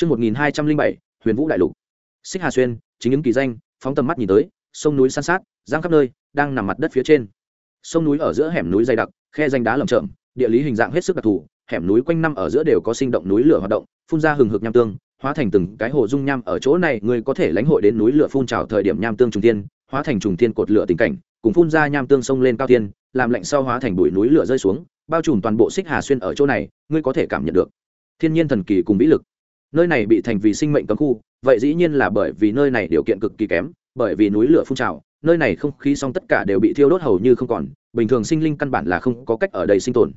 Trước 1207, Huyền Vũ Đại Lục. Xích Hà Xuyên, chính những kỳ danh, phóng tầm mắt nhìn tới, sông núi san sát, giang khắp nơi, đang nằm mặt đất phía trên. Sông núi ở giữa hẻm núi dày đặc, khe danh đá lởm chởm, địa lý hình dạng hết sức đặc thù, hẻm núi quanh năm ở giữa đều có sinh động núi lửa hoạt động, phun ra hừng hực nham tương, hóa thành từng cái hồ dung nham ở chỗ này, người có thể lãnh hội đến núi lửa phun trào thời điểm nham tương trùng thiên, hóa thành trùng thiên cột lửa tình cảnh, cùng phun ra nham tương sông lên cao thiên, làm lạnh sau hóa thành bụi núi lửa rơi xuống, bao trùm toàn bộ xích hà xuyên ở chỗ này, ngươi có thể cảm nhận được thiên nhiên thần kỳ cùng vĩ lực nơi này bị thành vì sinh mệnh cấm khu, vậy dĩ nhiên là bởi vì nơi này điều kiện cực kỳ kém, bởi vì núi lửa phun trào, nơi này không khí xong tất cả đều bị thiêu đốt hầu như không còn, bình thường sinh linh căn bản là không có cách ở đây sinh tồn.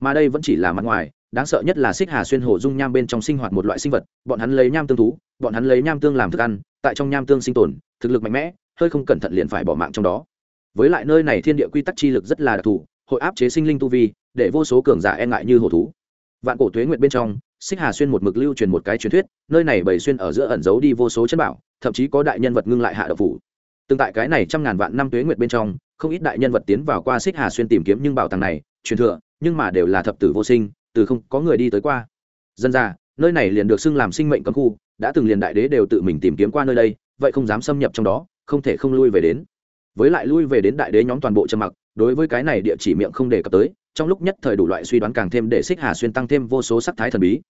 Mà đây vẫn chỉ là mặt ngoài, đáng sợ nhất là xích hà xuyên hồ dung nham bên trong sinh hoạt một loại sinh vật, bọn hắn lấy nham tương thú, bọn hắn lấy nham tương làm thức ăn, tại trong nham tương sinh tồn, thực lực mạnh mẽ, hơi không cẩn thận liền phải bỏ mạng trong đó. Với lại nơi này thiên địa quy tắc chi lực rất là đặc thù, hội áp chế sinh linh tu vi, để vô số cường giả e ngại như hổ thú. Vạn cổ tuế nguyện bên trong xích hà xuyên một mực lưu truyền một cái truyền thuyết, nơi này bầy xuyên ở giữa ẩn giấu đi vô số chân bảo, thậm chí có đại nhân vật ngưng lại hạ độc phủ. Tương tại cái này trăm ngàn vạn năm tuế nguyệt bên trong, không ít đại nhân vật tiến vào qua xích hà xuyên tìm kiếm nhưng bảo tàng này, truyền thừa, nhưng mà đều là thập tử vô sinh, từ không có người đi tới qua. Dân ra nơi này liền được xưng làm sinh mệnh cấm khu, đã từng liền đại đế đều tự mình tìm kiếm qua nơi đây, vậy không dám xâm nhập trong đó, không thể không lui về đến. Với lại lui về đến đại đế nhóm toàn bộ trầm mặc, đối với cái này địa chỉ miệng không đề cập tới, trong lúc nhất thời đủ loại suy đoán càng thêm để xích hà xuyên tăng thêm vô số sắc thái thần bí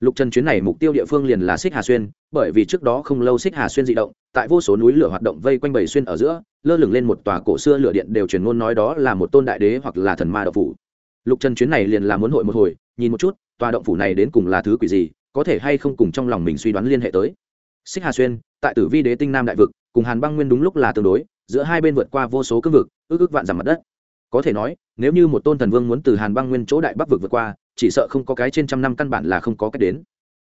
lục trần chuyến này mục tiêu địa phương liền là xích hà xuyên, bởi vì trước đó không lâu xích hà xuyên di động, tại vô số núi lửa hoạt động vây quanh bầy xuyên ở giữa, lơ lửng lên một tòa cổ xưa lửa điện đều truyền ngôn nói đó là một tôn đại đế hoặc là thần ma động phủ. Lục trần chuyến này liền là muốn hội một hồi, nhìn một chút, tòa động phủ này đến cùng là thứ quỷ gì, có thể hay không cùng trong lòng mình suy đoán liên hệ tới. Xích hà xuyên, tại tử vi đế tinh nam đại vực, cùng hàn băng nguyên đúng lúc là tương đối, giữa hai bên vượt qua vô số cương vực, ước ước vạn dặm mặt đất. Có thể nói, nếu như một tôn thần vương muốn từ hàn băng nguyên chỗ đại bắc vực vượt qua chỉ sợ không có cái trên trăm năm căn bản là không có cách đến.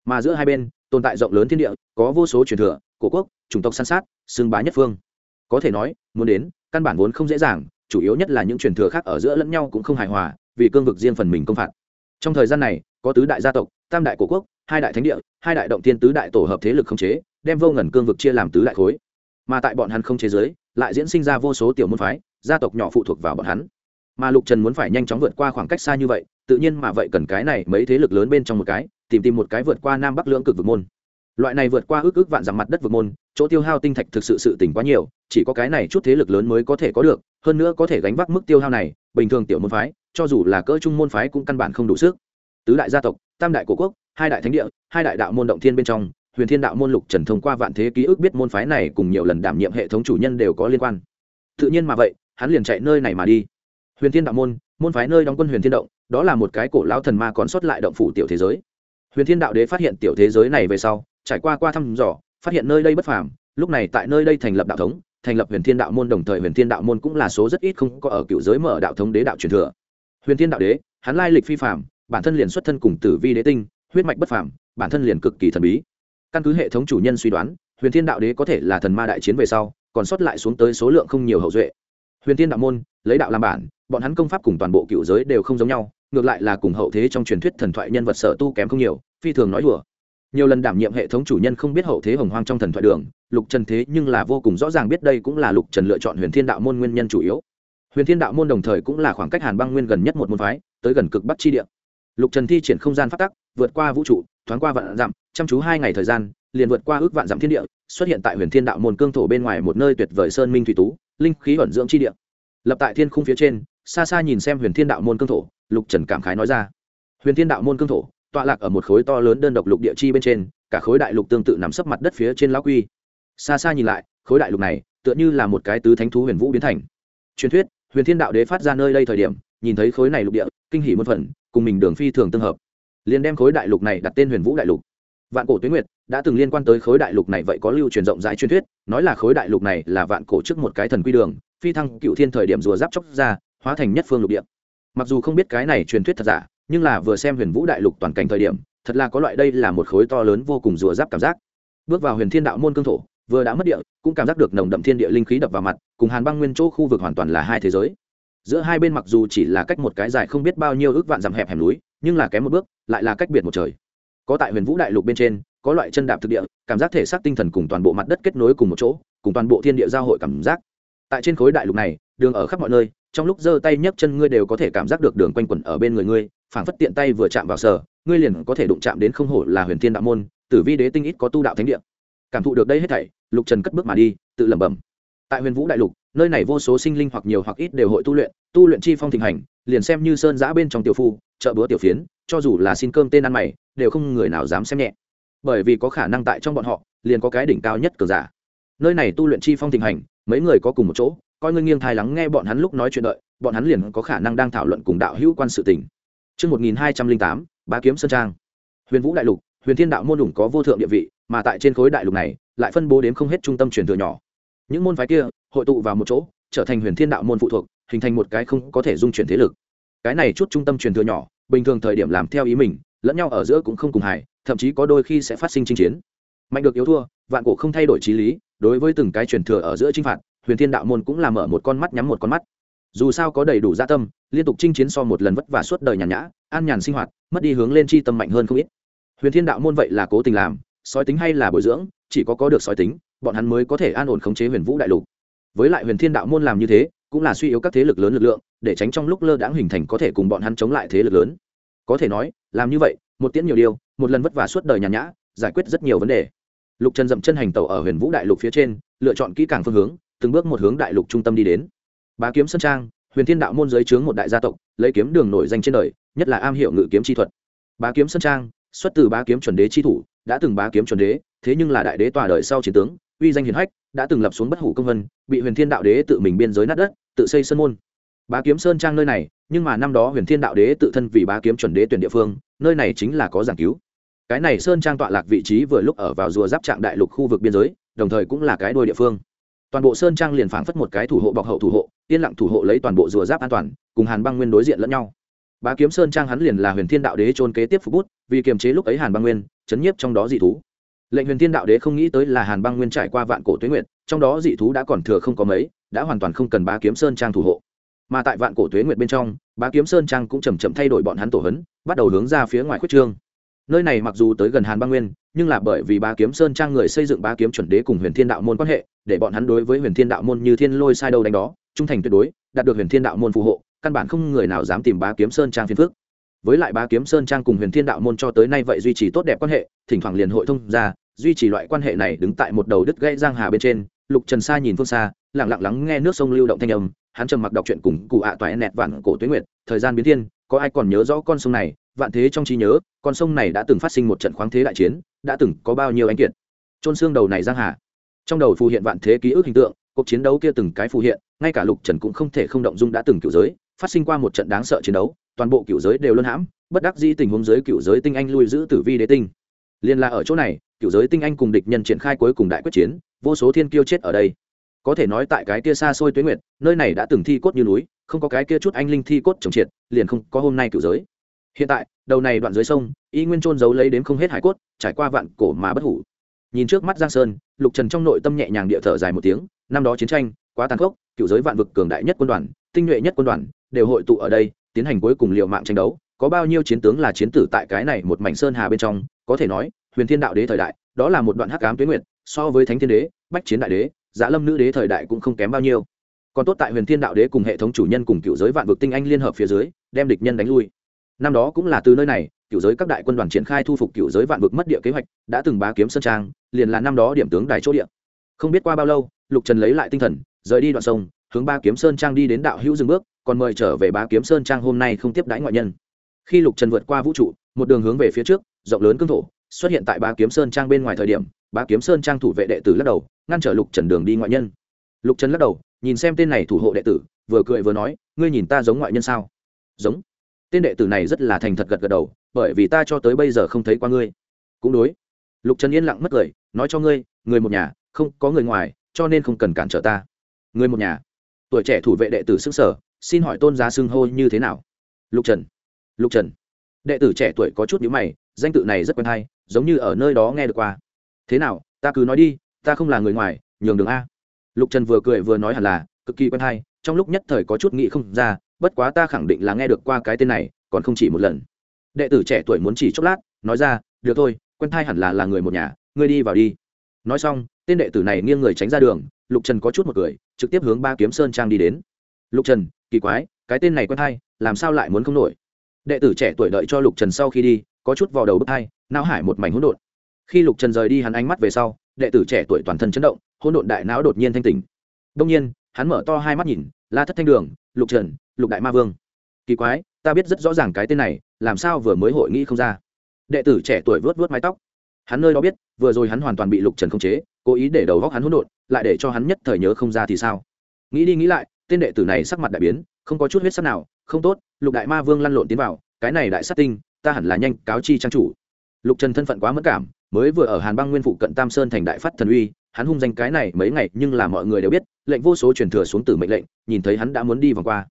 Mà giữa hai bên, tồn tại rộng lớn thiên địa, có vô số truyền thừa, cổ quốc, chủng tộc san sát xương bá nhất phương. Có thể nói, muốn đến, căn bản vốn không dễ dàng, chủ yếu nhất là những truyền thừa khác ở giữa lẫn nhau cũng không hài hòa, vì cương vực riêng phần mình công phạt. Trong thời gian này, có tứ đại gia tộc, tam đại cổ quốc, hai đại thánh địa, hai đại động tiên tứ đại tổ hợp thế lực không chế, đem vô ngần cương vực chia làm tứ đại khối. Mà tại bọn hắn không chế giới, lại diễn sinh ra vô số tiểu môn phái, gia tộc nhỏ phụ thuộc vào bọn hắn. Mà lục trần muốn phải nhanh chóng vượt qua khoảng cách xa như vậy tự nhiên mà vậy cần cái này mấy thế lực lớn bên trong một cái, tìm tìm một cái vượt qua nam bắc lưỡng cực vực môn. Loại này vượt qua ước ước vạn dặm mặt đất vực môn, chỗ tiêu hao tinh thạch thực sự sự tỉnh quá nhiều, chỉ có cái này chút thế lực lớn mới có thể có được, hơn nữa có thể gánh vác mức tiêu hao này, bình thường tiểu môn phái, cho dù là cỡ trung môn phái cũng căn bản không đủ sức. Tứ đại gia tộc, tam đại cổ quốc, hai đại thánh địa, hai đại đạo môn động thiên bên trong, huyền thiên đạo môn lục trần thông qua vạn thế ký ức biết môn phái này cùng nhiều lần đảm nhiệm hệ thống chủ nhân đều có liên quan. Tự nhiên mà vậy, hắn liền chạy nơi này mà đi. Huyền thiên đạo môn môn phái nơi đóng quân huyền thiên động, đó là một cái cổ lão thần ma còn sót lại động phủ tiểu thế giới. Huyền thiên đạo đế phát hiện tiểu thế giới này về sau, trải qua qua thăm dò, phát hiện nơi đây bất phàm, lúc này tại nơi đây thành lập đạo thống, thành lập huyền thiên đạo môn đồng thời huyền thiên đạo môn cũng là số rất ít không có ở cựu giới mở đạo thống đế đạo truyền thừa. Huyền thiên đạo đế, hắn lai lịch phi phàm, bản thân liền xuất thân cùng tử vi đế tinh, huyết mạch bất phàm, bản thân liền cực kỳ thần bí. Căn cứ hệ thống chủ nhân suy đoán, huyền thiên đạo đế có thể là thần ma đại chiến về sau, còn sót lại xuống tới số lượng không nhiều hậu duệ. Huyền thiên đạo môn, lấy đạo làm bản bọn hắn công pháp cùng toàn bộ cựu giới đều không giống nhau, ngược lại là cùng hậu thế trong truyền thuyết thần thoại nhân vật sở tu kém không nhiều, phi thường nói đùa. Nhiều lần đảm nhiệm hệ thống chủ nhân không biết hậu thế hồng hoang trong thần thoại đường, lục trần thế nhưng là vô cùng rõ ràng biết đây cũng là lục trần lựa chọn huyền thiên đạo môn nguyên nhân chủ yếu. Huyền thiên đạo môn đồng thời cũng là khoảng cách hàn băng nguyên gần nhất một môn phái, tới gần cực bắc chi địa. Lục trần thi triển không gian phát tắc, vượt qua vũ trụ, thoáng qua vạn dặm, chăm chú hai ngày thời gian, liền vượt qua ước vạn dặm thiên địa, xuất hiện tại huyền thiên đạo môn cương thổ bên ngoài một nơi tuyệt vời sơn minh thủy tú, linh khí ẩn dưỡng chi địa. Lập tại thiên khung phía trên xa xa nhìn xem huyền thiên đạo môn cương thổ, lục trần cảm khái nói ra. Huyền thiên đạo môn cương thổ, tọa lạc ở một khối to lớn đơn độc lục địa chi bên trên, cả khối đại lục tương tự nằm sấp mặt đất phía trên lão quy. Xa xa nhìn lại, khối đại lục này, tựa như là một cái tứ thánh thú huyền vũ biến thành. Truyền thuyết, huyền thiên đạo đế phát ra nơi đây thời điểm, nhìn thấy khối này lục địa, kinh hỉ một phần, cùng mình đường phi thường tương hợp. Liền đem khối đại lục này đặt tên huyền vũ đại lục. Vạn cổ tuyến nguyệt đã từng liên quan tới khối đại lục này vậy có lưu truyền rộng rãi truyền thuyết, nói là khối đại lục này là vạn cổ trước một cái thần quy đường, phi thăng cựu thiên thời điểm rùa giáp chóc ra hóa thành nhất phương lục địa. Mặc dù không biết cái này truyền thuyết thật giả, nhưng là vừa xem huyền vũ đại lục toàn cảnh thời điểm, thật là có loại đây là một khối to lớn vô cùng rùa giáp cảm giác. Bước vào huyền thiên đạo môn cương thổ, vừa đã mất địa, cũng cảm giác được nồng đậm thiên địa linh khí đập vào mặt, cùng hàn băng nguyên chỗ khu vực hoàn toàn là hai thế giới. Giữa hai bên mặc dù chỉ là cách một cái dài không biết bao nhiêu ước vạn dặm hẹp hẻm núi, nhưng là kém một bước, lại là cách biệt một trời. Có tại huyền vũ đại lục bên trên, có loại chân đạp thực địa, cảm giác thể xác tinh thần cùng toàn bộ mặt đất kết nối cùng một chỗ, cùng toàn bộ thiên địa giao hội cảm giác. Tại trên khối đại lục này, đường ở khắp mọi nơi trong lúc giơ tay nhấc chân ngươi đều có thể cảm giác được đường quanh quẩn ở bên người ngươi, phảng phất tiện tay vừa chạm vào sở ngươi liền có thể đụng chạm đến không hổ là huyền thiên đạo môn, tử vi đế tinh ít có tu đạo thánh địa. Cảm thụ được đây hết thảy, lục trần cất bước mà đi, tự lẩm bẩm. Tại huyền vũ đại lục, nơi này vô số sinh linh hoặc nhiều hoặc ít đều hội tu luyện tu luyện chi phong thịnh hành, liền xem như sơn giã bên trong tiểu phu, chợ bữa tiểu phiến, cho dù là xin cơm tên ăn mày, đều không người nào dám xem nhẹ. Bởi vì có khả năng tại trong bọn họ, liền có cái đỉnh cao nhất cờ giả. Nơi này tu luyện chi phong thịnh hành, mấy người có cùng một chỗ coi ngươi nghiêng thai lắng nghe bọn hắn lúc nói chuyện đợi bọn hắn liền có khả năng đang thảo luận cùng đạo hữu quan sự tình Trước 1208, Bá Kiếm Sơn Trang. Huyền Vũ Đại Lục, Huyền Thiên Đạo môn đủ có vô thượng địa vị, mà tại trên khối đại lục này, lại phân bố đến không hết trung tâm truyền thừa nhỏ. Những môn phái kia, hội tụ vào một chỗ, trở thành Huyền Thiên Đạo môn phụ thuộc, hình thành một cái không có thể dung chuyển thế lực. Cái này chút trung tâm truyền thừa nhỏ, bình thường thời điểm làm theo ý mình, lẫn nhau ở giữa cũng không cùng hài, thậm chí có đôi khi sẽ phát sinh chinh chiến. Mạnh được yếu thua, vạn cổ không thay đổi chí lý, đối với từng cái truyền thừa ở giữa chinh phạt, Huyền Thiên Đạo môn cũng là mở một con mắt nhắm một con mắt. Dù sao có đầy đủ gia tâm, liên tục chinh chiến so một lần vất vả suốt đời nhàn nhã, an nhàn sinh hoạt, mất đi hướng lên chi tâm mạnh hơn không ít. Huyền thiên đạo môn vậy là cố tình làm, sói tính hay là bồi dưỡng, chỉ có có được sói tính, bọn hắn mới có thể an ổn khống chế huyền vũ đại lục. Với lại huyền thiên đạo môn làm như thế, cũng là suy yếu các thế lực lớn lực lượng, để tránh trong lúc lơ đãng hình thành có thể cùng bọn hắn chống lại thế lực lớn. Có thể nói, làm như vậy, một tiễn nhiều điều, một lần vất vả suốt đời nhàn nhã, giải quyết rất nhiều vấn đề. Lục trần dậm chân hành tàu ở huyền vũ đại lục phía trên, lựa chọn kỹ càng phương hướng từng bước một hướng đại lục trung tâm đi đến. Bá kiếm sơn trang, huyền thiên đạo môn giới trướng một đại gia tộc, lấy kiếm đường nổi danh trên đời, nhất là am hiểu ngự kiếm chi thuật. Bá kiếm sơn trang, xuất từ bá kiếm chuẩn đế chi thủ, đã từng bá kiếm chuẩn đế, thế nhưng là đại đế tòa đời sau chiến tướng, uy danh hiền hách, đã từng lập xuống bất hủ công vân, bị huyền thiên đạo đế tự mình biên giới nát đất, tự xây sơn môn. Bá kiếm sơn trang nơi này, nhưng mà năm đó huyền thiên đạo đế tự thân vì bá kiếm chuẩn đế tuyển địa phương, nơi này chính là có giảng cứu. Cái này sơn trang tọa lạc vị trí vừa lúc ở vào rùa giáp trạng đại lục khu vực biên giới, đồng thời cũng là cái đôi địa phương toàn bộ sơn trang liền phảng phất một cái thủ hộ bọc hậu thủ hộ, yên lặng thủ hộ lấy toàn bộ rùa giáp an toàn, cùng hàn băng nguyên đối diện lẫn nhau. Bá kiếm sơn trang hắn liền là huyền thiên đạo đế trôn kế tiếp phục bút, vì kiềm chế lúc ấy hàn băng nguyên, chấn nhiếp trong đó dị thú. Lệnh huyền thiên đạo đế không nghĩ tới là hàn băng nguyên trải qua vạn cổ tuế nguyện trong đó dị thú đã còn thừa không có mấy, đã hoàn toàn không cần bá kiếm sơn trang thủ hộ. Mà tại vạn cổ tuế nguyện bên trong, bá kiếm sơn trang cũng chầm chậm thay đổi bọn hắn tổ hấn bắt đầu hướng ra phía ngoài khuyết trương nơi này mặc dù tới gần hàn băng nguyên, nhưng là bởi vì bá kiếm sơn trang người xây dựng bá kiếm chuẩn đế cùng huyền thiên đạo môn quan hệ, để bọn hắn đối với huyền thiên đạo môn như thiên lôi sai đâu đánh đó, trung thành tuyệt đối, đạt được huyền thiên đạo môn phù hộ, căn bản không người nào dám tìm bá kiếm sơn trang phiền phước với lại bá kiếm sơn trang cùng huyền thiên đạo môn cho tới nay vậy duy trì tốt đẹp quan hệ, thỉnh thoảng liền hội thông ra, duy trì loại quan hệ này đứng tại một đầu đứt gãy giang hà bên trên, lục trần sa nhìn phương xa, lặng lặng lắng nghe nước sông lưu động thanh âm, hắn trầm mặc đọc chuyện cùng cụ ạ à toại nẹt vạn cổ tuyết nguyệt, thời gian biến thiên, có ai còn nhớ rõ con sông này vạn thế trong trí nhớ, con sông này đã từng phát sinh một trận khoáng thế đại chiến, đã từng có bao nhiêu anh kiệt. Trôn xương đầu này giang hà. Trong đầu phù hiện vạn thế ký ức hình tượng, cuộc chiến đấu kia từng cái phù hiện, ngay cả lục trần cũng không thể không động dung đã từng cựu giới, phát sinh qua một trận đáng sợ chiến đấu, toàn bộ cựu giới đều luân hãm, bất đắc di tình huống giới cựu giới tinh anh lui giữ tử vi đế tinh. Liên là ở chỗ này, cựu giới tinh anh cùng địch nhân triển khai cuối cùng đại quyết chiến, vô số thiên kiêu chết ở đây. Có thể nói tại cái kia xa xôi tuế nguyệt, nơi này đã từng thi cốt như núi, không có cái kia chút anh linh thi cốt trồng triệt, liền không có hôm nay cựu giới hiện tại, đầu này đoạn dưới sông, y nguyên trôn giấu lấy đến không hết hải cốt, trải qua vạn cổ mà bất hủ. Nhìn trước mắt giang sơn, lục trần trong nội tâm nhẹ nhàng địa thở dài một tiếng, năm đó chiến tranh, quá tàn khốc, cựu giới vạn vực cường đại nhất quân đoàn, tinh nhuệ nhất quân đoàn, đều hội tụ ở đây, tiến hành cuối cùng liệu mạng tranh đấu. Có bao nhiêu chiến tướng là chiến tử tại cái này một mảnh sơn hà bên trong, có thể nói, huyền thiên đạo đế thời đại, đó là một đoạn hắc ám tuyến nguyện. so với thánh thiên đế, bách chiến đại đế giá lâm nữ đế thời đại cũng không kém bao nhiêu. Còn tốt tại huyền thiên đạo đế cùng hệ thống chủ nhân cùng cựu giới vạn vực tinh anh liên hợp phía dưới, đem địch nhân đánh lui năm đó cũng là từ nơi này, cựu giới các đại quân đoàn triển khai thu phục cựu giới vạn vực mất địa kế hoạch, đã từng bá kiếm sơn trang, liền là năm đó điểm tướng đài chỗ địa. Không biết qua bao lâu, lục trần lấy lại tinh thần, rời đi đoạn sông, hướng ba kiếm sơn trang đi đến đạo hữu dừng bước, còn mời trở về bá kiếm sơn trang hôm nay không tiếp đãi ngoại nhân. Khi lục trần vượt qua vũ trụ, một đường hướng về phía trước, rộng lớn cương thổ, xuất hiện tại bá kiếm sơn trang bên ngoài thời điểm, bá kiếm sơn trang thủ vệ đệ tử lắc đầu, ngăn trở lục trần đường đi ngoại nhân. Lục trần lắc đầu, nhìn xem tên này thủ hộ đệ tử, vừa cười vừa nói, ngươi nhìn ta giống ngoại nhân sao? Giống tên đệ tử này rất là thành thật gật gật đầu, bởi vì ta cho tới bây giờ không thấy qua ngươi. Cũng đối. Lục trần yên lặng mất cười nói cho ngươi, người một nhà, không có người ngoài, cho nên không cần cản trở ta. Người một nhà. Tuổi trẻ thủ vệ đệ tử xưng sở, xin hỏi tôn giá xưng hô như thế nào? Lục trần. Lục trần. Đệ tử trẻ tuổi có chút nhữ mày, danh tự này rất quen hay, giống như ở nơi đó nghe được qua. Thế nào, ta cứ nói đi, ta không là người ngoài, nhường đường a. Lục trần vừa cười vừa nói hẳn là, cực kỳ quen hay, trong lúc nhất thời có chút nghĩ không ra bất quá ta khẳng định là nghe được qua cái tên này, còn không chỉ một lần. Đệ tử trẻ tuổi muốn chỉ chốc lát, nói ra, được thôi, quen thai hẳn là là người một nhà, ngươi đi vào đi. Nói xong, tên đệ tử này nghiêng người tránh ra đường, lục trần có chút một cười, trực tiếp hướng ba kiếm sơn trang đi đến. Lục trần, kỳ quái, cái tên này quen thai, làm sao lại muốn không nổi? Đệ tử trẻ tuổi đợi cho lục trần sau khi đi, có chút vào đầu bức thai, não hải một mảnh hỗn độn. Khi lục trần rời đi hắn ánh mắt về sau, đệ tử trẻ tuổi toàn thân chấn động, hỗn độn đại não đột nhiên thanh tỉnh. Đông nhiên, hắn mở to hai mắt nhìn, la thất thanh đường lục trần, lục đại ma vương. Kỳ quái, ta biết rất rõ ràng cái tên này, làm sao vừa mới hội nghị không ra. Đệ tử trẻ tuổi vớt vớt mái tóc. Hắn nơi đó biết, vừa rồi hắn hoàn toàn bị lục trần khống chế, cố ý để đầu góc hắn hỗn độn, lại để cho hắn nhất thời nhớ không ra thì sao? Nghĩ đi nghĩ lại, tên đệ tử này sắc mặt đại biến, không có chút huyết sắc nào, không tốt, lục đại ma vương lăn lộn tiến vào, cái này đại sát tinh, ta hẳn là nhanh cáo chi trang chủ. Lục trần thân phận quá mất cảm, mới vừa ở hàn băng nguyên phụ cận tam sơn thành đại phát thần uy hắn hung danh cái này mấy ngày nhưng là mọi người đều biết lệnh vô số truyền thừa xuống từ mệnh lệnh nhìn thấy hắn đã muốn đi vòng qua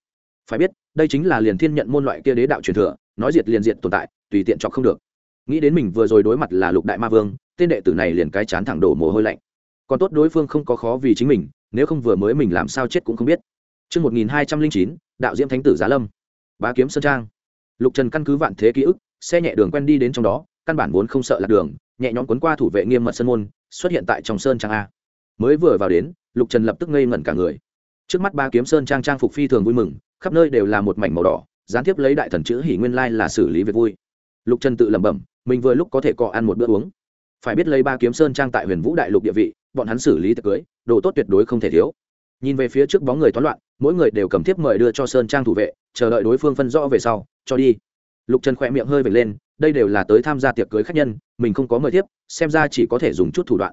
phải biết đây chính là liền thiên nhận môn loại kia đế đạo truyền thừa nói diệt liền diệt tồn tại tùy tiện chọc không được nghĩ đến mình vừa rồi đối mặt là lục đại ma vương tên đệ tử này liền cái chán thẳng đổ mồ hôi lạnh còn tốt đối phương không có khó vì chính mình nếu không vừa mới mình làm sao chết cũng không biết Trước 1209, đạo diễm thánh tử giá lâm. Bá kiếm sơn trang. Lục Trần căn cứ vạn thế ký ức, xe nhẹ đường quen đi đến trong đó, căn bản vốn không sợ lạc đường, nhẹ nhõm cuốn qua thủ vệ nghiêm mật sân môn, xuất hiện tại trong sơn trang a. Mới vừa vào đến, Lục Trần lập tức ngây ngẩn cả người. Trước mắt ba kiếm sơn trang trang phục phi thường vui mừng, khắp nơi đều là một mảnh màu đỏ, gián tiếp lấy đại thần chữ hỉ nguyên lai là xử lý việc vui. Lục Trần tự lẩm bẩm, mình vừa lúc có thể cọ ăn một bữa uống phải biết lấy ba kiếm sơn trang tại huyền vũ đại lục địa vị bọn hắn xử lý tiệc cưới đồ tốt tuyệt đối không thể thiếu nhìn về phía trước bóng người toán loạn mỗi người đều cầm thiếp mời đưa cho sơn trang thủ vệ chờ đợi đối phương phân rõ về sau cho đi lục trần khỏe miệng hơi vệt lên đây đều là tới tham gia tiệc cưới khách nhân mình không có mời tiếp, xem ra chỉ có thể dùng chút thủ đoạn.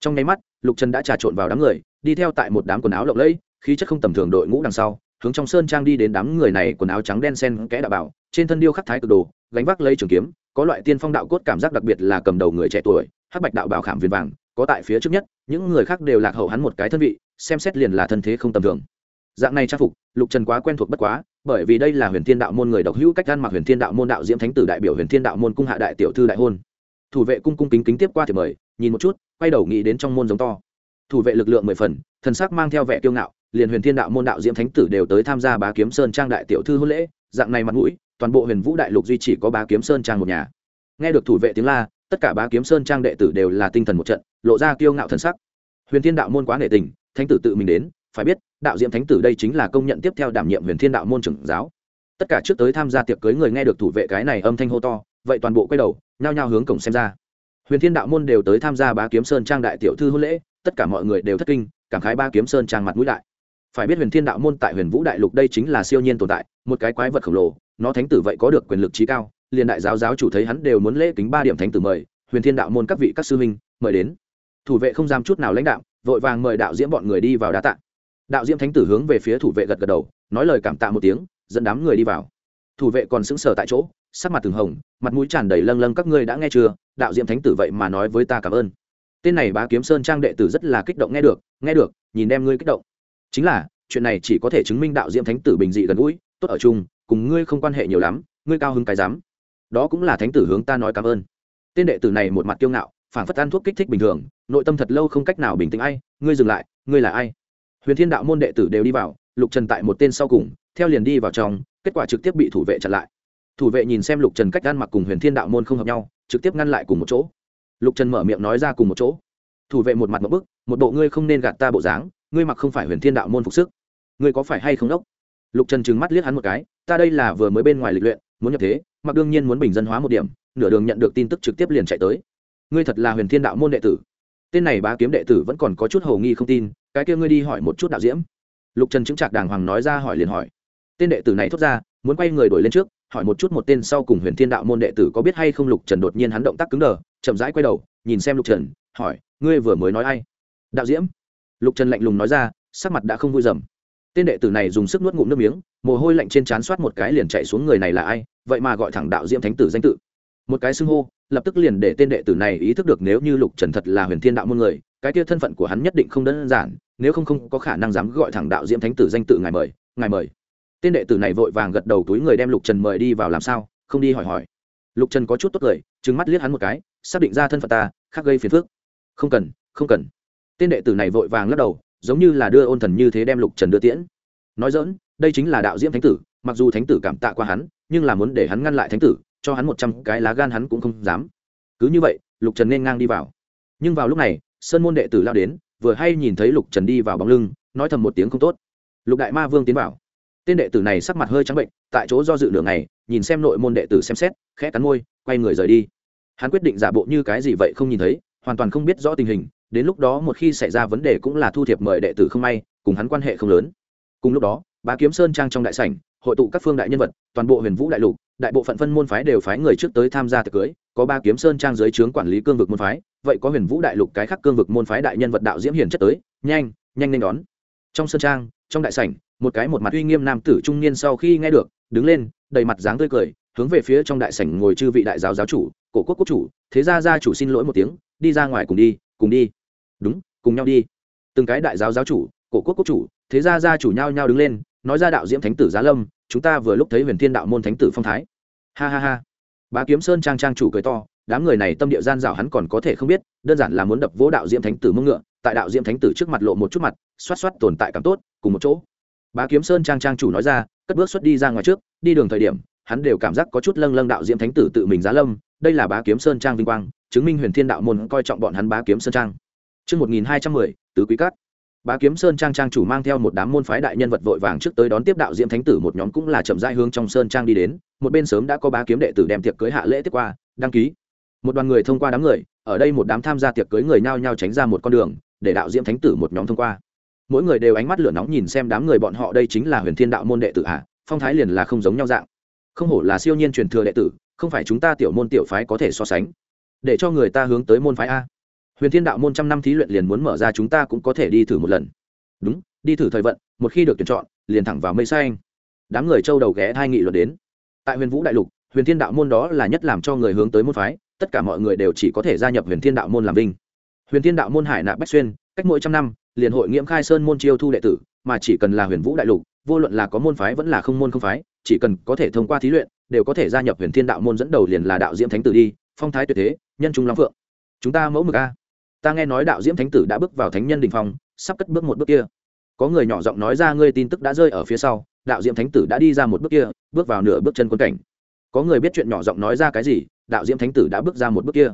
Trong nháy mắt lục trần đã trà trộn vào đám người đi theo tại một đám quần áo lộng lẫy khí chất không tầm thường đội ngũ đằng sau hướng trong sơn trang đi đến đám người này quần áo trắng đen sen kẽ đạo bảo trên thân điêu khắc thái cực đồ gánh vác lấy trường kiếm có loại tiên phong đạo cốt cảm giác đặc biệt là cầm đầu người trẻ tuổi hắc bạch đạo bảo khảm viên vàng có tại phía trước nhất những người khác đều lạc hậu hắn một cái thân vị xem xét liền là thân thế không tầm thường. Dạng này trang phục lục trần quá quen thuộc bất quá bởi vì đây là huyền thiên đạo môn người độc hữu cách ăn mặc huyền thiên đạo môn đạo diễm thánh tử đại biểu huyền thiên đạo môn cung hạ đại tiểu thư đại hôn. Thủ vệ cung cung kính kính tiếp qua thì mời, nhìn một chút, quay đầu nghĩ đến trong môn giống to. Thủ vệ lực lượng mười phần, thần sắc mang theo vẻ kiêu ngạo, liền huyền thiên đạo môn đạo diễm thánh tử đều tới tham gia bá kiếm sơn trang đại tiểu thư hôn lễ, dạng này mặt mũi, toàn bộ huyền vũ đại lục duy chỉ có bá kiếm sơn trang một nhà. Nghe được thủ vệ tiếng la, tất cả bá kiếm sơn trang đệ tử đều là tinh thần một trận, lộ ra kiêu ngạo thần sắc. Huyền thiên đạo môn quá nể tình, thánh tử tự mình đến, phải biết đạo diễm thánh tử đây chính là công nhận tiếp theo đảm nhiệm huyền thiên đạo môn trưởng giáo. Tất cả trước tới tham gia tiệc cưới người nghe được thủ vệ cái này âm thanh hô to, vậy toàn bộ quay đầu, nhao nhao hướng cổng xem ra. Huyền thiên đạo môn đều tới tham gia bá kiếm sơn trang đại tiểu thư hôn lễ, tất cả mọi người đều thất kinh, cảm khái ba kiếm sơn trang mặt mũi đại phải biết huyền thiên đạo môn tại huyền vũ đại lục đây chính là siêu nhiên tồn tại, một cái quái vật khổng lồ, nó thánh tử vậy có được quyền lực trí cao, liền đại giáo giáo chủ thấy hắn đều muốn lễ kính ba điểm thánh tử mời, huyền thiên đạo môn các vị các sư huynh, mời đến. Thủ vệ không dám chút nào lãnh đạo, vội vàng mời đạo diễn bọn người đi vào đá tạng đạo diễm thánh tử hướng về phía thủ vệ gật gật đầu, nói lời cảm tạ một tiếng, dẫn đám người đi vào. Thủ vệ còn sững sờ tại chỗ, sắc mặt từng hồng, mặt mũi tràn đầy lâng lâng, các ngươi đã nghe chưa? Đạo diễm thánh tử vậy mà nói với ta cảm ơn. Tên này bá kiếm sơn trang đệ tử rất là kích động, nghe được nghe được, nhìn em ngươi kích động. Chính là, chuyện này chỉ có thể chứng minh đạo diễm thánh tử bình dị gần gũi, tốt ở chung, cùng ngươi không quan hệ nhiều lắm, ngươi cao hứng cái dám. Đó cũng là thánh tử hướng ta nói cảm ơn. Tên đệ tử này một mặt kiêu ngạo phản phất ăn thuốc kích thích bình thường, nội tâm thật lâu không cách nào bình tĩnh, ai, ngươi dừng lại, ngươi là ai? Huyền thiên đạo môn đệ tử đều đi vào, lục trần tại một tên sau cùng, theo liền đi vào trong, kết quả trực tiếp bị thủ vệ chặn lại. Thủ vệ nhìn xem lục trần cách ăn mặc cùng huyền thiên đạo môn không hợp nhau, trực tiếp ngăn lại cùng một chỗ. Lục trần mở miệng nói ra cùng một chỗ. Thủ vệ một mặt một bức, một bộ ngươi không nên gạt ta bộ dáng, ngươi mặc không phải huyền thiên đạo môn phục sức. Ngươi có phải hay không đốc? Lục trần trừng mắt liếc hắn một cái, ta đây là vừa mới bên ngoài lịch luyện, muốn nhập thế, mặc đương nhiên muốn bình dân hóa một điểm, nửa đường nhận được tin tức trực tiếp liền chạy tới. Ngươi thật là huyền thiên đạo môn đệ tử. Tên này bá kiếm đệ tử vẫn còn có chút hầu nghi không tin cái kia ngươi đi hỏi một chút đạo diễm lục trần chứng trạc đàng hoàng nói ra hỏi liền hỏi. Tên đệ tử này thốt ra, muốn quay người đổi lên trước, hỏi một chút một tên sau cùng huyền thiên đạo môn đệ tử có biết hay không? Lục trần đột nhiên hắn động tác cứng đờ, chậm rãi quay đầu, nhìn xem lục trần, hỏi, ngươi vừa mới nói ai? Đạo diễm lục trần lạnh lùng nói ra, sắc mặt đã không vui dầm. Tên đệ tử này dùng sức nuốt ngụm nước miếng, mồ hôi lạnh trên trán soát một cái liền chạy xuống người này là ai? Vậy mà gọi thẳng đạo diễm thánh tử danh tự. Một cái xưng hô lập tức liền để tên đệ tử này ý thức được nếu như lục trần thật là huyền thiên đạo môn người, cái kia thân phận của hắn nhất định không đơn giản, nếu không không có khả năng dám gọi thẳng đạo diễm thánh tử danh tự ngài mời ngài mời. Tên đệ tử này vội vàng gật đầu túi người đem lục trần mời đi vào làm sao, không đi hỏi hỏi. Lục trần có chút tốt cười, trừng mắt liếc hắn một cái, xác định ra thân phận ta, khác gây phiền phức. Không cần không cần. Tên đệ tử này vội vàng lắc đầu, giống như là đưa ôn thần như thế đem lục trần đưa tiễn. Nói dỡn đây chính là đạo diễm thánh tử, mặc dù thánh tử cảm tạ qua hắn, nhưng là muốn để hắn ngăn lại thánh tử cho hắn một trăm cái lá gan hắn cũng không dám. Cứ như vậy, lục trần nên ngang đi vào. Nhưng vào lúc này, sơn môn đệ tử lao đến, vừa hay nhìn thấy lục trần đi vào bóng lưng, nói thầm một tiếng không tốt. Lục đại ma vương tiến vào. Tên đệ tử này sắc mặt hơi trắng bệnh, tại chỗ do dự nửa ngày, nhìn xem nội môn đệ tử xem xét, khẽ cắn môi, quay người rời đi. Hắn quyết định giả bộ như cái gì vậy không nhìn thấy, hoàn toàn không biết rõ tình hình, đến lúc đó một khi xảy ra vấn đề cũng là thu thiệp mời đệ tử không may, cùng hắn quan hệ không lớn. Cùng lúc đó, bá kiếm sơn trang trong đại sảnh hội tụ các phương đại nhân vật, toàn bộ huyền vũ đại lục, đại bộ phận phân môn phái đều phái người trước tới tham gia tiệc cưới, có ba kiếm sơn trang dưới trướng quản lý cương vực môn phái, vậy có huyền vũ đại lục cái khác cương vực môn phái đại nhân vật đạo diễm hiển chất tới, nhanh nhanh nên đón. Trong sơn trang, trong đại sảnh, một cái một mặt uy nghiêm nam tử trung niên sau khi nghe được, đứng lên, đầy mặt dáng tươi cười, hướng về phía trong đại sảnh ngồi chư vị đại giáo giáo chủ, cổ quốc quốc chủ, thế gia gia chủ xin lỗi một tiếng, đi ra ngoài cùng đi cùng đi. Đúng, cùng nhau đi. Từng cái đại giáo giáo chủ, cổ quốc quốc chủ, thế gia gia chủ nhau nhau đứng lên nói ra đạo diễm thánh tử giá lâm chúng ta vừa lúc thấy huyền thiên đạo môn thánh tử phong thái. Ha ha ha. Bá kiếm sơn trang trang chủ cười to đám người này tâm địa gian dạo hắn còn có thể không biết đơn giản là muốn đập vỗ đạo diễm thánh tử mông ngựa tại đạo diễm thánh tử trước mặt lộ một chút mặt xoát xoát tồn tại cảm tốt cùng một chỗ. Bá kiếm sơn trang trang chủ nói ra cất bước xuất đi ra ngoài trước đi đường thời điểm hắn đều cảm giác có chút lâng lâng đạo diễm thánh tử tự mình giá lâm đây là bá kiếm sơn trang vinh quang chứng minh huyền thiên đạo môn coi trọng bọn hắn bá kiếm sơn trang. Trước 1210, tứ quý cát. Bá Kiếm Sơn trang trang chủ mang theo một đám môn phái đại nhân vật vội vàng trước tới đón tiếp đạo diễm thánh tử một nhóm cũng là chậm rãi hướng trong sơn trang đi đến, một bên sớm đã có bá kiếm đệ tử đem tiệc cưới hạ lễ tiếp qua, đăng ký. Một đoàn người thông qua đám người, ở đây một đám tham gia tiệc cưới người nhao nhao tránh ra một con đường, để đạo diễm thánh tử một nhóm thông qua. Mỗi người đều ánh mắt lửa nóng nhìn xem đám người bọn họ đây chính là Huyền Thiên đạo môn đệ tử ạ, phong thái liền là không giống nhau dạng. Không hổ là siêu nhiên truyền thừa đệ tử, không phải chúng ta tiểu môn tiểu phái có thể so sánh. Để cho người ta hướng tới môn phái a huyền thiên đạo môn trăm năm thí luyện liền muốn mở ra chúng ta cũng có thể đi thử một lần. Đúng, đi thử thời vận, một khi được tuyển chọn, liền thẳng vào mây xanh. Đám người châu đầu ghé hai nghị luận đến. Tại huyền vũ đại lục, huyền thiên đạo môn đó là nhất làm cho người hướng tới môn phái, tất cả mọi người đều chỉ có thể gia nhập huyền thiên đạo môn làm vinh. Huyền thiên đạo môn hải nạ bách xuyên, cách mỗi trăm năm, liền hội nghiễm khai sơn môn chiêu thu đệ tử, mà chỉ cần là huyền vũ đại lục, vô luận là có môn phái vẫn là không môn không phái, chỉ cần có thể thông qua thí luyện, đều có thể gia nhập huyền thiên đạo môn dẫn đầu liền là đạo diễm thánh tử đi, phong thái tuyệt thế, nhân trung long phượng. Chúng ta mẫu mực a ta nghe nói đạo diễm thánh tử đã bước vào thánh nhân đình phong, sắp cất bước một bước kia. Có người nhỏ giọng nói ra ngươi tin tức đã rơi ở phía sau, đạo diễm thánh tử đã đi ra một bước kia, bước vào nửa bước chân quân cảnh. Có người biết chuyện nhỏ giọng nói ra cái gì, đạo diễm thánh tử đã bước ra một bước kia.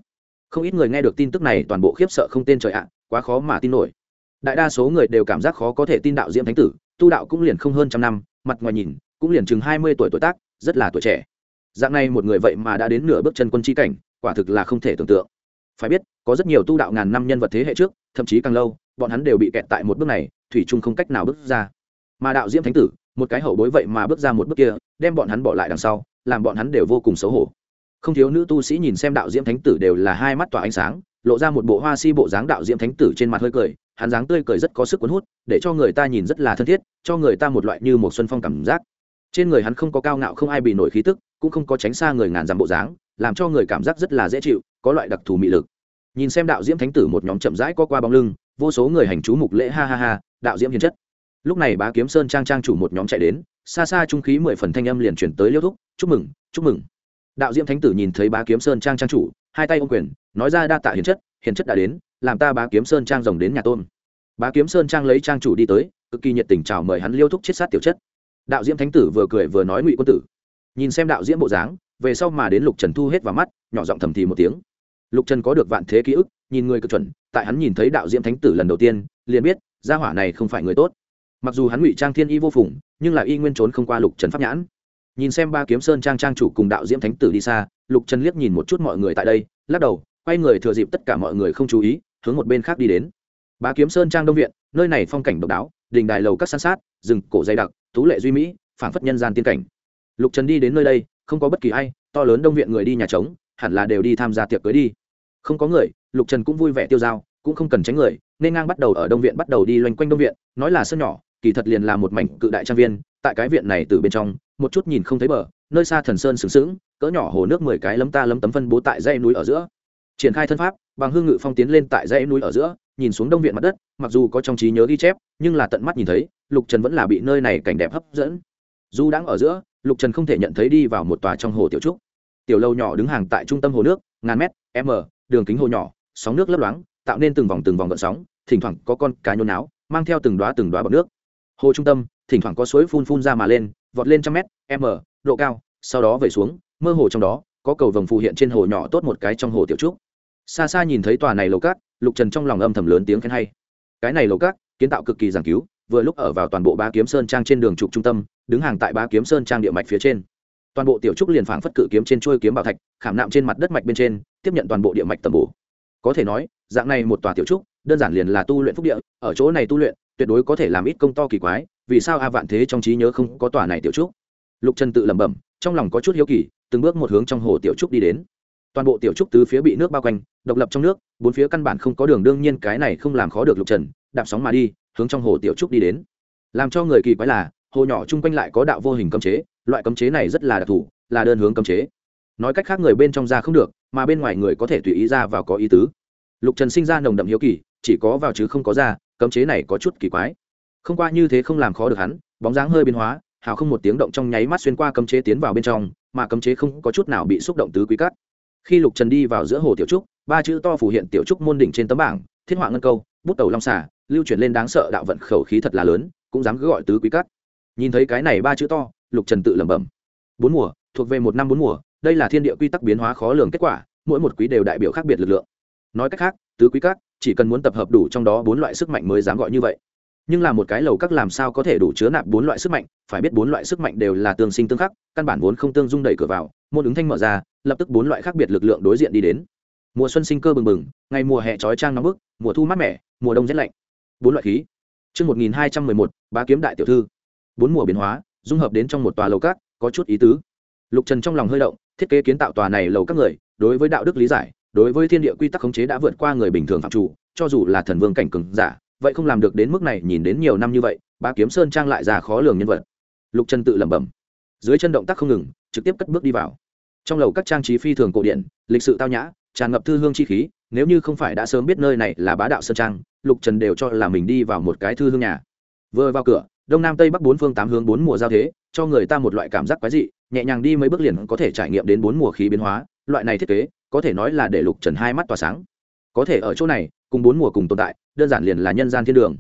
Không ít người nghe được tin tức này, toàn bộ khiếp sợ không tên trời ạ, quá khó mà tin nổi. Đại đa số người đều cảm giác khó có thể tin đạo diễm thánh tử, tu đạo cũng liền không hơn trăm năm, mặt ngoài nhìn, cũng liền chừng hai mươi tuổi tuổi tác, rất là tuổi trẻ. Dạng này một người vậy mà đã đến nửa bước chân quân chi cảnh, quả thực là không thể tưởng tượng phải biết, có rất nhiều tu đạo ngàn năm nhân vật thế hệ trước, thậm chí càng lâu, bọn hắn đều bị kẹt tại một bước này, thủy chung không cách nào bước ra. Mà đạo diễm thánh tử, một cái hậu bối vậy mà bước ra một bước kia, đem bọn hắn bỏ lại đằng sau, làm bọn hắn đều vô cùng xấu hổ. Không thiếu nữ tu sĩ nhìn xem đạo diễm thánh tử đều là hai mắt tỏa ánh sáng, lộ ra một bộ hoa si bộ dáng đạo diễm thánh tử trên mặt hơi cười, hắn dáng tươi cười rất có sức cuốn hút, để cho người ta nhìn rất là thân thiết, cho người ta một loại như một xuân phong cảm giác. Trên người hắn không có cao ngạo không ai bị nổi khí tức, cũng không có tránh xa người ngàn dặm bộ dáng làm cho người cảm giác rất là dễ chịu, có loại đặc thù mị lực. Nhìn xem đạo diễm thánh tử một nhóm chậm rãi có qua bóng lưng, vô số người hành chú mục lễ ha ha ha, đạo diễm hiền chất. Lúc này bá kiếm sơn trang trang chủ một nhóm chạy đến, xa xa trung khí mười phần thanh âm liền chuyển tới liêu thúc, chúc mừng chúc mừng. Đạo diễm thánh tử nhìn thấy bá kiếm sơn trang trang chủ, hai tay ô quyền, nói ra đa tạ hiền chất hiền chất đã đến, làm ta bá kiếm sơn trang rồng đến nhà tôn. Bá kiếm sơn trang lấy trang chủ đi tới, cực kỳ nhiệt tình chào mời hắn liêu thúc chiết sát tiểu chất. Đạo diễm thánh tử vừa cười vừa nói ngụy quân tử, nhìn xem đạo diễm bộ dáng về sau mà đến lục trần thu hết vào mắt, nhỏ giọng thầm thì một tiếng. Lục trần có được vạn thế ký ức, nhìn người cực chuẩn, tại hắn nhìn thấy đạo diễm thánh tử lần đầu tiên, liền biết, gia hỏa này không phải người tốt. Mặc dù hắn ngụy trang thiên y vô phùng, nhưng là y nguyên trốn không qua lục trần pháp nhãn. Nhìn xem ba kiếm sơn trang trang chủ cùng đạo diễm thánh tử đi xa, lục trần liếc nhìn một chút mọi người tại đây, lắc đầu, quay người thừa dịp tất cả mọi người không chú ý, hướng một bên khác đi đến. Ba kiếm sơn trang đông viện, nơi này phong cảnh độc đáo, đình đài lầu các san sát, rừng cổ dày đặc, tú lệ duy mỹ phản phất nhân gian tiên cảnh. Lục trần đi đến nơi đây không có bất kỳ ai, to lớn đông viện người đi nhà trống, hẳn là đều đi tham gia tiệc cưới đi. Không có người, lục trần cũng vui vẻ tiêu dao, cũng không cần tránh người, nên ngang bắt đầu ở đông viện bắt đầu đi loanh quanh đông viện, nói là sân nhỏ, kỳ thật liền là một mảnh cự đại trang viên, tại cái viện này từ bên trong, một chút nhìn không thấy bờ, nơi xa thần sơn sừng sững, cỡ nhỏ hồ nước mười cái lấm ta lấm tấm phân bố tại dãy núi ở giữa. Triển khai thân pháp, bằng hương ngự phong tiến lên tại dãy núi ở giữa, nhìn xuống đông viện mặt đất, mặc dù có trong trí nhớ ghi chép, nhưng là tận mắt nhìn thấy, lục trần vẫn là bị nơi này cảnh đẹp hấp dẫn. Dù đang ở giữa lục trần không thể nhận thấy đi vào một tòa trong hồ tiểu trúc. Tiểu lâu nhỏ đứng hàng tại trung tâm hồ nước, ngàn mét, m, đường kính hồ nhỏ, sóng nước lấp loáng, tạo nên từng vòng từng vòng gợn sóng, thỉnh thoảng có con cá nhôn náo, mang theo từng đoá từng đoá bọc nước. Hồ trung tâm, thỉnh thoảng có suối phun phun ra mà lên, vọt lên trăm mét, m, độ cao, sau đó về xuống, mơ hồ trong đó, có cầu vồng phù hiện trên hồ nhỏ tốt một cái trong hồ tiểu trúc. Xa xa nhìn thấy tòa này lầu cát, lục trần trong lòng âm thầm lớn tiếng khen hay. Cái này lầu cát, kiến tạo cực kỳ giảng cứu vừa lúc ở vào toàn bộ ba kiếm sơn trang trên đường trục trung tâm, đứng hàng tại ba kiếm sơn trang địa mạch phía trên. Toàn bộ tiểu trúc liền phảng phất cự kiếm trên chuôi kiếm bảo thạch, khảm nạm trên mặt đất mạch bên trên, tiếp nhận toàn bộ địa mạch tầm bổ. Có thể nói, dạng này một tòa tiểu trúc, đơn giản liền là tu luyện phúc địa, ở chỗ này tu luyện, tuyệt đối có thể làm ít công to kỳ quái, vì sao a vạn thế trong trí nhớ không có tòa này tiểu trúc? Lục trần tự lẩm bẩm, trong lòng có chút hiếu kỳ, từng bước một hướng trong hồ tiểu trúc đi đến. Toàn bộ tiểu trúc tứ phía bị nước bao quanh, độc lập trong nước, bốn phía căn bản không có đường, đương nhiên cái này không làm khó được lục trần, đạp sóng mà đi hướng trong hồ tiểu trúc đi đến. Làm cho người kỳ quái là, hồ nhỏ chung quanh lại có đạo vô hình cấm chế, loại cấm chế này rất là đặc thù, là đơn hướng cấm chế. Nói cách khác người bên trong ra không được, mà bên ngoài người có thể tùy ý ra vào có ý tứ. Lục trần sinh ra nồng đậm hiếu kỳ, chỉ có vào chứ không có ra, cấm chế này có chút kỳ quái. Không qua như thế không làm khó được hắn, bóng dáng hơi biến hóa, hào không một tiếng động trong nháy mắt xuyên qua cấm chế tiến vào bên trong, mà cấm chế không có chút nào bị xúc động tứ quý cắt khi lục trần đi vào giữa hồ tiểu trúc, ba chữ to phủ hiện tiểu trúc môn đỉnh trên tấm bảng, thiết họa ngân câu, bút tàu long xả lưu chuyển lên đáng sợ đạo vận khẩu khí thật là lớn, cũng dám cứ gọi tứ quý cắt nhìn thấy cái này ba chữ to, lục trần tự lẩm bẩm. Bốn mùa, thuộc về một năm bốn mùa, đây là thiên địa quy tắc biến hóa khó lường kết quả, mỗi một quý đều đại biểu khác biệt lực lượng. Nói cách khác, tứ quý các chỉ cần muốn tập hợp đủ trong đó bốn loại sức mạnh mới dám gọi như vậy. Nhưng là một cái lầu các làm sao có thể đủ chứa nạp bốn loại sức mạnh, phải biết bốn loại sức mạnh đều là tương sinh tương khắc, căn bản vốn không tương dung đẩy cửa vào, môn ứng thanh mở ra, lập tức bốn loại khác biệt lực lượng đối diện đi đến. Mùa xuân sinh cơ bừng bừng, ngày mùa hè trói trang nóng bức, mùa thu mát mẻ, mùa đông rét lạnh bốn loại khí Trước 1211, bá kiếm đại tiểu thư. Bốn mùa biến hóa, dung hợp đến trong một tòa lầu các, có chút ý tứ. Lục Trần trong lòng hơi động, thiết kế kiến tạo tòa này lầu các người, đối với đạo đức lý giải, đối với thiên địa quy tắc khống chế đã vượt qua người bình thường phạm chủ, cho dù là thần vương cảnh cường giả, vậy không làm được đến mức này nhìn đến nhiều năm như vậy bá kiếm sơn trang lại ra khó lường nhân vật lục trần tự lẩm bẩm dưới chân động tác không ngừng trực tiếp cất bước đi vào trong lầu các trang trí phi thường cổ điển lịch sự tao nhã tràn ngập thư hương chi khí nếu như không phải đã sớm biết nơi này là bá đạo sơn trang, lục trần đều cho là mình đi vào một cái thư hương nhà. Vừa vào cửa, đông nam tây bắc bốn phương tám hướng bốn mùa giao thế, cho người ta một loại cảm giác quái dị, nhẹ nhàng đi mấy bước liền có thể trải nghiệm đến bốn mùa khí biến hóa, loại này thiết kế, có thể nói là để lục trần hai mắt tỏa sáng. Có thể ở chỗ này, cùng bốn mùa cùng tồn tại, đơn giản liền là nhân gian thiên đường.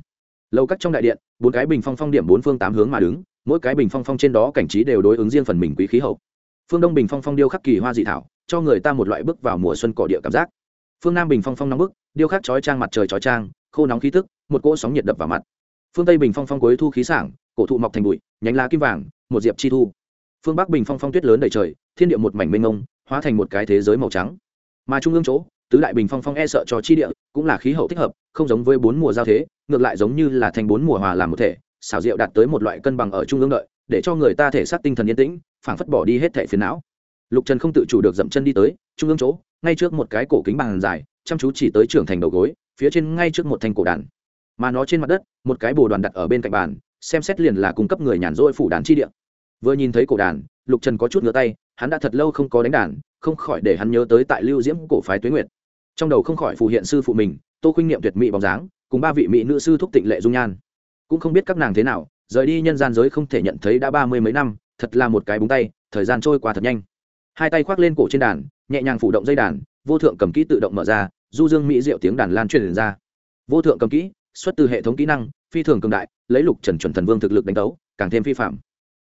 Lâu cắt trong đại điện, bốn cái bình phong phong điểm bốn phương tám hướng mà đứng, mỗi cái bình phong phong trên đó cảnh trí đều đối ứng riêng phần mình quý khí hậu. Phương đông bình phong phong điêu khắc kỳ hoa dị thảo, cho người ta một loại bước vào mùa xuân cỏ địa cảm giác phương nam bình phong phong nóng bức, điêu khắc chói trang mặt trời chói trang, khô nóng khí tức, một cỗ sóng nhiệt đập vào mặt. Phương tây bình phong phong cuối thu khí sảng, cổ thụ mọc thành bụi, nhánh lá kim vàng, một diệp chi thu. Phương bắc bình phong phong tuyết lớn đầy trời, thiên địa một mảnh mênh mông, hóa thành một cái thế giới màu trắng. Mà trung ương chỗ, tứ đại bình phong phong e sợ cho chi địa, cũng là khí hậu thích hợp, không giống với bốn mùa giao thế, ngược lại giống như là thành bốn mùa hòa làm một thể, xảo diệu đạt tới một loại cân bằng ở trung ương đợi, để cho người ta thể xác tinh thần yên tĩnh, phảng phất bỏ đi hết thể phiền não. Lục trần không tự chủ được dậm chân đi tới, trung ương chỗ ngay trước một cái cổ kính bàn dài, chăm chú chỉ tới trưởng thành đầu gối, phía trên ngay trước một thành cổ đàn. Mà nó trên mặt đất, một cái bồ đoàn đặt ở bên cạnh bàn, xem xét liền là cung cấp người nhàn rỗi phủ đàn chi địa. Vừa nhìn thấy cổ đàn, lục trần có chút ngửa tay, hắn đã thật lâu không có đánh đàn, không khỏi để hắn nhớ tới tại lưu diễm cổ phái tuế nguyệt. Trong đầu không khỏi phù hiện sư phụ mình, tô khuynh niệm tuyệt mỹ bóng dáng, cùng ba vị mỹ nữ sư thúc tịnh lệ dung nhan. Cũng không biết các nàng thế nào, rời đi nhân gian giới không thể nhận thấy đã ba mươi mấy năm, thật là một cái búng tay, thời gian trôi qua thật nhanh hai tay khoác lên cổ trên đàn, nhẹ nhàng phủ động dây đàn, vô thượng cầm kỹ tự động mở ra, du dương mỹ diệu tiếng đàn lan truyền ra. Vô thượng cầm kỹ, xuất từ hệ thống kỹ năng, phi thường cường đại, lấy lục trần chuẩn thần vương thực lực đánh đấu, càng thêm phi phạm.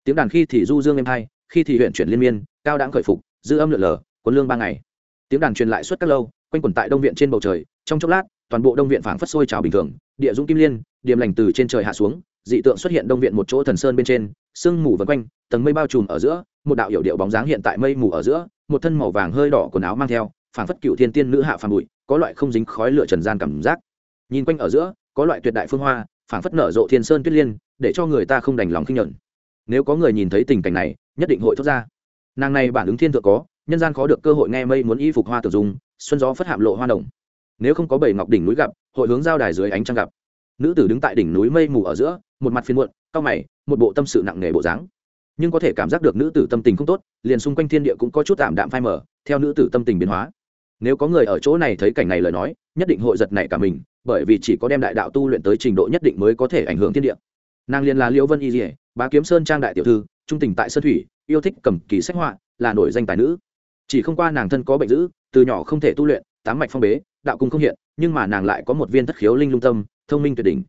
Tiếng đàn khi thì du dương êm hai, khi thì huyện chuyển liên miên, cao đãng khởi phục, dư âm lượn lờ quân lương ba ngày. Tiếng đàn truyền lại suốt các lâu, quanh quẩn tại đông viện trên bầu trời, trong chốc lát, toàn bộ đông viện phảng phất sôi trào bình thường, địa dũng kim liên điểm lành từ trên trời hạ xuống, dị tượng xuất hiện đông viện một chỗ thần sơn bên trên sương mù vần quanh, tầng mây bao trùm ở giữa, một đạo hiệu điệu bóng dáng hiện tại mây mù ở giữa, một thân màu vàng hơi đỏ quần áo mang theo, phảng phất cựu thiên tiên nữ hạ phàm bụi, có loại không dính khói lửa trần gian cảm giác. Nhìn quanh ở giữa, có loại tuyệt đại phương hoa, phảng phất nở rộ thiên sơn tuyết liên, để cho người ta không đành lòng khinh nhẫn. Nếu có người nhìn thấy tình cảnh này, nhất định hội thoát ra. Nàng này bản ứng thiên thượng có, nhân gian khó được cơ hội nghe mây muốn y phục hoa tử dùng xuân gió phất hạm lộ hoa đồng nếu không có bảy ngọc đỉnh núi gặp, hội hướng giao đài dưới ánh trăng gặp nữ tử đứng tại đỉnh núi mây mù ở giữa, một mặt phiên muộn cao mày, một bộ tâm sự nặng nề bộ dáng. Nhưng có thể cảm giác được nữ tử tâm tình không tốt, liền xung quanh thiên địa cũng có chút tạm đạm phai mở theo nữ tử tâm tình biến hóa. Nếu có người ở chỗ này thấy cảnh này lời nói, nhất định hội giật nảy cả mình, bởi vì chỉ có đem đại đạo tu luyện tới trình độ nhất định mới có thể ảnh hưởng thiên địa. Nàng liền là liễu vân y dỉa bá kiếm sơn trang đại tiểu thư, trung tình tại sơn thủy, yêu thích cầm kỳ sách họa, là nổi danh tài nữ. Chỉ không qua nàng thân có bệnh dữ, từ nhỏ không thể tu luyện, tám mạch phong bế, đạo cung không hiện, nhưng mà nàng lại có một viên thất khiếu linh lung tâm thông minh tuyệt đỉnh.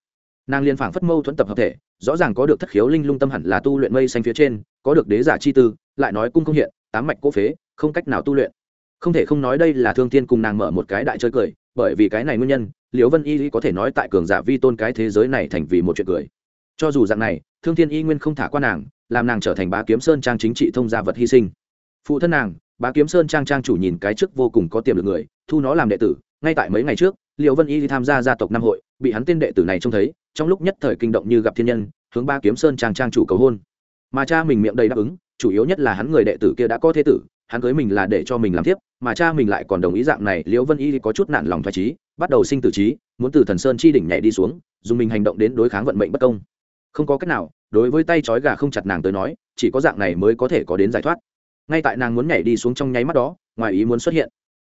Nàng liên phảng phất mâu thuẫn tập hợp thể, rõ ràng có được thất khiếu linh lung tâm hẳn là tu luyện mây xanh phía trên, có được đế giả chi tư, lại nói cung không hiện, tám mạch cố phế, không cách nào tu luyện. Không thể không nói đây là thương thiên cùng nàng mở một cái đại chơi cười, bởi vì cái này nguyên nhân, liễu vân y có thể nói tại cường giả vi tôn cái thế giới này thành vì một chuyện cười. Cho dù dạng này, thương thiên y nguyên không thả qua nàng, làm nàng trở thành bá kiếm sơn trang chính trị thông gia vật hy sinh. Phụ thân nàng bá kiếm sơn trang trang chủ nhìn cái trước vô cùng có tiềm lực người, thu nó làm đệ tử, ngay tại mấy ngày trước liệu vân y đi tham gia gia tộc năm hội, bị hắn tên đệ tử này trông thấy, trong lúc nhất thời kinh động như gặp thiên nhân, hướng ba kiếm sơn trang trang chủ cầu hôn. Mà cha mình miệng đầy đáp ứng, chủ yếu nhất là hắn người đệ tử kia đã có thế tử, hắn cưới mình là để cho mình làm tiếp mà cha mình lại còn đồng ý dạng này, liễu vân y có chút nản lòng thoải trí bắt đầu sinh tử trí muốn từ thần sơn chi đỉnh nhảy đi xuống, dùng mình hành động đến đối kháng vận mệnh bất công. Không có cách nào, đối với tay trói gà không chặt nàng tới nói, chỉ có dạng này mới có thể có đến giải thoát ngay tại nàng muốn nhảy đi xuống trong nháy mắt đó, ngoài ý muốn xuất hiện.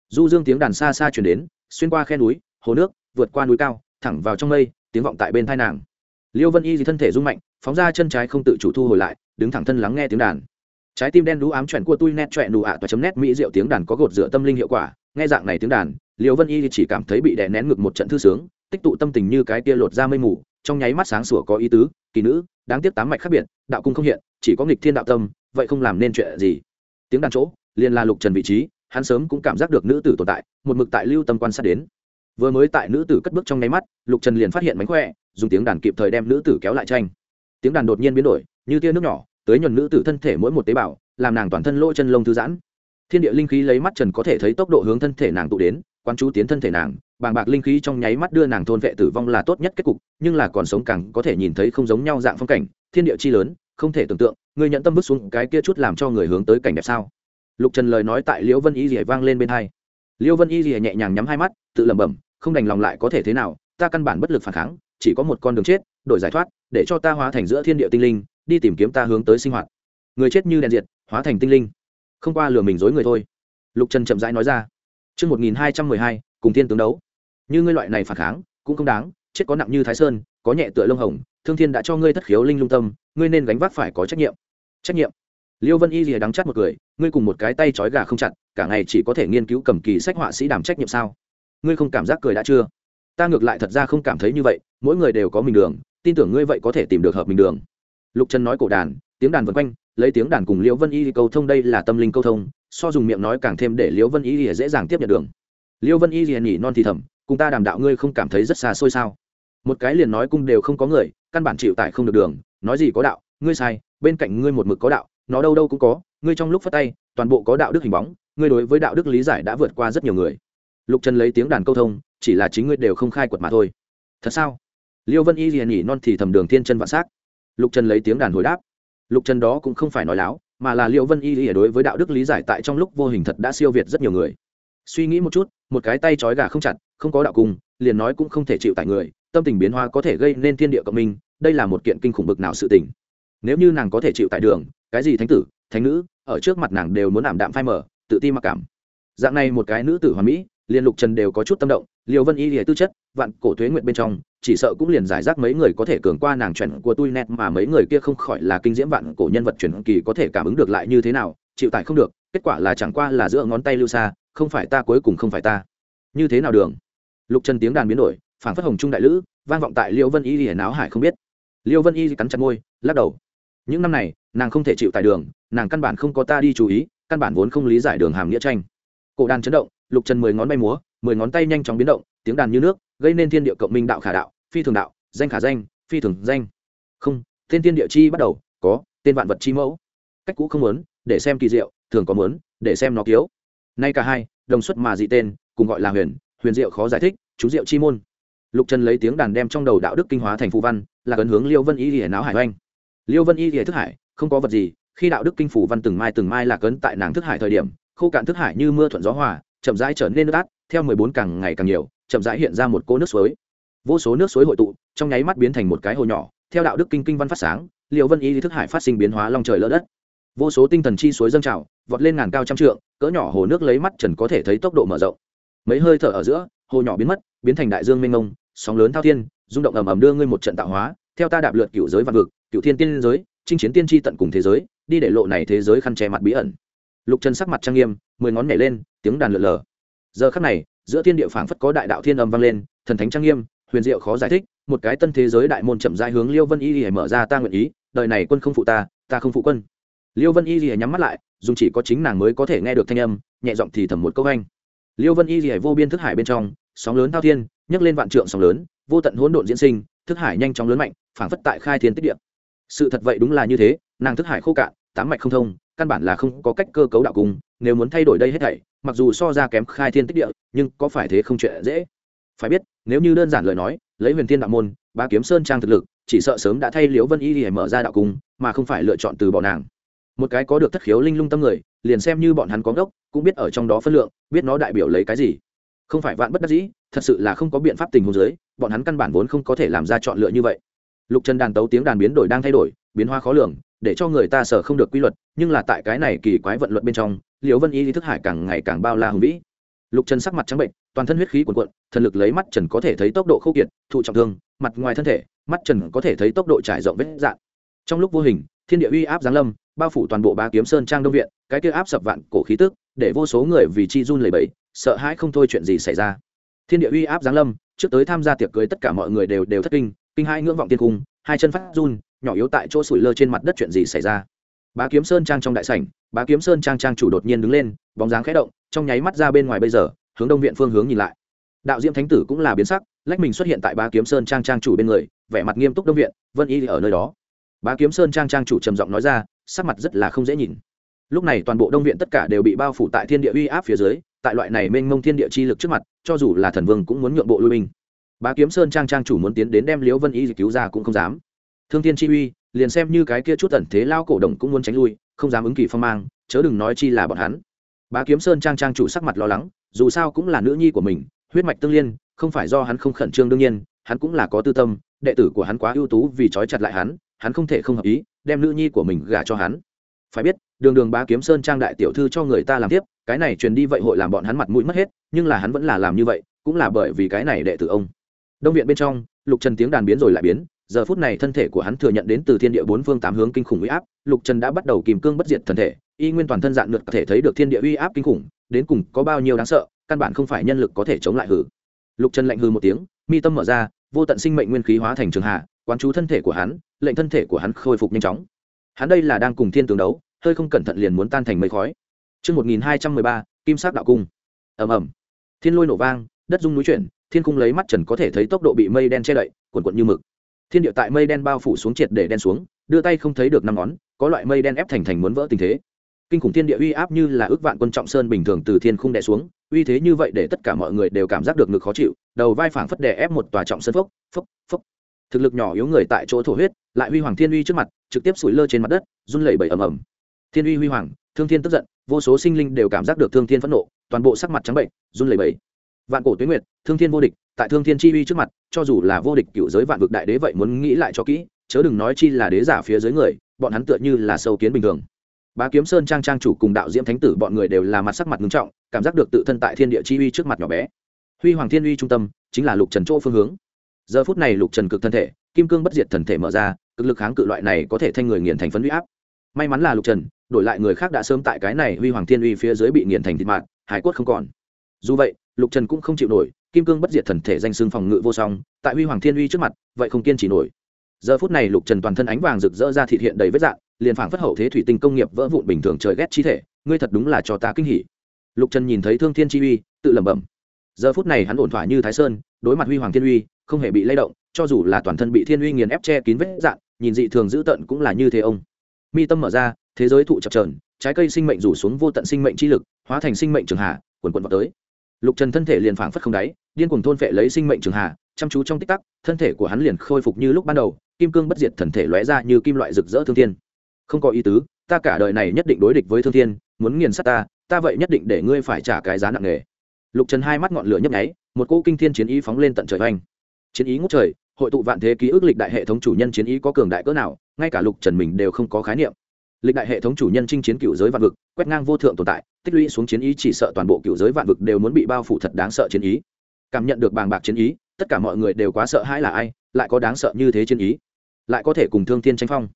Du dương tiếng đàn xa xa chuyển đến, xuyên qua khe núi, hồ nước, vượt qua núi cao, thẳng vào trong mây, tiếng vọng tại bên thai nàng. Liêu vân y thì thân thể rung mạnh, phóng ra chân trái không tự chủ thu hồi lại, đứng thẳng thân lắng nghe tiếng đàn. Trái tim đen đũ ám chuẩn của tui net trọe nụ ạ toa chấm nét mỹ diệu tiếng đàn có gột rửa tâm linh hiệu quả, nghe dạng này tiếng đàn, liêu vân y chỉ cảm thấy bị đè nén ngực một trận thư sướng, tích tụ tâm tình như cái tia lột ra mây mù, trong nháy mắt sáng sủa có ý tứ, kỳ nữ, đáng tiếc tám mạch khác biệt, đạo cung không hiện, chỉ có nghịch thiên đạo tâm, vậy không làm nên chuyện gì tiếng đàn chỗ, liền là lục trần vị trí, hắn sớm cũng cảm giác được nữ tử tồn tại, một mực tại lưu tâm quan sát đến. Vừa mới tại nữ tử cất bước trong nháy mắt, lục trần liền phát hiện mánh khỏe, dùng tiếng đàn kịp thời đem nữ tử kéo lại tranh. Tiếng đàn đột nhiên biến đổi, như tia nước nhỏ, tới nhuần nữ tử thân thể mỗi một tế bào, làm nàng toàn thân lỗ chân lông thư giãn. Thiên địa linh khí lấy mắt trần có thể thấy tốc độ hướng thân thể nàng tụ đến, quan chú tiến thân thể nàng, bàng bạc linh khí trong nháy mắt đưa nàng thôn vệ tử vong là tốt nhất kết cục, nhưng là còn sống càng có thể nhìn thấy không giống nhau dạng phong cảnh, thiên địa chi lớn, không thể tưởng tượng Ngươi nhận tâm bước xuống cái kia chút làm cho người hướng tới cảnh đẹp sao? Lục trần lời nói tại liễu vân y rỉa vang lên bên hai. Liễu vân y rỉa nhẹ nhàng nhắm hai mắt tự lẩm bẩm không đành lòng lại có thể thế nào ta căn bản bất lực phản kháng chỉ có một con đường chết đổi giải thoát để cho ta hóa thành giữa thiên địa tinh linh đi tìm kiếm ta hướng tới sinh hoạt. Người chết như đèn diệt hóa thành tinh linh. Không qua lừa mình dối người thôi. Lục trần chậm rãi nói ra. Trước 1212, cùng thiên tướng đấu. Như ngươi loại này phản kháng, cũng không đáng, chết có nặng như Thái Sơn, có nhẹ tựa lông hồng, thương thiên đã cho ngươi thất khiếu linh lung tâm, ngươi nên gánh vác phải có trách nhiệm. Trách nhiệm? Liêu Vân Y lìa đắng chắt một cười, ngươi cùng một cái tay trói gà không chặt, cả ngày chỉ có thể nghiên cứu cầm kỳ sách họa sĩ đảm trách nhiệm sao? Ngươi không cảm giác cười đã chưa? Ta ngược lại thật ra không cảm thấy như vậy, mỗi người đều có mình đường, tin tưởng ngươi vậy có thể tìm được hợp mình đường. Lục Trần nói cổ đàn, tiếng đàn vần quanh, lấy tiếng đàn cùng Liễu Vân Y câu thông đây là tâm linh câu thông, so dùng miệng nói càng thêm để liễu vân y lìa dễ dàng tiếp nhận đường liễu vân y lìa nhỉ non thì thầm cùng ta đàm đạo ngươi không cảm thấy rất xa xôi sao một cái liền nói cung đều không có người căn bản chịu tải không được đường nói gì có đạo, ngươi sai, bên cạnh ngươi một mực có đạo, nó đâu đâu cũng có, ngươi trong lúc phát tay, toàn bộ có đạo đức hình bóng, ngươi đối với đạo đức lý giải đã vượt qua rất nhiều người. Lục trần lấy tiếng đàn câu thông, chỉ là chính ngươi đều không khai quật mà thôi. Thật sao? Liêu vân y liền nhỉ non thì thầm đường thiên chân vạn s á c lục trần lấy tiếng đàn hồi đáp. Lục trần đó cũng không phải nói láo, mà là liệu vân y lìa đối với đạo đức lý giải tại trong lúc vô hình thật đã siêu việt rất nhiều người. Suy nghĩ một chút, một cái tay trói gà không chặt, không có đạo cùng, liền nói cũng không thể chịu tại người, tâm tình biến hoa có thể gây nên thiên địa cộng minh đây là một kiện kinh khủng bực nào sự tình. Nếu như nàng có thể chịu tại đường, cái gì thánh tử, thánh nữ, ở trước mặt nàng đều muốn ảm đạm phai mở tự ti mặc cảm. Dạng này một cái nữ tử hoàn mỹ, liền lục trần đều có chút tâm động, liều vân y lìa tư chất, vạn cổ thuế nguyện bên trong, chỉ sợ cũng liền giải rác mấy người có thể cường qua nàng chuẩn của tôi nét mà mấy người kia không khỏi là kinh diễm vạn cổ nhân vật truyền kỳ có thể cảm ứng được lại như thế nào, chịu tải không được, kết quả là chẳng qua là giữa ngón tay lưu xa, không phải ta cuối cùng không phải ta. Như thế nào đường? Lục trần tiếng đàn biến đổi, phảng phất hồng trung đại lữ, vang vọng tại liêu vân y lìa náo hải không biết liêu vân y cắn chặt môi, lắc đầu. Những năm này, nàng không thể chịu tại đường, nàng căn bản không có ta đi chú ý, căn bản vốn không lý giải đường hàm nghĩa tranh. Cổ đàn chấn động, lục trần mười ngón bay múa, mười ngón tay nhanh chóng biến động, tiếng đàn như nước, gây nên thiên địa cộng minh đạo khả đạo, phi thường đạo, danh khả danh, phi thường danh. Không, tên thiên địa chi bắt đầu, có, tên vạn vật chi mẫu. Cách cũ không muốn, để xem kỳ diệu, thường có muốn, để xem nó kiếu. Nay cả hai, đồng xuất mà dị tên, cùng gọi là huyền huyền diệu khó giải thích, chú diệu chi môn lục trần lấy tiếng đàn đem trong đầu đạo đức kinh hóa thành phù văn, là gần hướng liêu vân y hiển áo hải oanh. Liêu vân y hiển thức hải, không có vật gì, khi đạo đức kinh phủ văn từng mai từng mai là cấn tại nàng thức hải thời điểm, khô cạn thức hải như mưa thuận gió hòa, chậm rãi trở nên nước át theo mười bốn càng ngày càng nhiều, chậm rãi hiện ra một cô nước suối. Vô số nước suối hội tụ, trong nháy mắt biến thành một cái hồ nhỏ, theo đạo đức kinh kinh văn phát sáng liệu vân y thức hải phát sinh biến hóa long trời lỡ đất. Vô số tinh thần chi suối dâng trào, vọt lên ngàn cao trăm trượng, cỡ nhỏ hồ nước lấy mắt trần có thể thấy tốc độ mở rộng. Mấy hơi thở ở giữa, hồ nhỏ biến mất, biến thành đại dương mênh mông sóng lớn thao thiên, rung động ầm ầm đưa ngươi một trận tạo hóa, theo ta đạp lượt cựu giới vạn vực cựu thiên tiên giới, chinh chiến tiên tri tận cùng thế giới, đi để lộ này thế giới khăn che mặt bí ẩn. Lục trần sắc mặt trang nghiêm, mười ngón nhảy lên, tiếng đàn lượn lờ. Giờ khắc này, giữa thiên địa phảng phất có đại đạo thiên âm vang lên, thần thánh trang nghiêm, huyền diệu khó giải thích, một cái tân thế giới đại môn chậm rãi hướng liêu vân y lìa mở ra ta nguyện ý, đời này quân không phụ ta ta không phụ quân. Liêu vân y lìa nhắm mắt lại dùng chỉ có chính nàng mới có thể nghe được thanh âm, nhẹ giọng thì thầm một câu anh. Liêu vân y lìa vô biên thức hải bên trong, sóng lớn thao thiên nhấc lên vạn trượng sóng lớn, vô tận hỗn độn diễn sinh, thức hải nhanh chóng lớn mạnh, phảng phất tại khai thiên tích địa. Sự thật vậy đúng là như thế, nàng thức hải khô cạn, tám mạch không thông, căn bản là không có cách cơ cấu đạo cung nếu muốn thay đổi đây hết thảy, mặc dù so ra kém khai thiên tích địa, nhưng có phải thế không chuyện dễ. Phải biết, nếu như đơn giản lời nói, lấy huyền thiên đạo môn, ba kiếm sơn trang thực lực, chỉ sợ sớm đã thay liễu vân y để mở ra đạo cung mà không phải lựa chọn từ bỏ nàng. Một cái có được thất khiếu linh lung tâm người, liền xem như bọn hắn có gốc cũng biết ở trong đó phân lượng, biết nó đại biểu lấy cái gì không phải vạn bất đắc dĩ, thật sự là không có biện pháp tình huống giới bọn hắn căn bản vốn không có thể làm ra chọn lựa như vậy. Lục trần đàn tấu tiếng đàn biến đổi đang thay đổi, biến hóa khó lường, để cho người ta sở không được quy luật, nhưng là tại cái này kỳ quái vận luật bên trong, liễu vân y lý thức hải càng ngày càng bao la hùng vĩ. Lục trần sắc mặt trắng bệnh, toàn thân huyết khí cuồn cuộn, thần lực lấy mắt trần có thể thấy tốc độ khâu kiệt, thụ trọng thương, mặt ngoài thân thể, mắt trần có thể thấy tốc độ trải rộng vết dạn. Trong lúc vô hình thiên địa uy áp giáng lâm, bao phủ toàn bộ ba kiếm sơn trang đông viện, cái kia áp sập vạn cổ khí tức, để vô số người vì chi run lẩy bẩy, sợ hãi không thôi chuyện gì xảy ra. Thiên địa uy áp giáng lâm, trước tới tham gia tiệc cưới tất cả mọi người đều đều thất kinh kinh hai ngưỡng vọng tiên cung, hai chân phát run, nhỏ yếu tại chỗ sủi lơ trên mặt đất chuyện gì xảy ra. Bá kiếm sơn trang trong đại sảnh, bá kiếm sơn trang trang chủ đột nhiên đứng lên, bóng dáng khẽ động, trong nháy mắt ra bên ngoài bây giờ, hướng đông viện phương hướng nhìn lại. Đạo diễm thánh tử cũng là biến sắc, lách mình xuất hiện tại bá kiếm sơn trang trang chủ bên người, vẻ mặt nghiêm túc đông viện, vân y ở nơi đó bá kiếm sơn trang trang chủ trầm giọng nói ra, sắc mặt rất là không dễ nhìn. Lúc này toàn bộ đông viện tất cả đều bị bao phủ tại thiên địa uy áp phía dưới, tại loại này mênh mông thiên địa chi lực trước mặt, cho dù là thần vương cũng muốn nhượng bộ lui binh. Bá kiếm sơn trang trang chủ muốn tiến đến đem liễu vân y cứu ra cũng không dám. Thương thiên chi uy, liền xem như cái kia chút tần thế lao cổ đồng cũng muốn tránh lui, không dám ứng kỳ phong mang, chớ đừng nói chi là bọn hắn. Bá kiếm sơn trang trang chủ sắc mặt lo lắng, dù sao cũng là nữ nhi của mình, huyết mạch tương liên, không phải do hắn không khẩn trương đương nhiên, hắn cũng là có tư tâm, đệ tử của hắn quá ưu tú vì trói chặt lại hắn hắn không thể không hợp ý, đem nữ nhi của mình gả cho hắn. Phải biết, đường đường bá kiếm sơn trang đại tiểu thư cho người ta làm tiếp, cái này truyền đi vậy hội làm bọn hắn mặt mũi mất hết, nhưng là hắn vẫn là làm như vậy, cũng là bởi vì cái này đệ tử ông. Đông viện bên trong, lục trần tiếng đàn biến rồi lại biến, giờ phút này thân thể của hắn thừa nhận đến từ thiên địa bốn phương tám hướng kinh khủng uy áp, lục trần đã bắt đầu kìm cương bất diệt thân thể, y nguyên toàn thân dạng lượt có thể thấy được thiên địa uy áp kinh khủng, đến cùng có bao nhiêu đáng sợ, căn bản không phải nhân lực có thể chống lại hử. Lục trần lạnh hư một tiếng, mi tâm mở ra, vô tận sinh mệnh nguyên khí hóa thành trường hạ quán chú thân thể của hắn lệnh thân thể của hắn khôi phục nhanh chóng hắn đây là đang cùng thiên tướng đấu hơi không cẩn thận liền muốn tan thành mây khói Trước 1213, Kim sắc đạo cung. ầm ầm, thiên lôi nổ vang, đất rung núi chuyển, thiên cung lấy mắt trần có thể thấy tốc độ bị mây đen che đậy, cuộn cuộn như mực. Thiên địa tại mây đen bao phủ xuống triệt để đen xuống, đưa tay không thấy được năm ngón, có loại mây đen ép thành thành muốn vỡ tình thế. Kinh khủng thiên địa uy áp như là ước vạn quân trọng sơn bình thường từ thiên khung đè xuống, uy thế như vậy để tất cả mọi người đều cảm giác được ngực khó chịu, đầu vai phảng phất đè ép một tòa trọng sơn phốc, phốc, phốc. Thực lực nhỏ yếu người tại chỗ thổ huyết, lại huy hoàng thiên uy trước mặt, trực tiếp sủi lơ trên mặt đất, run lẩy bẩy ầm ầm. Thiên uy huy hoàng thương thiên tức giận vô số sinh linh đều cảm giác được thương thiên phẫn nộ toàn bộ sắc mặt trắng bệnh run lẩy bẩy. Vạn cổ tuyến nguyệt thương thiên vô địch tại thương thiên chi uy trước mặt cho dù là vô địch cựu giới vạn vực đại đế vậy muốn nghĩ lại cho kỹ chớ đừng nói chi là đế giả phía dưới người bọn hắn tựa như là sâu kiến bình thường. Bá kiếm sơn trang trang chủ cùng đạo diễm thánh tử bọn người đều là mặt sắc mặt ngưng trọng cảm giác được tự thân tại thiên địa chi uy trước mặt nhỏ bé. Huy hoàng thiên uy trung tâm chính là lục trần chỗ phương hướng giờ phút này lục trần cực thân thể, kim cương bất diệt thần thể mở ra, cực lực kháng cự loại này có thể thanh người nghiền thành phấn huy áp. May mắn là lục trần, đổi lại người khác đã sớm tại cái này huy hoàng thiên uy phía dưới bị nghiền thành thịt mạng hải quất không còn. Dù vậy, lục trần cũng không chịu nổi, kim cương bất diệt thần thể danh xưng phòng ngự vô song, tại huy hoàng thiên uy trước mặt, vậy không kiên trì nổi. Giờ phút này lục trần toàn thân ánh vàng rực rỡ ra thịt hiện đầy vết dạng, liền phảng phất hậu thế thủy tinh công nghiệp vỡ vụn bình thường trời ghét chi thể, ngươi thật đúng là cho ta kinh hỉ. Lục trần nhìn thấy thương thiên chi uy, tự lẩm bẩm. Giờ phút này hắn ổn thỏa như thái sơn, đối mặt huy hoàng thiên uy không hề bị lay động, cho dù là toàn thân bị thiên uy nghiền ép che kín vết dạng nhìn dị thường dữ tận cũng là như thế ông. Mi tâm mở ra, thế giới thụ chập trờn trái cây sinh mệnh rủ xuống vô tận sinh mệnh chi lực, hóa thành sinh mệnh trường hạ quần quần vào tới. Lục trần thân thể liền phảng phất không đáy, điên cùng thôn phệ lấy sinh mệnh trường hạ chăm chú trong tích tắc, thân thể của hắn liền khôi phục như lúc ban đầu, kim cương bất diệt thần thể lóe ra như kim loại rực rỡ thương thiên. Không có ý tứ, ta cả đời này nhất định đối địch với thương thiên, muốn nghiền sát ta ta vậy nhất định để ngươi phải trả cái giá nặng nề. Lục trần hai mắt ngọn lửa nhấp nháy, một cỗ kinh thiên chiến ý phóng lên tận trời oanh chiến ý ngút trời, hội tụ vạn thế ký ức lịch đại hệ thống chủ nhân chiến ý có cường đại cỡ nào, ngay cả lục trần mình đều không có khái niệm. Lịch đại hệ thống chủ nhân chinh chiến cựu giới vạn vực, quét ngang vô thượng tồn tại, tích lũy xuống chiến ý chỉ sợ toàn bộ cựu giới vạn vực đều muốn bị bao phủ thật đáng sợ chiến ý. Cảm nhận được bàng bạc chiến ý, tất cả mọi người đều quá sợ hãi là ai, lại có đáng sợ như thế chiến ý? Lại có thể cùng thương thiên tranh phong?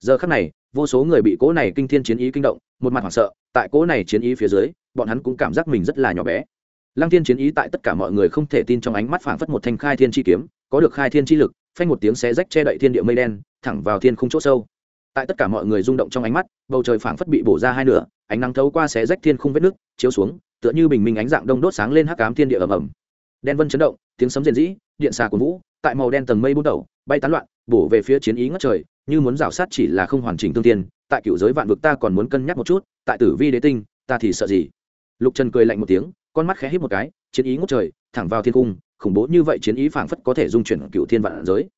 Giờ khắc này, vô số người bị cỗ này kinh thiên chiến ý kinh động, một mặt hoảng sợ, tại cỗ này chiến ý phía dưới, bọn hắn cũng cảm giác mình rất là nhỏ bé lăng thiên chiến ý tại tất cả mọi người không thể tin trong ánh mắt phảng phất một thanh khai thiên chi kiếm, có được khai thiên chi lực, phanh một tiếng xé rách che đậy thiên địa mây đen, thẳng vào thiên không chỗ sâu. Tại tất cả mọi người rung động trong ánh mắt, bầu trời phảng phất bị bổ ra hai nửa, ánh nắng thấu qua xé rách thiên không vết nước, chiếu xuống, tựa như bình minh ánh dạng đông đốt sáng lên hắc ám thiên địa ầm ầm. Đen vân chấn động, tiếng sấm rền rĩ, điện xà của vũ, tại màu đen tầng mây bút đầu, bay tán loạn, bổ về phía chiến ý ngất trời, như muốn rào sát chỉ là không hoàn chỉnh tương tiên, tại cựu giới vạn vực ta còn muốn cân nhắc một chút, tại tử vi đế tinh, ta thì sợ gì? Lục trần cười lạnh một tiếng con mắt khẽ hít một cái, chiến ý ngút trời, thẳng vào thiên cung, khủng bố như vậy chiến ý phảng phất có thể dung chuyển cựu thiên vạn giới.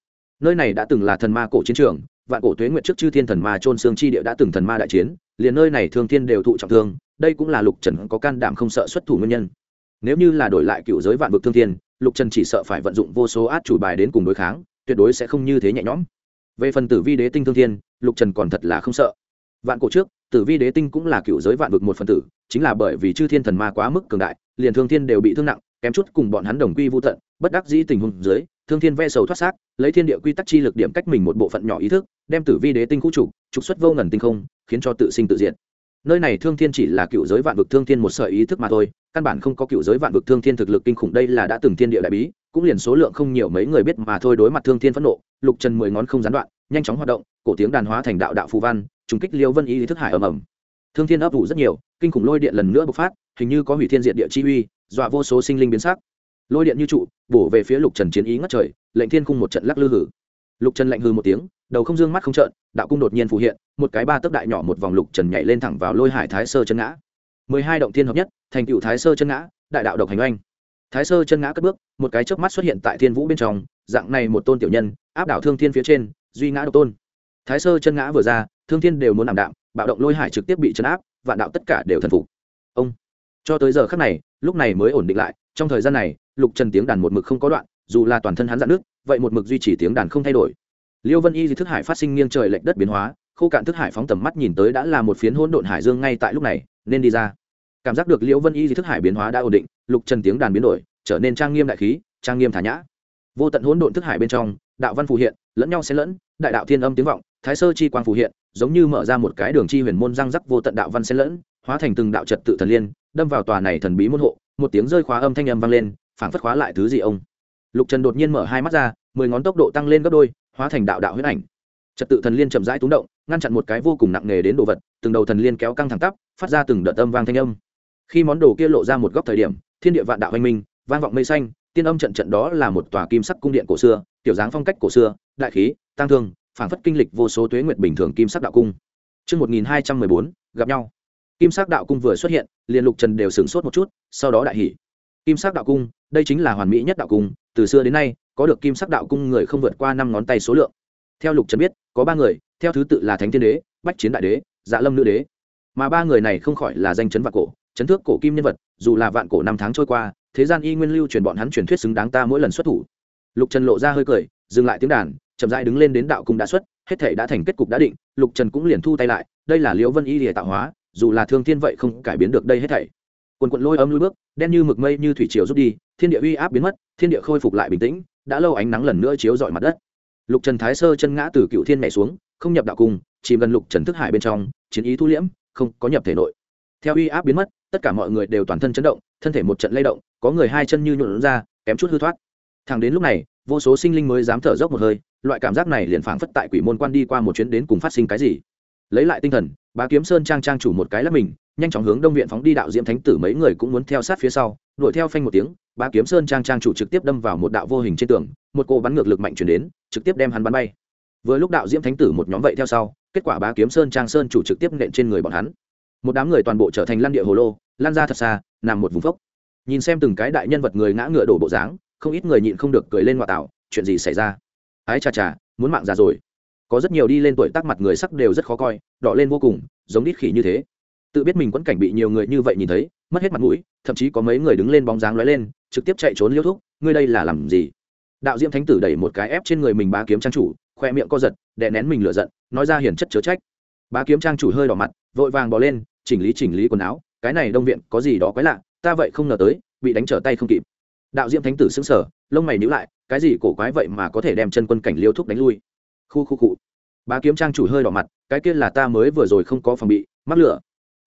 Nơi này đã từng là thần ma cổ chiến trường, vạn cổ tuế nguyện trước chư thiên thần ma trôn xương chi địa đã từng thần ma đại chiến, liền nơi này thương thiên đều thụ trọng thương, đây cũng là lục trần có can đảm không sợ xuất thủ nguyên nhân. Nếu như là đổi lại cựu giới vạn vực thương thiên, lục trần chỉ sợ phải vận dụng vô số át chủ bài đến cùng đối kháng, tuyệt đối sẽ không như thế nhẹ nhõm. Về phần tử vi đế tinh thương thiên, lục trần còn thật là không sợ. Vạn cổ trước tử vi đế tinh cũng là cựu giới vạn vực một phần tử, chính là bởi vì chư thiên thần ma quá mức cường đại, liền thương thiên đều bị thương nặng, kém chút cùng bọn hắn đồng quy vô tận, bất đắc dĩ tình huống dưới, thương thiên ve sầu thoát xác, lấy thiên địa quy tắc chi lực điểm cách mình một bộ phận nhỏ ý thức, đem tử vi đế tinh khu trục trục xuất vô ngần tinh không, khiến cho tự sinh tự diện nơi này thương thiên chỉ là cựu giới vạn vực thương thiên một sợi ý thức mà thôi, căn bản không có cựu giới vạn vực thương thiên thực lực kinh khủng, đây là đã từng thiên địa đại bí, cũng liền số lượng không nhiều mấy người biết mà thôi đối mặt thương thiên phẫn nộ, lục trần mười ngón không gián đoạn, nhanh chóng hoạt động, cổ tiếng đàn hóa thành đạo đạo phù văn trùng kích liêu vân y thức hải ầm ầm. Thương thiên ấp ủ rất nhiều, kinh khủng lôi điện lần nữa bộc phát, hình như có hủy thiên diện địa chi uy, dọa vô số sinh linh biến sắc. Lôi điện như trụ, bổ về phía lục trần chiến ý ngất trời, lệnh thiên cung một trận lắc lư hử. Lục trần lạnh hư một tiếng, đầu không dương mắt không trợn, đạo cung đột nhiên phù hiện, một cái ba tấc đại nhỏ một vòng lục trần nhảy lên thẳng vào lôi hải thái sơ chân ngã. Mười hai động thiên hợp nhất, thành cựu thái sơ chân ngã, đại đạo độc hành oanh. Thái sơ chân ngã cất bước, một cái chớp mắt xuất hiện tại thiên vũ bên trong, dạng này một tôn tiểu nhân, áp đảo thương thiên phía trên, duy ngã độc tôn. Thái sơ chân ngã vừa ra thương thiên đều muốn làm đạm, bạo động lôi hải trực tiếp bị chấn áp, vạn đạo tất cả đều thần phục. Ông. Cho tới giờ khắc này, lúc này mới ổn định lại, trong thời gian này, lục trần tiếng đàn một mực không có đoạn, dù là toàn thân hắn dạn nước vậy một mực duy trì tiếng đàn không thay đổi. Liêu vân y di thức hải phát sinh nghiêng trời lệch đất biến hóa, khô cạn thức hải phóng tầm mắt nhìn tới đã là một phiến hỗn độn hải dương ngay tại lúc này, nên đi ra. Cảm giác được liễu vân y di thức hải biến hóa đã ổn định, lục trần tiếng đàn biến đổi, trở nên trang nghiêm đại khí, trang nghiêm thả nhã. Vô tận hỗn độn thức hải bên trong, đạo văn phù hiện, lẫn nhau xen lẫn đại đạo thiên âm tiếng vọng, thái sơ chi quang phù hiện, giống như mở ra một cái đường chi huyền môn răng rắc vô tận đạo văn xen lẫn, hóa thành từng đạo trật tự thần liên, đâm vào tòa này thần bí môn hộ, một tiếng rơi khóa âm thanh âm vang lên, phảng phất khóa lại thứ gì ông. Lục trần đột nhiên mở hai mắt ra, mười ngón tốc độ tăng lên gấp đôi, hóa thành đạo đạo huyết ảnh. Trật tự thần liên chậm rãi túng động, ngăn chặn một cái vô cùng nặng nề đến đồ vật, từng đầu thần liên kéo căng thẳng tắp, phát ra từng đợt âm vang thanh âm. Khi món đồ kia lộ ra một góc thời điểm, thiên địa vạn đạo hoành minh, vang vọng mây xanh, tiên âm trận trận đó là một tòa kim sắc cung điện cổ xưa kiểu dáng phong cách cổ xưa đại khí tăng thương phảng phất kinh lịch vô số tuế nguyệt bình thường kim sắc đạo cung Trước 1214, gặp nhau. Kim sắc đạo cung vừa xuất hiện, liền lục trần đều sửng sốt một chút, sau đó đại hỉ. Kim sắc đạo cung, đây chính là hoàn mỹ nhất đạo cung, từ xưa đến nay, có được kim sắc đạo cung người không vượt qua năm ngón tay số lượng. Theo lục trần biết, có ba người, theo thứ tự là Thánh Tiên Đế, Bách Chiến Đại Đế, Dạ Lâm Nữ Đế. Mà ba người này không khỏi là danh chấn vạn cổ, chấn thước cổ kim nhân vật, dù là vạn cổ năm tháng trôi qua, thế gian y nguyên lưu truyền bọn hắn truyền thuyết xứng đáng ta mỗi lần xuất thủ. Lục Trần lộ ra hơi cười, dừng lại tiếng đàn, chậm rãi đứng lên đến đạo cung đã xuất, hết thảy đã thành kết cục đã định, Lục Trần cũng liền thu tay lại, đây là Liễu Vân Y liệt tạo hóa, dù là thương thiên vậy không cải biến được đây hết thảy. Quần quận lôi âm lui bước, đen như mực mây như thủy triều rút đi, thiên địa uy áp biến mất, thiên địa khôi phục lại bình tĩnh, đã lâu ánh nắng lần nữa chiếu rọi mặt đất. Lục Trần Thái Sơ chân ngã từ cựu thiên nhảy xuống, không nhập đạo cung, chỉ gần Lục Trần thức hải bên trong, chiến ý thu liễm, không có nhập thể nội. Theo uy áp biến mất, tất cả mọi người đều toàn thân chấn động, thân thể một trận lay động, có người hai chân như nhũn ra, kém chút hư thoát. Thẳng đến lúc này, vô số sinh linh mới dám thở dốc một hơi, loại cảm giác này liền phảng phất tại quỷ môn quan đi qua một chuyến đến cùng phát sinh cái gì. Lấy lại tinh thần, bá kiếm sơn trang trang chủ một cái là mình, nhanh chóng hướng đông viện phóng đi đạo diễm thánh tử mấy người cũng muốn theo sát phía sau, đuổi theo phanh một tiếng, bá kiếm sơn trang trang chủ trực tiếp đâm vào một đạo vô hình trên tường, một cô bắn ngược lực mạnh chuyển đến, trực tiếp đem hắn bắn bay. Vừa lúc đạo diễm thánh tử một nhóm vậy theo sau, kết quả bá kiếm sơn trang sơn chủ trực tiếp nện trên người bọn hắn. Một đám người toàn bộ trở thành lăn địa hồ lô, lan ra thật xa, nằm một vùng phốc. Nhìn xem từng cái đại nhân vật người ngã ngựa đổ bộ dáng, không ít người nhịn không được cười lên ngoại tạo, chuyện gì xảy ra? Ái chà chà muốn mạng già rồi. Có rất nhiều đi lên tuổi tác mặt người sắc đều rất khó coi, đỏ lên vô cùng, giống đít khỉ như thế. Tự biết mình quẫn cảnh bị nhiều người như vậy nhìn thấy, mất hết mặt mũi, thậm chí có mấy người đứng lên bóng dáng lóe lên, trực tiếp chạy trốn liêu thuốc ngươi đây là làm gì? Đạo diễm thánh tử đẩy một cái ép trên người mình bá kiếm trang chủ, khoe miệng co giật, đè nén mình lựa giận, nói ra hiển chất chớ trách. Bá kiếm trang chủ hơi đỏ mặt, vội vàng bỏ lên, chỉnh lý chỉnh lý quần áo, cái này đông viện có gì đó quái lạ, ta vậy không ngờ tới, bị đánh trở tay không kịp. Đạo diễm thánh tử xứng sở lông mày nhíu lại, cái gì cổ quái vậy mà có thể đem chân quân cảnh liêu thúc đánh lui? Khu khu cụ bá kiếm trang chủ hơi đỏ mặt, cái kia là ta mới vừa rồi không có phòng bị, mắc lửa.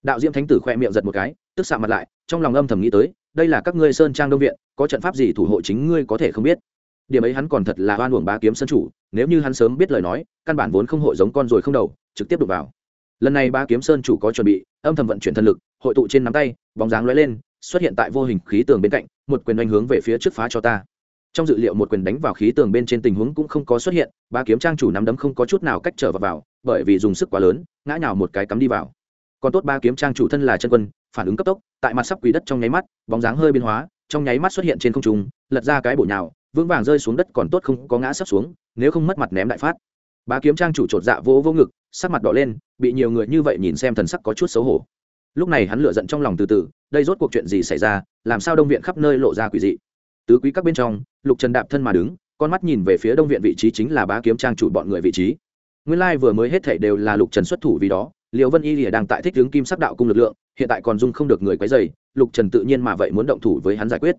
Đạo diễm thánh tử khoe miệng giật một cái, tức xạ mặt lại, trong lòng âm thầm nghĩ tới, đây là các ngươi sơn trang đông viện, có trận pháp gì thủ hộ chính ngươi có thể không biết? Điểm ấy hắn còn thật là oan uổng bá kiếm sơn chủ, nếu như hắn sớm biết lời nói, căn bản vốn không hội giống con rồi không đầu, trực tiếp đục vào. Lần này bá kiếm sơn chủ có chuẩn bị, âm thầm vận chuyển thân lực, hội tụ trên nắm tay, bóng dáng lóe lên, xuất hiện tại vô hình khí tường bên cạnh, một quyền oanh hướng về phía trước phá cho ta trong dự liệu một quyền đánh vào khí tường bên trên tình huống cũng không có xuất hiện ba kiếm trang chủ nắm đấm không có chút nào cách trở vào, vào bởi vì dùng sức quá lớn ngã nhào một cái cắm đi vào. Còn tốt ba kiếm trang chủ thân là chân quân phản ứng cấp tốc tại mặt sắp quỳ đất trong nháy mắt bóng dáng hơi biến hóa trong nháy mắt xuất hiện trên không trung lật ra cái bổ nhào vững vàng rơi xuống đất còn tốt không có ngã sắp xuống nếu không mất mặt ném đại phát. Ba kiếm trang chủ chột dạ vỗ vỗ ngực sắc mặt đỏ lên bị nhiều người như vậy nhìn xem thần sắc có chút xấu hổ. Lúc này hắn lựa giận trong lòng từ từ đây rốt cuộc chuyện gì xảy ra làm sao đông viện khắp nơi lộ ra quỷ dị tứ quý các bên trong, lục trần đạp thân mà đứng, con mắt nhìn về phía đông viện vị trí chính là bá kiếm trang chủ bọn người vị trí. Nguyên lai vừa mới hết thảy đều là lục trần xuất thủ vì đó liệu vân y lìa đang tại thích tướng kim sắc đạo cung lực lượng, hiện tại còn dung không được người quấy dày lục trần tự nhiên mà vậy muốn động thủ với hắn giải quyết.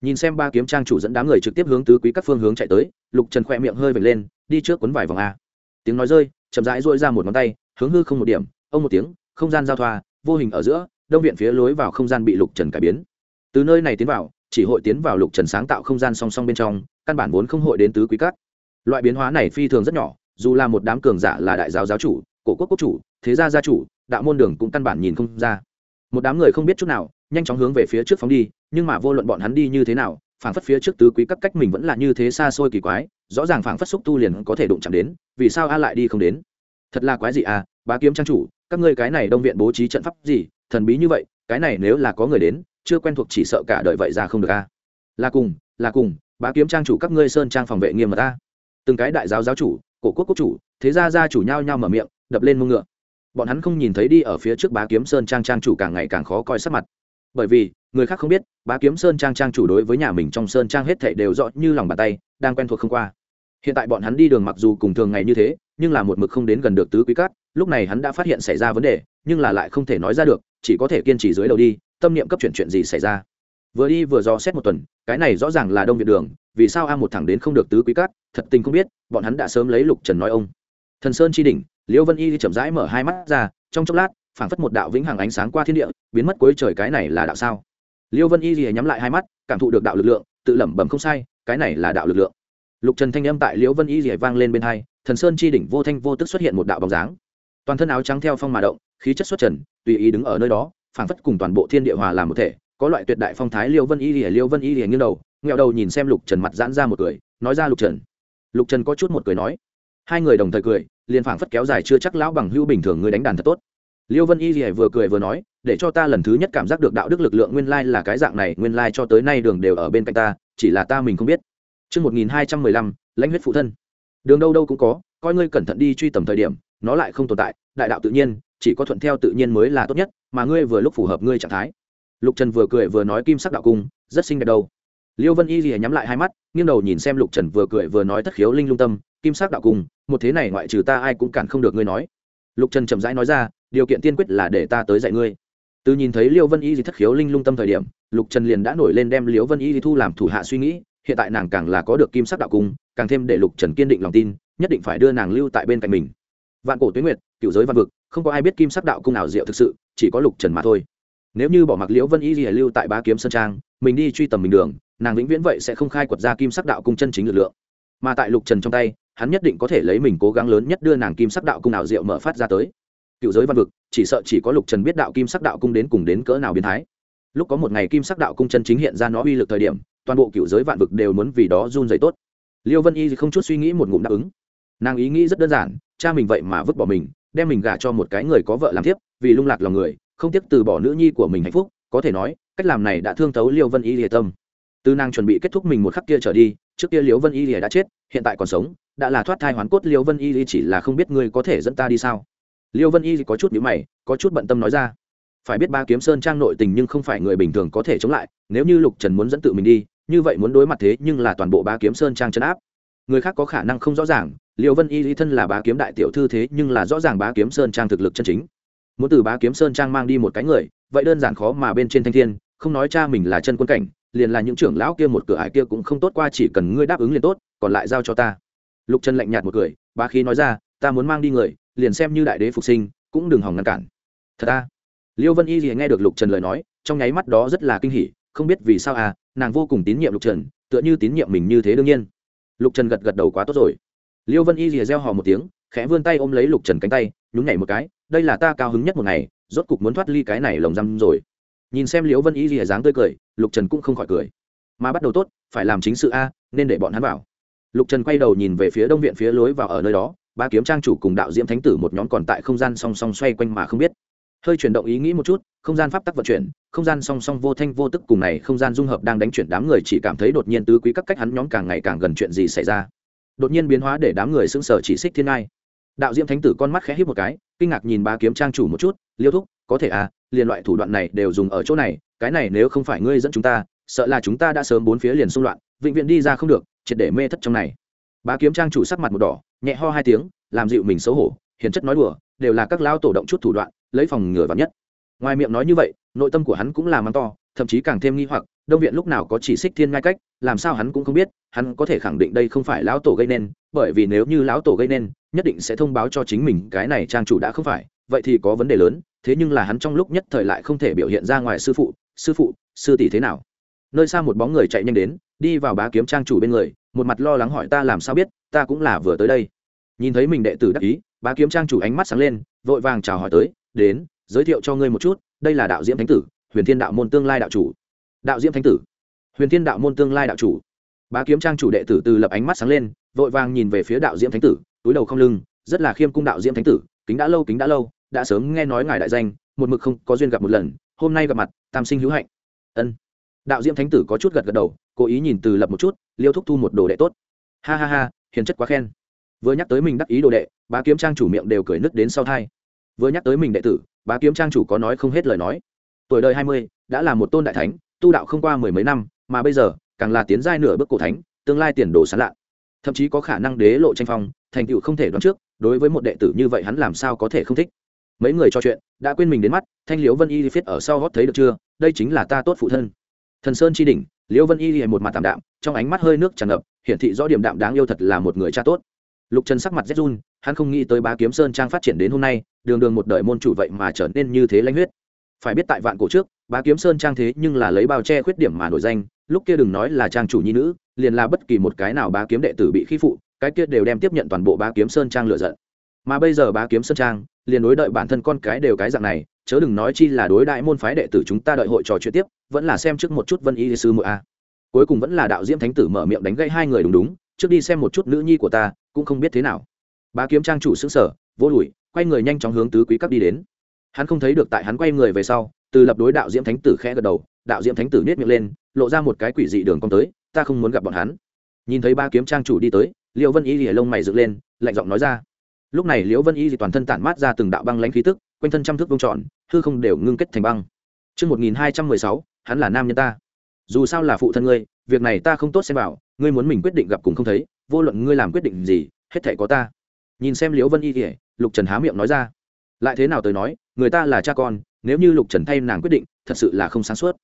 Nhìn xem ba kiếm trang chủ dẫn đám người trực tiếp hướng tứ quý các phương hướng chạy tới, lục trần khỏe miệng hơi vệt lên, đi trước quấn vài vòng a. Tiếng nói rơi, chậm rãi dội ra một ngón tay, hướng hư không một điểm, ông một tiếng, không gian giao thoa, vô hình ở giữa, đông viện phía lối vào không gian bị lục trần cải biến. Từ nơi này tiến vào chỉ hội tiến vào lục trần sáng tạo không gian song song bên trong, căn bản vốn không hội đến tứ quý cát loại biến hóa này phi thường rất nhỏ, dù là một đám cường giả là đại giáo giáo chủ, cổ quốc quốc chủ, thế gia gia chủ, đạo môn đường cũng căn bản nhìn không ra. Một đám người không biết chút nào, nhanh chóng hướng về phía trước phóng đi, nhưng mà vô luận bọn hắn đi như thế nào, phảng phất phía trước tứ quý các cách mình vẫn là như thế xa xôi kỳ quái, rõ ràng phảng phất xúc tu liền có thể đụng chạm đến, vì sao a lại đi không đến? Thật là quái gì à bá kiếm trang chủ, các ngươi cái này đông viện bố trí trận pháp gì, thần bí như vậy, cái này nếu là có người đến chưa quen thuộc chỉ sợ cả đời vậy ra không được a. Là cùng là cùng, bá kiếm trang chủ các ngươi sơn trang phòng vệ nghiêm mật a. Từng cái đại giáo giáo chủ, cổ quốc quốc chủ, thế gia gia chủ nhau nhau mở miệng, đập lên mông ngựa. Bọn hắn không nhìn thấy đi ở phía trước bá kiếm sơn trang trang chủ càng ngày càng khó coi sắc mặt. Bởi vì, người khác không biết, bá kiếm sơn trang trang chủ đối với nhà mình trong sơn trang hết thảy đều rõ như lòng bàn tay, đang quen thuộc không qua. Hiện tại bọn hắn đi đường mặc dù cùng thường ngày như thế, nhưng là một mực không đến gần được tứ quý cát, lúc này hắn đã phát hiện xảy ra vấn đề, nhưng là lại không thể nói ra được, chỉ có thể kiên trì dưới đầu đi tâm niệm cấp chuyển chuyện gì xảy ra? Vừa đi vừa dò xét một tuần, cái này rõ ràng là đông việt đường, vì sao a một thẳng đến không được tứ quý cát, thật tình không biết, bọn hắn đã sớm lấy lục trần nói ông. Thần sơn chi đỉnh, liễu vân y chậm rãi mở hai mắt ra, trong chốc lát, phảng phất một đạo vĩnh hằng ánh sáng qua thiên địa, biến mất cuối trời cái này là đạo sao? Liễu vân y nhắm lại hai mắt, cảm thụ được đạo lực lượng, tự lẩm bẩm không sai, cái này là đạo lực lượng. Lục trần thanh âm tại liễu vân y vang lên bên hai, thần sơn chi đỉnh vô thanh vô tức xuất hiện một đạo bóng dáng. Toàn thân áo trắng theo phong mà động, khí chất xuất trần, tùy ý đứng ở nơi đó phảng phất cùng toàn bộ thiên địa hòa làm một thể có loại tuyệt đại phong thái liêu vân y lìa liêu vân y lìa nghiêng đầu nghẹo đầu nhìn xem lục trần mặt giãn ra một cười nói ra lục trần. Lục trần có chút một cười nói. Hai người đồng thời cười liền phảng phất kéo dài chưa chắc lão bằng hưu bình thường người đánh đàn thật tốt. Liêu vân y lìa vừa cười vừa nói để cho ta lần thứ nhất cảm giác được đạo đức lực lượng nguyên lai là cái dạng này nguyên lai cho tới nay đường đều ở bên cạnh ta chỉ là ta mình không biết. Trước 1215, lãnh huyết phụ thân. Đường đâu đâu cũng có, coi ngươi cẩn thận đi truy tầm thời điểm, nó lại không tồn tại, đại đạo tự nhiên, chỉ có thuận theo tự nhiên mới là tốt nhất, mà ngươi vừa lúc phù hợp ngươi trạng thái. Lục trần vừa cười vừa nói kim sắc đạo cung rất xinh đẹp đâu. Liêu vân y lìa nhắm lại hai mắt nghiêng đầu nhìn xem lục trần vừa cười vừa nói thất khiếu linh lung tâm kim sắc đạo cung một thế này ngoại trừ ta ai cũng cản không được ngươi nói. Lục trần chậm rãi nói ra điều kiện tiên quyết là để ta tới dạy ngươi. Từ nhìn thấy liêu vân y thì thất khiếu linh lung tâm thời điểm lục trần liền đã nổi lên đem liêu vân y thu làm thủ hạ suy nghĩ hiện tại nàng càng là có được kim sắc đạo cung càng thêm để lục trần kiên định lòng tin nhất định phải đưa nàng lưu tại bên cạnh mình. Vạn cổ tuyến nguyệt cựu giới văn vực không có ai biết kim sắc đạo cung nào diệu thực sự, chỉ có lục trần mà thôi. Nếu như bỏ mặc liễu vân y gì lưu tại bá kiếm sơn trang, mình đi truy tầm mình đường, nàng vĩnh viễn vậy sẽ không khai quật ra kim sắc đạo cung chân chính lực lượng. Mà tại lục trần trong tay, hắn nhất định có thể lấy mình cố gắng lớn nhất đưa nàng kim sắc đạo cung nào diệu mở phát ra tới. Cựu giới văn vực, chỉ sợ chỉ có lục trần biết đạo kim sắc đạo cung đến cùng đến cỡ nào biến thái. Lúc có một ngày kim sắc đạo cung chân chính hiện ra nó uy lực thời điểm, toàn bộ cựu giới vạn vực đều muốn vì đó run dày tốt. Liêu vân y không chút suy nghĩ một ngụm đáp ứng. Nàng ý nghĩ rất đơn giản, cha mình vậy mà vứt bỏ mình đem mình gả cho một cái người có vợ làm tiếp vì lung lạc lòng người, không tiếc từ bỏ nữ nhi của mình hạnh phúc, có thể nói, cách làm này đã thương thấu liêu vân y lìa tâm. Từ nàng chuẩn bị kết thúc mình một khắc kia trở đi, trước kia liêu vân y lìa đã chết, hiện tại còn sống, đã là thoát thai hoán cốt liêu vân y chỉ là không biết ngươi có thể dẫn ta đi sao. Liêu vân y có chút nhữ mày, có chút bận tâm nói ra. Phải biết ba kiếm sơn trang nội tình nhưng không phải người bình thường có thể chống lại, nếu như lục trần muốn dẫn tự mình đi, như vậy muốn đối mặt thế nhưng là toàn bộ ba kiếm sơn trang chấn áp người khác có khả năng không rõ ràng liệu vân y lý thân là bá kiếm đại tiểu thư thế nhưng là rõ ràng bá kiếm sơn trang thực lực chân chính. Muốn từ bá kiếm sơn trang mang đi một cái người, vậy đơn giản khó mà bên trên thanh thiên, không nói cha mình là chân quân cảnh, liền là những trưởng lão kia một cửa ải kia cũng không tốt qua chỉ cần ngươi đáp ứng liền tốt, còn lại giao cho ta. Lục trần lạnh nhạt một cười, bá khí nói ra, ta muốn mang đi người, liền xem như đại đế phục sinh, cũng đừng hòng ngăn cản. Thật ta liêu vân y thì nghe được lục trần lời nói, trong nháy mắt đó rất là kinh hỉ, không biết vì sao à nàng vô cùng tín nhiệm lục trần, tựa như tín nhiệm mình như thế đương nhiên lục trần gật gật đầu quá tốt rồi. Liêu vân y rìa reo hò một tiếng, khẽ vươn tay ôm lấy lục trần cánh tay, nhún nhảy một cái, đây là ta cao hứng nhất một ngày, rốt cục muốn thoát ly cái này lồng răm rồi. Nhìn xem liễu vân y rìa dáng tươi cười, lục trần cũng không khỏi cười. Mà bắt đầu tốt, phải làm chính sự a, nên để bọn hắn vào. Lục trần quay đầu nhìn về phía đông viện phía lối vào ở nơi đó, ba kiếm trang chủ cùng đạo diễm thánh tử một nhóm còn tại không gian song song xoay quanh mà không biết hơi chuyển động ý nghĩ một chút, không gian pháp tắc vận chuyển, không gian song song vô thanh vô tức cùng này không gian dung hợp đang đánh chuyển đám người chỉ cảm thấy đột nhiên tứ quý các cách hắn nhóm càng ngày càng gần chuyện gì xảy ra. Đột nhiên biến hóa để đám người sững sờ chỉ xích thiên ngai. Đạo diễm thánh tử con mắt khẽ hít một cái, kinh ngạc nhìn ba kiếm trang chủ một chút, liêu thúc, có thể à liền loại thủ đoạn này đều dùng ở chỗ này, cái này nếu không phải ngươi dẫn chúng ta, sợ là chúng ta đã sớm bốn phía liền xung loạn, vĩnh viễn đi ra không được, triệt để mê thất trong này. Bá kiếm trang chủ sắc mặt một đỏ, nhẹ ho hai tiếng, làm dịu mình xấu hổ, hiền chất nói đùa, đều là các lao tổ động chút thủ đoạn lấy phòng ngừa vào nhất. Ngoài miệng nói như vậy, nội tâm của hắn cũng là mắng to, thậm chí càng thêm nghi hoặc, đông viện lúc nào có chỉ xích thiên ngai cách, làm sao hắn cũng không biết, hắn có thể khẳng định đây không phải lão tổ gây nên, bởi vì nếu như lão tổ gây nên, nhất định sẽ thông báo cho chính mình cái này trang chủ đã không phải, vậy thì có vấn đề lớn, thế nhưng là hắn trong lúc nhất thời lại không thể biểu hiện ra ngoài sư phụ sư phụ, sư tỷ thế nào? Nơi xa một bóng người chạy nhanh đến, đi vào bá kiếm trang chủ bên người, một mặt lo lắng hỏi ta làm sao biết, ta cũng là vừa tới đây. Nhìn thấy mình đệ tử đắc ý, bá kiếm trang chủ ánh mắt sáng lên, vội vàng chào hỏi tới đến, giới thiệu cho ngươi một chút, đây là đạo diễm thánh tử, huyền thiên đạo môn tương lai đạo chủ. Đạo diễm thánh tử. Huyền thiên đạo môn tương lai đạo chủ. Bá kiếm trang chủ đệ tử từ lập ánh mắt sáng lên, vội vàng nhìn về phía đạo diễm thánh tử, túi đầu không lưng, rất là khiêm cung đạo diễm thánh tử, kính đã lâu, kính đã lâu, đã sớm nghe nói ngài đại danh, một mực không có duyên gặp một lần, hôm nay gặp mặt, tam sinh hữu hạnh. Ân. Đạo diễm thánh tử có chút gật gật đầu, cố ý nhìn từ lập một chút, liêu thúc thu một đồ đệ tốt. Ha ha ha, hiền chất quá khen. Vừa nhắc tới mình đắc ý đồ đệ, bá kiếm trang chủ miệng đều cười nứt đến sau thai vừa nhắc tới mình đệ tử, bá kiếm trang chủ có nói không hết lời nói. Tuổi đời hai mươi, đã là một tôn đại thánh, tu đạo không qua mười mấy năm, mà bây giờ, càng là tiến giai nửa bước cổ thánh, tương lai tiền đồ sán lạ. Thậm chí có khả năng đế lộ tranh phong, thành tựu không thể đoán trước, đối với một đệ tử như vậy hắn làm sao có thể không thích. Mấy người trò chuyện, đã quên mình đến mắt, thanh liễu vân y viết ở sau hót thấy được chưa, đây chính là ta tốt phụ thân. Thần sơn chi đỉnh, liễu vân y một mặt tạm đạm, trong ánh mắt hơi nước tràn ngập, hiển thị rõ điểm đạm đáng yêu thật là một người cha tốt lục trần sắc mặt rét run, hắn không nghĩ tới bá kiếm sơn trang phát triển đến hôm nay, đường đường một đời môn chủ vậy mà trở nên như thế lãnh huyết phải biết tại vạn cổ trước, bá kiếm sơn trang thế nhưng là lấy bao che khuyết điểm mà nổi danh, lúc kia đừng nói là trang chủ nhi nữ, liền là bất kỳ một cái nào bá kiếm đệ tử bị khi phụ, cái kia đều đem tiếp nhận toàn bộ bá kiếm sơn trang lựa giận mà bây giờ bá kiếm sơn trang, liền đối đợi bản thân con cái đều cái dạng này, chớ đừng nói chi là đối đại môn phái đệ tử chúng ta đợi hội trò chuyện tiếp, vẫn là xem trước một chút vân y sư mượa à. cuối cùng vẫn là đạo diễm thánh tử mở miệng đánh gây hai người đúng đúng, trước đi xem một chút nữ nhi của ta cũng không biết thế nào. Bá kiếm trang chủ xứng sở vô lùi quay người nhanh chóng hướng tứ quý cấp đi đến. Hắn không thấy được tại hắn quay người về sau từ lập đối đạo diễm thánh tử khẽ gật đầu đạo diễm thánh tử nết miệng lên lộ ra một cái quỷ dị đường cong tới ta không muốn gặp bọn hắn. Nhìn thấy ba kiếm trang chủ đi tới liễu vân y thì lông mày dựng lên lạnh giọng nói ra. Lúc này liễu vân y thì toàn thân tản mát ra từng đạo băng lãnh khí tức quanh thân trăm thước vông tròn hư không đều ngưng kết thành băng. Trước 1216, hắn là nam nhân ta. Dù sao là phụ thân ngươi, việc này ta không tốt xem vào, ngươi muốn mình quyết định gặp cũng không thấy, vô luận ngươi làm quyết định gì, hết thảy có ta. Nhìn xem Liễu Vân Y kể Lục Trần há miệng nói ra. Lại thế nào tới nói, người ta là cha con, nếu như Lục Trần thay nàng quyết định, thật sự là không sáng suốt.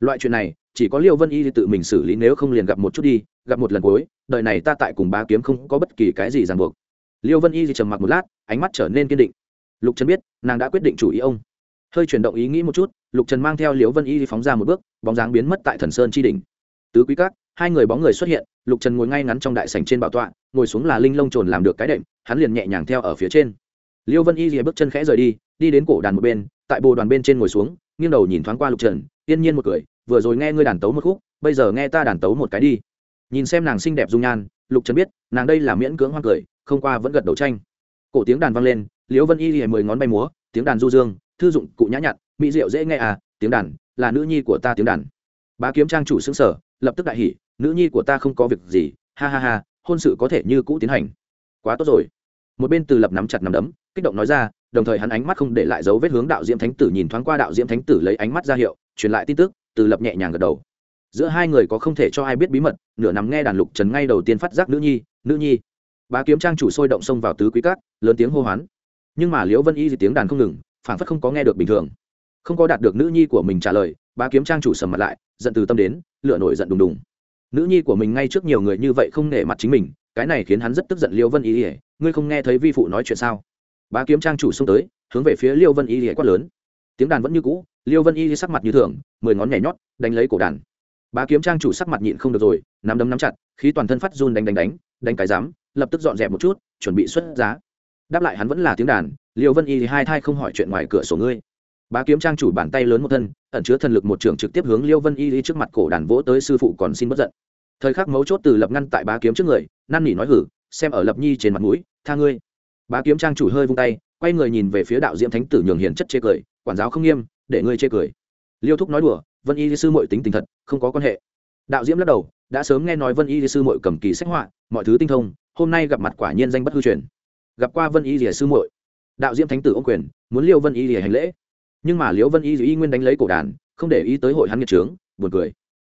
Loại chuyện này, chỉ có Liễu Vân Y tự mình xử lý nếu không liền gặp một chút đi, gặp một lần cuối, đời này ta tại cùng bá kiếm không có bất kỳ cái gì ràng buộc. Liễu Vân Y trầm mặc một lát, ánh mắt trở nên kiên định. Lục Trần biết, nàng đã quyết định chủ ý ông hơi chuyển động ý nghĩ một chút lục trần mang theo liễu vân y phóng ra một bước bóng dáng biến mất tại thần sơn chi đỉnh tứ quý các hai người bóng người xuất hiện, lục trần ngồi ngay ngắn trong đại sảnh trên bảo tọa, ngồi xuống là linh lông trồn làm được cái đệm, hắn liền nhẹ nhàng theo ở phía trên. Liêu vân y rìa bước chân khẽ rời đi đi đến cổ đàn một bên, tại bồ đoàn bên trên ngồi xuống, nghiêng đầu nhìn thoáng qua lục trần, yên nhiên một cười, vừa rồi nghe ngươi đàn tấu một khúc, bây giờ nghe ta đàn tấu một cái đi. Nhìn xem nàng xinh đẹp dung nhan, lục trần biết, nàng đây là miễn cưỡng hoang cười, không qua vẫn gật đầu tranh. Cổ tiếng đàn vang lên liễu vân y rìa mười ngón bay múa, tiếng đàn du dương, thư dụng cụ nhã nhặn, mỹ diệu dễ nghe à tiếng đàn, là nữ nhi của ta tiếng đàn. Bá kiếm trang chủ xứng sở lập tức đại hỉ, nữ nhi của ta không có việc gì, ha ha ha, hôn sự có thể như cũ tiến hành. Quá tốt rồi. Một bên từ lập nắm chặt nắm đấm, kích động nói ra, đồng thời hắn ánh mắt không để lại dấu vết hướng đạo diễm thánh tử nhìn thoáng qua đạo diễm thánh tử lấy ánh mắt ra hiệu, truyền lại tin tức, từ lập nhẹ nhàng gật đầu. Giữa hai người có không thể cho ai biết bí mật, nửa nằm nghe đàn lục trần ngay đầu tiên phát giác nữ nhi nữ nhi. Bá kiếm trang chủ sôi động xông vào tứ quý cát, lớn tiếng hô hoán. Nhưng mà liễu vân y thì tiếng đàn không ngừng phản phất không có nghe được bình thường. Không có đạt được nữ nhi của mình trả lời bá kiếm trang chủ sầm mặt lại, giận từ tâm đến lựa nổi giận đùng đùng. Nữ nhi của mình ngay trước nhiều người như vậy không nể mặt chính mình, cái này khiến hắn rất tức giận liêu vân Y ỉa ngươi không nghe thấy vi phụ nói chuyện sao? Bá kiếm trang chủ xông tới, hướng về phía liêu vân Y ỉa quát lớn. Tiếng đàn vẫn như cũ, liêu vân y sắc mặt như thường, mười ngón nhảy nhót, đánh lấy cổ đàn. Bá kiếm trang chủ sắc mặt nhịn không được rồi, nắm đấm nắm chặt, khí toàn thân phát run đánh đánh đánh đánh cái dám lập tức dọn dẹp một chút, chuẩn bị xuất giá. Đáp lại hắn vẫn là tiếng đàn, liêu vân y thì hai thai không hỏi chuyện ngoài cửa sổ ngươi bá kiếm trang chủ bàn tay lớn một thân, ẩn chứa thần lực một trường trực tiếp hướng liêu vân y y trước mặt cổ đàn vỗ tới sư phụ còn xin bất giận. Thời khắc mấu chốt từ lập ngăn tại bá kiếm trước người, năn nỉ nói hử, xem ở lập nhi trên mặt mũi, tha ngươi. Bá kiếm trang chủ hơi vung tay, quay người nhìn về phía đạo diễm thánh tử nhường hiền chất chê cười, quản giáo không nghiêm, để ngươi chê cười. Liêu thúc nói đùa, vân y sư mội tính tình thật, không có quan hệ. Đạo diễm lắc đầu, đã sớm nghe nói vân y sư mội cầm kỳ sách họa, mọi thứ tinh thông, hôm nay gặp mặt quả nhiên danh bất hư truyền. Gặp qua vân y rìa sư muội. Đạo diễm thánh tử ô quyền, muốn liêu vân y rìa hành lễ nhưng mà liễu vân y y nguyên đánh lấy cổ đàn, không để ý tới hội hắn nghiệt trướng, buồn cười.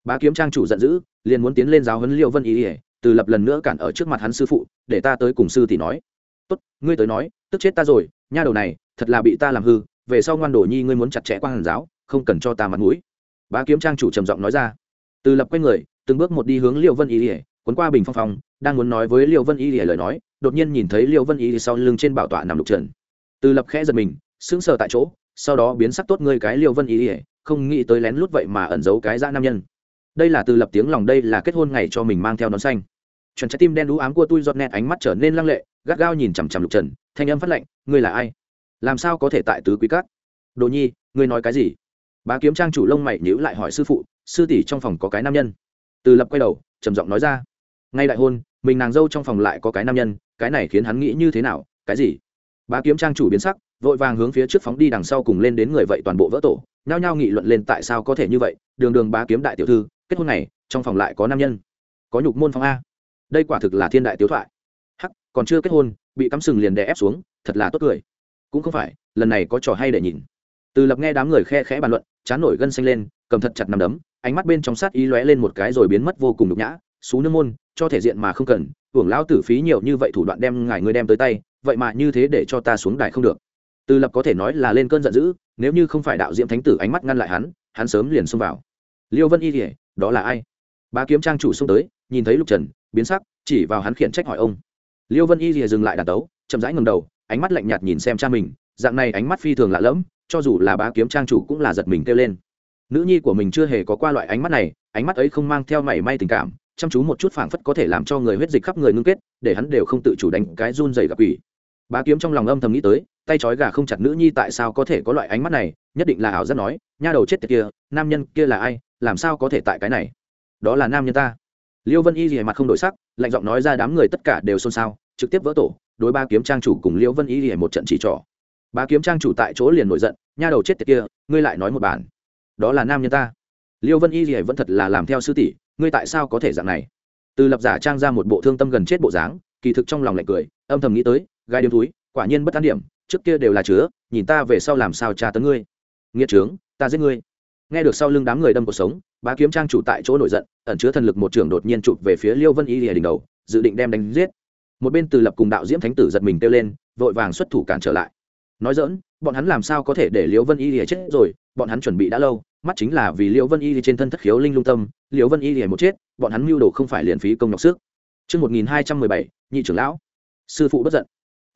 Bá kiếm trang chủ giận dữ, liền muốn tiến lên giáo huấn liêu vân y từ lập lần nữa cản ở trước mặt hắn sư phụ, để ta tới cùng sư tỷ nói. Tốt, ngươi tới nói, tức chết ta rồi, nha đầu này, thật là bị ta làm hư, về sau ngoan đồ nhi ngươi muốn chặt chẽ qua hàn giáo, không cần cho ta mặt mũi. Bá kiếm trang chủ trầm giọng nói ra. Từ lập quay người, từng bước một đi hướng liêu vân y cuốn qua bình phong phong, đang muốn nói với liêu vân y lời nói, đột nhiên nhìn thấy liêu vân y sau lưng trên bảo tọa nằm lục trần. Từ lập khẽ giật mình, sững sờ tại chỗ sau đó biến sắc tốt ngươi cái liêu vân ý, ỉa không nghĩ tới lén lút vậy mà ẩn giấu cái dã nam nhân. Đây là từ lập tiếng lòng đây là kết hôn ngày cho mình mang theo nón xanh. Chuẩn trái tim đen đú ám của tôi giọt nét ánh mắt trở nên lăng lệ gắt gao nhìn chằm chằm lục trần thanh âm phát lệnh ngươi là ai? Làm sao có thể tại tứ quý cát đồ nhi ngươi nói cái gì? Bá kiếm trang chủ lông mày nhíu lại hỏi sư phụ sư tỷ trong phòng có cái nam nhân? Từ lập quay đầu trầm giọng nói ra ngay đại hôn mình nàng dâu trong phòng lại có cái nam nhân cái này khiến hắn nghĩ như thế nào cái gì? Bá kiếm trang chủ biến sắc vội vàng hướng phía trước phóng đi đằng sau cùng lên đến người vậy toàn bộ vỡ tổ, nhao nhao nghị luận lên tại sao có thể như vậy, đường đường bá kiếm đại tiểu thư, kết hôn này, trong phòng lại có nam nhân. Có nhục môn phong a. Đây quả thực là thiên đại tiểu thoại. Hắc, còn chưa kết hôn, bị cắm sừng liền đè ép xuống, thật là tốt cười. Cũng không phải, lần này có trò hay để nhìn. Từ lập nghe đám người khe khẽ bàn luận, chán nổi gân xanh lên, cầm thật chặt nằm đấm, ánh mắt bên trong sát ý lóe lên một cái rồi biến mất vô cùng nhục nhã. Xú nước môn, cho thể diện mà không cần, hưởng lão tử phí nhiều như vậy thủ đoạn đem ngài người đem tới tay, vậy mà như thế để cho ta xuống đài không được từ lập có thể nói là lên cơn giận dữ, nếu như không phải đạo diễm thánh tử ánh mắt ngăn lại hắn hắn sớm liền xông vào. Liêu vân y thì đó là ai? Bá kiếm trang chủ xông tới, nhìn thấy lục trần, biến sắc, chỉ vào hắn khiển trách hỏi ông. Liêu vân y thì dừng lại đàn tấu, chậm rãi ngầm đầu, ánh mắt lạnh nhạt nhìn xem cha mình, dạng này ánh mắt phi thường lạ lẫm, cho dù là bá kiếm trang chủ cũng là giật mình kêu lên. Nữ nhi của mình chưa hề có qua loại ánh mắt này, ánh mắt ấy không mang theo mảy may tình cảm, chăm chú một chút phảng phất có thể làm cho người huyết dịch khắp người ngưng kết, để hắn đều không tự chủ đánh cái run dày gặp quỷ bá kiếm trong lòng âm thầm nghĩ tới, tay trói gà không chặt nữ nhi tại sao có thể có loại ánh mắt này, nhất định là ảo giác nói, nha đầu chết tiệt kia, nam nhân kia là ai, làm sao có thể tại cái này? Đó là nam nhân ta. Liêu vân y gì mặt không đổi sắc, lạnh giọng nói ra đám người tất cả đều xôn xao, trực tiếp vỡ tổ, đối ba kiếm trang chủ cùng liêu vân y gì một trận chỉ trỏ. Ba kiếm trang chủ tại chỗ liền nổi giận, nha đầu chết tiệt kia, ngươi lại nói một bản. Đó là nam nhân ta. Liêu vân y gì vẫn thật là làm theo sư tỷ, ngươi tại sao có thể dạng này? Từ lập giả trang ra một bộ thương tâm gần chết bộ dáng, kỳ thực trong lòng lại cười, âm thầm nghĩ tới gai điếm túi quả nhiên bất an điểm trước kia đều là chứa nhìn ta về sau làm sao tra tấn ngươi. Nghĩa trướng ta giết ngươi. Nghe được sau lưng đám người đâm cuộc sống bá kiếm trang chủ tại chỗ nổi giận ẩn chứa thần lực một trường đột nhiên chụp về phía liêu vân y lìa đỉnh đầu dự định đem đánh giết. Một bên từ lập cùng đạo diễm thánh tử giật mình kêu lên vội vàng xuất thủ cản trở lại. Nói dỡn bọn hắn làm sao có thể để liêu vân y lìa chết rồi bọn hắn chuẩn bị đã lâu mắt chính là vì liêu vân y trên thân thất khiếu linh lung tâm liêu vân y lìa một chết bọn hắn mưu đồ không phải liền phí công nhọc sức. Trước 1217, nhị trưởng lão. Sư phụ bất giận.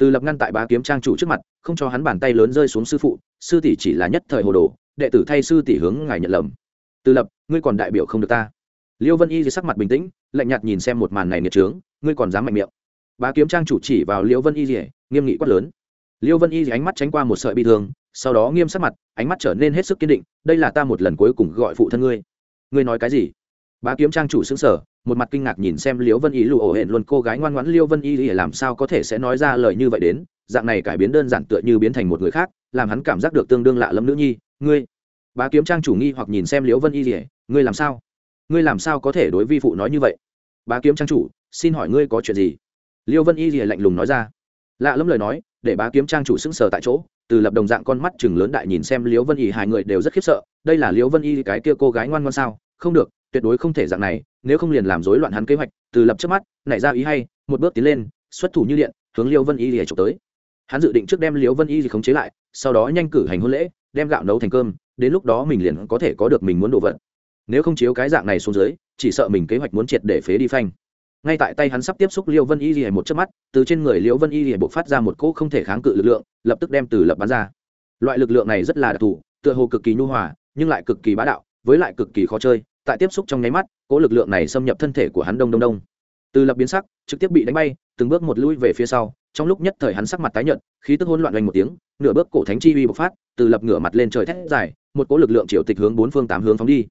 Từ lập ngăn tại bá kiếm trang chủ trước mặt, không cho hắn bàn tay lớn rơi xuống sư phụ, sư tỷ chỉ là nhất thời hồ đồ, đệ tử thay sư tỷ hướng ngài nhận lầm. Từ lập, ngươi còn đại biểu không được ta. Liêu Vân Y sắc mặt bình tĩnh, lạnh nhạt nhìn xem một màn này nghiệt trướng, ngươi còn dám mạnh miệng. Bá kiếm trang chủ chỉ vào Liêu Vân Y, nghiêm nghị quát lớn liêu vân y ánh mắt tránh qua một sợi bi thương sau đó nghiêm sắc mặt ánh mắt trở nên hết sức kiên định đây là ta một lần cuối cùng gọi phụ thân ngươi ngươi nói cái gì bá kiếm trang chủ xứng sở một mặt kinh ngạc nhìn xem Liễu vân y lụ ổ hển luôn cô gái ngoan ngoãn Liễu vân y làm sao có thể sẽ nói ra lời như vậy đến, dạng này cải biến đơn giản tựa như biến thành một người khác, làm hắn cảm giác được tương đương lạ lẫm nữ nhi, ngươi. Bá kiếm trang chủ nghi hoặc nhìn xem liễu vân y rỉa ngươi làm sao? Ngươi làm sao có thể đối vi phụ nói như vậy? Bá kiếm trang chủ, xin hỏi ngươi có chuyện gì? Liễu vân y rỉa lạnh lùng nói ra. Lạ lẫm lời nói, để bá kiếm trang chủ sững sờ tại chỗ, từ lập đồng dạng con mắt chừng lớn đại nhìn xem liễu vân y, hai người đều rất khiếp sợ, đây là liễu vân y cái kia cô gái ngoan ngoan sao? Không được tuyệt đối không thể dạng này, nếu không liền làm rối loạn hắn kế hoạch, từ lập trước mắt, nảy ra ý hay, một bước tiến lên, xuất thủ như điện, hướng Liêu vân y lìa trộm tới. Hắn dự định trước đem Liêu vân y khống chế lại, sau đó nhanh cử hành hôn lễ, đem gạo nấu thành cơm, đến lúc đó mình liền có thể có được mình muốn đồ vật. Nếu không chiếu cái dạng này xuống dưới, chỉ sợ mình kế hoạch muốn triệt để phế đi phanh. Ngay tại tay hắn sắp tiếp xúc liêu vân y lìa một chớp mắt, từ trên người Liêu vân y lìa bộc phát ra một cỗ không thể kháng cự lực lượng, lập tức đem từ lập bắn ra. Loại lực lượng này rất là đặc thù, tựa hồ cực kỳ nhu hòa, nhưng lại cực kỳ bá đạo, với lại cực kỳ khó chơi tại tiếp xúc trong nháy mắt, cỗ lực lượng này xâm nhập thân thể của hắn đông đông đông. Từ lập biến sắc, trực tiếp bị đánh bay, từng bước một lui về phía sau, trong lúc nhất thời hắn sắc mặt tái nhợt, khí tức hỗn loạn oanh một tiếng, nửa bước cổ thánh chi uy bộc phát, từ lập ngửa mặt lên trời thét dài, một cỗ lực lượng triệu tịch hướng bốn phương tám hướng phóng đi.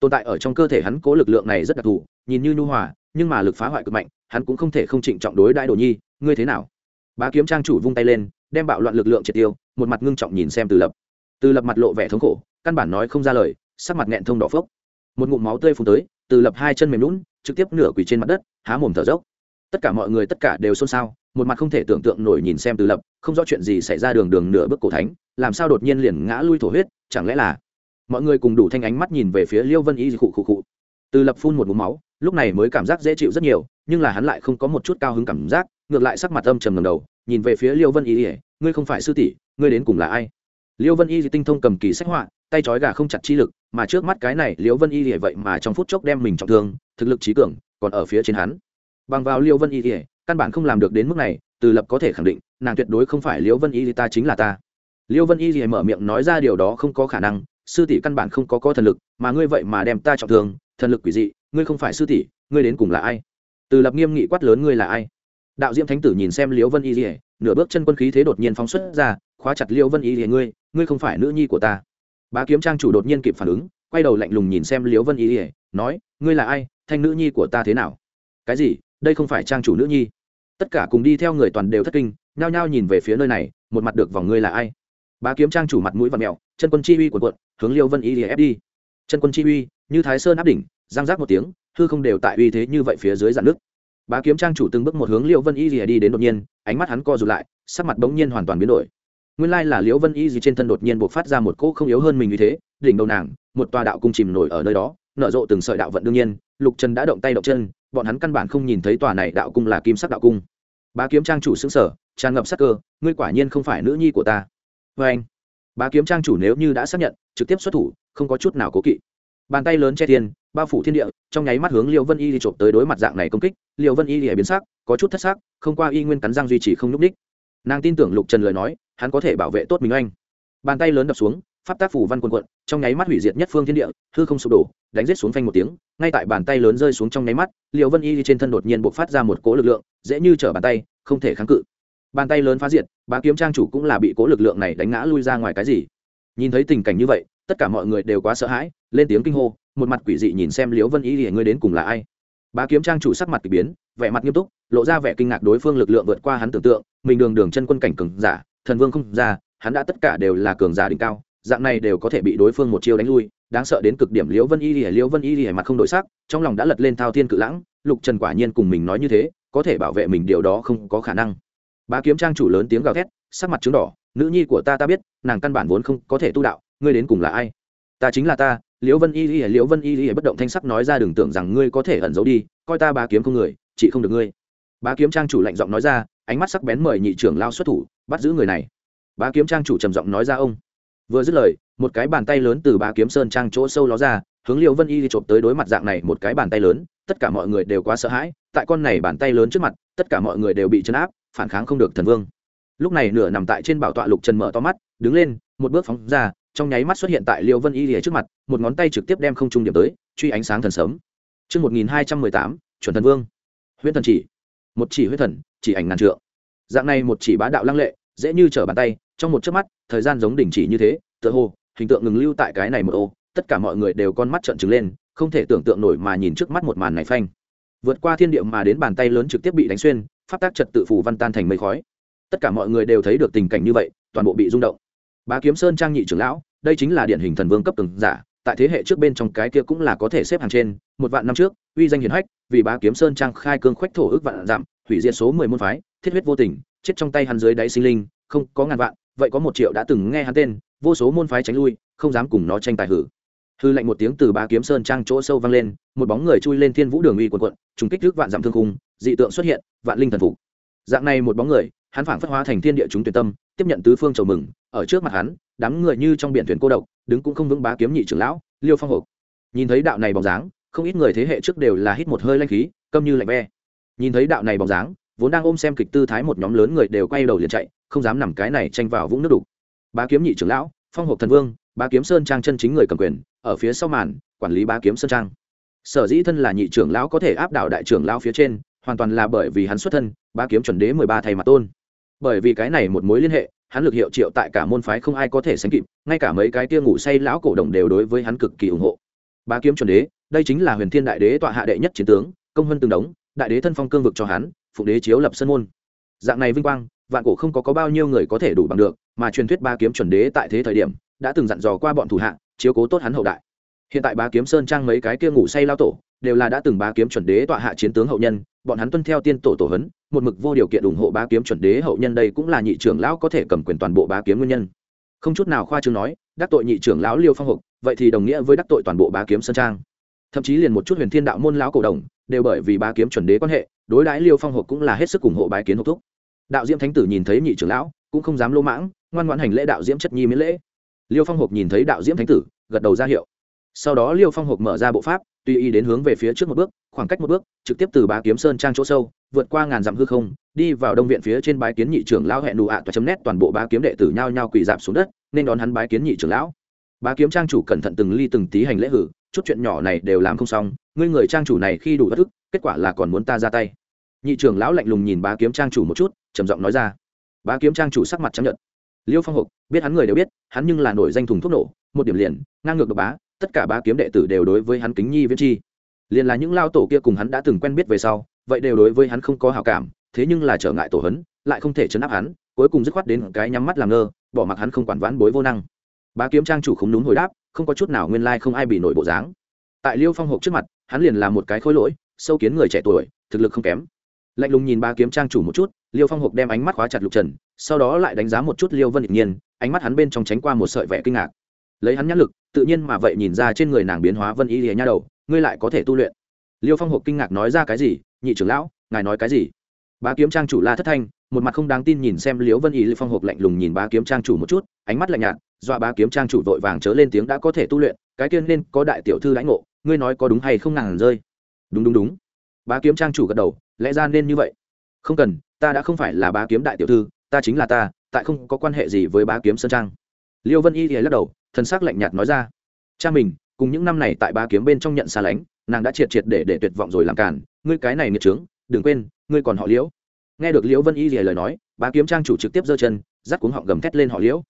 Tồn tại ở trong cơ thể hắn cố lực lượng này rất đặc thù, nhìn như nhu hòa, nhưng mà lực phá hoại cực mạnh, hắn cũng không thể không trịnh trọng đối đại đồ nhi, ngươi thế nào? Bá kiếm trang chủ vung tay lên, đem bạo loạn lực lượng triệt tiêu, một mặt ngưng trọng nhìn xem từ lập. Từ lập mặt lộ vẻ thống khổ, căn bản nói không ra lời, sắc mặt nghẹn thông đỏ phốc một ngụm máu tươi phun tới, từ lập hai chân mềm lún trực tiếp nửa quỳ trên mặt đất, há mồm thở dốc. Tất cả mọi người tất cả đều xôn xao, một mặt không thể tưởng tượng nổi nhìn xem từ lập, không rõ chuyện gì xảy ra đường đường nửa bước cổ thánh, làm sao đột nhiên liền ngã lui thổ huyết, chẳng lẽ là mọi người cùng đủ thanh ánh mắt nhìn về phía liêu vân y khụ khụ khụ. Từ lập phun một mũ máu, lúc này mới cảm giác dễ chịu rất nhiều, nhưng là hắn lại không có một chút cao hứng cảm giác, ngược lại sắc mặt âm trầm ngầm đầu, nhìn về phía liêu vân y ỉa ngươi không phải sư tỷ, ngươi đến cùng là ai? Liêu vân y tinh thông cầm kỳ sách họa, tay trói gà không chặt chi lực mà trước mắt cái này liêu vân y thì vậy mà trong phút chốc đem mình trọng thương, thực lực trí cường, còn ở phía trên hắn. Bằng vào liêu vân y thì căn bản không làm được đến mức này, từ lập có thể khẳng định, nàng tuyệt đối không phải liêu vân y ta chính là ta. Liêu vân y thì mở miệng nói ra điều đó không có khả năng, sư tỷ căn bản không có có thần lực, mà ngươi vậy mà đem ta trọng thương, thần lực quỷ dị, ngươi không phải sư tỷ, ngươi đến cùng là ai? Từ lập nghiêm nghị quát lớn ngươi là ai? Đạo diễm thánh tử nhìn xem liễu vân y lìa, nửa bước chân quân khí thế đột nhiên phóng xuất ra, khóa chặt liễu vân y lìa ngươi ngươi không phải nữ nhi của ta bá kiếm trang chủ đột nhiên kịp phản ứng, quay đầu lạnh lùng nhìn xem liễu vân y ỉa nói, ngươi là ai? Thanh nữ nhi của ta thế nào? Cái gì? Đây không phải trang chủ nữ nhi. Tất cả cùng đi theo người toàn đều thất kinh, nhao nhao nhìn về phía nơi này, một mặt được vòng ngươi là ai? Bá kiếm trang chủ mặt mũi và mẹo chân quân chi uy của quận hướng liêu vân y lìa ép đi. Chân quân chi uy, như thái sơn áp đỉnh giang giác một tiếng, hư không đều tại uy thế như vậy phía dưới dạn nước. Bá kiếm trang chủ từng bước một hướng liễu vân y rìa đi đến đột nhiên, ánh mắt hắn co rụt lại, sắc mặt bỗng nhiên hoàn toàn biến đổi nguyên lai là liễu vân y gì trên thân đột nhiên buộc phát ra một cỗ không yếu hơn mình như thế đỉnh đầu nàng một tòa đạo cung chìm nổi ở nơi đó nở rộ từng sợi đạo vận đương nhiên lục trần đã động tay động chân bọn hắn căn bản không nhìn thấy tòa này đạo cung là kim sắc đạo cung. Bá kiếm trang chủ xứng sở tràn ngập sắc cơ ngươi quả nhiên không phải nữ nhi của ta. Vê anh bá kiếm trang chủ nếu như đã xác nhận trực tiếp xuất thủ không có chút nào cố kỵ. Bàn tay lớn che thiên bao phủ thiên địa trong nháy mắt hướng liêu vân y đi trộm tới đối mặt dạng này công kích liêu vân y thì biến sắc có chút thất sắc, không qua y nguyên cắn răng duy trì không n ú c ních nàng tin tưởng lục trần lời nói hắn có thể bảo vệ tốt mình anh bàn tay lớn đập xuống, pháp tác phủ văn quần quận trong nháy mắt hủy diệt nhất phương thiên địa, hư không sụp đổ, đánh rết xuống phanh một tiếng, ngay tại bàn tay lớn rơi xuống trong nháy mắt liệu vân y trên thân đột nhiên b ộ c phát ra một cố lực lượng, dễ như trở bàn tay, không thể kháng cự. Bàn tay lớn phá diệt, bá kiếm trang chủ cũng là bị cố lực lượng này đánh ngã lui ra ngoài cái gì. Nhìn thấy tình cảnh như vậy, tất cả mọi người đều quá sợ hãi, lên tiếng kinh hô, một mặt quỷ dị nhìn xem liễu vân y thì ngươi đến cùng là ai? Bá kiếm trang chủ sắc mặt k ỳ biến, vẻ mặt nghiêm túc, lộ ra vẻ kinh ngạc đối phương lực lượng vượt qua hắn tưởng tượng mình đường đường chân quân cảnh cường giả, thần vương không ra, hắn đã tất cả đều là cường giả đỉnh cao, dạng này đều có thể bị đối phương một chiêu đánh lui, đáng sợ đến cực điểm liễu vân y lìa, liễu vân y lìa mặt không đổi sắc, trong lòng đã lật lên thao thiên cự lãng, lục trần quả nhiên cùng mình nói như thế, có thể bảo vệ mình điều đó không có khả năng. Bá kiếm trang chủ lớn tiếng gào thét, sắc mặt chứng đỏ, nữ nhi của ta ta biết, nàng căn bản vốn không có thể tu đạo, ngươi đến cùng là ai? Ta chính là ta, liễu vân y y liễu vân y liễu bất động thanh sắc nói ra đừng tưởng rằng ngươi có thể ẩn giấu đi, coi ta bá kiếm không người, chị không được ngươi. Bá kiếm trang chủ lạnh giọng nói ra ánh mắt sắc bén mời nhị trưởng lao xuất thủ bắt giữ người này bá kiếm trang chủ trầm giọng nói ra ông vừa dứt lời một cái bàn tay lớn từ bá kiếm sơn trang chỗ sâu ló ra hướng liệu vân y đi trộm tới đối mặt dạng này một cái bàn tay lớn tất cả mọi người đều quá sợ hãi tại con này bàn tay lớn trước mặt tất cả mọi người đều bị chấn áp phản kháng không được thần vương lúc này nửa nằm tại trên bảo tọa lục trần mở to mắt đứng lên một bước phóng ra trong nháy mắt xuất hiện tại liêu vân y lìa trước mặt một ngón tay trực tiếp đem không trung điểm tới truy ánh sáng thần sớm Trước 1218, chuẩn thần vương. Huyết thần chỉ. Một chỉ huyết thần, chỉ ảnh ngàn trượng. Dạng này một chỉ bá đạo lăng lệ, dễ như trở bàn tay, trong một chớp mắt, thời gian giống đỉnh chỉ như thế, tựa hồ, hình tượng ngừng lưu tại cái này một ô, tất cả mọi người đều con mắt trợn trừng lên, không thể tưởng tượng nổi mà nhìn trước mắt một màn này phanh. Vượt qua thiên địa mà đến bàn tay lớn trực tiếp bị đánh xuyên, pháp tác trật tự phủ văn tan thành mây khói. Tất cả mọi người đều thấy được tình cảnh như vậy, toàn bộ bị rung động. Bá Kiếm Sơn trang nhị trưởng lão, đây chính là điển hình thần vương cấp từng giả tại thế hệ trước bên trong cái kia cũng là có thể xếp hàng trên một vạn năm trước uy danh hiển hách vì bá kiếm sơn trang khai cương khoách thổ ước vạn giảm hủy diệt số mười môn phái, thiết huyết vô tình, chết trong tay hắn dưới đáy sinh linh, không có ngàn vạn, vậy có một triệu đã từng nghe hắn tên, vô số môn phái tránh lui, không dám cùng nó tranh tài hử. Hư lạnh một tiếng từ ba kiếm sơn trang chỗ sâu vang lên, một bóng người chui lên thiên vũ đường uy quần quận, trùng kích trước vạn giảm thương khung, dị tượng xuất hiện, vạn linh thần phục. Dạng này một bóng người, hắn phảng phất hóa thành thiên địa chúng tuyệt tâm, tiếp nhận tứ phương chầu mừng, ở trước mặt hắn, đám người như trong biển thuyền cô độc, đứng cũng không vững bá kiếm nhị trưởng lão, liêu phong hộp nhìn thấy đạo này bóng dáng, không ít người thế hệ trước đều là hít một hơi lanh khí, câm như lạnh ve nhìn thấy đạo này bóng dáng, vốn đang ôm xem kịch tư thái một nhóm lớn người đều quay đầu liền chạy, không dám nằm cái này tranh vào vũng nước đục. Bá kiếm nhị trưởng lão, phong hộp thần vương, bá kiếm sơn trang chân chính người cầm quyền, ở phía sau màn, quản lý bá kiếm sơn trang. Sở dĩ thân là nhị trưởng lão có thể áp đảo đại trưởng lão phía trên, hoàn toàn là bởi vì hắn xuất thân, bá kiếm chuẩn đế mười ba thầy mặt tôn. Bởi vì cái này một mối liên hệ, hắn lực hiệu triệu tại cả môn phái không ai có thể sánh kịp, ngay cả mấy cái tia ngủ say lão cổ đồng đều đối với hắn cực kỳ ủng hộ. Bá kiếm chuẩn đế, đây chính là huyền thiên đại đế tọa hạ đệ nhất chiến tướng, công hơn từng đống đại đế thân phong cương vực cho hắn phụ đế chiếu lập sân môn. Dạng này vinh quang vạn cổ không có, có bao nhiêu người có thể đủ bằng được mà truyền thuyết ba kiếm chuẩn đế tại thế thời điểm đã từng dặn dò qua bọn thủ hạ chiếu cố tốt hắn hậu đại. Hiện tại ba kiếm sơn trang mấy cái kia ngủ say lao tổ đều là đã từng ba kiếm chuẩn đế tọa hạ chiến tướng hậu nhân bọn hắn tuân theo tiên tổ tổ hấn một mực vô điều kiện ủng hộ ba kiếm chuẩn đế hậu nhân đây cũng là nhị trưởng lão có thể cầm quyền toàn bộ ba kiếm nguyên nhân. Không chút nào khoa trương nói đắc tội nhị trưởng lão liêu phong hục vậy thì đồng nghĩa với đắc tội toàn bộ ba kiếm sơn trang thậm chí liền một chút huyền thiên đạo môn lão cổ đồng đều bởi vì ba kiếm chuẩn đế quan hệ, đối đãi liêu phong hộp cũng là hết sức ủng hộ bái kiến hộp thúc. Đạo diễm thánh tử nhìn thấy nhị trưởng lão, cũng không dám lỗ mãng, ngoan ngoãn hành lễ đạo diễm chất nhi miễn lễ. Liêu phong hộp nhìn thấy đạo diễm thánh tử, gật đầu ra hiệu. Sau đó liêu phong hộp mở ra bộ pháp, tùy ý đến hướng về phía trước một bước, khoảng cách một bước, trực tiếp từ bá kiếm sơn trang chỗ sâu, vượt qua ngàn dặm hư không, đi vào đông viện phía trên bái kiến nhị trưởng lão hẹn đủ ạ toa chấm nét toàn bộ bá kiếm đệ tử nhao nhao quỳ dạp xuống đất, nên đón hắn bái kiến nhị trưởng lão. Bá kiếm trang chủ cẩn thận từng ly từng tí hành lễ hử chút chuyện nhỏ này đều làm không xong, ngươi người trang chủ này khi đủ bất ức, kết quả là còn muốn ta ra tay. Nhị trưởng lão lạnh lùng nhìn bá kiếm trang chủ một chút, trầm giọng nói ra. Bá kiếm trang chủ sắc mặt chấp nhận liêu phong hộp biết hắn người đều biết, hắn nhưng là nổi danh thùng thuốc nổ, một điểm liền, ngang ngược độc bá, tất cả bá kiếm đệ tử đều đối với hắn kính nhi viễn chi. Liền là những lao tổ kia cùng hắn đã từng quen biết về sau, vậy đều đối với hắn không có hào cảm, thế nhưng là trở ngại tổ hấn, lại không thể chấn áp hắn, cuối cùng dứt khoát đến cái nhắm mắt làm ngơ, bỏ mặc hắn không quản vãn bối vô năng. Bá kiếm trang chủ không đúng hồi đáp không có chút nào nguyên lai không ai bị nổi bộ dáng. Tại liêu phong hộp trước mặt, hắn liền là một cái khối lỗi, sâu kiến người trẻ tuổi, thực lực không kém. Lạnh lùng nhìn ba kiếm trang chủ một chút, liêu phong hộp đem ánh mắt khóa chặt lục trần, sau đó lại đánh giá một chút liêu vân địch nhiên, ánh mắt hắn bên trong tránh qua một sợi vẻ kinh ngạc. Lấy hắn nhãn lực, tự nhiên mà vậy nhìn ra trên người nàng biến hóa vân y lìa nha đầu, ngươi lại có thể tu luyện. Liêu phong hộp kinh ngạc nói ra cái gì, nhị trưởng lão, ngài nói cái gì? Bá kiếm trang chủ la thất thanh một mặt không đáng tin nhìn xem liễu vân y liêu phong hộp lạnh lùng nhìn bá kiếm trang chủ một chút, ánh mắt lạnh nhạt, dọa bá kiếm trang chủ vội vàng chớ lên tiếng đã có thể tu luyện, cái tiên nên có đại tiểu thư lãnh ngộ, ngươi nói có đúng hay không ngàn rơi? Đúng đúng đúng. Bá kiếm trang chủ gật đầu, lẽ ra nên như vậy. Không cần, ta đã không phải là bá kiếm đại tiểu thư, ta chính là ta, tại không có quan hệ gì với bá kiếm sơn trang. Liêu vân y thì lắc đầu thân xác lạnh nhạt nói ra. Cha mình, cùng những năm này tại bá kiếm bên trong nhận xa lánh, nàng đã triệt triệt để để tuyệt vọng rồi làm cản ngươi cái này nghiệt trướng, đừng quên, ngươi còn họ liễu nghe được liễu vân y thì lời nói, bá kiếm trang chủ trực tiếp giơ chân dắt cuống họng gầm thét lên họ liễu.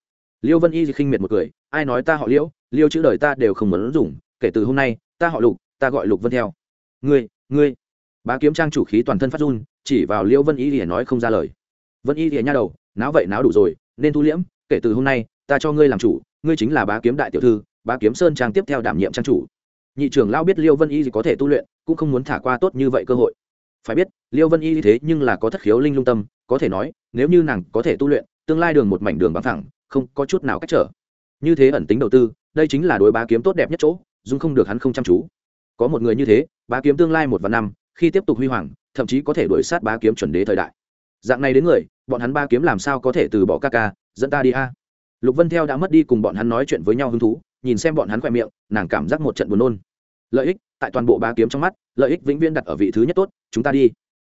Liễu vân y thì khinh miệt một cười, ai nói ta họ liễu? Liêu chữ đời ta đều không muốn dùng, kể từ hôm nay, ta họ lục, ta gọi lục vân theo. Ngươi ngươi. Bá kiếm trang chủ khí toàn thân phát run, chỉ vào liễu vân y thì nói không ra lời. Vân y thì nha đầu, náo vậy náo đủ rồi, nên thu liễm, kể từ hôm nay, ta cho ngươi làm chủ, ngươi chính là bá kiếm đại tiểu thư, bá kiếm sơn trang tiếp theo đảm nhiệm trang chủ. Nhị trưởng lao biết liêu vân y có thể tu luyện, cũng không muốn thả qua tốt như vậy cơ hội phải biết, liêu vân y thế nhưng là có thất khiếu linh lung tâm, có thể nói, nếu như nàng có thể tu luyện, tương lai đường một mảnh đường bằng thẳng, không có chút nào cách trở. Như thế ẩn tính đầu tư, đây chính là đối bá kiếm tốt đẹp nhất chỗ, dung không được hắn không chăm chú. Có một người như thế, bá kiếm tương lai một và năm, khi tiếp tục huy hoàng, thậm chí có thể đuổi sát bá kiếm chuẩn đế thời đại. Dạng này đến người, bọn hắn ba kiếm làm sao có thể từ bỏ ca ca, dẫn ta đi a? Lục vân theo đã mất đi cùng bọn hắn nói chuyện với nhau hứng thú, nhìn xem bọn hắn khoe miệng, nàng cảm giác một trận buồn nôn. Lợi ích tại toàn bộ ba kiếm trong mắt, lợi ích vĩnh viễn đặt ở vị thứ nhất tốt, chúng ta đi.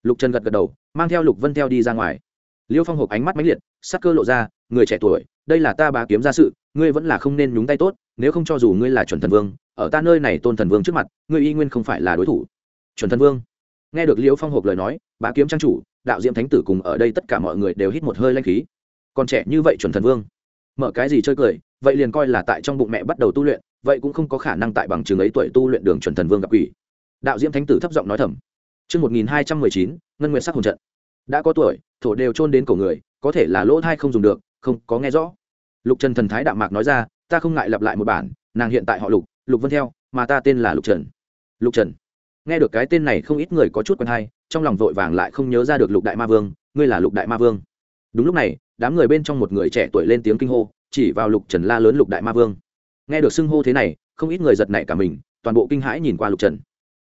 Lục trần gật gật đầu, mang theo lục vân theo đi ra ngoài. Liêu phong hộp ánh mắt mãnh liệt, sắc cơ lộ ra, người trẻ tuổi, đây là ta ba kiếm ra sự, ngươi vẫn là không nên nhúng tay tốt, nếu không cho dù ngươi là chuẩn thần vương, ở ta nơi này tôn thần vương trước mặt, ngươi y nguyên không phải là đối thủ. Chuẩn thần vương. Nghe được liêu phong hộp lời nói ba kiếm trang chủ, đạo diệm thánh tử cùng ở đây tất cả mọi người đều hít một hơi lanh khí. Còn trẻ như vậy chuẩn thần vương. Mở cái gì chơi cười, vậy liền coi là tại trong bụng mẹ bắt đầu tu luyện vậy cũng không có khả năng tại bằng chứng ấy tuổi tu luyện đường chuẩn thần vương gặp quỷ đạo diễm thánh tử thấp giọng nói thầm Trước 1219, Ngân Nguyệt sắc hồn trận. Đã có tuổi, thổ đều chôn đến cổ người, có thể là lỗ thai không dùng được, không có nghe rõ. Lục Trần thần thái đạm mạc nói ra, ta không ngại lặp lại một bản, nàng hiện tại họ Lục, Lục Vân theo, mà ta tên là Lục Trần. Lục Trần. Nghe được cái tên này không ít người có chút quen hay, trong lòng vội vàng lại không nhớ ra được Lục Đại Ma Vương, ngươi là Lục Đại Ma Vương. Đúng lúc này, đám người bên trong một người trẻ tuổi lên tiếng kinh hô, chỉ vào lục trần la lớn lục đại ma vương nghe được xưng hô thế này, không ít người giật nảy cả mình, toàn bộ kinh hãi nhìn qua lục trần.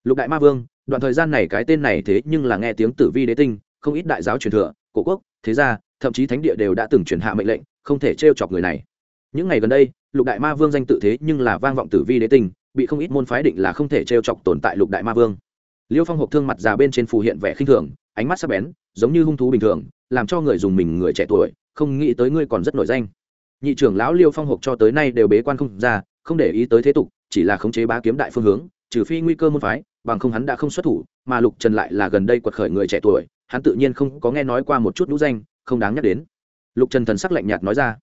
Lục đại ma vương, đoạn thời gian này cái tên này thế nhưng là nghe tiếng tử vi đế tinh, không ít đại giáo truyền thừa, cổ quốc, thế gia, thậm chí thánh địa đều đã từng truyền hạ mệnh lệnh, không thể t chọc người này. Những ngày gần đây, lục đại ma vương danh tự thế nhưng là vang vọng tử vi đế tinh, bị không ít môn phái định là không thể t chọc tồn tại lục đại ma vương. Liêu phong hộp thương mặt già bên trên phù hiện vẻ khinh thường, ánh mắt sắc bén, giống như hung thú bình thường, làm cho người dùng mình người trẻ tuổi, không nghĩ tới ngươi còn rất nổi danh nhị trưởng lão liêu phong hộp cho tới nay đều bế quan không ra, không để ý tới thế tục, chỉ là khống chế bá kiếm đại phương hướng, trừ phi nguy cơ môn phái, bằng không hắn đã không xuất thủ, mà lục trần lại là gần đây quật khởi người trẻ tuổi, hắn tự nhiên không có nghe nói qua một chút nhũ danh, không đáng nhắc đến. Lục trần thần sắc lạnh nhạt nói ra,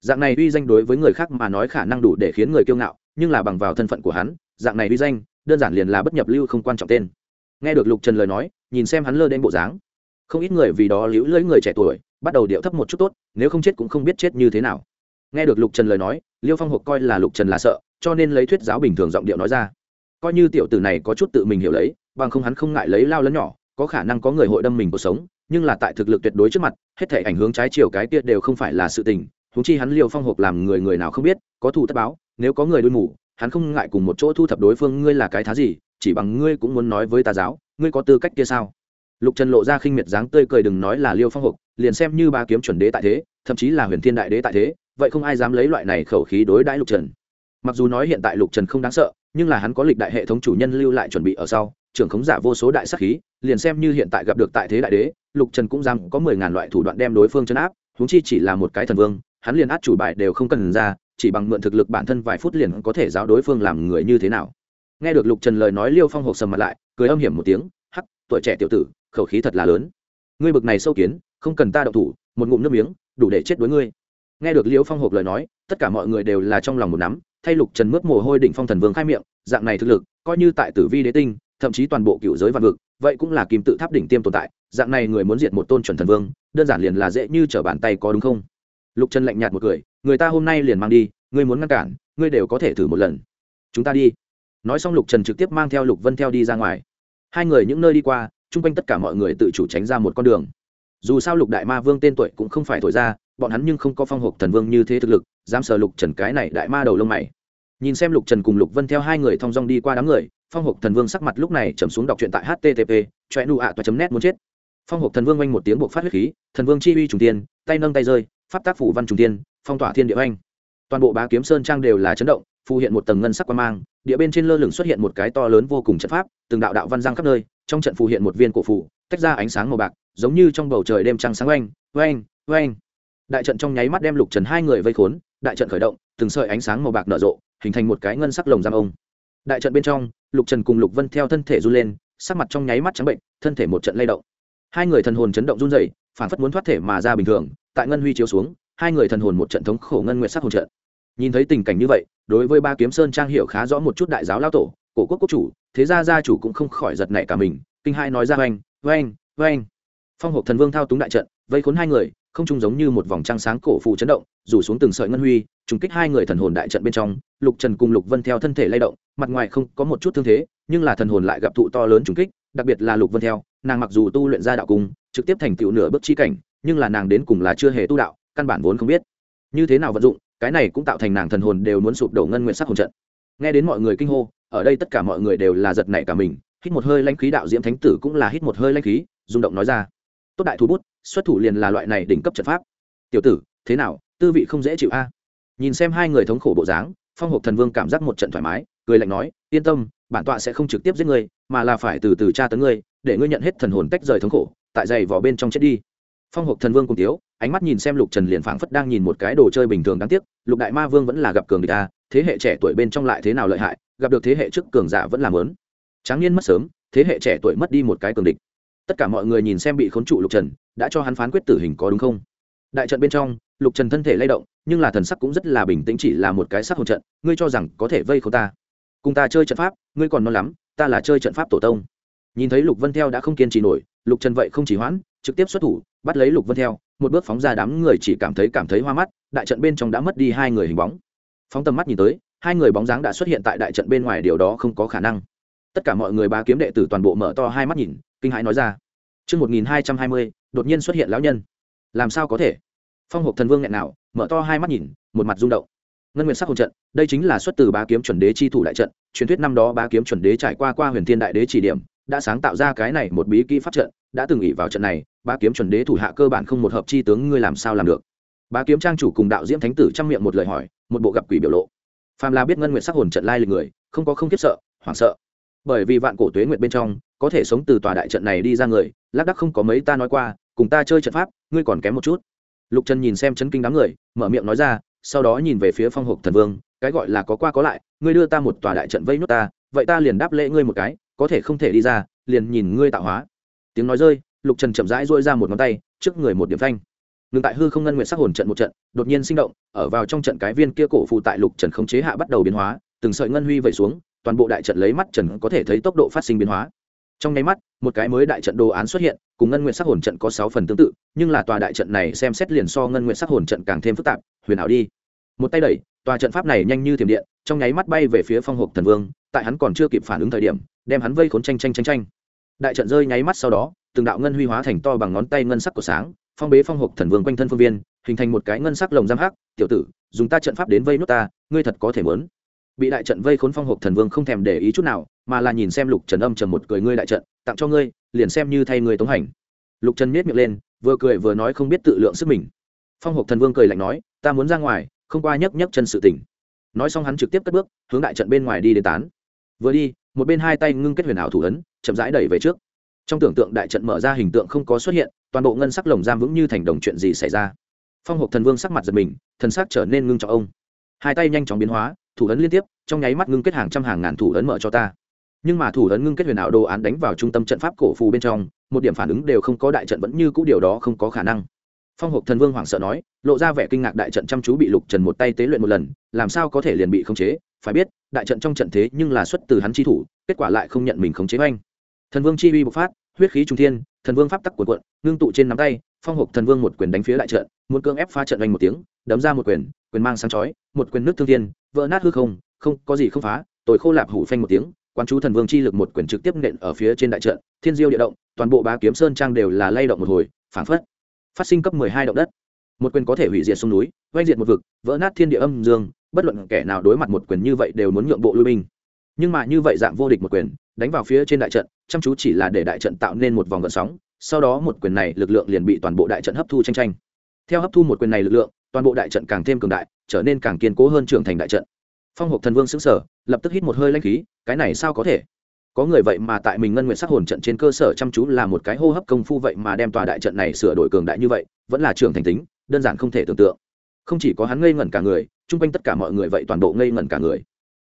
dạng này uy danh đối với người khác mà nói khả năng đủ để khiến người kiêu ngạo, nhưng là bằng vào thân phận của hắn, dạng này uy danh, đơn giản liền là bất nhập lưu không quan trọng tên. Nghe được lục trần lời nói, nhìn xem hắn lơ đến bộ dáng, không ít người vì đó liễu lưỡi người trẻ tuổi, bắt đầu điệu thấp một chút tốt, nếu không chết cũng không biết chết như thế nào nghe được lục trần lời nói, liêu phong hộp coi là lục trần là sợ, cho nên lấy thuyết giáo bình thường giọng điệu nói ra. Coi như tiểu tử này có chút tự mình hiểu lấy, bằng không hắn không ngại lấy lao lẫn nhỏ, có khả năng có người hội đâm mình cuộc sống, nhưng là tại thực lực tuyệt đối trước mặt, hết thể ảnh hướng trái chiều cái kia đều không phải là sự tình húng chi hắn liều phong hộp làm người người nào không biết, có thù tất báo, nếu có người đuôi mù, hắn không ngại cùng một chỗ thu thập đối phương, ngươi là cái thá gì, chỉ bằng ngươi cũng muốn nói với tà giáo, ngươi có tư cách kia sao? Lục trần lộ ra khinh miệt dáng tươi cười đừng nói là liêu phong hộp liền xem như ba kiếm chuẩn đế tại thế, thậm chí là huyền thiên đại đế tại thế vậy không ai dám lấy loại này khẩu khí đối đãi lục trần. Mặc dù nói hiện tại lục trần không đáng sợ, nhưng là hắn có lịch đại hệ thống chủ nhân lưu lại chuẩn bị ở sau, trưởng khống giả vô số đại sắc khí, liền xem như hiện tại gặp được tại thế đại đế, lục trần cũng dám có mười ngàn loại thủ đoạn đem đối phương chấn áp húng chi chỉ là một cái thần vương, hắn liền át chủ bài đều không cần ra, chỉ bằng mượn thực lực bản thân vài phút liền có thể giáo đối phương làm người như thế nào. Nghe được lục trần lời nói liêu phong hộp sầm mặt lại, cười âm hiểm một tiếng, hắc, tuổi trẻ tiểu tử, khẩu khí thật là lớn. Ngươi bực này sâu kiến, không cần ta đậu thủ, một ngụm nước miếng, đủ để chết đối ngươi nghe được Liễu phong hộp lời nói, tất cả mọi người đều là trong lòng một nắm, thay lục trần mướp mồ hôi đỉnh phong thần vương khai miệng, dạng này thực lực, coi như tại tử vi đế tinh, thậm chí toàn bộ cựu giới vạn vực, vậy cũng là kim tự tháp đỉnh tiêm tồn tại, dạng này người muốn diệt một tôn chuẩn thần vương, đơn giản liền là dễ như trở bàn tay có đúng không? Lục trần lạnh nhạt một cười, người ta hôm nay liền mang đi ngươi muốn ngăn cản ngươi đều có thể thử một lần. Chúng ta đi. Nói xong lục trần trực tiếp mang theo lục vân theo đi ra ngoài. Hai người những nơi đi qua, chung quanh tất cả mọi người tự chủ tránh ra một con đường. Dù sao lục đại ma vương tên tuổi cũng không phải thổi ra bọn hắn nhưng không có phong hộp thần vương như thế thực lực, dám sờ lục trần cái này đại ma đầu lông mày. Nhìn xem lục trần cùng lục vân theo hai người thong dong đi qua đám người, phong hộp thần vương sắc mặt lúc này trầm xuống đọc truyện tại http choe nu ạ toa net muốn chết. Phong hộp thần vương oanh một tiếng buộc phát huyết khí, thần vương chi uy trùng tiên, tay nâng tay rơi, pháp tác phủ văn trùng tiên, phong tỏa thiên địa oanh. Toàn bộ bá kiếm sơn trang đều là chấn động, phù hiện một tầng ngân sắc quan mang, địa bên trên lơ lửng xuất hiện một cái to lớn vô cùng trận pháp, từng đạo đạo văn giang khắp nơi, trong trận phù hiện một viên cổ phủ tách ra ánh sáng màu bạc, giống như trong bầu trời đêm trăng sáng oanh oanh oanh đại trận trong nháy mắt đem lục trần hai người vây khốn, đại trận khởi động, từng sợi ánh sáng màu bạc nở rộ, hình thành một cái ngân sắc lồng giam ông. Đại trận bên trong, lục trần cùng lục vân theo thân thể run lên, sắc mặt trong nháy mắt trắng bệnh, thân thể một trận lay động. Hai người thần hồn chấn động run dày phản phất muốn thoát thể mà ra bình thường, tại ngân huy chiếu xuống, hai người thần hồn một trận thống khổ ngân nguyện sắc hồn trận. Nhìn thấy tình cảnh như vậy, đối với ba kiếm sơn trang hiểu khá rõ một chút đại giáo lao tổ, cổ quốc quốc chủ, thế gia gia chủ cũng không khỏi giật nảy cả mình, kinh hai nói ra, oanh oanh oanh. Phong hộp thần vương thao túng đại trận, vây khốn hai người không chung giống như một vòng trăng sáng cổ phù chấn động, rủ xuống từng sợi ngân huy, trùng kích hai người thần hồn đại trận bên trong, lục trần cùng lục vân theo thân thể lay động, mặt ngoài không có một chút thương thế, nhưng là thần hồn lại gặp thụ to lớn trùng kích, đặc biệt là lục vân theo, nàng mặc dù tu luyện ra đạo cung, trực tiếp thành tựu nửa bước chi cảnh, nhưng là nàng đến cùng là chưa hề tu đạo, căn bản vốn không biết. Như thế nào vận dụng, cái này cũng tạo thành nàng thần hồn đều muốn sụp đổ ngân nguyện sắc hồn trận. Nghe đến mọi người kinh hô, ở đây tất cả mọi người đều là giật nảy cả mình, hít một hơi lãnh khí đạo diễm thánh tử cũng là hít một hơi lãnh khí, rung động nói ra. Tốt đại thú bút xuất thủ liền là loại này đỉnh cấp trận pháp. Tiểu tử, thế nào, tư vị không dễ chịu a? Nhìn xem hai người thống khổ bộ dáng, phong hộp thần vương cảm giác một trận thoải mái, cười lạnh nói, yên tâm, bản tọa sẽ không trực tiếp giết ngươi, mà là phải từ từ tra tấn ngươi, để ngươi nhận hết thần hồn tách rời thống khổ, tại dày vỏ bên trong chết đi. Phong hộp thần vương cùng tiếu, ánh mắt nhìn xem lục trần liền phảng phất đang nhìn một cái đồ chơi bình thường đáng tiếc, lục đại ma vương vẫn là gặp cường địch a, thế hệ trẻ tuổi bên trong lại thế nào lợi hại, gặp được thế hệ trước cường giả vẫn làm lớn tráng niên mất sớm, thế hệ trẻ tuổi mất đi một cái cường địch tất cả mọi người nhìn xem bị khốn trụ lục trần, đã cho hắn phán quyết tử hình có đúng không? Đại trận bên trong, lục trần thân thể lay động, nhưng là thần sắc cũng rất là bình tĩnh chỉ là một cái sắc hồn trận, ngươi cho rằng có thể vây k ta. Cùng ta chơi trận pháp, ngươi còn non lắm, ta là chơi trận pháp tổ tông. Nhìn thấy lục vân theo đã không kiên trì nổi, lục trần vậy không chỉ hoãn, trực tiếp xuất thủ, bắt lấy lục vân theo, một bước phóng ra đám người chỉ cảm thấy cảm thấy hoa mắt, đại trận bên trong đã mất đi hai người hình bóng. Phóng tầm mắt nhìn tới, hai người bóng dáng đã xuất hiện tại đại trận bên ngoài, điều đó không có khả năng. Tất cả mọi người ba kiếm đệ tử toàn bộ mở to hai mắt nhìn kinh hãi nói ra Trước 1220, đột nhiên xuất hiện lão nhân. Làm sao có thể? Phong hộp thần vương nghẹn nào, mở to hai mắt nhìn, một mặt rung động. Ngân Nguyệt sắc hồn trận, đây chính là xuất từ bá kiếm chuẩn đế chi thủ đại trận, truyền thuyết năm đó bá kiếm chuẩn đế trải qua qua huyền thiên đại đế chỉ điểm, đã sáng tạo ra cái này một bí kỹ pháp trận, đã từng ỷ vào trận này, bá kiếm chuẩn đế thủ hạ cơ bản không một hợp chi tướng ngươi làm sao làm được? Bá kiếm trang chủ cùng đạo diễm thánh tử trang miệng một lời hỏi, một bộ gặp quỷ biểu lộ. Phàm là biết Ngân Nguyệt sắc hồn trận lai lịch người, không có không kiếp sợ, hoảng sợ. Bởi vì vạn cổ tuế nguyệt bên trong, có thể sống từ tòa đại trận này đi ra người lác đắc không có mấy ta nói qua cùng ta chơi trận pháp ngươi còn kém một chút. Lục trần nhìn xem chấn kinh đám người mở miệng nói ra sau đó nhìn về phía phong hộp thần vương cái gọi là có qua có lại ngươi đưa ta một tòa đại trận vây nốt ta vậy ta liền đáp lễ ngươi một cái có thể không thể đi ra liền nhìn ngươi tạo hóa. Tiếng nói rơi lục trần chậm rãi dôi ra một ngón tay trước người một điểm thanh ngừng tại hư không ngân nguyện sắc hồn trận một trận đột nhiên sinh động ở vào trong trận cái viên kia cổ phụ tại lục trần khống chế hạ bắt đầu biến hóa từng sợi ngân huy vẩy xuống toàn bộ đại trận lấy mắt trần có thể thấy tốc độ phát sinh biến hóa. Trong nháy mắt, một cái mới đại trận đồ án xuất hiện, cùng ngân nguyện sắc hồn trận có sáu phần tương tự, nhưng là tòa đại trận này xem xét liền so ngân nguyện sắc hồn trận càng thêm phức tạp, huyền ảo đi. Một tay đẩy, tòa trận pháp này nhanh như thiểm điện, trong nháy mắt bay về phía phong hộp thần vương, tại hắn còn chưa kịp phản ứng thời điểm, đem hắn vây khốn tranh tranh tranh tranh. Đại trận rơi nháy mắt sau đó, từng đạo ngân huy hóa thành to bằng ngón tay ngân sắc của sáng, phong bế phong hộp thần vương quanh thân phương viên, hình thành một cái ngân sắc lồng giam hắc, tiểu tử, dùng ta trận pháp đến vây nút ta, ngươi thật có thể mớn bị đại trận vây khốn phong hộp thần vương không thèm để ý chút nào, mà là nhìn xem lục trần âm trầm một cười ngươi đại trận, tặng cho ngươi, liền xem như thay ngươi tống hành. Lục trần miết miệng lên, vừa cười vừa nói không biết tự lượng sức mình. Phong hộp thần vương cười lạnh nói, ta muốn ra ngoài, không qua nhấc nhấc chân sự tỉnh nói xong hắn trực tiếp cất bước, hướng đại trận bên ngoài đi đến tán. Vừa đi, một bên hai tay ngưng kết huyền ảo thủ ấn, chậm rãi đẩy về trước. Trong tưởng tượng đại trận mở ra hình tượng không có xuất hiện, toàn bộ ngân sắc lồng giam vững như thành đồng chuyện gì xảy ra. Phong hộp thần vương sắc mặt giật mình, thần sắc trở nên ngưng trọng ông. Hai tay nhanh chóng biến hóa thủ ấn liên tiếp, trong nháy mắt ngưng kết hàng trăm hàng ngàn thủ ấn mở cho ta. Nhưng mà thủ ấn ngưng kết huyền ảo đồ án đánh vào trung tâm trận pháp cổ phù bên trong, một điểm phản ứng đều không có đại trận vẫn như cũ điều đó không có khả năng. Phong hộp thần vương hoảng sợ nói, lộ ra vẻ kinh ngạc đại trận chăm chú bị lục trần một tay tế luyện một lần, làm sao có thể liền bị khống chế? Phải biết, đại trận trong trận thế nhưng là xuất từ hắn chi thủ, kết quả lại không nhận mình khống chế oanh. Thần vương chi uy bộc phát, huyết khí trung thiên, thần vương pháp tắc của quận ngưng tụ trên nắm tay, phong hộp thần vương một quyền đánh phía đại trận, muốn cưỡng ép phá trận oanh một tiếng, đấm ra một quyền quyền mang sáng chói, một quyền nước thương thiên, vỡ nát hư không không, có gì không phá tội khô lạp hủ phanh một tiếng quan chú thần vương chi lực một quyền trực tiếp nện ở phía trên đại trận, thiên diêu địa động, toàn bộ bá kiếm sơn trang đều là lay động một hồi, phảng phất phát sinh cấp mười hai động đất. Một quyền có thể hủy diệt sông núi oanh diệt một vực, vỡ nát thiên địa âm dương, bất luận kẻ nào đối mặt một quyền như vậy đều muốn nhượng bộ lui binh. Nhưng mà như vậy dạng vô địch một quyền, đánh vào phía trên đại trận, chăm chú chỉ là để đại trận tạo nên một vòng gợn sóng, sau đó một quyền này lực lượng liền bị toàn bộ đại trận hấp thu tranh tranh theo hấp thu một quyền này lực lượng toàn bộ đại trận càng thêm cường đại, trở nên càng kiên cố hơn trưởng thành đại trận. Phong hộp thần vương xứng sở lập tức hít một hơi lanh khí, cái này sao có thể? Có người vậy mà tại mình ngân nguyện sắc hồn trận trên cơ sở chăm chú là một cái hô hấp công phu vậy mà đem tòa đại trận này sửa đổi cường đại như vậy, vẫn là trưởng thành tính, đơn giản không thể tưởng tượng. Không chỉ có hắn ngây ngẩn cả người, chung quanh tất cả mọi người vậy toàn bộ ngây ngẩn cả người.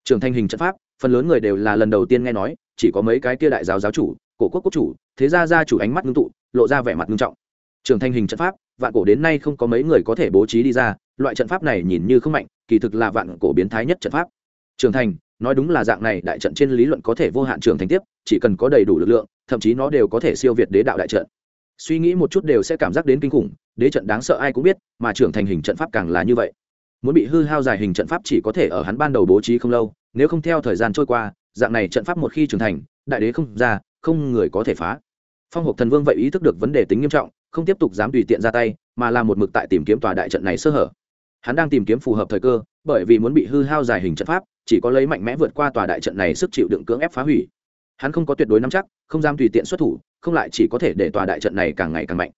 Trưởng thành hình trận pháp, phần lớn người đều là lần đầu tiên nghe nói, chỉ có mấy cái kia đại giáo giáo chủ, cổ quốc quốc chủ, thế gia gia chủ ánh mắt ngưng tụ, lộ ra vẻ mặt ngưng trọng. Trưởng thành hình trận pháp vạn cổ đến nay không có mấy người có thể bố trí đi ra, loại trận pháp này nhìn như không mạnh, kỳ thực là vạn cổ biến thái nhất trận pháp. Trưởng thành, nói đúng là dạng này, đại trận trên lý luận có thể vô hạn trưởng thành tiếp, chỉ cần có đầy đủ lực lượng, thậm chí nó đều có thể siêu việt đế đạo đại trận. Suy nghĩ một chút đều sẽ cảm giác đến kinh khủng, đế trận đáng sợ ai cũng biết, mà trưởng thành hình trận pháp càng là như vậy. Muốn bị hư hao dài hình trận pháp chỉ có thể ở hắn ban đầu bố trí không lâu, nếu không theo thời gian trôi qua, dạng này trận pháp một khi trưởng thành, đại đế không ra, không người có thể phá. Phong hộp thần vương vậy ý thức được vấn đề tính nghiêm trọng không tiếp tục dám tùy tiện ra tay, mà là một mực tại tìm kiếm tòa đại trận này sơ hở. Hắn đang tìm kiếm phù hợp thời cơ, bởi vì muốn bị hư hao dài hình trận pháp, chỉ có lấy mạnh mẽ vượt qua tòa đại trận này sức chịu đựng cưỡng ép phá hủy. Hắn không có tuyệt đối nắm chắc, không dám tùy tiện xuất thủ, không lại chỉ có thể để tòa đại trận này càng ngày càng mạnh.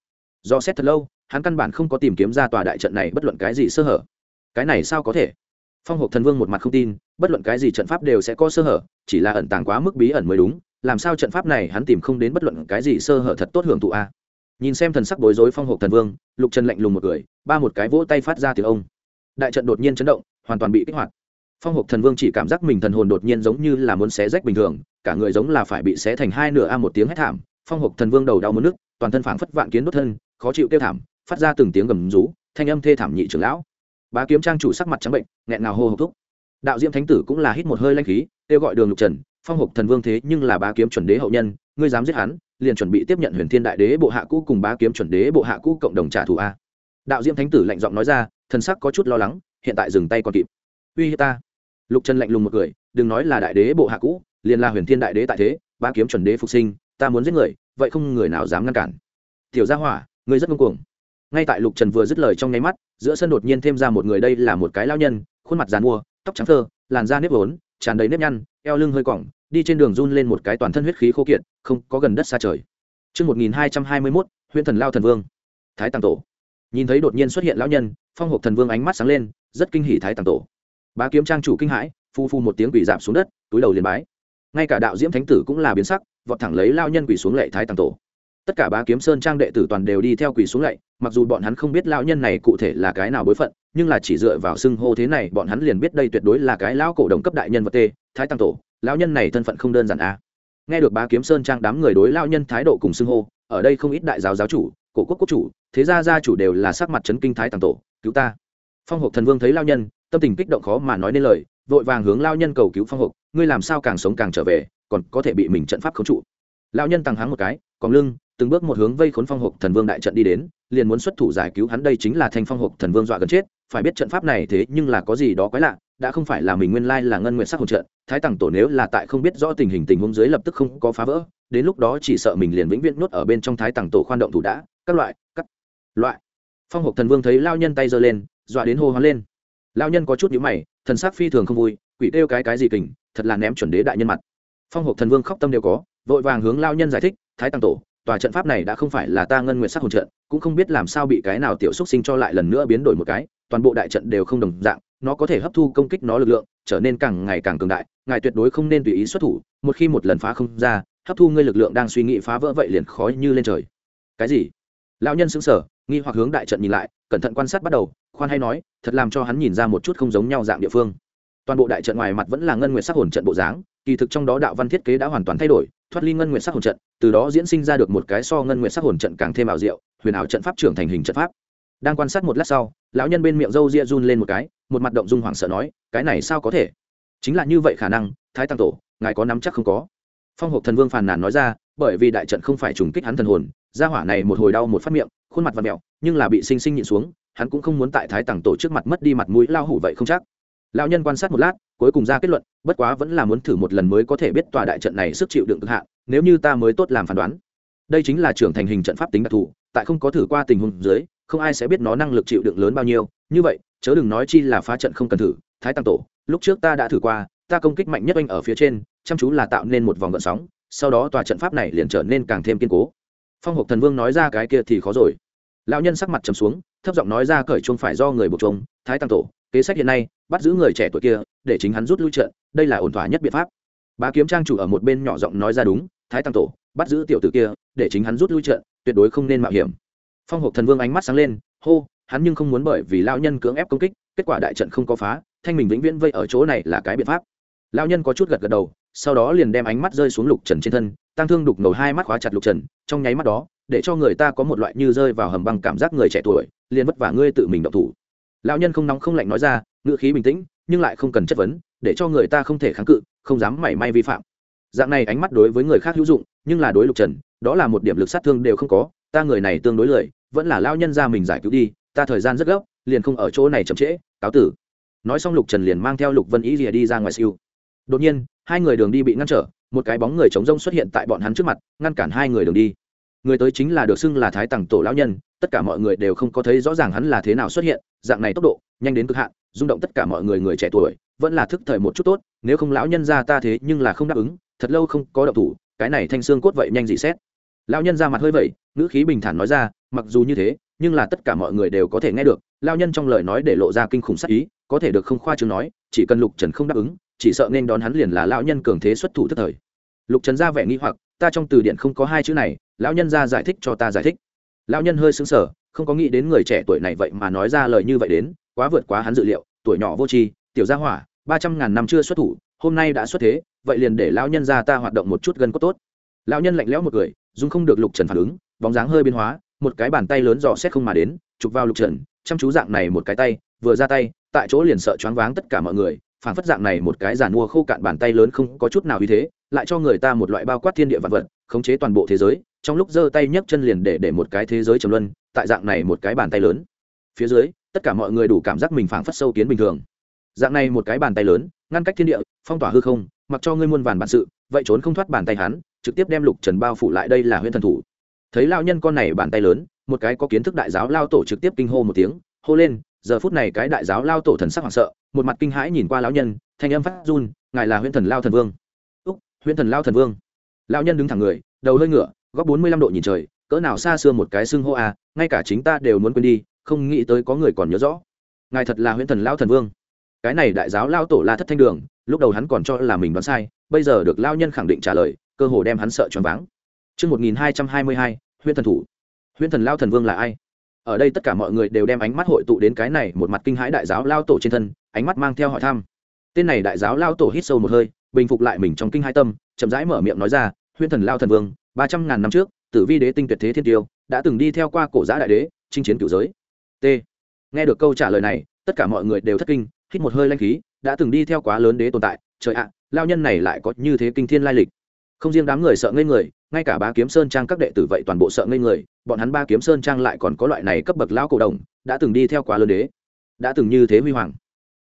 Do xét thật lâu, hắn căn bản không có tìm kiếm ra tòa đại trận này bất luận cái gì sơ hở. Cái này sao có thể? Phong hộp thần vương một mặt không tin, bất luận cái gì trận pháp đều sẽ có sơ hở, chỉ là ẩn tàng quá mức bí ẩn mới đúng, làm sao trận pháp này hắn tìm không đến bất luận cái gì sơ hở thật tốt hưởng thụ a? Nhìn xem thần sắc bối rối phong hộp thần vương, lục trần lạnh lùng một cười ba một cái vỗ tay phát ra từ ông. Đại trận đột nhiên chấn động, hoàn toàn bị kích hoạt. Phong hộp thần vương chỉ cảm giác mình thần hồn đột nhiên giống như là muốn xé rách bình thường, cả người giống là phải bị xé thành hai nửa a một tiếng hét thảm, phong hộp thần vương đầu đau mất nước toàn thân phảng phất vạn kiến đốt thân, khó chịu kêu thảm, phát ra từng tiếng gầm rú, thanh âm thê thảm nhị trưởng lão. Bá kiếm trang chủ sắc mặt trắng bệnh, nghẹn ngào hô hộp thúc. Đạo diễm thánh tử cũng là hít một hơi lanh khí, kêu gọi đường lục trần, phong hộp thần vương thế nhưng là bá kiếm chuẩn đế hậu nhân, ngươi dám giết hắn liền chuẩn bị tiếp nhận huyền thiên đại đế bộ hạ cũ cùng bá kiếm chuẩn đế bộ hạ cũ cộng đồng trả thù a. Đạo diễm thánh tử lạnh giọng nói ra, thần sắc có chút lo lắng, hiện tại dừng tay còn kịp. Uy hiếp ta. Lục trần lạnh lùng một cười, đừng nói là đại đế bộ hạ cũ, liền là huyền thiên đại đế tại thế, bá kiếm chuẩn đế phục sinh, ta muốn giết người, vậy không người nào dám ngăn cản. Tiểu gia hỏa, ngươi rất ngông cuồng. Ngay tại lục trần vừa dứt lời trong nháy mắt, giữa sân đột nhiên thêm ra một người, đây là một cái lao nhân, khuôn mặt dàn mua tóc trắng thơ, làn da nếp vốn, tràn đầy nếp nhăn, eo lưng hơi cỏng đi trên đường run lên một cái toàn thân huyết khí khô kiệt không có gần đất xa trời Trước 1221, huyện thần lao thần vương. Thái Tàng Tổ. Nhìn thấy đột nhiên xuất hiện lão nhân, phong hộp thần vương ánh mắt sáng lên, rất kinh hỉ Thái Tàng Tổ. Bá kiếm trang chủ kinh hãi, phu phu một tiếng quỳ giảm xuống đất, túi đầu liền bái. Ngay cả đạo diễm thánh tử cũng là biến sắc, vọt thẳng lấy lao nhân quỳ xuống lệ Thái Tàng Tổ. Tất cả bá kiếm sơn trang đệ tử toàn đều đi theo quỳ xuống lạy, mặc dù bọn hắn không biết lão nhân này cụ thể là cái nào bối phận, nhưng là chỉ dựa vào xưng hô thế này, bọn hắn liền biết đây tuyệt đối là cái lão cổ đồng cấp đại nhân vật tê, Thái Tăng Tổ, lão nhân này thân phận không đơn giản a nghe được bá kiếm sơn trang đám người đối lão nhân thái độ cùng xưng hô ở đây không ít đại giáo giáo chủ cổ quốc quốc chủ thế gia gia chủ đều là sắc mặt chấn kinh thái tàng tổ cứu ta. Phong hộp thần vương thấy lao nhân tâm tình kích động khó mà nói nên lời vội vàng hướng lao nhân cầu cứu phong hộp ngươi làm sao càng sống càng trở về còn có thể bị mình trận pháp khống trụ? Lão nhân tăng háng một cái còn lưng từng bước một hướng vây khốn phong hộp thần vương đại trận đi đến, liền muốn xuất thủ giải cứu hắn. Đây chính là thanh phong hộp thần vương dọa gần chết. Phải biết trận pháp này thế nhưng là có gì đó quái lạ, đã không phải là mình nguyên lai là ngân nguyện sắc hồn trận. Thái tằng tổ nếu là tại không biết rõ tình hình tình huống dưới lập tức không có phá vỡ, đến lúc đó chỉ sợ mình liền vĩnh viễn nuốt ở bên trong thái tằng tổ khoan động thủ đã. Các loại các loại. Phong hộp thần vương thấy lao nhân tay giơ lên, dọa đến hô hoán lên. Lao nhân có chút nhíu mày, thần sắc phi thường không vui, quỷ kêu cái cái gì kình, thật là ném chuẩn đế đại nhân mặt. Phong hộp thần vương khóc tâm đều có, vội vàng hướng lao nhân giải thích, thái tăng tổ tòa trận pháp này đã không phải là ta ngân nguyện sắc hồn trận, cũng không biết làm sao bị cái nào tiểu xúc sinh cho lại lần nữa biến đổi một cái, toàn bộ đại trận đều không đồng dạng, nó có thể hấp thu công kích nó lực lượng, trở nên càng ngày càng cường đại, ngài tuyệt đối không nên tùy ý xuất thủ, một khi một lần phá không ra, hấp thu ngươi lực lượng đang suy nghĩ phá vỡ vậy liền khó như lên trời. Cái gì? Lão nhân xứng sở nghi hoặc hướng đại trận nhìn lại, cẩn thận quan sát bắt đầu, khoan hay nói, thật làm cho hắn nhìn ra một chút không giống nhau dạng địa phương toàn bộ đại trận ngoài mặt vẫn là ngân nguyệt sắc hồn trận bộ dáng, kỳ thực trong đó đạo văn thiết kế đã hoàn toàn thay đổi, thoát ly ngân nguyệt sắc hồn trận, từ đó diễn sinh ra được một cái so ngân nguyệt sắc hồn trận càng thêm ảo diệu, huyền ảo trận pháp trưởng thành hình trận pháp. Đang quan sát một lát sau, lão nhân bên miệng râu ria run lên một cái, một mặt động dung hoảng sợ nói, cái này sao có thể? Chính là như vậy khả năng, thái tăng tổ, ngài có nắm chắc không có? Phong hộp thần vương phàn nàn nói ra, bởi vì đại trận không phải trùng kích hắn thần hồn, gia hỏa này một hồi đau một phát miệng, khuôn mặt và mẹo nhưng là bị sinh sinh nhịn xuống, hắn cũng không muốn tại thái tàng tổ trước mặt mất đi mặt mũi lao hủ vậy không chắc lão nhân quan sát một lát, cuối cùng ra kết luận, bất quá vẫn là muốn thử một lần mới có thể biết tòa đại trận này sức chịu đựng cực hạn, nếu như ta mới tốt làm phán đoán. Đây chính là trưởng thành hình trận pháp tính đặc thù, tại không có thử qua tình huống dưới, không ai sẽ biết nó năng lực chịu đựng lớn bao nhiêu. Như vậy, chớ đừng nói chi là phá trận không cần thử, thái tăng tổ, lúc trước ta đã thử qua, ta công kích mạnh nhất anh ở phía trên, chăm chú là tạo nên một vòng gợn sóng, sau đó tòa trận pháp này liền trở nên càng thêm kiên cố. Phong hộp thần vương nói ra cái kia thì khó rồi. Lão nhân sắc mặt trầm xuống, thấp giọng nói ra cởi chuông phải do người buộc chuông, thái tăng tổ, kế sách hiện nay bắt giữ người trẻ tuổi kia, để chính hắn rút lui trận, đây là ổn thỏa nhất biện pháp. Bá kiếm trang chủ ở một bên nhỏ giọng nói ra đúng, thái tăng tổ, bắt giữ tiểu tử kia, để chính hắn rút lui trận, tuyệt đối không nên mạo hiểm. Phong hộp thần vương ánh mắt sáng lên, hô, hắn nhưng không muốn bởi vì lao nhân cưỡng ép công kích, kết quả đại trận không có phá, thanh mình vĩnh viễn vây ở chỗ này là cái biện pháp. Lao nhân có chút gật gật đầu, sau đó liền đem ánh mắt rơi xuống lục trần trên thân, tăng thương đục ngầu hai mắt khóa chặt lục trần, trong nháy mắt đó, để cho người ta có một loại như rơi vào hầm băng cảm giác người trẻ tuổi, liền vất vả ngươi tự mình động thủ lão nhân không nóng không lạnh nói ra, ngữ khí bình tĩnh, nhưng lại không cần chất vấn, để cho người ta không thể kháng cự, không dám mảy may vi phạm. Dạng này ánh mắt đối với người khác hữu dụng, nhưng là đối lục trần, đó là một điểm lực sát thương đều không có, ta người này tương đối lười, vẫn là lao nhân ra mình giải cứu đi, ta thời gian rất gấp, liền không ở chỗ này chậm trễ, cáo tử. Nói xong lục trần liền mang theo lục vân ý rìa đi ra ngoài siêu. Đột nhiên, hai người đường đi bị ngăn trở, một cái bóng người chống rông xuất hiện tại bọn hắn trước mặt, ngăn cản hai người đường đi người tới chính là được xưng là thái tằng tổ lão nhân, tất cả mọi người đều không có thấy rõ ràng hắn là thế nào xuất hiện, dạng này tốc độ, nhanh đến cực hạn, rung động tất cả mọi người người trẻ tuổi, vẫn là thức thời một chút tốt, nếu không lão nhân ra ta thế nhưng là không đáp ứng, thật lâu không có động thủ, cái này thanh xương cốt vậy nhanh dị xét. Lão nhân ra mặt hơi vậy ngữ khí bình thản nói ra, mặc dù như thế, nhưng là tất cả mọi người đều có thể nghe được lao nhân trong lời nói để lộ ra kinh khủng sắc ý, có thể được không khoa chứng nói, chỉ cần lục trần không đáp ứng, chỉ sợ nên đón hắn liền là lão nhân cường thế xuất thủ tức thời. Lục trần ra vẻ nghi hoặc, ta trong từ điện không có hai chữ này lão nhân ra giải thích cho ta giải thích. Lão nhân hơi xứng sở không có nghĩ đến người trẻ tuổi này vậy mà nói ra lời như vậy đến, quá vượt quá hắn dự liệu, tuổi nhỏ vô tri, tiểu gia hỏa, ba trăm ngàn năm chưa xuất thủ, hôm nay đã xuất thế, vậy liền để lão nhân ra ta hoạt động một chút gần có tốt. Lão nhân lạnh lẽo một người dung không được lục trần phản ứng, bóng dáng hơi biến hóa, một cái bàn tay lớn dò xét không mà đến, chụp vào lục trần, chăm chú dạng này một cái tay, vừa ra tay, tại chỗ liền sợ choáng váng tất cả mọi người phản phất dạng này một cái giàn mua khô cạn bàn tay lớn không có chút nào như thế, lại cho người ta một loại bao quát thiên địa vạn vật, khống chế toàn bộ thế giới trong lúc giơ tay nhấc chân liền để để một cái thế giới trầm luân, tại dạng này một cái bàn tay lớn. Phía dưới, tất cả mọi người đủ cảm giác mình phảng phất sâu kiến bình thường. Dạng này một cái bàn tay lớn, ngăn cách thiên địa, phong tỏa hư không, mặc cho ngươi muôn vàn bản sự, vậy trốn không thoát bàn tay hắn, trực tiếp đem lục trần bao phủ lại đây là huyễn thần thủ. Thấy lao nhân con này bàn tay lớn, một cái có kiến thức đại giáo lao tổ trực tiếp kinh hô một tiếng, hô lên, giờ phút này cái đại giáo lao tổ thần sắc hoảng sợ, một mặt kinh hãi nhìn qua lão nhân, thanh âm phát run, ngài là huyễn thần lao thần vương. Úc, huyễn thần lao thần vương. Lão nhân đứng thẳng người, đầu hơi ngửa góc bốn mươi lăm độ nhìn trời cỡ nào xa xưa một cái xưng hô à ngay cả chính ta đều muốn quên đi không nghĩ tới có người còn nhớ rõ ngài thật là huyễn thần lao thần vương cái này đại giáo lao tổ la thất thanh đường lúc đầu hắn còn cho là mình đoán sai bây giờ được lao nhân khẳng định trả lời cơ hồ đem hắn sợ choáng váng Trước 1222, huyễn thần thủ. Huyễn thần lao thần vương là ai? Ở đây tất cả mọi người đều đem ánh mắt hội tụ đến cái này một mặt kinh hãi đại giáo lao tổ trên thân, ánh mắt mang theo hỏi thăm. Tên này đại giáo lao tổ hít sâu một hơi, bình phục lại mình trong kinh hai tâm, chậm rãi mở miệng nói ra, huyễn thần lao thần vương, ba trăm ngàn năm trước, Tử Vi đế tinh tuyệt thế thiên tiêu, đã từng đi theo qua cổ giã đại đế, chinh chiến cửu giới. T. Nghe được câu trả lời này, tất cả mọi người đều thất kinh, hít một hơi lanh khí, đã từng đi theo quá lớn đế tồn tại, trời ạ, lao nhân này lại có như thế kinh thiên lai lịch không riêng đám người sợ ngây người ngay cả ba kiếm sơn trang các đệ tử vậy toàn bộ sợ ngây người bọn hắn ba kiếm sơn trang lại còn có loại này cấp bậc lão cổ đồng đã từng đi theo quá lớn đế đã từng như thế huy hoàng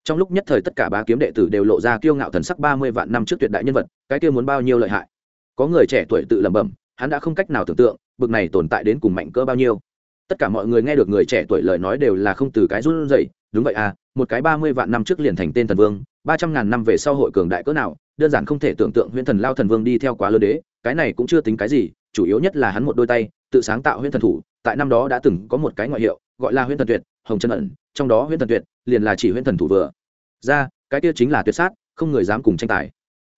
trong lúc nhất thời tất cả ba kiếm đệ tử đều lộ ra kiêu ngạo thần sắc ba mươi vạn năm trước tuyệt đại nhân vật cái kia muốn bao nhiêu lợi hại có người trẻ tuổi tự lẩm bẩm hắn đã không cách nào tưởng tượng, bực này tồn tại đến cùng mạnh cỡ bao nhiêu. Tất cả mọi người nghe được người trẻ tuổi lời nói đều là không từ cái run dậy đúng vậy à một cái ba mươi vạn năm trước liền thành tên thần vương, ba trăm ngàn năm về sau hội cường đại cỡ nào, đơn giản không thể tưởng tượng huyễn thần lao thần vương đi theo quá lơ đế, cái này cũng chưa tính cái gì, chủ yếu nhất là hắn một đôi tay, tự sáng tạo huyễn thần thủ, tại năm đó đã từng có một cái ngoại hiệu, gọi là huyễn thần tuyệt, hồng chân ẩn, trong đó huyễn thần tuyệt liền là chỉ huyễn thần thủ vừa. Ra, cái kia chính là tuyệt sát, không người dám cùng tranh tài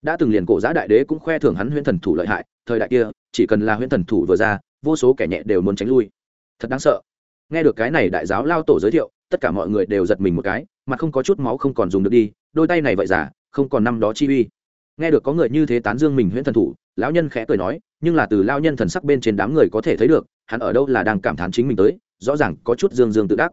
đã từng liền cổ Giá đại đế cũng khoe thưởng hắn huyễn thần thủ lợi hại, thời đại kia, chỉ cần là huyễn thần thủ vừa ra, vô số kẻ nhẹ đều muốn tránh lui. Thật đáng sợ. Nghe được cái này đại giáo lao tổ giới thiệu, tất cả mọi người đều giật mình một cái, mà không có chút máu không còn dùng được đi, đôi tay này vậy giả không còn năm đó chi uy. Nghe được có người như thế tán dương mình huyễn thần thủ, lão nhân khẽ cười nói, nhưng là từ lao nhân thần sắc bên trên đám người có thể thấy được, hắn ở đâu là đang cảm thán chính mình tới, rõ ràng có chút dương dương tự đắc.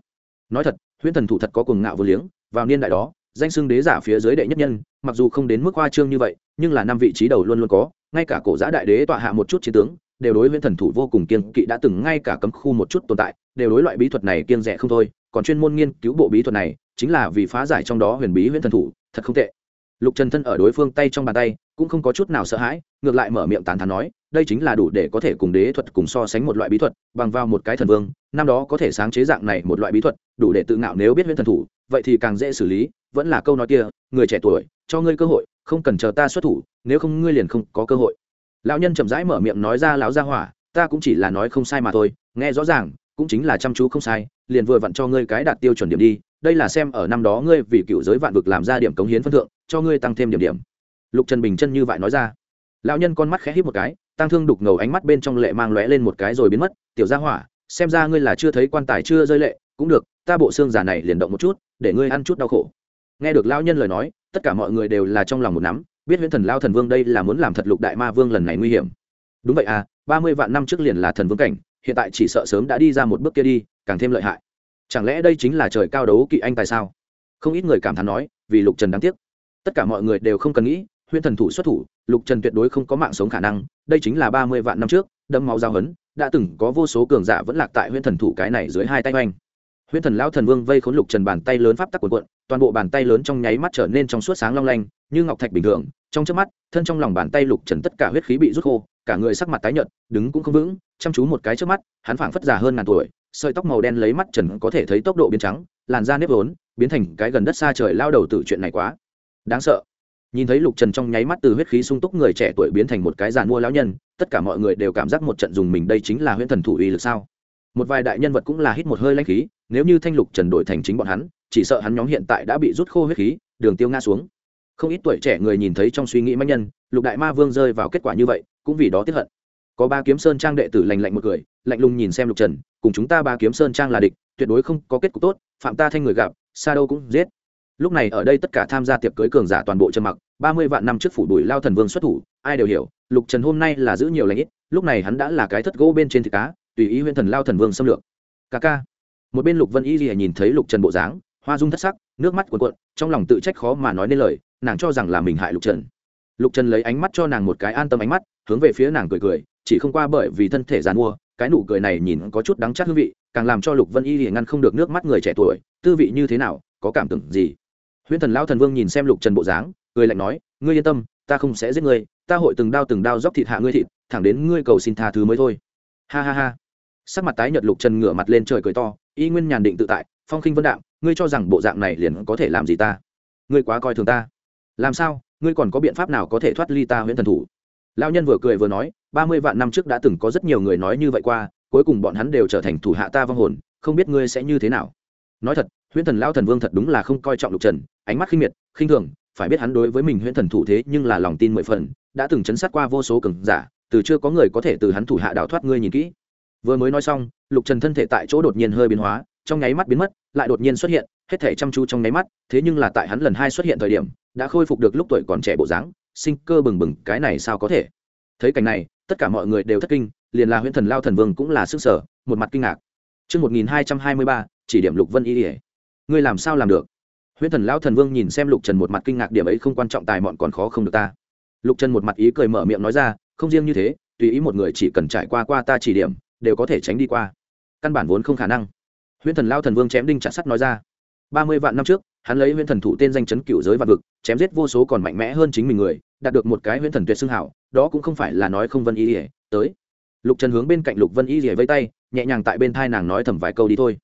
Nói thật, huyễn thần thủ thật có cuồng ngạo vô liếng, vào niên đại đó danh xưng đế giả phía dưới đệ nhất nhân, mặc dù không đến mức hoa trương như vậy, nhưng là năm vị trí đầu luôn luôn có, ngay cả cổ giã đại đế tọa hạ một chút chiến tướng, đều đối với thần thủ vô cùng kiên kỵ đã từng ngay cả cấm khu một chút tồn tại, đều đối loại bí thuật này kiên rẻ không thôi, còn chuyên môn nghiên cứu bộ bí thuật này, chính là vì phá giải trong đó huyền bí huyễn thần thủ, thật không tệ. Lục trần thân ở đối phương tay trong bàn tay, cũng không có chút nào sợ hãi, ngược lại mở miệng tán thán nói, đây chính là đủ để có thể cùng đế thuật cùng so sánh một loại bí thuật, bằng vào một cái thần vương, năm đó có thể sáng chế dạng này một loại bí thuật, đủ để tự ngạo nếu biết huyễn thần thủ, vậy thì càng dễ xử lý vẫn là câu nói kia, người trẻ tuổi, cho ngươi cơ hội, không cần chờ ta xuất thủ, nếu không ngươi liền không có cơ hội. Lão nhân chậm rãi mở miệng nói ra lão gia hỏa, ta cũng chỉ là nói không sai mà thôi, nghe rõ ràng, cũng chính là chăm chú không sai, liền vừa vặn cho ngươi cái đạt tiêu chuẩn điểm đi, đây là xem ở năm đó ngươi vì cựu giới vạn vực làm ra điểm cống hiến phân thượng, cho ngươi tăng thêm điểm điểm. Lục trần bình chân như vậy nói ra. Lão nhân con mắt khẽ hít một cái tăng thương đục ngầu ánh mắt bên trong lệ mang lóe lên một cái rồi biến mất, tiểu gia hỏa, xem ra ngươi là chưa thấy quan tài chưa rơi lệ, cũng được, ta bộ xương giả này liền động một chút, để ngươi ăn chút đau khổ nghe được lao nhân lời nói, tất cả mọi người đều là trong lòng một nắm, biết huyễn thần lao thần vương đây là muốn làm thật lục đại ma vương lần này nguy hiểm. Đúng vậy à ba mươi vạn năm trước liền là thần vương cảnh, hiện tại chỉ sợ sớm đã đi ra một bước kia đi, càng thêm lợi hại. Chẳng lẽ đây chính là trời cao đấu kỵ anh tại sao? Không ít người cảm thán nói, vì lục trần đáng tiếc. Tất cả mọi người đều không cần nghĩ, huyễn thần thủ xuất thủ, lục trần tuyệt đối không có mạng sống khả năng, đây chính là ba mươi vạn năm trước đâm máu giao hấn, đã từng có vô số cường giả vẫn lạc tại huyễn thần thủ cái này dưới hai tay oanh huyễn thần lão thần vương vây khốn lục trần bàn tay lớn pháp tắc cuộn cuộn, toàn bộ bàn tay lớn trong nháy mắt trở nên trong suốt sáng long lanh, như ngọc thạch bình thường. Trong trước mắt, thân trong lòng bàn tay lục trần tất cả huyết khí bị rút khô, cả người sắc mặt tái nhợt, đứng cũng không vững. Chăm chú một cái trước mắt, hắn phảng phất già hơn ngàn tuổi, sợi tóc màu đen lấy mắt trần có thể thấy tốc độ biến trắng, làn da nếp vốn, biến thành cái gần đất xa trời lao đầu từ chuyện này quá. Đáng sợ. Nhìn thấy lục trần trong nháy mắt từ huyết khí sung túc người trẻ tuổi biến thành một cái giàn mua lão nhân, tất cả mọi người đều cảm giác một trận dùng mình đây chính là huyễn thần thủ uy lực sao. Một vài đại nhân vật cũng là hít một hơi lãnh khí nếu như thanh lục trần đổi thành chính bọn hắn, chỉ sợ hắn nhóm hiện tại đã bị rút khô huyết khí, đường tiêu nga xuống. Không ít tuổi trẻ người nhìn thấy trong suy nghĩ manh nhân, lục đại ma vương rơi vào kết quả như vậy, cũng vì đó tiếp hận. Có ba kiếm sơn trang đệ tử lành lạnh một cười, lạnh lùng nhìn xem lục trần, cùng chúng ta ba kiếm sơn trang là địch, tuyệt đối không có kết cục tốt, phạm ta thanh người gặp, xa đâu cũng giết. Lúc này ở đây tất cả tham gia tiệc cưới cường giả toàn bộ trầm mặc, ba mươi vạn năm trước phủ đuổi lao thần vương xuất thủ, ai đều hiểu, lục trần hôm nay là giữ nhiều lãnh ít, lúc này hắn đã là cái thất gỗ bên trên thịt cá, tùy ý huyễn thần lao thần vương xâm lược. Ca ca một bên lục vân y gì nhìn thấy lục trần bộ dáng, hoa dung thất sắc, nước mắt cuộn cuộn, trong lòng tự trách khó mà nói nên lời, nàng cho rằng là mình hại lục trần. Lục trần lấy ánh mắt cho nàng một cái an tâm ánh mắt, hướng về phía nàng cười cười, chỉ không qua bởi vì thân thể g i mua cái nụ cười này nhìn có chút đắng chắc hương vị, càng làm cho lục vân y thì ngăn không được nước mắt người trẻ tuổi, tư vị như thế nào, có cảm tưởng gì? Huyễn thần lao thần vương nhìn xem lục trần bộ dáng, cười lạnh nói, ngươi yên tâm, ta không sẽ giết ngươi, ta hội từng đao từng đao dóc thịt hạ ngươi thịt, thẳng đến ngươi cầu xin tha thứ mới thôi. Ha ha ha sắc mặt tái nhợt lục trần ngửa mặt lên trời cười to, y nguyên nhàn định tự tại, phong khinh vân đạm, ngươi cho rằng bộ dạng này liền có thể làm gì ta? Ngươi quá coi thường ta. Làm sao, ngươi còn có biện pháp nào có thể thoát ly ta huyễn thần thủ? Lao nhân vừa cười vừa nói, ba mươi vạn năm trước đã từng có rất nhiều người nói như vậy qua, cuối cùng bọn hắn đều trở thành thủ hạ ta vong hồn, không biết ngươi sẽ như thế nào. Nói thật, huyễn thần lao thần vương thật đúng là không coi trọng lục trần, ánh mắt khinh miệt, khinh thường, phải biết hắn đối với mình huyễn thần thủ thế nhưng là lòng tin mười phần, đã từng chấn sát qua vô số cường giả, từ chưa có người có thể từ hắn thủ hạ đào thoát ngươi nhìn kỹ vừa mới nói xong lục trần thân thể tại chỗ đột nhiên hơi biến hóa trong nháy mắt biến mất lại đột nhiên xuất hiện hết thể chăm chú trong nháy mắt thế nhưng là tại hắn lần hai xuất hiện thời điểm đã khôi phục được lúc tuổi còn trẻ bộ dáng sinh cơ bừng bừng cái này sao có thể? Thấy cảnh này tất cả mọi người đều thất kinh liền là huyễn thần lao thần vương cũng là sức sở một mặt kinh ngạc. Trước 1223, chỉ điểm lục vân y ỉa ngươi làm sao làm được? Huyễn thần lão thần vương nhìn xem lục trần một mặt kinh ngạc điểm ấy không quan trọng tài mọn còn khó không được ta. Lục trần một mặt ý cười mở miệng nói ra không riêng như thế tùy ý một người chỉ cần trải qua qua ta chỉ điểm đều có thể tránh đi qua. Căn bản vốn không khả năng. Huyễn thần lao thần vương chém đinh chặt sắt nói ra. Ba mươi vạn năm trước, hắn lấy huyễn thần thủ tên danh chấn cựu giới vạn vực, chém giết vô số còn mạnh mẽ hơn chính mình người, đạt được một cái huyễn thần tuyệt xưng hảo, đó cũng không phải là nói không vân y ỉa tới. Lục trần hướng bên cạnh lục vân y ỉa vây tay, nhẹ nhàng tại bên thai nàng nói thầm vài câu đi thôi.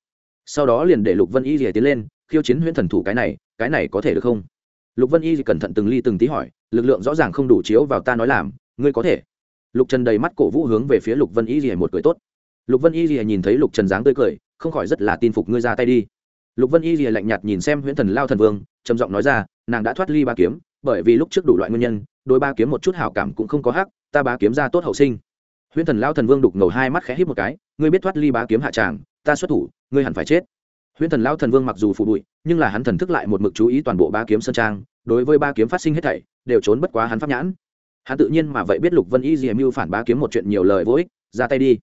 Sau đó liền để lục vân y ỉa tiến lên, khiêu chiến huyễn thần thủ cái này cái này có thể được không? Lục vân y cẩn thận từng ly từng tí hỏi, lực lượng rõ ràng không đủ chiếu vào ta nói làm, ngươi có thể. Lục trần đầy mắt cổ vũ hướng về phía lục vân y rìa một cười tốt lục vân y rìa nhìn thấy lục trần dáng tươi cười, không khỏi rất là tin phục ngươi ra tay đi. Lục vân y rìa lạnh nhạt nhìn xem huyễn thần lao thần vương, trầm giọng nói ra, nàng đã thoát ly ba kiếm, bởi vì lúc trước đủ loại nguyên nhân đôi ba kiếm một chút hảo cảm cũng không có hắc, ta ba kiếm ra tốt hậu sinh. Huyễn thần lao thần vương đục ngầu hai mắt khẽ hít một cái, ngươi biết thoát ly ba kiếm hạ tràng, ta xuất thủ, ngươi hẳn phải chết. Huyễn thần lao thần vương mặc dù phụ bụi, nhưng là hắn thần thức lại một mực chú ý toàn bộ ba kiếm sơn trang, đối với ba kiếm phát sinh hết thảy, đều trốn bất quá hắn pháp nhãn. Hắn tự nhiên mà vậy biết lục vân y dìa mưu phản bá kiếm một chuyện nhiều lời vô ích, ra tay đi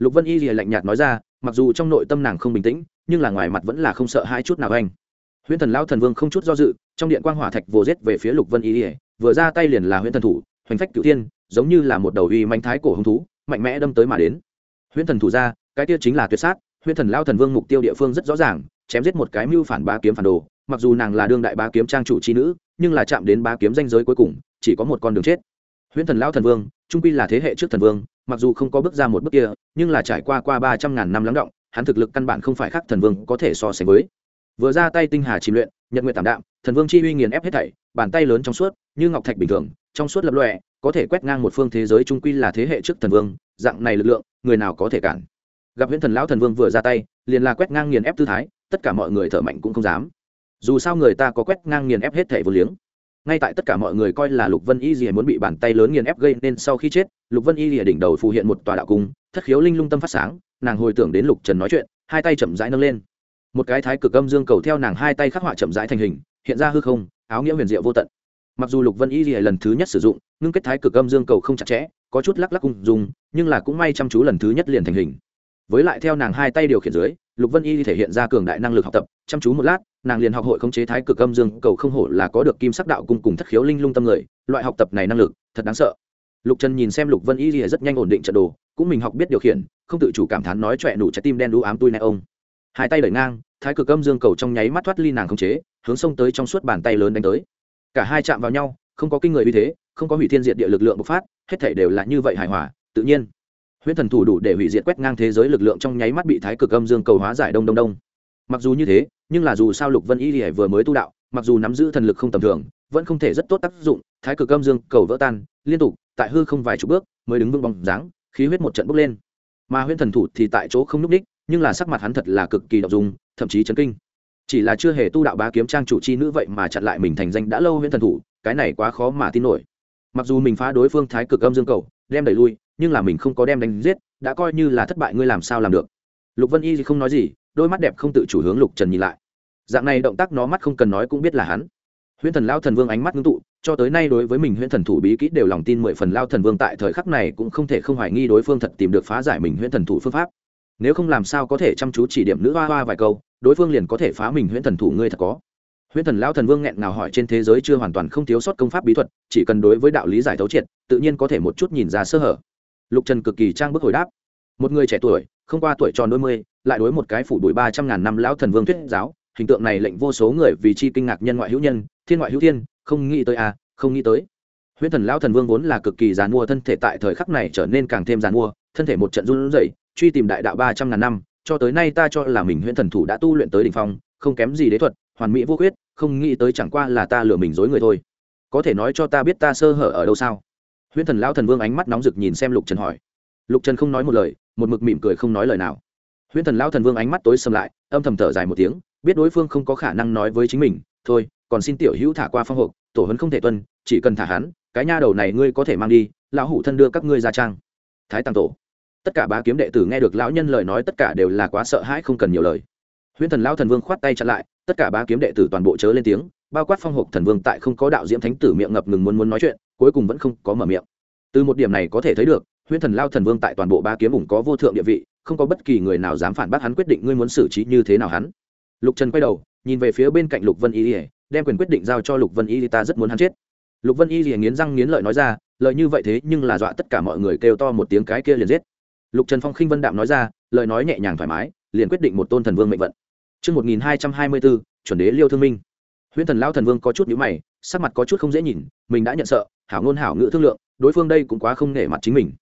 lục vân y lìa lạnh nhạt nói ra, mặc dù trong nội tâm nàng không bình tĩnh, nhưng là ngoài mặt vẫn là không sợ hai chút nào anh. Huyễn thần lao thần vương không chút do dự, trong điện quang hỏa thạch vồ rết về phía lục vân y lìa, vừa ra tay liền là huyễn thần thủ, hoành phách cửu thiên, giống như là một đầu uy manh thái cổ hứng thú, mạnh mẽ đâm tới mà đến. Huyễn thần thủ ra, cái tiêu chính là tuyệt sát, huyễn thần lao thần vương mục tiêu địa phương rất rõ ràng, chém giết một cái mưu phản ba kiếm phản đồ, mặc dù nàng là đương đại ba kiếm trang chủ trí nữ, nhưng là chạm đến ba kiếm danh giới cuối cùng, chỉ có một con đường chết. Huyễn thần lao thần vương, trung quy là thế hệ trước thần vương mặc dù không có bước ra một bước kia, nhưng là trải qua qua ba trăm ngàn năm lắng động, hắn thực lực căn bản không phải khác thần vương có thể so sánh với. Vừa ra tay tinh hà chìm luyện, nhật nguyện tảm đạm, thần vương chi uy nghiền ép hết thảy, bàn tay lớn trong suốt, như ngọc thạch bình thường, trong suốt lập lọe có thể quét ngang một phương thế giới trung quy là thế hệ trước thần vương, dạng này lực lượng, người nào có thể cản. Gặp huyễn thần lão thần vương vừa ra tay, liền là quét ngang nghiền ép tư thái, tất cả mọi người thở mạnh cũng không dám. Dù sao người ta có quét ngang nghiền ép hết thảy vô liếng ngay tại tất cả mọi người coi là lục vân y rìa muốn bị bàn tay lớn nghiền ép gây nên sau khi chết, lục vân y rìa đỉnh đầu phù hiện một tòa đạo cung, thất khiếu linh lung tâm phát sáng, nàng hồi tưởng đến lục trần nói chuyện, hai tay chậm rãi nâng lên. Một cái thái cực âm dương cầu theo nàng hai tay khắc họa chậm rãi thành hình, hiện ra hư không, áo nghĩa huyền diệu vô tận. Mặc dù lục vân y rìa lần thứ nhất sử dụng ngưng kết thái cực âm dương cầu không chặt chẽ, có chút lắc lắc cung dùng nhưng là cũng may chăm chú lần thứ nhất liền thành hình. Với lại theo nàng hai tay điều khiển dưới, lục vân y thể hiện ra cường đại năng lực học tập, chăm chú một lát nàng liền học hội khống chế thái cực âm dương, cầu không hổ là có được kim sắc đạo cung cùng thất khiếu linh lung tâm người, loại học tập này năng lực, thật đáng sợ. Lục trần nhìn xem lục vân y rìa rất nhanh ổn định trận đồ, cũng mình học biết điều khiển, không tự chủ cảm thán nói trọe nụ trái tim đen đũ ám tui nẹ ông. Hai tay đẩy ngang, thái cực âm dương cầu trong nháy mắt thoát ly nàng khống chế, hướng sông tới trong suốt bàn tay lớn đánh tới. Cả hai chạm vào nhau, không có kinh người uy thế, không có hủy thiên diệt địa lực lượng bộc phát, hết thể đều là như vậy hài hòa, tự nhiên. Huyễn thần thủ đủ để hủy diệt quét ngang thế giới lực lượng trong nháy mắt bị thái cực âm dương cầu hóa giải đông đông đông mặc dù như thế, nhưng là dù sao lục vân y thì vừa mới tu đạo, mặc dù nắm giữ thần lực không tầm thường, vẫn không thể rất tốt tác dụng, thái cực âm dương cầu vỡ tan, liên tục, tại hư không vài chục bước, mới đứng vững bóng dáng, khí huyết một trận bốc lên. Mà huyễn thần thủ thì tại chỗ không núp đích nhưng là sắc mặt hắn thật là cực kỳ độc dùng thậm chí chấn kinh. Chỉ là chưa hề tu đạo bá kiếm trang chủ chi nữ vậy mà chặn lại mình thành danh đã lâu huyễn thần thủ, cái này quá khó mà tin nổi. Mặc dù mình phá đối phương thái cực âm dương cầu, đem đẩy lui, nhưng là mình không có đem đánh giết, đã coi như là thất bại, ngươi làm sao làm được? Lục vân y không nói gì đôi mắt đẹp không tự chủ hướng lục trần nhìn lại. Dạng này động tác nó mắt không cần nói cũng biết là hắn. Huyễn thần lao thần vương ánh mắt ngưng tụ, cho tới nay đối với mình huyễn thần thủ bí kỹ đều lòng tin mười phần lao thần vương tại thời khắc này cũng không thể không hoài nghi đối phương thật tìm được phá giải mình huyễn thần thủ phương pháp. Nếu không làm sao có thể chăm chú chỉ điểm nữ hoa hoa vài câu, đối phương liền có thể phá mình huyễn thần thủ ngươi thật có. Huyễn thần lao thần vương nghẹn ngào hỏi trên thế giới chưa hoàn toàn không thiếu sót công pháp bí thuật, chỉ cần đối với đạo lý giải thấu triệt, tự nhiên có thể một chút nhìn ra sơ hở. Lục trần cực kỳ trang bức hồi đáp. Một người trẻ tuổi không qua tuổi tròn đôi mươi, lại đối một cái phủ đuổi ba trăm ngàn năm lão thần vương thuyết giáo. Hình tượng này lệnh vô số người vì chi kinh ngạc nhân ngoại hữu nhân, thiên ngoại hữu thiên, không nghĩ tới à không nghĩ tới. Huyễn thần lão thần vương vốn là cực kỳ giàn mua thân thể tại thời khắc này trở nên càng thêm giàn mua thân thể một trận run rẩy, truy tìm đại đạo ba trăm ngàn năm, cho tới nay ta cho là mình huyễn thần thủ đã tu luyện tới đỉnh phong, không kém gì đế thuật, hoàn mỹ vô khuyết, không nghĩ tới chẳng qua là ta lừa mình dối người thôi. Có thể nói cho ta biết ta sơ hở ở đâu sao? Huyễn thần lão thần vương ánh mắt nóng rực nhìn xem lục trần hỏi. Lục trần không nói một lời một mực mỉm cười không nói lời nào. Huyễn thần lão thần vương ánh mắt tối sầm lại, âm thầm thở dài một tiếng, biết đối phương không có khả năng nói với chính mình, thôi, còn xin tiểu hữu thả qua phong hộp, tổ hấn không thể tuân, chỉ cần thả hắn, cái nha đầu này ngươi có thể mang đi, lão hủ thân đưa các ngươi ra trang. Thái tăng tổ. Tất cả bá kiếm đệ tử nghe được lão nhân lời nói tất cả đều là quá sợ hãi không cần nhiều lời. Huyễn thần lão thần vương khoát tay chặn lại, tất cả bá kiếm đệ tử toàn bộ chớ lên tiếng, bao quát phong hộp thần vương tại không có đạo diễm thánh tử miệng ngập ngừng muốn muốn nói chuyện, cuối cùng vẫn không có mở miệng. Từ một điểm này có thể thấy được huyễn thần lao thần vương tại toàn bộ ba kiếm ủng có vô thượng địa vị không có bất kỳ người nào dám phản bác hắn quyết định ngươi muốn xử trí như thế nào hắn lục trần quay đầu nhìn về phía bên cạnh lục vân y đem quyền quyết định giao cho lục vân y ta rất muốn hắn chết lục vân y nghiến răng nghiến lợi nói ra lợi như vậy thế nhưng là dọa tất cả mọi người kêu to một tiếng cái kia liền giết lục trần phong khinh vân đạm nói ra lời nói nhẹ nhàng thoải mái liền quyết định một tôn thần vương mệnh vận Trước 1224, chuẩn đế liêu thương minh. Huyễn thần lão thần vương có chút nhíu mày, sắc mặt có chút không dễ nhìn, mình đã nhận sợ, hảo ngôn hảo ngữ thương lượng, đối phương đây cũng quá không nể mặt chính mình.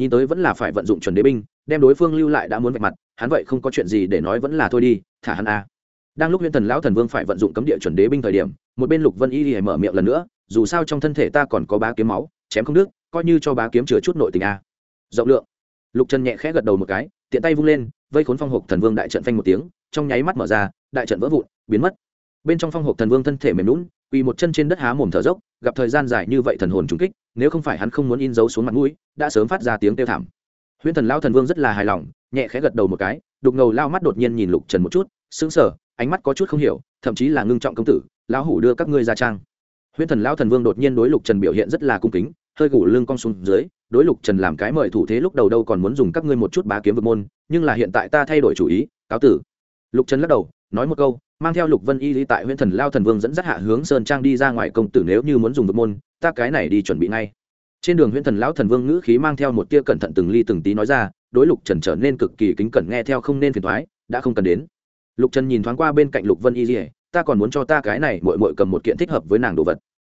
Nhìn tới vẫn là phải vận dụng chuẩn đế binh, đem đối phương lưu lại đã muốn vạch mặt, hắn vậy không có chuyện gì để nói vẫn là thôi đi, thả hắn a. Đang lúc huyên thần lão thần vương phải vận dụng cấm địa chuẩn đế binh thời điểm, một bên Lục Vân Y liền mở miệng lần nữa, dù sao trong thân thể ta còn có bá kiếm máu, chém không đứt, coi như cho bá kiếm chứa chút nội tình a. Rộng lượng. Lục Trần nhẹ khẽ gật đầu một cái, tiện tay vung lên, vây khốn phong hộp thần vương đại trận phanh một tiếng, trong nháy mắt mở ra, đại trận vỡ vụn, biến mất bên trong phong hộp thần vương thân thể mềm lún quỳ một chân trên đất há mồm thở dốc gặp thời gian dài như vậy thần hồn trung kích nếu không phải hắn không muốn in dấu xuống mặt mũi, đã sớm phát ra tiếng kêu thảm. Huyễn thần lao thần vương rất là hài lòng, nhẹ khẽ gật đầu một cái, đục ngầu lao mắt đột nhiên nhìn lục trần một chút sững sờ ánh mắt có chút không hiểu, thậm chí là ngưng trọng công tử, lão hủ đưa các ngươi ra trang. Huyễn thần lao thần vương đột nhiên đối lục trần biểu hiện rất là cung kính, hơi gủ lưng cong xuống dưới, đối lục trần làm cái mời thủ thế lúc đầu đâu còn muốn dùng các ngươi một chút bá kiếm vực môn, nhưng là hiện tại ta thay đổi chủ ý, cáo tử. Lục trần lắc đầu, nói một câu mang theo lục vân y lý tại huyện thần lao thần vương dẫn dắt hạ hướng sơn trang đi ra ngoài công tử nếu như muốn dùng vực môn, ta cái này đi chuẩn bị ngay. Trên đường huyện thần lão thần vương ngữ khí mang theo một tia cẩn thận từng ly từng tí nói ra, đối lục trần trở nên cực kỳ kính cẩn nghe theo không nên phiền thoái đã không cần đến. Lục trần nhìn thoáng qua bên cạnh lục vân y dỉa ta còn muốn cho ta cái này mội mội cầm một kiện thích hợp với nàng đồ vật.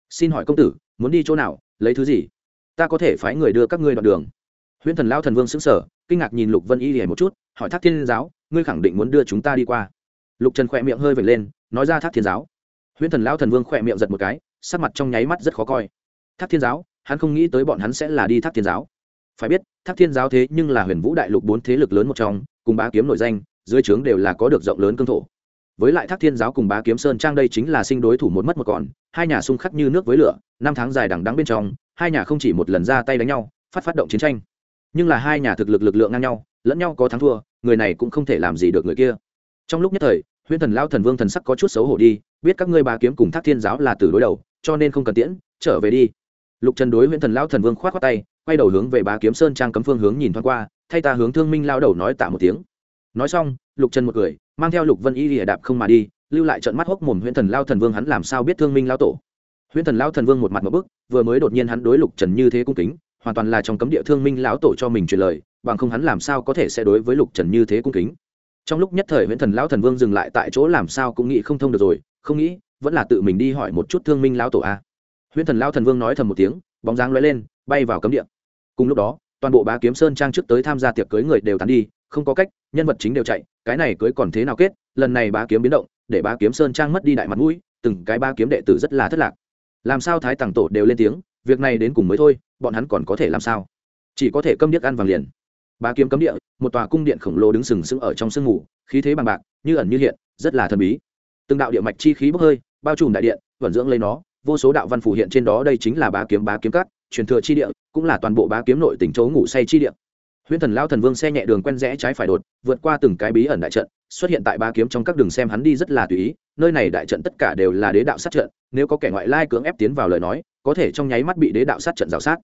Xin hỏi công tử, muốn đi chỗ nào, lấy thứ gì? Ta có thể phái người đưa các ngươi đoạn đường. Huyễn thần lao thần vương xứng sở kinh ngạc nhìn lục vân y dỉa một chút, hỏi thác thiên giáo, ngươi khẳng định muốn đưa chúng ta đi qua lục trần khỏe miệng hơi vểnh lên, nói ra thác thiên giáo. Huyễn thần lão thần vương khỏe miệng giật một cái, sắc mặt trong nháy mắt rất khó coi. Thác thiên giáo, hắn không nghĩ tới bọn hắn sẽ là đi thác thiên giáo. Phải biết, thác thiên giáo thế nhưng là huyền vũ đại lục bốn thế lực lớn một trong, cùng bá kiếm nội danh, dưới trướng đều là có được rộng lớn cương thổ. Với lại thác thiên giáo cùng bá kiếm sơn trang đây chính là sinh đối thủ một mất một còn, hai nhà xung khắc như nước với lửa, năm tháng dài đằng đắng bên trong, hai nhà không chỉ một lần ra tay đánh nhau, phát phát động chiến tranh. Nhưng là hai nhà thực lực lực lượng ngang nhau, lẫn nhau có thắng thua, người này cũng không thể làm gì được người kia. Trong lúc nhất thời huyễn thần lao thần vương thần sắc có chút xấu hổ đi, biết các ngươi bà kiếm cùng thác thiên giáo là từ đối đầu, cho nên không cần tiễn, trở về đi. Lục trần đối huyễn thần lao thần vương k h o á t khoác tay, quay đầu hướng về bà kiếm sơn trang cấm phương hướng nhìn thoáng qua, thay ta hướng thương minh lao đầu nói tạ một tiếng. Nói xong, lục trần một cười, mang theo lục vân y lìa đạp không mà đi, lưu lại trận mắt hốc mồm huyễn thần lao thần vương hắn làm sao biết thương minh lao tổ. Huyễn thần lao thần vương một mặt một bức, vừa mới đột nhiên hắn đối lục trần như thế cung kính, hoàn toàn là trong cấm địa thương minh lão tổ cho mình truyền lời, bằng không hắn làm sao có thể sẽ đối với lục trần như thế cung kính trong lúc nhất thời huyễn thần lão thần vương dừng lại tại chỗ làm sao cũng nghĩ không thông được rồi, không nghĩ, vẫn là tự mình đi hỏi một chút thương minh lão tổ a. Huyễn thần lão thần vương nói thầm một tiếng, bóng dáng lóe lên, bay vào cấm địa. Cùng lúc đó, toàn bộ bá kiếm sơn trang trước tới tham gia tiệc cưới người đều tán đi, không có cách, nhân vật chính đều chạy, cái này cưới còn thế nào kết, lần này bá kiếm biến động, để bá kiếm sơn trang mất đi đại mặt mũi, từng cái bá kiếm đệ tử rất là thất lạc. Làm sao thái tàng tổ đều lên tiếng, việc này đến cùng mới thôi, bọn hắn còn có thể làm sao? Chỉ có thể câm điếc ăn vàng liền bá kiếm cấm địa, một tòa cung điện khổng lồ đứng sừng sững ở trong sương mù, khí thế bằng bạc, như ẩn như hiện, rất là thần bí. Từng đạo địa mạch chi khí bốc hơi, bao trùm đại điện, vận dưỡng lấy nó, vô số đạo văn phủ hiện trên đó, đây chính là bá kiếm bá kiếm cắt truyền thừa chi địa, cũng là toàn bộ bá kiếm nội tỉnh chỗ ngủ say chi địa. Huyễn thần lao thần vương xe nhẹ đường quen rẽ trái phải đột, vượt qua từng cái bí ẩn đại trận, xuất hiện tại bá kiếm trong các đường xem hắn đi rất là tùy ý, nơi này đại trận tất cả đều là đế đạo sát trận, nếu có kẻ ngoại lai cưỡng ép tiến vào lời nói, có thể trong nháy mắt bị đế đạo sát trận rào sát.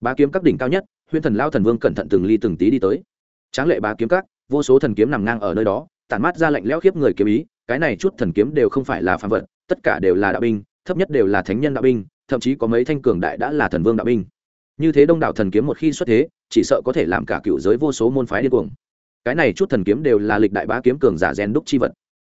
Bá kiếm các đỉnh cao nhất huyễn thần lao thần vương cẩn thận từng ly từng tí đi tới. Tráng lệ bá kiếm các, vô số thần kiếm nằm ngang ở nơi đó, tản mát ra lạnh lẽo khiếp người kiếm ý, cái này chút thần kiếm đều không phải là phàm vật, tất cả đều là đạo binh, thấp nhất đều là thánh nhân đạo binh, thậm chí có mấy thanh cường đại đã là thần vương đạo binh. Như thế đông đảo thần kiếm một khi xuất thế, chỉ sợ có thể làm cả cựu giới vô số môn phái điên cuồng. Cái này chút thần kiếm đều là lịch đại bá kiếm cường giả rèn đúc chi vật.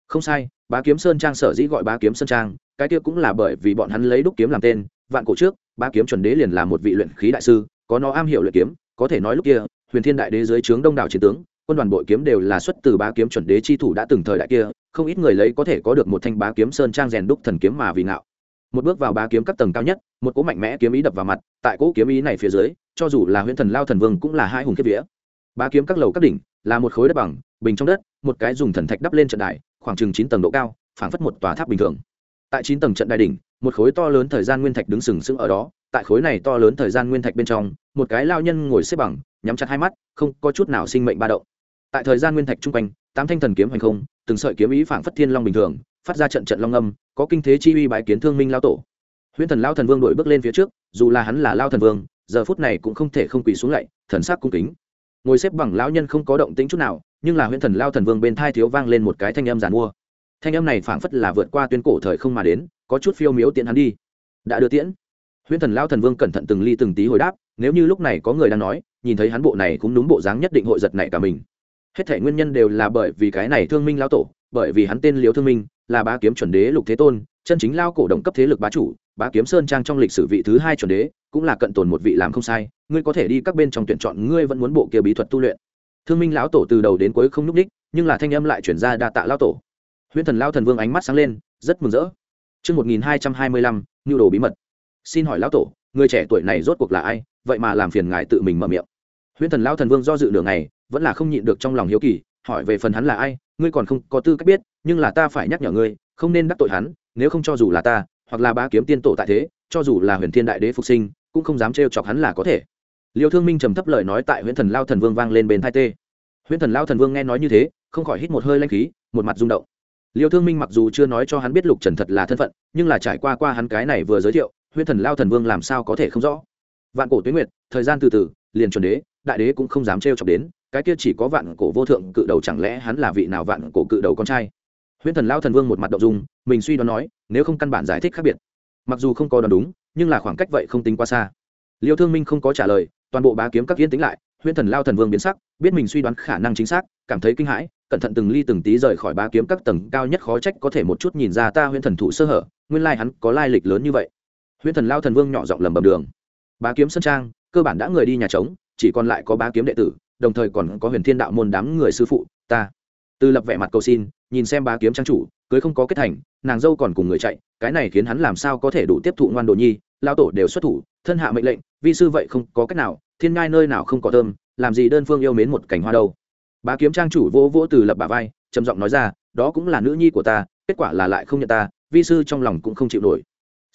Không sai, bá kiếm sơn trang sở dĩ gọi bá kiếm sơn trang, cái kia cũng là bởi vì bọn hắn lấy đúc kiếm làm tên, vạn cổ trước, bá kiếm chuẩn đế liền là một vị luyện khí đại sư có nó am hiểu luyện kiếm, có thể nói lúc kia, huyền thiên đại đế dưới trướng đông đảo chiến tướng, quân đoàn bội kiếm đều là xuất từ bá kiếm chuẩn đế chi thủ đã từng thời đại kia, không ít người lấy có thể có được một thanh bá kiếm sơn trang rèn đúc thần kiếm mà vì ngạo. Một bước vào bá kiếm các tầng cao nhất, một cỗ mạnh mẽ kiếm ý đập vào mặt, tại cỗ kiếm ý này phía dưới, cho dù là huyền thần lao thần vương cũng là hai hùng kiếp vía. Bá kiếm các lầu các đỉnh, là một khối đất bằng, bình trong đất, một cái dùng thần thạch đắp lên trận đài, khoảng chừng chín tầng độ cao, phảng phất một tòa tháp bình thường. Tại chín tầng trận đài đỉnh, một khối to lớn thời gian nguyên thạch đứng sừng sững ở đó tại khối này to lớn thời gian nguyên thạch bên trong, một cái lao nhân ngồi xếp bằng, nhắm chặt hai mắt, không có chút nào sinh mệnh ba động. Tại thời gian nguyên thạch chung quanh, tám thanh thần kiếm hành không, từng sợi kiếm ý phảng phất thiên long bình thường, phát ra trận trận long âm, có kinh thế chi uy bái kiến thương minh lao tổ. Huyễn thần lao thần vương đổi bước lên phía trước, dù là hắn là lao thần vương, giờ phút này cũng không thể không quỳ xuống lạy thần sắc cung kính. Ngồi xếp bằng lão nhân không có động tĩnh chút nào, nhưng là huyễn thần lao thần vương bên thai thiếu vang lên một cái thanh âm giàn mua. Thanh âm này phảng phất là vượt qua tuyên cổ thời không mà đến, có chút phiêu miếu tiễn hắn đi. Đã đưa tiễn huyễn thần lao thần vương cẩn thận từng ly từng tí hồi đáp nếu như lúc này có người đang nói nhìn thấy hắn bộ này cũng đúng bộ dáng nhất định hội giật này cả mình. Hết thể nguyên nhân đều là bởi vì cái này thương minh lao tổ bởi vì hắn tên liễu thương minh là bá kiếm chuẩn đế lục thế tôn chân chính lao cổ động cấp thế lực bá chủ bá kiếm sơn trang trong lịch sử vị thứ hai chuẩn đế cũng là cận tồn một vị làm không sai ngươi có thể đi các bên trong tuyển chọn ngươi vẫn muốn bộ kia bí thuật tu luyện. Thương minh lão tổ từ đầu đến cuối không n ú c ních nhưng là thanh âm lại chuyển ra đa tạ lao tổ. Huyễn thần lao thần vương ánh mắt sáng lên rất mừng rỡ. Trước 1225, nhu đồ bí mật. Xin hỏi lão tổ, người trẻ tuổi này rốt cuộc là ai, vậy mà làm phiền ngài tự mình mở miệng. Huyễn thần lao thần vương do dự nửa ngày, vẫn là không nhịn được trong lòng hiếu kỳ, hỏi về phần hắn là ai, ngươi còn không có tư cách biết, nhưng là ta phải nhắc nhở ngươi, không nên đắc tội hắn, nếu không cho dù là ta, hoặc là bá kiếm tiên tổ tại thế, cho dù là huyền thiên đại đế phục sinh, cũng không dám trêu chọc hắn là có thể. Liêu thương minh trầm thấp lời nói tại huyễn thần lao thần vương vang lên bên thai tê. Huyễn thần lao thần vương nghe nói như thế không khỏi hít một hơi lanh khí một mặt rung động. Liêu thương minh mặc dù chưa nói cho hắn biết lục trần thật là thân phận nhưng là trải qua qua hắn cái này vừa giới thiệu huyễn thần lao thần vương làm sao có thể không rõ? Vạn cổ tuyến nguyệt, thời gian từ từ, liền chuẩn đế, đại đế cũng không dám trêu chọc đến, cái kia chỉ có vạn cổ vô thượng cự đầu chẳng lẽ hắn là vị nào vạn cổ cự đầu con trai? Huyễn thần lao thần vương một mặt động dung, mình suy đoán nói, nếu không căn bản giải thích khác biệt. Mặc dù không có đoán đúng, nhưng là khoảng cách vậy không tính quá xa. Liêu thương minh không có trả lời, toàn bộ bá kiếm các yên tính lại, huyễn thần lao thần vương biến sắc, biết mình suy đoán khả năng chính xác, cảm thấy kinh hãi, cẩn thận từng ly từng tí rời khỏi bá kiếm các tầng cao nhất khó trách có thể một chút nhìn ra ta huyễn thần thủ sơ hở, nguyên lai hắn có lai lịch lớn như vậy huyễn thần lao thần vương nhỏ giọng lầm bầm đường. Bá kiếm sân trang, cơ bản đã người đi nhà trống, chỉ còn lại có bá kiếm đệ tử, đồng thời còn có huyền thiên đạo môn đám người sư phụ, ta. Từ lập vẻ mặt cầu xin, nhìn xem bá kiếm trang chủ, cưới không có kết thành, nàng dâu còn cùng người chạy, cái này khiến hắn làm sao có thể đủ tiếp thụ ngoan đồ nhi lao tổ đều xuất thủ, thân hạ mệnh lệnh, vi sư vậy không có cách nào, thiên ngai nơi nào không có thơm, làm gì đơn phương yêu mến một cảnh hoa đâu. Bá kiếm trang chủ vỗ vỗ từ lập bà vai, trầm giọng nói ra, đó cũng là nữ nhi của ta, kết quả là lại không nhận ta, vi sư trong lòng cũng không chịu nổi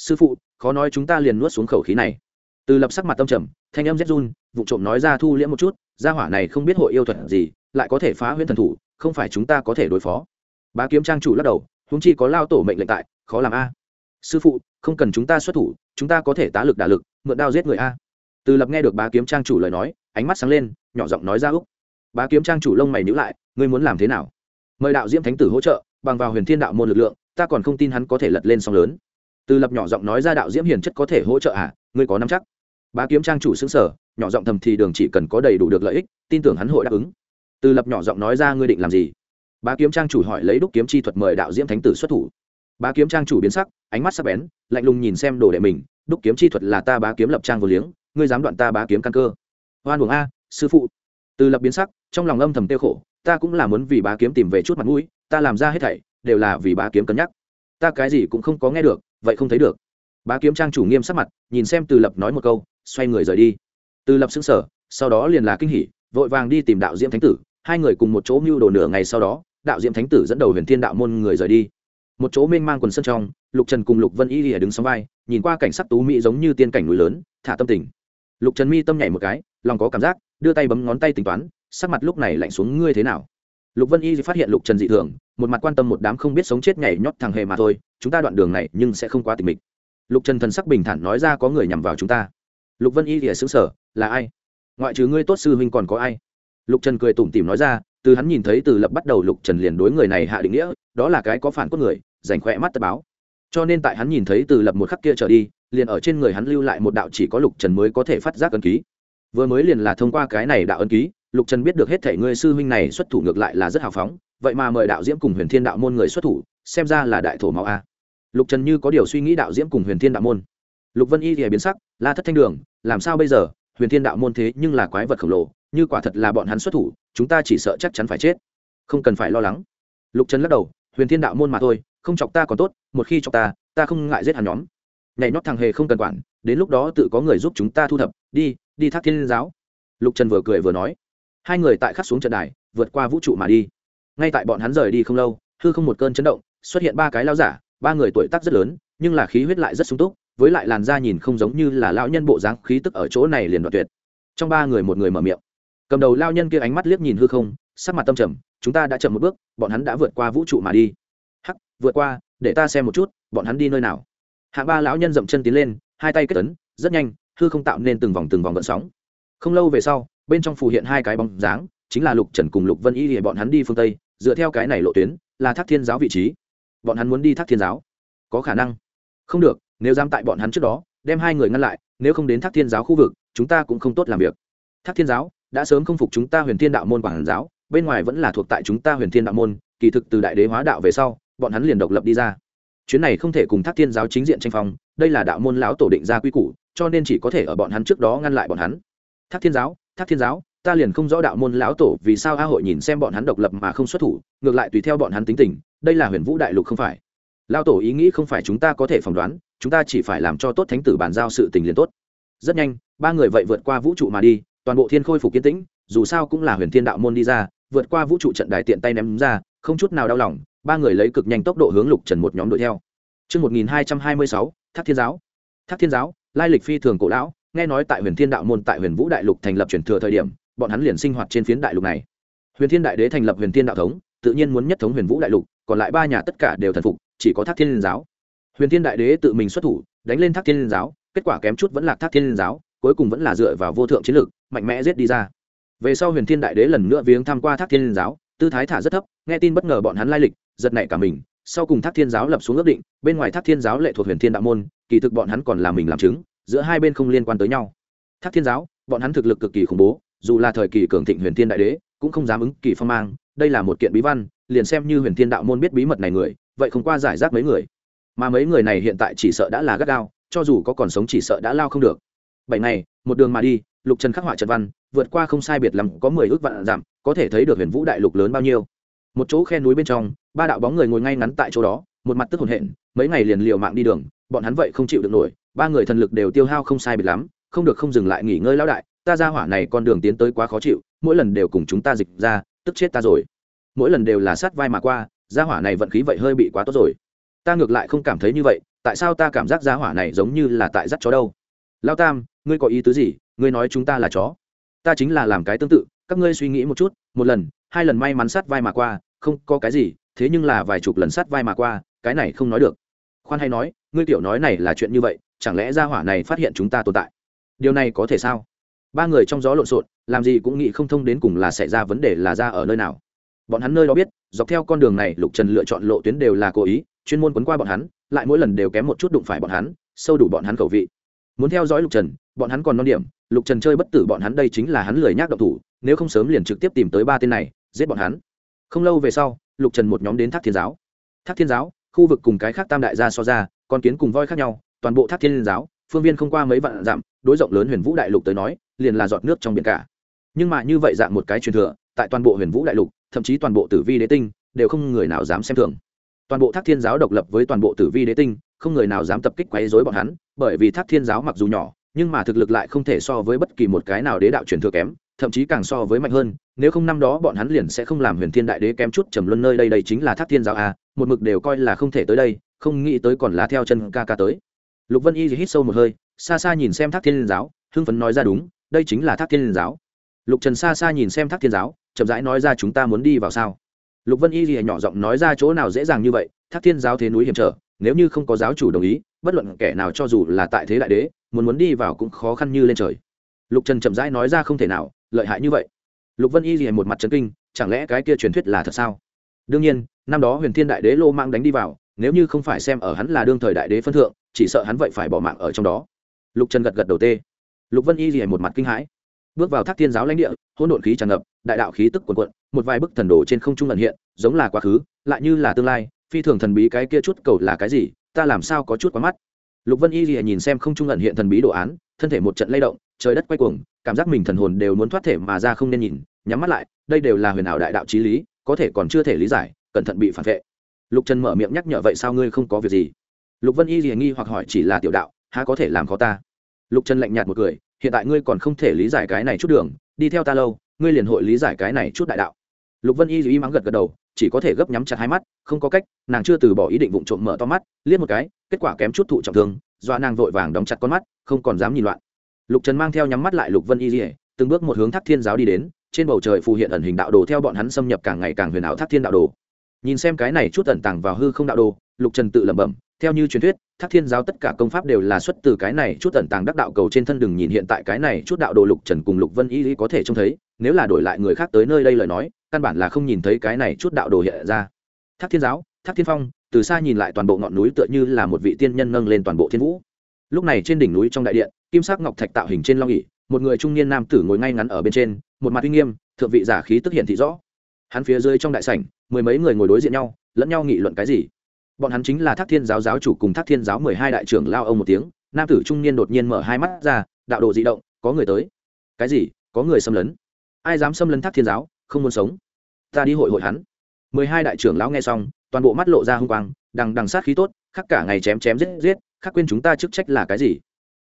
sư phụ, khó nói chúng ta liền nuốt xuống khẩu khí này. Từ lập sắc mặt tâm trầm, thanh âm rét run, vụ trộm nói ra thu liễm một chút, gia hỏa này không biết hội yêu thuật gì, lại có thể phá huyễn thần thủ, không phải chúng ta có thể đối phó. Bá kiếm trang chủ lắc đầu húng chi có lao tổ mệnh lệnh tại, khó làm a. Sư phụ, không cần chúng ta xuất thủ, chúng ta có thể tá lực đả lực, mượn đao giết người a. Từ lập nghe được bá kiếm trang chủ lời nói, ánh mắt sáng lên, nhỏ giọng nói ra, úc. Bá kiếm trang chủ lông mày nhữ lại, ngươi muốn làm thế nào? Mời đạo diễm thánh tử hỗ trợ, bằng vào huyền thiên đạo môn lực lượng, ta còn không tin hắn có thể lật lên song lớn từ lập nhỏ giọng nói ra đạo diễm hiền chất có thể hỗ trợ à ngươi có nắm chắc. Bá kiếm trang chủ xứng sở, nhỏ giọng thầm thì đường chỉ cần có đầy đủ được lợi ích, tin tưởng hắn hội đáp ứng. Từ lập nhỏ giọng nói ra ngươi định làm gì? Bá kiếm trang chủ hỏi lấy đúc kiếm chi thuật mời đạo diễm thánh tử xuất thủ. Bá kiếm trang chủ biến sắc, ánh mắt sắc bén, lạnh lùng nhìn xem đồ đệ mình, đúc kiếm chi thuật là ta bá kiếm lập trang vô liếng, ngươi dám đoạn ta bá kiếm căn cơ. Hoan buồng a, sư phụ. Từ lập biến sắc, trong lòng âm thầm tiêu khổ, ta cũng là muốn vì bá kiếm tìm về chút mặt mũi, ta làm ra hết thảy, đều là vì bá kiếm cân nhắc. Ta cái gì cũng không có nghe được vậy không thấy được. Bá kiếm trang chủ nghiêm sắc mặt, nhìn xem từ lập nói một câu, xoay người rời đi. Từ lập xứng sở sau đó liền là kinh hỉ, vội vàng đi tìm đạo diễm thánh tử. Hai người cùng một chỗ mưu đồ nửa ngày sau đó, đạo diễm thánh tử dẫn đầu huyền thiên đạo môn người rời đi. Một chỗ mênh mang quần sân trong, lục trần cùng lục vân y lìa đứng sóng vai, nhìn qua cảnh sắc tú mỹ giống như tiên cảnh núi lớn, thả tâm tình. Lục trần mi tâm nhảy một cái, lòng có cảm giác, đưa tay bấm ngón tay tính toán, sắc mặt lúc này lạnh xuống, ngươi thế nào? Lục vân y phát hiện lục trần dị thường một mặt quan tâm một đám không biết sống chết nhảy nhót thằng hề mà thôi, chúng ta đoạn đường này nhưng sẽ không quá tình mịch. Lục trần thần sắc bình thản nói ra có người nhằm vào chúng ta. Lục vân y thì xứng sở là ai? Ngoại trừ ngươi tốt sư huynh còn có ai? Lục trần cười tủm tỉm nói ra, từ hắn nhìn thấy từ lập bắt đầu lục trần liền đối người này hạ định nghĩa, đó là cái có phản cốt người dành khỏe mắt tờ báo. Cho nên tại hắn nhìn thấy từ lập một khắc kia trở đi, liền ở trên người hắn lưu lại một đạo chỉ có lục trần mới có thể phát giác ấn ký. Vừa mới liền là thông qua cái này đạo ấn ký lục trần biết được hết thể ngươi sư huynh này xuất thủ ngược lại là rất hào phóng, vậy mà mời đạo diễm cùng huyền thiên đạo môn người xuất thủ, xem ra là đại thổ máu a. Lục trần như có điều suy nghĩ đạo diễm cùng huyền thiên đạo môn. Lục vân y thì biến sắc, la thất thanh đường, làm sao bây giờ? Huyền thiên đạo môn thế nhưng là quái vật khổng lồ, như quả thật là bọn hắn xuất thủ, chúng ta chỉ sợ chắc chắn phải chết. Không cần phải lo lắng. Lục trần lắc đầu, huyền thiên đạo môn mà thôi, không chọc ta còn tốt, một khi chọc ta ta không ngại giết hàn nhóm. Nhảy nhót thằng hề không cần quản, đến lúc đó tự có người giúp chúng ta thu thập, đi đi thác thiên giáo. Lục trần vừa cười vừa nói hai người tại khắc xuống trận đài, vượt qua vũ trụ mà đi. Ngay tại bọn hắn rời đi không lâu, hư không một cơn chấn động, xuất hiện ba cái lao giả, ba người tuổi tác rất lớn, nhưng là khí huyết lại rất sung túc, với lại làn da nhìn không giống như là lão nhân bộ dáng, khí tức ở chỗ này liền đoạt tuyệt. Trong ba người một người mở miệng. Cầm đầu lao nhân kia ánh mắt liếc nhìn hư không, sắc mặt tâm trầm, chúng ta đã chậm một bước, bọn hắn đã vượt qua vũ trụ mà đi. Hắc, vượt qua, để ta xem một chút, bọn hắn đi nơi nào. Hạ ba lão nhân dậm chân tiến lên, hai tay kết tấn rất nhanh, hư không tạo nên từng vòng từng vòng gợn sóng. Không lâu về sau bên trong phù hiện hai cái bóng dáng, chính là lục trần cùng lục vân y thì bọn hắn đi phương tây, dựa theo cái này lộ tuyến, là thác thiên giáo vị trí. Bọn hắn muốn đi thác thiên giáo. Có khả năng. Không được, nếu dám tại bọn hắn trước đó, đem hai người ngăn lại, nếu không đến thác thiên giáo khu vực, chúng ta cũng không tốt làm việc. Thác thiên giáo, đã sớm không phục chúng ta huyền thiên đạo môn quảng giáo, bên ngoài vẫn là thuộc tại chúng ta huyền thiên đạo môn, kỳ thực từ đại đế hóa đạo về sau, bọn hắn liền độc lập đi ra. Chuyến này không thể cùng thác thiên giáo chính diện tranh phong, đây là đạo môn lão tổ định ra quy củ, cho nên chỉ có thể ở bọn hắn trước đó ngăn lại bọn hắn. Thác thiên giáo thác thiên giáo ta liền không rõ đạo môn lão tổ vì sao a hội nhìn xem bọn hắn độc lập mà không xuất thủ ngược lại tùy theo bọn hắn tính tình đây là huyền vũ đại lục không phải. Lão tổ ý nghĩ không phải chúng ta có thể phỏng đoán chúng ta chỉ phải làm cho tốt thánh tử bàn giao sự tình liền tốt. Rất nhanh ba người vậy vượt qua vũ trụ mà đi toàn bộ thiên khôi phục kiến tĩnh dù sao cũng là huyền thiên đạo môn đi ra vượt qua vũ trụ trận đài tiện tay ném ra không chút nào đau lòng ba người lấy cực nhanh tốc độ hướng lục trần một nhóm đuổi theo. Trước 1226, Thác Thiên Giáo. Thác Thiên Giáo, lai lịch phi thường cổ lão, nghe nói tại Huyền Thiên Đạo môn tại Huyền Vũ Đại Lục thành lập truyền thừa thời điểm, bọn hắn liền sinh hoạt trên phiến đại lục này. Huyền Thiên Đại Đế thành lập Huyền Thiên Đạo thống, tự nhiên muốn nhất thống Huyền Vũ Đại Lục, còn lại ba nhà tất cả đều thần phục, chỉ có Thác Thiên Giáo. Huyền Thiên Đại Đế tự mình xuất thủ, đánh lên Thác Thiên Giáo, kết quả kém chút vẫn là Thác Thiên Giáo, cuối cùng vẫn là dựa vào vô thượng chiến lược mạnh mẽ giết đi ra. Về sau Huyền Thiên Đại Đế lần nữa viếng tham qua Thác Thiên Giáo, tư thái thả rất thấp, nghe tin bất ngờ bọn hắn lai lịch, giật nảy cả mình, sau cùng Thác Thiên Giáo lập xuống ước định, bên ngoài Thác Thiên Giáo lệ thuộc Huyền Thiên Đạo môn, kỳ thực bọn hắn còn là mình làm chứng, giữa hai bên không liên quan tới nhau. Thác Thiên Giáo, bọn hắn thực lực cực kỳ khủng bố, dù là thời kỳ cường thịnh Huyền Thiên Đại Đế, cũng không dám ứng kỳ phong mang, đây là một kiện bí văn, liền xem như Huyền Thiên Đạo môn biết bí mật này người, vậy không qua giải rác mấy người. Mà mấy người này hiện tại chỉ sợ đã là gắt gao, cho dù có còn sống chỉ sợ đã lao không được. Bảy ngày, một đường mà đi, Lục Trần khắc họa trận văn, vượt qua không sai biệt lắm có mười ước vạn giảm, có thể thấy được Huyền Vũ Đại Lục lớn bao nhiêu. Một chỗ khe núi bên trong, ba đạo bóng người ngồi ngay ngắn tại chỗ đó, một mặt tức hồn hện, mấy ngày liền liều mạng đi đường, bọn hắn vậy không chịu được nổi, ba người thần lực đều tiêu hao không sai biệt lắm, không được không dừng lại nghỉ ngơi lão đại, ta ra hỏa này con đường tiến tới quá khó chịu, mỗi lần đều cùng chúng ta dịch ra, tức chết ta rồi. Mỗi lần đều là sát vai mà qua, gia hỏa này vận khí vậy hơi bị quá tốt rồi. Ta ngược lại không cảm thấy như vậy, tại sao ta cảm giác gia hỏa này giống như là tại dắt chó đâu? Lão Tam, ngươi có ý tứ gì? Ngươi nói chúng ta là chó? Ta chính là làm cái tương tự, các ngươi suy nghĩ một chút, một lần, hai lần may mắn sát vai mà qua, không có cái gì, thế nhưng là vài chục lần sát vai mà qua, cái này không nói được. Khoan hay nói, ngươi tiểu nói này là chuyện như vậy, chẳng lẽ gia hỏa này phát hiện chúng ta tồn tại? Điều này có thể sao? Ba người trong gió lộn xộn, làm gì cũng nghĩ không thông đến cùng là xảy ra vấn đề là ra ở nơi nào. Bọn hắn nơi đó biết, dọc theo con đường này Lục Trần lựa chọn lộ tuyến đều là cố ý, chuyên môn quấn qua bọn hắn, lại mỗi lần đều kém một chút đụng phải bọn hắn, sâu đủ bọn hắn khẩu vị. Muốn theo dõi Lục Trần, bọn hắn còn non điểm, Lục Trần chơi bất tử bọn hắn đây chính là hắn lười nhác độc thủ, nếu không sớm liền trực tiếp tìm tới ba tên này, giết bọn hắn. Không lâu về sau, Lục Trần một nhóm đến Thác Thiên giáo. Thác Thiên giáo, khu vực cùng cái khác tam đại gia so ra, con kiến cùng voi khác nhau, toàn bộ Thác Thiên giáo, phương viên không qua mấy vạn dặm, đối rộng lớn Huyền Vũ đại lục tới nói, liền là giọt nước trong biển cả. Nhưng mà như vậy dạng một cái truyền thừa, tại toàn bộ Huyền Vũ đại lục, thậm chí toàn bộ Tử Vi đế tinh, đều không người nào dám xem thường toàn bộ thác thiên giáo độc lập với toàn bộ tử vi đế tinh không người nào dám tập kích quấy rối bọn hắn bởi vì thác thiên giáo mặc dù nhỏ nhưng mà thực lực lại không thể so với bất kỳ một cái nào đế đạo truyền thừa kém thậm chí càng so với mạnh hơn, nếu không năm đó bọn hắn liền sẽ không làm huyền thiên đại đế kém chút trầm luân nơi đây đây chính là thác thiên giáo a một mực đều coi là không thể tới đây, không nghĩ tới còn là theo chân ca ca tới. Lục vân y hít sâu một hơi, xa xa nhìn xem thác thiên giáo, hưng phấn nói ra đúng, đây chính là thác thiên giáo. Lục trần xa xa nhìn xem thác thiên giáo, chậm rãi nói ra chúng ta muốn đi vào sao? Lục vân y thì nhỏ giọng nói ra chỗ nào dễ dàng như vậy, thác thiên giáo thế núi hiểm trở, nếu như không có giáo chủ đồng ý, bất luận kẻ nào cho dù là tại thế đại đế, muốn muốn đi vào cũng khó khăn như lên trời. Lục trần chậm rãi nói ra không thể nào lợi hại như vậy. Lục vân y gì một mặt trấn kinh, chẳng lẽ cái kia truyền thuyết là thật sao? Đương nhiên, năm đó huyền thiên đại đế lô mang đánh đi vào, nếu như không phải xem ở hắn là đương thời đại đế phân thượng, chỉ sợ hắn vậy phải bỏ mạng ở trong đó. Lục trần gật gật đầu tê. Lục vân y gì một mặt kinh hãi. Bước vào thác thiên giáo lãnh địa, hỗn độn khí tràn ngập, đại đạo khí tức quần quận một vài bức thần đồ trên không trung ẩn hiện, giống là quá khứ, lại như là tương lai, phi thường thần bí cái kia chút cầu là cái gì, ta làm sao có chút quá mắt? Lục vân y gì nhìn xem không trung ẩn hiện thần bí đồ án thân thể một trận lay động, trời đất quay cuồng, cảm giác mình thần hồn đều muốn thoát thể mà ra không nên nhìn, nhắm mắt lại, đây đều là huyền ảo đại đạo trí lý, có thể còn chưa thể lý giải, cẩn thận bị phản vệ. Lục trần mở miệng nhắc nhở, vậy sao ngươi không có việc gì? Lục vân y gì nghi hoặc hỏi, chỉ là tiểu đạo, há có thể làm khó ta? Lục trần lạnh nhạt một cười, hiện tại ngươi còn không thể lý giải cái này chút đường, đi theo ta lâu, ngươi liền hội lý giải cái này chút đại đạo. Lục vân y dù y mắng gật gật đầu chỉ có thể gấp nhắm chặt hai mắt, không có cách, nàng chưa từ bỏ ý định vụng trộm mở to mắt, liếc một cái, kết quả kém chút thụ trọng thương do nàng vội vàng đóng chặt con mắt, không còn dám nhìn loạn. Lục trần mang theo nhắm mắt lại lục vân y dỉa từng bước một hướng thác thiên giáo đi đến, trên bầu trời phù hiện ẩn hình đạo đồ theo bọn hắn xâm nhập càng ngày càng huyền ảo thác thiên đạo đồ. Nhìn xem cái này chút ẩn tàng vào hư không đạo đồ, lục trần tự lẩm bẩm, theo như truyền thuyết, thác thiên giáo tất cả công pháp đều là xuất từ cái này chút ẩn tàng đắc đạo cầu trên thân đừng nhìn hiện tại cái này chút đạo đồ lục trần cùng lục vân y có thể trông thấy, nếu là đổi lại người khác tới nơi đây lời nói căn bản là không nhìn thấy cái này chút đạo đồ hiện ra. Thác thiên giáo, thác thiên phong, từ xa nhìn lại toàn bộ ngọn núi tựa như là một vị tiên nhân nâng lên toàn bộ thiên vũ. Lúc này trên đỉnh núi trong đại điện, kim sắc ngọc thạch tạo hình trên long ỉ một người trung niên nam tử ngồi ngay ngắn ở bên trên, một mặt uy nghiêm, thượng vị giả khí tức hiện thị rõ. Hắn phía dưới trong đại sảnh, mười mấy người ngồi đối diện nhau, lẫn nhau nghị luận cái gì? Bọn hắn chính là thác thiên giáo giáo chủ cùng thác thiên giáo mười hai đại trưởng lao ông một tiếng, nam tử trung niên đột nhiên mở hai mắt ra, đạo đồ di động, có người tới. Cái gì? Có người xâm lấn. Ai dám xâm lấn thác thiên giáo? Không muốn sống ta đi hội hội hắn. Mười hai đại trưởng lão nghe xong, toàn bộ mắt lộ ra hung quang, đằng đằng sát khí tốt, khắc cả ngày chém chém giết giết, khắc quên chúng ta chức trách là cái gì?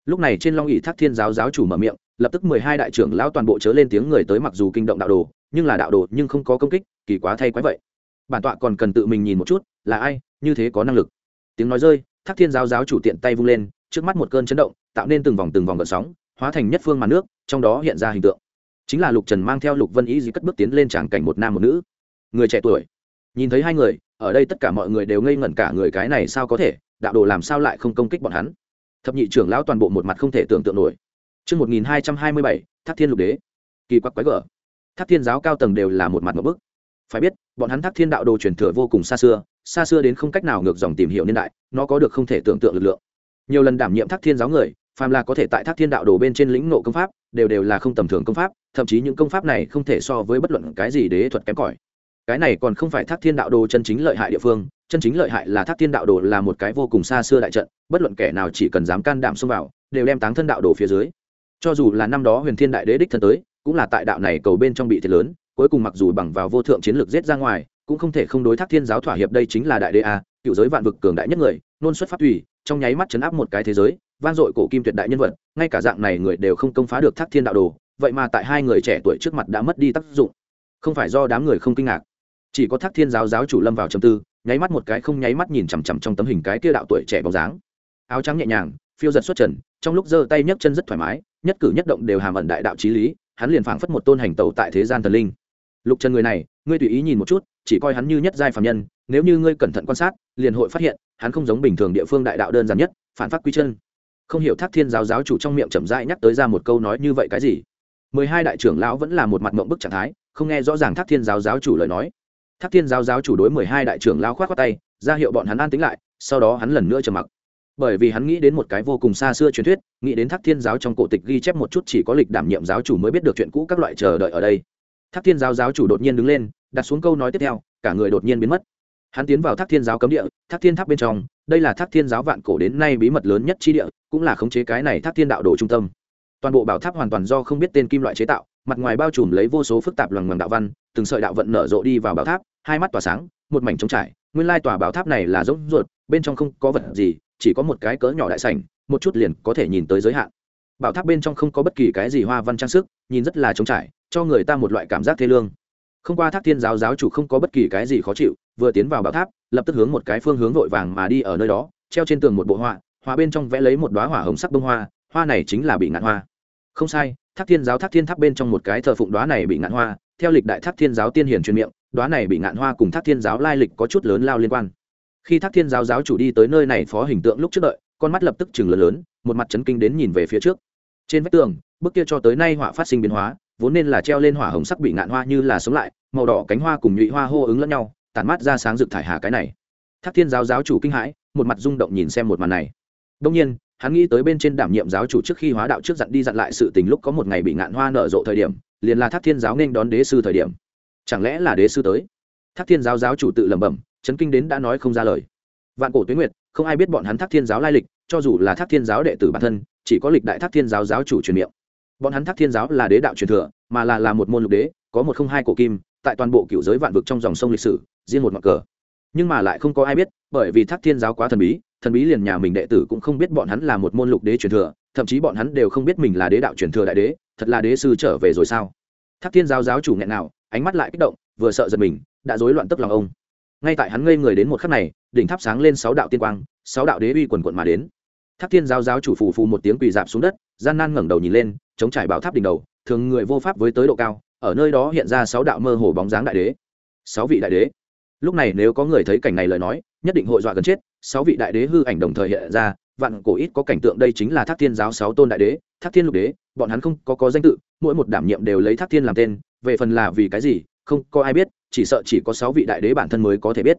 Lúc này trên long ỷ thác thiên giáo giáo chủ mở miệng, lập tức mười hai đại trưởng lão toàn bộ chớ lên tiếng người tới mặc dù kinh động đạo đồ, nhưng là đạo đồ nhưng không có công kích, kỳ quá thay quái vậy. Bản tọa còn cần tự mình nhìn một chút, là ai, như thế có năng lực. Tiếng nói rơi, thác thiên giáo giáo chủ tiện tay vung lên, trước mắt một cơn chấn động, tạo nên từng vòng từng vòng gợn sóng, hóa thành nhất phương màn nước, trong đó hiện ra hình tượng chính là lục trần mang theo lục vân ý gì cất bước tiến lên tràng cảnh một nam một nữ người trẻ tuổi nhìn thấy hai người ở đây tất cả mọi người đều ngây ngẩn cả người cái này sao có thể đạo đồ làm sao lại không công kích bọn hắn thập nhị trưởng lão toàn bộ một mặt không thể tưởng tượng nổi Trước 1227, Thác Thiên Lục Đế. Kỳ quặc quái gở. Thác Thiên giáo cao tầng đều là một mặt một bức. Phải biết, bọn hắn Thác Thiên đạo đồ truyền thừa vô cùng xa xưa, xa xưa đến không cách nào ngược dòng tìm hiểu niên đại, nó có được không thể tưởng tượng lực lượng. Nhiều lần đảm nhiệm Thác Thiên giáo người, phàm là có thể tại Thác Thiên đạo đồ bên trên lĩnh ngộ công pháp, đều đều là không tầm thường công pháp, thậm chí những công pháp này không thể so với bất luận cái gì đế thuật kém cỏi. Cái này còn không phải thác thiên đạo đồ chân chính lợi hại địa phương chân chính lợi hại là thác thiên đạo đồ là một cái vô cùng xa xưa đại trận bất luận kẻ nào chỉ cần dám can đảm xông vào đều đem táng thân đạo đồ phía dưới. Cho dù là năm đó huyền thiên đại đế đích thân tới cũng là tại đạo này cầu bên trong bị thiệt lớn cuối cùng mặc dù bằng vào vô thượng chiến lược giết ra ngoài cũng không thể không đối thác thiên giáo thỏa hiệp đây chính là đại đế a cựu giới vạn vực cường đại nhất người nôn xuất phát thủy trong nháy mắt chấn áp một cái thế giới van dội cổ kim tuyệt đại nhân vật, ngay cả dạng này người đều không công phá được thác thiên đạo đồ, vậy mà tại hai người trẻ tuổi trước mặt đã mất đi tác dụng. Không phải do đám người không kinh ngạc, chỉ có thác thiên giáo giáo chủ lâm vào trầm tư, nháy mắt một cái không nháy mắt nhìn chằm chằm trong tấm hình cái kia đạo tuổi trẻ bóng dáng. Áo trắng nhẹ nhàng, phiêu giật xuất trần, trong lúc giơ tay nhấc chân rất thoải mái, nhất cử nhất động đều hàm ẩn đại đạo trí lý, hắn liền phảng phất một tôn hành tẩu tại thế gian thần linh. Lục trần người này, ngươi tùy ý nhìn một chút, chỉ coi hắn như nhất giai phạm nhân, nếu như ngươi cẩn thận quan sát, liền hội phát hiện, hắn không giống bình thường địa phương đại đạo đơn giản nhất, phản phát quy chân không hiểu thác thiên giáo giáo chủ trong miệng chậm rãi nhắc tới ra một câu nói như vậy cái gì. Mười hai đại trưởng lão vẫn là một mặt mộng bức trạng thái, không nghe rõ ràng thác thiên giáo giáo chủ lời nói. Thác thiên giáo giáo chủ đối mười hai đại trưởng lão khoát khoát tay, ra hiệu bọn hắn an tính lại, sau đó hắn lần nữa trầm mặc. Bởi vì hắn nghĩ đến một cái vô cùng xa xưa truyền thuyết, nghĩ đến thác thiên giáo trong cổ tịch ghi chép một chút chỉ có lịch đảm nhiệm giáo chủ mới biết được chuyện cũ các loại chờ đợi ở đây. Thác thiên giáo giáo chủ đột nhiên đứng lên, đặt xuống câu nói tiếp theo, cả người đột nhiên biến mất. Hắn tiến vào thác thiên giáo cấm địa, thác thiên tháp bên trong đây là thác thiên giáo vạn cổ đến nay bí mật lớn nhất chi địa, cũng là khống chế cái này thác thiên đạo đồ trung tâm. Toàn bộ bảo tháp hoàn toàn do không biết tên kim loại chế tạo, mặt ngoài bao trùm lấy vô số phức tạp loằng ngoằng đạo văn, từng sợi đạo vận nở rộ đi vào bảo tháp, hai mắt tỏa sáng, một mảnh trống trải. Nguyên lai tòa bảo tháp này là rỗng ruột, bên trong không có vật gì, chỉ có một cái cỡ nhỏ đại sảnh, một chút liền có thể nhìn tới giới hạn. Bảo tháp bên trong không có bất kỳ cái gì hoa văn trang sức, nhìn rất là trống trải, cho người ta một loại cảm giác thê lương. Không qua tháp thiên giáo giáo chủ không có bất kỳ cái gì khó chịu, vừa tiến vào bảo tháp lập tức hướng một cái phương hướng vội vàng mà đi ở nơi đó, treo trên tường một bộ họa họa bên trong vẽ lấy một đoá hỏa hồng sắc bông hoa hoa này chính là bị ngạn hoa. Không sai, thác thiên giáo thác thiên tháp bên trong một cái thờ phụng đoá này bị ngạn hoa, theo lịch đại thác thiên giáo tiên hiển truyền miệng đoá này bị ngạn hoa cùng thác thiên giáo lai lịch có chút lớn lao liên quan. Khi thác thiên giáo giáo chủ đi tới nơi này phó hình tượng lúc trước đợi, con mắt lập tức chừng lớn lớn, một mặt chấn kinh đến nhìn về phía trước. Trên vách tường bức kia cho tới nay họa phát sinh biến hóa, vốn nên là treo lên hỏa hồng sắc bị ngạn hoa như là sống lại, màu đỏ cánh hoa cùng nhụy hoa hô ứng lẫn nhau tản mát ra sáng rực thải hà cái này. Thác thiên giáo giáo chủ kinh hãi, một mặt rung động nhìn xem một màn này. Đông nhiên, hắn nghĩ tới bên trên đảm nhiệm giáo chủ trước khi hóa đạo trước dặn đi dặn lại sự tình lúc có một ngày bị ngạn hoa nở rộ thời điểm, liền là thác thiên giáo nên đón đế sư thời điểm. Chẳng lẽ là đế sư tới? Thác thiên giáo giáo chủ tự lẩm bẩm, chấn kinh đến đã nói không ra lời. Vạn cổ tuyến nguyệt, không ai biết bọn hắn thác thiên giáo lai lịch, cho dù là thác thiên giáo đệ tử bản thân, chỉ có lịch đại thác thiên giáo giáo chủ truyền miệng. Bọn hắn thác thiên giáo là đế đạo truyền thừa, mà là là một môn lục đế, có một không hai cổ kim, tại toàn bộ cựu giới vạn vực trong dòng sông lịch sử riêng một ngọn cờ. Nhưng mà lại không có ai biết, bởi vì thác thiên giáo quá thần bí thần bí liền nhà mình đệ tử cũng không biết bọn hắn là một môn lục đế truyền thừa, thậm chí bọn hắn đều không biết mình là đế đạo truyền thừa đại đế, thật là đế sư trở về rồi sao? Thác thiên giáo giáo chủ nghẹn nào, ánh mắt lại kích động, vừa sợ giật mình, đã rối loạn tức lòng ông. Ngay tại hắn ngây người đến một khắc này, đỉnh tháp sáng lên sáu đạo tiên quang, sáu đạo đế uy quần quận mà đến. Thác thiên giáo giáo chủ phù phù một tiếng quỳ dạp xuống đất, gian nan ngẩng đầu nhìn lên, chống trải bảo tháp đỉnh đầu, thường người vô pháp với tới độ cao, ở nơi đó hiện ra sáu đạo mơ hồ bóng dáng đại đế. Sáu vị đại đế lúc này nếu có người thấy cảnh này lời nói, nhất định hội dọa gần chết. Sáu vị đại đế hư ảnh đồng thời hiện ra, vạn cổ ít có cảnh tượng đây chính là thác thiên giáo sáu tôn đại đế, thác thiên lục đế, bọn hắn không có có danh tự, mỗi một đảm nhiệm đều lấy thác thiên làm tên, về phần là vì cái gì, không có ai biết, chỉ sợ chỉ có sáu vị đại đế bản thân mới có thể biết.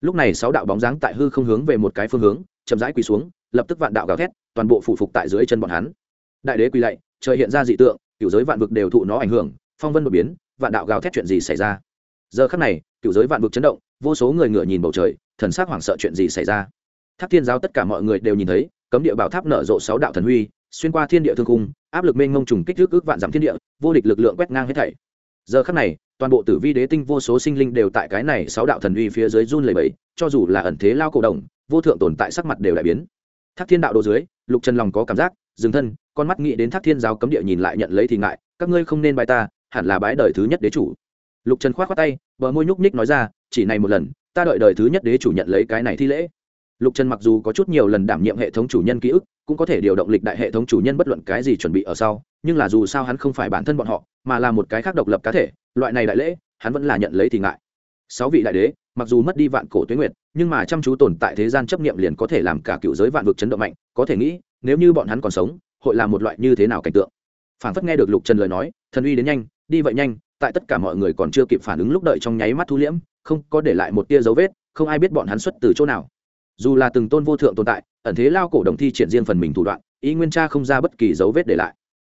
Lúc này sáu đạo bóng dáng tại hư không hướng về một cái phương hướng, chậm rãi quỳ xuống, lập tức vạn đạo gào thét, toàn bộ phủ phục tại dưới chân bọn hắn. Đại đế quỳ lạy, trời hiện ra dị tượng cựu giới vạn vực đều thụ nó ảnh hưởng, phong vân đột biến, vạn đạo gào thét chuyện gì xảy ra? Giờ khắc này, cựu giới vạn vực chấn động, vô số người ngựa nhìn bầu trời, thần sắc hoảng sợ chuyện gì xảy ra. Tháp thiên giáo tất cả mọi người đều nhìn thấy, cấm địa bảo tháp nở rộ sáu đạo thần huy, xuyên qua thiên địa thương cung áp lực mênh ngông trùng kích thước ước vạn dặm thiên địa, vô địch lực lượng quét ngang hết thảy. Giờ khắc này, toàn bộ tử vi đế tinh vô số sinh linh đều tại cái này sáu đạo thần uy phía dưới run lầy bẫy cho dù là ẩn thế lao cổ đồng vô thượng tồn tại sắc mặt đều đại biến. Thác thiên đạo đồ dưới, lục trần lòng có cảm giác, dừng thân, con mắt nghĩ đến thác thiên giáo cấm địa nhìn lại nhận lấy thì ngại, các ngươi không nên bài ta, hẳn là bái đời thứ nhất đế chủ lục trần k h o á t khoác tay, bờ môi nhúc nhích nói ra, chỉ này một lần, ta đợi đời thứ nhất đế chủ nhận lấy cái này thi lễ. Lục trần mặc dù có chút nhiều lần đảm nhiệm hệ thống chủ nhân ký ức, cũng có thể điều động lịch đại hệ thống chủ nhân bất luận cái gì chuẩn bị ở sau, nhưng là dù sao hắn không phải bản thân bọn họ, mà là một cái khác độc lập cá thể, loại này đại lễ, hắn vẫn là nhận lấy thì ngại. Sáu vị đại đế, mặc dù mất đi vạn cổ tuyến nguyệt, nhưng mà chăm chú tồn tại thế gian chấp nghiệm liền có thể làm cả cựu giới vạn vực chấn động mạnh, có thể nghĩ, nếu như bọn hắn còn sống, hội là một loại như thế nào cảnh tượng? Phản phất nghe được lục trần lời nói, thần uy đến nhanh đi vậy nhanh tại tất cả mọi người còn chưa kịp phản ứng lúc đợi trong nháy mắt thu liễm không có để lại một tia dấu vết không ai biết bọn hắn xuất từ chỗ nào dù là từng tôn vô thượng tồn tại ẩn thế lao cổ đồng thi triển riêng phần mình thủ đoạn ý nguyên cha không ra bất kỳ dấu vết để lại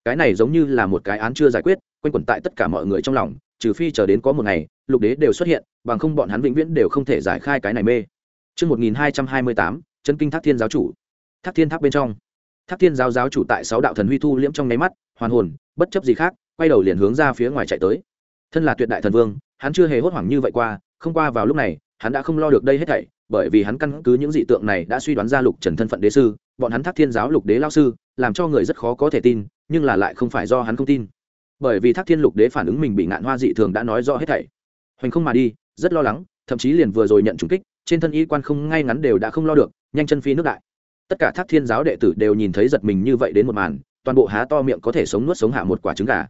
cái này giống như là một cái án chưa giải quyết quanh quẩn tại tất cả mọi người trong lòng trừ phi chờ đến có một ngày lục đế đều xuất hiện bằng không bọn hắn vĩnh viễn đều không thể giải khai cái này mê Trước 1228, chân kinh thác thiên giáo chủ. Thác thiên tháp bên trong. Thác thiên giáo giáo chủ tại sáu đạo thần huy thu liễm trong nháy mắt, hoàn hồn, bất chấp gì khác, quay đầu liền hướng ra phía ngoài chạy tới. Thân là tuyệt đại thần vương, hắn chưa hề hốt hoảng như vậy qua, không qua vào lúc này, hắn đã không lo được đây hết thảy, bởi vì hắn căn cứ những dị tượng này đã suy đoán ra lục trần thân phận đế sư, bọn hắn thác thiên giáo lục đế lao sư, làm cho người rất khó có thể tin, nhưng là lại không phải do hắn không tin. Bởi vì thác thiên lục đế phản ứng mình bị ngạn hoa dị thường đã nói rõ hết thảy. Hoành không mà đi rất lo lắng thậm chí liền vừa rồi nhận trúng kích trên thân y quan không ngay ngắn đều đã không lo được nhanh chân phi nước đại. Tất cả thác thiên giáo đệ tử đều nhìn thấy giật mình như vậy đến một màn toàn bộ há to miệng có thể sống nuốt sống hạ một quả trứng gà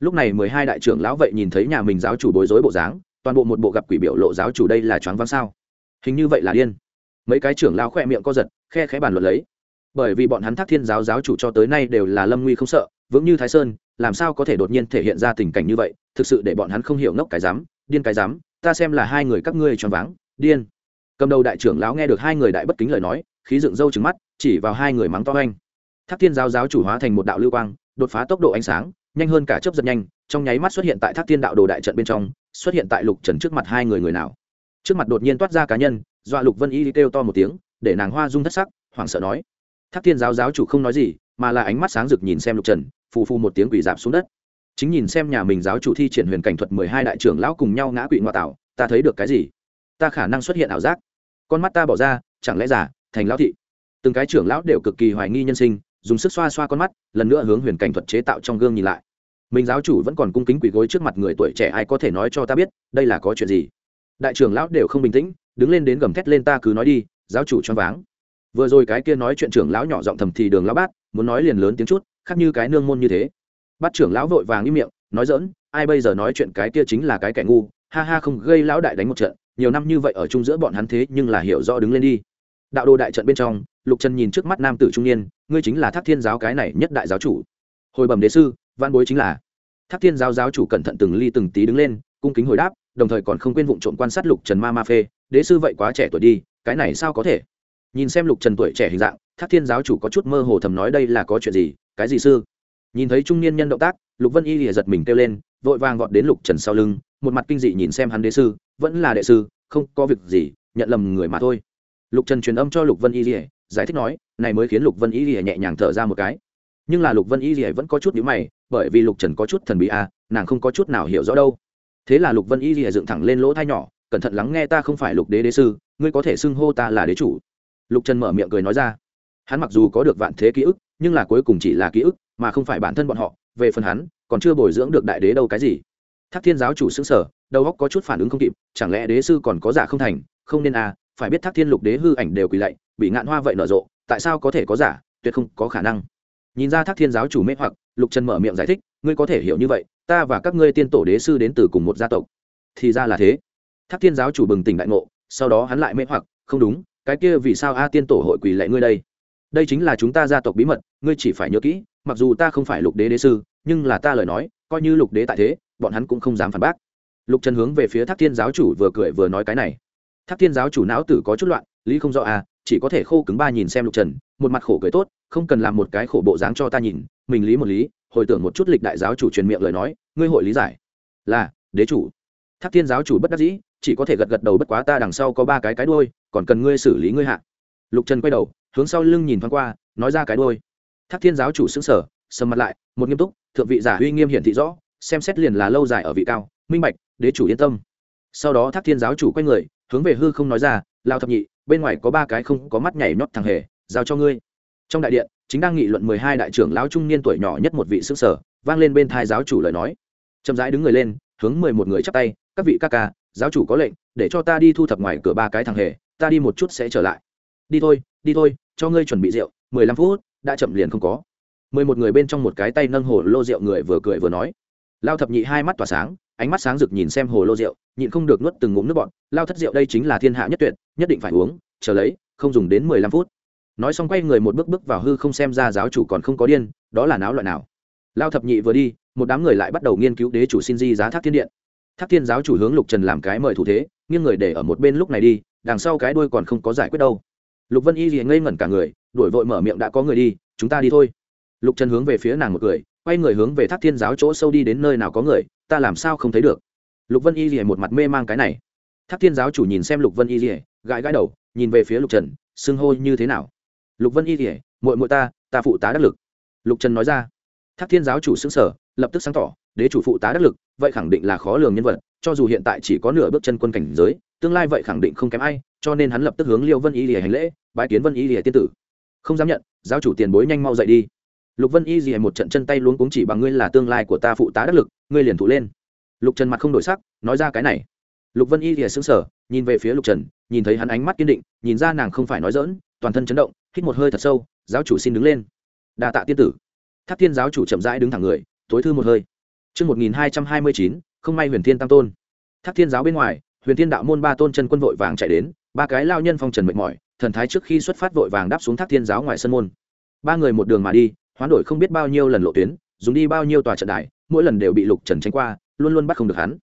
lúc này mười hai đại trưởng lão vậy nhìn thấy nhà mình giáo chủ bối rối bộ dáng, toàn bộ một bộ gặp quỷ biểu lộ giáo chủ đây là choáng váng sao? Hình như vậy là điên. Mấy cái trưởng lão khoe miệng co giật, khe khẽ bàn luận lấy. Bởi vì bọn hắn thác thiên giáo giáo chủ cho tới nay đều là lâm nguy không sợ, vững như thái sơn, làm sao có thể đột nhiên thể hiện ra tình cảnh như vậy? Thực sự để bọn hắn không hiểu ngốc cái dám điên cái dám ta xem là hai người các ngươi choáng váng, điên. Cầm đầu đại trưởng lão nghe được hai người đại bất kính lời nói, khí dựng râu trứng mắt, chỉ vào hai người mắng to anh thác thiên giáo giáo chủ hóa thành một đạo lưu quang, đột phá tốc độ ánh sáng nhanh hơn cả chớp giật nhanh, trong nháy mắt xuất hiện tại thác thiên đạo đồ đại trận bên trong, xuất hiện tại lục trần trước mặt hai người người nào. Trước mặt đột nhiên toát ra cá nhân, dọa lục vân y kêu to một tiếng, để nàng hoa dung thất sắc, hoảng sợ nói. Thác thiên giáo giáo chủ không nói gì, mà là ánh mắt sáng rực nhìn xem lục trần, phù phù một tiếng quỷ dạp xuống đất. Chính nhìn xem nhà mình giáo chủ thi triển huyền cảnh thuật mười hai đại trưởng lão cùng nhau ngã quỵ ngoại tạo ta thấy được cái gì? Ta khả năng xuất hiện ảo giác. Con mắt ta bỏ ra, chẳng lẽ giả, thành lão thị? Từng cái trưởng lão đều cực kỳ hoài nghi nhân sinh dùng sức xoa xoa con mắt, lần nữa hướng huyền cảnh thuật chế tạo trong gương nhìn lại. Mình giáo chủ vẫn còn cung kính quỳ gối trước mặt người tuổi trẻ, ai có thể nói cho ta biết, đây là có chuyện gì? Đại trưởng lão đều không bình tĩnh, đứng lên đến gầm thét lên ta cứ nói đi, giáo chủ choáng váng. Vừa rồi cái kia nói chuyện trưởng lão nhỏ giọng thầm thì đường lão bát, muốn nói liền lớn tiếng chút, khác như cái nương môn như thế. Bắt trưởng lão vội vàng im miệng, nói dỡn ai bây giờ nói chuyện cái kia chính là cái kẻ ngu, ha ha không, gây lão đại đánh một trận, nhiều năm như vậy ở chung giữa bọn hắn thế nhưng là hiểu rõ đứng lên đi đạo đồ đại trận bên trong, lục trần nhìn trước mắt nam tử trung niên, ngươi chính là thác thiên giáo cái này nhất đại giáo chủ. Hồi bẩm đế sư, văn bối chính là. Thác thiên giáo giáo chủ cẩn thận từng ly từng tí đứng lên, cung kính hồi đáp, đồng thời còn không quên vụ trộm quan sát lục trần ma ma phê, đế sư vậy quá trẻ tuổi đi, cái này sao có thể? Nhìn xem lục trần tuổi trẻ hình dạng, thác thiên giáo chủ có chút mơ hồ thầm nói đây là có chuyện gì, cái gì sư? Nhìn thấy trung niên nhân động tác, lục vân y lìa giật mình kêu lên, vội vàng gọt đến lục trần sau lưng, một mặt kinh dị nhìn xem hắn đế sư, vẫn là đệ sư, không có việc gì, nhận lầm người mà thôi lục trần truyền âm cho lục vân y rỉa giải thích nói, này mới khiến lục vân y rỉa nhẹ nhàng thở ra một cái. Nhưng là lục vân y rỉa vẫn có chút nhữ mày, bởi vì lục trần có chút thần bí à nàng không có chút nào hiểu rõ đâu. Thế là lục vân y rỉa dựng thẳng lên lỗ thai nhỏ, cẩn thận lắng nghe ta không phải lục đế đế sư, ngươi có thể xưng hô ta là đế chủ. Lục trần mở miệng cười nói ra. Hắn mặc dù có được vạn thế ký ức, nhưng là cuối cùng chỉ là ký ức, mà không phải bản thân bọn họ. Về phần hắn, còn chưa bồi dưỡng được đại đế đâu cái gì. Thác thiên giáo chủ xứng sở, đầu óc có chút phản ứng không kịp, chẳng lẽ đế sư còn có giả không thành? Không nên à phải biết thác thiên lục đế hư ảnh đều quỳ lạy, bị ngạn hoa vậy nở rộ, tại sao có thể có giả, tuyệt không có khả năng. Nhìn ra thác thiên giáo chủ mê hoặc, lục trần mở miệng giải thích, ngươi có thể hiểu như vậy, ta và các ngươi tiên tổ đế sư đến từ cùng một gia tộc. Thì ra là thế. Thác thiên giáo chủ bừng tỉnh đại ngộ, sau đó hắn lại mê hoặc, không đúng, cái kia vì sao a tiên tổ hội quỳ lạy ngươi đây? Đây chính là chúng ta gia tộc bí mật, ngươi chỉ phải nhớ kỹ, mặc dù ta không phải lục đế đế sư, nhưng là ta lời nói, coi như lục đế tại thế, bọn hắn cũng không dám phản bác. Lục trần hướng về phía thác thiên giáo chủ vừa cười vừa nói cái này thác thiên giáo chủ não tử có chút loạn, lý không rõ à chỉ có thể khô cứng ba nhìn xem lục trần, một mặt khổ cười tốt, không cần làm một cái khổ bộ dáng cho ta nhìn, mình lý một lý, hồi tưởng một chút lịch đại giáo chủ truyền miệng lời nói, ngươi hội lý giải. Là, đế chủ. Thác thiên giáo chủ bất đắc dĩ, chỉ có thể gật gật đầu bất quá ta đằng sau có ba cái cái đôi còn cần ngươi xử lý ngươi hạ. Lục trần quay đầu, hướng sau lưng nhìn thoáng qua, nói ra cái đôi thác thiên giáo chủ xứng sở sầm mặt lại, một nghiêm túc, thượng vị giả uy nghiêm hiển thị rõ, xem xét liền là lâu dài ở vị cao, minh bạch, đế chủ yên tâm. Sau đó thác thiên giáo chủ quay người hướng về hư không nói ra lao thập nhị, bên ngoài có ba cái không có mắt nhảy nhót thằng hề, giao cho ngươi. Trong đại điện, chính đang nghị luận mười hai đại trưởng lão trung niên tuổi nhỏ nhất một vị xứ sở vang lên bên thai giáo chủ lời nói. Chậm rãi đứng người lên, hướng mười một người chắp tay, các vị các ca, giáo chủ có lệnh, để cho ta đi thu thập ngoài cửa ba cái thằng hề, ta đi một chút sẽ trở lại. Đi thôi đi thôi, cho ngươi chuẩn bị rượu, mười lăm phút, đã chậm liền không có. Mười một người bên trong một cái tay nâng hồ lô rượu người vừa cười vừa nói lao thập nhị hai mắt tỏa sáng, ánh mắt sáng rực nhìn xem hồ lô rượu, nhịn không được nuốt từng ngụm nước bọn lao thất rượu đây chính là thiên hạ nhất tuyệt, nhất định phải uống, chờ lấy, không dùng đến mười lăm phút. Nói xong quay người một bước bước vào hư không xem ra giáo chủ còn không có điên, đó là náo loại nào. Lao thập nhị vừa đi, một đám người lại bắt đầu nghiên cứu đế chủ xin di giá thác thiên điện. Thác thiên giáo chủ hướng lục trần làm cái mời thủ thế, nghiêng người để ở một bên lúc này đi, đằng sau cái đuôi còn không có giải quyết đâu. Lục vân y thì ngây ngẩn cả người, đuổi vội mở miệng, đã có người đi, chúng ta đi thôi. Lục trần hướng về phía nàng một người quay người hướng về thác thiên giáo chỗ sâu đi đến nơi nào có người, ta làm sao không thấy được? Lục vân y thì một mặt mê mang cái này. Thác thiên giáo chủ nhìn xem lục vân y thì gãi gãi đầu, nhìn về phía lục trần, xưng hô như thế nào? Lục vân y thì muội muội ta ta phụ tá đắc lực. Lục trần nói ra. Thác thiên giáo chủ xứng sở lập tức sáng tỏ, đế chủ phụ tá đắc lực, vậy khẳng định là khó lường nhân vật, cho dù hiện tại chỉ có nửa bước chân quân cảnh giới, tương lai vậy khẳng định không kém ai, cho nên hắn lập tức hướng liêu vân y lìa hành lễ bãi kiến vân y lìa tiên tử. Không dám nhận, giáo chủ tiền bối nhanh mau dậy đi lục vân y lìa một trận chân tay luống cuống chỉ bằng ngươi là tương lai của ta phụ tá đắc lực ngươi liền thụ lên. Lục trần mặt không đổi sắc nói ra cái này. Lục vân y lìa xứng sở nhìn về phía lục trần nhìn thấy hắn ánh mắt kiên định nhìn ra nàng không phải nói dỡn toàn thân chấn động hít một hơi thật sâu giáo chủ xin đứng lên. Đa tạ tiên tử. Tháp thiên giáo chủ chậm rãi đứng thẳng người tối thư một hơi. Trước 1229, không may huyền thiên tăng tôn. Thác thiên giáo bên ngoài, huyền thiên đạo môn ba tôn chân quân vội vàng chạy đến, ba cái lao nhân phong trần mệt mỏi, thần thái trước khi xuất phát vội vàng đáp xuống thác thiên giáo ngoài sân môn. Ba người một đường mà đi, hoán đổi không biết bao nhiêu lần lộ tuyến, dùng đi bao nhiêu tòa trận đài, mỗi lần đều bị lục trần tránh qua, luôn luôn bắt không được hắn.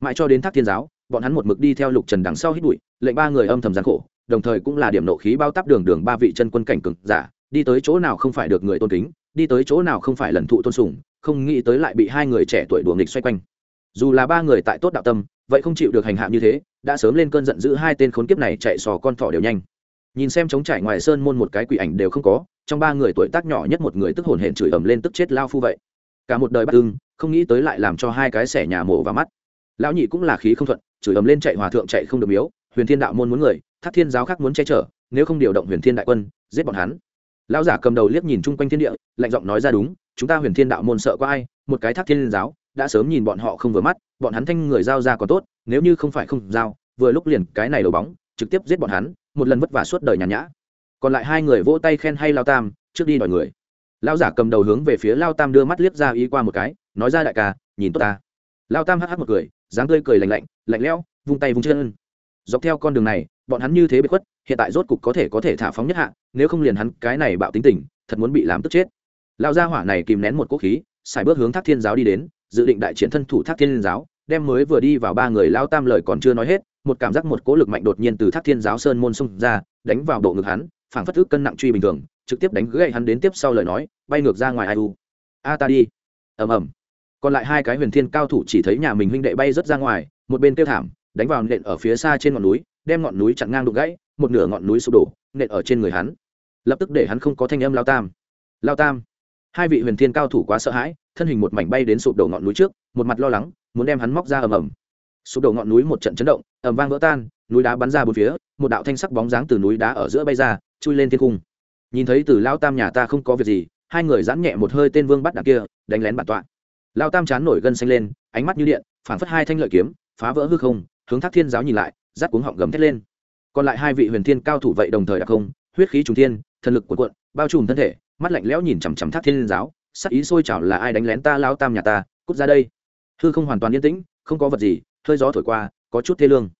Mãi cho đến thác thiên giáo, bọn hắn một mực đi theo lục trần đằng sau hít bụi, lệnh ba người âm thầm gian khổ, đồng thời cũng là điểm nộ khí bao tắp đường đường ba vị chân quân cảnh cường giả, đi tới chỗ nào không phải được người tôn kính, đi tới chỗ nào không phải lần thụ tôn sùng, không nghĩ tới lại bị hai người trẻ tuổi đùa nghịch xoay quanh dù là ba người tại tốt đạo tâm vậy không chịu được hành hạ như thế đã sớm lên cơn giận dữ hai tên khốn kiếp này chạy sò con thỏ đều nhanh nhìn xem chống trải ngoài sơn môn một cái quỷ ảnh đều không có trong ba người tuổi tác nhỏ nhất một người tức hồn hển chửi ầm lên tức chết lao phu vậy. Cả một đời bắt ưng, không nghĩ tới lại làm cho hai cái xẻ nhà mổ vào mắt. Lão nhị cũng là khí không thuận, chửi ầm lên chạy hòa thượng chạy không được miếu, huyền thiên đạo môn muốn người, thác thiên giáo khác muốn che chở, nếu không điều động huyền thiên đại quân, giết bọn hắn. Lão giả cầm đầu liếc nhìn chung quanh thiên địa, lạnh giọng nói ra đúng, chúng ta huyền thiên đạo môn sợ có ai, một cái thác thiên giáo, đã sớm nhìn bọn họ không vừa mắt, bọn hắn thanh người giao ra còn tốt, nếu như không phải không giao, vừa lúc liền cái này đầu bóng, trực tiếp giết bọn hắn, một lần vất vả suốt đời nhàn nhã còn lại hai người vỗ tay khen hay lao tam, trước đi đòi người. Lao giả cầm đầu hướng về phía lao tam đưa mắt liếc ra ý qua một cái, nói ra đại ca, nhìn tốt ta. Lao tam hắc hắc một cười, dáng tươi cười lạnh lạnh lạnh lẽo, vung tay vung chân. Dọc theo con đường này, bọn hắn như thế bị khuất, hiện tại rốt cục có thể có thể thả phóng nhất hạ, nếu không liền hắn cái này bạo tính tình, thật muốn bị làm tức chết. Lao gia hỏa này kìm nén một quốc khí, xài bước hướng thác thiên giáo đi đến, dự định đại chiến thân thủ thác thiên giáo, đem mới vừa đi vào ba người lao tam lời còn chưa nói hết, một cảm giác một cố lực mạnh đột nhiên từ thác thiên giáo sơn môn xung ra, đánh vào độ ngực hắn phảng phất thức cân nặng truy bình thường, trực tiếp đánh gãy hắn đến tiếp sau lời nói, bay ngược ra ngoài ai u. A ta đi. Ầm ầm. Còn lại hai cái huyền thiên cao thủ chỉ thấy nhà mình huynh đệ bay rất ra ngoài, một bên tiêu thảm, đánh vào nện ở phía xa trên ngọn núi, đem ngọn núi chặn ngang đục gãy, một nửa ngọn núi sụp đổ, nện ở trên người hắn. Lập tức để hắn không có thanh âm lao tam. Lao tam. Hai vị huyền thiên cao thủ quá sợ hãi, thân hình một mảnh bay đến sụp đổ ngọn núi trước, một mặt lo lắng, muốn đem hắn móc ra ầm ầm. Sụp đổ ngọn núi một trận chấn động, ầm vang vỡ tan núi đá bắn ra bốn phía, một đạo thanh sắc bóng dáng từ núi đá ở giữa bay ra, chui lên thiên cung nhìn thấy từ lao tam nhà ta không có việc gì, hai người giãn nhẹ một hơi tên vương bắt đạn kia, đánh lén bản tọa. Lao tam chán nổi gân xanh lên, ánh mắt như điện phản phất hai thanh lợi kiếm, phá vỡ hư không, hướng thác thiên giáo nhìn lại rát cuống họng gầm thét lên. Còn lại hai vị huyền thiên cao thủ vậy đồng thời đặc không, huyết khí trùng thiên, thần lực cuộn cuộn, bao trùm thân thể, mắt lạnh lẽo nhìn chằm chằm thác thiên giáo, sắc ý sôi chảo là ai đánh lén ta lao tam nhà ta, cút ra đây. Hư không hoàn toàn yên tĩnh, không có vật gì, hơi gió thổi qua, có chút thê lương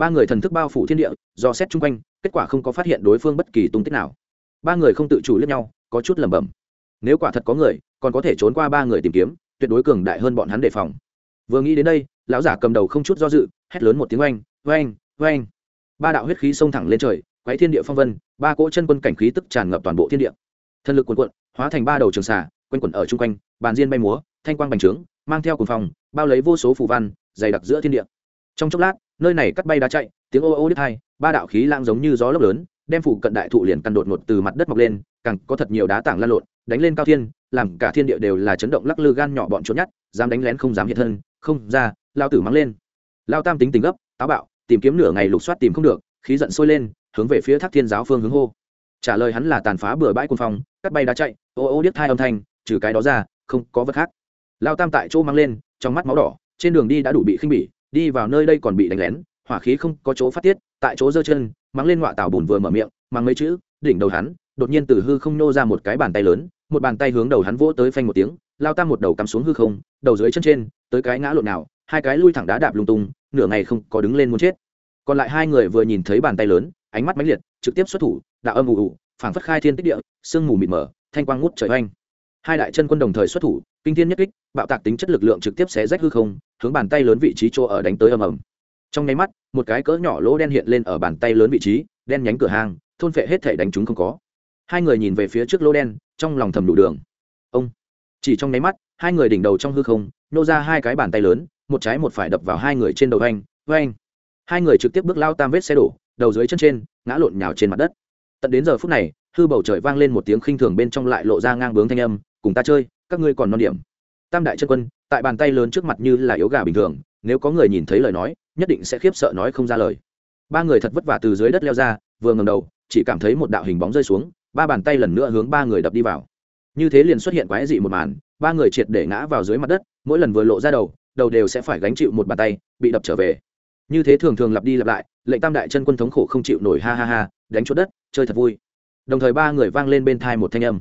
ba người thần thức bao phủ thiên địa, do xét chung quanh, kết quả không có phát hiện đối phương bất kỳ tung tích nào. Ba người không tự chủ lẫn nhau, có chút lẩm bẩm. Nếu quả thật có người, còn có thể trốn qua ba người tìm kiếm, tuyệt đối cường đại hơn bọn hắn đề phòng. Vừa nghĩ đến đây, lão giả cầm đầu không chút do dự, hét lớn một tiếng oanh oanh oanh. Ba đạo huyết khí xông thẳng lên trời quấy thiên địa phong vân, ba cỗ chân quân cảnh khí tức tràn ngập toàn bộ thiên địa. Thân lực cuồn cuộn, hóa thành ba đầu trường xà, quanh quẩn ở chung quanh, bàn diên bay múa, thanh quang bành trướng, mang theo cuồng phòng bao lấy vô số phù văn, dày đặc giữa thiên địa. Trong chốc lát nơi này cắt bay đá chạy tiếng ô ô đứt hai ba đạo khí lang giống như gió lốc lớn đem phủ cận đại thụ liền căn đột ngột từ mặt đất mọc lên càng có thật nhiều đá tảng lan lộn đánh lên cao thiên làm cả thiên địa đều là chấn động lắc lư gan nhỏ bọn trốn nhát dám đánh lén không dám hiện thân không ra lao tử mắng lên. Lao tam tính tình gấp táo bạo tìm kiếm nửa ngày lục soát tìm không được khí giận sôi lên hướng về phía thác thiên giáo phương hướng hô. Trả lời hắn là tàn phá bừa bãi quân phòng, cắt bay đá chạy ô ô điếc thai âm thanh trừ cái đó ra không có vật khác. Lao tam tại chỗ mang lên trong mắt máu đỏ trên đường đi đã đủ bị khinh bỉ đi vào nơi đây còn bị đánh lén, hỏa khí không có chỗ phát tiết, tại chỗ giơ chân, mắng lên ngọa tảo bùn vừa mở miệng, mắng mấy chữ, đỉnh đầu hắn, đột nhiên từ hư không nô ra một cái bàn tay lớn, một bàn tay hướng đầu hắn vỗ tới phanh một tiếng, lao tam một đầu cắm xuống hư không, đầu dưới chân trên, tới cái ngã lộn nào, hai cái lui thẳng đá đạp lung tung, nửa ngày không có đứng lên muốn chết. Còn lại hai người vừa nhìn thấy bàn tay lớn, ánh mắt mãnh liệt, trực tiếp xuất thủ, đạo âm ù ù, phảng phất khai thiên tích địa, sương mù mịt mờ, thanh quang ngút trời oanh. Hai đại chân quân đồng thời xuất thủ kinh thiên nhất kích, bạo tạc tính chất lực lượng trực tiếp xé rách hư không, hướng bàn tay lớn vị trí chỗ ở đánh tới ầm ầm. Trong nháy mắt, một cái cỡ nhỏ lỗ đen hiện lên ở bàn tay lớn vị trí, đen nhánh cửa hàng thôn phệ hết thể đánh chúng không có. Hai người nhìn về phía trước lỗ đen, trong lòng thầm đủ đường. Ông! Chỉ trong nháy mắt, hai người đỉnh đầu trong hư không, nô ra hai cái bàn tay lớn, một trái một phải đập vào hai người trên đầu anh anh hai người trực tiếp bước lao tam vết xe đổ, đầu dưới chân trên, ngã lộn nhào trên mặt đất. Tận đến giờ phút này, hư bầu trời vang lên một tiếng khinh thường bên trong lại lộ ra ngang bướng thanh âm, cùng ta chơi các ngươi còn non điểm. Tam đại chân quân, tại bàn tay lớn trước mặt như là yếu gà bình thường, nếu có người nhìn thấy lời nói, nhất định sẽ khiếp sợ nói không ra lời. Ba người thật vất vả từ dưới đất leo ra, vừa ngầm đầu, chỉ cảm thấy một đạo hình bóng rơi xuống, ba bàn tay lần nữa hướng ba người đập đi vào. Như thế liền xuất hiện quái dị một màn, ba người triệt để ngã vào dưới mặt đất, mỗi lần vừa lộ ra đầu đầu đều sẽ phải gánh chịu một bàn tay, bị đập trở về. Như thế thường thường lặp đi lặp lại, lệnh tam đại chân quân thống khổ không chịu nổi ha ha ha, đánh chốt đất, chơi thật vui. Đồng thời ba người vang lên bên thai một thanh âm.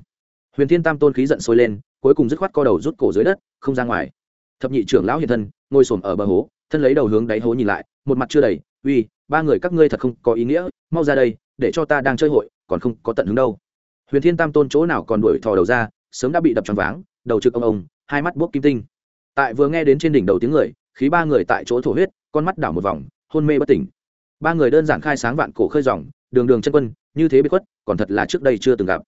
Huyền thiên tam tôn khí giận sôi lên cuối cùng dứt khoát co đầu rút cổ dưới đất không ra ngoài. Thập nhị trưởng lão hiện thân ngồi xổm ở bờ hố thân lấy đầu hướng đáy hố nhìn lại một mặt chưa đầy uy ba người các ngươi thật không có ý nghĩa mau ra đây để cho ta đang chơi hội còn không có tận hứng đâu. Huyền thiên tam tôn chỗ nào còn đuổi thò đầu ra sớm đã bị đập tròn váng đầu trực ông ông hai mắt buốc kim tinh. Tại vừa nghe đến trên đỉnh đầu tiếng người khí ba người tại chỗ thổ huyết con mắt đảo một vòng hôn mê bất tỉnh. Ba người đơn giản khai sáng vạn cổ khơi dòng đường đường chân quân như thế bị khuất còn thật là trước đây chưa từng gặp.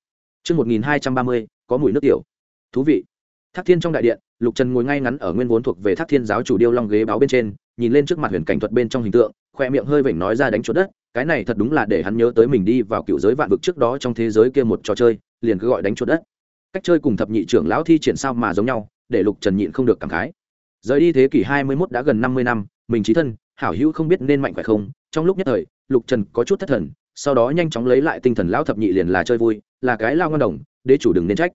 Trước 1230, có mùi nước tiểu. Thú vị. Thác Thiên trong đại điện, Lục Trần ngồi ngay ngắn ở nguyên vốn thuộc về Thác Thiên giáo chủ điêu long ghế báo bên trên, nhìn lên trước mặt huyền cảnh thuật bên trong hình tượng, khoe miệng hơi vểnh nói ra đánh chuột đất, cái này thật đúng là để hắn nhớ tới mình đi vào cựu giới vạn vực trước đó trong thế giới kia một trò chơi, liền cứ gọi đánh chuột đất. Cách chơi cùng thập nhị trưởng lão thi triển sao mà giống nhau, để Lục Trần nhịn không được cảm khái. Rời đi thế kỷ 21 đã gần 50 năm, mình trí thân, hảo hữu không biết nên mạnh phải không, trong lúc nhất thời, Lục Trần có chút thất thần, sau đó nhanh chóng lấy lại tinh thần lão thập nhị liền là chơi vui, là cái lao ngon đồng, đế chủ đừng nên trách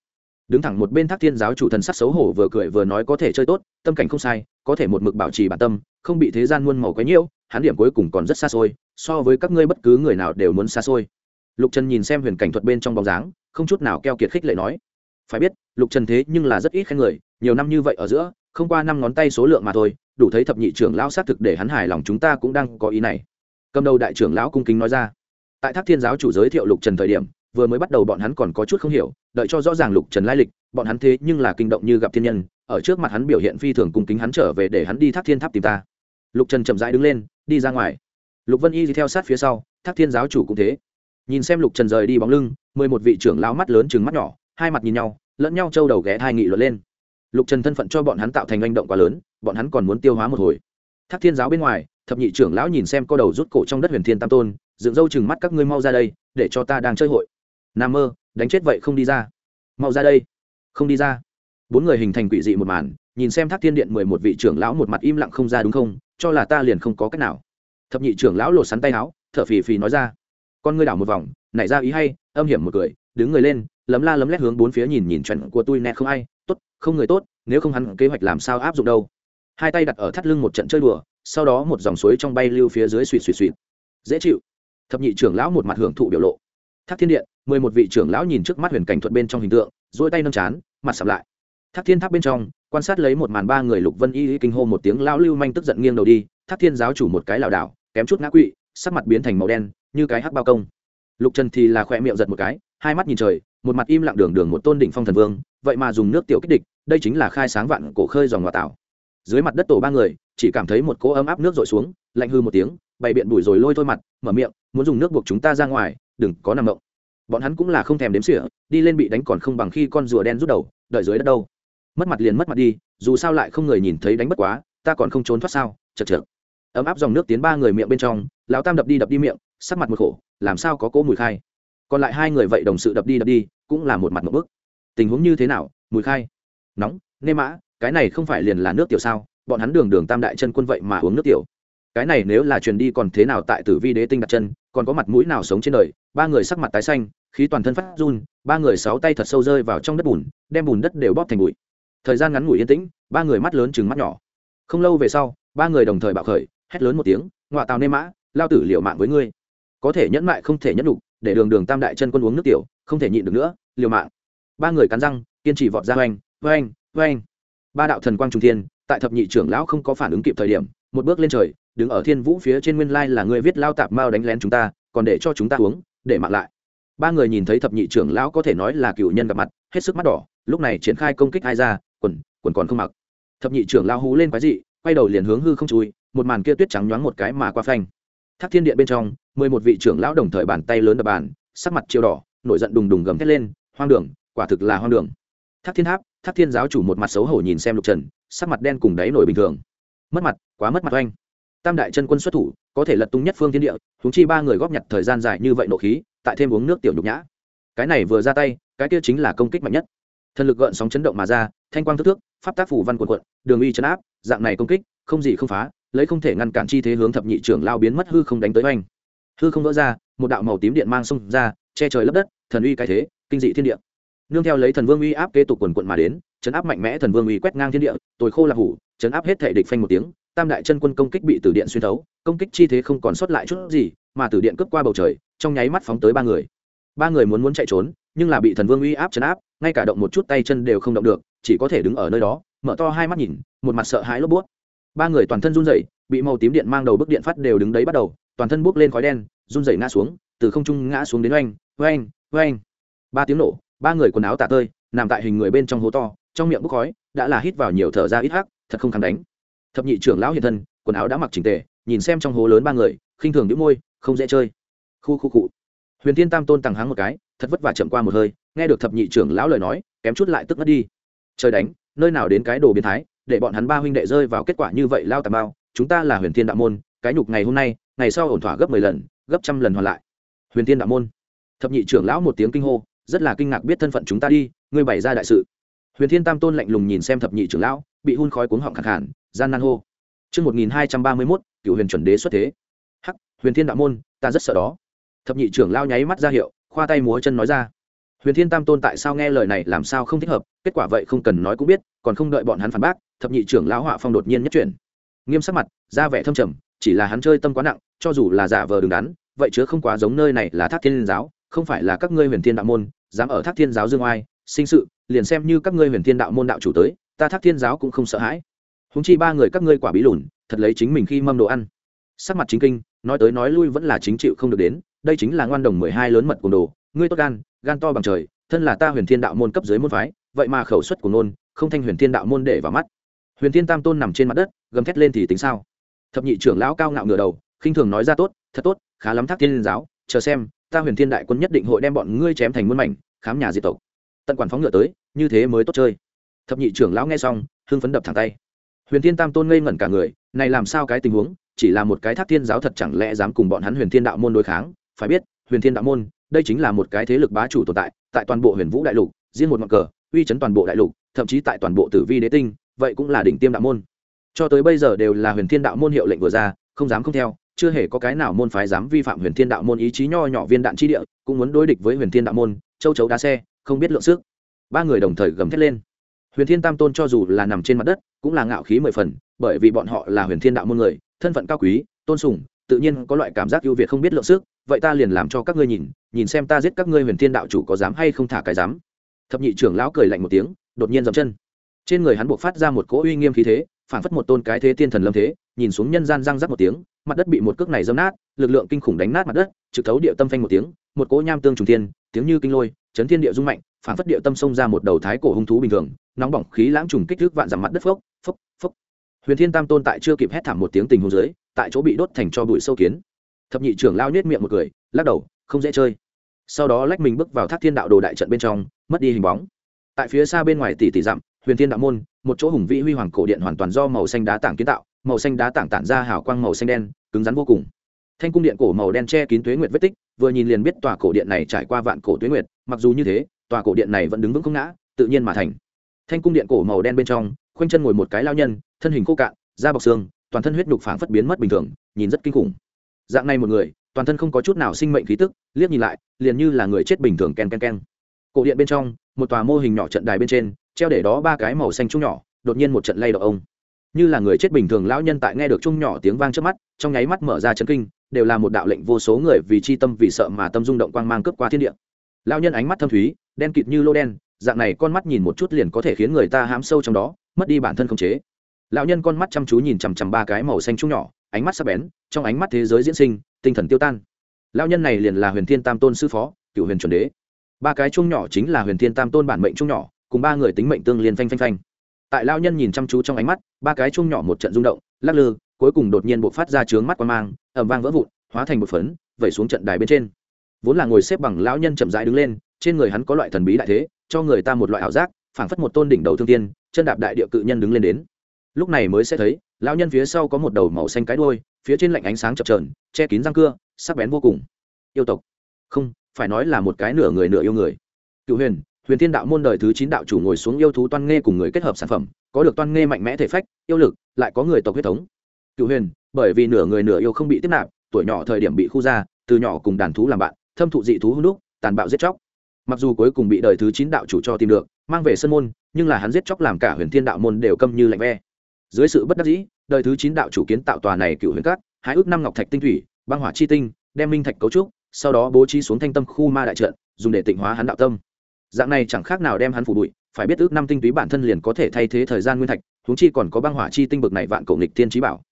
đứng thẳng một bên thác thiên giáo chủ thần sắc xấu hổ vừa cười vừa nói có thể chơi tốt, tâm cảnh không sai, có thể một mực bảo trì bản tâm, không bị thế gian muôn màu quấy nhiễu, hắn điểm cuối cùng còn rất xa xôi, so với các ngươi bất cứ người nào đều muốn xa xôi. Lục trần nhìn xem huyền cảnh thuật bên trong bóng dáng, không chút nào keo kiệt khích lệ nói, phải biết, lục trần thế nhưng là rất ít khen người, nhiều năm như vậy ở giữa, không qua năm ngón tay số lượng mà thôi, đủ thấy thập nhị trưởng lão xác thực để hắn hài lòng chúng ta cũng đang có ý này. Cầm đầu đại trưởng lão cung kính nói ra. Tại thác thiên giáo chủ giới thiệu lục trần thời điểm, vừa mới bắt đầu bọn hắn còn có chút không hiểu đợi cho rõ ràng lục trần lai lịch, bọn hắn thế nhưng là kinh động như gặp thiên nhân, ở trước mặt hắn biểu hiện phi thường cung kính hắn trở về để hắn đi thác thiên tháp tìm ta. Lục trần chậm rãi đứng lên, đi ra ngoài. Lục vân y đi theo sát phía sau, thác thiên giáo chủ cũng thế. Nhìn xem lục trần rời đi bóng lưng, mười một vị trưởng lão mắt lớn chừng mắt nhỏ, hai mặt nhìn nhau, lẫn nhau trâu đầu ghé thai nghị luận lên. Lục trần thân phận cho bọn hắn tạo thành hành động quá lớn, bọn hắn còn muốn tiêu hóa một hồi. Thác thiên giáo bên ngoài, thập nhị trưởng lão nhìn xem có đầu rút cổ trong đất huyền thiên tam tôn, dựng râu chừng mắt các ngươi mau ra đây, để cho ta đang chơi hội. Nam mơ đánh chết vậy không đi ra. Mau ra đây. Không đi ra. Bốn người hình thành quỷ dị một màn, nhìn xem thác thiên điện mười một vị trưởng lão một mặt im lặng không ra đúng không, cho là ta liền không có cách nào. Thập nhị trưởng lão lột sắn tay áo, thở phì phì nói ra. Con ngươi đảo một vòng, nảy ra ý hay, âm hiểm một cười, đứng người lên, lấm la lấm lét hướng bốn phía nhìn nhìn chuẩn của tôi nè không ai. Tốt, không người tốt, nếu không hắn kế hoạch làm sao áp dụng đâu. Hai tay đặt ở thắt lưng một trận chơi đùa, sau đó một dòng suối trong bay lưu phía dưới suỵ suỵ suỵ dễ chịu. Thập nhị trưởng lão một mặt hưởng thụ biểu lộ. Thác thiên điện mười một vị trưởng lão nhìn trước mắt huyền cảnh thuật bên trong hình tượng dỗi tay nâng chán, mặt sập lại. Thác thiên tháp bên trong, quan sát lấy một màn ba người lục vân y kinh hô một tiếng, lão lưu manh tức giận nghiêng đầu đi, thác thiên giáo chủ một cái lảo đảo, kém chút ngã quỵ, sắc mặt biến thành màu đen, như cái hắc bao công. Lục trần thì là khỏe miệng giật một cái, hai mắt nhìn trời, một mặt im lặng đường đường một tôn đỉnh phong thần vương, vậy mà dùng nước tiểu kích địch, đây chính là khai sáng vạn cổ khơi dòng hòa tạo. Dưới mặt đất tổ ba người, chỉ cảm thấy một cỗ ấm áp nước dội xuống, lạnh hư một tiếng, bày biện bụi rồi lôi thôi mặt, mở miệng, muốn dùng nước buộc chúng ta ra ngoài, đừng có nằm động bọn hắn cũng là không thèm đếm xỉa, đi lên bị đánh còn không bằng khi con rùa đen rút đầu, đợi dưới đất đâu. Mất mặt liền mất mặt đi, dù sao lại không người nhìn thấy đánh bất quá, ta còn không trốn thoát sao chật chật ấm áp dòng nước tiến ba người miệng bên trong, lão tam đập đi đập đi miệng, sắc mặt một khổ, làm sao có cỗ mùi khai. Còn lại hai người vậy đồng sự đập đi đập đi, cũng là một mặt một bức. Tình huống như thế nào, mùi khai? Nóng, nê mã, cái này không phải liền là nước tiểu sao, bọn hắn đường đường tam đại chân quân vậy mà uống nước tiểu cái này nếu là truyền đi còn thế nào tại tử vi đế tinh đặt chân, còn có mặt mũi nào sống trên đời? Ba người sắc mặt tái xanh, khí toàn thân phát run, ba người sáu tay thật sâu rơi vào trong đất bùn, đem bùn đất đều bóp thành bụi. Thời gian ngắn ngủi yên tĩnh, ba người mắt lớn chừng mắt nhỏ. Không lâu về sau, ba người đồng thời bạo khởi, hét lớn một tiếng ngoạ tàu nê mã, lao tử liệu mạng với ngươi. Có thể nhẫn mại không thể nhẫn đục để đường đường tam đại chân quân uống nước tiểu, không thể nhịn được nữa, liều mạng. Ba người cắn răng, kiên trì vọt ra oanh oanh oanh. Ba đạo thần quang trung thiên, tại thập nhị trưởng lão không có phản ứng kịp thời điểm một bước lên trời, đứng ở thiên vũ phía trên nguyên lai là người viết lao tạp mao đánh lén chúng ta, còn để cho chúng ta uống, để mặc lại. Ba người nhìn thấy thập nhị trưởng lão có thể nói là cựu nhân gặp mặt, hết sức mắt đỏ, lúc này triển khai công kích ai ra, quần quần còn không mặc. Thập nhị trưởng lão hú lên quái dị, quay đầu liền hướng hư không chui, một màn kia tuyết trắng nhoáng một cái mà qua phanh. Thác thiên điện bên trong, mười một vị trưởng lão đồng thời bàn tay lớn đập bàn, sắc mặt chiều đỏ, nổi giận đùng đùng gầm thét lên, hoang đường, quả thực là hoang đường. Thác thiên tháp, thác thiên giáo chủ một mặt xấu hổ nhìn xem lục trần, sắc mặt đen cùng đáy nổi bình thường mất mặt, quá mất mặt oanh. Tam đại chân quân xuất thủ, có thể lật tung nhất phương thiên địa húng chi ba người góp nhặt thời gian dài như vậy nộ khí, tại thêm uống nước tiểu nhục nhã. Cái này vừa ra tay, cái kia chính là công kích mạnh nhất. Thần lực gợn sóng chấn động mà ra, thanh quang thức thước, pháp tác phủ văn quần quận đường uy chấn áp, dạng này công kích, không gì không phá, lấy không thể ngăn cản chi thế hướng thập nhị trưởng lao biến mất hư không đánh tới oanh. Hư không vỡ ra, một đạo màu tím điện mang xông ra, che trời lấp đất, thần uy cái thế, kinh dị thiên địa. Nương theo lấy thần vương uy áp kế tục quần quận mà đến chấn áp mạnh mẽ thần vương uy quét ngang thiên địa, tồi khô là hủ, chấn áp hết thể địch phanh một tiếng, tam đại chân quân công kích bị tử điện xuyên thấu, công kích chi thế không còn sót lại chút gì, mà tử điện cướp qua bầu trời, trong nháy mắt phóng tới ba người. Ba người muốn muốn chạy trốn, nhưng là bị thần vương uy áp chấn áp, ngay cả động một chút tay chân đều không động được, chỉ có thể đứng ở nơi đó, mở to hai mắt nhìn, một mặt sợ hãi lốp bút. Ba người toàn thân run rẩy, bị màu tím điện mang đầu bức điện phát đều đứng đấy bắt đầu, toàn thân bốc lên khói đen, run rẩy ngã xuống, từ không trung ngã xuống đến oanh oanh oanh. Ba tiếng nổ, ba người quần áo tả tơi, nằm tại hình người bên trong hố to trong miệng bốc khói, đã là hít vào nhiều thở ra ít hắc, thật không kháng đánh. Thập nhị trưởng lão hiện thân, quần áo đã mặc chỉnh tề, nhìn xem trong hố lớn ba người, khinh thường đĩu môi, không dễ chơi. Khu khu cụ huyền tiên tam tôn tằng háng một cái, thật vất vả chậm qua một hơi, nghe được thập nhị trưởng lão lời nói, kém chút lại tức ngất đi. Trời đánh, nơi nào đến cái đồ biến thái, để bọn hắn ba huynh đệ rơi vào kết quả như vậy lao tà bao chúng ta là huyền thiên đạo môn, cái nhục ngày hôm nay, ngày sau ổn thỏa gấp mười lần, gấp trăm lần hoàn lại. Huyền thiên đạo môn. Thập nhị trưởng lão một tiếng kinh hô, rất là kinh ngạc biết thân phận chúng ta đi, ngươi bày ra đại sự huyền thiên tam tôn lạnh lùng nhìn xem thập nhị trưởng lão bị hun khói cuống họng khẳng hẳn gian nan hô Trước 1231, cựu huyền chuẩn đế xuất thế. Hắc, huyền thiên đạo môn, ta rất sợ đó. Thập nhị trưởng lão nháy mắt ra hiệu, khoa tay múa chân nói ra. Huyền thiên tam tôn tại sao nghe lời này làm sao không thích hợp, kết quả vậy không cần nói cũng biết, còn không đợi bọn hắn phản bác, thập nhị trưởng lão họa phong đột nhiên nhất chuyển. Nghiêm sắc mặt, ra vẻ thâm trầm, chỉ là hắn chơi tâm quá nặng, cho dù là giả vờ đứng đắn, vậy chứ không quá giống nơi này là Thác Thiên giáo, không phải là các ngươi huyền thiên đạo môn, dám ở Thác Thiên giáo dương oai, sinh sự, liền xem như các ngươi huyền thiên đạo môn đạo chủ tới, ta Thác Thiên giáo cũng không sợ hãi. Húng chi ba người các ngươi quả bí lùn thật lấy chính mình khi mâm đồ ăn. Sắc mặt chính kinh nói tới nói lui vẫn là chính chịu không được đến đây chính là ngoan đồng mười hai lớn mật cùng đồ ngươi tốt gan gan to bằng trời thân là ta huyền thiên đạo môn cấp dưới môn phái vậy mà khẩu suất của nôn không thanh huyền thiên đạo môn để vào mắt. Huyền thiên tam tôn nằm trên mặt đất gầm thét lên thì tính sao? Thập nhị trưởng lão cao ngạo ngửa đầu khinh thường nói ra tốt thật tốt khá lắm thác thiên giáo chờ xem ta huyền thiên đại quân nhất định hội đem bọn ngươi chém thành muôn mảnh khám nhà diệt tộc tận quản phóng ngựa tới, như thế mới tốt chơi. Thập nhị trưởng lão nghe xong, hưng phấn đập thẳng tay. Huyền thiên tam tôn ngây ngẩn cả người, này làm sao cái tình huống, chỉ là một cái thác thiên giáo thật chẳng lẽ dám cùng bọn hắn huyền thiên đạo môn đối kháng? Phải biết, huyền thiên đạo môn, đây chính là một cái thế lực bá chủ tồn tại tại toàn bộ huyền vũ đại lục riêng một ngọn cờ, uy chấn toàn bộ đại lục, thậm chí tại toàn bộ tử vi đế tinh, vậy cũng là đỉnh tiêm đạo môn. Cho tới bây giờ đều là huyền thiên đạo môn hiệu lệnh vừa ra, không dám không theo, chưa hề có cái nào môn phái dám vi phạm huyền thiên đạo môn ý chí nho nhỏ viên đạn chi địa, cũng muốn đối địch với huyền thiên đạo môn, châu chấu đá xe không biết lượng sức. Ba người đồng thời gầm thét lên. Huyền thiên tam tôn cho dù là nằm trên mặt đất, cũng là ngạo khí mười phần, bởi vì bọn họ là huyền thiên đạo môn người, thân phận cao quý, tôn sùng, tự nhiên có loại cảm giác ưu việt không biết lượng sức, vậy ta liền làm cho các ngươi nhìn nhìn xem ta giết các ngươi huyền thiên đạo chủ có dám hay không thả cái dám. Thập nhị trưởng lão cười lạnh một tiếng, đột nhiên dậm chân. Trên người hắn buộc phát ra một cỗ uy nghiêm khí thế, phản phất một tôn cái thế tiên thần lâm thế, nhìn xuống nhân gian răng rắc một tiếng, mặt đất bị một cước này dâm nát, lực lượng kinh khủng đánh nát mặt đất, trực thấu địa tâm phanh một tiếng, một cỗ nham tương trùng tiên tiếng như kinh lôi chấn thiên địa rung mạnh phản phất địa tâm xông ra một đầu thái cổ hung thú bình thường, nóng bỏng khí lãng trùng kích thước vạn dặm mặt đất phốc phốc phốc. Huyền thiên tam tôn tại chưa kịp hét thảm một tiếng tình hôn dưới, tại chỗ bị đốt thành cho bụi sâu kiến. Thập nhị trưởng lao nhét miệng một cười, lắc đầu, không dễ chơi. Sau đó lách mình bước vào thác thiên đạo đồ đại trận bên trong, mất đi hình bóng. Tại phía xa bên ngoài tỷ tỷ dặm, huyền thiên đạo môn, một chỗ hùng vĩ huy hoàng cổ điện hoàn toàn do màu xanh đá tảng kiến tạo, màu xanh đá tảng tản ra hào quang màu xanh đen, cứng rắn vô cùng. Thanh cung điện cổ màu đen che kín tuế nguyệt vết tích vừa nhìn liền biết tòa cổ điện này trải qua vạn cổ tuyết nguyệt, mặc dù như thế, tòa cổ điện này vẫn đứng vững không ngã, tự nhiên mà thành. Thanh cung điện cổ màu đen bên trong, khoanh chân ngồi một cái lao nhân, thân hình khô cạn, da bọc xương, toàn thân huyết nhục phảng phất biến mất bình thường, nhìn rất kinh khủng. Dạng này một người, toàn thân không có chút nào sinh mệnh khí tức, liếc nhìn lại, liền như là người chết bình thường ken ken ken. Cổ điện bên trong, một tòa mô hình nhỏ trận đài bên trên, treo để đó ba cái màu xanh chung nhỏ, đột nhiên một trận lay động ông. Như là người chết bình thường, lão nhân tại nghe được chung nhỏ tiếng vang trước mắt, trong nháy mắt mở ra chấn kinh đều là một đạo lệnh vô số người vì chi tâm vì sợ mà tâm rung động quang mang cướp qua thiên địa. Lão nhân ánh mắt thâm thúy, đen kịt như lô đen, dạng này con mắt nhìn một chút liền có thể khiến người ta hám sâu trong đó, mất đi bản thân khống chế. Lão nhân con mắt chăm chú nhìn chằm chằm ba cái màu xanh chung nhỏ, ánh mắt sắc bén, trong ánh mắt thế giới diễn sinh, tinh thần tiêu tan. Lão nhân này liền là huyền thiên tam tôn sư phó cựu huyền chuẩn đế. Ba cái chung nhỏ chính là huyền thiên tam tôn bản mệnh chung nhỏ, cùng ba người tính mệnh tương liên phanh phanh phanh. Tại lão nhân nhìn chăm chú trong ánh mắt, ba cái chung nhỏ một trận rung động, lắc lư cuối cùng đột nhiên buộc phát ra trướng mắt quan mang ẩm vang vỡ vụn, hóa thành một phấn, vẩy xuống trận đài bên trên. Vốn là ngồi xếp bằng lão nhân chậm rãi đứng lên, trên người hắn có loại thần bí đại thế, cho người ta một loại ảo giác, phảng phất một tôn đỉnh đầu thương tiên, chân đạp đại địa cự nhân đứng lên đến. Lúc này mới sẽ thấy, lão nhân phía sau có một đầu màu xanh cái đuôi, phía trên lạnh ánh sáng chập trờn che kín răng cưa, sắc bén vô cùng. Yêu tộc. Không, phải nói là một cái nửa người nửa yêu người. Cựu huyền huyền thiên đạo môn đời thứ chín đạo chủ ngồi xuống yêu thú toan nghe cùng người kết hợp sản phẩm, có được toan nghe mạnh mẽ thể phách, yêu lực, lại có người tộc huyết thống cựu huyền, bởi vì nửa người nửa yêu không bị tiếp nạp, tuổi nhỏ thời điểm bị khu ra, từ nhỏ cùng đàn thú làm bạn, thâm thụ dị thú hung đúc, tàn bạo giết chóc. Mặc dù cuối cùng bị đời thứ chín đạo chủ cho tìm được, mang về sân môn, nhưng là hắn giết chóc làm cả huyền thiên đạo môn đều câm như lạnh ve. Dưới sự bất đắc dĩ, đời thứ chín đạo chủ kiến tạo tòa này cựu huyền cát hái ước năm ngọc thạch tinh thủy, băng hỏa chi tinh, đem minh thạch cấu trúc, sau đó bố trí xuống thanh tâm khu ma đại trận, dùng để tịnh hóa hắn đạo tâm. Dạng này chẳng khác nào đem hắn phủ bụi, phải biết ước năm tinh túy bản thân liền có thể thay thế thời gian nguyên thạch chúng chi còn có băng hỏa chi tinh bực này vạn cổ nghịch thiên trí bảo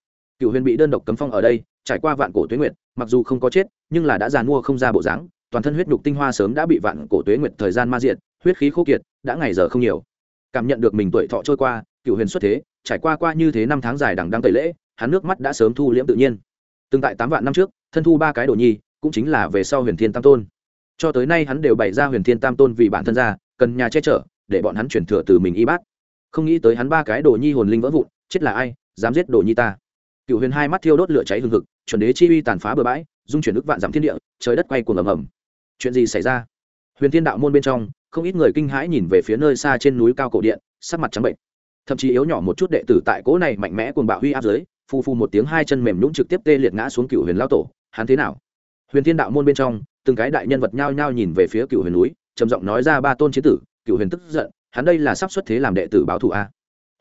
cựu huyền bị đơn độc cấm phong ở đây, trải qua vạn cổ tuế nguyệt, mặc dù không có chết, nhưng là đã giàn mua không ra bộ dáng, toàn thân huyết nhục tinh hoa sớm đã bị vạn cổ tuế nguyệt thời gian ma diện huyết khí khô kiệt, đã ngày giờ không nhiều. Cảm nhận được mình tuổi thọ trôi qua cựu huyền xuất thế, trải qua qua như thế năm tháng dài đằng đăng tẩy lễ, hắn nước mắt đã sớm thu liễm tự nhiên. Từng tại tám vạn năm trước, thân thu ba cái đồ nhi, cũng chính là về sau huyền thiên tam tôn. Cho tới nay hắn đều bày ra huyền thiên tam tôn vì bản thân ra, cần nhà che chở, để bọn hắn chuyển thừa từ mình y bát không nghĩ tới hắn ba cái đồ nhi hồn linh vỡ vụn, chết là ai, dám giết đồ nhi ta cựu huyền hai mắt thiêu đốt lửa cháy hừng hực chuẩn đế chi uy tàn phá bừa bãi dung chuyển ức vạn dặm thiên địa trời đất quay cuồng ầm ầm. Chuyện gì xảy ra? Huyền thiên đạo môn bên trong không ít người kinh hãi nhìn về phía nơi xa trên núi cao cổ điện sắc mặt trắng bệnh. Thậm chí yếu nhỏ một chút đệ tử tại cỗ này mạnh mẽ cuồng bạo huy áp dưới, phu phu một tiếng hai chân mềm nhũng trực tiếp tê liệt ngã xuống cựu huyền lao tổ. Hắn thế nào? Huyền thiên đạo môn bên trong từng cái đại nhân vật nhao nhao nhìn về phía cựu huyền núi trầm giọng nói ra ba tôn chế tử cựu huyền tức giận hắn đây là sắp xuất thế làm đệ tử báo thù a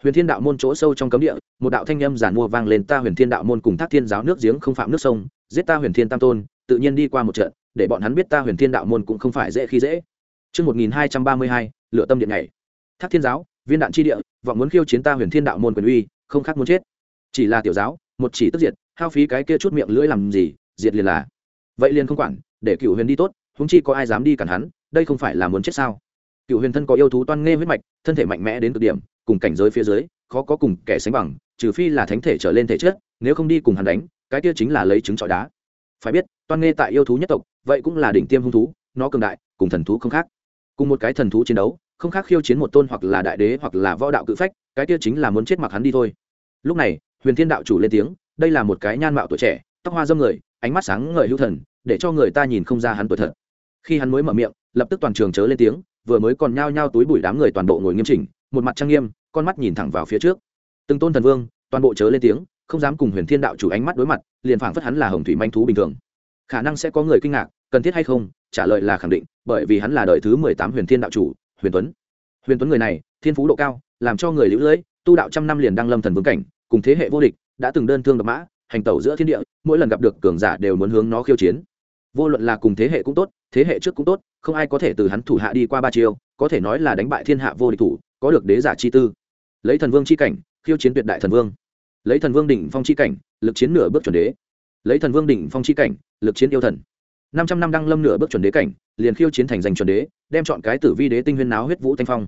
huyền thiên đạo môn chỗ sâu trong cấm địa một đạo thanh âm giản mua vang lên ta huyền thiên đạo môn cùng thác thiên giáo nước giếng không phạm nước sông giết ta huyền thiên tam tôn tự nhiên đi qua một trận để bọn hắn biết ta huyền thiên đạo môn cũng không phải dễ khi dễ Trước 1232, lửa tâm điện này. Thác thiên giáo, viên đạn chi địa, vọng muốn khiêu chiến ta huyền thiên đạo môn quyền uy, không khác muốn chết. Chỉ là tiểu giáo, một chỉ tức diệt, hao phí cái kia chút miệng lưỡi làm gì, diệt liền là. Vậy liền không quản, để cửu huyền đi tốt, huống chi có ai dám đi cản hắn, đây không phải là muốn chết sao? Cựu huyền thân có yêu thú toan nghe huyết mạch, thân thể mạnh mẽ đến cực điểm, cùng cảnh giới phía dưới, khó có cùng kẻ sánh bằng, trừ phi là thánh thể trở lên thể chất, nếu không đi cùng hắn đánh, cái kia chính là lấy trứng trọi đá. Phải biết, toan nghe tại yêu thú nhất tộc, vậy cũng là đỉnh tiêm hung thú, nó cường đại, cùng thần thú không khác. Cùng một cái thần thú chiến đấu, không khác khiêu chiến một tôn hoặc là đại đế hoặc là võ đạo cự phách, cái kia chính là muốn chết mặc hắn đi thôi. Lúc này, Huyền Thiên đạo chủ lên tiếng, đây là một cái nhan mạo tuổi trẻ, tóc hoa râm người, ánh mắt sáng ngời hữu thần, để cho người ta nhìn không ra hắn tuổi thật. Khi hắn mới mở miệng, lập tức toàn trường chớ lên tiếng, vừa mới còn nhao nhao túi bụi đám người toàn bộ ngồi nghiêm chỉnh, một mặt trang nghiêm, con mắt nhìn thẳng vào phía trước. Từng tôn thần vương toàn bộ chớ lên tiếng không dám cùng huyền thiên đạo chủ ánh mắt đối mặt liền phảng phất hắn là hồng thủy manh thú bình thường. Khả năng sẽ có người kinh ngạc cần thiết hay không trả lời là khẳng định bởi vì hắn là đời thứ mười tám huyền thiên đạo chủ huyền tuấn. Huyền tuấn người này thiên phú độ cao làm cho người lũ lưỡi tu đạo trăm năm liền đăng lâm thần vương cảnh cùng thế hệ vô địch đã từng đơn thương đập mã hành tẩu giữa thiên địa mỗi lần gặp được cường giả đều muốn hướng nó khiêu chiến vô luận là cùng thế hệ cũng tốt, thế hệ trước cũng tốt, không ai có thể từ hắn thủ hạ đi qua ba chiêu, có thể nói là đánh bại thiên hạ vô địch thủ, có được đế giả chi tư. Lấy thần vương chi cảnh, khiêu chiến tuyệt đại thần vương. Lấy thần vương đỉnh phong chi cảnh, lực chiến nửa bước chuẩn đế. Lấy thần vương đỉnh phong chi cảnh, lực chiến yêu thần. Năm trăm năm đăng lâm nửa bước chuẩn đế cảnh, liền khiêu chiến thành giành chuẩn đế, đem chọn cái tử vi đế tinh huyên náo huyết vũ thanh phong.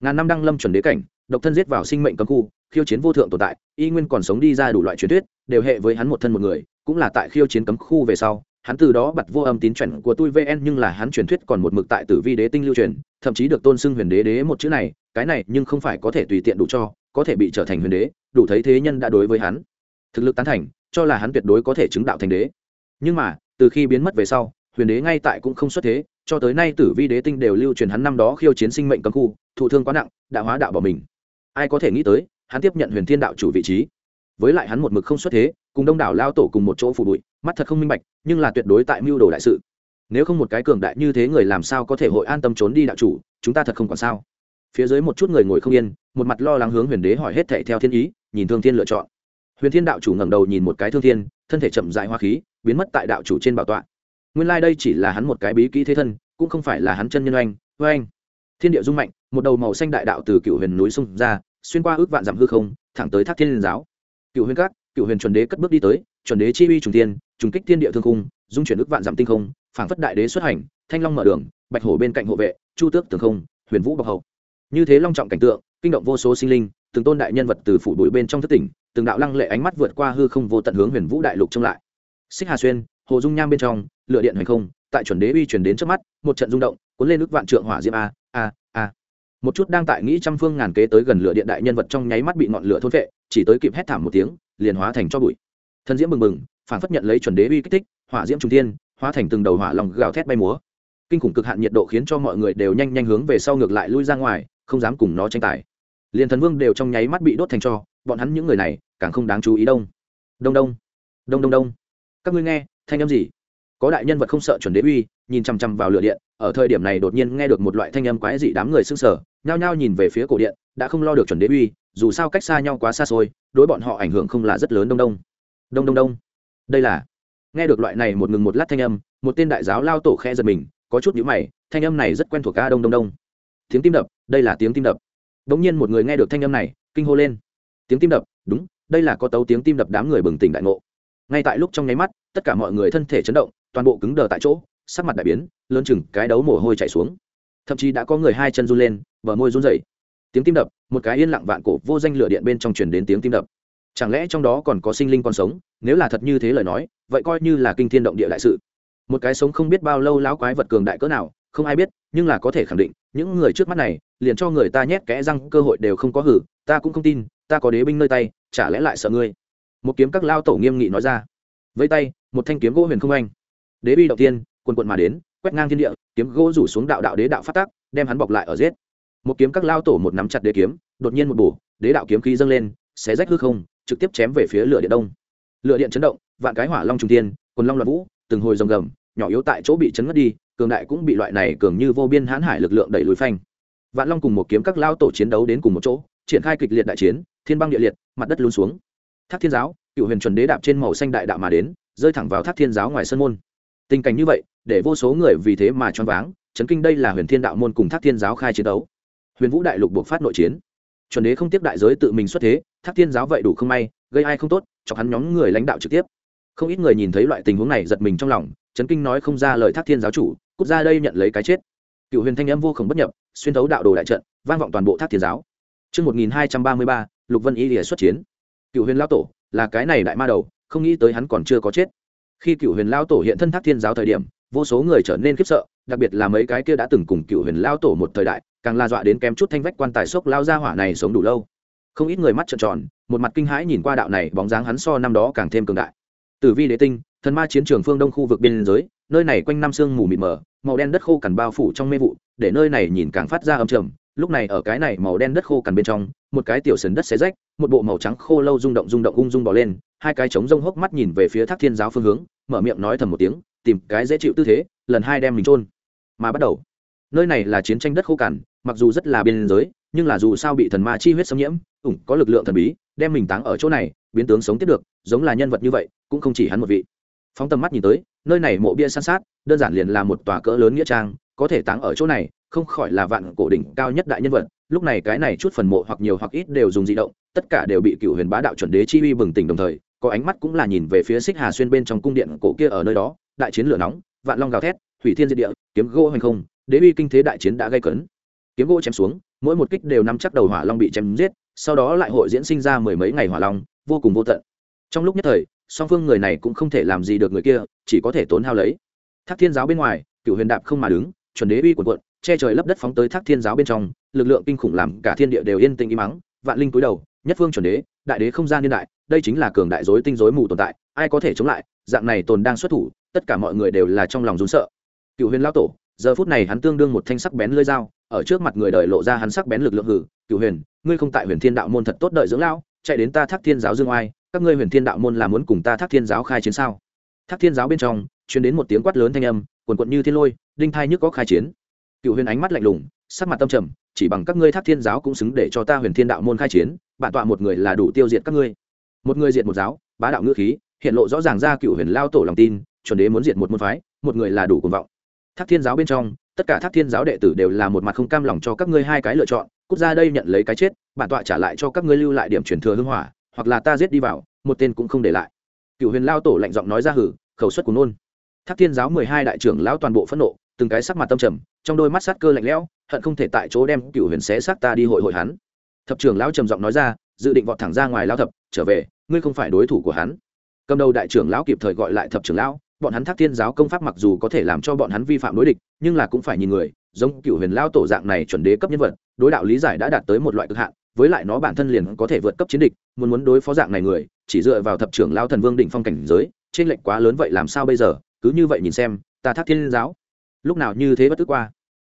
Ngàn năm đăng lâm chuẩn đế cảnh, độc thân giết vào sinh mệnh cấm khu, khiêu chiến vô thượng tồn tại, y nguyên còn sống đi ra đủ loại truyền thuyết, đều hệ với hắn một thân một người, cũng là tại khiêu chiến cấm khu về sau hắn từ đó bật vô âm tín chuẩn của tôi vn nhưng là hắn truyền thuyết còn một mực tại tử vi đế tinh lưu truyền, thậm chí được tôn xưng huyền đế đế một chữ này, cái này nhưng không phải có thể tùy tiện đủ cho, có thể bị trở thành huyền đế, đủ thấy thế nhân đã đối với hắn. Thực lực tán thành, cho là hắn tuyệt đối có thể chứng đạo thành đế. Nhưng mà, từ khi biến mất về sau, huyền đế ngay tại cũng không xuất thế, cho tới nay tử vi đế tinh đều lưu truyền hắn năm đó khiêu chiến sinh mệnh cấm khu, thụ thương quá nặng, đã hóa đạo bỏ mình. Ai có thể nghĩ tới, hắn tiếp nhận huyền thiên đạo chủ vị trí. Với lại hắn một mực không xuất thế, cùng đông đảo lao tổ cùng một chỗ phủ bụi mắt thật không minh bạch, nhưng là tuyệt đối tại mưu đồ đại sự. Nếu không một cái cường đại như thế người làm sao có thể hội an tâm trốn đi đạo chủ, chúng ta thật không còn sao. Phía dưới một chút người ngồi không yên, một mặt lo lắng hướng huyền đế hỏi hết thệ theo thiên ý, nhìn thương thiên lựa chọn. Huyền thiên đạo chủ ngẩng đầu nhìn một cái thương thiên, thân thể chậm dại hoa khí, biến mất tại đạo chủ trên bảo tọa. Nguyên lai、like、đây chỉ là hắn một cái bí kỹ thế thân, cũng không phải là hắn chân nhân oanh oanh. Thiên địa dung mạnh, một đầu màu xanh đại đạo từ cựu huyền núi xung ra, xuyên qua ước vạn dặm hư không, thẳng tới thác thiên liên giáo. Cựu huyền các cựu huyền chuẩn đế cất bước đi tới chuẩn đế chi uy trùng tiên trùng kích thiên địa thương cung dung chuyển ức vạn giảm tinh không, phảng phất đại đế xuất hành, thanh long mở đường, bạch hổ bên cạnh hộ vệ, chu tước tường không, huyền vũ bọc hậu. Như thế long trọng cảnh tượng, kinh động vô số sinh linh, từng tôn đại nhân vật từ phủ bụi bên trong thất tỉnh, từng đạo lăng lệ ánh mắt vượt qua hư không vô tận hướng huyền vũ đại lục trông lại. Xích hà xuyên, hồ dung nham bên trong lựa điện hoành không, tại chuẩn đế uy chuyển đến trước mắt, một trận rung động, cuốn lên ức vạn trượng hỏa diễm a a a. Một chút đang tại nghĩ trăm phương ngàn kế tới gần lửa điện đại nhân vật trong nháy mắt bị ngọn lửa thôn vệ chỉ tới kịp hét thảm một tiếng, liền hóa thành cho bụi thân diễm bừng bừng, phản phất nhận lấy chuẩn đế uy kích thích, hỏa diễm trung thiên, hóa thành từng đầu hỏa lòng gào thét bay múa. Kinh khủng cực hạn nhiệt độ khiến cho mọi người đều nhanh nhanh hướng về sau ngược lại lui ra ngoài, không dám cùng nó tranh tài. Liền thần vương đều trong nháy mắt bị đốt thành cho, bọn hắn những người này càng không đáng chú ý đông. Đông đông đông đông đông. Các ngươi nghe, thanh âm gì? Có đại nhân vật không sợ chuẩn đế uy, nhìn chằm chằm vào lửa điện, ở thời điểm này đột nhiên nghe được một loại thanh âm quái dị đám người sưng sở nhao nhao nhìn về phía cổ điện, đã không lo được chuẩn đế uy, dù sao cách xa nhau quá xa xôi, đối bọn họ ảnh hưởng không là rất lớn đông đông đông đông đông. Đây là, nghe được loại này một ngừng một lát thanh âm, một tên đại giáo lao tổ khe giật mình, có chút nhữ mày, thanh âm này rất quen thuộc ca đông đông đông. Tiếng tim đập, đây là tiếng tim đập. Đ ỗ n g nhiên một người nghe được thanh âm này, kinh hô lên. Tiếng tim đập, đúng, đây là có tấu tiếng tim đập đám người bừng tỉnh đại ngộ. Ngay tại lúc trong nháy mắt, tất cả mọi người thân thể chấn động, toàn bộ cứng đờ tại chỗ, sắc mặt đại biến, lớn chừng cái đấu mồ hôi chảy xuống. Thậm chí đã có người hai chân run lên, bờ môi run rẩy. Tiếng tim đập, một cái yên lặng vạn cổ vô danh lửa điện bên trong truyền đến tiếng tim đập chẳng lẽ trong đó còn có sinh linh còn sống? Nếu là thật như thế lời nói, vậy coi như là kinh thiên động địa đại sự. Một cái sống không biết bao lâu lão quái vật cường đại cỡ nào, không ai biết, nhưng là có thể khẳng định, những người trước mắt này, liền cho người ta nhét kẽ răng, cơ hội đều không có hử, ta cũng không tin, ta có đế binh nơi tay, chả lẽ lại sợ ngươi? Một kiếm các lao tổ nghiêm nghị nói ra. Vẫy tay, một thanh kiếm gỗ huyền không anh. Đế bi đầu tiên quần quận mà đến, quét ngang thiên địa, kiếm gỗ rủ xuống đạo đạo đế đạo phát tác đem hắn bọc lại ở giết. Một kiếm các lao tổ một nắm chặt đế kiếm, đột nhiên một bổ, đế đạo kiếm khí dâng lên, xé rách hư không trực tiếp chém về phía lửa điện đông. Lửa điện chấn động, vạn cái hỏa long trung tiên quần long loạn vũ, từng hồi rồng gầm, nhỏ yếu tại chỗ bị chấn ngất đi, cường đại cũng bị loại này cường như vô biên hãn hải lực lượng đẩy lùi phanh. Vạn long cùng một kiếm các lao tổ chiến đấu đến cùng một chỗ, triển khai kịch liệt đại chiến, thiên băng địa liệt, mặt đất luôn xuống. Thác thiên giáo, cựu huyền chuẩn đế đạp trên màu xanh đại đạo mà đến, rơi thẳng vào thác thiên giáo ngoài sân môn. Tình cảnh như vậy, để vô số người vì thế mà choáng váng, chấn kinh đây là huyền thiên đạo môn cùng thác thiên giáo khai chiến đấu. Huyền vũ đại lục buộc phát nội chiến. Chuẩn đế không tiếp đại giới tự mình xuất thế thác thiên giáo vậy đủ không may gây ai không tốt chọc hắn nhóm người lãnh đạo trực tiếp không ít người nhìn thấy loại tình huống này giật mình trong lòng trấn kinh nói không ra lời thác thiên giáo chủ cút ra đây nhận lấy cái chết cựu huyền thanh âm vô khổng bất nhập xuyên thấu đạo đồ đại trận vang vọng toàn bộ thác thiên giáo Trước 1233, Lục Vân Y lìa xuất chiến. Cựu huyền lao tổ, là cái này đại ma đầu, không nghĩ tới hắn còn chưa có chết. Khi cựu huyền lao tổ hiện thân thác thiên giáo thời điểm, vô số người trở nên khiếp sợ, đặc biệt là mấy cái kia đã từng cùng cựu huyền lao tổ một thời đại, càng la dọa đến kém chút thanh vách quan tài sốc lao ra hỏa này sống đủ lâu không ít người mắt trợn tròn, một mặt kinh hãi nhìn qua đạo này, bóng dáng hắn so năm đó càng thêm cường đại. Tử vi đế tinh, thần ma chiến trường phương đông khu vực biên giới, nơi này quanh năm sương mù mịt mờ, màu đen đất khô cằn bao phủ trong mê vụ, để nơi này nhìn càng phát ra âm trầm. Lúc này ở cái này màu đen đất khô cằn bên trong, một cái tiểu sườn đất xé rách, một bộ màu trắng khô lâu rung động rung động ung dung bỏ lên, hai cái trống rông hốc mắt nhìn về phía thác thiên giáo phương hướng, mở miệng nói thầm một tiếng, tìm cái dễ chịu tư thế, lần hai đem mình trôn mà bắt đầu, nơi này là chiến tranh đất khô cằn, mặc dù rất là biên giới, nhưng là dù sao bị thần ma chi huyết xâm nhiễm ủng có lực lượng thần bí, đem mình táng ở chỗ này, biến tướng sống tiếp được, giống là nhân vật như vậy, cũng không chỉ hắn một vị. Phóng tầm mắt nhìn tới, nơi này mộ bia san sát, đơn giản liền là một tòa cỡ lớn nghĩa trang, có thể táng ở chỗ này, không khỏi là vạn cổ đỉnh cao nhất đại nhân vật, lúc này cái này chút phần mộ hoặc nhiều hoặc ít đều dùng di động, tất cả đều bị cựu huyền bá đạo chuẩn đế chi uy bừng tỉnh đồng thời, có ánh mắt cũng là nhìn về phía xích hà xuyên bên trong cung điện cổ kia ở nơi đó, đại chiến lửa nóng, vạn long gào thét thủy thiên diệt địa, kiếm gỗ hành không, đế uy kinh thế đại chiến đã gây cấn. Kiếm gỗ chém xuống, mỗi một kích đều nắm chắc đầu hỏa long bị chém giết sau đó lại hội diễn sinh ra mười mấy ngày hỏa long, vô cùng vô tận. Trong lúc nhất thời, song phương người này cũng không thể làm gì được người kia, chỉ có thể tốn hao lấy. Thác thiên giáo bên ngoài cựu huyền đạp không mà đứng, chuẩn đế uy quần quận, che trời lấp đất phóng tới thác thiên giáo bên trong, lực lượng kinh khủng làm cả thiên địa đều yên tĩnh im mắng vạn linh cúi đầu, nhất phương chuẩn đế, đại đế không gian niên đại, đây chính là cường đại dối tinh dối mù tồn tại, ai có thể chống lại, dạng này tồn đang xuất thủ, tất cả mọi người đều là trong lòng rún sợ. Cựu huyền lao tổ, giờ phút này hắn tương đương một thanh sắc bén lưỡi dao, ở trước mặt người đời lộ ra hắn sắc bén lực lượng hử cựu huyền ngươi không tại huyền thiên đạo môn thật tốt đợi dưỡng lão, chạy đến ta thác thiên giáo dương oai, các ngươi huyền thiên đạo môn là muốn cùng ta thác thiên giáo khai chiến sao? Thác thiên giáo bên trong, truyền đến một tiếng quát lớn thanh âm, quần quận như thiên lôi, đinh thai nhức có khai chiến. Cựu huyền ánh mắt lạnh lùng, sắc mặt tâm trầm, chỉ bằng các ngươi thác thiên giáo cũng xứng để cho ta huyền thiên đạo môn khai chiến, bản tọa một người là đủ tiêu diệt các ngươi. Một người diệt một giáo, bá đạo ngữ khí, hiện lộ rõ ràng ra cựu huyền lao tổ lòng tin, chuẩn đế muốn diệt một môn phái, một người là đủ cuồng vọng. Thác thiên giáo bên trong, tất cả thác thiên giáo đệ tử đều là một mặt không cam lòng cho các ngươi hai cái lựa chọn cút ra đây nhận lấy cái chết, bản tọa trả lại cho các ngươi lưu lại điểm truyền thừa hưng hỏa, hoặc là ta giết đi vào, một tên cũng không để lại. Cựu huyền lao tổ lạnh giọng nói ra hử, khẩu suất của nôn. Thác thiên giáo mười hai đại trưởng lão toàn bộ phẫn nộ, từng cái sắc mặt tâm trầm, trong đôi mắt sát cơ lạnh lẽo, hận không thể tại chỗ đem cựu huyền xé xác ta đi hội hội hắn. Thập trưởng lão trầm giọng nói ra, dự định vọt thẳng ra ngoài lao thập, trở về, ngươi không phải đối thủ của hắn. Cầm đầu đại trưởng lão kịp thời gọi lại thập trưởng lão, bọn hắn thác thiên giáo công pháp mặc dù có thể làm cho bọn hắn vi phạm đối địch, nhưng là cũng phải nhìn người, giống cựu huyền lao tổ dạng này chuẩn đế cấp nhân vật đối đạo lý giải đã đạt tới một loại cực hạn, với lại nó bản thân liền có thể vượt cấp chiến địch, muốn muốn đối phó dạng này người, chỉ dựa vào thập trưởng lao thần vương đỉnh phong cảnh giới, trên lệnh quá lớn vậy làm sao bây giờ? Cứ như vậy nhìn xem, ta thác thiên giáo. Lúc nào như thế bất tức qua.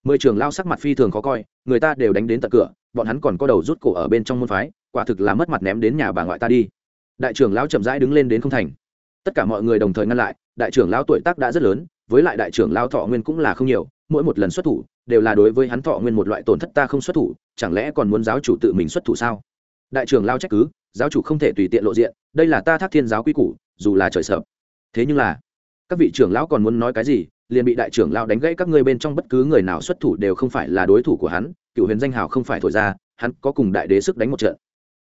Mười trưởng lao sắc mặt phi thường khó coi, người ta đều đánh đến tận cửa, bọn hắn còn có đầu rút cổ ở bên trong môn phái, quả thực là mất mặt ném đến nhà bà ngoại ta đi. Đại trưởng lão chậm rãi đứng lên đến không thành. Tất cả mọi người đồng thời ngăn lại, đại trưởng lão tuổi tác đã rất lớn, với lại đại trưởng lão thọ nguyên cũng là không nhiều, mỗi một lần xuất thủ đều là đối với hắn thọ nguyên một loại tổn thất ta không xuất thủ, chẳng lẽ còn muốn giáo chủ tự mình xuất thủ sao? Đại trưởng lao trách cứ, giáo chủ không thể tùy tiện lộ diện, đây là ta thác thiên giáo quy củ, dù là trời sợ. Thế nhưng là, các vị trưởng lão còn muốn nói cái gì, liền bị đại trưởng lão đánh gãy các ngươi bên trong bất cứ người nào xuất thủ đều không phải là đối thủ của hắn, cựu huyền danh hào không phải thổi ra, hắn có cùng đại đế sức đánh một trận.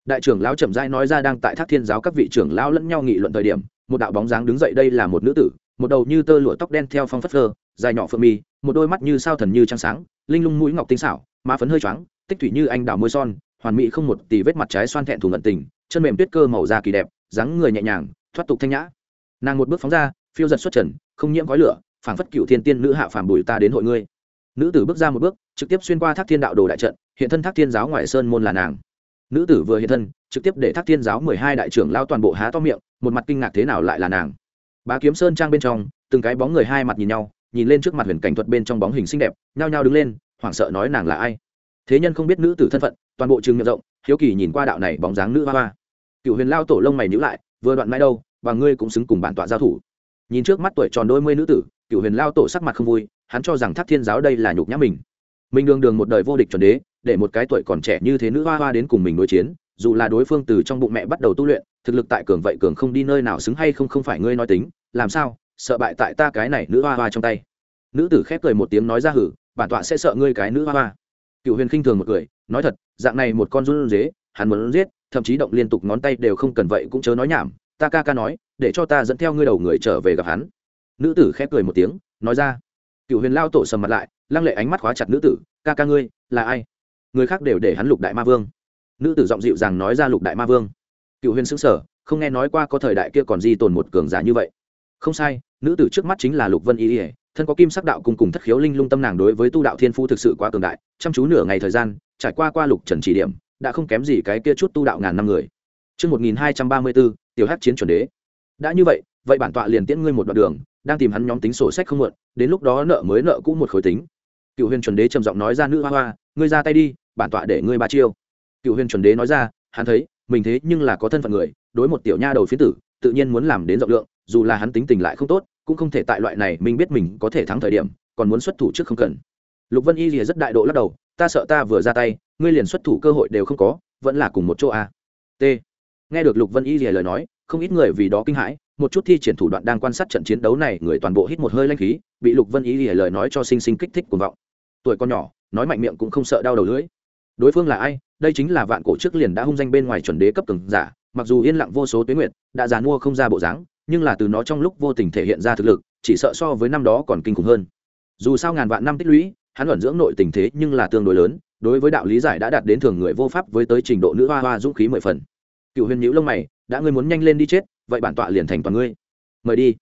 Đại trưởng lão chậm rãi nói ra đang tại thác thiên giáo các vị trưởng lão lẫn nhau nghị luận thời điểm, một đạo bóng dáng đứng dậy, đây là một nữ tử một đầu như tơ lụa tóc đen theo phong phất phơ, dài nhỏ phượng mi một đôi mắt như sao thần như trăng sáng, linh lung mũi ngọc tinh xảo, má phấn hơi choáng, tích thủy như anh đào môi son, hoàn mỹ không một tì vết mặt trái xoan thẹn thủ ngận tình, chân mềm tuyết cơ màu da kỳ đẹp, dáng người nhẹ nhàng, thoát tục thanh nhã. Nàng một bước phóng ra, phiêu giật xuất trần, không nhiễm khói lửa, phảng phất cựu thiên tiên nữ hạ phàm bùi ta đến hội ngươi. Nữ tử bước ra một bước, trực tiếp xuyên qua thác thiên đạo đồ đại trận, hiện thân thác thiên giáo ngoại sơn môn là nàng. Nữ tử vừa hiện thân, trực tiếp để thác thiên giáo mười hai đại trưởng lao toàn bộ há to miệng, một mặt kinh ngạc thế nào lại là nàng? Bá kiếm sơn trang bên trong, từng cái bóng người hai mặt nhìn nhau, nhìn lên trước mặt huyền cảnh thuật bên trong bóng hình xinh đẹp, nhao nhao đứng lên, hoảng sợ nói nàng là ai. Thế nhân không biết nữ tử thân phận, toàn bộ trường miệng rộng, hiếu kỳ nhìn qua đạo này bóng dáng nữ hoa hoa. Cựu huyền lao tổ lông mày nhữ lại, vừa đoạn mãi đâu, và ngươi cũng xứng cùng bản tọa giao thủ. Nhìn trước mắt tuổi tròn đôi mươi nữ tử cựu huyền lao tổ sắc mặt không vui, hắn cho rằng thác thiên giáo đây là nhục nhã mình. Mình đường đường một đời vô địch chuẩn đế, để một cái tuổi còn trẻ như thế nữ hoa hoa đến cùng mình đối chiến dù là đối phương từ trong bụng mẹ bắt đầu tu luyện, thực lực tại cường vậy cường không đi nơi nào xứng hay không không phải ngươi nói tính, làm sao, sợ bại tại ta cái này nữ hoa hoa trong tay. Nữ tử khép cười một tiếng nói ra hử, bản tọa sẽ sợ ngươi cái nữ hoa hoa. Cựu huyền khinh thường một cười, nói thật, dạng này một con run dế hắn muốn giết, thậm chí động liên tục ngón tay đều không cần vậy cũng chớ nói nhảm, ta ca ca nói, để cho ta dẫn theo ngươi đầu người trở về gặp hắn. Nữ tử khép cười một tiếng, nói ra. Cựu huyền lao tổ sầm mặt lại, lăng lệ ánh mắt khóa chặt nữ tử, ca ca ngươi, là ai? Người khác đều để hắn lục đại ma vương nữ tử giọng dịu dàng nói ra lục đại ma vương. Cựu huyền xứng sở không nghe nói qua có thời đại kia còn di tồn một cường giả như vậy. Không sai nữ tử trước mắt chính là lục vân y ỉa thân có kim sắc đạo cùng cùng thất khiếu linh lung tâm nàng đối với tu đạo thiên phu thực sự quá cường đại chăm chú nửa ngày thời gian trải qua qua lục trần chỉ điểm đã không kém gì cái kia chút tu đạo ngàn năm người. Trước 1234, tiểu hát chiến chuẩn đế. đã như vậy vậy bản tọa liền tiễn ngươi một đoạn đường đang tìm hắn nhóm tính sổ sách không muộn đến lúc đó nợ mới nợ cũ một khối tính. Cựu huyền chuẩn đế trầm giọng nói ra nữ hoa hoa ngươi ra tay đi bản tọa để ngươi ba chiêu cựu huyền chuẩn đế nói ra, hắn thấy, mình thế nhưng là có thân phận người, đối một tiểu nha đầu phiến tử, tự nhiên muốn làm đến rộng lượng, dù là hắn tính tình lại không tốt, cũng không thể tại loại này mình biết mình có thể thắng thời điểm, còn muốn xuất thủ trước không cần. Lục vân y thì rất đại độ lắc đầu, ta sợ ta vừa ra tay, ngươi liền xuất thủ cơ hội đều không có, vẫn là cùng một chỗ a. T. Nghe được lục vân y thì lời nói, không ít người vì đó kinh hãi, một chút thi triển thủ đoạn đang quan sát trận chiến đấu này, người toàn bộ hít một hơi lanh khí, bị lục vân y thì lời nói cho sinh sinh kích thích cuồng vọng. Tuổi con nhỏ, nói mạnh miệng cũng không sợ đau đầu lưỡi đối phương là ai? Đây chính là vạn cổ trước liền đã hung danh bên ngoài chuẩn đế cấp cường giả, mặc dù yên lặng vô số tuyến nguyện đã dàn mua không ra bộ dáng, nhưng là từ nó trong lúc vô tình thể hiện ra thực lực, chỉ sợ so với năm đó còn kinh khủng hơn. Dù sao ngàn vạn năm tích lũy, hắn luận dưỡng nội tình thế nhưng là tương đối lớn, đối với đạo lý giải đã đạt đến thường người vô pháp với tới trình độ nữ hoa hoa dũng khí mười phần. Cựu huyền nhữ lông mày, đã ngươi muốn nhanh lên đi chết, vậy bản tọa liền thành toàn ngươi. Mời đi.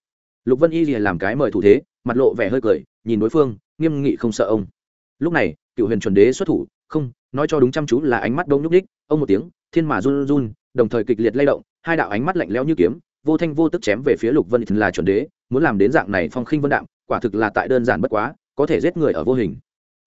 Lục vân y liền làm cái mời thủ thế, mặt lộ vẻ hơi cười, nhìn đối phương, nghiêm nghị không sợ ông. Lúc này, cựu huyền chuẩn đế xuất thủ, không nói cho đúng chăm chú là ánh mắt đông nhúc ních ông một tiếng thiên mà run run đồng thời kịch liệt lay động hai đạo ánh mắt lạnh lẽo như kiếm vô thanh vô tức chém về phía lục vân là chuẩn đế muốn làm đến dạng này phong khinh vân đạm quả thực là tại đơn giản bất quá có thể giết người ở vô hình.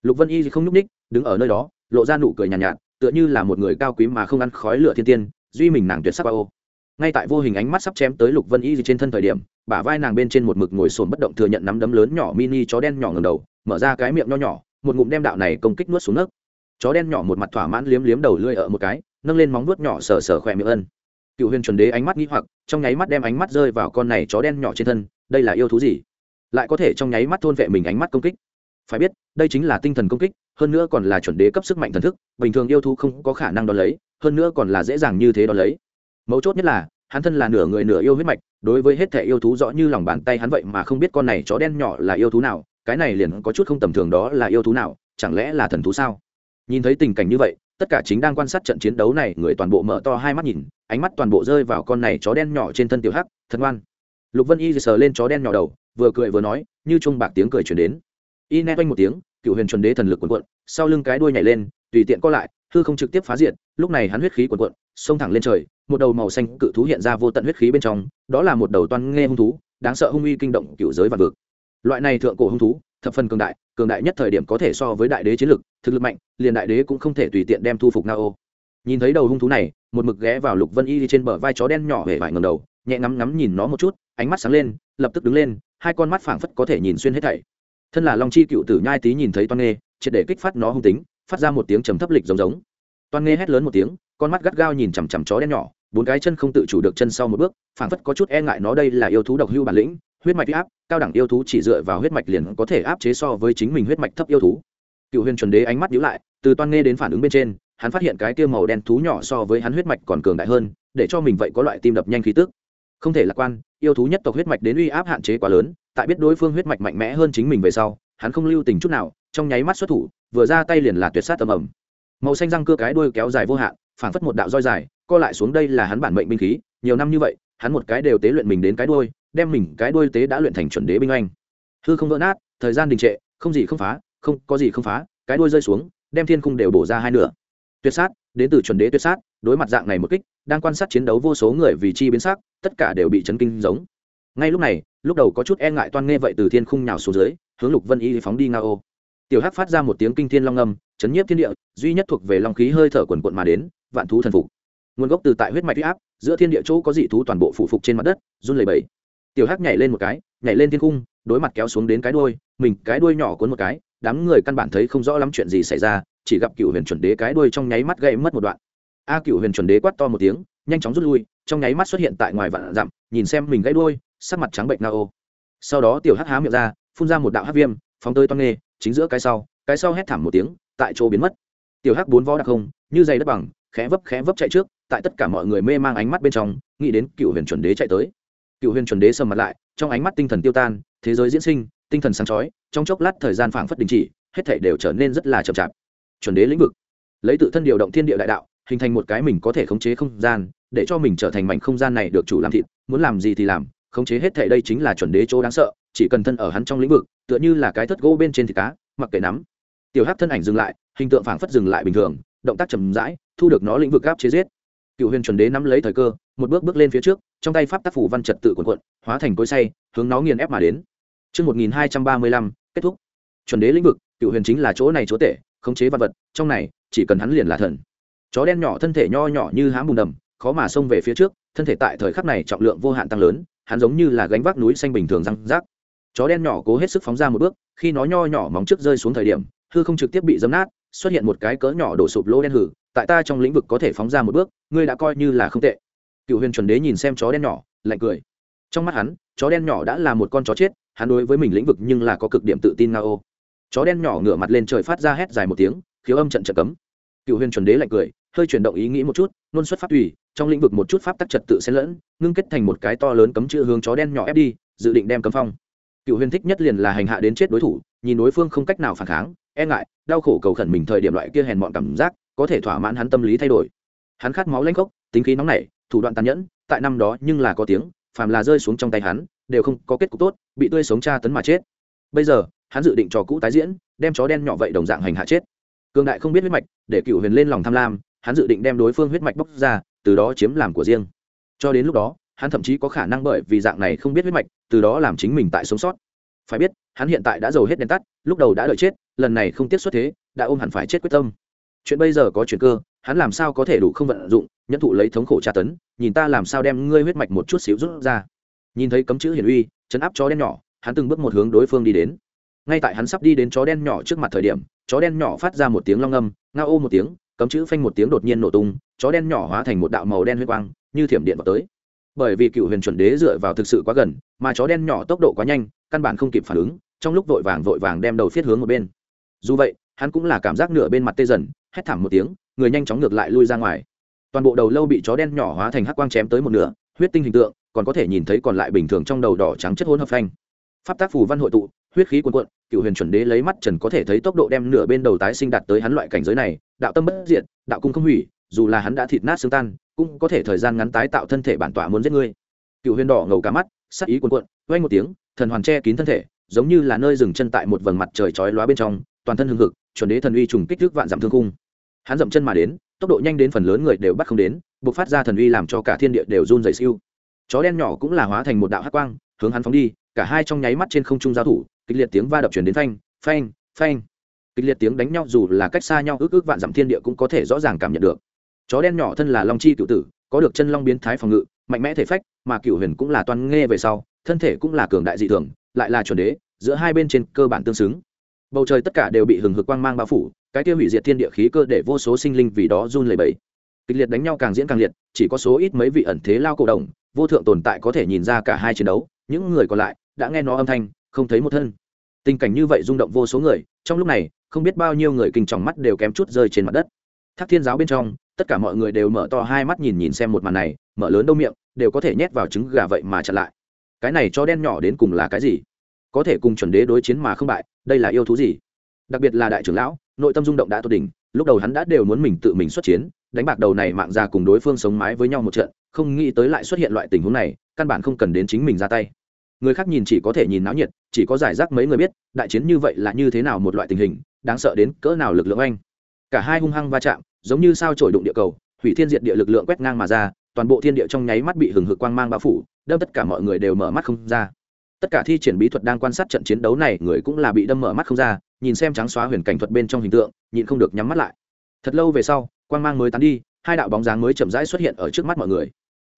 Lục vân y không nhúc ních đứng ở nơi đó lộ ra nụ cười nhàn nhạt, nhạt tựa như là một người cao quý mà không ăn khói lửa thiên tiên duy mình nàng tuyệt sắc ba ô. Ngay tại vô hình ánh mắt sắp chém tới lục vân y trên thân thời điểm bả vai nàng bên trên một mực ngồi sồn bất động thừa nhận nắm đấm lớn nhỏ mini chó đen nhỏ ngầm đầu mở ra cái miệng nho nhỏ một ngụm đem đạo này công kích nuốt xuống nước chó đen nhỏ một mặt thỏa mãn liếm liếm đầu lưỡi ở một cái, nâng lên móng vuốt nhỏ sờ sờ khỏe miệng ân. Cựu huyền chuẩn đế ánh mắt nghĩ hoặc, trong nháy mắt đem ánh mắt rơi vào con này chó đen nhỏ trên thân, đây là yêu thú gì? Lại có thể trong nháy mắt thôn vệ mình ánh mắt công kích. Phải biết, đây chính là tinh thần công kích, hơn nữa còn là chuẩn đế cấp sức mạnh thần thức, bình thường yêu thú không có khả năng đo lấy, hơn nữa còn là dễ dàng như thế đo lấy. Mấu chốt nhất là, hắn thân là nửa người nửa yêu huyết mạch, đối với hết thể yêu thú rõ như lòng bàn tay hắn vậy mà không biết con này chó đen nhỏ là yêu thú nào, cái này liền có chút không tầm thường đó là yêu thú nào, chẳng lẽ là thần thú sao? Nhìn thấy tình cảnh như vậy, tất cả chính đang quan sát trận chiến đấu này, người toàn bộ mở to hai mắt nhìn, ánh mắt toàn bộ rơi vào con này chó đen nhỏ trên thân tiểu hắc, thật ngoan. Lục vân y sờ lên chó đen nhỏ đầu, vừa cười vừa nói, như chung bạc tiếng cười chuyển đến. Y nét quanh một tiếng, cựu huyền chuẩn đế thần lực quần quận sau lưng cái đuôi nhảy lên, tùy tiện co lại, hư không trực tiếp phá diệt, lúc này hắn huyết khí quần quận xông thẳng lên trời, một đầu màu xanh cự thú hiện ra vô tận huyết khí bên trong, đó là một đầu toan nghe hung thú, đáng sợ hung uy kinh động cựu giới và vực. Loại này thượng cổ hung thú thập phần cường đại cường đại nhất thời điểm có thể so với đại đế chiến lực, thực lực mạnh, liền đại đế cũng không thể tùy tiện đem thu phục na ô nhìn thấy đầu hung thú này, một mực ghé vào lục vân y trên bờ vai chó đen nhỏ hề vải ngầm đầu, nhẹ ngắm ngắm nhìn nó một chút, ánh mắt sáng lên, lập tức đứng lên, hai con mắt phảng phất có thể nhìn xuyên hết thảy. Thân là long chi cựu tử nhai tý nhìn thấy toan nghê, triệt để kích phát nó hung tính, phát ra một tiếng trầm thấp lịch giống giống. Toan nghê hét lớn một tiếng, con mắt gắt gao nhìn chằm chằm chó đen nhỏ, bốn cái chân không tự chủ được chân sau một bước, phảng phất có chút e ngại nó đây là yêu thú độc hưu bản lĩnh huyết mạch áp, cao đẳng yêu thú chỉ dựa vào huyết mạch liền có thể áp chế so với chính mình huyết mạch thấp yêu thú. Cựu huyền chuẩn đế ánh mắt nhíu lại, từ toan nghe đến phản ứng bên trên, hắn phát hiện cái kia màu đen thú nhỏ so với hắn huyết mạch còn cường đại hơn, để cho mình vậy có loại tim đập nhanh khí tức. Không thể lạc quan, yêu thú nhất tộc huyết mạch đến uy áp hạn chế quá lớn, tại biết đối phương huyết mạch mạnh mẽ hơn chính mình về sau, hắn không lưu tình chút nào, trong nháy mắt xuất thủ, vừa ra tay liền là tuyệt sát tầm ẩm màu xanh răng cưa cái đuôi kéo dài vô hạn, phảng phất một đạo roi dài, co lại xuống đây là hắn bản mệnh binh khí, nhiều năm như vậy, hắn một cái đều tế luyện mình đến cái đuôi đem mình cái đuôi tế đã luyện thành chuẩn đế binh oanh. Hư không vỡ nát, thời gian đình trệ, không gì không phá, không, có gì không phá, cái đuôi rơi xuống, đem thiên khung đều bổ ra hai nửa. Tuyệt sát, đến từ chuẩn đế tuyệt sát, đối mặt dạng này một kích, đang quan sát chiến đấu vô số người vì chi biến sắc, tất cả đều bị chấn kinh giống. Ngay lúc này, lúc đầu có chút e ngại toan nghe vậy từ thiên khung nhào xuống dưới, hướng lục vân y phóng đi nga ô. Tiểu hắc phát ra một tiếng kinh thiên long âm, chấn nhiếp thiên địa, duy nhất thuộc về long khí hơi thở quần quận mà đến, vạn thú thần phục. Nguồn gốc từ tại huyết mạch huy áp, giữa thiên địa chỗ có dị thú toàn bộ phụ phục trên mặt đất, run lẩy bẩy tiểu hắc nhảy lên một cái, nhảy lên thiên cung đối mặt kéo xuống đến cái đuôi, mình cái đuôi nhỏ cuốn một cái, đám người căn bản thấy không rõ lắm chuyện gì xảy ra, chỉ gặp cựu huyền chuẩn đế cái đuôi trong nháy mắt gãy mất một đoạn. A cựu huyền chuẩn đế quát to một tiếng, nhanh chóng rút lui, trong nháy mắt xuất hiện tại ngoài vạn dặm, nhìn xem mình gãy đuôi, sắc mặt trắng bệnh na ô. Sau đó tiểu hắc há miệng ra, phun ra một đạo hắc viêm, phóng tới toan nghê, chính giữa cái sau cái sau hét thảm một tiếng, tại chỗ biến mất. Tiểu hắc bốn vó đặc không, như dây đất bằng, khẽ vấp khẽ vấp chạy trước, tại tất cả mọi người mê mang ánh mắt bên trong, nghĩ đến cựu huyền chuẩn đế chạy tới cựu huyền chuẩn đế sầm mặt lại, trong ánh mắt tinh thần tiêu tan, thế giới diễn sinh, tinh thần sáng chói, trong chốc lát thời gian phảng phất đình chỉ, hết thảy đều trở nên rất là chậm chạp. Chuẩn đế lĩnh vực. Lấy tự thân điều động thiên địa đại đạo, hình thành một cái mình có thể khống chế không gian, để cho mình trở thành mảnh không gian này được chủ làm thịt, muốn làm gì thì làm, khống chế hết thảy đây chính là chuẩn đế chỗ đáng sợ, chỉ cần thân ở hắn trong lĩnh vực, tựa như là cái thất gỗ bên trên thịt cá, mặc kệ nắm. Tiểu hắc thân ảnh dừng lại, hình tượng phảng phất dừng lại bình thường, động tác chậm rãi, thu được nó lĩnh vực áp chế giết. Cựu huyền chuẩn đế nắm lấy thời cơ, một bước bước lên phía trước trong tay pháp tác phủ văn trật tự quần quận hóa thành cối say hướng nó nghiền ép mà đến Trước 1235, kết thúc. Chuẩn đế lĩnh vực, cựu huyền chính là chỗ này chỗ tể, khống chế văn vật, trong này, chỉ cần hắn liền là thần. Chó đen nhỏ thân thể nho nhỏ như hám bùn đầm, khó mà xông về phía trước, thân thể tại thời khắc này trọng lượng vô hạn tăng lớn, hắn giống như là gánh vác núi xanh bình thường răng rác. Chó đen nhỏ cố hết sức phóng ra một bước, khi nó nho nhỏ móng trước rơi xuống thời điểm, hư không trực tiếp bị dấm nát, xuất hiện một cái cỡ nhỏ đổ sụp lỗ đen hử, tại ta trong lĩnh vực có thể phóng ra một bước ngươi đã coi như là không tệ cựu huyền chuẩn đế nhìn xem chó đen nhỏ, lạnh cười. Trong mắt hắn, chó đen nhỏ đã là một con chó chết, hắn đối với mình lĩnh vực nhưng là có cực điểm tự tin nga ô chó đen nhỏ ngửa mặt lên trời phát ra hét dài một tiếng, khiếu âm trận trận cấm. Cựu huyền chuẩn đế lạnh cười, hơi chuyển động ý nghĩ một chút nôn xuất pháp tùy, trong lĩnh vực một chút pháp tắc trật tự xen lẫn, ngưng kết thành một cái to lớn cấm chữ hướng chó đen nhỏ ép đi, dự định đem cấm phong. Cựu huyền thích nhất liền là hành hạ đến chết đối thủ, nhìn đối phương không cách nào phản kháng e ngại, đau khổ cầu khẩn mình thời điểm loại kia hèn mọn cảm giác, có thể thỏa mãn hắn tâm lý thay đổi. Hắn khát máu lanh khốc tính khí nóng nảy thủ đoạn tàn nhẫn, tại năm đó nhưng là có tiếng, phàm là rơi xuống trong tay hắn, đều không có kết cục tốt, bị tươi sống tra tấn mà chết. Bây giờ, hắn dự định cho cũ tái diễn, đem chó đen nhỏ vậy đồng dạng hành hạ chết. Cường đại không biết huyết mạch, để cựu huyền lên lòng tham lam, hắn dự định đem đối phương huyết mạch bóc ra, từ đó chiếm làm của riêng. Cho đến lúc đó, hắn thậm chí có khả năng bởi vì dạng này không biết huyết mạch, từ đó làm chính mình tại sống sót. Phải biết, hắn hiện tại đã giàu hết đèn tắt, lúc đầu đã đợi chết, lần này không tiết xuất thế, đã ôm hẳn phải chết quyết tâm. Chuyện bây giờ có chuyện cơ hắn làm sao có thể đủ không vận dụng nhân thụ lấy thống khổ tra tấn, nhìn ta làm sao đem ngươi huyết mạch một chút xíu rút ra. Nhìn thấy cấm chữ hiển uy chấn áp chó đen nhỏ, hắn từng bước một hướng đối phương đi đến. Ngay tại hắn sắp đi đến chó đen nhỏ trước mặt thời điểm, chó đen nhỏ phát ra một tiếng long âm, nga ô một tiếng, cấm chữ phanh một tiếng đột nhiên nổ tung, chó đen nhỏ hóa thành một đạo màu đen huyết quang, như thiểm điện vào tới. Bởi vì cựu huyền chuẩn đế dựa vào thực sự quá gần, mà chó đen nhỏ tốc độ quá nhanh, căn bản không kịp phản ứng, trong lúc vội vàng vội vàng đem đầu phiết hướng một bên. Dù vậy, hắn cũng là cảm giác nửa bên mặt tê dần, hét thảm một tiếng người nhanh chóng ngược lại lui ra ngoài. Toàn bộ đầu lâu bị chó đen nhỏ hóa thành hắc quang chém tới một nửa, huyết tinh hình tượng, còn có thể nhìn thấy còn lại bình thường trong đầu đỏ trắng chất hỗn hợp phanh. Pháp tác phù văn hội tụ, huyết khí cuồn cuộn, cựu huyền chuẩn đế lấy mắt trần có thể thấy tốc độ đem nửa bên đầu tái sinh đạt tới hắn loại cảnh giới này, đạo tâm bất diệt, đạo cung không hủy, dù là hắn đã thịt nát xương tan, cũng có thể thời gian ngắn tái tạo thân thể bản tỏa muốn giết ngươi. Cựu huyền đỏ ngầu cả mắt, sắc ý cuồn cuộn, vang một tiếng, thần hoàn che kín thân thể, giống như là nơi dừng chân tại một vầng mặt trời chói lóa bên trong, toàn thân hưng hực, chuẩn đế thần uy trùng kích thước vạn dặm thương cung hắn dậm chân mà đến, tốc độ nhanh đến phần lớn người đều bắt không đến buộc phát ra thần uy làm cho cả thiên địa đều run dày siêu. Chó đen nhỏ cũng là hóa thành một đạo hát quang, hướng hắn phóng đi, cả hai trong nháy mắt trên không trung giao thủ, kịch liệt tiếng va đập chuyển đến phanh phanh phanh. Kịch liệt tiếng đánh nhau dù là cách xa nhau ước ước vạn dặm thiên địa cũng có thể rõ ràng cảm nhận được. Chó đen nhỏ thân là long chi cựu tử, có được chân long biến thái phòng ngự, mạnh mẽ thể phách, mà cựu huyền cũng là toan nghe về sau, thân thể cũng là cường đại dị thường, lại là chuẩn đế, giữa hai bên trên cơ bản tương xứng bầu trời tất cả đều bị hừng hực quang mang bao phủ, cái tiêu hủy diệt thiên địa khí cơ để vô số sinh linh vì đó run lẩy bẩy. Kịch liệt đánh nhau càng diễn càng liệt, chỉ có số ít mấy vị ẩn thế lao cổ đồng, vô thượng tồn tại có thể nhìn ra cả hai chiến đấu, những người còn lại đã nghe nó âm thanh, không thấy một thân. Tình cảnh như vậy rung động vô số người, trong lúc này, không biết bao nhiêu người kinh tròng mắt đều kém chút rơi trên mặt đất. Thác thiên giáo bên trong, tất cả mọi người đều mở to hai mắt nhìn nhìn xem một màn này, mở lớn đâu miệng, đều có thể nhét vào trứng gà vậy mà chặn lại. Cái này cho đen nhỏ đến cùng là cái gì? Có thể cùng chuẩn đế đối chiến mà không bại, đây là yêu thú gì? Đặc biệt là đại trưởng lão, nội tâm rung động đã tốt đỉnh, lúc đầu hắn đã đều muốn mình tự mình xuất chiến, đánh bạc đầu này mạng ra cùng đối phương sống mái với nhau một trận, không nghĩ tới lại xuất hiện loại tình huống này, căn bản không cần đến chính mình ra tay. Người khác nhìn chỉ có thể nhìn náo nhiệt, chỉ có giải rác mấy người biết, đại chiến như vậy là như thế nào một loại tình hình, đáng sợ đến cỡ nào lực lượng anh cả hai hung hăng va chạm, giống như sao trổi đụng địa cầu, hủy thiên diệt địa lực lượng quét ngang mà ra, toàn bộ thiên địa trong nháy mắt bị hừng hực quang mang bao phủ, đâm tất cả mọi người đều mở mắt không ra tất cả thi triển bí thuật đang quan sát trận chiến đấu này, người cũng là bị đâm mở mắt không ra, nhìn xem trắng xóa huyền cảnh thuật bên trong hình tượng, nhịn không được nhắm mắt lại. Thật lâu về sau, quang mang mới tán đi, hai đạo bóng dáng mới chậm rãi xuất hiện ở trước mắt mọi người.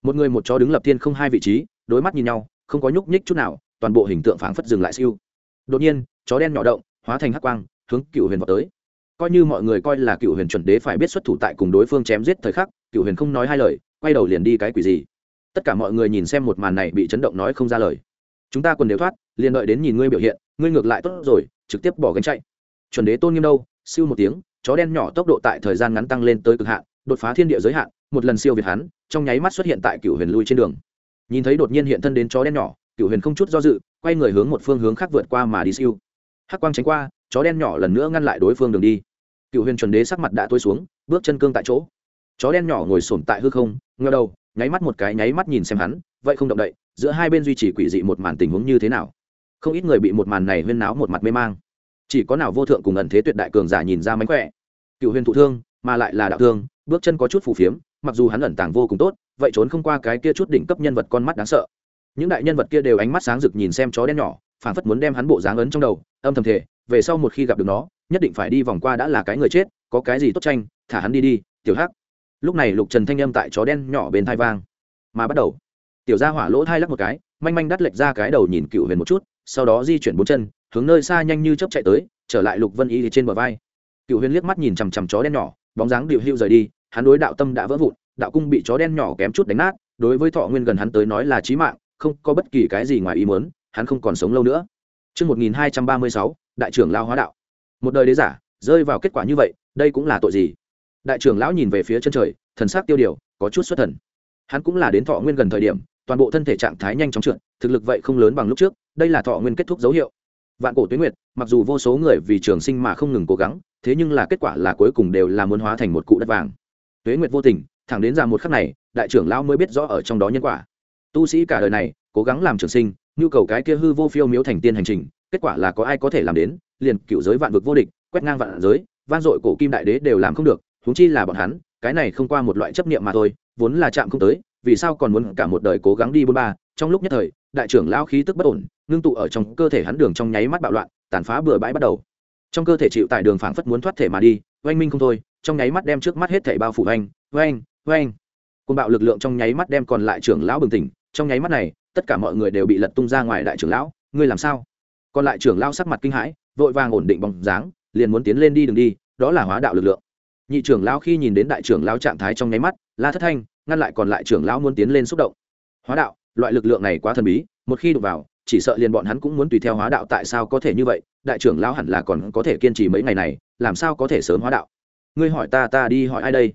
Một người một chó đứng lập thiên không hai vị trí, đối mắt nhìn nhau, không có nhúc nhích chút nào, toàn bộ hình tượng phảng phất dừng lại siêu. Đột nhiên, chó đen nhỏ động, hóa thành hắc quang, hướng cựu huyền vào tới. Coi như mọi người coi là cựu huyền chuẩn đế phải biết xuất thủ tại cùng đối phương chém giết thời khắc, cựu huyền không nói hai lời, quay đầu liền đi cái quỷ gì. Tất cả mọi người nhìn xem một màn này bị chấn động nói không ra lời chúng ta còn đều thoát, liền đợi đến nhìn ngươi biểu hiện, ngươi ngược lại tốt rồi, trực tiếp bỏ gánh chạy. Chuẩn đế tôn nghiêm đâu, siêu một tiếng, chó đen nhỏ tốc độ tại thời gian ngắn tăng lên tới cực hạn, đột phá thiên địa giới hạn, một lần siêu việt hắn, trong nháy mắt xuất hiện tại cựu huyền lui trên đường. Nhìn thấy đột nhiên hiện thân đến chó đen nhỏ cựu huyền không chút do dự, quay người hướng một phương hướng khác vượt qua mà đi siêu. Hắc quang tránh qua, chó đen nhỏ lần nữa ngăn lại đối phương đường đi. Cựu huyền chuẩn đế sắc mặt đã tối xuống, bước chân cương tại chỗ. Chó đen nhỏ ngồi sổm tại hư không ngờ đầu nháy mắt một cái nháy mắt nhìn xem hắn, vậy không động đậy, giữa hai bên duy trì quỷ dị một màn tình huống như thế nào? Không ít người bị một màn này huyên náo một mặt mê mang. Chỉ có nào vô thượng cùng ẩn thế tuyệt đại cường giả nhìn ra mánh khỏe. Cựu huyền thụ thương, mà lại là đạo thương, bước chân có chút phù phiếm, mặc dù hắn ẩn tàng vô cùng tốt, vậy trốn không qua cái kia chút đỉnh cấp nhân vật con mắt đáng sợ. Những đại nhân vật kia đều ánh mắt sáng rực nhìn xem chó đen nhỏ phản phất muốn đem hắn bộ dáng ấn trong đầu, âm thầm thể về sau một khi gặp được nó, nhất định phải đi vòng qua đã là cái người chết, có cái gì tốt tranh, thả hắn đi đi, tiểu hắc lúc này lục trần thanh âm tại chó đen nhỏ bên thai vang mà bắt đầu tiểu gia hỏa lỗ thai lắc một cái manh manh đắt lệch ra cái đầu nhìn cựu huyền một chút sau đó di chuyển bốn chân hướng nơi xa nhanh như chấp chạy tới trở lại lục vân y trên bờ vai cựu huyền liếc mắt nhìn chằm chằm chó đen nhỏ bóng dáng điệu hưu rời đi hắn đối đạo tâm đã vỡ vụn đạo cung bị chó đen nhỏ kém chút đánh nát đối với thọ nguyên gần hắn tới nói là trí mạng không có bất kỳ cái gì ngoài ý muốn hắn không còn sống lâu nữa Trước 1236, đại trưởng lao hóa đạo. Một đời đế giả, rơi vào kết quả như vậy, đây cũng là tội gì? Đại trưởng lão nhìn về phía chân trời, thần sắc tiêu điều, có chút xuất thần. Hắn cũng là đến thọ nguyên gần thời điểm, toàn bộ thân thể trạng thái nhanh chóng trượt, thực lực vậy không lớn bằng lúc trước, đây là thọ nguyên kết thúc dấu hiệu. Vạn cổ tuyết nguyệt, mặc dù vô số người vì trường sinh mà không ngừng cố gắng, thế nhưng là kết quả là cuối cùng đều là muốn hóa thành một cụ đất vàng tuế nguyệt vô tình thẳng đến ra một khắc này đại trưởng lão mới biết rõ ở trong đó nhân quả tu sĩ cả đời này cố gắng làm trường sinh nhu cầu cái kia hư vô phiêu miếu thành tiên hành trình kết quả là có ai có thể làm đến liền cựu giới vạn vực vô địch quét ngang vạn giới van dội cổ kim đại đế đều làm không được huống chi là bọn hắn, cái này không qua một loại chấp niệm mà thôi, vốn là chạm không tới, vì sao còn muốn cả một đời cố gắng đi bôn ba? Trong lúc nhất thời, đại trưởng lao khí tức bất ổn, ngưng tụ ở trong cơ thể hắn đường trong nháy mắt bạo loạn, tàn phá bừa bãi bắt đầu. Trong cơ thể chịu tại đường phảng phất muốn thoát thể mà đi, oanh minh không thôi, trong nháy mắt đem trước mắt hết thể bao phủ oanh oanh oanh. Côn bạo lực lượng trong nháy mắt đem còn lại trưởng lão bừng tỉnh, trong nháy mắt này, tất cả mọi người đều bị lật tung ra ngoài đại trưởng lão, ngươi làm sao? Còn lại trưởng lão sắc mặt kinh hãi, vội vàng ổn định bóng dáng, liền muốn tiến lên đi đừng đi, đó là hóa đạo lực lượng nhị trưởng lão khi nhìn đến đại trưởng lão trạng thái trong nháy mắt, la thất thanh, ngăn lại còn lại trưởng lão muốn tiến lên xúc động. Hóa đạo, loại lực lượng này quá thần bí, một khi đụng vào, chỉ sợ liền bọn hắn cũng muốn tùy theo hóa đạo tại sao có thể như vậy, đại trưởng lão hẳn là còn có thể kiên trì mấy ngày này, làm sao có thể sớm hóa đạo? Ngươi hỏi ta ta đi hỏi ai đây?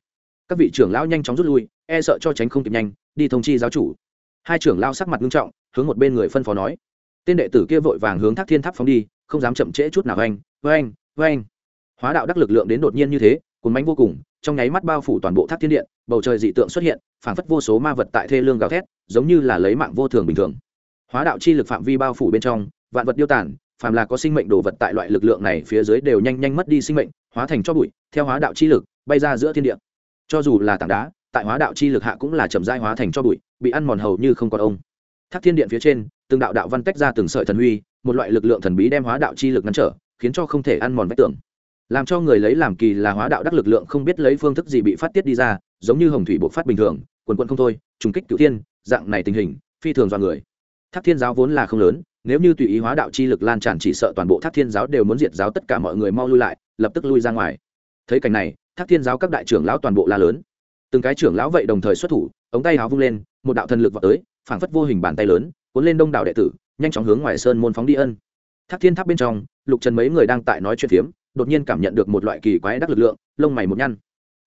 Các vị trưởng lão nhanh chóng rút lui e sợ cho tránh không kịp nhanh, đi thông chi giáo chủ. Hai trưởng lão sắc mặt nghiêm trọng, hướng một bên người phân phó nói. Tên đệ tử kia vội vàng hướng thác thiên tháp phóng đi, không dám chậm trễ chút nào anh oanh anh hóa đạo đắc lực lượng đến đột nhiên như thế cuốn bánh vô cùng, trong nháy mắt bao phủ toàn bộ tháp thiên điện, bầu trời dị tượng xuất hiện, phảng phất vô số ma vật tại thê lương gào thét, giống như là lấy mạng vô thường bình thường. Hóa đạo chi lực phạm vi bao phủ bên trong, vạn vật điêu tản phàm là có sinh mệnh đồ vật tại loại lực lượng này phía dưới đều nhanh nhanh mất đi sinh mệnh, hóa thành cho bụi, theo hóa đạo chi lực, bay ra giữa thiên địa. Cho dù là tảng đá, tại hóa đạo chi lực hạ cũng là chậm rãi hóa thành cho bụi, bị ăn mòn hầu như không còn ông. Tháp thiên điện phía trên, từng đạo đạo văn tách ra từng sợi thần huy, một loại lực lượng thần bí đem hóa đạo chi lực ngăn trở, khiến cho không thể ăn mòn vách tường làm cho người lấy làm kỳ là hóa đạo đắc lực lượng không biết lấy phương thức gì bị phát tiết đi ra, giống như hồng thủy bộc phát bình thường, quần quận không thôi, trùng kích cửu thiên, dạng này tình hình, phi thường do người. Thác thiên giáo vốn là không lớn, nếu như tùy ý hóa đạo chi lực lan tràn chỉ sợ toàn bộ thác thiên giáo đều muốn diệt giáo tất cả mọi người mau lui lại, lập tức lui ra ngoài. Thấy cảnh này, thác thiên giáo các đại trưởng lão toàn bộ la lớn. Từng cái trưởng lão vậy đồng thời xuất thủ, ống tay áo vung lên, một đạo thần lực vào tới, phảng phất vô hình bàn tay lớn, cuốn lên đông đảo đệ tử, nhanh chóng hướng ngoài sơn môn phóng đi ân. Thác thiên tháp bên trong, lục trần mấy người đang tại nói chuyện phiếm đột nhiên cảm nhận được một loại kỳ quái đắc lực lượng, lông mày một nhăn.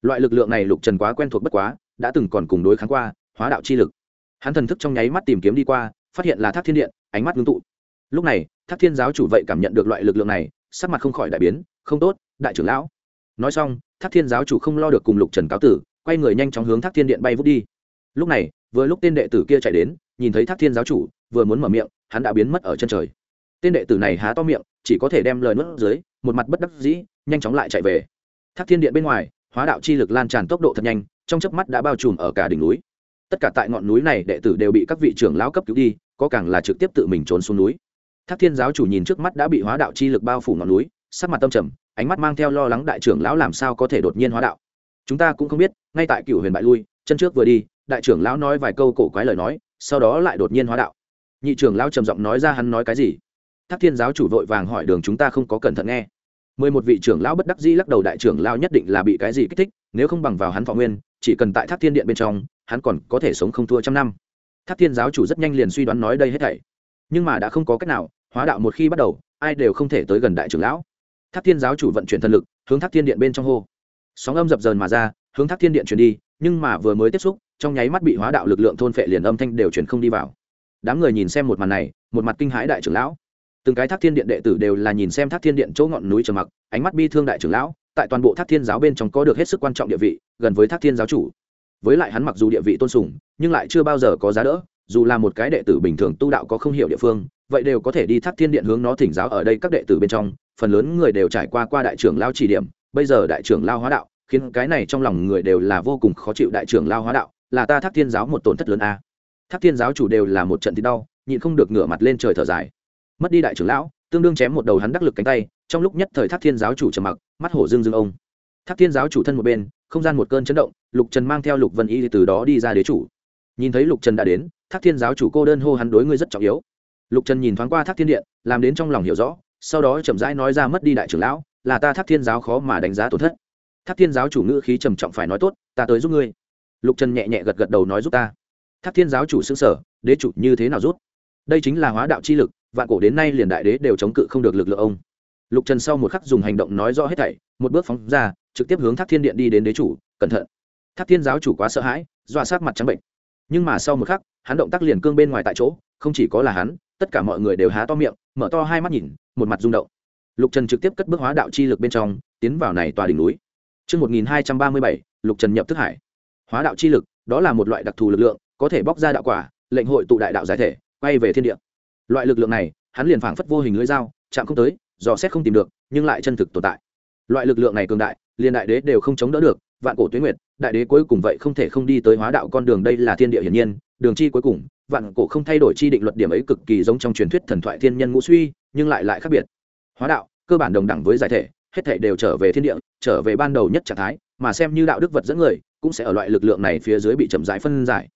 Loại lực lượng này lục trần quá quen thuộc bất quá, đã từng còn cùng đối kháng qua, hóa đạo chi lực. Hắn thần thức trong nháy mắt tìm kiếm đi qua, phát hiện là thác thiên điện, ánh mắt ngưng tụ. Lúc này, thác thiên giáo chủ vậy cảm nhận được loại lực lượng này, sắc mặt không khỏi đại biến, không tốt, đại trưởng lão. Nói xong, thác thiên giáo chủ không lo được cùng lục trần cáo tử, quay người nhanh chóng hướng thác thiên điện bay vút đi. Lúc này, vừa lúc tên đệ tử kia chạy đến, nhìn thấy thác thiên giáo chủ, vừa muốn mở miệng, hắn đã biến mất ở chân trời. Tên đệ tử này há to miệng, chỉ có thể đem lời nuốt dưới một mặt bất đắc dĩ, nhanh chóng lại chạy về. Thác thiên điện bên ngoài, hóa đạo chi lực lan tràn tốc độ thật nhanh, trong chớp mắt đã bao trùm ở cả đỉnh núi. Tất cả tại ngọn núi này đệ tử đều bị các vị trưởng lão cấp cứu đi, có càng là trực tiếp tự mình trốn xuống núi. Thác thiên giáo chủ nhìn trước mắt đã bị hóa đạo chi lực bao phủ ngọn núi, sắc mặt tâm trầm, ánh mắt mang theo lo lắng đại trưởng lão làm sao có thể đột nhiên hóa đạo. Chúng ta cũng không biết, ngay tại cựu huyền bại lui, chân trước vừa đi, đại trưởng lão nói vài câu cổ quái lời nói, sau đó lại đột nhiên hóa đạo. Nhị trưởng lão trầm giọng nói ra hắn nói cái gì? Thác thiên giáo chủ vội vàng hỏi đường chúng ta không có cẩn thận nghe. Mười một vị trưởng lão bất đắc dĩ lắc đầu, đại trưởng lão nhất định là bị cái gì kích thích, nếu không bằng vào hắn thọ nguyên, chỉ cần tại thác thiên điện bên trong, hắn còn có thể sống không thua trăm năm. Thác thiên giáo chủ rất nhanh liền suy đoán nói đây hết thảy. Nhưng mà đã không có cách nào, hóa đạo một khi bắt đầu, ai đều không thể tới gần đại trưởng lão. Thác thiên giáo chủ vận chuyển thần lực, hướng thác thiên điện bên trong hô. Sóng âm dập dờn mà ra, hướng thác thiên điện chuyển đi, nhưng mà vừa mới tiếp xúc, trong nháy mắt bị hóa đạo lực lượng thôn phệ liền âm thanh đều chuyển không đi vào. Đám người nhìn xem một màn này, một mặt kinh hãi đại trưởng lão từng cái thác thiên điện đệ tử đều là nhìn xem thác thiên điện chỗ ngọn núi trầm mặc, ánh mắt bi thương đại trưởng lão, tại toàn bộ thác thiên giáo bên trong có được hết sức quan trọng địa vị, gần với thác thiên giáo chủ. Với lại hắn mặc dù địa vị tôn sùng, nhưng lại chưa bao giờ có giá đỡ, dù là một cái đệ tử bình thường tu đạo có không hiểu địa phương, vậy đều có thể đi thác thiên điện hướng nó thỉnh giáo ở đây các đệ tử bên trong, phần lớn người đều trải qua qua đại trưởng lao chỉ điểm, bây giờ đại trưởng lao hóa đạo, khiến cái này trong lòng người đều là vô cùng khó chịu đại trưởng lao hóa đạo, là ta thác thiên giáo một tổn thất lớn a. Thác thiên giáo chủ đều là một trận thì đau, nhịn không được ngửa mặt lên trời thở dài mất đi đại trưởng lão, tương đương chém một đầu hắn đắc lực cánh tay, trong lúc nhất thời thác thiên giáo chủ trầm mặc, mắt hổ dương dương ông. Thác thiên giáo chủ thân một bên, không gian một cơn chấn động, lục trần mang theo lục vân y từ đó đi ra đế chủ. Nhìn thấy lục trần đã đến, thác thiên giáo chủ cô đơn hô hắn đối ngươi rất trọng yếu. Lục trần nhìn thoáng qua thác thiên điện, làm đến trong lòng hiểu rõ, sau đó chậm rãi nói ra mất đi đại trưởng lão, là ta thác thiên giáo khó mà đánh giá tổn thất. Thác thiên giáo chủ ngữ khí trầm trọng phải nói tốt, ta tới giúp ngươi. Lục trần nhẹ nhẹ gật gật đầu nói giúp ta. Thác thiên giáo chủ xứng sở đế chủ như thế nào rút? Đây chính là hóa đạo chi lực vạn cổ đến nay liền đại đế đều chống cự không được lực lượng ông. Lục trần sau một khắc dùng hành động nói rõ hết thảy một bước phóng ra trực tiếp hướng thác thiên điện đi đến đế chủ cẩn thận. Thác thiên giáo chủ quá sợ hãi dọa sát mặt trắng bệnh. Nhưng mà sau một khắc hắn động tác liền cương bên ngoài tại chỗ không chỉ có là hắn tất cả mọi người đều há to miệng mở to hai mắt nhìn một mặt rung động. Lục trần trực tiếp cất bước hóa đạo chi lực bên trong tiến vào này tòa đỉnh núi. Trước 1237, lục trần nhập thức hải. Hóa đạo chi lực đó là một loại đặc thù lực lượng có thể bóc ra đạo quả lệnh hội tụ đại đạo giải thể quay về thiên địa loại lực lượng này, hắn liền phảng phất vô hình lưỡi dao, chạm không tới, dò xét không tìm được, nhưng lại chân thực tồn tại. Loại lực lượng này cường đại, liền đại đế đều không chống đỡ được, vạn cổ tuyến nguyệt, đại đế cuối cùng vậy không thể không đi tới hóa đạo con đường đây là thiên địa hiển nhiên, đường chi cuối cùng, vạn cổ không thay đổi chi định luật điểm ấy cực kỳ giống trong truyền thuyết thần thoại thiên nhân ngũ suy, nhưng lại lại khác biệt. Hóa đạo, cơ bản đồng đẳng với giải thể, hết thể đều trở về thiên địa, trở về ban đầu nhất trạng thái, mà xem như đạo đức vật dẫn người, cũng sẽ ở loại lực lượng này phía dưới bị chậm rãi phân giải.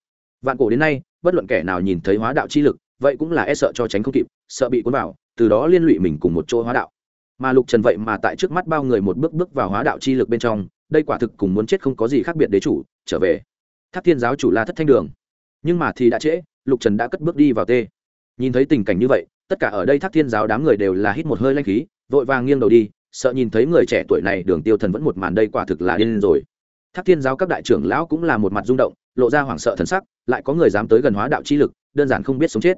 Vạn cổ đến nay, bất luận kẻ nào nhìn thấy hóa đạo chi lực vậy cũng là e sợ cho tránh không kịp, sợ bị cuốn vào, từ đó liên lụy mình cùng một chỗ hóa đạo. Mà lục trần vậy mà tại trước mắt bao người một bước bước vào hóa đạo chi lực bên trong, đây quả thực cùng muốn chết không có gì khác biệt đế chủ, trở về. Tháp thiên giáo chủ la thất thanh đường. Nhưng mà thì đã trễ, lục trần đã cất bước đi vào tê. Nhìn thấy tình cảnh như vậy, tất cả ở đây thác thiên giáo đám người đều là hít một hơi lanh khí, vội vàng nghiêng đầu đi, sợ nhìn thấy người trẻ tuổi này đường tiêu thần vẫn một màn đây quả thực là điên rồi. Thác thiên giáo các đại trưởng lão cũng là một mặt rung động, lộ ra hoảng sợ thần sắc, lại có người dám tới gần hóa đạo chi lực đơn giản không biết sống chết.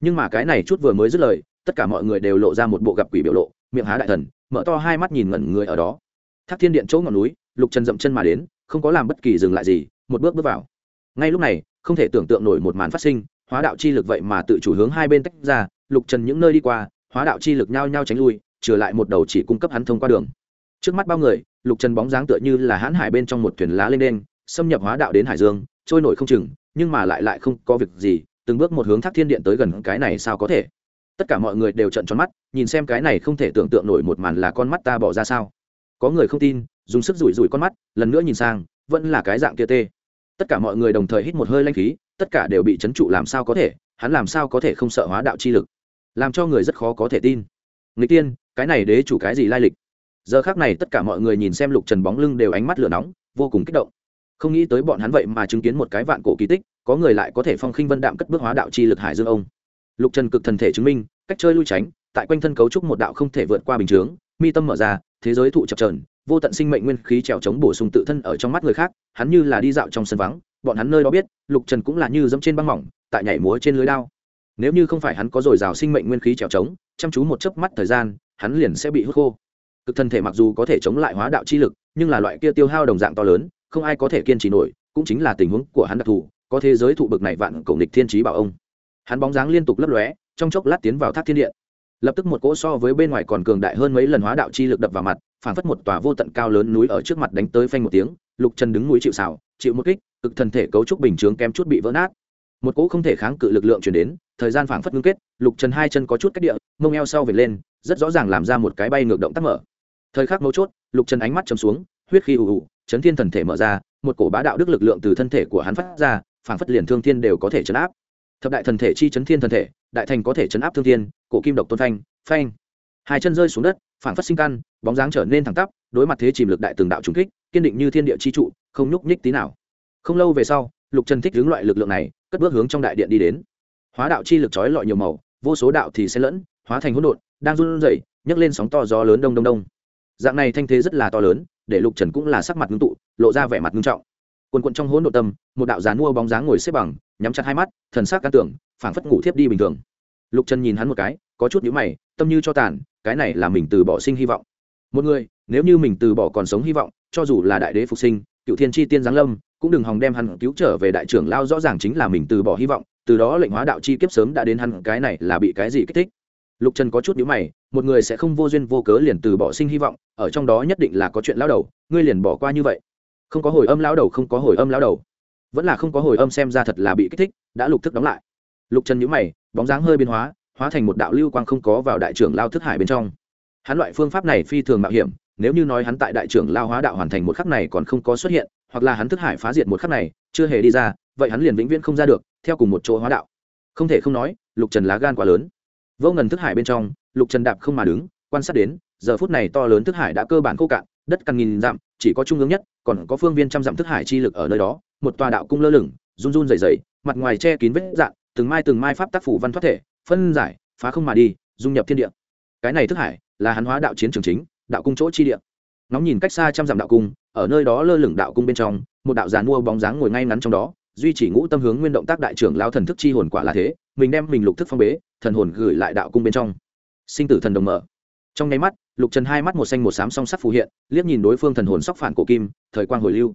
Nhưng mà cái này chút vừa mới dứt lời, tất cả mọi người đều lộ ra một bộ gặp quỷ biểu lộ, miệng há đại thần, mở to hai mắt nhìn ngẩn người ở đó. Thác thiên điện chỗ ngọn núi, lục trần dậm chân mà đến, không có làm bất kỳ dừng lại gì, một bước bước vào. Ngay lúc này, không thể tưởng tượng nổi một màn phát sinh, hóa đạo chi lực vậy mà tự chủ hướng hai bên tách ra, lục trần những nơi đi qua, hóa đạo chi lực nhao nhao tránh lui trừ lại một đầu chỉ cung cấp hắn thông qua đường. Trước mắt bao người, lục trần bóng dáng tựa như là hãn hải bên trong một thuyền lá lên đen xâm nhập hóa đạo đến hải dương, trôi nổi không chừng, nhưng mà lại lại không có việc gì từng bước một hướng thác thiên điện tới gần cái này sao có thể? Tất cả mọi người đều trận tròn mắt, nhìn xem cái này không thể tưởng tượng nổi một màn là con mắt ta bỏ ra sao. Có người không tin, dùng sức rủi rủi con mắt, lần nữa nhìn sang, vẫn là cái dạng kia tê. Tất cả mọi người đồng thời hít một hơi lanh khí, tất cả đều bị chấn trụ làm sao có thể, hắn làm sao có thể không sợ hóa đạo chi lực? Làm cho người rất khó có thể tin. Người tiên, cái này đế chủ cái gì lai lịch? Giờ khác này tất cả mọi người nhìn xem lục trần bóng lưng đều ánh mắt lửa nóng, vô cùng kích động không nghĩ tới bọn hắn vậy mà chứng kiến một cái vạn cổ kỳ tích, có người lại có thể phong khinh vân đạm cất bước hóa đạo chi lực hải dương ông. Lục trần cực thần thể chứng minh, cách chơi lui tránh, tại quanh thân cấu trúc một đạo không thể vượt qua bình chướng, mi tâm mở ra, thế giới thụ chập trờn vô tận sinh mệnh nguyên khí trèo chống bổ sung tự thân ở trong mắt người khác, hắn như là đi dạo trong sân vắng, bọn hắn nơi đó biết, lục trần cũng là như dẫm trên băng mỏng, tại nhảy múa trên lưới lao nếu như không phải hắn có dồi dào sinh mệnh nguyên khí trèo trống chăm chú một chớp mắt thời gian, hắn liền sẽ bị hút khô. Cực thân thể mặc dù có thể chống lại hóa đạo chi lực, nhưng là loại kia tiêu hao đồng dạng to lớn không ai có thể kiên trì nổi, cũng chính là tình huống của hắn đặc thù, có thế giới thụ bực này vạn cổ địch thiên trí bảo ông. Hắn bóng dáng liên tục lấp lóe, trong chốc lát tiến vào thác thiên điện lập tức một cỗ so với bên ngoài còn cường đại hơn mấy lần hóa đạo chi lực đập vào mặt phản phất một tòa vô tận cao lớn núi ở trước mặt đánh tới phanh một tiếng, lục trần đứng núi chịu xào chịu một kích, cực thần thể cấu trúc bình chướng kém chút bị vỡ nát. Một cỗ không thể kháng cự lực lượng chuyển đến, thời gian phảng phất ngưng kết, lục trần hai chân có chút cách địa, mông eo sau về lên, rất rõ ràng làm ra một cái bay ngược động tác mở. Thời khắc mấu chốt, lục trần ánh mắt chấm xuống, huyết khi ù ù chấn thiên thần thể mở ra, một cổ bá đạo đức lực lượng từ thân thể của hắn phát ra, phảng phất liền thương thiên đều có thể chấn áp. Thập đại thần thể chi chấn thiên thần thể, đại thành có thể chấn áp thương thiên, cổ kim độc tôn phanh phanh. Hai chân rơi xuống đất, phảng phất sinh căn, bóng dáng trở nên thẳng tắp, đối mặt thế chìm lực đại từng đạo trùng kích, kiên định như thiên địa chi trụ, không nhúc nhích tí nào. Không lâu về sau, lục trần thích hướng loại lực lượng này, cất bước hướng trong đại điện đi đến. Hóa đạo chi lực trói lọi nhiều màu, vô số đạo thì sẽ lẫn, hóa thành hỗn độn, đang run rẩy, nhấc lên sóng to gió lớn đông đông đông. Dạng này thanh thế rất là to lớn để lục trần cũng là sắc mặt ngưng tụ, lộ ra vẻ mặt ngưng trọng. Quần quận trong hỗn độ tâm, một đạo dán mua bóng dáng ngồi xếp bằng, nhắm chặt hai mắt, thần sắc can tưởng phảng phất ngủ thiếp đi bình thường. Lục trần nhìn hắn một cái, có chút nhíu mày, tâm như cho tàn, cái này là mình từ bỏ sinh hy vọng. Một người, nếu như mình từ bỏ còn sống hy vọng, cho dù là đại đế phục sinh, cựu thiên tri tiên giáng lâm, cũng đừng hòng đem hắn cứu trở về đại trưởng lao rõ ràng chính là mình từ bỏ hy vọng, từ đó lệnh hóa đạo chi kiếp sớm đã đến hắn, cái này là bị cái gì kích thích? Lục trần có chút nhữ mày, một người sẽ không vô duyên vô cớ liền từ bỏ sinh hy vọng, ở trong đó nhất định là có chuyện lao đầu, ngươi liền bỏ qua như vậy. Không có hồi âm lao đầu, không có hồi âm lao đầu. Vẫn là không có hồi âm xem ra thật là bị kích thích, đã lục thức đóng lại. Lục trần nhữ mày, bóng dáng hơi biến hóa hóa thành một đạo lưu quang không có vào đại trưởng lao thức hải bên trong. Hắn loại phương pháp này phi thường mạo hiểm, nếu như nói hắn tại đại trưởng lao hóa đạo hoàn thành một khắc này còn không có xuất hiện, hoặc là hắn thức hải phá diệt một khắc này, chưa hề đi ra, vậy hắn liền vĩnh viễn không ra được, theo cùng một chỗ hóa đạo. Không thể không nói, lục trần lá gan quá lớn vô ngần thức hải bên trong, lục trần đạp không mà đứng, quan sát đến, giờ phút này to lớn thức hải đã cơ bản khô cạn, đất căn nghìn dặm, chỉ có trung ương nhất, còn có phương viên trăm dặm thức hải chi lực ở nơi đó, một tòa đạo cung lơ lửng, run run dày dày mặt ngoài che kín vết dạn từng mai từng mai pháp tác phủ văn thoát thể, phân giải, phá không mà đi, dung nhập thiên địa. Cái này thức hải là hắn hóa đạo chiến trường chính, đạo cung chỗ chi địa. Nóng nhìn cách xa trăm dặm đạo cung, ở nơi đó lơ lửng đạo cung bên trong, một đạo giàn mua bóng dáng ngồi ngay ngắn trong đó, duy chỉ ngũ tâm hướng nguyên động tác đại trưởng lao thần thức chi hồn quả là thế mình đem mình lục thức phong bế thần hồn gửi lại đạo cung bên trong sinh tử thần đồng mở trong nháy mắt lục trần hai mắt một xanh một xám song sắt phù hiện liếc nhìn đối phương thần hồn sóc phản cổ kim thời quang hồi lưu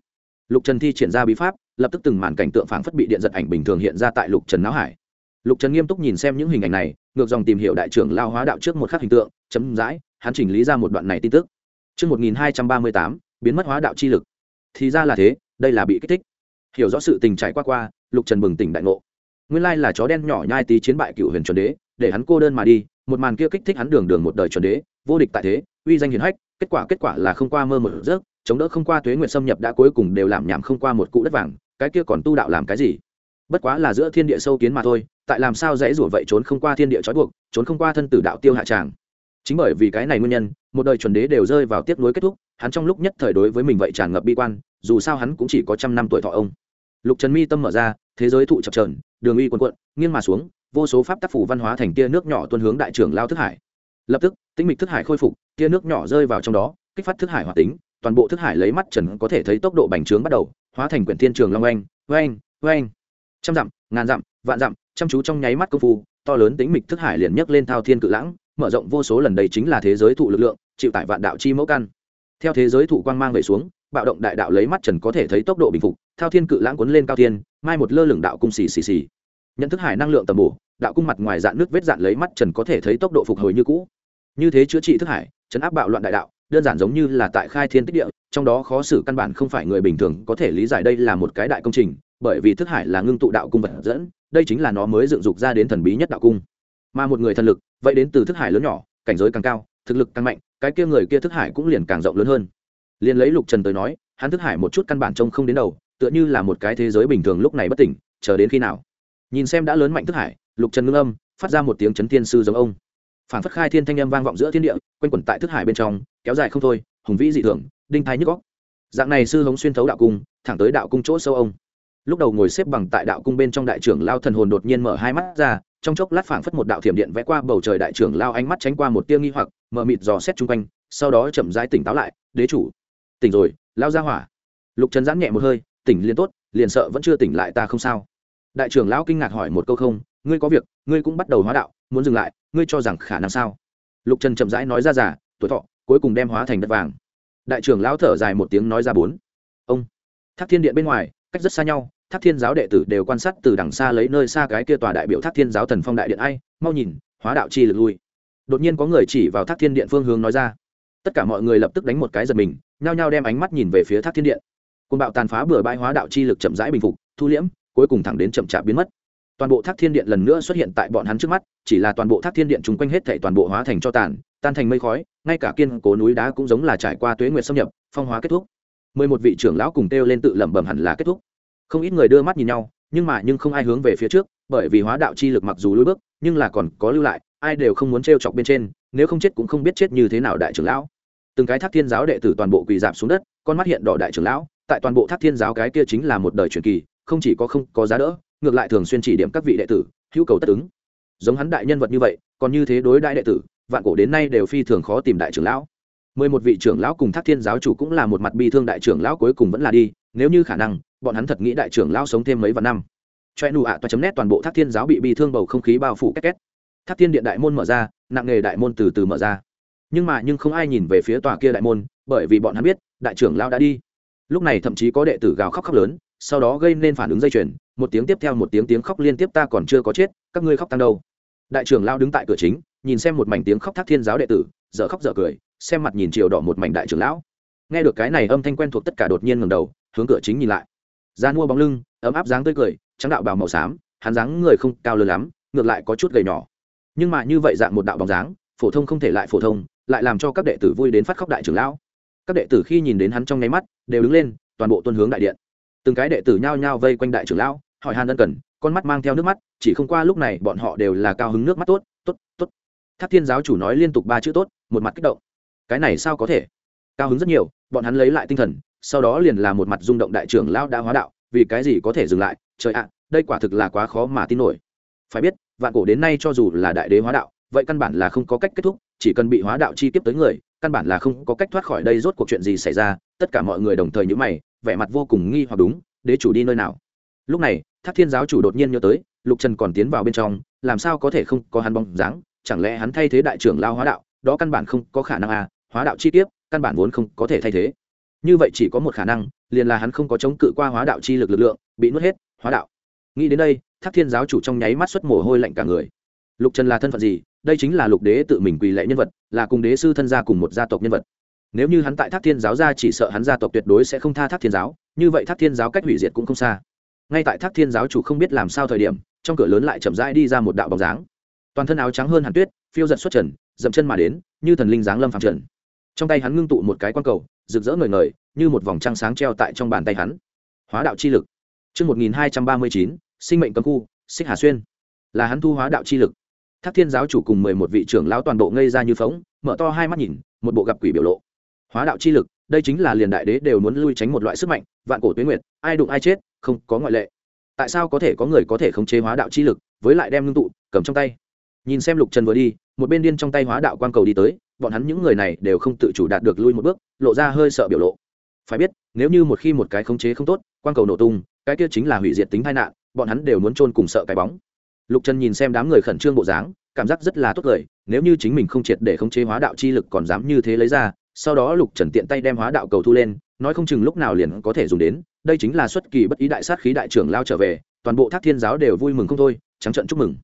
lục trần thi triển ra bí pháp lập tức từng màn cảnh tượng phảng phất bị điện giật ảnh bình thường hiện ra tại lục trần não hải lục trần nghiêm túc nhìn xem những hình ảnh này ngược dòng tìm hiểu đại trưởng lao hóa đạo trước một khắc hình tượng chấm dãi hắn chỉnh lý ra một đoạn này tin tức Trước 1238, biến mất hóa đạo chi lực. Thì ra là thế, đây là bị kích thích. Hiểu rõ sự tình trải qua qua, Lục Trần bừng tỉnh đại ngộ. Nguyên lai là chó đen nhỏ nhai tí chiến bại cựu huyền chuẩn đế, để hắn cô đơn mà đi, một màn kia kích thích hắn đường đường một đời chuẩn đế, vô địch tại thế, uy danh hiển hách, kết quả kết quả là không qua mơ một giấc, chống đỡ không qua tuế nguyệt xâm nhập đã cuối cùng đều làm nhảm không qua một cụ đất vàng, cái kia còn tu đạo làm cái gì? Bất quá là giữa thiên địa sâu kiến mà thôi, tại làm sao dễ rủa vậy trốn không qua thiên địa trói buộc, trốn không qua thân tử đạo tiêu hạ tràng chính bởi vì cái này nguyên nhân một đời chuẩn đế đều rơi vào tiếp nối kết thúc hắn trong lúc nhất thời đối với mình vậy tràn ngập bi quan dù sao hắn cũng chỉ có trăm năm tuổi thọ ông lục trần mi tâm mở ra thế giới thụ chập trờn, đường uy quần quận nghiêng mà xuống, vô số pháp tác phủ văn hóa thành tia nước nhỏ tuân hướng đại trưởng lao thức hải. Lập tức, tĩnh mịch thức hải khôi phục, tia nước nhỏ rơi vào trong đó, kích phát thức hải hoạt tính, toàn bộ thức hải lấy mắt trần có thể thấy tốc độ bành trướng bắt đầu, hóa thành quyển thiên trường long oanh oanh oanh. Trăm dặm, ngàn dặm, vạn dặm, chăm chú trong nháy mắt công phu, to lớn tính mịch thức hải liền nhấc lên thao thiên cự lãng, mở rộng vô số lần đây chính là thế giới thụ lực lượng, chịu tải vạn đạo chi mẫu căn. Theo thế giới thụ quang mang về xuống, bạo động đại đạo lấy mắt trần có thể thấy tốc độ bình phục thao thiên cự lãng cuốn lên cao thiên, mai một lơ lửng đạo cung xì xì xì. Nhận thức hải năng lượng tầm bổ, đạo cung mặt ngoài dạn nước vết dạn lấy mắt trần có thể thấy tốc độ phục hồi như cũ. Như thế chữa trị thức hải, chấn áp bạo loạn đại đạo, đơn giản giống như là tại khai thiên tích địa, trong đó khó xử căn bản không phải người bình thường có thể lý giải đây là một cái đại công trình, bởi vì thức hải là ngưng tụ đạo cung vật dẫn, đây chính là nó mới dựng dục ra đến thần bí nhất đạo cung. Mà một người thần lực, vậy đến từ thức hải lớn nhỏ, cảnh giới càng cao, thực lực càng mạnh, cái kia người kia thức hải cũng liền càng rộng lớn hơn. Liền lấy lục trần tới nói, hắn thức hải một chút căn bản trông không đến đầu tựa như là một cái thế giới bình thường lúc này bất tỉnh, chờ đến khi nào? Nhìn xem đã lớn mạnh thức hải, lục trần ngưng âm, phát ra một tiếng chấn thiên sư giống ông. Phản phất khai thiên thanh âm vang vọng giữa thiên địa, quanh quẩn tại thức hải bên trong, kéo dài không thôi, hùng vĩ dị thường, đinh thái nhức góc dạng này sư hống xuyên thấu đạo cung, thẳng tới đạo cung chỗ sâu ông. Lúc đầu ngồi xếp bằng tại đạo cung bên trong đại trưởng lao thần hồn đột nhiên mở hai mắt ra, trong chốc lát phảng phất một đạo thiểm điện vẽ qua bầu trời đại trưởng lao ánh mắt tránh qua một tia nghi hoặc mờ mịt dò xét chung quanh, sau đó chậm rãi tỉnh táo lại, đế chủ, tỉnh rồi lao ra hỏa. Lục trần giãn nhẹ một hơi tỉnh liền tốt, liền sợ vẫn chưa tỉnh lại ta không sao. Đại trưởng lão kinh ngạc hỏi một câu không, ngươi có việc, ngươi cũng bắt đầu hóa đạo, muốn dừng lại, ngươi cho rằng khả năng sao? Lục trần chậm rãi nói ra giả tuổi thọ, cuối cùng đem hóa thành đất vàng. Đại trưởng lão thở dài một tiếng nói ra bốn. Ông, thác thiên điện bên ngoài, cách rất xa nhau, thác thiên giáo đệ tử đều quan sát từ đằng xa lấy nơi xa cái kia tòa đại biểu thác thiên giáo thần phong đại điện ai, mau nhìn, hóa đạo chi lực lui. Đột nhiên có người chỉ vào thác thiên điện phương hướng nói ra. Tất cả mọi người lập tức đánh một cái giật mình, nhao nhao đem ánh mắt nhìn về phía thác thiên điện côn bạo tàn phá bừa bãi hóa đạo chi lực chậm rãi bình phục, thu liễm, cuối cùng thẳng đến chậm chạp biến mất. Toàn bộ thác thiên điện lần nữa xuất hiện tại bọn hắn trước mắt, chỉ là toàn bộ thác thiên điện chung quanh hết thảy toàn bộ hóa thành cho tàn, tan thành mây khói, ngay cả kiên cố núi đá cũng giống là trải qua tuế nguyệt xâm nhập, phong hóa kết thúc. Mười một vị trưởng lão cùng kêu lên tự lẩm bẩm hẳn là kết thúc. Không ít người đưa mắt nhìn nhau, nhưng mà nhưng không ai hướng về phía trước, bởi vì hóa đạo chi lực mặc dù lùi bước, nhưng là còn có lưu lại, ai đều không muốn t r e o chọc bên trên, nếu không chết cũng không biết chết như thế nào đại trưởng lão. Từng cái thác thiên giáo đệ tử toàn bộ quỳ dạp xuống đất, con mắt hiện đỏ đại trưởng lão tại toàn bộ thác thiên giáo cái kia chính là một đời truyền kỳ, không chỉ có không có giá đỡ, ngược lại thường xuyên chỉ điểm các vị đệ tử, hữu cầu tất ứng. Giống hắn đại nhân vật như vậy, còn như thế đối đại đệ tử, vạn cổ đến nay đều phi thường khó tìm đại trưởng lão. Mười một vị trưởng lão cùng thác thiên giáo chủ cũng là một mặt bi thương đại trưởng lão cuối cùng vẫn là đi, nếu như khả năng, bọn hắn thật nghĩ đại trưởng lão sống thêm mấy vạn năm. Choe nụ ạ toa chấm nét toàn bộ thác thiên giáo bị bi thương bầu không khí bao phủ két két. Thác thiên điện đại môn mở ra, nặng nghề đại môn từ từ mở ra. Nhưng mà nhưng không ai nhìn về phía tòa kia đại môn, bởi vì bọn hắn biết, đại trưởng lão đã đi lúc này thậm chí có đệ tử gào khóc khóc lớn, sau đó gây nên phản ứng dây chuyền, một tiếng tiếp theo một tiếng tiếng khóc liên tiếp ta còn chưa có chết, các ngươi khóc tăng đâu. Đại trưởng lão đứng tại cửa chính, nhìn xem một mảnh tiếng khóc thác thiên giáo đệ tử dở khóc dở cười, xem mặt nhìn chiều đỏ một mảnh đại trưởng lão. Nghe được cái này âm thanh quen thuộc tất cả đột nhiên ngầm đầu, hướng cửa chính nhìn lại. Da mua bóng lưng, ấm áp dáng tươi cười, trắng đạo bào màu xám, hắn dáng người không cao lớn lắm, ngược lại có chút gầy nhỏ. Nhưng mà như vậy dạng một đạo bóng dáng, phổ thông không thể lại phổ thông, lại làm cho các đệ tử vui đến phát khóc đại trưởng lão các đệ tử khi nhìn đến hắn trong nháy mắt, đều đứng lên, toàn bộ tuân hướng đại điện. Từng cái đệ tử nhao nhao vây quanh đại trưởng lão, hỏi han ân cần, con mắt mang theo nước mắt, chỉ không qua lúc này bọn họ đều là cao hứng nước mắt tốt tốt tốt. Tháp thiên giáo chủ nói liên tục ba chữ tốt, một mặt kích động. Cái này sao có thể? Cao hứng rất nhiều, bọn hắn lấy lại tinh thần, sau đó liền là một mặt rung động đại trưởng lão đã hóa đạo, vì cái gì có thể dừng lại? Trời ạ, đây quả thực là quá khó mà tin nổi. Phải biết, vạn cổ đến nay cho dù là đại đế hóa đạo vậy căn bản là không có cách kết thúc chỉ cần bị hóa đạo chi tiếp tới người căn bản là không có cách thoát khỏi đây rốt cuộc chuyện gì xảy ra tất cả mọi người đồng thời nhữ mày vẻ mặt vô cùng nghi hoặc đúng đế chủ đi nơi nào? Lúc này thác thiên giáo chủ đột nhiên nhớ tới lục trần còn tiến vào bên trong làm sao có thể không có hắn bóng dáng chẳng lẽ hắn thay thế đại trưởng lao hóa đạo đó căn bản không có khả năng à hóa đạo chi tiếp, căn bản vốn không có thể thay thế. Như vậy chỉ có một khả năng liền là hắn không có chống cự qua hóa đạo chi lực lực lượng bị nuốt hết hóa đạo. Nghĩ đến đây thác thiên giáo chủ trong nháy mắt xuất mồ hôi lạnh cả người. Lục trần là thân phận gì? Đây chính là lục đế tự mình quỳ lệ nhân vật là cùng đế sư thân gia cùng một gia tộc nhân vật. Nếu như hắn tại thác thiên giáo ra chỉ sợ hắn gia tộc tuyệt đối sẽ không tha thác thiên giáo như vậy thác thiên giáo cách hủy diệt cũng không xa. Ngay tại thác thiên giáo chủ không biết làm sao thời điểm trong cửa lớn lại chậm rãi đi ra một đạo bóng dáng. Toàn thân áo trắng hơn hàn tuyết phiêu giật xuất trần dậm chân mà đến như thần linh giáng lâm phàm trần. Trong tay hắn ngưng tụ một cái quan cầu rực rỡ ngời ngời như một vòng trăng sáng treo tại trong bàn tay hắn. Hóa đạo chi lực. Trước 1239, sinh mệnh cấm khu, xích hà xuyên. Là hắn thu hóa đạo chi lực. Thác Thiên giáo chủ cùng mười một vị trưởng lão toàn bộ ngây ra như phóng, mở to hai mắt nhìn, một bộ gặp quỷ biểu lộ. Hóa đạo chi lực, đây chính là liền đại đế đều muốn lui tránh một loại sức mạnh, vạn cổ tuyết nguyệt, ai đụng ai chết, không có ngoại lệ. Tại sao có thể có người có thể khống chế hóa đạo chi lực, với lại đem ngưng tụ, cầm trong tay. Nhìn xem Lục Trần vừa đi, một bên điên trong tay hóa đạo quang cầu đi tới, bọn hắn những người này đều không tự chủ đạt được lui một bước, lộ ra hơi sợ biểu lộ. Phải biết, nếu như một khi một cái khống chế không tốt, quang cầu nổ tung, cái kia chính là hủy diệt tính tai nạn, bọn hắn đều muốn chôn cùng sợ cái bóng. Lục Trần nhìn xem đám người khẩn trương bộ dáng, cảm giác rất là tốt lời nếu như chính mình không triệt để khống chế hóa đạo chi lực còn dám như thế lấy ra sau đó lục trần tiện tay đem hóa đạo cầu thu lên nói không chừng lúc nào liền có thể dùng đến đây chính là xuất kỳ bất ý đại sát khí đại trưởng lao trở về toàn bộ thác thiên giáo đều vui mừng không thôi trắng trận chúc mừng.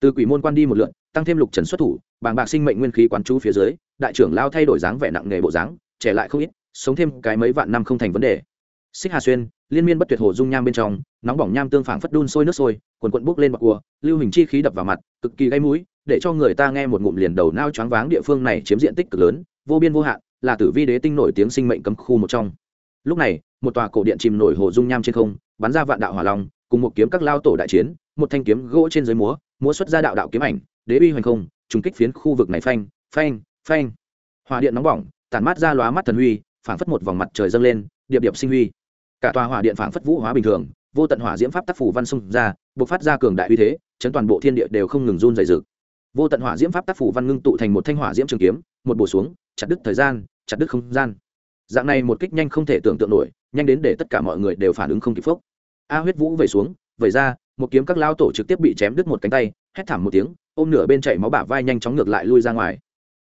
Từ quỷ môn quan đi một lượn tăng thêm lục trần xuất thủ bàng bạc sinh mệnh nguyên khí quán chú phía dưới đại trưởng lao thay đổi dáng vẻ nặng nghề bộ dáng trẻ lại không ít sống thêm cái mấy vạn năm không thành vấn đề. Xích hà xuyên liên miên bất tuyệt hồ dung nham bên trong nóng bỏng nham tương phảng phất đun sôi nước sôi, quần quận bốc lên bọc cua lưu hình chi khí đập vào mặt, cực kỳ gây mũi, để cho người ta nghe một ngụm liền đầu nao choáng váng, địa phương này chiếm diện tích cực lớn, vô biên vô hạn, là tử vi đế tinh nổi tiếng sinh mệnh cấm khu một trong. Lúc này, một tòa cổ điện chìm nổi hồ dung nham trên không, bắn ra vạn đạo hỏa long, cùng một kiếm các lao tổ đại chiến, một thanh kiếm gỗ trên dưới múa múa xuất ra đạo đạo kiếm ảnh, đế uy hoành không, trùng kích phiến khu vực này phanh phanh phanh. Hỏa điện nóng bỏng, tản mát ra lóa mắt thần huy, phảng phất một vòng mặt trời dâng lên, điệp điệp sinh huy. Cả tòa hỏa điện phảng phất vũ hóa bình thường vô tận hỏa diễm pháp tác phủ văn xung ra, bộc phát ra cường đại uy thế, chấn toàn bộ thiên địa đều không ngừng run dày rực. Vô tận hỏa diễm pháp tác phủ văn ngưng tụ thành một thanh hỏa diễm trường kiếm, một bổ xuống, chặt đứt thời gian, chặt đứt không gian. Dạng này một kích nhanh không thể tưởng tượng nổi, nhanh đến để tất cả mọi người đều phản ứng không kịp phốc. A huyết vũ vẩy xuống, vẩy ra, một kiếm các lao tổ trực tiếp bị chém đứt một cánh tay, hét thảm một tiếng, ôm nửa bên chảy máu bả vai nhanh chóng ngược lại lui ra ngoài.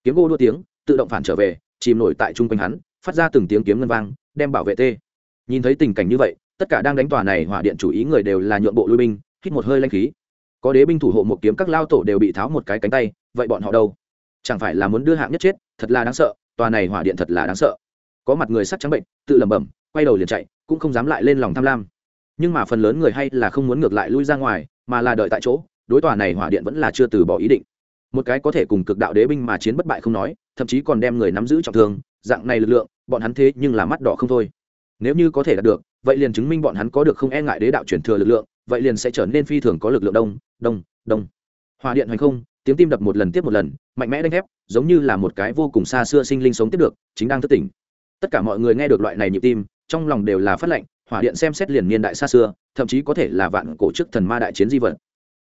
Kiếm gô đua tiếng, tự động phản trở về, chìm nổi tại trung quanh hắn, phát ra từng tiếng kiếm ngân vang, đem bảo vệ tê. Nhìn thấy tình cảnh như vậy tất cả đang đánh tòa này hỏa điện chủ ý người đều là nhượng bộ lui binh, hít một hơi lanh khí. Có đế binh thủ hộ một kiếm các lao tổ đều bị tháo một cái cánh tay, vậy bọn họ đâu? Chẳng phải là muốn đưa hạng nhất chết, thật là đáng sợ, tòa này hỏa điện thật là đáng sợ. Có mặt người sắc trắng bệnh, tự lẩm bẩm, quay đầu liền chạy, cũng không dám lại lên lòng tham lam. Nhưng mà phần lớn người hay là không muốn ngược lại lui ra ngoài, mà là đợi tại chỗ, đối tòa này hỏa điện vẫn là chưa từ bỏ ý định. Một cái có thể cùng cực đạo đế binh mà chiến bất bại không nói, thậm chí còn đem người nắm giữ trọng thương, dạng này lực lượng, bọn hắn thế nhưng là mắt đỏ không thôi. Nếu như có thể đạt được vậy liền chứng minh bọn hắn có được không e ngại đế đạo truyền thừa lực lượng, vậy liền sẽ trở nên phi thường có lực lượng đông đông đông. Hòa điện hoành không, tiếng tim đập một lần tiếp một lần, mạnh mẽ đánh thép, giống như là một cái vô cùng xa xưa sinh linh sống tiếp được, chính đang thức tỉnh. Tất cả mọi người nghe được loại này nhịp tim, trong lòng đều là phát lệnh hỏa điện xem xét liền niên đại xa xưa, thậm chí có thể là vạn cổ chức thần ma đại chiến di vật.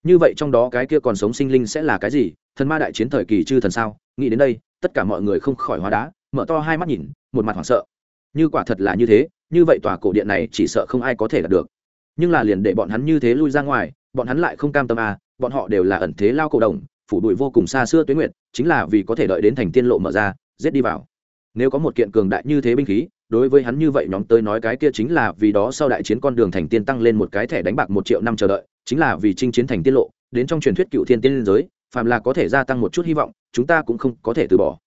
Như vậy trong đó cái kia còn sống sinh linh sẽ là cái gì? Thần ma đại chiến thời kỳ chư thần sao? Nghĩ đến đây, tất cả mọi người không khỏi hóa đá, mở to hai mắt nhìn, một mặt hoảng sợ như quả thật là như thế, như vậy tòa cổ điện này chỉ sợ không ai có thể đạt được. Nhưng là liền để bọn hắn như thế lui ra ngoài, bọn hắn lại không cam tâm à bọn họ đều là ẩn thế lao cổ đồng, phủ đuổi vô cùng xa xưa tuyến nguyệt, chính là vì có thể đợi đến thành tiên lộ mở ra, giết đi vào. Nếu có một kiện cường đại như thế binh khí, đối với hắn như vậy nhóm tới nói cái kia chính là vì đó sau đại chiến con đường thành tiên tăng lên một cái thẻ đánh bạc một triệu năm chờ đợi, chính là vì chinh chiến thành tiên lộ, đến trong truyền thuyết cựu thiên tiên liên giới, phàm là có thể gia tăng một chút hy vọng, chúng ta cũng không có thể từ bỏ.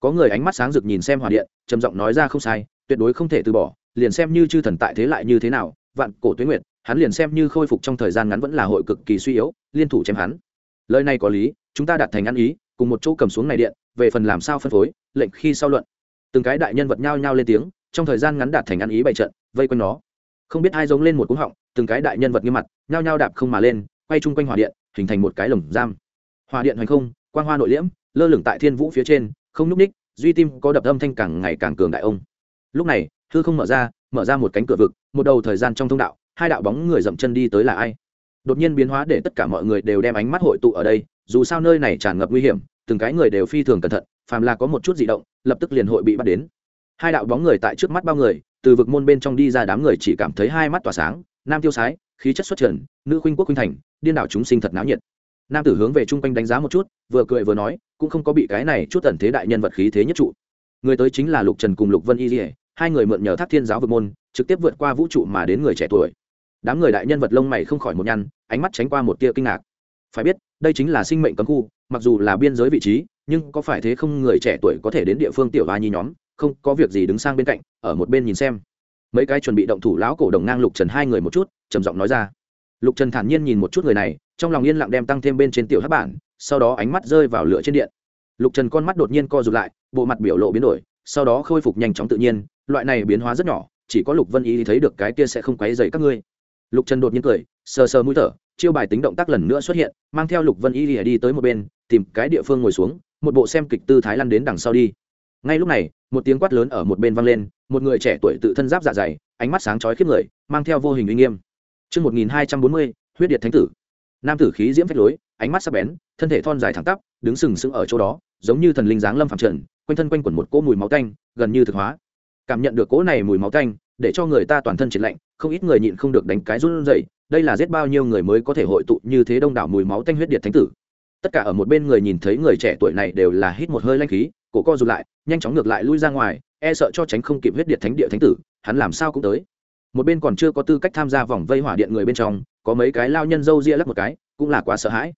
Có người ánh mắt sáng rực nhìn xem hòa điện, trầm giọng nói ra không sai tuyệt đối không thể từ bỏ, liền xem như chư thần tại thế lại như thế nào, vạn cổ tuyến nguyệt, hắn liền xem như khôi phục trong thời gian ngắn vẫn là hội cực kỳ suy yếu, liên thủ chém hắn. Lời này có lý, chúng ta đạt thành ăn ý, cùng một chỗ cầm xuống này điện, về phần làm sao phân phối, lệnh khi sau luận. Từng cái đại nhân vật nhao nhao lên tiếng, trong thời gian ngắn đạt thành ăn ý bày trận, vây quanh nó. Không biết ai giống lên một cú họng, từng cái đại nhân vật nghiêm mặt, nhao nhao đạp không mà lên, quay chung quanh hỏa điện, hình thành một cái lồng giam. Hỏa điện hoành không, quang hoa nội liễm, lơ lửng tại thiên vũ phía trên, không núp ních, duy tim có đập âm thanh càng ngày càng cường đại ông lúc này thư không mở ra mở ra một cánh cửa vực, một đầu thời gian trong thông đạo, hai đạo bóng người dậm chân đi tới là ai? Đột nhiên biến hóa để tất cả mọi người đều đem ánh mắt hội tụ ở đây, dù sao nơi này tràn ngập nguy hiểm, từng cái người đều phi thường cẩn thận, phàm là có một chút di động, lập tức liền hội bị bắt đến. Hai đạo bóng người tại trước mắt bao người, từ vực môn bên trong đi ra đám người chỉ cảm thấy hai mắt tỏa sáng, nam tiêu sái, khí chất xuất trần, nữ khuynh quốc khuynh thành, điên đảo chúng sinh thật náo nhiệt. Nam tử hướng về chung quanh đánh giá một chút, vừa cười vừa nói, cũng không có bị cái này chút tần thế đại nhân vật khí thế nhất trụ. Người tới chính là lục trần cùng lục vân y dỉa hai người mượn nhờ thác thiên giáo vượt môn, trực tiếp vượt qua vũ trụ mà đến người trẻ tuổi. Đám người đại nhân vật lông mày không khỏi một nhăn, ánh mắt tránh qua một tia kinh ngạc. Phải biết, đây chính là sinh mệnh cấm khu, mặc dù là biên giới vị trí, nhưng có phải thế không người trẻ tuổi có thể đến địa phương tiểu hoa nhi nhóm, không có việc gì đứng sang bên cạnh, ở một bên nhìn xem. Mấy cái chuẩn bị động thủ lão cổ đồng ngang lục trần hai người một chút, trầm giọng nói ra. Lục trần thản nhiên nhìn một chút người này, trong lòng yên lặng đem tăng thêm bên trên tiểu hát bản, sau đó ánh mắt rơi vào lửa trên điện. Lục trần con mắt đột nhiên co rụt lại, bộ mặt biểu lộ biến đổi, sau đó khôi phục nhanh chóng tự nhiên loại này biến hóa rất nhỏ chỉ có lục vân y thấy được cái kia sẽ không quấy dày các ngươi lục trần đột nhiên cười sờ sờ mũi thở chiêu bài tính động tác lần nữa xuất hiện mang theo lục vân y đi tới một bên tìm cái địa phương ngồi xuống một bộ xem kịch tư thái lăn đến đằng sau đi ngay lúc này một tiếng quát lớn ở một bên vang lên một người trẻ tuổi tự thân giáp dạ dày ánh mắt sáng chói khiếp người mang theo vô hình uy nghiêm Trước 1240, huyết điệt thánh tử. Nam tử khí diễm phách lối, ánh mắt sắc bén, thân thể thon dài thẳng tắp, đứng sừng sững ở chỗ đó, giống như thần linh dáng lâm phàm trần, quanh thân quanh quẩn một cỗ mùi máu tanh, gần như thực hóa. Cảm nhận được cỗ này mùi máu tanh, để cho người ta toàn thân triển lạnh, không ít người nhịn không được đánh cái run rẩy, đây là giết bao nhiêu người mới có thể hội tụ như thế đông đảo mùi máu tanh huyết điệt thánh tử. Tất cả ở một bên người nhìn thấy người trẻ tuổi này đều là hít một hơi lanh khí, cổ co rụt lại, nhanh chóng ngược lại lui ra ngoài, e sợ cho tránh không kịp huyết điệt thánh địa thánh tử, hắn làm sao cũng tới. Một bên còn chưa có tư cách tham gia vòng vây hỏa điện người bên trong, có mấy cái lao nhân dâu ria lắc một cái, cũng là quá sợ hãi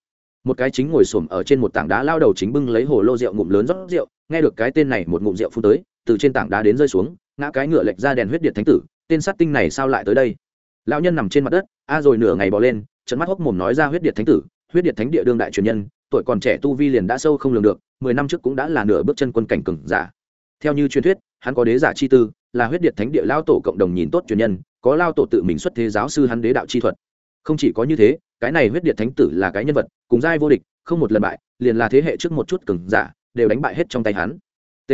một cái chính ngồi xổm ở trên một tảng đá lao đầu chính bưng lấy hồ lô rượu ngụm lớn rót rượu nghe được cái tên này một ngụm rượu phun tới từ trên tảng đá đến rơi xuống, ngã cái ngựa lệch ra đèn huyết điện thánh tử, tên sát tinh này sao lại tới đây? Lão nhân nằm trên mặt đất, a rồi nửa ngày bỏ lên trận mắt hốc mồm nói ra huyết điện thánh tử, huyết điện thánh địa đương đại truyền nhân, tuổi còn trẻ tu vi liền đã sâu không lường được, mười năm trước cũng đã là nửa bước chân quân cảnh cừng giả. Theo như truyền thuyết, hắn có đế giả chi tư, là huyết điện thánh địa lao tổ cộng đồng nhìn tốt truyền nhân, có lao tổ tự mình xuất thế giáo sư hắn đế đạo chi thuật. Không chỉ có như thế, cái này huyết điện thánh tử là cái nhân vật, cùng giai vô địch, không một lần bại, liền là thế hệ trước một chút cừng giả, đều đánh bại hết trong tay hắn. T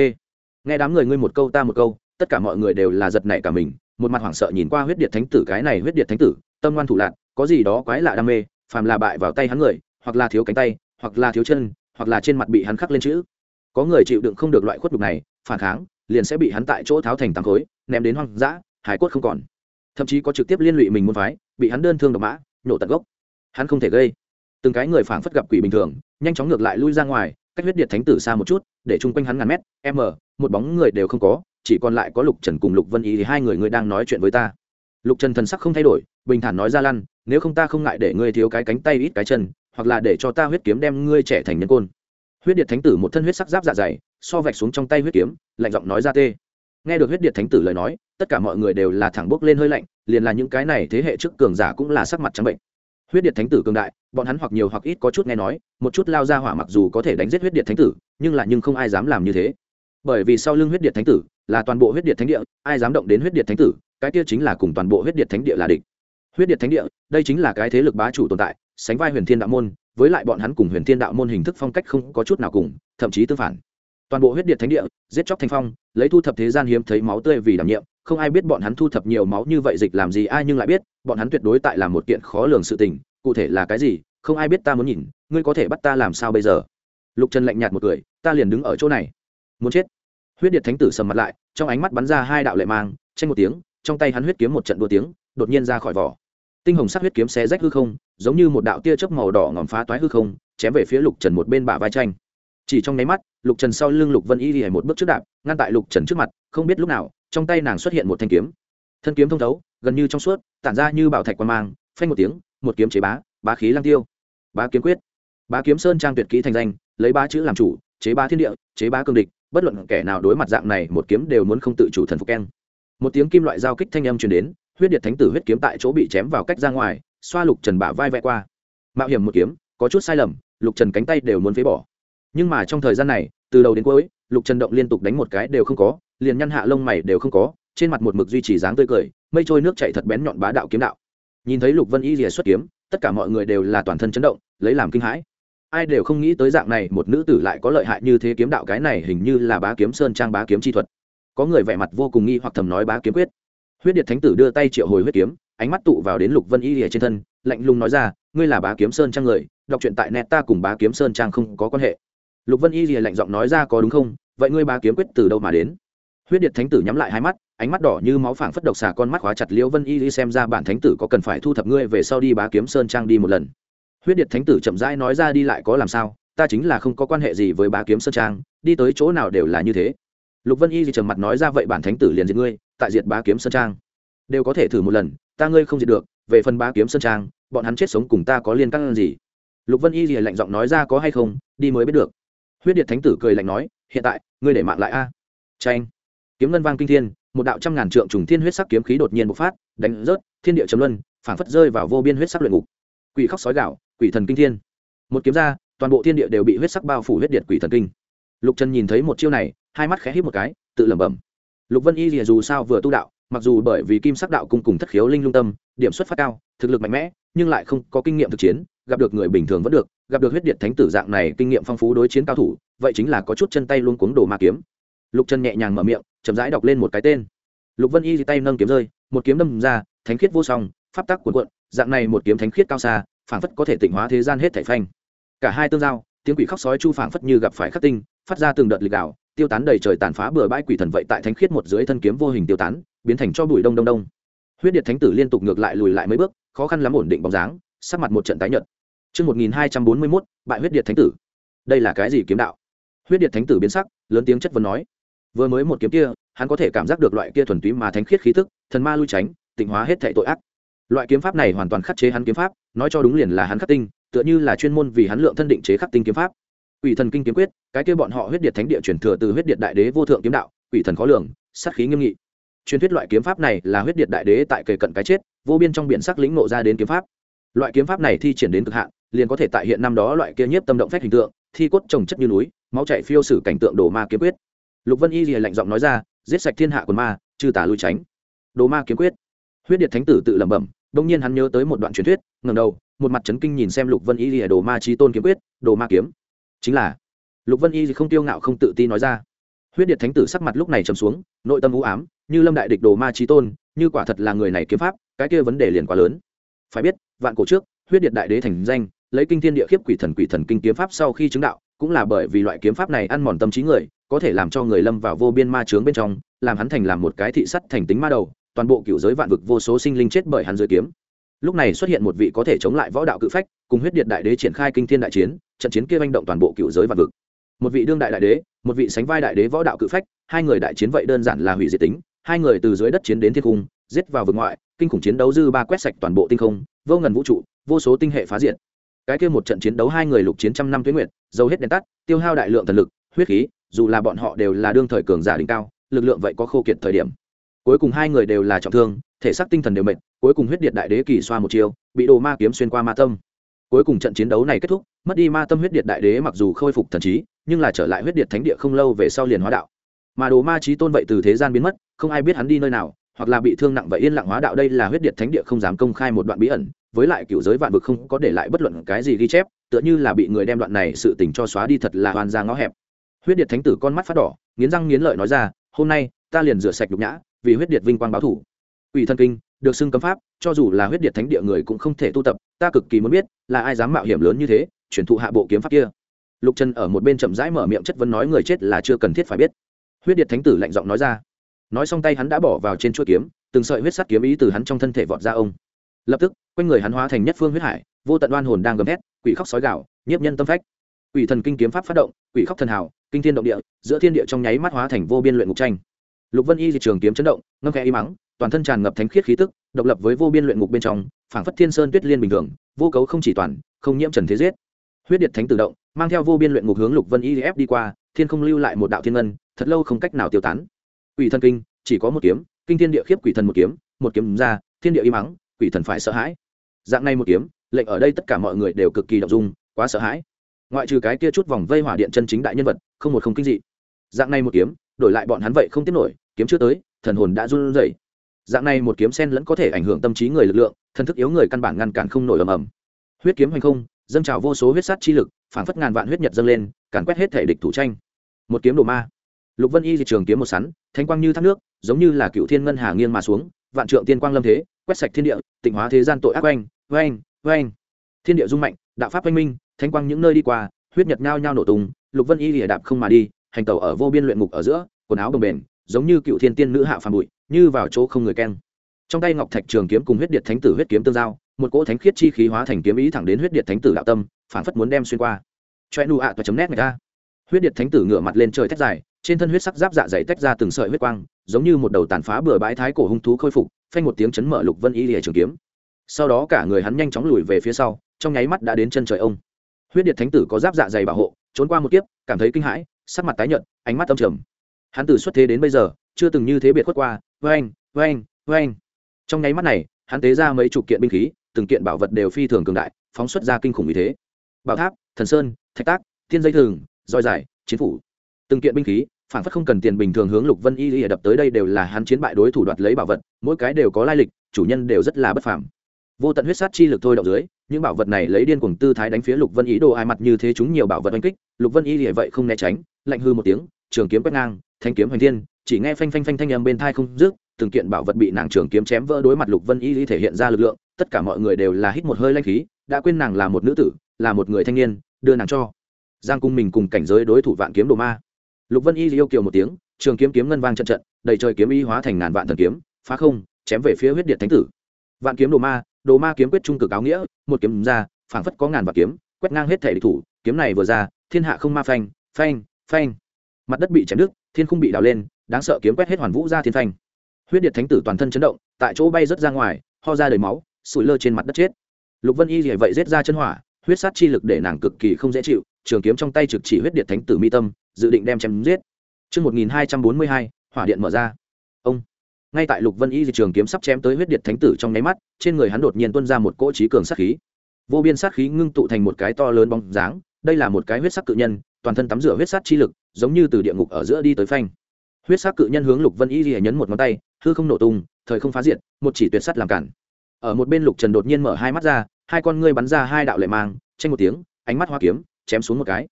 nghe đám người ngươi một câu ta một câu, tất cả mọi người đều là giật nảy cả mình, một mặt hoảng sợ nhìn qua huyết điện thánh tử, cái này huyết điện thánh tử, tâm ngoan thủ lạc, có gì đó quái lạ đam mê, phàm là bại vào tay hắn người, hoặc là thiếu cánh tay, hoặc là thiếu chân, hoặc là trên mặt bị hắn khắc lên chữ. Có người chịu đựng không được loại khuất đục này, phản kháng, liền sẽ bị hắn tại chỗ tháo thành tám khối, ném đến hoang dã, hải quất không còn. Thậm chí có trực tiếp liên lụy mình muốn phái, bị hắn đơn thương độc mã nhổ tận gốc. Hắn không thể gây. Từng cái người phảng phất gặp quỷ bình thường, nhanh chóng ngược lại lui ra ngoài, cách huyết điện thánh tử xa một chút, để chung quanh hắn ngàn mét, m một bóng người đều không có, chỉ còn lại có lục trần cùng lục vân ý thì hai người ngươi đang nói chuyện với ta. Lục trần thần sắc không thay đổi, bình thản nói ra lăn, nếu không ta không ngại để ngươi thiếu cái cánh tay ít cái chân, hoặc là để cho ta huyết kiếm đem ngươi trẻ thành nhân côn. Huyết điện thánh tử một thân huyết sắc giáp dạ dày, so vạch xuống trong tay huyết kiếm, lạnh giọng nói ra tê. Nghe được huyết điện thánh tử lời nói, tất cả mọi người đều là thẳng bốc lên hơi lạnh, liền là những cái này thế hệ trước cường giả cũng là sắc mặt trắng bệnh. Huyết điện thánh tử cường đại, bọn hắn hoặc nhiều hoặc ít có chút nghe nói, một chút lao ra hỏa mặc dù có thể đánh giết huyết điện thánh tử, nhưng là nhưng không ai dám làm như thế bởi vì sau lưng huyết điện thánh tử là toàn bộ huyết điện thánh địa, ai dám động đến huyết điện thánh tử, cái kia chính là cùng toàn bộ huyết điện thánh địa là địch. Huyết điện thánh địa, đây chính là cái thế lực bá chủ tồn tại, sánh vai huyền thiên đạo môn, với lại bọn hắn cùng huyền thiên đạo môn hình thức phong cách không có chút nào cùng, thậm chí tương phản. Toàn bộ huyết điện thánh địa, giết chóc thanh phong, lấy thu thập thế gian hiếm thấy máu tươi vì đảm nhiệm, không ai biết bọn hắn thu thập nhiều máu như vậy dịch làm gì, ai nhưng lại biết, bọn hắn tuyệt đối tại làm một kiện khó lường sự tình, cụ thể là cái gì, không ai biết ta muốn nhìn, ngươi có thể bắt ta làm sao bây giờ? Lục trần lạnh nhạt một cười, ta liền đứng ở chỗ này muốn chết. Huyết điệt thánh tử sầm mặt lại, trong ánh mắt bắn ra hai đạo lệ mang, tranh một tiếng, trong tay hắn huyết kiếm một trận đua tiếng, đột nhiên ra khỏi vỏ. Tinh hồng sắc huyết kiếm xé rách hư không, giống như một đạo tia chớp màu đỏ ngòm phá toái hư không, chém về phía lục trần một bên bả vai tranh. Chỉ trong nháy mắt, lục trần sau lưng lục vân y hề một bước trước đạp, ngăn tại lục trần trước mặt, không biết lúc nào, trong tay nàng xuất hiện một thanh kiếm. Thân kiếm thông thấu, gần như trong suốt, tản ra như bảo thạch quan mang, phanh một tiếng, một kiếm chế bá bá khí lang tiêu. Bá kiếm quyết. Bá kiếm sơn trang tuyệt kỹ thành danh, lấy ba chữ làm chủ, chế bá thiên địa, chế bá cương địch bất luận kẻ nào đối mặt dạng này, một kiếm đều muốn không tự chủ thần phục keng. Một tiếng kim loại giao kích thanh âm truyền đến, huyết điệt thánh tử huyết kiếm tại chỗ bị chém vào cách ra ngoài, xoa lục trần bả vai vẽ qua. Mạo hiểm một kiếm, có chút sai lầm, lục trần cánh tay đều muốn phế bỏ. Nhưng mà trong thời gian này, từ đầu đến cuối, lục trần động liên tục đánh một cái đều không có, liền nhăn hạ lông mày đều không có, trên mặt một mực duy trì dáng tươi cười, mây trôi nước chạy thật bén nhọn bá đạo kiếm đạo. Nhìn thấy lục vân y rìa xuất kiếm, tất cả mọi người đều là toàn thân chấn động, lấy làm kinh hãi ai đều không nghĩ tới dạng này, một nữ tử lại có lợi hại như thế kiếm đạo, cái này hình như là bá kiếm sơn trang bá kiếm chi thuật. Có người vẻ mặt vô cùng nghi hoặc thầm nói bá kiếm quyết. Huyết điệt thánh tử đưa tay triệu hồi huyết kiếm, ánh mắt tụ vào đến lục vân y lìa trên thân, lạnh lùng nói ra, ngươi là bá kiếm sơn trang người, đọc truyện tại net ta cùng bá kiếm sơn trang không có quan hệ. Lục vân y lìa lạnh giọng nói ra, có đúng không? Vậy ngươi bá kiếm quyết từ đâu mà đến? Huyết điệt thánh tử nhắm lại hai mắt, ánh mắt đỏ như máu phảng phất độc xà con mắt khóa chặt liễu vân y đi xem ra bản thánh tử có cần phải thu thập ngươi về sau đi bá kiếm sơn trang đi một lần huyết điệt thánh tử chậm rãi nói ra đi lại có làm sao, ta chính là không có quan hệ gì với bá kiếm sơn trang, đi tới chỗ nào đều là như thế. Lục vân y thì trầm mặt nói ra vậy bản thánh tử liền diệt ngươi, tại diệt bá kiếm sơn trang. Đều có thể thử một lần, ta ngươi không diệt được, về phần bá kiếm sơn trang, bọn hắn chết sống cùng ta có liên căn gì? Lục vân y thì lạnh giọng nói ra có hay không, đi mới biết được. Huyết điệt thánh tử cười lạnh nói, hiện tại, ngươi để mạng lại a. Tranh kiếm ngân vang kinh thiên, một đạo trăm ngàn trượng trùng thiên huyết sắc kiếm khí đột nhiên bộc phát, đánh rớt, thiên địa chấm luân, phảng phất rơi vào vô biên huyết sắc luyện ngục. Quỷ khóc sói gạo quỷ thần kinh thiên. Một kiếm ra, toàn bộ thiên địa đều bị huyết sắc bao phủ huyết điện quỷ thần kinh. Lục trần nhìn thấy một chiêu này, hai mắt khẽ hít một cái, tự lẩm bẩm. Lục vân y rìa dù sao vừa tu đạo, mặc dù bởi vì kim sắc đạo cung cùng thất khiếu linh lung tâm, điểm xuất phát cao, thực lực mạnh mẽ, nhưng lại không có kinh nghiệm thực chiến, gặp được người bình thường vẫn được, gặp được huyết điện thánh tử dạng này kinh nghiệm phong phú đối chiến cao thủ, vậy chính là có chút chân tay luôn cuống đồ ma kiếm. Lục trần nhẹ nhàng mở miệng, chậm rãi đọc lên một cái tên. Lục vân y tay nâng kiếm rơi, một kiếm đâm ra, thánh khiết vô song, pháp tắc cuộn cuộn, dạng này một kiếm thánh khiết cao xa phảng phất có thể tịnh hóa thế gian hết thảy phanh cả hai tương giao tiếng quỷ khóc sói chu phảng phất như gặp phải khắc tinh phát ra từng đợt lịch đảo tiêu tán đầy trời tàn phá bừa bãi quỷ thần vậy tại thánh khiết một dưới thân kiếm vô hình tiêu tán biến thành cho bụi đông đông đông huyết điện thánh tử liên tục ngược lại lùi lại mấy bước khó khăn lắm ổn định bóng dáng sắc mặt một trận tái nhợt Chương 1241, bại huyết điện thánh tử. Đây là cái gì kiếm đạo? Huyết điện thánh tử biến sắc, lớn tiếng chất vấn nói. Vừa mới một kiếm kia, hắn có thể cảm giác được loại kia thuần túy mà thánh khiết khí tức, thần ma lui tránh, tịnh hóa hết thảy tội ác. Loại kiếm pháp này hoàn toàn khắc chế hắn kiếm pháp, nói cho đúng liền là hắn khắc tinh, tựa như là chuyên môn vì hắn lượng thân định chế khắc tinh kiếm pháp. Quỷ thần kinh kiếm quyết, cái kia bọn họ huyết điện thánh địa truyền thừa từ huyết điện đại đế vô thượng kiếm đạo, quỷ thần khó lường, sát khí nghiêm nghị. Truyền thuyết loại kiếm pháp này là huyết điện đại đế tại kề cận cái chết, vô biên trong biển sắc lĩnh ngộ ra đến kiếm pháp. Loại kiếm pháp này thi triển đến cực hạn, liền có thể tại hiện năm đó loại kia nhiếp tâm động phách hình tượng, thi cốt trồng chất như núi, máu chảy phiêu sử cảnh tượng đồ ma kiếm quyết. Lục Vân Y lìa lạnh giọng nói ra, giết sạch thiên hạ quần ma, trừ tà lui tránh. Đồ ma kiếm quyết. Huyết Điệt Thánh tử tự lẩm bẩm, đột nhiên hắn nhớ tới một đoạn truyền thuyết, ngẩng đầu, một mặt chấn kinh nhìn xem Lục Vân Y lìa đồ ma chí tôn kiếm quyết, đồ ma kiếm. Chính là Lục Vân Y không tiêu ngạo không tự ti nói ra. Huyết Điệt Thánh tử sắc mặt lúc này trầm xuống, nội tâm u ám, như lâm đại địch đồ ma chí tôn, như quả thật là người này kiếm pháp, cái kia vấn đề liền quá lớn. Phải biết, vạn cổ trước, Huyết Điệt đại đế thành danh, lấy kinh thiên địa khiếp quỷ thần quỷ thần kinh kiếm pháp sau khi chứng đạo cũng là bởi vì loại kiếm pháp này ăn mòn tâm trí người có thể làm cho người lâm vào vô biên ma trướng bên trong làm hắn thành làm một cái thị sắt thành tính ma đầu toàn bộ cựu giới vạn vực vô số sinh linh chết bởi hắn dưới kiếm lúc này xuất hiện một vị có thể chống lại võ đạo cự phách, cùng huyết điện đại đế triển khai kinh thiên đại chiến, trận chiến kia manh động toàn bộ cựu giới vạn vực. Một vị đương đại đại đế, một vị sánh vai đại đế võ đạo cự phách, hai người đại chiến vậy đơn giản là hủy diệt tính, hai người từ dưới đất chiến đến thiên cung, giết vào vực ngoại, kinh khủng chiến đấu dư ba quét sạch toàn bộ tinh không, vô ngần vũ trụ, vô số tinh hệ phá diệt. Cái kia một trận chiến đấu hai người lục chiến trăm năm tuyến nguyện dầu hết đèn tắt, tiêu hao đại lượng thần lực, huyết khí, dù là bọn họ đều là đương thời cường giả đỉnh cao, lực lượng vậy có khô kiệt thời điểm cuối cùng hai người đều là trọng thương thể xác tinh thần đều mệt cuối cùng huyết điện đại đế kỳ xoa một chiều, bị đồ ma kiếm xuyên qua ma tâm. Cuối cùng trận chiến đấu này kết thúc mất đi ma tâm huyết điện đại đế mặc dù khôi phục thần trí nhưng là trở lại huyết điện thánh địa không lâu về sau liền hóa đạo. Mà đồ ma trí tôn vậy từ thế gian biến mất không ai biết hắn đi nơi nào hoặc là bị thương nặng và yên lặng hóa đạo đây là huyết điện thánh địa không dám công khai một đoạn bí ẩn với lại cựu giới vạn vực không có để lại bất luận cái gì ghi chép tựa như là bị người đem đoạn này sự tình cho xóa đi thật là hoàn ra ngõ hẹp. Huyết điện thánh tử con mắt phát đỏ nghiến răng nghiến lợi nói ra hôm nay ta liền rửa sạch nhục nhã vì huyết điệt vinh quang báo thủ. Ủy thân kinh, được xưng cấm pháp, cho dù là huyết điệt thánh địa người cũng không thể tu tập, ta cực kỳ muốn biết, là ai dám mạo hiểm lớn như thế chuyển thụ hạ bộ kiếm pháp kia. Lục trần ở một bên chậm rãi mở miệng chất vấn nói người chết là chưa cần thiết phải biết. Huyết điệt thánh tử lạnh giọng nói ra. Nói xong tay hắn đã bỏ vào trên chuỗi kiếm, từng sợi huyết sắt kiếm ý từ hắn trong thân thể vọt ra ông. Lập tức, quanh người hắn hóa thành nhất phương huyết hải, vô tận đoan hồn đang gầm hét quỷ khóc sói gạo nhiếp nhân tâm phách. Quỷ thần kinh kiếm pháp phát động, quỷ khóc thần hào, kinh thiên động địa, giữa thiên địa trong nháy mắt hóa thành vô biên luyện ngục tranh lục vân y di trường kiếm chấn động, ngâm khẽ y mắng, toàn thân tràn ngập thánh khiết khí tức, độc lập với vô biên luyện ngục bên trong, phảng phất thiên sơn tuyết liên bình thường, vô cấu không chỉ toàn, không nhiễm trần thế giết. Huyết điện thánh tự động, mang theo vô biên luyện ngục hướng lục vân y ép đi qua, thiên không lưu lại một đạo thiên ngân, thật lâu không cách nào tiêu tán. Quỷ thần kinh, chỉ có một kiếm, kinh thiên địa khiếp quỷ thần một kiếm một kiếm ra, thiên địa y mắng, quỷ thần phải sợ hãi. Dạng này một kiếm, lệnh ở đây tất cả mọi người đều cực kỳ động dung quá sợ hãi. Ngoại trừ cái kia chút vòng vây hỏa điện chân chính đại nhân vật, không một không kinh dị. Dạng này một kiếm đổi lại bọn hắn vậy không tiếp nổi, kiếm chưa tới, thần hồn đã run rẩy. Dạng này một kiếm sen lẫn có thể ảnh hưởng tâm trí người lực lượng, thần thức yếu người căn bản ngăn cản không nổi ầm ầm. Huyết kiếm hành không, dâng trào vô số huyết sát chi lực, phảng phất ngàn vạn huyết nhật dâng lên, càn quét hết thể địch thủ tranh. Một kiếm đồ ma. Lục vân y di trường kiếm một sắn thanh quang như thác nước, giống như là cựu thiên ngân hà nghiêng mà xuống, vạn trượng tiên quang lâm thế, quét sạch thiên địa, tịnh hóa thế gian tội ác oanh oanh oanh. Thiên địa dung mạnh, đạo pháp oanh minh thanh quang những nơi đi qua, huyết nhật nhao nhao nổ tung, lục vân y lìa đạp không mà đi hành tẩu ở vô biên luyện ngục ở giữa quần áo bồng bềnh, giống như cựu thiên tiên nữ hạ phàm bụi như vào chỗ không người keng. Trong tay ngọc thạch trường kiếm cùng huyết điện thánh tử huyết kiếm tương giao một cỗ thánh khiết chi khí hóa thành kiếm ý thẳng đến huyết điện thánh tử đạo tâm phản phất muốn đem xuyên qua. Choe nụ ạ toa chấm nét người ta huyết điện thánh tử ngửa mặt lên trời thét dài trên thân huyết sắc giáp dạ dày tách ra từng sợi huyết quang giống như một đầu tàn phá bừa bãi thái cổ hung thú khôi phục phanh một tiếng chấn mở lục vân y lìa trường kiếm. Sau đó cả người hắn nhanh chóng lùi về phía sau trong nháy mắt đã đến chân trời ông. Huyết điệt thánh tử có giáp dạ dày bảo hộ trốn qua một kiếp cảm thấy kinh hãi sắc mặt tái nhợt, ánh mắt âm trầm. Hắn từ xuất thế đến bây giờ, chưa từng như thế biệt khuất qua vang vang vang trong nháy mắt này, hắn tế ra mấy chục kiện binh khí, từng kiện bảo vật đều phi thường cường đại, phóng xuất ra kinh khủng như thế. Bảo tháp, thần sơn, thạch tác, thiên dây thường, roi dài, chiến phủ. Từng kiện binh khí, phản phất không cần tiền bình thường hướng lục vân y y đập tới đây đều là hắn chiến bại đối thủ đoạt lấy bảo vật, mỗi cái đều có lai lịch, chủ nhân đều rất là bất phàm vô tận huyết sát chi lực thôi động dưới, những bảo vật này lấy điên cuồng tư thái đánh phía lục vân ý đồ ai mặt như thế chúng nhiều bảo vật oanh kích, lục vân y lìa vậy không né tránh, lạnh hư một tiếng, trường kiếm quét ngang, thanh kiếm hoành thiên, chỉ nghe phanh phanh phanh thanh âm bên thai không dứt, từng kiện bảo vật bị nàng trường kiếm chém vỡ đối mặt lục vân y thể hiện ra lực lượng, tất cả mọi người đều là hít một hơi lanh khí, đã quên nàng là một nữ tử, là một người thanh niên, đưa nàng cho. Giang cung mình cùng cảnh giới đối thủ vạn kiếm đồ ma. Lục vân y yêu kiều một tiếng, trường kiếm kiếm ngân vang trận trận, đầy trời kiếm y hóa thành ngàn vạn thần kiếm, phá không, chém về phía huyết điện thánh tử. Vạn kiếm đồ ma đồ ma kiếm quyết trung cực áo nghĩa một kiếm ra phảng phất có ngàn vạn kiếm quét ngang hết thể địch thủ kiếm này vừa ra thiên hạ không ma phanh phanh phanh. Mặt đất bị chém đứt thiên không bị đào lên đáng sợ kiếm quét hết hoàn vũ ra thiên phanh. Huyết điện thánh tử toàn thân chấn động tại chỗ bay rớt ra ngoài ho ra đầy máu sủi lơ trên mặt đất chết. Lục vân y thì vậy rết ra chân hỏa huyết sát chi lực để nàng cực kỳ không dễ chịu trường kiếm trong tay trực chỉ huyết điện thánh tử mi tâm dự định đem chém giết. Trước 1242, hỏa điện mở ra. Ngay tại Lục Vân Y Di trường kiếm sắp chém tới huyết điện thánh tử trong nháy mắt, trên người hắn đột nhiên tuôn ra một cỗ trí cường sát khí. Vô biên sát khí ngưng tụ thành một cái to lớn bóng dáng, đây là một cái huyết sắc cự nhân, toàn thân tắm rửa huyết sát chi lực, giống như từ địa ngục ở giữa đi tới phanh. Huyết sắc cự nhân hướng Lục Vân Y Di nhấn một ngón tay, hư không nổ tung, thời không phá diệt, một chỉ tuyệt sắt làm cản. Ở một bên Lục Trần đột nhiên mở hai mắt ra, hai con ngươi bắn ra hai đạo lệ mang, tranh một tiếng, ánh mắt hoa kiếm, chém xuống một cái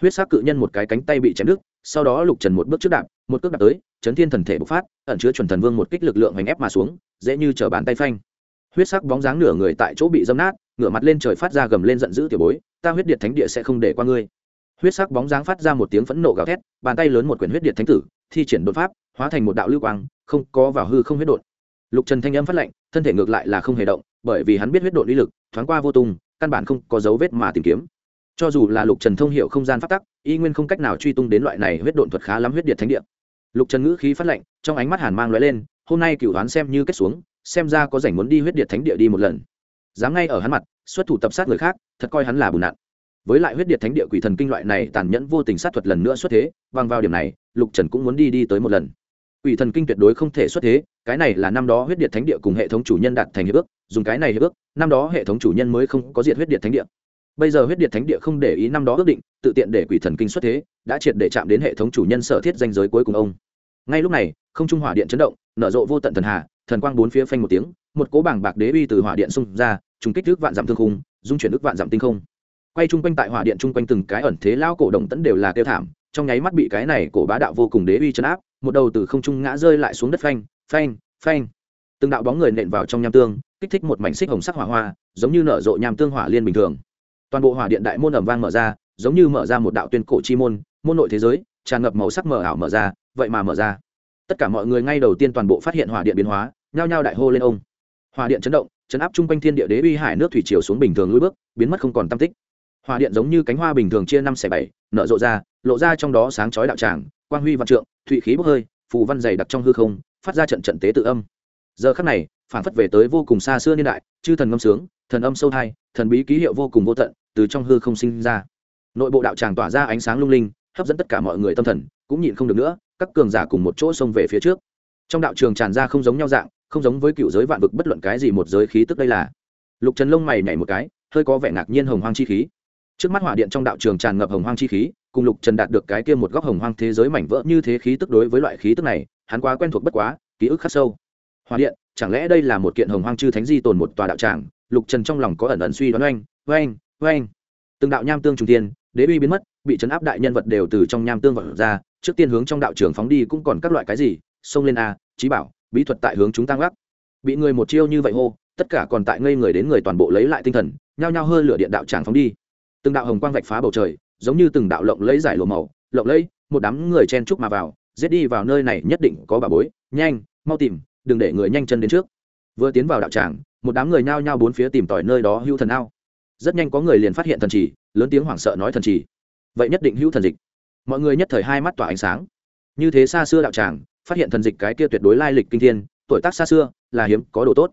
huyết sắc cự nhân một cái cánh tay bị chém đứt sau đó lục trần một bước trước đạp, một cước đạp tới, chấn thiên thần thể bộc phát, ẩn chứa chuẩn thần vương một kích lực lượng hành ép mà xuống, dễ như chở bàn tay phanh. Huyết sắc bóng dáng nửa người tại chỗ bị dâm nát, ngửa mặt lên trời phát ra gầm lên giận dữ tiểu bối, ta huyết điện thánh địa sẽ không để qua ngươi. Huyết sắc bóng dáng phát ra một tiếng phẫn nộ gào thét, bàn tay lớn một quyển huyết điện thánh tử, thi triển đột pháp, hóa thành một đạo lưu quang, không có vào hư không huyết đột lục trần thanh âm phát lệnh, thân thể ngược lại là không hề động, bởi vì hắn biết huyết đột uy lực, thoáng qua vô tung, căn bản không có dấu vết mà tìm kiếm cho dù là lục trần thông hiệu không gian phát tắc, y nguyên không cách nào truy tung đến loại này huyết độn thuật khá lắm huyết điện thánh địa. Lục trần ngữ khí phát lệnh trong ánh mắt hàn mang l lên, hôm nay cựu đoán xem như kết xuống, xem ra có rảnh muốn đi huyết điện thánh địa đi một lần. Dám ngay ở hắn mặt, xuất thủ tập sát người khác, thật coi hắn là bùn nặn với lại huyết điện thánh địa quỷ thần kinh loại này tàn nhẫn vô tình sát thuật lần nữa xuất thế, bằng vào điểm này, lục trần cũng muốn đi đi tới một lần. Quỷ thần kinh tuyệt đối không thể xuất thế, cái này là năm đó huyết điện thánh địa cùng hệ thống chủ nhân đạt thành hiệp ước, dùng cái này hiệp ước, năm đó hệ thống chủ nhân mới không có diệt huyết điện thánh địa bây giờ huyết điện thánh địa không để ý năm đó ước định, tự tiện để quỷ thần kinh xuất thế, đã triệt để chạm đến hệ thống chủ nhân sở thiết danh giới cuối cùng ông. Ngay lúc này, không trung hỏa điện chấn động, nở rộ vô tận thần hà, thần quang bốn phía phanh một tiếng, một cố bảng bạc đế uy từ hỏa điện xung ra, trùng kích thước vạn dặm thương khung, dung chuyển ước vạn dặm tinh không. Quay chung quanh tại hỏa điện chung quanh từng cái ẩn thế lao cổ động tẫn đều là tiêu thảm, trong nháy mắt bị cái này cổ bá đạo vô cùng đế uy chấn áp, một đầu từ không trung ngã rơi lại xuống đất phanh phanh phanh. Từng đạo bóng người nện vào trong nham tương, kích thích một mảnh xích hồng sắc hỏa hoa, giống như nở rộ nham tương hỏa liên bình thường toàn bộ hỏa điện đại môn ẩm vang mở ra, giống như mở ra một đạo tuyên cổ chi môn môn nội thế giới, tràn ngập màu sắc mờ ảo mở ra, vậy mà mở ra. Tất cả mọi người ngay đầu tiên toàn bộ phát hiện hỏa điện biến hóa, nhao nhao đại hô lên ông. Hỏa điện chấn động, chấn áp chung quanh thiên địa đế uy hải nước thủy chiều xuống bình thường lưỡi bước, biến mất không còn tam tích. Hỏa điện giống như cánh hoa bình thường chia năm xẻ bảy, nở rộ ra, lộ ra trong đó sáng chói đạo tràng, quang huy văn trượng, thụy khí bốc hơi, phù văn dày đặc trong hư không, phát ra trận trận tế tự âm. Giờ khắc này phản phất về tới vô cùng xa xưa niên đại, chư thần ngâm sướng thần âm sâu thai, thần bí ký hiệu vô cùng vô tận, từ trong hư không sinh ra. Nội bộ đạo tràng tỏa ra ánh sáng lung linh, hấp dẫn tất cả mọi người tâm thần, cũng nhịn không được nữa, các cường giả cùng một chỗ xông về phía trước. Trong đạo trường tràn ra không giống nhau dạng, không giống với cựu giới vạn vực bất luận cái gì một giới khí tức đây là. Lục trần lông mày nhảy một cái, hơi có vẻ ngạc nhiên hồng hoang chi khí. Trước mắt hỏa điện trong đạo trường tràn ngập hồng hoang chi khí, cùng lục trần đạt được cái kia một góc hồng hoang thế giới mảnh vỡ như thế khí tức đối với loại khí tức này, hắn quá quen thuộc bất quá, ký ức khắc sâu. Hỏa điện, chẳng lẽ đây là một kiện hồng hoang chư thánh di tồn một tòa đạo tràng lục trần trong lòng có ẩn ẩn suy đoán oanh oanh oanh. Từng đạo nham tương trung tiên đế uy biến mất, bị chấn áp đại nhân vật đều từ trong nham tương vật ra, trước tiên hướng trong đạo trường phóng đi cũng còn các loại cái gì, xông lên a trí bảo, bí thuật tại hướng chúng tăng gác bị người một chiêu như vậy hô, tất cả còn tại ngây người đến người toàn bộ lấy lại tinh thần, nhao nhao hơi lửa điện đạo tràng phóng đi. Từng đạo hồng quang vạch phá bầu trời, giống như từng đạo lộng lấy giải lùa màu, lộng lấy một đám người chen chúc mà vào, giết đi vào nơi này nhất định có bà bối, nhanh, mau tìm, đừng để người nhanh chân đến trước. Vừa tiến vào đạo tràng một đám người nhao nhao bốn phía tìm tỏi nơi đó hưu thần ao. Rất nhanh có người liền phát hiện thần trì, lớn tiếng hoảng sợ nói thần trì. Vậy nhất định hữu thần dịch. Mọi người nhất thời hai mắt tỏa ánh sáng. Như thế xa xưa đạo tràng, phát hiện thần dịch cái kia tuyệt đối lai lịch kinh thiên, tuổi tác xa xưa, là hiếm, có đồ tốt.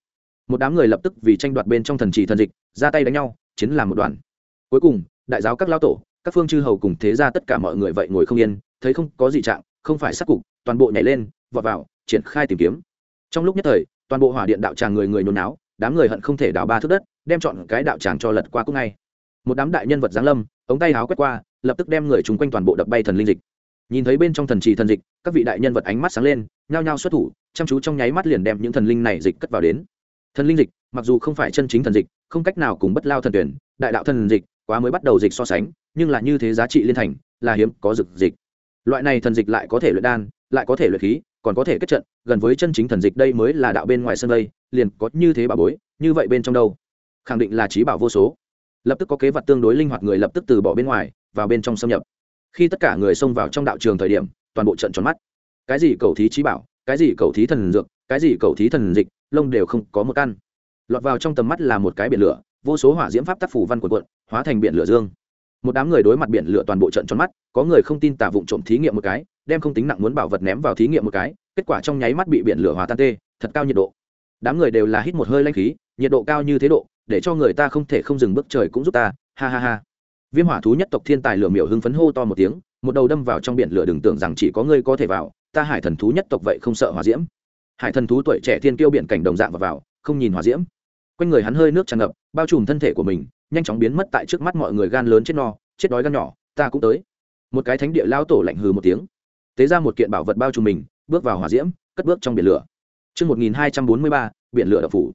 Một đám người lập tức vì tranh đoạt bên trong thần trì thần dịch, ra tay đánh nhau, chiến làm một đoàn. Cuối cùng, đại giáo các lao tổ, các phương chư hầu cùng thế ra tất cả mọi người vậy ngồi không yên, thấy không có gì trạng, không phải sắc cục, toàn bộ nhảy lên, vọt vào, triển khai tìm kiếm. Trong lúc nhất thời, toàn bộ hỏa điện đạo tràng người người nôn náo đám người hận không thể đào ba thước đất, đem chọn cái đạo tràng cho lật qua cũng ngay. Một đám đại nhân vật giáng lâm, ống tay háo quét qua, lập tức đem người chung quanh toàn bộ đập bay thần linh dịch. Nhìn thấy bên trong thần trì thần dịch, các vị đại nhân vật ánh mắt sáng lên, nhao nhao xuất thủ, chăm chú trong nháy mắt liền đem những thần linh này dịch cất vào đến. Thần linh dịch, mặc dù không phải chân chính thần dịch, không cách nào cùng bất lao thần tuyển, đại đạo thần dịch, quá mới bắt đầu dịch so sánh, nhưng là như thế giá trị liên thành, là hiếm có dực dịch. Loại này thần dịch lại có thể luyện đan, lại có thể luyện khí, còn có thể kết trận, gần với chân chính thần dịch đây mới là đạo bên ngoài sân đây liền có như thế bà bối, như vậy bên trong đâu? Khẳng định là trí bảo vô số. Lập tức có kế vật tương đối linh hoạt người lập tức từ bỏ bên ngoài, vào bên trong xâm nhập. Khi tất cả người xông vào trong đạo trường thời điểm, toàn bộ trận tròn mắt. Cái gì cầu thí trí bảo, cái gì cầu thí thần dược, cái gì cầu thí thần dịch, lông đều không có một căn. Lọt vào trong tầm mắt là một cái biển lửa, vô số hỏa diễm pháp tác phủ văn của quận hóa thành biển lửa dương. Một đám người đối mặt biển lửa toàn bộ trận tròn mắt, có người không tin tả vụng trộm thí nghiệm một cái, đem không tính nặng muốn bảo vật ném vào thí nghiệm một cái, kết quả trong nháy mắt bị biển lửa hòa tan tê, thật cao nhiệt độ đám người đều là hít một hơi lanh khí nhiệt độ cao như thế độ để cho người ta không thể không dừng bước trời cũng giúp ta ha ha ha. Viêm hỏa thú nhất tộc thiên tài lửa miểu hưng phấn hô to một tiếng một đầu đâm vào trong biển lửa đừng tưởng rằng chỉ có ngươi có thể vào ta hải thần thú nhất tộc vậy không sợ hỏa diễm. Hải thần thú tuổi trẻ thiên kiêu biển cảnh đồng dạng vào, vào không nhìn hỏa diễm. Quanh người hắn hơi nước tràn ngập bao trùm thân thể của mình nhanh chóng biến mất tại trước mắt mọi người gan lớn chết no chết đói gan nhỏ ta cũng tới. Một cái thánh địa lao tổ lạnh hừ một tiếng. Tế ra một kiện bảo vật bao trùm mình bước vào hỏa diễm cất bước trong biển lửa. Trước 1243, biển lửa đập phủ.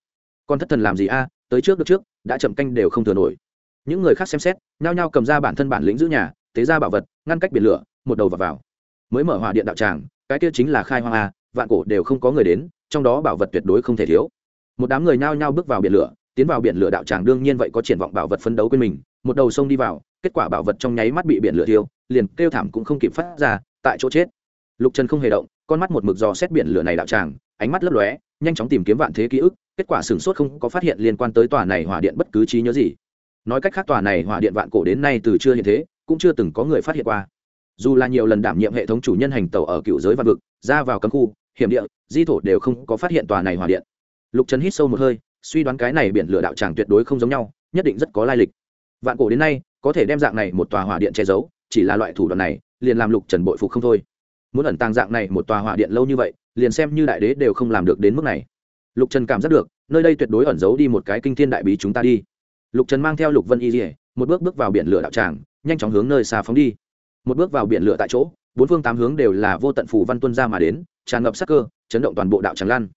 Con thất thần làm gì a? tới trước được trước, đã chậm canh đều không thừa nổi. Những người khác xem xét, nhao nhao cầm ra bản thân bản lĩnh giữ nhà, tế ra bảo vật, ngăn cách biển lửa, một đầu vào vào. Mới mở hỏa điện đạo tràng, cái kia chính là khai hoang a, vạn cổ đều không có người đến, trong đó bảo vật tuyệt đối không thể thiếu. Một đám người nhao nhao bước vào biển lửa, tiến vào biển lửa đạo tràng đương nhiên vậy có triển vọng bảo vật phấn đấu quên mình, một đầu sông đi vào, kết quả bảo vật trong nháy mắt bị biển lửa thiêu, liền kêu thảm cũng không kịp phát ra, tại chỗ chết. Lục Trần không hề động, con mắt một mực dò xét biển lửa này đạo tràng ánh mắt lấp lóe, nhanh chóng tìm kiếm vạn thế ký ức, kết quả sửng sốt không có phát hiện liên quan tới tòa này hỏa điện bất cứ trí nhớ gì. Nói cách khác tòa này hỏa điện vạn cổ đến nay từ chưa hiện thế, cũng chưa từng có người phát hiện qua. Dù là nhiều lần đảm nhiệm hệ thống chủ nhân hành tàu ở cựu giới vạn vực, ra vào cấm khu, hiểm địa, di thổ đều không có phát hiện tòa này hỏa điện. Lục trần hít sâu một hơi, suy đoán cái này biển lửa đạo tràng tuyệt đối không giống nhau, nhất định rất có lai lịch. Vạn cổ đến nay, có thể đem dạng này một tòa hỏa điện che giấu, chỉ là loại thủ đoạn này, liền làm lục trần bội phục không thôi. Muốn ẩn tàng dạng này một tòa hỏa điện lâu như vậy liền xem như đại đế đều không làm được đến mức này. Lục trần cảm giác được, nơi đây tuyệt đối ẩn giấu đi một cái kinh thiên đại bí chúng ta đi. Lục trần mang theo lục vân y dỉa một bước bước vào biển lửa đạo tràng, nhanh chóng hướng nơi xa phóng đi. Một bước vào biển lửa tại chỗ, bốn phương tám hướng đều là vô tận phủ văn tuân ra mà đến, tràn ngập sắc cơ, chấn động toàn bộ đạo tràng lan.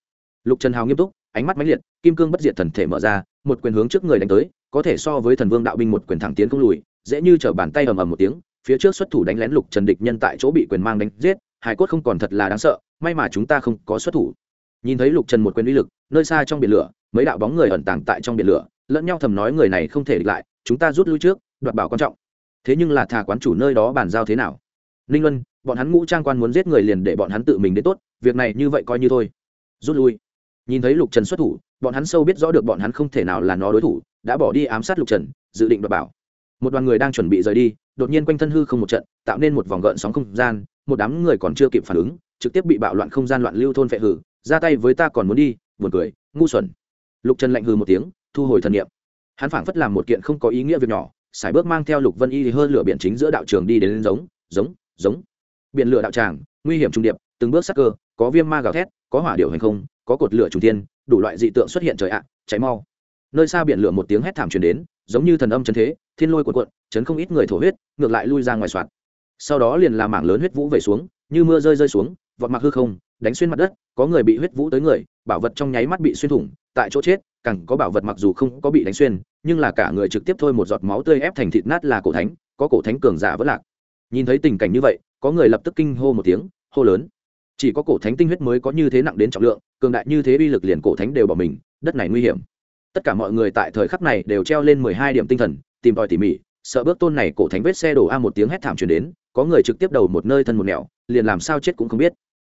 Lục trần hào nghiêm túc, ánh mắt mãnh liệt, kim cương bất diệt thần thể mở ra, một quyền hướng trước người đánh tới, có thể so với thần vương đạo binh một quyền thẳng tiến không lùi, dễ như t bàn tay ầm ầm một tiếng, phía trước xuất thủ đánh lén lục trần địch nhân tại chỗ bị quyền mang đánh giết hải cốt không còn thật là đáng sợ, may mà chúng ta không có xuất thủ. Nhìn thấy lục trần một quyền uy lực, nơi xa trong biển lửa, mấy đạo bóng người ẩn tàng tại trong biển lửa, lẫn nhau thầm nói người này không thể địch lại, chúng ta rút lui trước, đoạt bảo quan trọng. Thế nhưng là thà quán chủ nơi đó bàn giao thế nào? Ninh luân, bọn hắn ngũ trang quan muốn giết người liền để bọn hắn tự mình đến tốt, việc này như vậy coi như thôi. Rút lui. Nhìn thấy lục trần xuất thủ, bọn hắn sâu biết rõ được bọn hắn không thể nào là nó đối thủ, đã bỏ đi ám sát lục trần, dự định đoạt bảo. Một đoàn người đang chuẩn bị rời đi, đột nhiên quanh thân hư không một trận, tạo nên một vòng gợn sóng không gian một đám người còn chưa kịp phản ứng, trực tiếp bị bạo loạn không gian loạn lưu thôn phệ hử, ra tay với ta còn muốn đi, buồn cười, ngu xuẩn. Lục trần lạnh hừ một tiếng, thu hồi thần niệm. Hắn phảng phất làm một kiện không có ý nghĩa việc nhỏ sải bước mang theo lục vân y thì hơn lửa biển chính giữa đạo trường đi đến giống giống giống. Biển lửa đạo tràng, nguy hiểm trung điệp, từng bước sắc cơ, có viêm ma gào thét, có hỏa điệu hành không, có cột lửa trùng thiên, đủ loại dị tượng xuất hiện trời ạ, cháy mau. Nơi xa biển lửa một tiếng hét thảm truyền đến, giống như thần âm chấn thế, thiên lôi cuộn cuộn, chấn không ít người thổ huyết, ngược lại lui ra ngoài soạt sau đó liền là mảng lớn huyết vũ về xuống, như mưa rơi rơi xuống, vọt mặc hư không, đánh xuyên mặt đất, có người bị huyết vũ tới người, bảo vật trong nháy mắt bị xuyên thủng, tại chỗ chết, càng có bảo vật mặc dù không có bị đánh xuyên, nhưng là cả người trực tiếp thôi một giọt máu tươi ép thành thịt nát là cổ thánh, có cổ thánh cường giả vất lạc. Nhìn thấy tình cảnh như vậy, có người lập tức kinh hô một tiếng, hô lớn. Chỉ có cổ thánh tinh huyết mới có như thế nặng đến trọng lượng, cường đại như thế uy lực liền cổ thánh đều bỏ mình, đất này nguy hiểm. Tất cả mọi người tại thời khắc này đều treo lên mười hai điểm tinh thần, tìm tòi tỉ mỉ sợ bước tôn này cổ thánh vết xe đổ a một tiếng hét thảm truyền đến, có người trực tiếp đầu một nơi thân một nẻo, liền làm sao chết cũng không biết.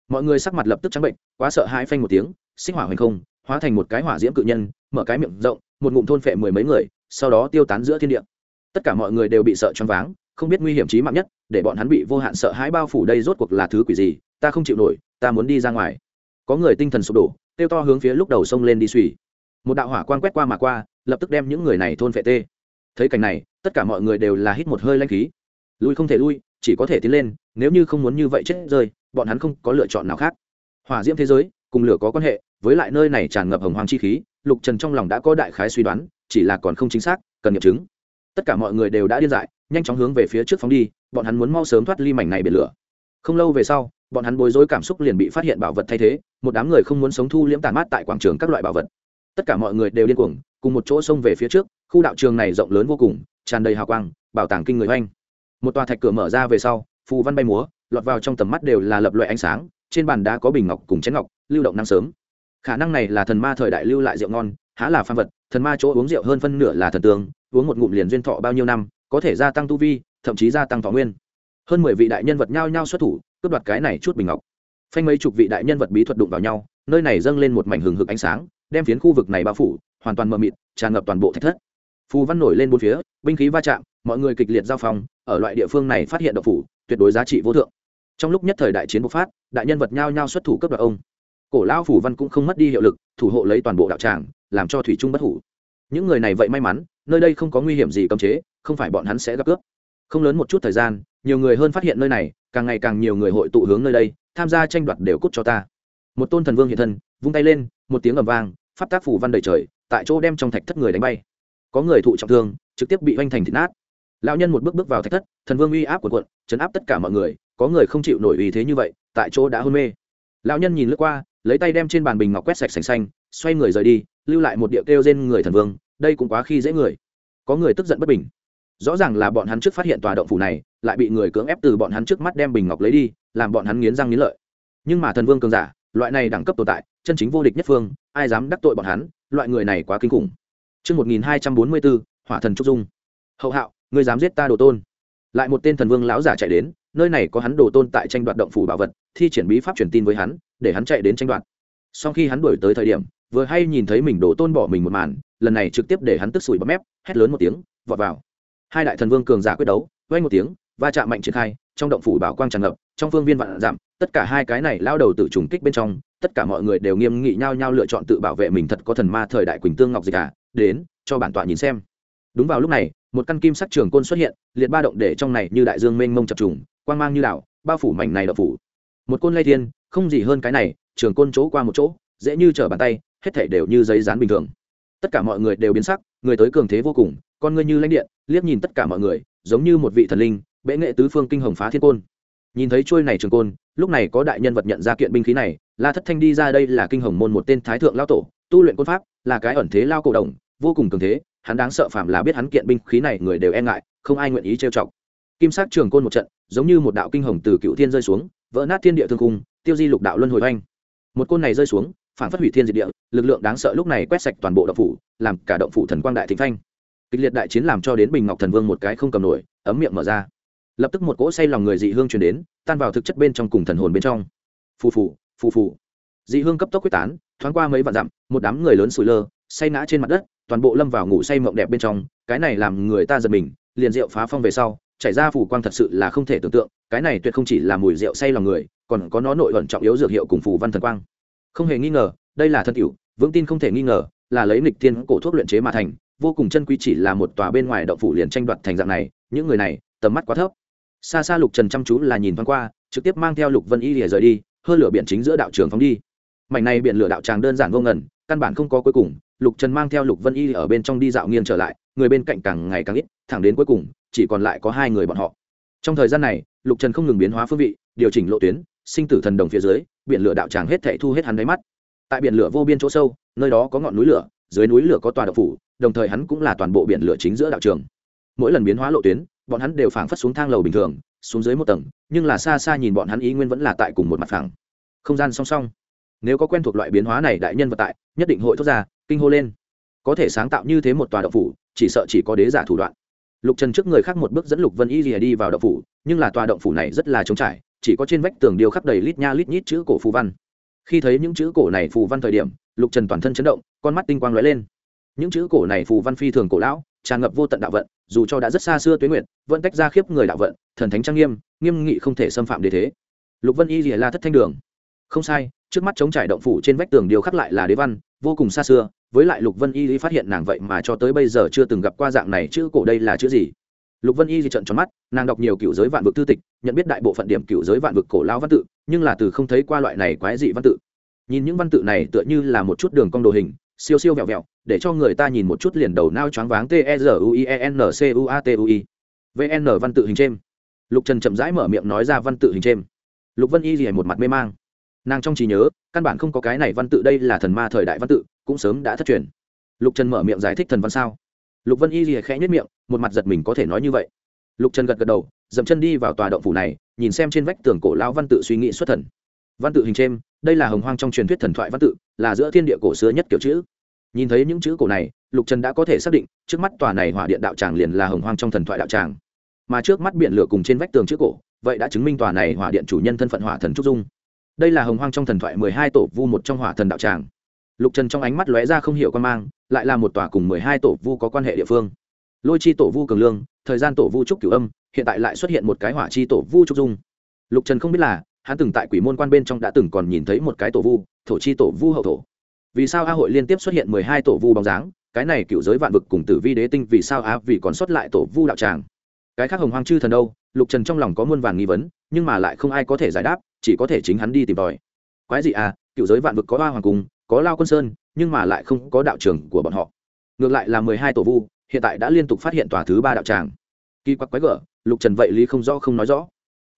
Mọi người sắc mặt lập tức trắng bệnh, quá sợ hãi phanh một tiếng sinh hỏa hoành không, hóa thành một cái hỏa diễm cự nhân, mở cái miệng rộng, một ngụm thôn phệ mười mấy người, sau đó tiêu tán giữa thiên địa. Tất cả mọi người đều bị sợ choáng váng, không biết nguy hiểm trí mạng nhất, để bọn hắn bị vô hạn sợ hãi bao phủ đây rốt cuộc là thứ quỷ gì, ta không chịu nổi, ta muốn đi ra ngoài. Có người tinh thần sụp đổ tiêu to hướng phía lúc đầu sông lên đi suy một đạo hỏa quang quét qua mà qua, lập tức đem những người này thôn phệ tê thấy cảnh này, tất cả mọi người đều là hít một hơi lanh khí. Lui không thể lui, chỉ có thể tiến lên, nếu như không muốn như vậy chết rơi, bọn hắn không có lựa chọn nào khác. Hỏa diễm thế giới, cùng lửa có quan hệ, với lại nơi này tràn ngập hồng hoang chi khí, lục trần trong lòng đã có đại khái suy đoán, chỉ là còn không chính xác, cần nghiệm chứng. Tất cả mọi người đều đã điên dại, nhanh chóng hướng về phía trước phóng đi, bọn hắn muốn mau sớm thoát ly mảnh này biển lửa. Không lâu về sau, bọn hắn bối rối cảm xúc liền bị phát hiện bảo vật thay thế, một đám người không muốn sống thu liễm tàn mát tại quảng trường các loại bảo vật. Tất cả mọi người đều điên cuồng cùng một chỗ xông về phía trước, khu đạo trường này rộng lớn vô cùng, tràn đầy hào quang, bảo tàng kinh người oanh một tòa thạch cửa mở ra về sau, phù văn bay múa, lọt vào trong tầm mắt đều là lập loại ánh sáng, trên bàn đá có bình ngọc cùng chén ngọc, lưu động năng sớm. Khả năng này là thần ma thời đại lưu lại rượu ngon, há là phan vật, thần ma chỗ uống rượu hơn phân nửa là thần tướng, uống một ngụm liền duyên thọ bao nhiêu năm, có thể gia tăng tu vi, thậm chí gia tăng thọ nguyên. Hơn mười vị đại nhân vật nhao nhao xuất thủ, cướp đoạt cái này chút bình ngọc. Phanh mấy chục vị đại nhân vật bí thuật đụng vào nhau, nơi này dâng lên một mảnh hừng hực ánh sáng đem phiến khu vực này bao phủ, hoàn toàn mờ mịt, tràn ngập toàn bộ thạch thất. Phù văn nổi lên bốn phía, binh khí va chạm, mọi người kịch liệt giao phong, ở loại địa phương này phát hiện độc phủ, tuyệt đối giá trị vô thượng. Trong lúc nhất thời đại chiến bộc phát, đại nhân vật nhao nhao xuất thủ cấp đoạt ông. Cổ lao phủ văn cũng không mất đi hiệu lực, thủ hộ lấy toàn bộ đạo tràng, làm cho thủy trung bất hủ. Những người này vậy may mắn, nơi đây không có nguy hiểm gì cấm chế, không phải bọn hắn sẽ gặp cướp. Không lớn một chút thời gian, nhiều người hơn phát hiện nơi này, càng ngày càng nhiều người hội tụ hướng nơi đây, tham gia tranh đoạt đều cút cho ta. Một tôn thần vương hiện thân vung tay lên, một tiếng ầm vang, pháp tác phủ văn đầy trời, tại chỗ đem trong thạch thất người đánh bay. Có người thụ trọng thương, trực tiếp bị oanh thành thịt nát. Lão nhân một bước bước vào thạch thất, thần vương uy áp của quận chấn áp tất cả mọi người, có người không chịu nổi uy thế như vậy, tại chỗ đã hôn mê. Lão nhân nhìn lướt qua, lấy tay đem trên bàn bình ngọc quét sạch sành xanh, xoay người rời đi, lưu lại một điệu kêu trên người thần vương, đây cũng quá khi dễ người. Có người tức giận bất bình. Rõ ràng là bọn hắn trước phát hiện tòa động phủ này, lại bị người cưỡng ép từ bọn hắn trước mắt đem bình ngọc lấy đi, làm bọn hắn nghiến răng nghiến lợi. Nhưng mà thần vương cường giả loại này đẳng cấp tồn tại chân chính vô địch nhất phương ai dám đắc tội bọn hắn loại người này quá kinh khủng Trước 1244, hỏa thần trúc dung. Hậu hạo, ngươi dám giết ta đồ tôn. Lại một tên thần vương lão giả chạy đến, nơi này có hắn đồ tôn tại tranh đoạt động phủ bảo vật, thi triển bí pháp truyền tin với hắn, để hắn chạy đến tranh đoạt. Sau khi hắn đuổi tới thời điểm, vừa hay nhìn thấy mình đồ tôn bỏ mình một màn, lần này trực tiếp để hắn tức sủi bọt mép, hét lớn một tiếng, vọt vào. Hai đại thần vương cường giả quyết đấu, vang một tiếng, va chạm mạnh triển khai, trong động phủ bảo quang tràn ngập, trong phương viên vạn giảm, tất cả hai cái này lao đầu tự trùng kích bên trong, tất cả mọi người đều nghiêm nghị nhau nhau lựa chọn tự bảo vệ mình thật có thần ma thời đại quỳnh tương ngọc dịch à đến cho bản tọa nhìn xem. Đúng vào lúc này một căn kim sắc trường côn xuất hiện liệt ba động để trong này như đại dương mênh mông chập trùng quang mang như đảo bao phủ mảnh này đậu phủ. Một côn lay thiên không gì hơn cái này trường côn chỗ qua một chỗ dễ như trở bàn tay hết thể đều như giấy dán bình thường. Tất cả mọi người đều biến sắc người tới cường thế vô cùng con ngươi như lãnh điện liếc nhìn tất cả mọi người giống như một vị thần linh bệ nghệ tứ phương kinh hồng phá thiên côn. Nhìn thấy trôi này trường côn, lúc này có đại nhân vật nhận ra kiện binh khí này, la thất thanh đi ra đây là kinh hồng môn một tên thái thượng lao tổ, tu luyện côn pháp, là cái ẩn thế lao cổ đồng vô cùng cường thế, hắn đáng sợ phạm là biết hắn kiện binh khí này người đều e ngại, không ai nguyện ý trêu chọc. Kim sát trường côn một trận, giống như một đạo kinh hồng từ cựu thiên rơi xuống, vỡ nát thiên địa thương cung tiêu di lục đạo luân hồi oanh. Một côn này rơi xuống, phản phát hủy thiên diệt địa, lực lượng đáng sợ lúc này quét sạch toàn bộ động phủ, làm cả động phủ thần quang đại thịnh phanh. Kịch liệt đại chiến làm cho đến bình ngọc thần vương một cái không cầm nổi, ấm miệng mở ra lập tức một cỗ say lòng người dị hương truyền đến, tan vào thực chất bên trong cùng thần hồn bên trong. Phù phù phù phù. Dị hương cấp tốc quyết tán, thoáng qua mấy vạn dặm, một đám người lớn sủi lơ, say ngã trên mặt đất, toàn bộ lâm vào ngủ say mộng đẹp bên trong. Cái này làm người ta giật mình, liền rượu phá phong về sau, chảy ra phù quang thật sự là không thể tưởng tượng, cái này tuyệt không chỉ là mùi rượu say lòng người, còn có nó nội ẩn trọng yếu dược hiệu cùng phù văn thần quang. Không hề nghi ngờ, đây là thân cựu vững tin không thể nghi ngờ, là lấy nghịch thiên cổ thuốc luyện chế mà thành, vô cùng chân quý chỉ là một tòa bên ngoài động phủ liền tranh đoạt thành dạng này, những người này, tầm mắt quá thấp xa xa lục trần chăm chú là nhìn thoáng qua, trực tiếp mang theo lục vân y lìa rời đi, hơn lửa biển chính giữa đạo trường phóng đi. Mảnh này biển lửa đạo tràng đơn giản vô ngần, căn bản không có cuối cùng, lục trần mang theo lục vân y ở bên trong đi dạo nghiêng trở lại, người bên cạnh càng ngày càng ít, thẳng đến cuối cùng, chỉ còn lại có hai người bọn họ. Trong thời gian này, lục trần không ngừng biến hóa phương vị, điều chỉnh lộ tuyến, sinh tử thần đồng phía dưới, biển lửa đạo tràng hết thảy thu hết hắn đáy mắt. Tại biển lửa vô biên chỗ sâu, nơi đó có ngọn núi lửa, dưới núi lửa có tòa đậu phủ, đồng thời hắn cũng là toàn bộ biển lửa chính giữa đạo trường. Mỗi lần biến hóa lộ tuyến bọn hắn đều phảng phất xuống thang lầu bình thường, xuống dưới một tầng, nhưng là xa xa nhìn bọn hắn ý nguyên vẫn là tại cùng một mặt phẳng. Không gian song song. Nếu có quen thuộc loại biến hóa này đại nhân vật tại, nhất định hội thốt ra, kinh hô lên. Có thể sáng tạo như thế một tòa đậu phủ, chỉ sợ chỉ có đế giả thủ đoạn. Lục trần trước người khác một bước dẫn lục vân y rìa đi vào đậu phủ, nhưng là tòa động phủ này rất là trống trải, chỉ có trên vách tường điêu khắc đầy lít nha lít nhít chữ cổ phù văn. Khi thấy những chữ cổ này phù văn thời điểm, lục trần toàn thân chấn động, con mắt tinh quang lóe lên. Những chữ cổ này phù văn phi thường cổ lão, tràn ngập vô tận đạo vận dù cho đã rất xa xưa tuyến nguyện vẫn tách ra khiếp người đạo vận, thần thánh trang nghiêm nghiêm nghị không thể xâm phạm đế thế. Lục vân y rìa la thất thanh đường. Không sai, trước mắt chống trải động phủ trên vách tường điều khắc lại là đế văn, vô cùng xa xưa, với lại lục vân y phát hiện nàng vậy mà cho tới bây giờ chưa từng gặp qua dạng này chữ cổ đây là chữ gì. Lục vân y di trận tròn mắt, nàng đọc nhiều cựu giới vạn vực tư tịch, nhận biết đại bộ phận điểm cựu giới vạn vực cổ lao văn tự, nhưng là từ không thấy qua loại này quái dị văn tự. Nhìn những văn tự này tựa như là một chút đường cong đồ hình, siêu siêu vẹo vẹo để cho người ta nhìn một chút liền đầu nao choáng váng t e r u i e n c u a t u i. Vn văn tự hình trên. Lục trần chậm rãi mở miệng nói ra văn tự hình trên. Lục vân y gì một mặt mê mang. Nàng trong trí nhớ, căn bản không có cái này văn tự đây là thần ma thời đại văn tự, cũng sớm đã thất truyền. Lục trần mở miệng giải thích thần văn sao? Lục vân y gì khẽ nhất miệng, một mặt giật mình có thể nói như vậy. Lục trần gật gật đầu, dậm chân đi vào tòa động phủ này, nhìn xem trên vách tường cổ lão văn tự suy nghĩ xuất thần. Văn tự hình trên, đây là hồng hoang trong truyền thuyết thần thoại văn tự, là giữa thiên địa cổ xưa nhất kiểu chữ nhìn thấy những chữ cổ này, lục trần đã có thể xác định, trước mắt tòa này hỏa điện đạo tràng liền là hồng hoang trong thần thoại đạo tràng. Mà trước mắt biển lửa cùng trên vách tường chữ cổ, vậy đã chứng minh tòa này hỏa điện chủ nhân thân phận hỏa thần trúc dung. Đây là hồng hoang trong thần thoại mười hai tổ vu một trong hỏa thần đạo tràng. Lục trần trong ánh mắt lóe ra không hiểu quan mang, lại là một tòa cùng mười hai tổ vu có quan hệ địa phương. Lôi chi tổ vu cường lương, thời gian tổ vu trúc cửu âm, hiện tại lại xuất hiện một cái hỏa chi tổ vu trúc dung. Lục trần không biết là, hắn từng tại quỷ môn quan bên trong đã từng còn nhìn thấy một cái tổ vu, thổ chi tổ vu hậu thổ vì sao a hội liên tiếp xuất hiện mười hai tổ vu bóng dáng, cái này cựu giới vạn vực cùng tử vi đế tinh vì sao á vì còn xuất lại tổ vu đạo tràng. Cái khác hồng hoang chư thần đâu, lục trần trong lòng có muôn vàn nghi vấn, nhưng mà lại không ai có thể giải đáp, chỉ có thể chính hắn đi tìm tòi. Quái gì à cựu giới vạn vực có ba hoàng cung, có lao quân sơn, nhưng mà lại không có đạo trường của bọn họ. Ngược lại là mười hai tổ vu, hiện tại đã liên tục phát hiện tòa thứ ba đạo tràng. Kỳ quặc quái gở, lục trần vậy lý không rõ không nói rõ.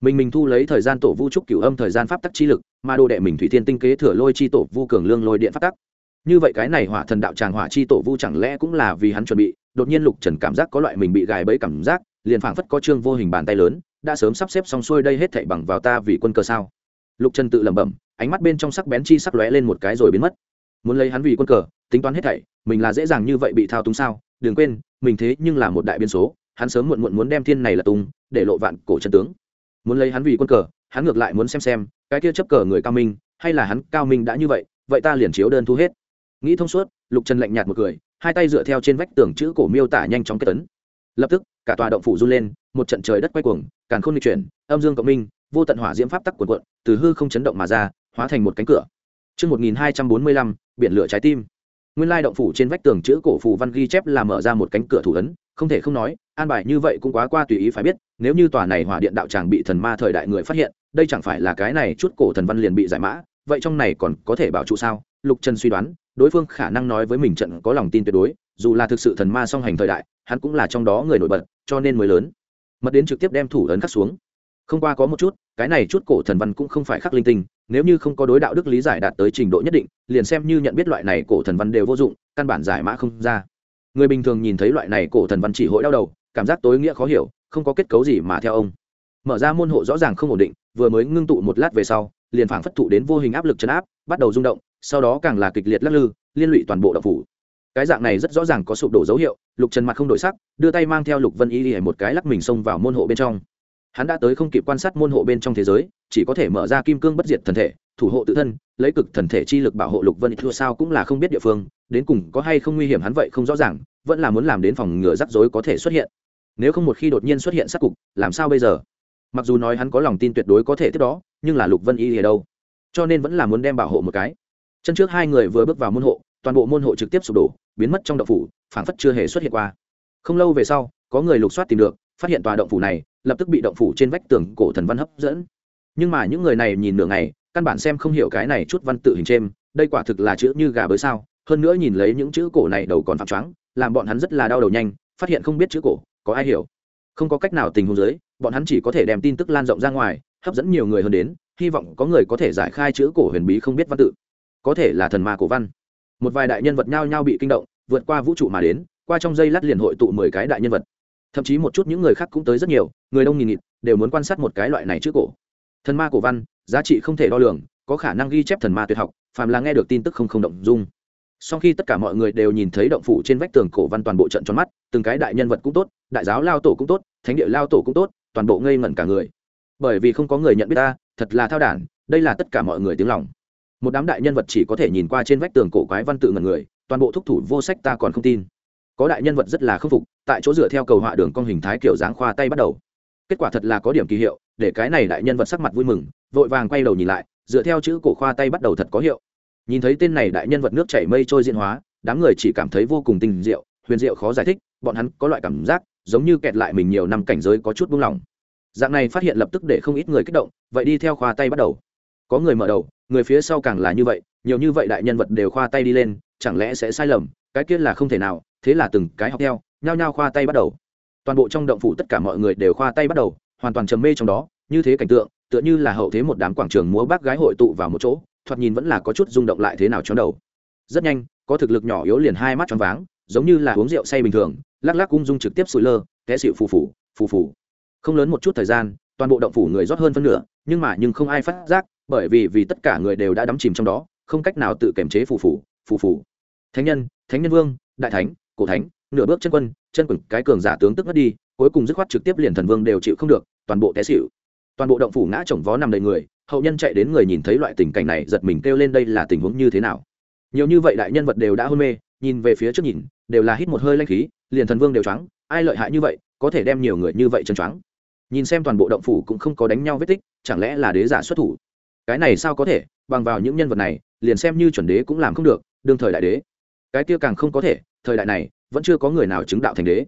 Mình mình thu lấy thời gian tổ vu trúc cửu âm thời gian pháp tắc chi lực, mà đồ đệ mình thủy thiên tinh kế thừa lôi chi tổ vu cường lương lôi điện pháp tắc như vậy cái này hỏa thần đạo tràng hỏa chi tổ vu chẳng lẽ cũng là vì hắn chuẩn bị? Đột nhiên lục trần cảm giác có loại mình bị gài bẫy cảm giác, liền phảng phất có trương vô hình bàn tay lớn, đã sớm sắp xếp xong xuôi đây hết thảy bằng vào ta vì quân cờ sao? Lục trần tự lẩm bẩm, ánh mắt bên trong sắc bén chi sắc lóe lên một cái rồi biến mất. Muốn lấy hắn vì quân cờ, tính toán hết thảy, mình là dễ dàng như vậy bị thao túng sao? Đừng quên, mình thế nhưng là một đại biên số, hắn sớm muộn muộn muốn đem thiên này là tung, để lộ vạn cổ chân tướng. Muốn lấy hắn vì quân cờ, hắn ngược lại muốn xem xem, cái kia chấp cờ người cao minh, hay là hắn cao minh đã như vậy vậy ta liền chiếu đơn thu hết nghĩ thông suốt lục trần lạnh nhạt một cười hai tay dựa theo trên vách tường chữ cổ miêu tả nhanh chóng kết tấn lập tức cả tòa động phủ run lên một trận trời đất quay cuồng càn khôn lịch chuyển âm dương cộng minh vô tận hỏa diễm pháp tắc cuộn cuộn từ hư không chấn động mà ra hóa thành một cánh cửa Trước 1245, biển lửa trái tim. Nguyên lai động phủ trên vách tường chữ cổ phù văn ghi chép là mở ra một cánh cửa thủ ấn, không thể không nói, an bài như vậy cũng quá qua tùy ý phải biết, nếu như tòa này hỏa điện đạo tràng bị thần ma thời đại người phát hiện, đây chẳng phải là cái này chút cổ thần văn liền bị giải mã, vậy trong này còn có thể bảo trụ sao? Lục Trần suy đoán, đối phương khả năng nói với mình trận có lòng tin tuyệt đối, dù là thực sự thần ma song hành thời đại, hắn cũng là trong đó người nổi bật, cho nên mới lớn. Mật đến trực tiếp đem thủ ấn cắt xuống. Không qua có một chút, cái này chút cổ thần văn cũng không phải khắc linh tinh, nếu như không có đối đạo đức lý giải đạt tới trình độ nhất định, liền xem như nhận biết loại này cổ thần văn đều vô dụng, căn bản giải mã không ra. Người bình thường nhìn thấy loại này cổ thần văn chỉ hội đau đầu, cảm giác tối nghĩa khó hiểu, không có kết cấu gì mà theo ông. Mở ra môn hộ rõ ràng không ổn định, vừa mới ngưng tụ một lát về sau, liền phảng phất thụ đến vô hình áp lực chấn áp, bắt đầu rung động, sau đó càng là kịch liệt lắc lư, liên lụy toàn bộ đạo phủ. Cái dạng này rất rõ ràng có sụp đổ dấu hiệu lục trần mặt không đổi sắc đưa tay mang theo lục vân y đi một cái lắc mình xông vào môn hộ bên trong. Hắn đã tới không kịp quan sát môn hộ bên trong thế giới chỉ có thể mở ra kim cương bất diệt thần thể thủ hộ tự thân lấy cực thần thể chi lực bảo hộ lục vân thua sao cũng là không biết địa phương đến cùng có hay không nguy hiểm hắn vậy không rõ ràng vẫn là muốn làm đến phòng ngừa rắc rối có thể xuất hiện. Nếu không một khi đột nhiên xuất hiện sát cục làm sao bây giờ? Mặc dù nói hắn có lòng tin tuyệt đối có thể tiếp đó, nhưng là lục vân y ở đâu? Cho nên vẫn là muốn đem bảo hộ một cái. Chân trước hai người vừa bước vào môn hộ, toàn bộ môn hộ trực tiếp sụp đổ, biến mất trong động phủ, phảng phất chưa hề xuất hiện qua. Không lâu về sau, có người lục soát tìm được, phát hiện tòa động phủ này lập tức bị động phủ trên vách tường cổ thần văn hấp dẫn. Nhưng mà những người này nhìn nửa ngày, căn bản xem không hiểu cái này chút văn tự hình trên, đây quả thực là chữ như gà bới sao. Hơn nữa nhìn lấy những chữ cổ này đầu còn phạm choáng, làm bọn hắn rất là đau đầu nhanh, phát hiện không biết chữ cổ, có ai hiểu? Không có cách nào tình huống dưới, bọn hắn chỉ có thể đem tin tức lan rộng ra ngoài, hấp dẫn nhiều người hơn đến, hy vọng có người có thể giải khai chữ cổ huyền bí không biết văn tự. Có thể là thần ma cổ văn. Một vài đại nhân vật nhao nhao bị kinh động, vượt qua vũ trụ mà đến, qua trong dây lát liền hội tụ mười cái đại nhân vật. Thậm chí một chút những người khác cũng tới rất nhiều, người đông nghìn nghịt, đều muốn quan sát một cái loại này chữ cổ. Thần ma cổ văn, giá trị không thể đo lường, có khả năng ghi chép thần ma tuyệt học, phàm là nghe được tin tức không không động dung sau khi tất cả mọi người đều nhìn thấy động phủ trên vách tường cổ văn toàn bộ trận tròn mắt, từng cái đại nhân vật cũng tốt, đại giáo lao tổ cũng tốt, thánh địa lao tổ cũng tốt, toàn bộ ngây ngẩn cả người. Bởi vì không có người nhận biết ta, thật là thao đản, đây là tất cả mọi người tiếng lòng. Một đám đại nhân vật chỉ có thể nhìn qua trên vách tường cổ quái văn tự ngẩn người, toàn bộ thúc thủ vô sách ta còn không tin. Có đại nhân vật rất là khâm phục, tại chỗ dựa theo cầu họa đường con hình thái kiểu dáng khoa tay bắt đầu. Kết quả thật là có điểm kỳ hiệu, để cái này đại nhân vật sắc mặt vui mừng, vội vàng quay đầu nhìn lại, dựa theo chữ cổ khoa tay bắt đầu thật có hiệu nhìn thấy tên này đại nhân vật nước chảy mây trôi diễn hóa, đám người chỉ cảm thấy vô cùng tinh diệu, huyền diệu khó giải thích, bọn hắn có loại cảm giác, giống như kẹt lại mình nhiều năm cảnh giới có chút buông lỏng. Dạng này phát hiện lập tức để không ít người kích động, vậy đi theo khoa tay bắt đầu. Có người mở đầu, người phía sau càng là như vậy, nhiều như vậy đại nhân vật đều khoa tay đi lên, chẳng lẽ sẽ sai lầm, cái kia là không thể nào, thế là từng cái học theo, nhao nhao khoa tay bắt đầu. Toàn bộ trong động phủ tất cả mọi người đều khoa tay bắt đầu, hoàn toàn trầm mê trong đó, như thế cảnh tượng, tựa như là hậu thế một đám quảng trường múa bác gái hội tụ vào một chỗ thoạt nhìn vẫn là có chút rung động lại thế nào cho đầu. Rất nhanh, có thực lực nhỏ yếu liền hai mắt choáng váng, giống như là uống rượu say bình thường, lắc lắc ung dung trực tiếp sụi lơ, té xịu phù phù phù phù. Không lớn một chút thời gian, toàn bộ động phủ người rót hơn phân nửa, nhưng mà nhưng không ai phát giác, bởi vì vì tất cả người đều đã đắm chìm trong đó, không cách nào tự kiềm chế phù phù phù phù. Thánh nhân thánh nhân vương, đại thánh, cổ thánh, nửa bước chân quân, chân quần, cái cường giả tướng tức mất đi, cuối cùng dứt khoát trực tiếp liền thần vương đều chịu không được, toàn bộ té xịu. Toàn bộ động phủ ngã chồng vó nằm đầy người hậu nhân chạy đến người nhìn thấy loại tình cảnh này, giật mình kêu lên đây là tình huống như thế nào. Nhiều như vậy đại nhân vật đều đã hôn mê, nhìn về phía trước nhìn, đều là hít một hơi lanh khí, liền thần vương đều choáng, ai lợi hại như vậy, có thể đem nhiều người như vậy chân choáng. Nhìn xem toàn bộ động phủ cũng không có đánh nhau vết tích, chẳng lẽ là đế giả xuất thủ? Cái này sao có thể, bằng vào những nhân vật này, liền xem như chuẩn đế cũng làm không được, đương thời đại đế. Cái kia càng không có thể, thời đại này, vẫn chưa có người nào chứng đạo thành đế.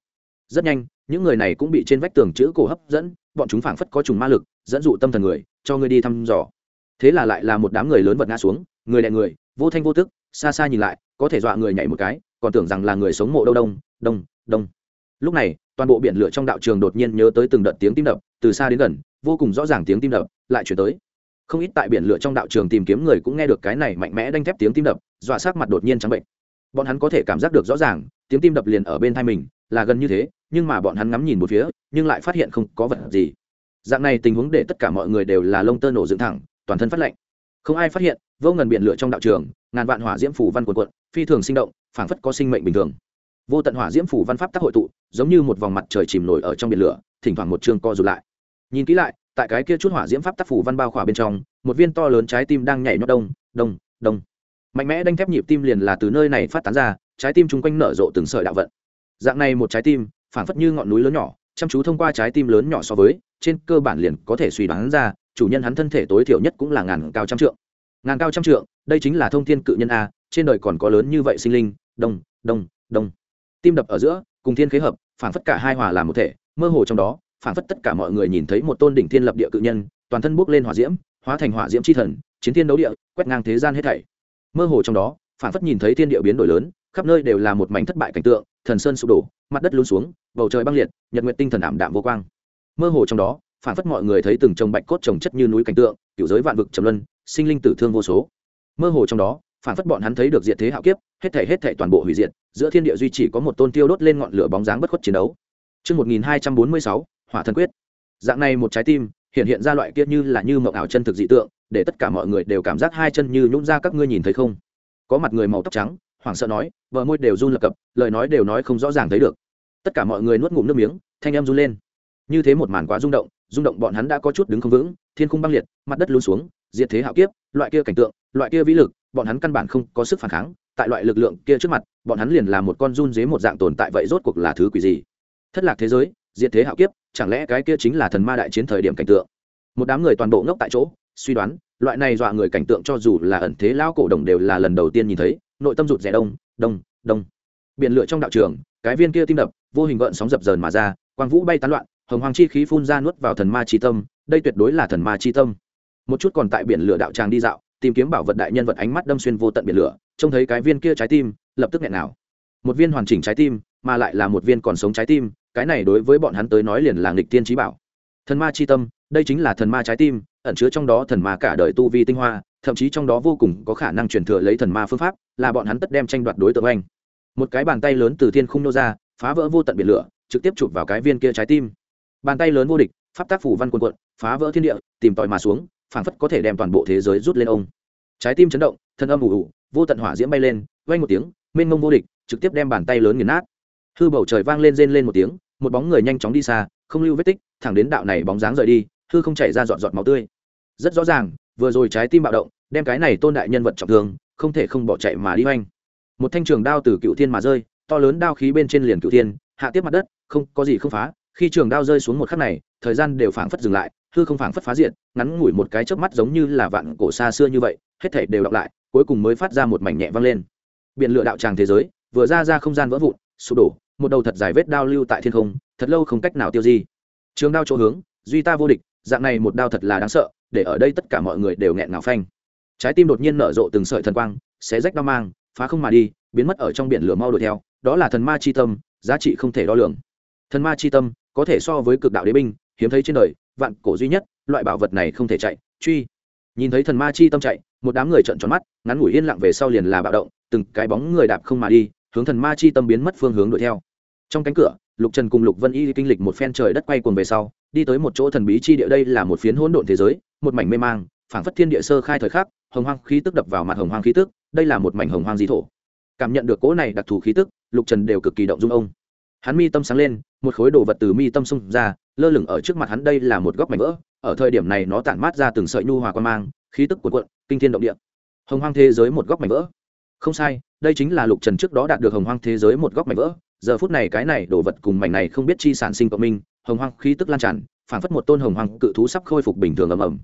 Rất nhanh, những người này cũng bị trên vách tường chữ cổ hấp dẫn, bọn chúng phảng phất có trùng ma lực, dẫn dụ tâm thần người cho ngươi đi thăm dò. Thế là lại là một đám người lớn vật ngã xuống, người đè người, vô thanh vô tức, xa xa nhìn lại, có thể dọa người nhảy một cái, còn tưởng rằng là người sống mộ đâu đông đông đông. Lúc này, toàn bộ biển lửa trong đạo trường đột nhiên nhớ tới từng đợt tiếng tim đập, từ xa đến gần, vô cùng rõ ràng tiếng tim đập, lại chuyển tới. Không ít tại biển lửa trong đạo trường tìm kiếm người cũng nghe được cái này mạnh mẽ đanh thép tiếng tim đập, dọa sát mặt đột nhiên trắng bệnh. Bọn hắn có thể cảm giác được rõ ràng, tiếng tim đập liền ở bên thai mình, là gần như thế, nhưng mà bọn hắn ngắm nhìn một phía, nhưng lại phát hiện không có vật gì dạng này tình huống để tất cả mọi người đều là lông tơ nổ dựng thẳng, toàn thân phát lạnh. Không ai phát hiện, vô ngần biển lửa trong đạo trường, ngàn vạn hỏa diễm phủ văn quần quận phi thường sinh động, phảng phất có sinh mệnh bình thường. Vô tận hỏa diễm phủ văn pháp tác hội tụ, giống như một vòng mặt trời chìm nổi ở trong biển lửa, thỉnh thoảng một trường co rụt lại. Nhìn kỹ lại, tại cái kia chút hỏa diễm pháp tác phủ văn bao khỏa bên trong, một viên to lớn trái tim đang nhảy nhót đông đông đông. Mạnh mẽ đanh thép nhịp tim liền là từ nơi này phát tán ra, trái tim chung quanh nở rộ từng sợi đạo vận. Dạng này một trái tim, phảng phất như ngọn núi lớn nhỏ, chăm chú thông qua trái tim lớn nhỏ so với trên cơ bản liền có thể suy đoán ra, chủ nhân hắn thân thể tối thiểu nhất cũng là ngàn cao trăm trượng. Ngàn cao trăm trượng, đây chính là thông thiên cự nhân a, trên đời còn có lớn như vậy sinh linh, đông đông đông. Tim đập ở giữa, cùng thiên khế hợp, phảng phất cả hai hòa làm một thể, mơ hồ trong đó, phảng phất tất cả mọi người nhìn thấy một tôn đỉnh thiên lập địa cự nhân, toàn thân bốc lên hỏa diễm, hóa thành hỏa diễm c h i thần, chiến thiên đấu địa, quét ngang thế gian hết thảy. Mơ hồ trong đó, phảng phất nhìn thấy thiên địa biến đổi lớn, khắp nơi đều là một mảnh thất bại cảnh tượng, thần sơn sụp đổ, mặt đất lún xuống, bầu trời băng liệt, nhật nguyện tinh thần ảm đạm vô quang mơ hồ trong đó phản phất mọi người thấy từng trồng bạch cốt trồng chất như núi cảnh tượng kiểu giới vạn vực trầm luân sinh linh tử thương vô số mơ hồ trong đó phản phất bọn hắn thấy được diệt thế hạo kiếp hết thể hết thể toàn bộ hủy diệt giữa thiên địa duy chỉ có một tôn tiêu đốt lên ngọn lửa bóng dáng bất khuất chiến đấu Trước 1246, hỏa thần quyết. Dạng này một trái tim, hiện hiện ra loại kia như là như mộng ảo chân thực dị tượng, để tất cả mọi người đều cảm giác hai chân như nhũn ra các ngươi nhìn thấy không? Có mặt người màu tóc trắng, hoảng sợ nói, vợ môi đều run lập cập, lời nói đều nói không rõ ràng thấy được. Tất cả mọi người nuốt ngụm nước miếng, thanh âm run lên. Như thế một màn quá rung động, rung động bọn hắn đã có chút đứng không vững thiên khung băng liệt mặt đất lún xuống diệt thế hạo kiếp loại kia cảnh tượng loại kia vĩ lực bọn hắn căn bản không có sức phản kháng tại loại lực lượng kia trước mặt bọn hắn liền là một con run dế một dạng tồn tại vậy rốt cuộc là thứ quỷ gì? Thất lạc thế giới diệt thế hạo kiếp chẳng lẽ cái kia chính là thần ma đại chiến thời điểm cảnh tượng? Một đám người toàn bộ ngốc tại chỗ suy đoán loại này dọa người cảnh tượng cho dù là ẩn thế lao cổ đồng đều là lần đầu tiên nhìn thấy nội tâm rụt rẻ đông đông đông. Biển lửa trong đạo trường cái viên kia tim đập vô hình gợn sóng dập dờn mà ra quang vũ bay tán loạn hồng hoàng chi khí phun ra nuốt vào thần ma chi tâm, đây tuyệt đối là thần ma chi tâm. Một chút còn tại biển lửa đạo tràng đi dạo, tìm kiếm bảo vật đại nhân vật ánh mắt đâm xuyên vô tận biển lửa, trông thấy cái viên kia trái tim, lập tức nghẹn nào. Một viên hoàn chỉnh trái tim, mà lại là một viên còn sống trái tim, cái này đối với bọn hắn tới nói liền là nghịch tiên trí bảo. Thần ma chi tâm, đây chính là thần ma trái tim, ẩn chứa trong đó thần ma cả đời tu vi tinh hoa, thậm chí trong đó vô cùng có khả năng truyền thừa lấy thần ma phương pháp, là bọn hắn tất đem tranh đoạt đối tượng anh. Một cái bàn tay lớn từ thiên khung nô ra, phá vỡ vô tận biển lửa, trực tiếp chụp vào cái viên kia trái tim bàn tay lớn vô địch, pháp tác phủ văn quần quận phá vỡ thiên địa, tìm tòi mà xuống, phảng phất có thể đem toàn bộ thế giới rút lên ông. Trái tim chấn động, thân âm ủ ủ vô tận hỏa diễm bay lên, vang một tiếng, mênh mông vô địch, trực tiếp đem bàn tay lớn nghiền nát. Hư bầu trời vang lên rên lên một tiếng, một bóng người nhanh chóng đi xa, không lưu vết tích, thẳng đến đạo này bóng dáng rời đi, hư không chảy ra dọn dọn máu tươi. Rất rõ ràng, vừa rồi trái tim bạo động, đem cái này tôn đại nhân vật trọng thương, không thể không bỏ chạy mà đi hoành. Một thanh trường đao từ cựu thiên mà rơi, to lớn đao khí bên trên liền cựu thiên, hạ tiếp mặt đất, không có gì không phá khi trường đao rơi xuống một khắc này, thời gian đều phảng phất dừng lại, hư không phảng phất phá diện ngắn ngủi một cái chớp mắt giống như là vạn cổ xa xưa như vậy, hết thể đều đọc lại, cuối cùng mới phát ra một mảnh nhẹ vang lên. Biển lửa đạo tràng thế giới, vừa ra ra không gian vỡ vụn, sụp đổ, một đầu thật dài vết đao lưu tại thiên không, thật lâu không cách nào tiêu di. Trường đao chỗ hướng, duy ta vô địch, dạng này một đao thật là đáng sợ, để ở đây tất cả mọi người đều nghẹn ngào phanh. Trái tim đột nhiên nở rộ từng sợi thần quang, xé rách đao mang, phá không mà đi, biến mất ở trong biển lửa mau đuổi theo, đó là thần ma chi tâm, giá trị không thể đo lường. Thần ma chi tâm có thể so với cực đạo đế binh, hiếm thấy trên đời, vạn cổ duy nhất, loại bảo vật này không thể chạy, truy. Nhìn thấy thần ma chi tâm chạy, một đám người trợn tròn mắt, ngắn ngủi yên lặng về sau liền là bạo động, từng cái bóng người đạp không mà đi, hướng thần ma chi tâm biến mất phương hướng đuổi theo. Trong cánh cửa, lục trần cùng lục vân y kinh lịch một phen trời đất quay cuồng về sau, đi tới một chỗ thần bí chi địa đây là một phiến hỗn độn thế giới, một mảnh mê mang, phảng phất thiên địa sơ khai thời khắc, hồng hoang khí tức đập vào mặt hồng hoang khí tức, đây là một mảnh hồng hoang di thổ. Cảm nhận được cỗ này đặc thù khí tức, lục trần đều cực kỳ động dung ông hắn mi tâm sáng lên, một khối đồ vật từ mi tâm xung ra, lơ lửng ở trước mặt hắn đây là một góc mảnh vỡ, ở thời điểm này nó tản mát ra từng sợi nhu hòa quan mang, khí tức cuộn cuộn, kinh thiên động địa. Hồng hoang thế giới một góc mảnh vỡ. Không sai, đây chính là lục trần trước đó đạt được hồng hoang thế giới một góc mảnh vỡ. Giờ phút này cái này đồ vật cùng mảnh này không biết chi sản sinh cộng minh, hồng hoang khí tức lan tràn, phảng phất một tôn hồng hoang cự thú sắp khôi phục bình thường ầm ầm.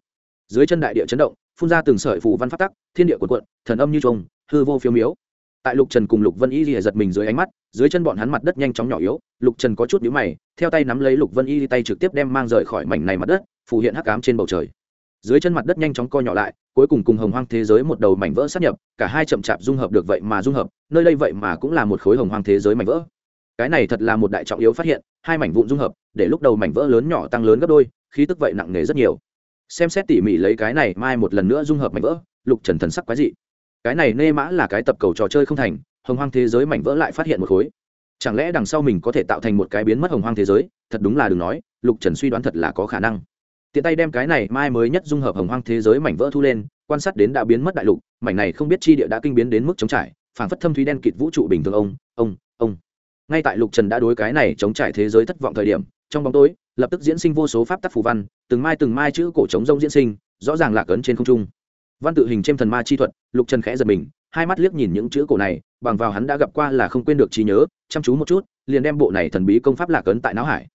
Dưới chân đại địa chấn động, phun ra từng sợi phù văn phát tắc, thiên địa cuộn cuộn, thần âm như trùng hư vô phiếu miếu tại lục trần cùng lục vân y lìa giật mình dưới ánh mắt, dưới chân bọn hắn mặt đất nhanh chóng nhỏ yếu, lục trần có chút nhíu mày, theo tay nắm lấy lục vân y tay trực tiếp đem mang rời khỏi mảnh này mặt đất, phù hiện hắc ám trên bầu trời. Dưới chân mặt đất nhanh chóng co nhỏ lại, cuối cùng cùng hồng hoang thế giới một đầu mảnh vỡ sát nhập, cả hai chậm chạp dung hợp được vậy mà dung hợp, nơi đây vậy mà cũng là một khối hồng hoang thế giới mảnh vỡ. Cái này thật là một đại trọng yếu phát hiện, hai mảnh vụn dung hợp, để lúc đầu mảnh vỡ lớn nhỏ tăng lớn gấp đôi, khí tức vậy nặng nề rất nhiều. Xem xét tỉ mỉ lấy cái này, mai một lần nữa dung hợp mảnh vỡ, lục trần thần sắc quái dị cái này nê mã là cái tập cầu trò chơi không thành, hồng hoang thế giới mảnh vỡ lại phát hiện một khối. Chẳng lẽ đằng sau mình có thể tạo thành một cái biến mất hồng hoang thế giới? Thật đúng là đừng nói, lục trần suy đoán thật là có khả năng. Tiện tay đem cái này mai mới nhất dung hợp hồng hoang thế giới mảnh vỡ thu lên, quan sát đến đã biến mất đại lục, mảnh này không biết chi địa đã kinh biến đến mức chống trải phản phất thâm thúy đen kịt vũ trụ bình thường ông ông ông. Ngay tại lục trần đã đối cái này chống trải thế giới thất vọng thời điểm, trong bóng tối, lập tức diễn sinh vô số pháp tắc phù văn, từng mai từng mai chữ cổ trống rông diễn sinh, rõ ràng lạc ấn trên không trung văn tự hình trên thần ma chi thuật, lục trần khẽ giật mình, hai mắt liếc nhìn những chữ cổ này, bằng vào hắn đã gặp qua là không quên được trí nhớ, chăm chú một chút, liền đem bộ này thần bí công pháp lạc ấn tại não hải.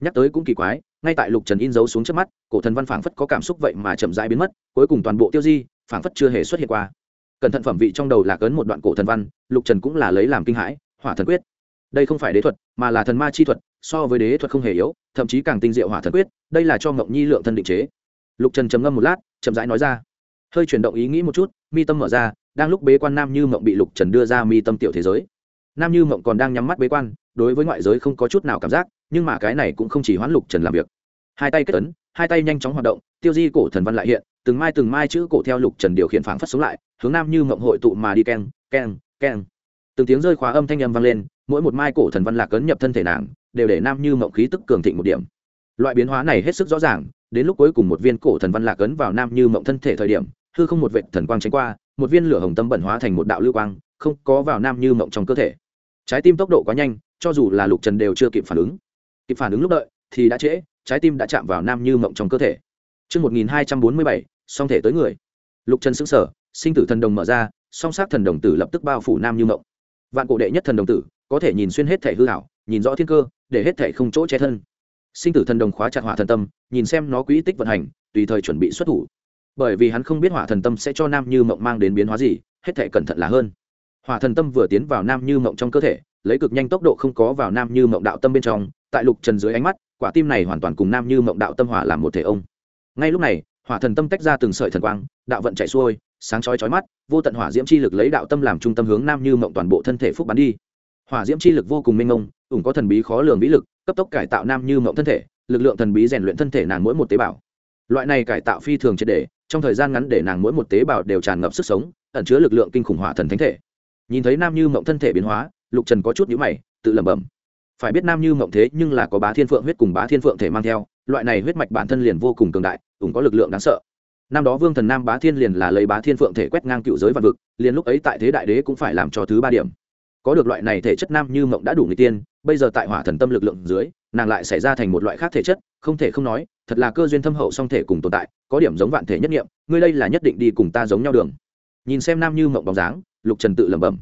Nhắc tới cũng kỳ quái, ngay tại lục trần in dấu xuống trước mắt, cổ thần văn phảng phất có cảm xúc vậy mà chậm rãi biến mất, cuối cùng toàn bộ tiêu di, phảng phất chưa hề xuất hiện qua. Cẩn thận phẩm vị trong đầu lạc ấn một đoạn cổ thần văn, lục trần cũng là lấy làm kinh hãi, hỏa thần quyết. Đây không phải đế thuật, mà là thần ma chi thuật, so với đế thuật không hề yếu, thậm chí càng tinh diệu hỏa thần quyết, đây là cho ngộng nhi lượng thân định chế. Lục trần trầm ngâm một lát, chậm rãi nói ra hơi chuyển động ý nghĩ một chút, mi tâm mở ra, đang lúc bế quan nam như mộng bị lục trần đưa ra mi tâm tiểu thế giới. Nam như mộng còn đang nhắm mắt bế quan, đối với ngoại giới không có chút nào cảm giác, nhưng mà cái này cũng không chỉ hoãn lục trần làm việc. Hai tay kết ấn, hai tay nhanh chóng hoạt động, tiêu di cổ thần văn lại hiện, từng mai từng mai chữ cổ theo lục trần điều khiển phảng phất sống lại, hướng nam như mộng hội tụ mà đi keng keng keng. Từng tiếng rơi khóa âm thanh âm vang lên, mỗi một mai cổ thần văn lạc ấn nhập thân thể nàng, đều để nam như mộng khí tức cường thịnh một điểm. Loại biến hóa này hết sức rõ ràng, đến lúc cuối cùng một viên cổ thần văn lạc ấn vào nam như mộng thân thể thời điểm hư không một vệ thần quang tránh qua một viên lửa hồng tâm bẩn hóa thành một đạo lưu quang không có vào nam như mộng trong cơ thể trái tim tốc độ quá nhanh cho dù là lục trần đều chưa kịp phản ứng kịp phản ứng lúc đợi thì đã trễ trái tim đã chạm vào nam như mộng trong cơ thể Trước 1247, song thể tới người. Lục trần sững sở, sinh tử thần đồng mở ra, song sắc thần đồng tử lập tức bao phủ nam như mộng. Vạn cổ đệ nhất thần đồng tử, có thể nhìn xuyên hết thể hư ảo nhìn rõ thiên cơ, để hết thể không chỗ che thân. Sinh tử thần đồng khóa chặt hỏa thần tâm, nhìn xem nó quỹ tích vận hành, tùy thời chuẩn bị xuất thủ bởi vì hắn không biết hỏa thần tâm sẽ cho nam như mộng mang đến biến hóa gì, hết thể cẩn thận là hơn. Hỏa thần tâm vừa tiến vào nam như mộng trong cơ thể, lấy cực nhanh tốc độ không có vào nam như mộng đạo tâm bên trong, tại lục trần dưới ánh mắt, quả tim này hoàn toàn cùng nam như mộng đạo tâm hỏa làm một thể ông. Ngay lúc này, hỏa thần tâm tách ra từng sợi thần quang, đạo vận chạy xuôi, sáng chói chói mắt, vô tận hỏa diễm chi lực lấy đạo tâm làm trung tâm hướng nam như mộng toàn bộ thân thể phúc bắn đi. Hỏa diễm chi lực vô cùng mênh mông, ủng có thần bí khó lường vĩ lực, cấp tốc cải tạo nam như mộng thân thể, lực lượng thần bí rèn luyện thân thể nàng mỗi một tế bào. Loại này cải tạo phi thường triệt đề trong thời gian ngắn để nàng mỗi một tế bào đều tràn ngập sức sống, ẩn chứa lực lượng kinh khủng hỏa thần thánh thể. Nhìn thấy nam như mộng thân thể biến hóa, lục trần có chút nhữ mày, tự lẩm bẩm. Phải biết nam như mộng thế nhưng là có bá thiên phượng huyết cùng bá thiên phượng thể mang theo, loại này huyết mạch bản thân liền vô cùng cường đại, cũng có lực lượng đáng sợ. Năm đó vương thần nam bá thiên liền là lấy bá thiên phượng thể quét ngang cựu giới vạn vực, liền lúc ấy tại thế đại đế cũng phải làm cho thứ ba điểm. Có được loại này thể chất nam như mộng đã đủ người tiên, bây giờ tại hỏa thần tâm lực lượng dưới nàng lại xảy ra thành một loại khác thể chất, không thể không nói, thật là cơ duyên thâm hậu song thể cùng tồn tại, có điểm giống vạn thể nhất nghiệm, ngươi đây là nhất định đi cùng ta giống nhau đường. Nhìn xem nam như mộng bóng dáng, lục trần tự lẩm bẩm.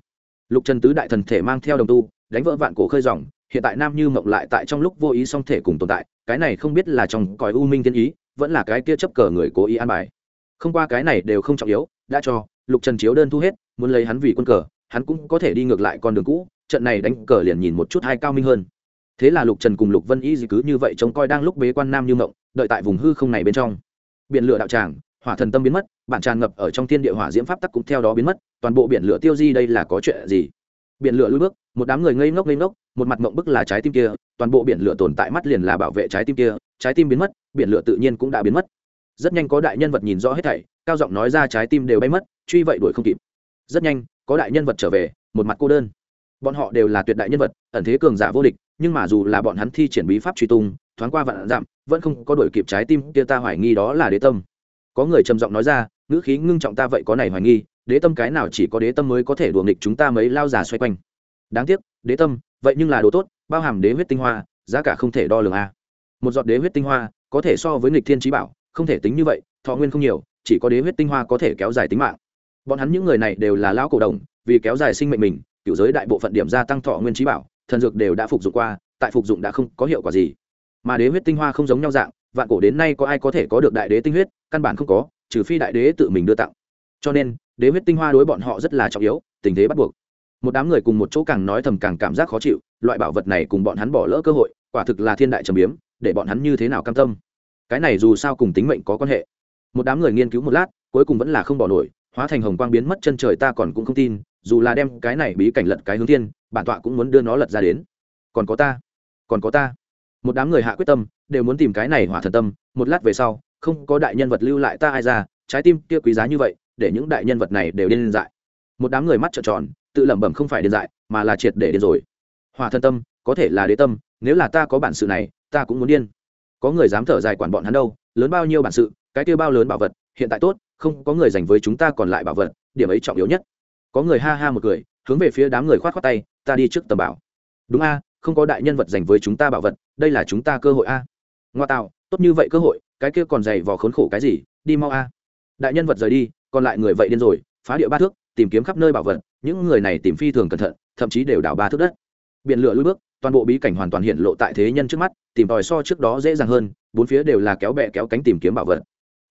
Lục trần tứ đại thần thể mang theo đồng tu, đánh vỡ vạn cổ khơi dòng, hiện tại nam như mộng lại tại trong lúc vô ý song thể cùng tồn tại, cái này không biết là trong còi u minh thiên ý, vẫn là cái kia chấp cờ người cố ý an bài. Không qua cái này đều không trọng yếu, đã cho, lục trần chiếu đơn thu hết, muốn lấy hắn vì quân cờ, hắn cũng có thể đi ngược lại con đường cũ, trận này đánh cờ liền nhìn một chút hai cao minh hơn thế là lục trần cùng lục vân y gì cứ như vậy trông coi đang lúc bế quan nam như mộng, đợi tại vùng hư không này bên trong. Biển lửa đạo tràng, hỏa thần tâm biến mất, bản tràn ngập ở trong thiên địa hỏa diễm pháp tắc cũng theo đó biến mất, toàn bộ biển lửa tiêu di đây là có chuyện gì? Biển lửa lui bước, một đám người ngây ngốc ngây ngốc, một mặt mộng bức là trái tim kia, toàn bộ biển lửa tồn tại mắt liền là bảo vệ trái tim kia, trái tim biến mất, biển lửa tự nhiên cũng đã biến mất. Rất nhanh có đại nhân vật nhìn rõ hết thảy, cao giọng nói ra trái tim đều bay mất, truy vậy đuổi không kịp. Rất nhanh, có đại nhân vật trở về, một mặt cô đơn bọn họ đều là tuyệt đại nhân vật, ẩn thế cường giả vô địch, nhưng mà dù là bọn hắn thi triển bí pháp truy tung, thoáng qua vạn dặm, vẫn không có đuổi kịp trái tim kia ta hoài nghi đó là đế tâm. Có người trầm giọng nói ra, ngữ khí ngưng trọng ta vậy có này hoài nghi, đế tâm cái nào chỉ có đế tâm mới có thể đùa nghịch chúng ta mấy lao giả xoay quanh. Đáng tiếc, đế tâm, vậy nhưng là đồ tốt, bao hàm đế huyết tinh hoa, giá cả không thể đo lường a. Một giọt đế huyết tinh hoa, có thể so với nghịch thiên trí bảo, không thể tính như vậy, thọ nguyên không nhiều, chỉ có đế huyết tinh hoa có thể kéo dài tính mạng. Bọn hắn những người này đều là lão cổ đồng, vì kéo dài sinh mệnh mình cựu giới đại bộ phận điểm gia tăng thọ nguyên trí bảo, thần dược đều đã phục dụng qua, tại phục dụng đã không có hiệu quả gì. Mà đế huyết tinh hoa không giống nhau dạng, vạn cổ đến nay có ai có thể có được đại đế tinh huyết, căn bản không có, trừ phi đại đế tự mình đưa tặng. Cho nên, đế huyết tinh hoa đối bọn họ rất là trọng yếu, tình thế bắt buộc. Một đám người cùng một chỗ càng nói thầm càng cảm giác khó chịu, loại bảo vật này cùng bọn hắn bỏ lỡ cơ hội, quả thực là thiên đại trầm biếm, để bọn hắn như thế nào cam tâm? Cái này dù sao cùng tính mệnh có quan hệ. Một đám người nghiên cứu một lát, cuối cùng vẫn là không bỏ nổi hóa thành hồng quang biến mất chân trời ta còn cũng không tin, dù là đem cái này bí cảnh lật cái hướng tiên bản tọa cũng muốn đưa nó lật ra đến. Còn có ta, còn có ta. Một đám người hạ quyết tâm, đều muốn tìm cái này hỏa thần tâm, một lát về sau, không có đại nhân vật lưu lại ta ai ra, trái tim kia quý giá như vậy, để những đại nhân vật này đều điên dại. Một đám người mắt trợn tròn, tự lẩm bẩm không phải điên dại, mà là triệt để điên rồi. Hỏa thần tâm, có thể là đế tâm, nếu là ta có bản sự này, ta cũng muốn điên. Có người dám thở dài quản bọn hắn đâu, lớn bao nhiêu bản sự, cái kia bao lớn bảo vật, hiện tại tốt không có người dành với chúng ta còn lại bảo vật, điểm ấy trọng yếu nhất. Có người ha ha một cười, hướng về phía đám người khoát khoát tay, ta đi trước tầm bảo. Đúng a, không có đại nhân vật dành với chúng ta bảo vật, đây là chúng ta cơ hội a. Ngoa tạo, tốt như vậy cơ hội, cái kia còn dày vò khốn khổ cái gì, đi mau a. Đại nhân vật rời đi, còn lại người vậy điên rồi, phá địa ba thước, tìm kiếm khắp nơi bảo vật, những người này tìm phi thường cẩn thận, thậm chí đều đào ba thước đất. Biển lửa lui bước, toàn bộ bí cảnh hoàn toàn hiện lộ tại thế nhân trước mắt, tìm tòi so trước đó dễ dàng hơn, bốn phía đều là kéo bẹ kéo cánh tìm kiếm bảo vật.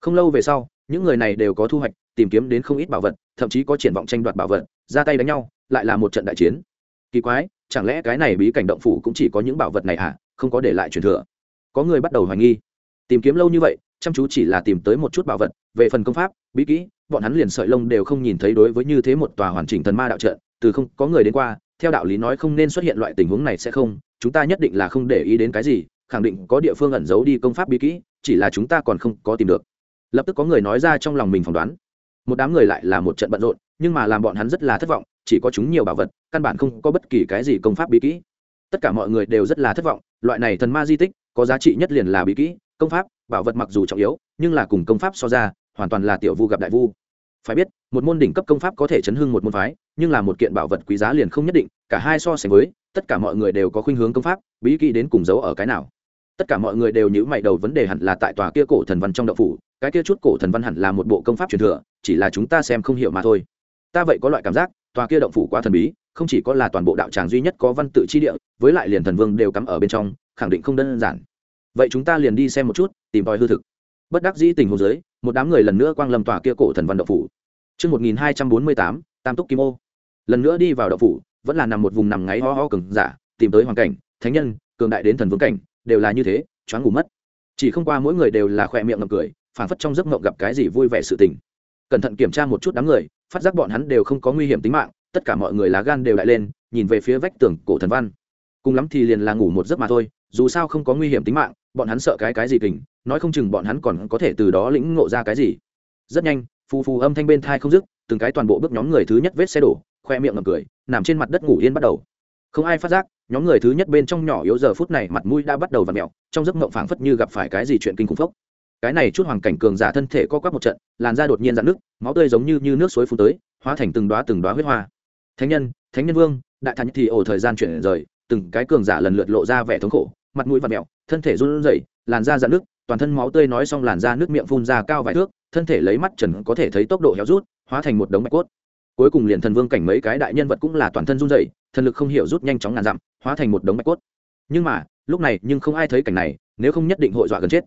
Không lâu về sau những người này đều có thu hoạch, tìm kiếm đến không ít bảo vật, thậm chí có triển vọng tranh đoạt bảo vật, ra tay đánh nhau, lại là một trận đại chiến. Kỳ quái, chẳng lẽ cái này bí cảnh động phủ cũng chỉ có những bảo vật này à không có để lại truyền thừa. Có người bắt đầu hoài nghi. Tìm kiếm lâu như vậy, chăm chú chỉ là tìm tới một chút bảo vật, về phần công pháp, bí kỹ, bọn hắn liền sợi lông đều không nhìn thấy đối với như thế một tòa hoàn chỉnh thần ma đạo trận, từ không có người đến qua, theo đạo lý nói không nên xuất hiện loại tình huống này sẽ không, chúng ta nhất định là không để ý đến cái gì, khẳng định có địa phương ẩn giấu đi công pháp bí kỹ, chỉ là chúng ta còn không có tìm được lập tức có người nói ra trong lòng mình phỏng đoán. Một đám người lại là một trận bận rộn, nhưng mà làm bọn hắn rất là thất vọng, chỉ có chúng nhiều bảo vật, căn bản không có bất kỳ cái gì công pháp bí kỹ. Tất cả mọi người đều rất là thất vọng, loại này thần ma di tích, có giá trị nhất liền là bí kỹ, công pháp, bảo vật mặc dù trọng yếu, nhưng là cùng công pháp so ra, hoàn toàn là tiểu vu gặp đại vu. Phải biết, một môn đỉnh cấp công pháp có thể chấn hưng một môn phái, nhưng là một kiện bảo vật quý giá liền không nhất định, cả hai so sánh với, tất cả mọi người đều có khuynh hướng công pháp, bí kỹ đến cùng giấu ở cái nào. Tất cả mọi người đều nhữ mày đầu, vấn đề hẳn là tại tòa kia cổ thần văn trong đậu phủ cái kia chút cổ thần văn hẳn là một bộ công pháp truyền thừa chỉ là chúng ta xem không hiểu mà thôi ta vậy có loại cảm giác tòa kia động phủ quá thần bí không chỉ có là toàn bộ đạo tràng duy nhất có văn tự chi địa với lại liền thần vương đều cắm ở bên trong khẳng định không đơn giản vậy chúng ta liền đi xem một chút tìm tòi hư thực bất đắc dĩ tình hồ dưới một đám người lần nữa quang lâm tòa kia cổ thần văn động phủ Trước 1248, Tam Túc Kim Ô. Lần nữa đi vào động phủ, vẫn là nằm một vùng nằm ngáy ho ho cường giả, dạ, tìm tới hoàn cảnh, thánh nhân, cường đại đến thần vương cảnh, đều là như thế, choáng ngủ mất. Chỉ không qua mỗi người đều là khỏe miệng ngậm cười, phảng phất trong giấc mộng gặp cái gì vui vẻ sự tình. Cẩn thận kiểm tra một chút đám người, phát giác bọn hắn đều không có nguy hiểm tính mạng, tất cả mọi người lá gan đều đại lên, nhìn về phía vách tường cổ thần văn. Cùng lắm thì liền là ngủ một giấc mà thôi, dù sao không có nguy hiểm tính mạng, bọn hắn sợ cái cái gì kình, nói không chừng bọn hắn còn có thể từ đó lĩnh ngộ ra cái gì. Rất nhanh, phù phù âm thanh bên thai không dứt, từng cái toàn bộ bước nhóm người thứ nhất vết xe đổ, khoe miệng ngậm cười, nằm trên mặt đất ngủ yên bắt đầu. Không ai phát giác, nhóm người thứ nhất bên trong nhỏ yếu giờ phút này mặt mũi đã bắt đầu vặn mèo, trong giấc mộng phảng phất như gặp phải cái gì chuyện kinh khủng phốc cái này chút hoàng cảnh cường giả thân thể co quắp một trận làn da đột nhiên dạn nước máu tươi giống như, như nước suối phun tới hóa thành từng đoá từng đoá huyết hoa. Thánh nhân thánh nhân vương đại thánh thì ổ thời gian chuyển rời từng cái cường giả lần lượt lộ ra vẻ thống khổ mặt mũi vặn mẹo thân thể run rẩy làn da dạn nước toàn thân máu tươi nói xong làn da nước miệng phun ra cao vài thước thân thể lấy mắt trần có thể thấy tốc độ héo rút hóa thành một đống bạch cốt. Cuối cùng liền thần vương cảnh mấy cái đại nhân vật cũng là toàn thân run rẩy thần lực không hiểu rút nhanh chóng ngàn dặm hóa thành một đống bạch cốt. Nhưng mà lúc này nhưng không ai thấy cảnh này nếu không nhất định hội dọa gần chết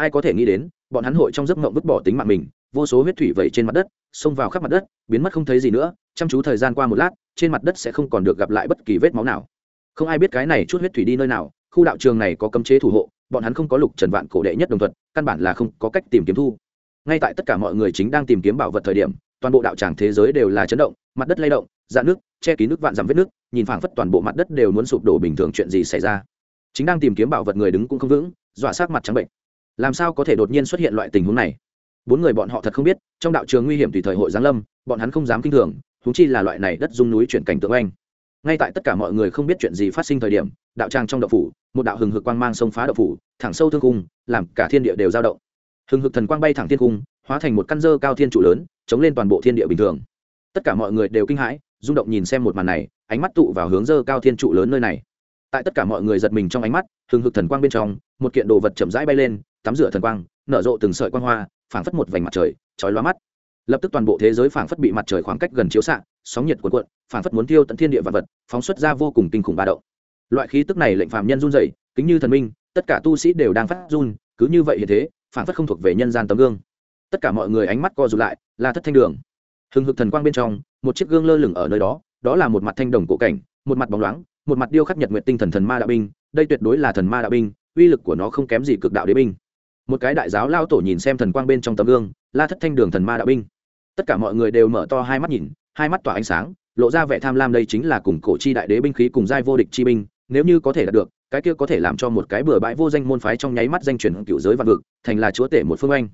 ai có thể nghĩ đến, bọn hắn hội trong giấc mộng vứt bỏ tính mạng mình, vô số huyết thủy vẩy trên mặt đất, xông vào khắp mặt đất, biến mất không thấy gì nữa, chăm chú thời gian qua một lát, trên mặt đất sẽ không còn được gặp lại bất kỳ vết máu nào. Không ai biết cái này chút huyết thủy đi nơi nào, khu đạo trường này có cấm chế thủ hộ, bọn hắn không có lục trần vạn cổ đệ nhất đồng thuật, căn bản là không có cách tìm kiếm thu. Ngay tại tất cả mọi người chính đang tìm kiếm bảo vật thời điểm, toàn bộ đạo tràng thế giới đều là chấn động, mặt đất lay động dạn nước che kín nước vạn dặm vết nước nhìn phảng phất toàn bộ mặt đất đều muốn sụp đổ bình thường chuyện gì xảy ra. Chính đang tìm kiếm bảo vật người đứng cũng không vững, dọa sát mặt trắng bệnh làm sao có thể đột nhiên xuất hiện loại tình huống này? Bốn người bọn họ thật không biết, trong đạo trường nguy hiểm tùy thời hội giáng lâm, bọn hắn không dám kinh thường húng chi là loại này đất dung núi chuyển cảnh tượng anh ngay tại tất cả mọi người không biết chuyện gì phát sinh thời điểm, đạo tràng trong đậu phủ, một đạo hừng hực quang mang sông phá đậu phủ, thẳng sâu thương cung, làm cả thiên địa đều dao động. Hừng hực thần quang bay thẳng thiên cung, hóa thành một căn dơ cao thiên trụ lớn, chống lên toàn bộ thiên địa bình thường. Tất cả mọi người đều kinh hãi, rung động nhìn xem một màn này, ánh mắt tụ vào hướng dơ cao thiên trụ lớn nơi này. Tại tất cả mọi người giật mình trong ánh mắt, hừng hực thần quang bên trong, một kiện đồ vật chậm rãi bay lên tắm rửa thần quang, nở rộ từng sợi quang hoa, phảng phất một vành mặt trời, chói lóa mắt. Lập tức toàn bộ thế giới phảng phất bị mặt trời khoảng cách gần chiếu xạ, sóng nhiệt cuộn cuộn, phảng phất muốn tiêu tận thiên địa vật vật, phóng xuất ra vô cùng kinh khủng ba động. Loại khí tức này lệnh phàm nhân run rẩy, kính như thần minh, tất cả tu sĩ đều đang phát run, cứ như vậy hiện thế, phảng phất không thuộc về nhân gian tấm gương. Tất cả mọi người ánh mắt co rụt lại là thất thanh đường. Hừng hực thần quang bên trong, một chiếc gương lơ lửng ở nơi đó đó là một mặt thanh đồng cổ cảnh, một mặt bóng loáng, một mặt điêu khắc nhật nguyện tinh thần thần ma đạo binh, đây tuyệt đối là thần ma đạo binh, uy lực của nó không kém gì cực đạo đế binh một cái đại giáo lao tổ nhìn xem thần quang bên trong tấm gương, la thất thanh đường thần ma đạo binh. Tất cả mọi người đều mở to hai mắt nhìn, hai mắt tỏa ánh sáng, lộ ra vẻ tham lam đây chính là cùng cổ chi đại đế binh khí cùng giai vô địch chi binh, nếu như có thể đạt được, cái kia có thể làm cho một cái bừa bãi vô danh môn phái trong nháy mắt danh truyền cựu giới vạn vực, thành là chúa tể một phương anh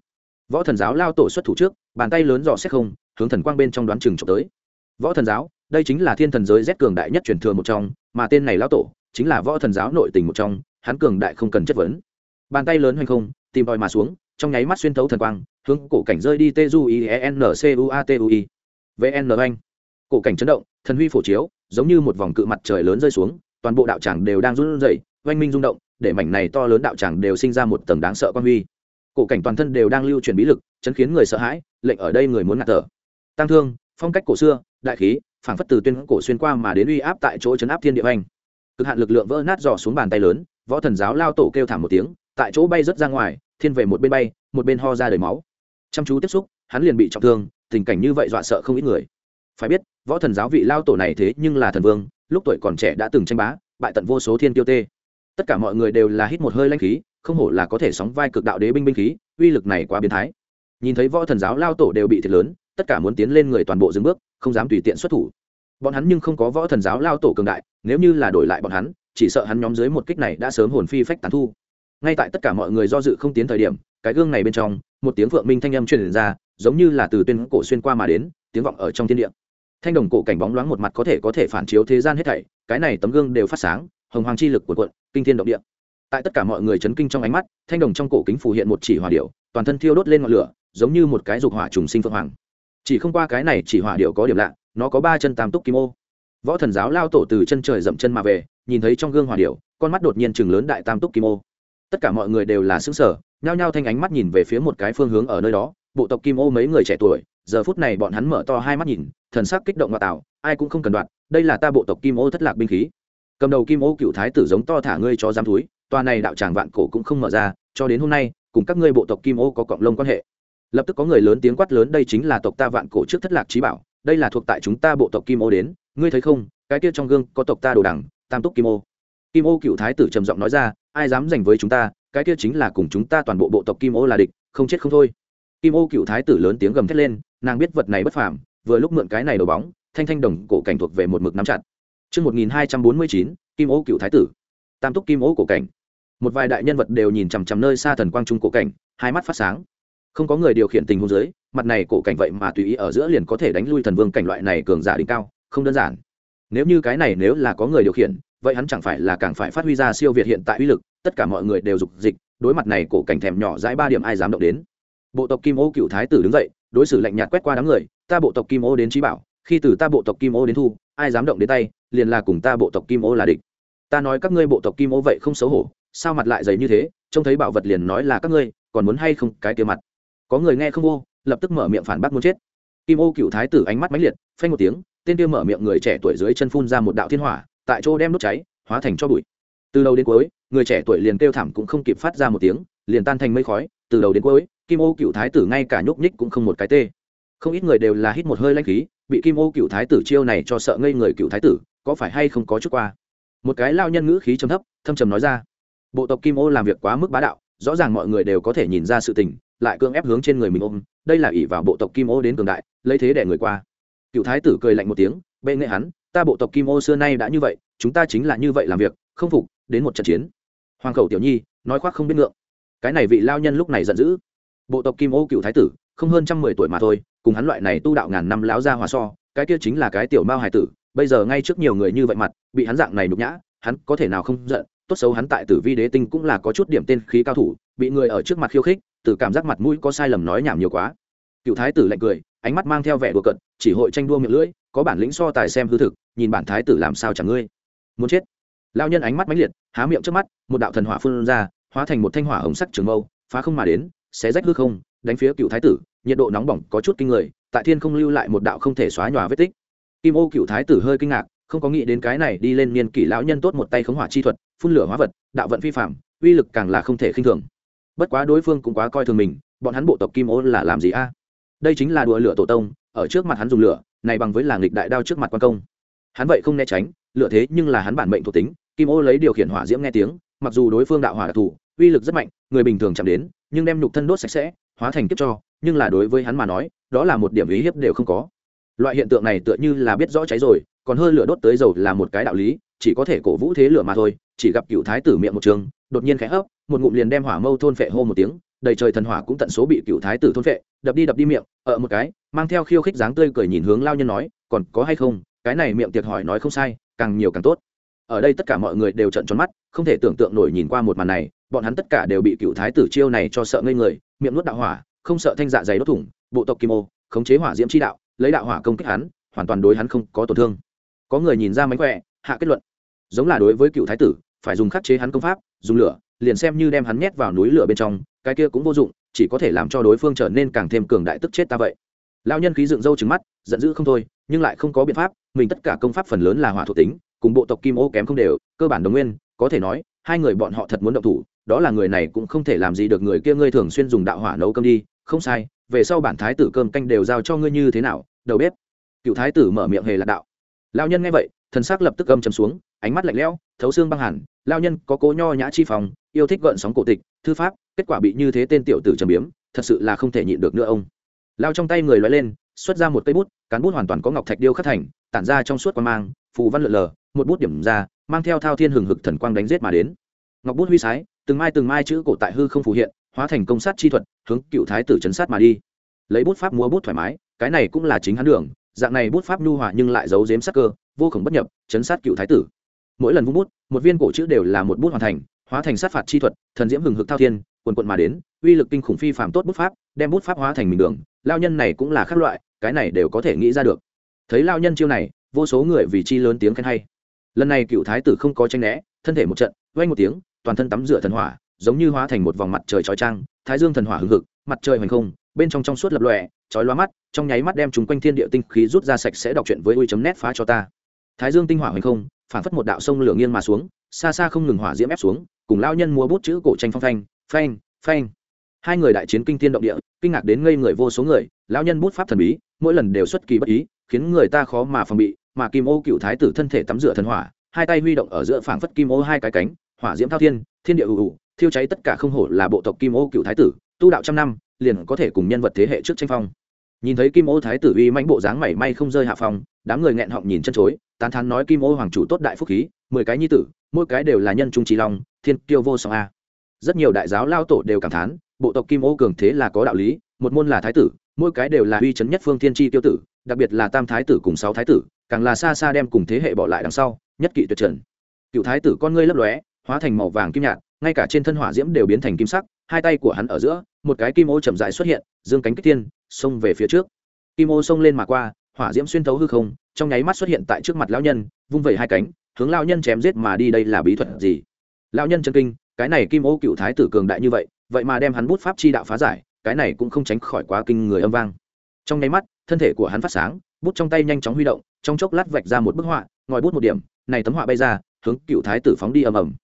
võ thần giáo lao tổ xuất thủ trước, bàn tay lớn dò xét không, hướng thần quang bên trong đoán chừng trộm tới. Võ thần giáo, đây chính là thiên thần giới rét cường đại nhất truyền thừa một trong, mà tên này lao tổ chính là võ thần giáo nội tình một trong, hắn cường đại không cần chất vấn bàn tay lớn hoành không, tìm tòi mà xuống, trong nháy mắt xuyên thấu thần quang, hướng cổ cảnh rơi đi t u i e n c u a t u i. Vn anh cổ cảnh chấn động, thần huy phổ chiếu, giống như một vòng cự mặt trời lớn rơi xuống, toàn bộ đạo tràng đều đang run rẩy, oanh minh rung động, để mảnh này to lớn đạo tràng đều sinh ra một tầng đáng sợ quan huy. Cổ cảnh toàn thân đều đang lưu truyền bí lực, chấn khiến người sợ hãi, lệnh ở đây người muốn ngạt thở. Tăng thương, phong cách cổ xưa, đại khí, phảng phất từ tuyên cổ xuyên qua mà đến uy áp tại chỗ chấn áp thiên địa anh cực hạn lực lượng vỡ nát dò xuống bàn tay lớn, võ thần giáo lao tổ kêu thảm một tiếng tại chỗ bay rớt ra ngoài, thiên về một bên bay, một bên ho ra đầy máu. Chăm chú tiếp xúc, hắn liền bị trọng thương, tình cảnh như vậy dọa sợ không ít người. Phải biết, võ thần giáo vị lao tổ này thế nhưng là thần vương, lúc tuổi còn trẻ đã từng tranh bá, bại tận vô số thiên tiêu tê. Tất cả mọi người đều là hít một hơi lanh khí, không hổ là có thể sóng vai cực đạo đế binh binh khí, uy lực này quá biến thái. Nhìn thấy võ thần giáo lao tổ đều bị thiệt lớn, tất cả muốn tiến lên người toàn bộ dừng bước, không dám tùy tiện xuất thủ. Bọn hắn nhưng không có võ thần giáo lao tổ cường đại, nếu như là đổi lại bọn hắn, chỉ sợ hắn nhóm dưới một kích này đã sớm hồn phi phách tán thu ngay tại tất cả mọi người do dự không tiến thời điểm, cái gương này bên trong, một tiếng vượng minh thanh âm truyền ra, giống như là từ tuyên cổ xuyên qua mà đến, tiếng vọng ở trong thiên địa. Thanh đồng cổ cảnh bóng loáng một mặt có thể có thể phản chiếu thế gian hết thảy, cái này tấm gương đều phát sáng, hồng hoàng chi lực của quận kinh thiên động địa. Tại tất cả mọi người chấn kinh trong ánh mắt, thanh đồng trong cổ kính phủ hiện một chỉ hỏa điệu toàn thân thiêu đốt lên ngọn lửa, giống như một cái dục hỏa trùng sinh phượng hoàng. Chỉ không qua cái này chỉ hỏa điệu có điểm lạ, nó có ba chân tam túc kim ô. Võ thần giáo lao tổ từ chân trời dậm chân mà về, nhìn thấy trong gương hỏa điệu con mắt đột nhiên chừng lớn đại tam túc kim ô tất cả mọi người đều là xứng sở nhao nhao thanh ánh mắt nhìn về phía một cái phương hướng ở nơi đó. Bộ tộc kim ô mấy người trẻ tuổi, giờ phút này bọn hắn mở to hai mắt nhìn, thần sắc kích động ngoại tạo, ai cũng không cần đoạt, đây là ta bộ tộc kim ô thất lạc binh khí. Cầm đầu kim ô cựu thái tử giống to thả ngươi cho dám túi tòa này đạo tràng vạn cổ cũng không mở ra, cho đến hôm nay, cùng các ngươi bộ tộc kim ô có cộng lông quan hệ. Lập tức có người lớn tiếng quát lớn, đây chính là tộc ta vạn cổ trước thất lạc trí bảo, đây là thuộc tại chúng ta bộ tộc kim ô đến, ngươi thấy không, cái kia trong gương có tộc ta đồ đằng, tam túc kim ô kim ô cựu thái tử trầm giọng nói ra ai dám giành với chúng ta cái kia chính là cùng chúng ta toàn bộ bộ tộc kim ô là địch không chết không thôi kim ô cựu thái tử lớn tiếng gầm thét lên nàng biết vật này bất phàm vừa lúc mượn cái này đầu bóng thanh thanh đồng cổ cảnh thuộc về một mực nắm chặt Trước 1249, kim ô cựu thái tử. Tam túc kim ô cổ cảnh. Một vài đại nhân vật đều nhìn chằm chằm nơi xa thần quang trung cổ cảnh, hai mắt phát sáng. Không có người điều khiển tình huống dưới, mặt này cổ cảnh vậy mà tùy ý ở giữa liền có thể đánh lui thần vương cảnh loại này cường giả đỉnh cao, không đơn giản. Nếu như cái này nếu là có người điều khiển, vậy hắn chẳng phải là càng phải phát huy ra siêu việt hiện tại uy lực, tất cả mọi người đều dục dịch, đối mặt này cổ cảnh thèm nhỏ dãi ba điểm ai dám động đến. Bộ tộc kim ô cựu thái tử đứng dậy đối xử lạnh nhạt quét qua đám người ta bộ tộc kim ô đến trí bảo khi từ ta bộ tộc kim ô đến thu ai dám động đến tay liền là cùng ta bộ tộc kim ô là địch. Ta nói các ngươi bộ tộc kim ô vậy không xấu hổ sao mặt lại dày như thế trông thấy bảo vật liền nói là các ngươi còn muốn hay không cái kia mặt? Có người nghe không ô lập tức mở miệng phản bác muốn chết. Kim ô cựu thái tử ánh mắt mãnh liệt phanh một tiếng tên kia mở miệng người trẻ tuổi dưới chân phun ra một đạo thiên hỏa tại chỗ đem đốt cháy, hóa thành cho bụi. Từ đầu đến cuối, người trẻ tuổi liền kêu thảm cũng không kịp phát ra một tiếng, liền tan thành mây khói. Từ đầu đến cuối, kim ô cựu thái tử ngay cả nhúc nhích cũng không một cái tê. Không ít người đều là hít một hơi lanh khí, bị kim ô cựu thái tử chiêu này cho sợ ngây người cựu thái tử, có phải hay không có chút qua? Một cái lao nhân ngữ khí trầm thấp, thâm trầm nói ra, bộ tộc kim ô làm việc quá mức bá đạo, rõ ràng mọi người đều có thể nhìn ra sự tình, lại cưỡng ép hướng trên người mình ôm, đây là ỷ vào bộ tộc kim ô đến cường đại, lấy thế để người qua. Cựu thái tử cười lạnh một tiếng, bệ nghệ hắn ta bộ tộc kim ô xưa nay đã như vậy, chúng ta chính là như vậy làm việc, không phục, đến một trận chiến. Hoàng khẩu tiểu nhi, nói khoác không biết ngượng. Cái này vị lao nhân lúc này giận dữ. Bộ tộc kim ô cựu thái tử, không hơn trăm mười tuổi mà thôi, cùng hắn loại này tu đạo ngàn năm láo ra hòa so, cái kia chính là cái tiểu mao hải tử, bây giờ ngay trước nhiều người như vậy mặt, bị hắn dạng này nhục nhã, hắn có thể nào không giận, tốt xấu hắn tại tử vi đế tinh cũng là có chút điểm tên khí cao thủ, bị người ở trước mặt khiêu khích, từ cảm giác mặt mũi có sai lầm nói nhảm nhiều quá. Cựu thái tử lạnh cười, ánh mắt mang theo vẻ đùa cận chỉ hội tranh đua miệng lưỡi, có bản lĩnh so tài xem hư thực, nhìn bản thái tử làm sao chẳng ngươi. Muốn chết. Lao nhân ánh mắt mãnh liệt, há miệng trước mắt, một đạo thần hỏa phun ra, hóa thành một thanh hỏa hồng sắc trường mâu, phá không mà đến, xé rách hư không, đánh phía cựu thái tử, nhiệt độ nóng bỏng có chút kinh người, tại thiên không lưu lại một đạo không thể xóa nhòa vết tích. Kim ô cựu thái tử hơi kinh ngạc, không có nghĩ đến cái này đi lên niên kỷ lão nhân tốt một tay khống hỏa chi thuật, phun lửa hóa vật, đạo vận phi phạm uy lực càng là không thể khinh thường. Bất quá đối phương cũng quá coi thường mình, bọn hắn bộ tộc kim ô là làm gì a? Đây chính là đùa lửa tổ tông ở trước mặt hắn dùng lửa, này bằng với là nghịch đại đao trước mặt quan công. Hắn vậy không né tránh, lửa thế nhưng là hắn bản mệnh thuộc tính, kim ô lấy điều khiển hỏa diễm nghe tiếng, mặc dù đối phương đạo hỏa đặc thù, uy lực rất mạnh, người bình thường chạm đến, nhưng đem nhục thân đốt sạch sẽ, hóa thành kiếp cho, nhưng là đối với hắn mà nói, đó là một điểm ý hiếp đều không có. Loại hiện tượng này tựa như là biết rõ cháy rồi, còn hơi lửa đốt tới dầu là một cái đạo lý, chỉ có thể cổ vũ thế lửa mà thôi, chỉ gặp cựu thái tử miệng một trường, đột nhiên khẽ hấp, một ngụm liền đem hỏa mâu thôn phệ hô một tiếng đầy trời thần hỏa cũng tận số bị cựu thái tử thôn phệ, đập đi đập đi miệng ở một cái, mang theo khiêu khích dáng tươi cười nhìn hướng lao nhân nói, còn có hay không? Cái này miệng tiệc hỏi nói không sai, càng nhiều càng tốt. Ở đây tất cả mọi người đều trận tròn mắt, không thể tưởng tượng nổi nhìn qua một màn này, bọn hắn tất cả đều bị cựu thái tử chiêu này cho sợ ngây người, miệng nuốt đạo hỏa, không sợ thanh dạ dày đốt thủng, bộ tộc kim ô, khống chế hỏa diễm chi đạo, lấy đạo hỏa công kích hắn, hoàn toàn đối hắn không có tổn thương. Có người nhìn ra mánh khỏe, hạ kết luận. Giống là đối với cựu thái tử, phải dùng khắc chế hắn công pháp, dùng lửa liền xem như đem hắn nhét vào núi lửa bên trong, cái kia cũng vô dụng, chỉ có thể làm cho đối phương trở nên càng thêm cường đại tức chết ta vậy. Lao nhân khí dựng râu trứng mắt, giận dữ không thôi, nhưng lại không có biện pháp, mình tất cả công pháp phần lớn là hỏa thuộc tính, cùng bộ tộc kim ô kém không đều, cơ bản đồng nguyên, có thể nói, hai người bọn họ thật muốn động thủ, đó là người này cũng không thể làm gì được người kia ngươi thường xuyên dùng đạo hỏa nấu cơm đi, không sai, về sau bản thái tử cơm canh đều giao cho ngươi như thế nào, đầu bếp. Cựu thái tử mở miệng hề lạc đạo. Lao nhân nghe vậy, thần sắc lập tức gầm chấm xuống, ánh mắt lạnh lẽo, thấu xương băng hẳn lao nhân có cố nho nhã chi phòng yêu thích gợn sóng cổ tịch, thư pháp, kết quả bị như thế tên tiểu tử trầm biếm, thật sự là không thể nhịn được nữa ông. Lao trong tay người loay lên, xuất ra một cây bút, cán bút hoàn toàn có ngọc thạch điêu khắc thành, tản ra trong suốt quan mang, phù văn lượn lờ, một bút điểm ra, mang theo thao thiên hừng hực thần quang đánh giết mà đến. Ngọc bút huy sái, từng mai từng mai chữ cổ tại hư không phù hiện, hóa thành công sát chi thuật, hướng cựu thái tử chấn sát mà đi. Lấy bút pháp múa bút thoải mái, cái này cũng là chính hắn đường, dạng này bút pháp nhu hòa nhưng lại giấu giếm sắc cơ, vô khổng bất nhập chấn sát cựu thái tử. Mỗi lần vung bút, một viên cổ chữ đều là một bút hoàn thành hóa thành sát phạt chi thuật, thần diễm hừng hực thao thiên, quần quận mà đến, uy lực kinh khủng phi phạm tốt bút pháp, đem bút pháp hóa thành mình đường. Lao nhân này cũng là khác loại, cái này đều có thể nghĩ ra được. Thấy lao nhân chiêu này, vô số người vì chi lớn tiếng khen hay. Lần này cựu thái tử không có tranh né, thân thể một trận vay một tiếng, toàn thân tắm rửa thần hỏa, giống như hóa thành một vòng mặt trời trói trang, thái dương thần hỏa hừng hực, mặt trời hoành không, bên trong trong suốt lập lòe chói lóa mắt, trong nháy mắt đem chúng quanh thiên địa tinh khí rút ra sạch sẽ đọc chuyện với ui chấm nét phá cho ta. Thái dương tinh hỏa hoành không phản phất một đạo sông lửa nghiêng mà xuống xa xa không ngừng hỏa diễm ép xuống cùng lao nhân múa bút chữ cổ tranh phong phanh phanh phanh. Hai người đại chiến kinh thiên động địa kinh ngạc đến ngây người vô số người lao nhân bút pháp thần bí mỗi lần đều xuất kỳ bất ý khiến người ta khó mà phòng bị mà kim ô cựu thái tử thân thể tắm rửa thần hỏa hai tay huy động ở giữa phảng phất kim ô hai cái cánh hỏa diễm thao thiên thiên địa ù ù thiêu cháy tất cả không hổ là bộ tộc kim ô cựu thái tử tu đạo trăm năm liền có thể cùng nhân vật thế hệ trước tranh phong. Nhìn thấy kim ô thái tử uy mãnh bộ dáng mảy may không rơi hạ phòng, đám người nghẹn họng nhìn chân chối tán thán nói kim ô hoàng chủ tốt đại phúc khí mười cái nhi tử mỗi cái đều là nhân trung trí long, thiên kiêu vô song a. Rất nhiều đại giáo lao tổ đều cảm thán, bộ tộc kim ô cường thế là có đạo lý, một môn là thái tử, mỗi cái đều là uy chấn nhất phương thiên tri tiêu tử, đặc biệt là tam thái tử cùng sáu thái tử, càng là xa xa đem cùng thế hệ bỏ lại đằng sau, nhất kỵ tuyệt trần. Cựu thái tử con ngươi lấp lóe, hóa thành màu vàng kim nhạt, ngay cả trên thân hỏa diễm đều biến thành kim sắc, hai tay của hắn ở giữa, một cái kim ô chậm dại xuất hiện, dương cánh kích tiên xông về phía trước. Kim ô xông lên mà qua, hỏa diễm xuyên thấu hư không, trong nháy mắt xuất hiện tại trước mặt lão nhân, vung vẩy hai cánh hướng lao nhân chém giết mà đi đây là bí thuật gì? Lao nhân chân kinh, cái này kim ô cựu thái tử cường đại như vậy vậy mà đem hắn bút pháp chi đạo phá giải, cái này cũng không tránh khỏi quá kinh người âm vang. Trong nháy mắt, thân thể của hắn phát sáng, bút trong tay nhanh chóng huy động, trong chốc lát vạch ra một bức họa, ngòi bút một điểm, này tấm họa bay ra, hướng cựu thái tử phóng đi ầm ầm.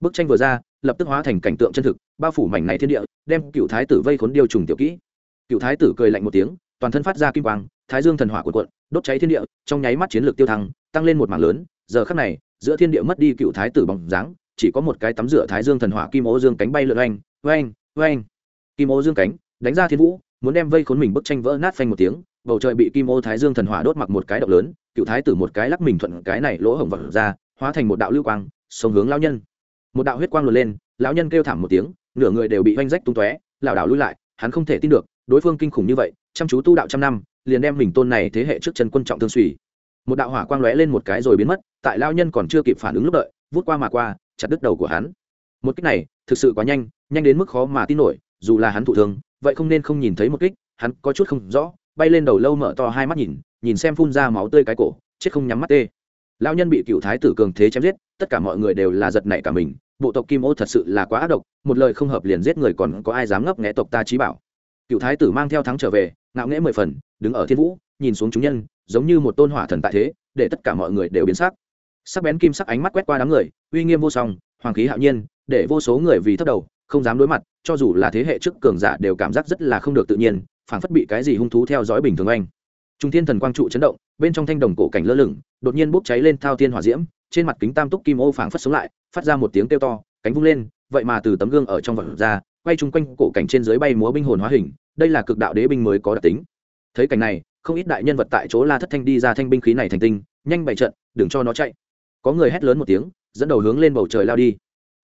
Bức tranh vừa ra, lập tức hóa thành cảnh tượng chân thực, bao phủ mảnh này thiên địa, đem cựu thái tử vây khốn điều trùng tiểu kỹ. Cựu thái tử cười lạnh một tiếng, toàn thân phát ra kim quang, thái dương thần hỏa cuộn cuộn, đốt cháy thiên địa, trong nháy mắt chiến lược tiêu thăng, tăng lên một mảng lớn giờ khắc này, giữa thiên địa mất đi cựu thái tử bóng dáng, chỉ có một cái tắm rửa thái dương thần hỏa kim ô dương cánh bay lượn oanh oanh oanh. Kim ô dương cánh đánh ra thiên vũ, muốn đem vây khốn mình bức tranh vỡ nát phanh một tiếng, bầu trời bị kim ô thái dương thần hỏa đốt mặc một cái động lớn, cựu thái tử một cái lắc mình thuận cái này lỗ hổng vật ra, hóa thành một đạo lưu quang sông hướng lao nhân. Một đạo huyết quang luồn lên, lão nhân kêu thảm một tiếng, nửa người đều bị oanh rách tung tóe, lảo đảo lui lại, hắn không thể tin được, đối phương kinh khủng như vậy, chăm chú tu đạo trăm năm, liền đem mình tôn này thế hệ trước chân quân trọng thương suy một đạo hỏa quang lóe lên một cái rồi biến mất, tại lao nhân còn chưa kịp phản ứng lúc đợi, vút qua mà qua, chặt đứt đầu của hắn. Một kích này, thực sự quá nhanh nhanh đến mức khó mà tin nổi, dù là hắn thụ thương, vậy không nên không nhìn thấy một kích, hắn có chút không rõ, bay lên đầu lâu mở to hai mắt nhìn nhìn xem phun ra máu tươi cái cổ, chết không nhắm mắt tê. Lao nhân bị cựu thái tử cường thế chém giết, tất cả mọi người đều là giật nảy cả mình, bộ tộc kim ô thật sự là quá ác độc, một lời không hợp liền giết người còn có ai dám ngấp nghẽ tộc ta trí bảo. Cựu thái tử mang theo thắng trở về, ngạo nghễ mười phần, đứng ở thiên vũ, nhìn xuống chúng nhân giống như một tôn hỏa thần tại thế, để tất cả mọi người đều biến sắc. Sắc bén kim sắc ánh mắt quét qua đám người, uy nghiêm vô song, hoàng khí hạo nhiên, để vô số người vì thất đầu, không dám đối mặt, cho dù là thế hệ trước cường giả đều cảm giác rất là không được tự nhiên, phảng phất bị cái gì hung thú theo dõi bình thường anh. Trung thiên thần quang trụ chấn động, bên trong thanh đồng cổ cảnh lơ lửng, đột nhiên bốc cháy lên thao thiên hỏa diễm, trên mặt kính tam túc kim ô phảng phất sống lại, phát ra một tiếng kêu to, cánh vung lên, vậy mà từ tấm gương ở trong vật ra, quay chung quanh cổ cảnh trên dưới bay múa binh hồn hóa hình, đây là cực đạo đế binh mới có đặc tính. Thấy cảnh này không ít đại nhân vật tại chỗ la thất thanh đi ra thanh binh khí này thành tinh, nhanh bày trận, đừng cho nó chạy. Có người hét lớn một tiếng, dẫn đầu hướng lên bầu trời lao đi.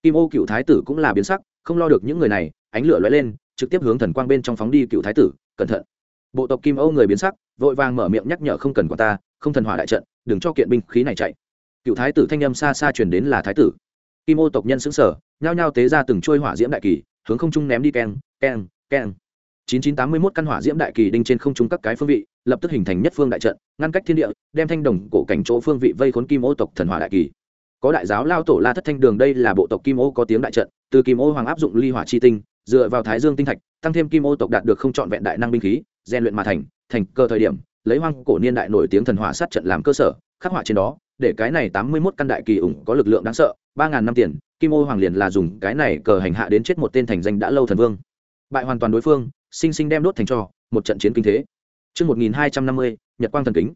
Kim ô cựu thái tử cũng là biến sắc, không lo được những người này, ánh lửa lóe lên, trực tiếp hướng thần quang bên trong phóng đi cựu thái tử, cẩn thận. Bộ tộc kim âu người biến sắc, vội vàng mở miệng nhắc nhở không cần quả ta, không thần hỏa đại trận, đừng cho kiện binh khí này chạy. Cựu thái tử thanh â m xa xa truyền đến là thái tử. Kim ô tộc nhân xứng sở nhao nhao tế ra từng trôi hỏa diễm đại kỳ, hướng không trung ném đi keng keng keng. 9981 căn hỏa diễm đại kỳ đinh trên không trung các cái phương vị, lập tức hình thành nhất phương đại trận, ngăn cách thiên địa, đem thanh đồng cổ cảnh chỗ phương vị vây khốn kim ô tộc thần hỏa đại kỳ. Có đại giáo lao tổ La Thất Thanh Đường đây là bộ tộc kim ô có tiếng đại trận, từ kim ô hoàng áp dụng ly hỏa chi tinh, dựa vào thái dương tinh thạch, tăng thêm kim ô tộc đạt được không chọn vẹn đại năng binh khí, rèn luyện mà thành, thành cơ thời điểm, lấy hoang cổ niên đại nổi tiếng thần hỏa sát trận làm cơ sở, khắc họa trên đó, để cái này 81 căn đại kỳ ủng có lực lượng đáng sợ, 3000 năm tiền, kim ô hoàng liền là dùng cái này cờ hành hạ đến chết một tên thành danh đã lâu thần vương. Bại hoàn toàn đối phương, sinh sinh đem đốt thành cho một trận chiến kinh thế Trước 1250, Nhật Quang thần kính.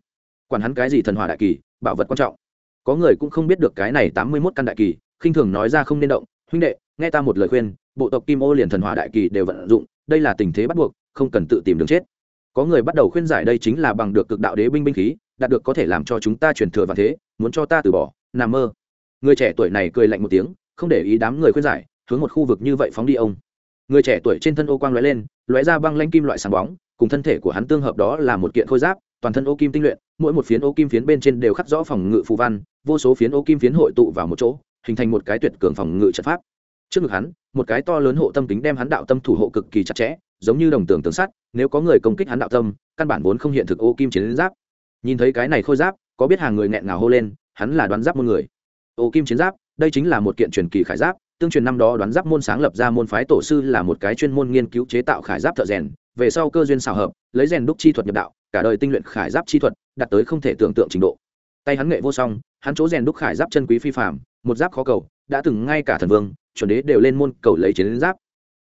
Quản hắn cái gì thần hỏa đại kỳ, bảo vật quan trọng. Có người cũng không biết được cái này 81 căn đại kỳ, khinh thường nói ra không nên động, huynh đệ, nghe ta một lời khuyên, bộ tộc Kim Ô liền thần hỏa đại kỳ đều vận dụng, đây là tình thế bắt buộc, không cần tự tìm đường chết. Có người bắt đầu khuyên giải đây chính là bằng được cực đạo đế binh binh khí, đạt được có thể làm cho chúng ta truyền thừa và thế, muốn cho ta từ bỏ, nằm mơ. Người trẻ tuổi này cười lạnh một tiếng, không để ý đám người khuyên giải, hướng một khu vực như vậy phóng đi ông người trẻ tuổi trên thân ô quang lóe lên, lóe ra băng lanh kim loại sáng bóng, cùng thân thể của hắn tương hợp đó là một kiện khôi giáp, toàn thân ô kim tinh luyện, mỗi một phiến ô kim phiến bên trên đều khắc rõ phòng ngự phù văn, vô số phiến ô kim phiến hội tụ vào một chỗ, hình thành một cái tuyệt cường phòng ngự trận pháp. Trước ngực hắn, một cái to lớn hộ tâm kính đem hắn đạo tâm thủ hộ cực kỳ chặt chẽ, giống như đồng tường tường sắt, nếu có người công kích hắn đạo tâm, căn bản vốn không hiện thực ô kim chiến giáp. Nhìn thấy cái này khôi giáp, có biết hàng người nghẹn ngào hô lên, hắn là đoán giáp môn người. Ô kim chiến giáp, đây chính là một kiện truyền kỳ khải giáp tương truyền năm đó đoán giáp môn sáng lập ra môn phái tổ sư là một cái chuyên môn nghiên cứu chế tạo khải giáp thợ rèn, về sau cơ duyên xào hợp, lấy rèn đúc chi thuật nhập đạo, cả đời tinh luyện khải giáp chi thuật, đạt tới không thể tưởng tượng trình độ. Tay hắn nghệ vô song, hắn chỗ rèn đúc khải giáp chân quý phi phạm một giáp khó cầu, đã từng ngay cả thần vương, chuẩn đế đều lên môn cầu lấy chiến giáp.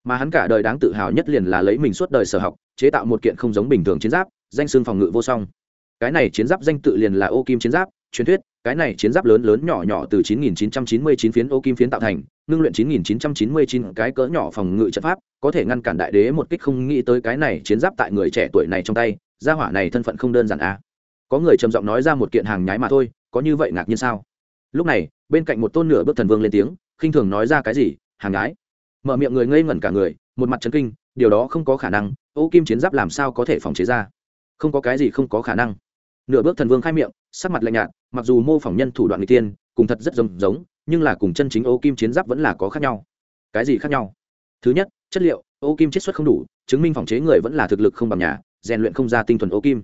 Mà hắn cả đời đáng tự hào nhất liền là lấy mình suốt đời sở học, chế tạo một kiện không giống bình thường chiến giáp, danh xương phòng ngự vô song. Cái này chiến giáp danh tự liền là ô kim chiến giáp truyền thuyết, cái này chiến giáp lớn lớn nhỏ nhỏ từ 9999 phiến ô kim phiến tạo thành, ngưng luyện 9999 cái cỡ nhỏ phòng ngự trận pháp, có thể ngăn cản đại đế một kích không nghĩ tới cái này chiến giáp tại người trẻ tuổi này trong tay, gia hỏa này thân phận không đơn giản à. có người trầm giọng nói ra một kiện hàng nhái mà thôi, có như vậy ngạc nhiên sao? Lúc này, bên cạnh một tôn nửa bước thần vương lên tiếng, khinh thường nói ra cái gì, hàng nhái. Mở miệng người ngây ngẩn cả người, một mặt chấn kinh, điều đó không có khả năng, ô kim chiến giáp làm sao có thể phòng chế ra? Không có cái gì không có khả năng. Nửa bước thần vương khai miệng, sắc mặt lạnh nhạt mặc dù mô phỏng nhân thủ đoạn người tiên cùng thật rất giống giống, nhưng là cùng chân chính ô kim chiến giáp vẫn là có khác nhau. Cái gì khác nhau? Thứ nhất, chất liệu, ô kim chiết xuất không đủ, chứng minh phòng chế người vẫn là thực lực không bằng nhà, rèn luyện không ra tinh thuần ô kim.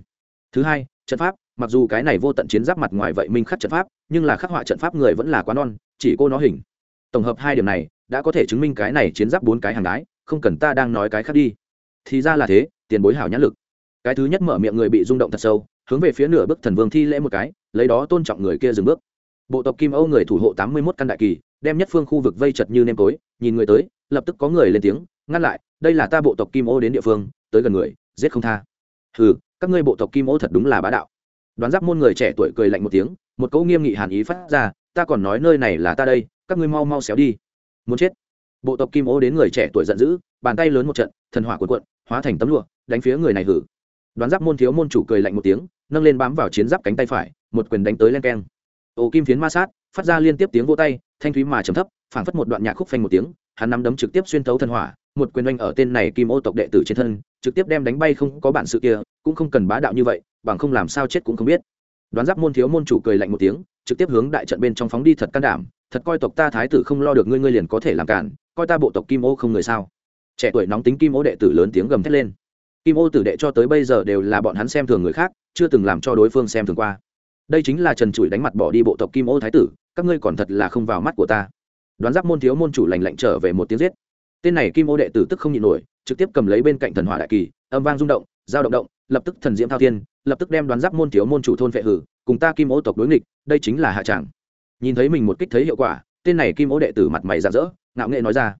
Thứ hai, trận pháp, mặc dù cái này vô tận chiến giáp mặt ngoài vậy minh khắc trận pháp, nhưng là khắc họa trận pháp người vẫn là quá non, chỉ cô nó hình. Tổng hợp hai điểm này, đã có thể chứng minh cái này chiến giáp bốn cái hàng đái, không cần ta đang nói cái khác đi. Thì ra là thế, tiền bối hảo nhãn lực. Cái thứ nhất mở miệng người bị rung động thật sâu, hướng về phía nửa bức thần vương thi lễ một cái lấy đó tôn trọng người kia dừng bước. Bộ tộc kim âu người thủ hộ tám mươi mốt căn đại kỳ, đem nhất phương khu vực vây chật như nêm tối, nhìn người tới, lập tức có người lên tiếng, ngăn lại, đây là ta bộ tộc kim ô đến địa phương, tới gần người, giết không tha. Hừ, các ngươi bộ tộc kim ô thật đúng là bá đạo. Đoán giáp môn người trẻ tuổi cười lạnh một tiếng, một câu nghiêm nghị hàn ý phát ra, ta còn nói nơi này là ta đây, các ngươi mau mau xéo đi. Muốn chết. Bộ tộc kim ô đến người trẻ tuổi giận dữ, bàn tay lớn một trận, thần hỏa cuộn cuộn, hóa thành tấm lụa, đánh phía người này hử. Đoán giáp môn thiếu môn chủ cười lạnh một tiếng, nâng lên bám vào chiến giáp cánh tay phải một quyền đánh tới len keng. Ổ kim phiến ma sát, phát ra liên tiếp tiếng vô tay, thanh thúy mà trầm thấp, phảng phất một đoạn nhạc khúc phanh một tiếng, hắn nắm đấm trực tiếp xuyên thấu thần hỏa, một quyền oanh ở tên này kim ô tộc đệ tử trên thân, trực tiếp đem đánh bay không có bản sự kia, cũng không cần bá đạo như vậy, bằng không làm sao chết cũng không biết. Đoán giáp môn thiếu môn chủ cười lạnh một tiếng, trực tiếp hướng đại trận bên trong phóng đi thật can đảm, thật coi tộc ta thái tử không lo được ngươi ngươi liền có thể làm cản, coi ta bộ tộc kim ô không người sao? Trẻ tuổi nóng tính kim ô đệ tử lớn tiếng gầm thét lên. Kim ô tử đệ cho tới bây giờ đều là bọn hắn xem thường người khác, chưa từng làm cho đối phương xem thường qua đây chính là trần trụi đánh mặt bỏ đi bộ tộc kim ô thái tử, các ngươi còn thật là không vào mắt của ta. Đoán giáp môn thiếu môn chủ lành lạnh trở về một tiếng giết. Tên này kim ô đệ tử tức không nhịn nổi, trực tiếp cầm lấy bên cạnh thần hỏa đại kỳ, âm vang rung động, giao động động, lập tức thần diễm thao thiên, lập tức đem đoán giáp môn thiếu môn chủ thôn vệ hử, cùng ta kim ô tộc đối nghịch, đây chính là hạ tràng nhìn thấy mình một kích thấy hiệu quả, tên này kim ô đệ tử mặt mày rạng rỡ, ngạo nghệ nói ra.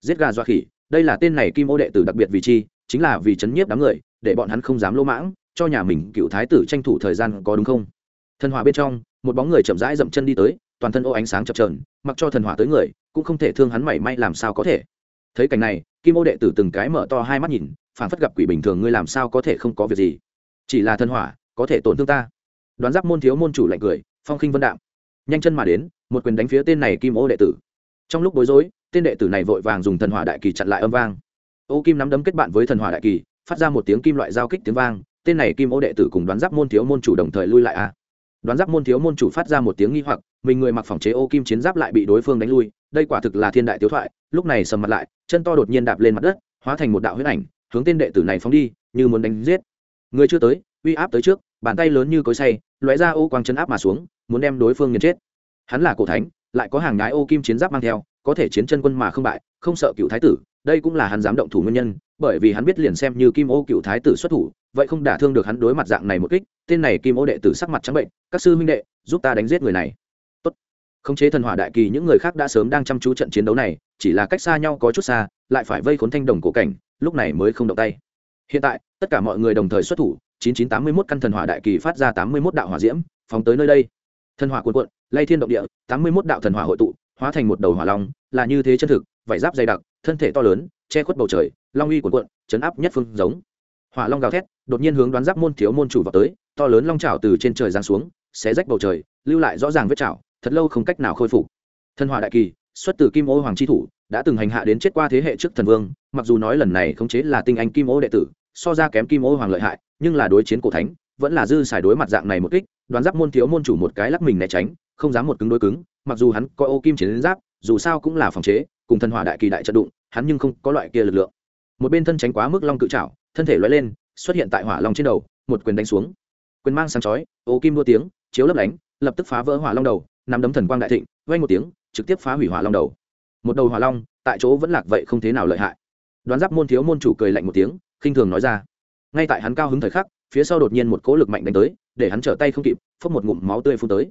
Giết gà doa khỉ, đây là tên này kim ô đệ tử đặc biệt vì chi, chính là vì chấn nhiếp đám người, để bọn hắn không dám lỗ mãng, cho nhà mình cựu thái tử tranh thủ thời gian có đúng không? Thần hỏa bên trong, một bóng người chậm rãi dậm chân đi tới, toàn thân ô ánh sáng chập trờn mặc cho thần hỏa tới người, cũng không thể thương hắn mảy may làm sao có thể. Thấy cảnh này, kim ô đệ tử từng cái mở to hai mắt nhìn phản phất gặp quỷ bình thường ngươi làm sao có thể không có việc gì. Chỉ là thần hỏa, có thể tổn thương ta. Đoán giáp môn thiếu môn chủ lạnh cười, phong khinh vân đạm. Nhanh chân mà đến, một quyền đánh phía tên này kim ô đệ tử. Trong lúc bối rối, tên đệ tử này vội vàng dùng thần hỏa đại kỳ chặn lại âm vang. Ô kim nắm đấm kết bạn với thần hỏa đại kỳ, phát ra một tiếng kim loại giao kích tiếng vang, tên này kim ô đệ tử cùng đoán giáp môn thiếu môn chủ đồng thời lui lại a đoán giáp môn thiếu môn chủ phát ra một tiếng nghi hoặc, mình người mặc phòng chế ô kim chiến giáp lại bị đối phương đánh lui, đây quả thực là thiên đại tiếu thoại, lúc này sầm mặt lại, chân to đột nhiên đạp lên mặt đất, hóa thành một đạo huyết ảnh, hướng tên đệ tử này phóng đi, như muốn đánh giết. Người chưa tới, uy áp tới trước, bàn tay lớn như cối say lóe ra ô quang chân áp mà xuống, muốn đem đối phương nghiền chết. Hắn là cổ thánh, lại có hàng nhái ô kim chiến giáp mang theo, có thể chiến chân quân mà không bại, không sợ cựu thái tử, đây cũng là hắn dám động thủ nguyên nhân, bởi vì hắn biết liền xem như kim ô cựu thái tử xuất thủ vậy không đả thương được hắn đối mặt dạng này một kích, tên này kim ô đệ tử sắc mặt trắng bệnh, các sư huynh đệ, giúp ta đánh giết người này. Tốt. khống chế thần hỏa đại kỳ những người khác đã sớm đang chăm chú trận chiến đấu này, chỉ là cách xa nhau có chút xa, lại phải vây khốn thanh đồng cổ cảnh, lúc này mới không động tay. Hiện tại, tất cả mọi người đồng thời xuất thủ 9981 căn thần hỏa đại kỳ phát ra 81 đạo hỏa diễm, phóng tới nơi đây. Thần hỏa cuộn cuộn, lay thiên động địa 81 đạo thần hỏa hội tụ, hóa thành một đầu hỏa long, là như thế chân thực, vảy giáp dày đặc, thân thể to lớn, che khuất bầu trời, long uy cuộn cuộn, chấn áp nhất phương giống hỏa long gào thét, đột nhiên hướng đoán giáp môn thiếu môn chủ vào tới, to lớn long trào từ trên trời giáng xuống, xé rách bầu trời, lưu lại rõ ràng vết trào thật lâu không cách nào khôi phục. Thân hỏa đại kỳ, xuất từ kim ô hoàng chi thủ, đã từng hành hạ đến chết qua thế hệ trước thần vương, mặc dù nói lần này khống chế là tinh anh kim ô đệ tử, so ra kém kim ô hoàng lợi hại, nhưng là đối chiến cổ thánh, vẫn là dư xài đối mặt dạng này một kích, đoán giáp môn thiếu môn chủ một cái lắc mình né tránh, không dám một cứng đối cứng, mặc dù hắn coi ô kim chiến giáp, dù sao cũng là phòng chế, cùng thần hỏa đại kỳ đại trận đụng, hắn nhưng không có loại kia lực lượng. Một bên thân tránh quá mức long cự trảo thân thể loay lên, xuất hiện tại hỏa long trên đầu, một quyền đánh xuống. Quyền mang sáng chói ô kim đua tiếng, chiếu lấp lánh, lập tức phá vỡ hỏa long đầu, nắm đấm thần quang đại thịnh, vang một tiếng, trực tiếp phá hủy hỏa long đầu. Một đầu hỏa long, tại chỗ vẫn lạc vậy không thế nào lợi hại. Đoán giáp môn thiếu môn chủ cười lạnh một tiếng, khinh thường nói ra. Ngay tại hắn cao hứng thời khắc, phía sau đột nhiên một cỗ lực mạnh đánh tới, để hắn trở tay không kịp, phốc một ngụm máu tươi phun tới.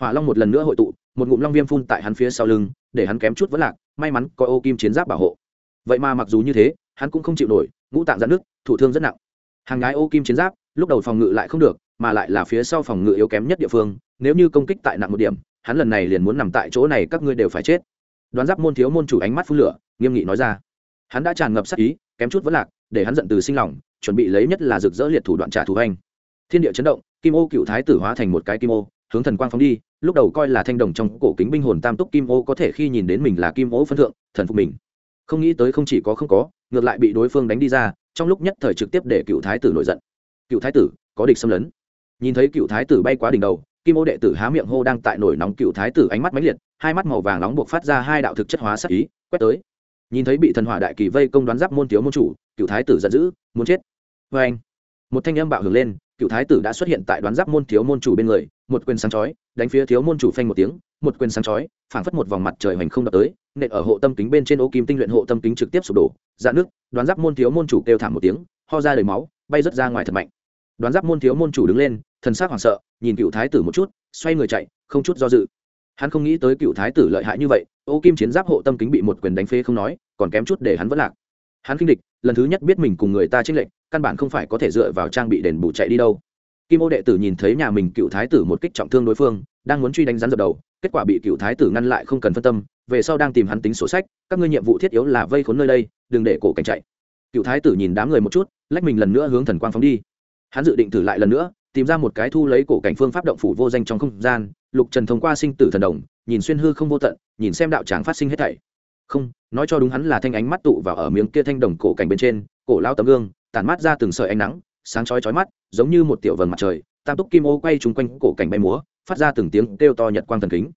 Hỏa long một lần nữa hội tụ, một ngụm long viêm phun tại hắn phía sau lưng, để hắn kém chút vẫn lạc, may mắn có ô kim chiến giáp bảo hộ. Vậy mà mặc dù như thế, hắn cũng không chịu nổi, ngũ tạng giãn nước thủ thương rất nặng. Hàng gái ô kim chiến giáp, lúc đầu phòng ngự lại không được, mà lại là phía sau phòng ngự yếu kém nhất địa phương, nếu như công kích tại nặng một điểm, hắn lần này liền muốn nằm tại chỗ này các ngươi đều phải chết. Đoán giáp môn thiếu môn chủ ánh mắt phun lửa, nghiêm nghị nói ra. Hắn đã tràn ngập sắc ý, kém chút vẫn lạc, để hắn giận từ sinh lòng, chuẩn bị lấy nhất là rực rỡ liệt thủ đoạn trả thù hành thiên địa chấn động, kim ô cựu thái tử hóa thành một cái kim ô, hướng thần quang phóng đi, lúc đầu coi là thanh đồng trong cổ kính binh hồn tam túc kim ô có thể khi nhìn đến mình là kim ô phân thượng, thần phục mình. Không nghĩ tới không chỉ có không có, ngược lại bị đối phương đánh đi ra trong lúc nhất thời trực tiếp để cựu thái tử nổi giận. Cựu thái tử, có địch xâm lấn. Nhìn thấy cựu thái tử bay quá đỉnh đầu, kim ô đệ tử há miệng hô đang tại nổi nóng cựu thái tử ánh mắt máy liệt, hai mắt màu vàng nóng buộc phát ra hai đạo thực chất hóa sắc ý, quét tới. Nhìn thấy bị thần hỏa đại kỳ vây công đoán giáp môn thiếu môn chủ, cựu thái tử giận dữ, muốn chết. Vê anh, một thanh âm bạo hưởng lên, cựu thái tử đã xuất hiện tại đoán giáp môn thiếu môn chủ bên người, một quyền sáng chói, đánh phía thiếu môn chủ phanh một tiếng, một quyền sáng chói, phảng phất một vòng mặt trời hoành không đập tới nện ở hộ tâm kính bên trên ô kim tinh luyện hộ tâm kính trực tiếp sụp đổ dạ nước đoán giáp môn thiếu môn chủ kêu thảm một tiếng ho ra đầy máu bay rớt ra ngoài thật mạnh. Đoán giáp môn thiếu môn chủ đứng lên thần sắc hoảng sợ nhìn cựu thái tử một chút xoay người chạy không chút do dự. Hắn không nghĩ tới cựu thái tử lợi hại như vậy ô kim chiến giáp hộ tâm kính bị một quyền đánh phê không nói còn kém chút để hắn vẫn lạc. Hắn kinh địch lần thứ nhất biết mình cùng người ta trích lệnh, căn bản không phải có thể dựa vào trang bị đền bù chạy đi đâu. Kim ô đệ tử nhìn thấy nhà mình cựu thái tử một kích trọng thương đối phương đang muốn truy đánh rắn dập đầu kết quả bị cựu thái tử ngăn lại không cần phân tâm, về sau đang tìm hắn tính sổ sách, các ngươi nhiệm vụ thiết yếu là vây khốn nơi đây, đừng để cổ cảnh chạy. Cựu thái tử nhìn đám người một chút, lách mình lần nữa hướng thần quang phóng đi. Hắn dự định thử lại lần nữa, tìm ra một cái thu lấy cổ cảnh phương pháp động phủ vô danh trong không gian, lục trần thông qua sinh tử thần đồng, nhìn xuyên hư không vô tận, nhìn xem đạo tràng phát sinh hết thảy. Không, nói cho đúng hắn là thanh ánh mắt tụ vào ở miếng kia thanh đồng cổ cảnh bên trên, cổ lao tấm gương, tản mát ra từng sợi ánh nắng, sáng chói chói mắt, giống như một tiểu vầng mặt trời, tam túc kim ô quay chung quanh cổ cảnh bay múa phát ra từng tiếng kêu to nhật quang thần kính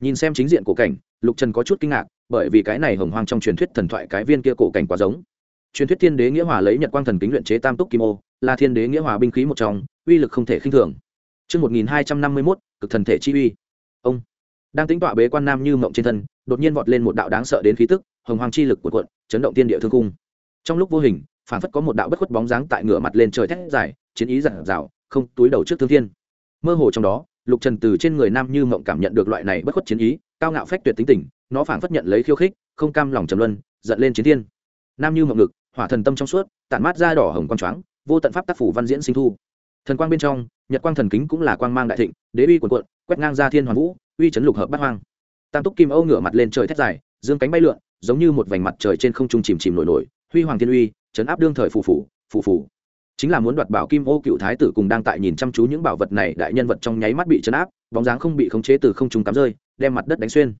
nhìn xem chính diện cổ cảnh lục trần có chút kinh ngạc bởi vì cái này hồng hoang trong truyền thuyết thần thoại cái viên kia cổ cảnh quá giống truyền thuyết thiên đế nghĩa hòa lấy nhật quang thần kính luyện chế tam túc kim ô là thiên đế nghĩa hòa binh khí một trong uy lực không thể khinh thường Trước 1251, cực thần thể chi uy. Ông đang tính tọa bế quan nam như mộng trên thân, đột nhiên vọt lên một đạo đáng sợ đến khí tức, hồng hoàng chi lực của cuộn, chấn động tiên địa thương cung. Trong lúc vô hình, phản phất có một đạo bất khuất bóng dáng tại ngửa mặt lên trời thét dài, chiến ý giật rào, không túi đầu trước thương thiên. Mơ hồ trong đó, Lục Trần từ trên người nam như mộng cảm nhận được loại này bất khuất chiến ý, cao ngạo phách tuyệt tính tình, nó phảng phất nhận lấy khiêu khích, không cam lòng trầm luân, giận lên chiến thiên. Nam như mộng ngực, hỏa thần tâm trong suốt, tản mát ra đỏ hồng quang choáng, vô tận pháp tác phủ văn diễn sinh thu. Thần quang bên trong nhật quang thần kính cũng là quang mang đại thịnh đế uy quần quận quét ngang ra thiên hoàng vũ uy chấn lục hợp bát hoang. Tam túc kim âu ngửa mặt lên trời thét dài dương cánh bay lượn giống như một vành mặt trời trên không trung chìm chìm nổi nổi huy hoàng thiên uy chấn áp đương thời phù phủ phù phủ chính là muốn đoạt bảo kim ô cựu thái tử cùng đang tại nhìn chăm chú những bảo vật này, đại nhân vật trong nháy mắt bị chấn áp, bóng dáng không bị khống chế từ không trung cắm rơi, đem mặt đất đánh xuyên.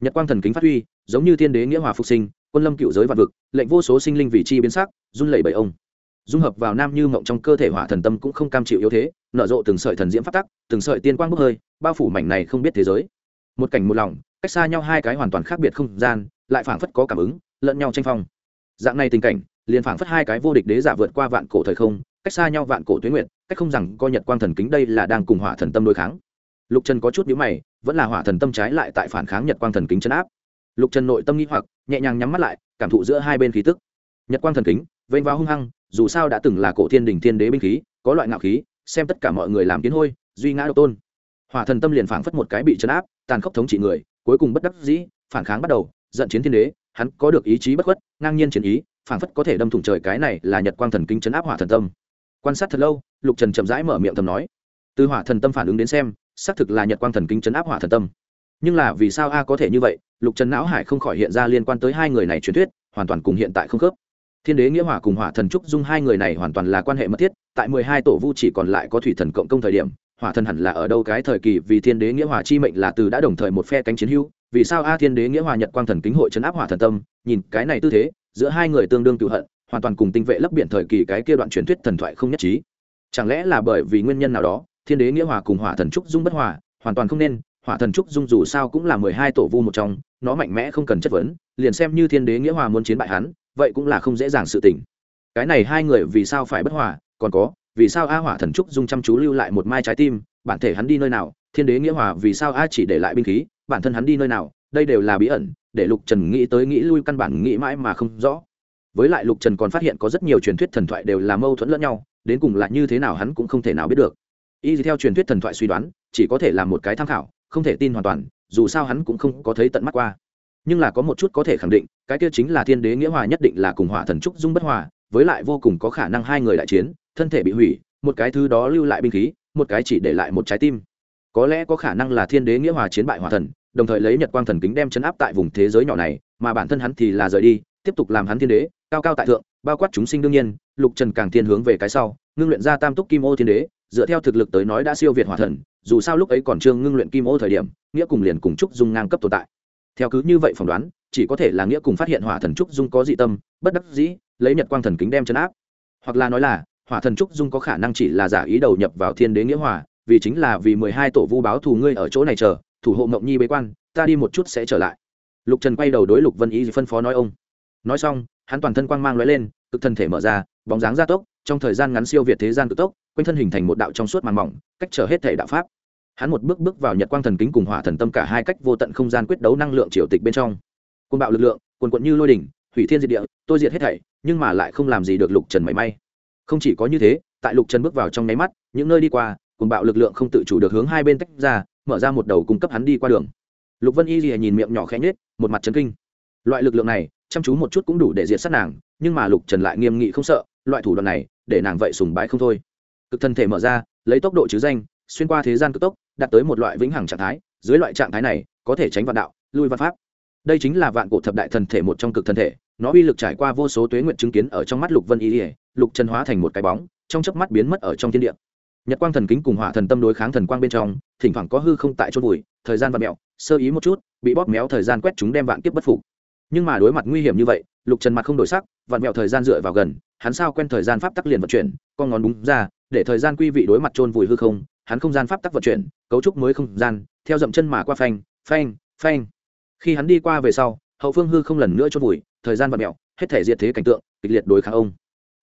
Nhật quang thần kính phát huy, giống như thiên đế nghĩa hòa phục sinh, quân lâm cựu giới vạn vực, lệnh vô số sinh linh vị chi biến sắc, run lẩy bẩy ông. Dung hợp vào nam như mộng trong cơ thể hỏa thần tâm cũng không cam chịu yếu thế, nở rộ từng sợi thần diễm phát tắc, từng sợi tiên quang bốc hơi, bao phủ mảnh này không biết thế giới. Một cảnh một lòng, cách xa nhau hai cái hoàn toàn khác biệt không gian, lại phảng phất có cảm ứng, lẫn nhau tranh phong. Dạng này tình cảnh liền phảng phất hai cái vô địch đế giả vượt qua vạn cổ thời không, cách xa nhau vạn cổ tuyến nguyện cách không rằng coi nhật quang thần kính đây là đang cùng hỏa thần tâm đối kháng. Lục trần có chút nhíu mày, vẫn là hỏa thần tâm trái lại tại phản kháng nhật quang thần kính chấn áp. Lục trần nội tâm nghĩ hoặc, nhẹ nhàng nhắm mắt lại, cảm thụ giữa hai bên khí tức. Nhật quang thần kính, vênh vào hung hăng, dù sao đã từng là cổ thiên đình thiên đế binh khí, có loại ngạo khí, xem tất cả mọi người làm kiến hôi, duy ngã độc tôn. Hỏa thần tâm liền phảng phất một cái bị chấn áp, tàn khốc thống trị người, cuối cùng bất đắc dĩ, phản kháng bắt đầu, giận chiến thiên đế, hắn có được ý chí bất khuất, ngang nhiên chiến ý phảng phất có thể đâm thủng trời cái này là nhật quang thần kinh chấn áp hỏa thần tâm. Quan sát thật lâu, lục trần chậm rãi mở miệng thầm nói. Từ hỏa thần tâm phản ứng đến xem, xác thực là nhật quang thần kinh chấn áp hỏa thần tâm. Nhưng là vì sao a có thể như vậy? Lục trần não hải không khỏi hiện ra liên quan tới hai người này truyền thuyết, hoàn toàn cùng hiện tại không khớp. Thiên đế nghĩa hỏa cùng hỏa thần trúc dung hai người này hoàn toàn là quan hệ mật thiết, tại mười hai tổ vu chỉ còn lại có thủy thần cộng công thời điểm, hỏa thần hẳn là ở đâu cái thời kỳ vì thiên đế nghĩa hỏa chi mệnh là từ đã đồng thời một phe cánh chiến hữu, vì sao a thiên đế nghĩa hòa nhật quang thần kính hội chấn áp hỏa thần tâm, nhìn cái này tư thế giữa hai người tương đương cựu hận, hoàn toàn cùng tinh vệ lấp biển thời kỳ cái kia đoạn truyền thuyết thần thoại không nhất trí. Chẳng lẽ là bởi vì nguyên nhân nào đó, thiên đế nghĩa hòa cùng hỏa thần trúc dung bất hòa, hoàn toàn không nên, hỏa thần trúc dung dù sao cũng là mười hai tổ vu một trong, nó mạnh mẽ không cần chất vấn, liền xem như thiên đế nghĩa hòa muốn chiến bại hắn, vậy cũng là không dễ dàng sự tình. Cái này hai người vì sao phải bất hòa, còn có, vì sao a hỏa thần trúc dung chăm chú lưu lại một mai trái tim, bản thể hắn đi nơi nào, thiên đế nghĩa hòa vì sao a chỉ để lại binh khí, bản thân hắn đi nơi nào, đây đều là bí ẩn để lục trần nghĩ tới nghĩ lui căn bản nghĩ mãi mà không rõ. Với lại lục trần còn phát hiện có rất nhiều truyền thuyết thần thoại đều là mâu thuẫn lẫn nhau, đến cùng là như thế nào hắn cũng không thể nào biết được. Y theo truyền thuyết thần thoại suy đoán, chỉ có thể là một cái tham khảo, không thể tin hoàn toàn, dù sao hắn cũng không có thấy tận mắt qua. Nhưng là có một chút có thể khẳng định, cái kia chính là thiên đế nghĩa hòa nhất định là cùng hỏa thần trúc dung bất hòa, với lại vô cùng có khả năng hai người đại chiến, thân thể bị hủy, một cái thứ đó lưu lại binh khí, một cái chỉ để lại một trái tim. Có lẽ có khả năng là thiên đế nghĩa hòa chiến bại hỏa thần đồng thời lấy nhật quang thần kính đem chấn áp tại vùng thế giới nhỏ này, mà bản thân hắn thì là rời đi, tiếp tục làm hắn thiên đế, cao cao tại thượng, bao quát chúng sinh đương nhiên, lục trần càng thiên hướng về cái sau, ngưng luyện ra tam túc kim ô thiên đế, dựa theo thực lực tới nói đã siêu việt hỏa thần, dù sao lúc ấy còn chưa ngưng luyện kim ô thời điểm, nghĩa cùng liền cùng trúc dung ngang cấp tồn tại. Theo cứ như vậy phỏng đoán, chỉ có thể là nghĩa cùng phát hiện hỏa thần trúc dung có dị tâm, bất đắc dĩ, lấy nhật quang thần kính đem chấn áp. Hoặc là nói là, hỏa thần trúc dung có khả năng chỉ là giả ý đầu nhập vào thiên đế nghĩa hỏa vì chính là vì mười hai tổ vu báo thù ngươi ở chỗ này chờ thủ hộ mộng nhi bế quan, ta đi một chút sẽ trở lại. Lục trần quay đầu đối lục vân ý phân phó nói ông. Nói xong, hắn toàn thân quang mang l ó e lên, cực thân thể mở ra, bóng dáng gia tốc, trong thời gian ngắn siêu việt thế gian cực tốc, quanh thân hình thành một đạo trong suốt màn mỏng, cách trở hết thể đạo pháp. Hắn một bước bước vào nhật quang thần kính cùng hỏa thần tâm cả hai cách vô tận không gian quyết đấu năng lượng triều tịch bên trong. Côn bạo lực lượng quần quận như lôi đỉnh, hủy thiên diệt địa, tôi diệt hết thảy, nhưng mà lại không làm gì được lục trần mảy may. Không chỉ có như thế, tại lục trần bước vào trong nháy mắt, những nơi đi qua côn bạo lực lượng không tự chủ được hướng hai bên tách ra mở ra một đầu cung cấp hắn đi qua đường. Lục vân y gì nhìn miệng nhỏ khẽ nhết một mặt trấn kinh. Loại lực lượng này, chăm chú một chút cũng đủ để diệt sát nàng, nhưng mà lục trần lại nghiêm nghị không sợ, loại thủ đoạn này, để nàng vậy sùng bái không thôi. Cực thân thể mở ra, lấy tốc độ chứ danh, xuyên qua thế gian cực tốc, đạt tới một loại vĩnh hằng trạng thái, dưới loại trạng thái này, có thể tránh vạn đạo, lui văn pháp. Đây chính là vạn cổ thập đại thần thể một trong cực thân thể, nó uy lực trải qua vô số tuế nguyện chứng kiến ở trong mắt lục vân y lục trần hóa thành một cái bóng, trong chớp mắt biến mất ở trong thiên địa nhật quang thần kính cùng hỏa thần tâm đối kháng thần quang bên trong, thỉnh thoảng có hư không tại chôn vùi, thời gian vặn mẹo sơ ý một chút, bị bóp méo thời gian quét chúng đem vạn kiếp bất phục. Nhưng mà đối mặt nguy hiểm như vậy, lục trần mặt không đổi sắc, vặn mẹo thời gian dựa vào gần, hắn sao quen thời gian pháp tắc liền vận chuyển, con ngón đúng ra, để thời gian quy vị đối mặt chôn vùi hư không, hắn không gian pháp tắc vận chuyển, cấu trúc mới không gian, theo dậm chân mà qua phanh phanh phanh. Khi hắn đi qua về sau, hậu phương hư không lần nữa chôn vùi, thời gian vặn mẹo hết thể diệt thế cảnh tượng, kịch liệt đối kháng ông.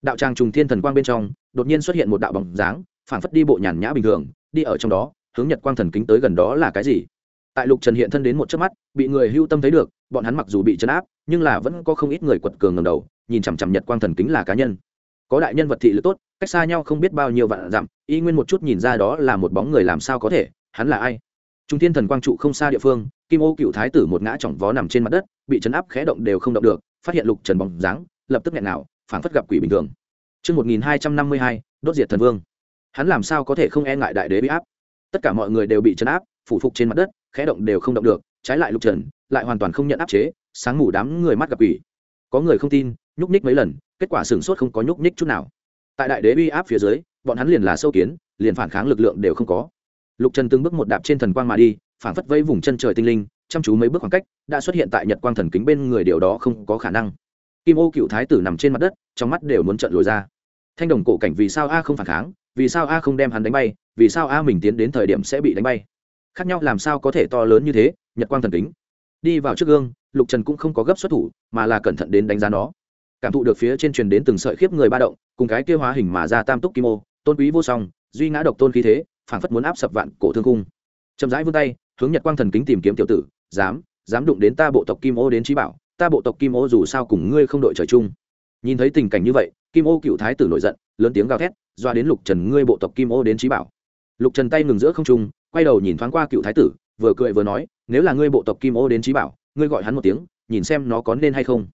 Đạo tràng trùng thiên thần quang bên trong, đột nhiên xuất hiện một đạo bóng dáng phảng phất đi bộ nhàn nhã bình thường đi ở trong đó hướng nhật quang thần kính tới gần đó là cái gì? Tại lục trần hiện thân đến một chớp mắt bị người hưu tâm thấy được bọn hắn mặc dù bị chấn áp nhưng là vẫn có không ít người quật cường ngầm đầu nhìn chằm chằm nhật quang thần kính là cá nhân. Có đại nhân vật thị lực tốt cách xa nhau không biết bao nhiêu vạn dặm y nguyên một chút nhìn ra đó là một bóng người làm sao có thể hắn là ai? Trung thiên thần quang trụ không xa địa phương kim ô cựu thái tử một ngã chỏng vó nằm trên mặt đất bị chấn áp khẽ động đều không động được phát hiện lục trần bóng dáng lập tức nghẹn nào phảng phất gặp quỷ bình thường. Trước 1252, đốt diệt thần vương. Hắn làm sao có thể không e ngại đại đế bị áp? Tất cả mọi người đều bị chấn áp, phủ phục trên mặt đất, khẽ động đều không động được, trái lại lục trần, lại hoàn toàn không nhận áp chế, sáng ngủ đám người mắt gặp ủy Có người không tin, nhúc nhích mấy lần, kết quả sửng sốt không có nhúc nhích chút nào. Tại đại đế uy áp phía dưới, bọn hắn liền là sâu kiến, liền phản kháng lực lượng đều không có. Lục Trần từng bước một đạp trên thần quang mà đi, phản phất vây vùng chân trời tinh linh, chăm chú mấy bước khoảng cách, đã xuất hiện tại Nhật Quang thần kính bên người điều đó không có khả năng kim ô cựu thái tử nằm trên mặt đất trong mắt đều muốn trận lồi ra thanh đồng cổ cảnh vì sao a không phản kháng vì sao a không đem hắn đánh bay, vì sao a mình tiến đến thời điểm sẽ bị đánh bay? Khác nhau làm sao có thể to lớn như thế, nhật quang thần kính. Đi vào trước gương, lục trần cũng không có gấp xuất thủ, mà là cẩn thận đến đánh giá nó. Cảm thụ được phía trên truyền đến từng sợi khiếp người ba động, cùng cái kêu hóa hình mà ra tam túc kim ô, tôn quý vô song, duy ngã độc tôn khí thế, phảng phất muốn áp sập vạn cổ thương cung. Chậm rãi vươn tay, hướng nhật quang thần kính tìm kiếm tiểu tử, dám dám đụng đến ta bộ tộc kim ô đến trí bảo, ta bộ tộc kim ô dù sao cùng ngươi không đội trời chung. Nhìn thấy tình cảnh như vậy, kim ô cựu thái tử nổi giận, lớn tiếng gào thét doa đến lục trần ngươi bộ tộc kim ô đến trí bảo. Lục trần tay ngừng giữa không trung, quay đầu nhìn thoáng qua cựu thái tử, vừa cười vừa nói, nếu là ngươi bộ tộc kim ô đến trí bảo, ngươi gọi hắn một tiếng, nhìn xem nó có nên hay không.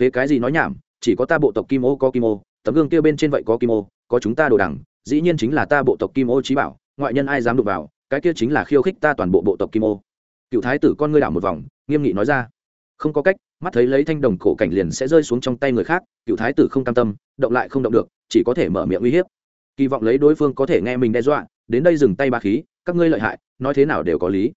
Phế cái gì nói nhảm, chỉ có ta bộ tộc kim ô có kim ô, tấm gương kia bên trên vậy có kim ô, có chúng ta đồ đằng dĩ nhiên chính là ta bộ tộc kim ô trí bảo, ngoại nhân ai dám đụng vào, cái kia chính là khiêu khích ta toàn bộ bộ tộc kim ô. Cựu thái tử con ngươi đảo một vòng, nghiêm nghị nói ra. Không có cách, mắt thấy lấy thanh đồng cổ cảnh liền sẽ rơi xuống trong tay người khác, cựu thái tử không cam tâm, động lại không động được, chỉ có thể mở miệng uy hiếp kỳ vọng lấy đối phương có thể nghe mình đe dọa, đến đây dừng tay ba khí, các ngươi lợi hại, nói thế nào đều có lý.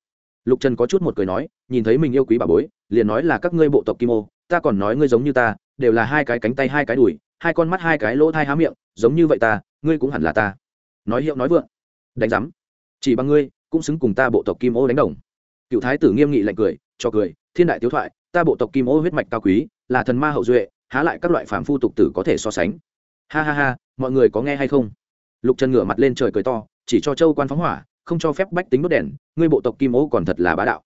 Lục trần có chút một cười nói, nhìn thấy mình yêu quý bà bối, liền nói là các ngươi bộ tộc kim ô, ta còn nói ngươi giống như ta, đều là hai cái cánh tay hai cái đùi, hai con mắt hai cái lỗ thai há miệng, giống như vậy ta, ngươi cũng hẳn là ta. Nói hiệu nói vượng. Đánh giám. Chỉ bằng ngươi, cũng xứng cùng ta bộ tộc kim ô đánh đồng. Cựu thái tử nghiêm nghị lạnh cười, cho cười, thiên đại tiếu thoại, ta bộ tộc kim ô huyết mạch cao quý, là thần ma hậu duệ, há lại các loại phàm phu tục tử có thể so sánh. Ha ha ha, mọi người có nghe hay không? Lục trần ngửa mặt lên trời cười to, chỉ cho châu quan phóng hỏa, không cho phép bách tính đốt đèn, ngươi bộ tộc kim ô còn thật là bá đạo.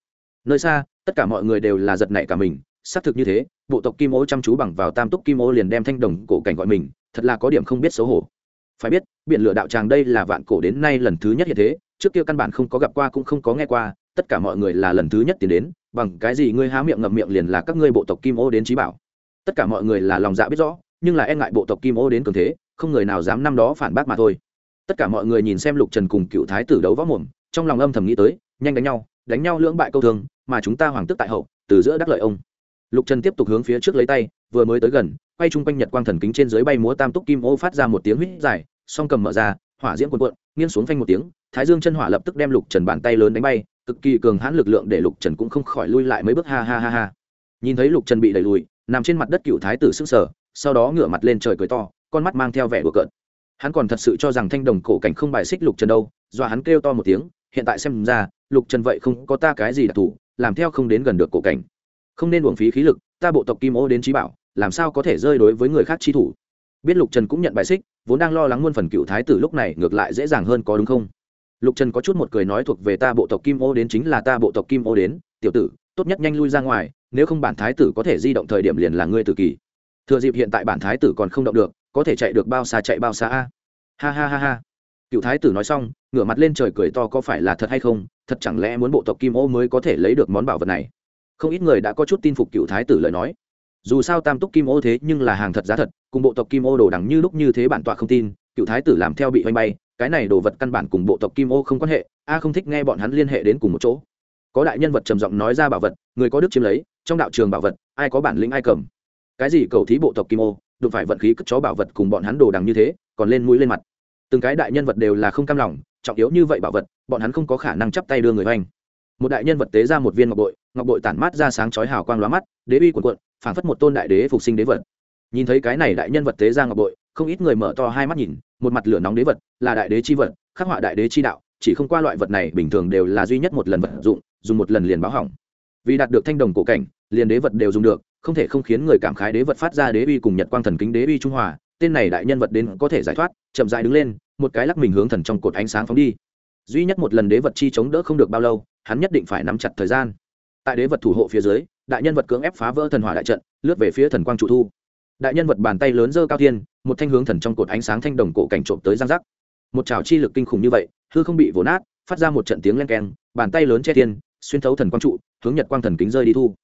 Nơi xa, tất cả mọi người đều là giật nảy cả mình, xác thực như thế, bộ tộc kim ô chăm chú bằng vào tam túc kim ô liền đem thanh đồng cổ cảnh gọi mình, thật là có điểm không biết xấu hổ. Phải biết, biển lửa đạo tràng đây là vạn cổ đến nay lần thứ nhất hiện thế, trước kia căn bản không có gặp qua cũng không có nghe qua, tất cả mọi người là lần thứ nhất tiến đến, bằng cái gì ngươi há miệng ngậm miệng liền là các ngươi bộ tộc kim ô đến trí bảo. Tất cả mọi người là lòng dạ biết rõ, nhưng là e ngại bộ tộc kim ô đến cường thế, không người nào dám năm đó phản bác mà thôi tất cả mọi người nhìn xem lục trần cùng cựu thái tử đấu võ mồm, trong lòng âm thầm nghĩ tới, nhanh đánh nhau đánh nhau lưỡng bại câu thương, mà chúng ta hoàng tức tại hậu, từ giữa đắc lợi ông. Lục trần tiếp tục hướng phía trước lấy tay, vừa mới tới gần, quay chung quanh nhật quang thần kính trên dưới bay múa tam túc kim ô phát ra một tiếng huýt dài, song cầm mở ra, hỏa diễm quần quận nghiêng xuống phanh một tiếng, thái dương chân hỏa lập tức đem lục trần bàn tay lớn đánh bay, cực kỳ cường hãn lực lượng để lục trần cũng không khỏi lui lại mấy bước, ha ha ha ha. Nhìn thấy lục trần bị đẩy lùi, nằm trên mặt đất cựu thái tử s ư n g sở sau đó ngửa mặt lên trời cười to, con mắt mang theo vẻ đùa cợt hắn còn thật sự cho rằng thanh đồng cổ cảnh không bài xích lục trần đâu, do hắn kêu to một tiếng, hiện tại xem ra, lục trần vậy không có ta cái gì đặc thù, làm theo không đến gần được cổ cảnh. Không nên uổng phí khí lực, ta bộ tộc kim ô đến trí bảo, làm sao có thể rơi đối với người khác chi thủ? Biết lục trần cũng nhận bài xích, vốn đang lo lắng muôn phần cựu thái tử lúc này ngược lại dễ dàng hơn có đúng không? Lục trần có chút một cười nói thuộc về ta bộ tộc kim ô đến chính là ta bộ tộc kim ô đến, tiểu tử, tốt nhất nhanh lui ra ngoài, nếu không bản thái tử có thể di động thời điểm liền là ngươi tự kỷ thừa dịp hiện tại bản thái tử còn không động được có thể chạy được bao xa chạy bao xa a? Ha ha ha ha. Cựu thái tử nói xong, ngửa mặt lên trời cười to có phải là thật hay không? Thật chẳng lẽ muốn bộ tộc kim ô mới có thể lấy được món bảo vật này? Không ít người đã có chút tin phục cựu thái tử lời nói. Dù sao tam túc kim ô thế nhưng là hàng thật giá thật, cùng bộ tộc kim ô đồ đằng như lúc như thế bản tọa không tin, cựu thái tử làm theo bị oanh bay, cái này đồ vật căn bản cùng bộ tộc kim ô không quan hệ, a không thích nghe bọn hắn liên hệ đến cùng một chỗ. Có đại nhân vật trầm giọng nói ra bảo vật, người có đức chiếm lấy, trong đạo trường bảo vật, ai có bản lĩnh ai cầm. Cái gì cầu thí bộ tộc kim ô? Đụng phải vận khí cất chó bảo vật cùng bọn hắn đồ đằng như thế, còn lên mũi lên mặt. Từng cái đại nhân vật đều là không cam lòng, trọng yếu như vậy bảo vật, bọn hắn không có khả năng chắp tay đưa người hoành. một đại nhân vật tế ra một viên ngọc bội ngọc bội tản mát ra sáng chói hào quang lóa mắt, đế uy cuộn cuộn, phảng phất một tôn đại đế phục sinh đế vật. Nhìn thấy cái này đại nhân vật tế ra ngọc bội, không ít người mở to hai mắt nhìn, một mặt lửa nóng đế vật, là đại đế chi vật, khắc họa đại đế chi đạo, chỉ không qua loại vật này bình thường đều là duy nhất một lần vật dụng, dùng một lần liền báo hỏng. Vì đạt được thanh đồng cổ cảnh, liền đế vật đều dùng được không thể không khiến người cảm khái đế vật phát ra đế uy cùng nhật quang thần kính đế uy trung hòa, tên này đại nhân vật đến có thể giải thoát, chậm dại đứng lên, một cái lắc mình hướng thần trong cột ánh sáng phóng đi. Duy nhất một lần đế vật chi chống đỡ không được bao lâu, hắn nhất định phải nắm chặt thời gian. Tại đế vật thủ hộ phía dưới, đại nhân vật cưỡng ép phá vỡ thần hỏa đại trận, lướt về phía thần quang trụ thu. Đại nhân vật bàn tay lớn dơ cao thiên, một thanh hướng thần trong cột ánh sáng thanh đồng cổ cảnh trộm tới giang giác. Một trào chi lực kinh khủng như vậy, hư không bị vỗ nát, phát ra một trận tiếng len keng, bàn tay lớn che thiên, xuyên thấu thần quang trụ, hướng nhật quang thần kính rơi đi thu.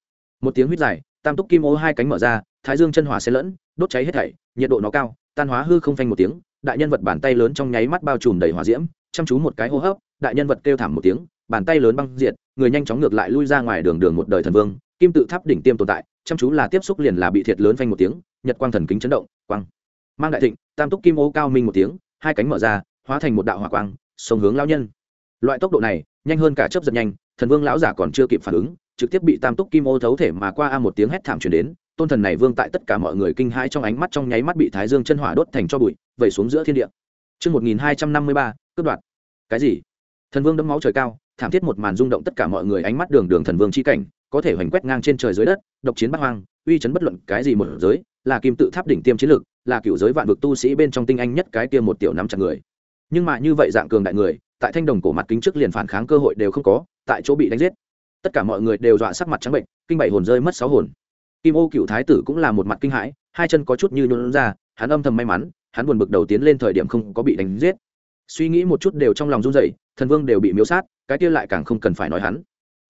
Một tiếng huyết dài tam túc kim ô hai cánh mở ra, thái dương chân hỏa xen lẫn, đốt cháy hết thảy, nhiệt độ nó cao, tan hóa hư không phanh một tiếng, đại nhân vật bàn tay lớn trong nháy mắt bao trùm đầy hỏa diễm, chăm chú một cái hô hấp, đại nhân vật kêu thảm một tiếng, bàn tay lớn băng diệt, người nhanh chóng ngược lại lui ra ngoài đường đường một đời thần vương, kim tự tháp đỉnh tiêm tồn tại, chăm chú là tiếp xúc liền là bị thiệt lớn phanh một tiếng, nhật quang thần kính chấn động, quang. Mang đại thịnh, tam túc kim ô cao minh một tiếng, hai cánh mở ra, hóa thành một đạo hỏa quang, sông hướng lão nhân. Loại tốc độ này, nhanh hơn cả chớp giật nhanh, thần vương lão giả còn chưa kịp phản ứng trực tiếp bị tam túc kim ô thấu thể mà qua a một tiếng hét thảm truyền đến tôn thần này vương tại tất cả mọi người kinh hãi trong ánh mắt trong nháy mắt bị thái dương chân hỏa đốt thành cho bụi vẩy xuống giữa thiên địa Trước 1253, cướp đoạt. Cái gì? Thần vương đấm máu trời cao, thảm thiết một màn rung động tất cả mọi người ánh mắt đường đường thần vương chi cảnh, có thể hoành quét ngang trên trời dưới đất, độc chiến bát hoang, uy chấn bất luận cái gì một giới, là kim tự tháp đỉnh tiêm chiến lược, là cựu giới vạn vực tu sĩ bên trong tinh anh nhất cái kia một tiểu năm chặt người. Nhưng mà như vậy dạng cường đại người, tại thanh đồng cổ mặt kính trước liền phản kháng cơ hội đều không có, tại chỗ bị đánh giết. Tất cả mọi người đều dọa sắc mặt trắng bệnh, kinh bảy hồn rơi mất sáu hồn. Kim ô cựu thái tử cũng là một mặt kinh hãi hai chân có chút như nhuận ra hắn âm thầm may mắn hắn buồn bực đầu tiến lên thời điểm không có bị đánh giết. Suy nghĩ một chút đều trong lòng run rẩy thần vương đều bị miếu sát cái kia lại càng không cần phải nói hắn.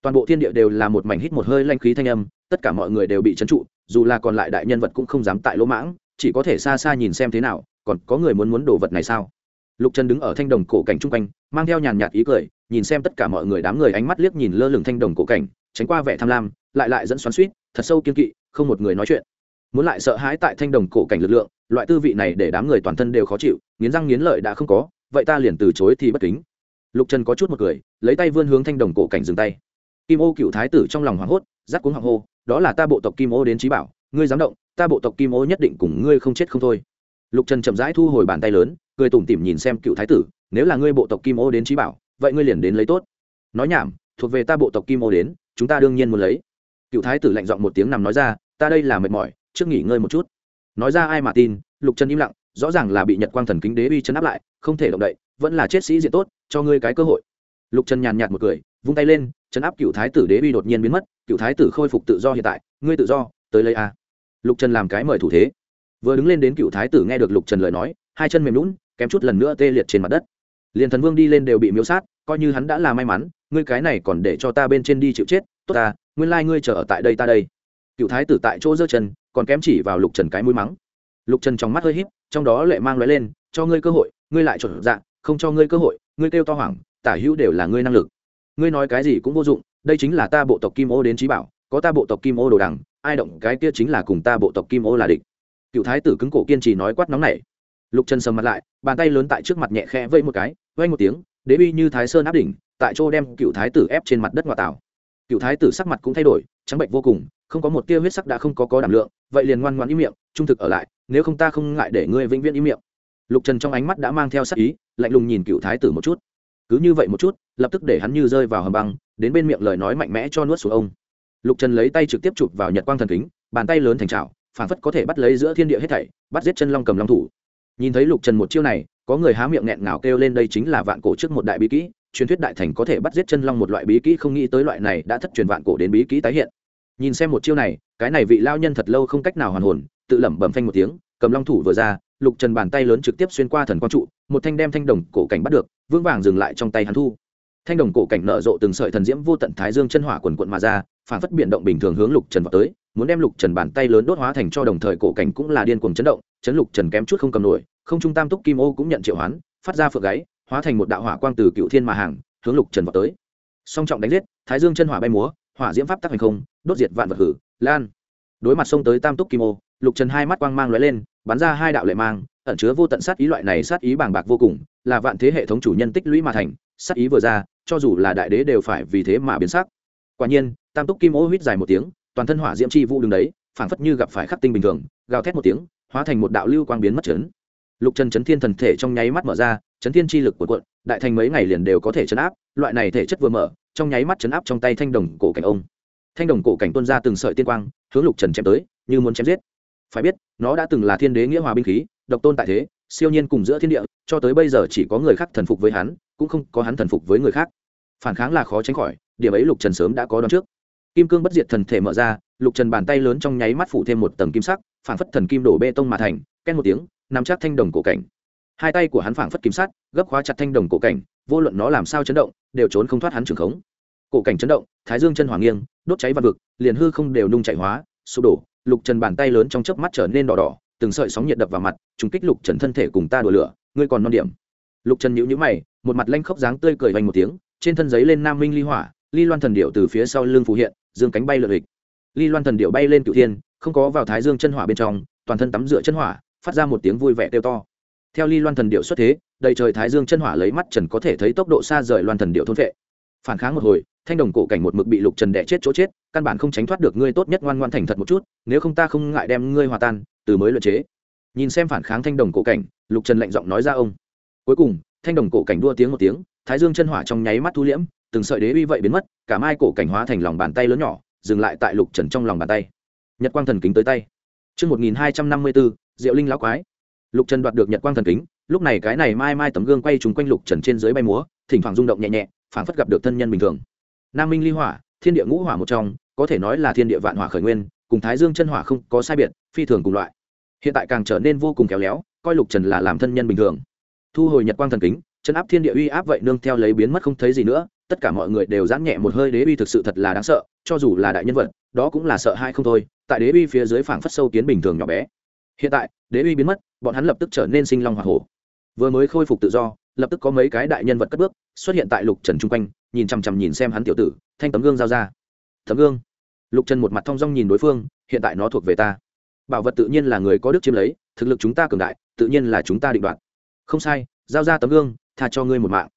Toàn bộ thiên địa đều là một mảnh hít một hơi lanh khí thanh âm tất cả mọi người đều bị trấn trụ dù là còn lại đại nhân vật cũng không dám tại lỗ mãng chỉ có thể xa xa nhìn xem thế nào còn có người muốn muốn đồ vật này sao? Lục trần đứng ở thanh đồng cổ cảnh chung quanh, mang theo nhàn nhạt ý cười, nhìn xem tất cả mọi người đám người ánh mắt liếc nhìn lơ lửng thanh đồng cổ cảnh, tránh qua vẻ tham lam, lại lại dẫn xoắn suýt, thật sâu kiên kỵ, không một người nói chuyện. Muốn lại sợ hãi tại thanh đồng cổ cảnh lực lượng, loại tư vị này để đám người toàn thân đều khó chịu, nghiến răng nghiến lợi đã không có, vậy ta liền từ chối thì bất kính. Lục trần có chút một cười, lấy tay vươn hướng thanh đồng cổ cảnh dừng tay. Kim ô cựu thái tử trong lòng hoảng hốt giáp cuống hoàng hô, đó là ta bộ tộc kim ô đến trí bảo, ngươi dám động, ta bộ tộc kim ô nhất định cùng ngươi không chết không thôi. Lục trần chậm rãi thu hồi bàn tay lớn cười tủm tỉm nhìn xem cựu thái tử, nếu là ngươi bộ tộc kim ô đến trí bảo, vậy ngươi liền đến lấy tốt. Nói nhảm, thuộc về ta bộ tộc kim ô đến, chúng ta đương nhiên muốn lấy. Cựu thái tử lạnh giọng một tiếng nằm nói ra, ta đây là mệt mỏi, trước nghỉ ngơi một chút. Nói ra ai mà tin, lục trần im lặng, rõ ràng là bị nhật quang thần kính đế uy chấn áp lại, không thể động đậy, vẫn là chết sĩ diện tốt, cho ngươi cái cơ hội. Lục trần nhàn nhạt một cười, vung tay lên, chấn áp cựu thái tử đế uy đột nhiên biến mất, cựu thái tử khôi phục tự do hiện tại, ngươi tự do, tới lấy a. Lục trần làm cái mời thủ thế. Vừa đứng lên đến cựu thái tử nghe được lục trần lời nói, hai chân mềm lún kém chút lần nữa tê liệt trên mặt đất. Liền thần vương đi lên đều bị miếu sát, coi như hắn đã là may mắn, ngươi cái này còn để cho ta bên trên đi chịu chết, tốt ta, nguyên lai ngươi chờ ở tại đây ta đây. Cựu thái tử tại chỗ giơ chân, còn kém chỉ vào lục trần cái mũi mắng. Lục trần trong mắt hơi híp, trong đó lệ mang lóe lên, cho ngươi cơ hội, ngươi lại chuẩn dạng không cho ngươi cơ hội, ngươi kêu to hoảng, tả hữu đều là ngươi năng lực. Ngươi nói cái gì cũng vô dụng, đây chính là ta bộ tộc kim ô đến trí bảo, có ta bộ tộc kim ô đồ đằng, ai động cái kia chính là cùng ta bộ tộc kim ô là địch. Cựu thái tử cứng cổ kiên trì nói quát nóng này lục trần sầm mặt lại, bàn tay lớn tại trước mặt nhẹ khẽ vây một cái vây một tiếng, đế uy như thái sơn áp đỉnh, tại chỗ đem cựu thái tử ép trên mặt đất ngoại tảo. Cựu thái tử sắc mặt cũng thay đổi, trắng bệnh vô cùng, không có một tia huyết sắc đã không có có đảm lượng, vậy liền ngoan ngoan im miệng, trung thực ở lại, nếu không ta không ngại để ngươi vĩnh viễn im miệng. Lục trần trong ánh mắt đã mang theo sắc ý, lạnh lùng nhìn cựu thái tử một chút. Cứ như vậy một chút, lập tức để hắn như rơi vào hầm băng, đến bên miệng lời nói mạnh mẽ cho nuốt xuống ông. Lục trần lấy tay trực tiếp chụp vào nhật quang thần kính, bàn tay lớn thành trào phản phất có thể bắt lấy giữa thiên địa hết thảy, bắt giết chân long cầm long thủ nhìn thấy lục trần một chiêu này, có người há miệng nghẹn ngào kêu lên, đây chính là vạn cổ trước một đại bí kỹ. Truyền thuyết đại thành có thể bắt giết chân long một loại bí kỹ, không nghĩ tới loại này đã thất truyền vạn cổ đến bí kỹ tái hiện. Nhìn xem một chiêu này, cái này vị lao nhân thật lâu không cách nào hoàn hồn, tự lẩm bẩm phanh một tiếng, cầm long thủ vừa ra, lục trần bàn tay lớn trực tiếp xuyên qua thần quang trụ, một thanh đem thanh đồng cổ cảnh bắt được, vững vàng dừng lại trong tay hắn thu. Thanh đồng cổ cảnh nở rộ từng sợi thần diễm vô tận thái dương chân hỏa quần quận mà ra, phản phất biển động bình thường hướng lục trần vào tới, muốn đem lục trần bàn tay lớn đốt hóa thành cho đồng thời cổ cảnh cũng là điên cuồng chấn động chấn lục trần kém chút không cầm nổi, không trung tam túc kim ô cũng nhận triệu hoán, phát ra phượng gáy, hóa thành một đạo hỏa quang từ cựu thiên mà hàng, hướng lục trần vào tới. Song trọng đánh giết, thái dương chân hỏa bay múa, hỏa diễm pháp tắc hành không, đốt diệt vạn vật hử, lan. Đối mặt xông tới tam túc kim ô, lục trần hai mắt quang mang lóe lên, bắn ra hai đạo lệ mang, ẩn chứa vô tận sát ý loại này sát ý bàng bạc vô cùng, là vạn thế hệ thống chủ nhân tích lũy mà thành, sát ý vừa ra, cho dù là đại đế đều phải vì thế mà biến sắc. Quả nhiên, tam túc kim ô huýt dài một tiếng, toàn thân hỏa diễm chi vũ đứng đấy, phảng phất như gặp phải khắc tinh bình thường, gào thét một tiếng hóa thành một đạo lưu quang biến mất chấn. Lục trần chấn thiên thần thể trong nháy mắt mở ra, chấn thiên chi lực của quận đại thành mấy ngày liền đều có thể chấn áp, loại này thể chất vừa mở, trong nháy mắt chấn áp trong tay thanh đồng cổ cảnh ông. Thanh đồng cổ cảnh tuôn ra từng sợi tiên quang, hướng lục trần chém tới, như muốn chém giết. Phải biết, nó đã từng là thiên đế nghĩa hòa binh khí, độc tôn tại thế, siêu nhiên cùng giữa thiên địa, cho tới bây giờ chỉ có người khác thần phục với hắn, cũng không có hắn thần phục với người khác. Phản kháng là khó tránh khỏi, điểm ấy lục trần sớm đã có đón trước. Kim cương bất diệt thần thể mở ra lục trần bàn tay lớn trong nháy mắt phủ thêm một tầng kim sắc phản phất thần kim đổ bê tông mà thành, ken một tiếng nằm chắc thanh đồng cổ cảnh. Hai tay của hắn phảng phất kim sắt, gấp khóa chặt thanh đồng cổ cảnh, vô luận nó làm sao chấn động, đều trốn không thoát hắn trường khống. Cổ cảnh chấn động, thái dương chân hoàng nghiêng, đốt cháy vạn vực, liền hư không đều nung chạy hóa, sụp đổ, lục trần bàn tay lớn trong chớp mắt trở nên đỏ đỏ, từng sợi sóng nhiệt đập vào mặt chúng kích lục trần thân thể cùng ta đùa lửa, ngươi còn non điểm. Lục trần nhíu nhíu mày, một mặt lanh khóc dáng tươi cười vành một tiếng, trên thân giấy lên nam minh ly hỏa, ly loan thần điệu từ phía sau lưng phù hiện, dương cánh bay lượn địch ly loan thần điệu bay lên cựu thiên, không có vào thái dương chân hỏa bên trong, toàn thân tắm rửa chân hỏa, phát ra một tiếng vui vẻ kêu to. Theo ly loan thần điệu xuất thế, đầy trời thái dương chân hỏa lấy mắt trần có thể thấy tốc độ xa rời loan thần điệu thôn vệ. Phản kháng một hồi, thanh đồng cổ cảnh một mực bị lục trần đẻ chết chỗ chết, căn bản không tránh thoát được ngươi tốt nhất ngoan ngoan thành thật một chút, nếu không ta không ngại đem ngươi hòa tan, từ mới luận chế. Nhìn xem phản kháng thanh đồng cổ cảnh, lục trần lạnh giọng nói ra ông. Cuối cùng, thanh đồng cổ cảnh đua tiếng một tiếng, thái dương chân hỏa trong nháy mắt thu liễm, từng sợi đế uy vậy biến mất, cả mai cổ cảnh hóa thành lòng bàn tay lớn nhỏ dừng lại tại lục trần trong lòng bàn tay nhật quang thần kính tới tay Trước 1254, Diệu Linh lão quái. Lục Trần đoạt được Nhật Quang thần kính, lúc này cái này mai mai tấm gương quay trúng quanh Lục Trần trên dưới bay múa, thỉnh thoảng rung động nhẹ nhẹ, phảng phất gặp được thân nhân bình thường. Nam Minh Ly Hỏa, Thiên Địa Ngũ Hỏa một trong, có thể nói là thiên địa vạn hỏa khởi nguyên, cùng Thái Dương chân hỏa không có sai biệt, phi thường cùng loại. Hiện tại càng trở nên vô cùng khéo léo, coi Lục Trần là làm thân nhân bình thường. Thu hồi Nhật Quang thần kính, chân áp thiên địa uy áp vậy nương theo lấy biến mất không thấy gì nữa, tất cả mọi người đều giãn nhẹ một hơi đế bi thực sự thật là đáng sợ, cho dù là đại nhân vật, đó cũng là sợ hai không thôi, tại đế bi phía dưới phảng phất sâu kiến bình thường nhỏ bé. Hiện tại đế bi biến mất bọn hắn lập tức trở nên sinh long hoa hổ. Vừa mới khôi phục tự do lập tức có mấy cái đại nhân vật cất bước xuất hiện tại lục trần chung quanh nhìn chằm chằm nhìn xem hắn tiểu tử thanh tấm gương giao ra. Tấm gương. Lục trần một mặt thong dong nhìn đối phương hiện tại nó thuộc về ta. Bảo vật tự nhiên là người có đức chiếm lấy thực lực chúng ta cường đại tự nhiên là chúng ta định đoạt. Không sai giao ra tấm gương tha cho ngươi một mạng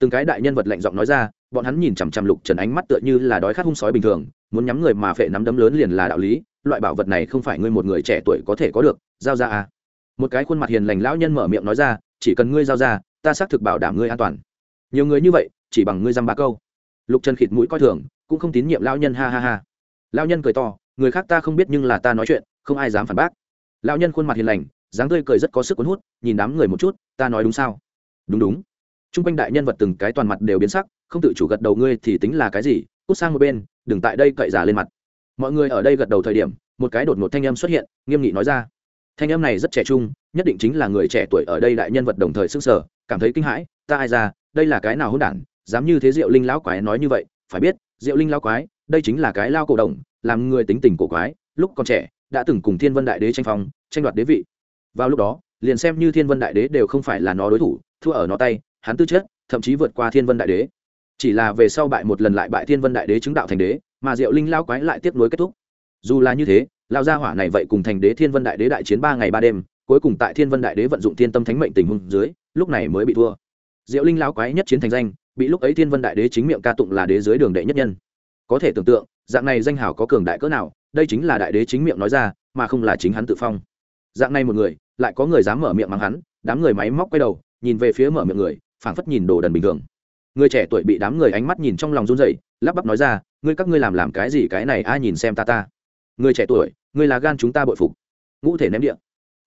từng cái đại nhân vật lạnh giọng nói ra, bọn hắn nhìn chằm chằm lục trần ánh mắt tựa như là đói khát hung sói bình thường, muốn nhắm người mà phệ nắm đấm lớn liền là đạo lý, loại bảo vật này không phải ngươi một người trẻ tuổi có thể có được, giao ra à. Một cái khuôn mặt hiền lành lão nhân mở miệng nói ra, chỉ cần ngươi giao ra, ta xác thực bảo đảm ngươi an toàn. Nhiều người như vậy, chỉ bằng ngươi dăm ba câu. Lục trần khịt mũi coi thường, cũng không tín nhiệm lão nhân ha ha ha. Lão nhân cười to, người khác ta không biết nhưng là ta nói chuyện, không ai dám phản bác. Lão nhân khuôn mặt hiền lành, dáng tươi cười rất có sức cuốn hút, nhìn đám người một chút, ta nói đúng sao? Đúng đúng t r u n g quanh đại nhân vật từng cái toàn mặt đều biến sắc, không tự chủ gật đầu, ngươi thì tính là cái gì? Cút sang một bên, đừng tại đây cậy giả lên mặt. Mọi người ở đây gật đầu thời điểm, một cái đột ngột thanh âm xuất hiện, nghiêm nghị nói ra. Thanh âm này rất trẻ trung, nhất định chính là người trẻ tuổi ở đây đại nhân vật đồng thời s ư n g sở cảm thấy kinh hãi, ta ai ra? Đây là cái nào hôn đản? Dám như thế diệu linh lão quái nói như vậy, phải biết, diệu linh lão quái, đây chính là cái lao cổ đồng làm người tính tình cổ quái, lúc còn trẻ, đã từng cùng thiên vân đại đế tranh phong, tranh đoạt đế vị. Vào lúc đó, liền xem như thiên vân đại đế đều không phải là nó đối thủ, thua ở nó tay hắn tư chất, thậm chí vượt qua thiên vân đại đế. Chỉ là về sau bại một lần lại bại thiên vân đại đế chứng đạo thành đế, mà diệu linh lao quái lại tiếp nối kết thúc. Dù là như thế lao gia hỏa này vậy cùng thành đế thiên vân đại đế đại chiến ba ngày ba đêm, cuối cùng tại thiên vân đại đế vận dụng thiên tâm thánh mệnh tình huống dưới, lúc này mới bị thua. Diệu linh lao quái nhất chiến thành danh, bị lúc ấy thiên vân đại đế chính miệng ca tụng là đế dưới đường đệ nhất nhân. Có thể tưởng tượng, dạng này danh hảo có cường đại cỡ nào, đây chính là đại đế chính miệng nói ra, mà không là chính hắn tự phong. Dạng này một người, lại có người dám mở miệng mắng hắn, đám người máy móc quay đầu, nhìn về phía mở miệng người phảng phất nhìn đồ đần bình thường. Người trẻ tuổi bị đám người ánh mắt nhìn trong lòng run rẩy, lắp bắp nói ra, ngươi các ngươi làm làm cái gì cái này ai nhìn xem ta ta. Người trẻ tuổi, ngươi là gan chúng ta bội phục. Ngũ thể ném địa.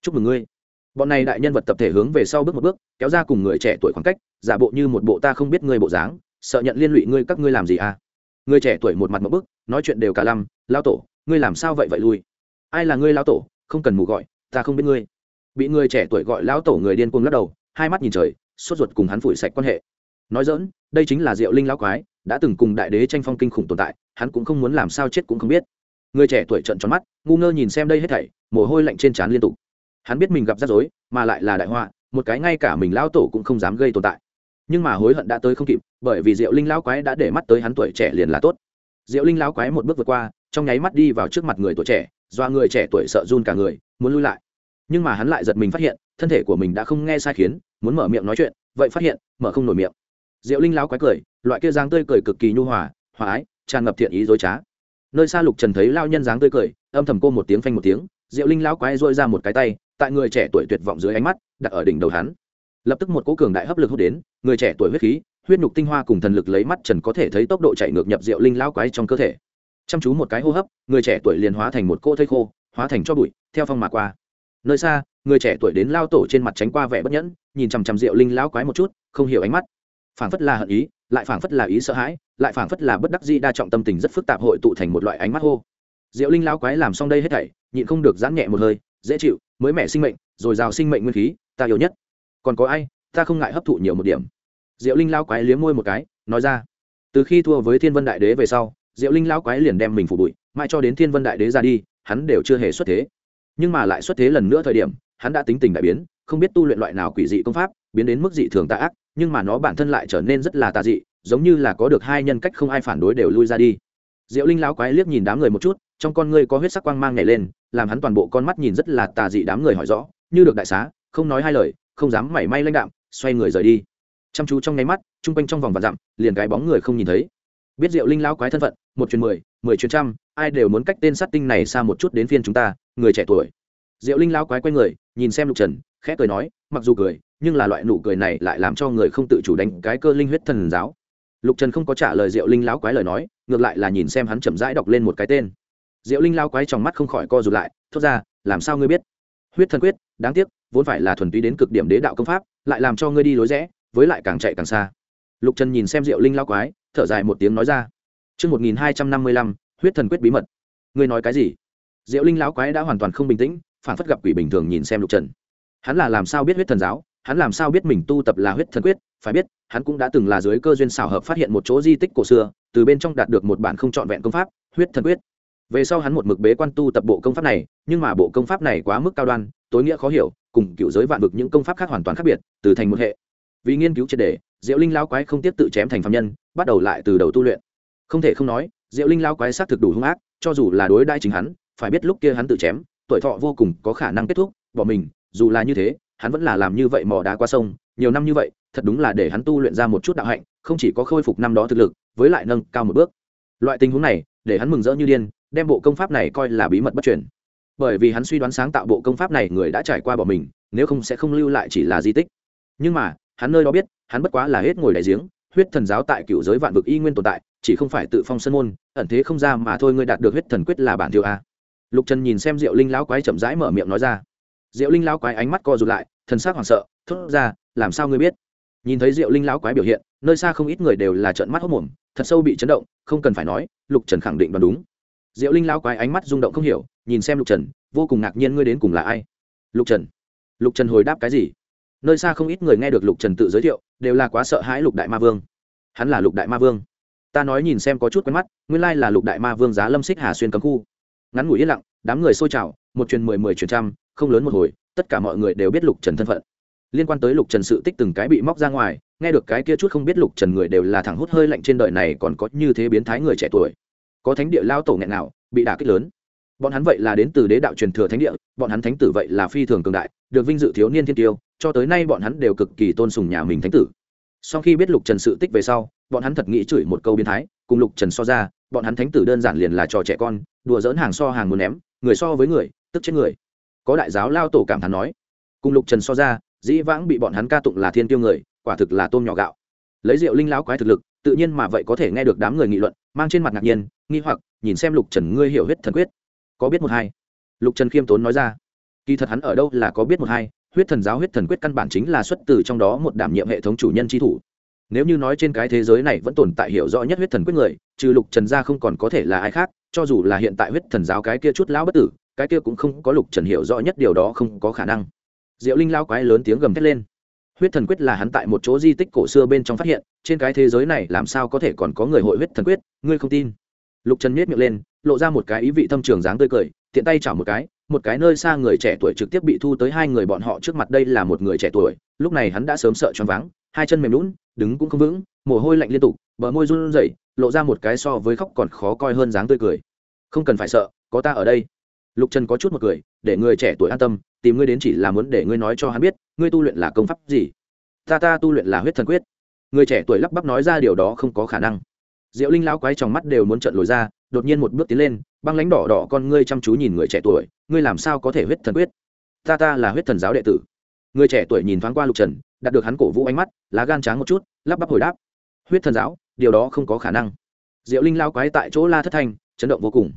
Chúc mừng ngươi. Bọn này đại nhân vật tập thể hướng về sau bước một bước, kéo ra cùng người trẻ tuổi khoảng cách, giả bộ như một bộ ta không biết ngươi bộ dáng, sợ nhận liên lụy ngươi các ngươi làm gì à người trẻ tuổi một mặt một bức, nói chuyện đều cả lăm lao tổ, ngươi làm sao vậy vậy lui? Ai là ngươi lao tổ? Không cần mù gọi, ta không biết ngươi. Bị người trẻ tuổi gọi lão tổ người điên cuồng lắc đầu, hai mắt nhìn trời sốt ruột cùng hắn phủi sạch quan hệ. Nói dỡn đây chính là diệu linh lão quái, đã từng cùng đại đế tranh phong kinh khủng tồn tại, hắn cũng không muốn làm sao chết cũng không biết. Người trẻ tuổi trận tròn mắt, ngu ngơ nhìn xem đây hết thảy, mồ hôi lạnh trên trán liên tục. Hắn biết mình gặp rắc rối, mà lại là đại họa, một cái ngay cả mình lao tổ cũng không dám gây tồn tại. Nhưng mà hối hận đã tới không kịp, bởi vì diệu linh lão quái đã để mắt tới hắn tuổi trẻ liền là tốt. Diệu linh lão quái một bước vượt qua, trong nháy mắt đi vào trước mặt người tuổi trẻ do người trẻ tuổi sợ run cả người, muốn lui lại nhưng mà hắn lại giật mình phát hiện, thân thể của mình đã không nghe sai khiến, muốn mở miệng nói chuyện, vậy phát hiện, mở không nổi miệng. Diệu linh lão quái cười, loại kia dáng tươi cười cực kỳ nhu hòa hòa ái, tràn ngập thiện ý dối trá. Nơi xa lục trần thấy lao nhân dáng tươi cười, âm thầm cô một tiếng phanh một tiếng, diệu linh lão quái dôi ra một cái tay, tại người trẻ tuổi tuyệt vọng dưới ánh mắt, đặt ở đỉnh đầu hắn. Lập tức một cỗ cường đại hấp lực hút đến, người trẻ tuổi huyết khí, huyết nhục tinh hoa cùng thần lực lấy mắt trần có thể thấy tốc độ chạy ngược nhập diệu linh lão quái trong cơ thể. Chăm chú một cái hô hấp, người trẻ tuổi liền hóa thành một cỗ thây khô, hóa thành cho bụi, theo phong mà qua nơi xa, người trẻ tuổi đến lao tổ trên mặt tránh qua vẻ bất nhẫn, nhìn chằm chằm diệu linh lão quái một chút, không hiểu ánh mắt. Phảng phất là hận ý, lại phảng phất là ý sợ hãi, lại phảng phất là bất đắc dĩ đa trọng tâm tình rất phức tạp hội tụ thành một loại ánh mắt hô. Diệu linh lão quái làm xong đây hết thảy, nhịn không được giãn nhẹ một hơi, dễ chịu, mới mẻ sinh mệnh, rồi rào sinh mệnh nguyên khí, ta yêu nhất. Còn có ai, ta không ngại hấp thụ nhiều một điểm. Diệu linh lão quái liếm môi một cái, nói ra. Từ khi thua với thiên vân đại đế về sau, diệu linh lão quái liền đem mình phủ bụi, mãi cho đến thiên vân đại đế ra đi, hắn đều chưa hề xuất thế nhưng mà lại xuất thế lần nữa thời điểm, hắn đã tính tình đại biến, không biết tu luyện loại nào quỷ dị công pháp, biến đến mức dị thường tà ác, nhưng mà nó bản thân lại trở nên rất là tà dị, giống như là có được hai nhân cách không ai phản đối đều lui ra đi. Diệu linh lão quái liếc nhìn đám người một chút, trong con ngươi có huyết sắc quang mang nhảy lên, làm hắn toàn bộ con mắt nhìn rất là tà dị đám người hỏi rõ, như được đại xá, không nói hai lời, không dám mảy may lãnh đạm, xoay người rời đi. Chăm chú trong nháy mắt, chung quanh trong vòng và dặm, liền cái bóng người không nhìn thấy. Biết diệu linh lão quái thân phận, một chuyến mười mười chuyến trăm, ai đều muốn cách tên sát tinh này xa một chút đến phiên chúng ta, người trẻ tuổi. Diệu linh lão quái quay người, nhìn xem lục trần, khẽ cười nói, mặc dù cười, nhưng là loại nụ cười này lại làm cho người không tự chủ đánh cái cơ linh huyết thần giáo. Lục trần không có trả lời diệu linh lão quái lời nói, ngược lại là nhìn xem hắn chậm rãi đọc lên một cái tên. Diệu linh lão quái trong mắt không khỏi co rụt lại, thốt ra, làm sao ngươi biết? Huyết thần quyết, đáng tiếc, vốn phải là thuần túy đến cực điểm đế đạo công pháp, lại làm cho ngươi đi lối rẽ, với lại càng chạy càng xa. Lục trần nhìn xem diệu linh lão quái, thở dài một tiếng nói ra. Trước 1255, huyết thần quyết bí mật. Ngươi nói cái gì? Diệu Linh lão quái đã hoàn toàn không bình tĩnh, phản phất gặp quỷ bình thường nhìn xem Lục Trần. Hắn là làm sao biết huyết thần giáo, hắn làm sao biết mình tu tập là huyết thần quyết, phải biết, hắn cũng đã từng là dưới cơ duyên xảo hợp phát hiện một chỗ di tích cổ xưa, từ bên trong đạt được một bản không trọn vẹn công pháp, huyết thần quyết. Về sau hắn một mực bế quan tu tập bộ công pháp này, nhưng mà bộ công pháp này quá mức cao đoan, tối nghĩa khó hiểu, cùng cựu giới vạn vực những công pháp khác hoàn toàn khác biệt, từ thành một hệ. Vì nghiên cứu triệt đề, Diệu Linh lão quái không tiếp tự chém thành phàm nhân, bắt đầu lại từ đầu tu luyện. Không thể không nói, Diệu Linh lao quái xác thực đủ hung ác, cho dù là đối đãi chính hắn, phải biết lúc kia hắn tự chém, tuổi thọ vô cùng có khả năng kết thúc, bỏ mình, dù là như thế, hắn vẫn là làm như vậy mò đá qua sông, nhiều năm như vậy, thật đúng là để hắn tu luyện ra một chút đạo hạnh, không chỉ có khôi phục năm đó thực lực, với lại nâng cao một bước. Loại tình huống này, để hắn mừng rỡ như điên, đem bộ công pháp này coi là bí mật bất truyền. Bởi vì hắn suy đoán sáng tạo bộ công pháp này người đã trải qua bỏ mình, nếu không sẽ không lưu lại chỉ là di tích. Nhưng mà, hắn nơi đó biết, hắn bất quá là hết ngồi đại giếng, huyết thần giáo tại cựu giới vạn vực y nguyên tồn tại, chỉ không phải tự phong sân môn, ẩn thế không ra mà thôi ngươi đạt được huyết thần quyết là bản thiếu a. Lục Trần nhìn xem Diệu Linh lão quái chậm rãi mở miệng nói ra. Diệu Linh lão quái ánh mắt co rụt lại, thần sắc hoảng sợ, thốt ra, làm sao ngươi biết? Nhìn thấy Diệu Linh lão quái biểu hiện, nơi xa không ít người đều là trợn mắt hốt mồm, thật sâu bị chấn động, không cần phải nói, Lục Trần khẳng định đoán đúng. Diệu Linh lão quái ánh mắt rung động không hiểu, nhìn xem Lục Trần, vô cùng ngạc nhiên ngươi đến cùng là ai? Lục Trần. Lục Trần hồi đáp cái gì? Nơi xa không ít người nghe được Lục Trần tự giới thiệu, đều là quá sợ hãi Lục Đại Ma Vương. Hắn là Lục Đại Ma Vương. Ta nói nhìn xem có chút quen mắt, nguyên lai là Lục Đại Ma Vương giá Lâm Xích Hà xuyên cấm khu. Ngắn ngủi yên lặng, đám người xôi trào, một truyền mười mười truyền trăm, không lớn một hồi, tất cả mọi người đều biết Lục Trần thân phận. Liên quan tới lục trần sự tích từng cái bị móc ra ngoài nghe được cái kia chút không biết lục trần người đều là thẳng hút hơi lạnh trên đời này còn có như thế biến thái người trẻ tuổi. Có thánh địa lao tổ nghẹn nào bị đả kích lớn. Bọn hắn vậy là đến từ đế đạo truyền thừa thánh địa bọn hắn thánh tử vậy là phi thường cường đại được vinh dự thiếu niên thiên tiêu cho tới nay bọn hắn đều cực kỳ tôn sùng nhà mình thánh tử sau khi biết lục trần sự tích về sau, bọn hắn thật nghĩ chửi một câu biến thái, cùng lục trần so ra, bọn hắn thánh tử đơn giản liền là trò trẻ con, đùa dỡn hàng so hàng muốn ném, người so với người, tức chết người. Có đại giáo lao tổ cảm thán nói, cùng lục trần so ra, dĩ vãng bị bọn hắn ca tụng là thiên tiêu người, quả thực là tôm nhỏ gạo. Lấy rượu linh lão quái thực lực, tự nhiên mà vậy có thể nghe được đám người nghị luận, mang trên mặt ngạc nhiên, nghi hoặc, nhìn xem lục trần ngươi hiểu hết thần quyết. Có biết một hai? Lục trần khiêm tốn nói ra, kỳ thật hắn ở đâu là có biết một hai huyết thần giáo huyết thần quyết căn bản chính là xuất từ trong đó một đảm nhiệm hệ thống chủ nhân tri thủ. Nếu như nói trên cái thế giới này vẫn tồn tại hiểu rõ nhất huyết thần quyết người, trừ lục trần gia không còn có thể là ai khác, cho dù là hiện tại huyết thần giáo cái kia chút lão bất tử, cái kia cũng không có lục trần hiểu rõ nhất điều đó không có khả năng. Diệu linh lao quái lớn tiếng gầm thét lên. Huyết thần quyết là hắn tại một chỗ di tích cổ xưa bên trong phát hiện, trên cái thế giới này làm sao có thể còn có người hội huyết thần quyết, ngươi không tin. Lục trần miết miệng lên, lộ ra một cái ý vị thâm trường dáng tươi cười, tiện tay chảo một cái một cái nơi xa người trẻ tuổi trực tiếp bị thu tới hai người bọn họ trước mặt đây là một người trẻ tuổi, lúc này hắn đã sớm sợ choáng váng, hai chân mềm lún đứng cũng không vững, mồ hôi lạnh liên tục, bờ môi run rẩy, lộ ra một cái so với khóc còn khó coi hơn dáng tươi cười. Không cần phải sợ, có ta ở đây. Lục trần có chút một cười, để người trẻ tuổi an tâm, tìm ngươi đến chỉ là muốn để ngươi nói cho hắn biết, ngươi tu luyện là công pháp gì? Ta ta tu luyện là huyết thần quyết. Người trẻ tuổi lắp bắp nói ra điều đó không có khả năng diệu linh lão quái trong mắt đều muốn trận lồi ra, đột nhiên một bước tiến lên, băng lãnh đỏ đỏ con ngươi chăm chú nhìn người trẻ tuổi, ngươi làm sao có thể huyết thần quyết? Ta ta là huyết thần giáo đệ tử. Người trẻ tuổi nhìn thoáng qua lục trần đạt được hắn cổ vũ ánh mắt, lá gan tráng một chút, lắp bắp hồi đáp. Huyết thần giáo, điều đó không có khả năng. Diệu linh lao quái tại chỗ la thất thanh, chấn động vô cùng.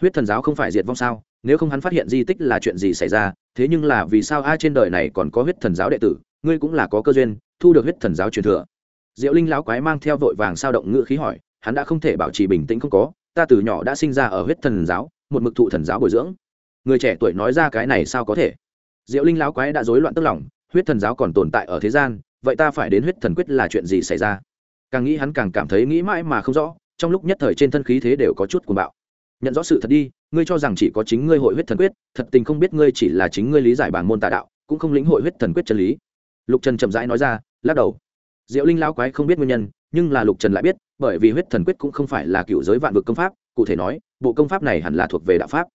Huyết thần giáo không phải diệt vong sao? Nếu không hắn phát hiện di tích là chuyện gì xảy ra, thế nhưng là vì sao ai trên đời này còn có huyết thần giáo đệ tử, ngươi cũng là có cơ duyên, thu được huyết thần giáo truyền thừa. Diệu linh lão quái mang theo vội vàng sao động ngựa khí hỏi hắn đã không thể bảo trì bình tĩnh không có, ta từ nhỏ đã sinh ra ở huyết thần giáo, một mực thụ thần giáo bồi dưỡng. Người trẻ tuổi nói ra cái này sao có thể? Diệu linh lão quái đã rối loạn tức lòng, huyết thần giáo còn tồn tại ở thế gian, vậy ta phải đến huyết thần quyết là chuyện gì xảy ra? Càng nghĩ hắn càng cảm thấy nghĩ mãi mà không rõ, trong lúc nhất thời trên thân khí thế đều có chút cuồng bạo. Nhận rõ sự thật đi, ngươi cho rằng chỉ có chính ngươi hội huyết thần quyết, thật tình không biết ngươi chỉ là chính ngươi lý giải bản môn tà đạo, cũng không lĩnh hội huyết thần quyết chân lý. Lục trần chậm rãi nói ra, lắc đầu. Diệu linh lão quái không biết nguyên nhân nhưng là lục trần lại biết, bởi vì huyết thần quyết cũng không phải là cựu giới vạn vực công pháp, cụ thể nói, bộ công pháp này hẳn là thuộc về đạo pháp.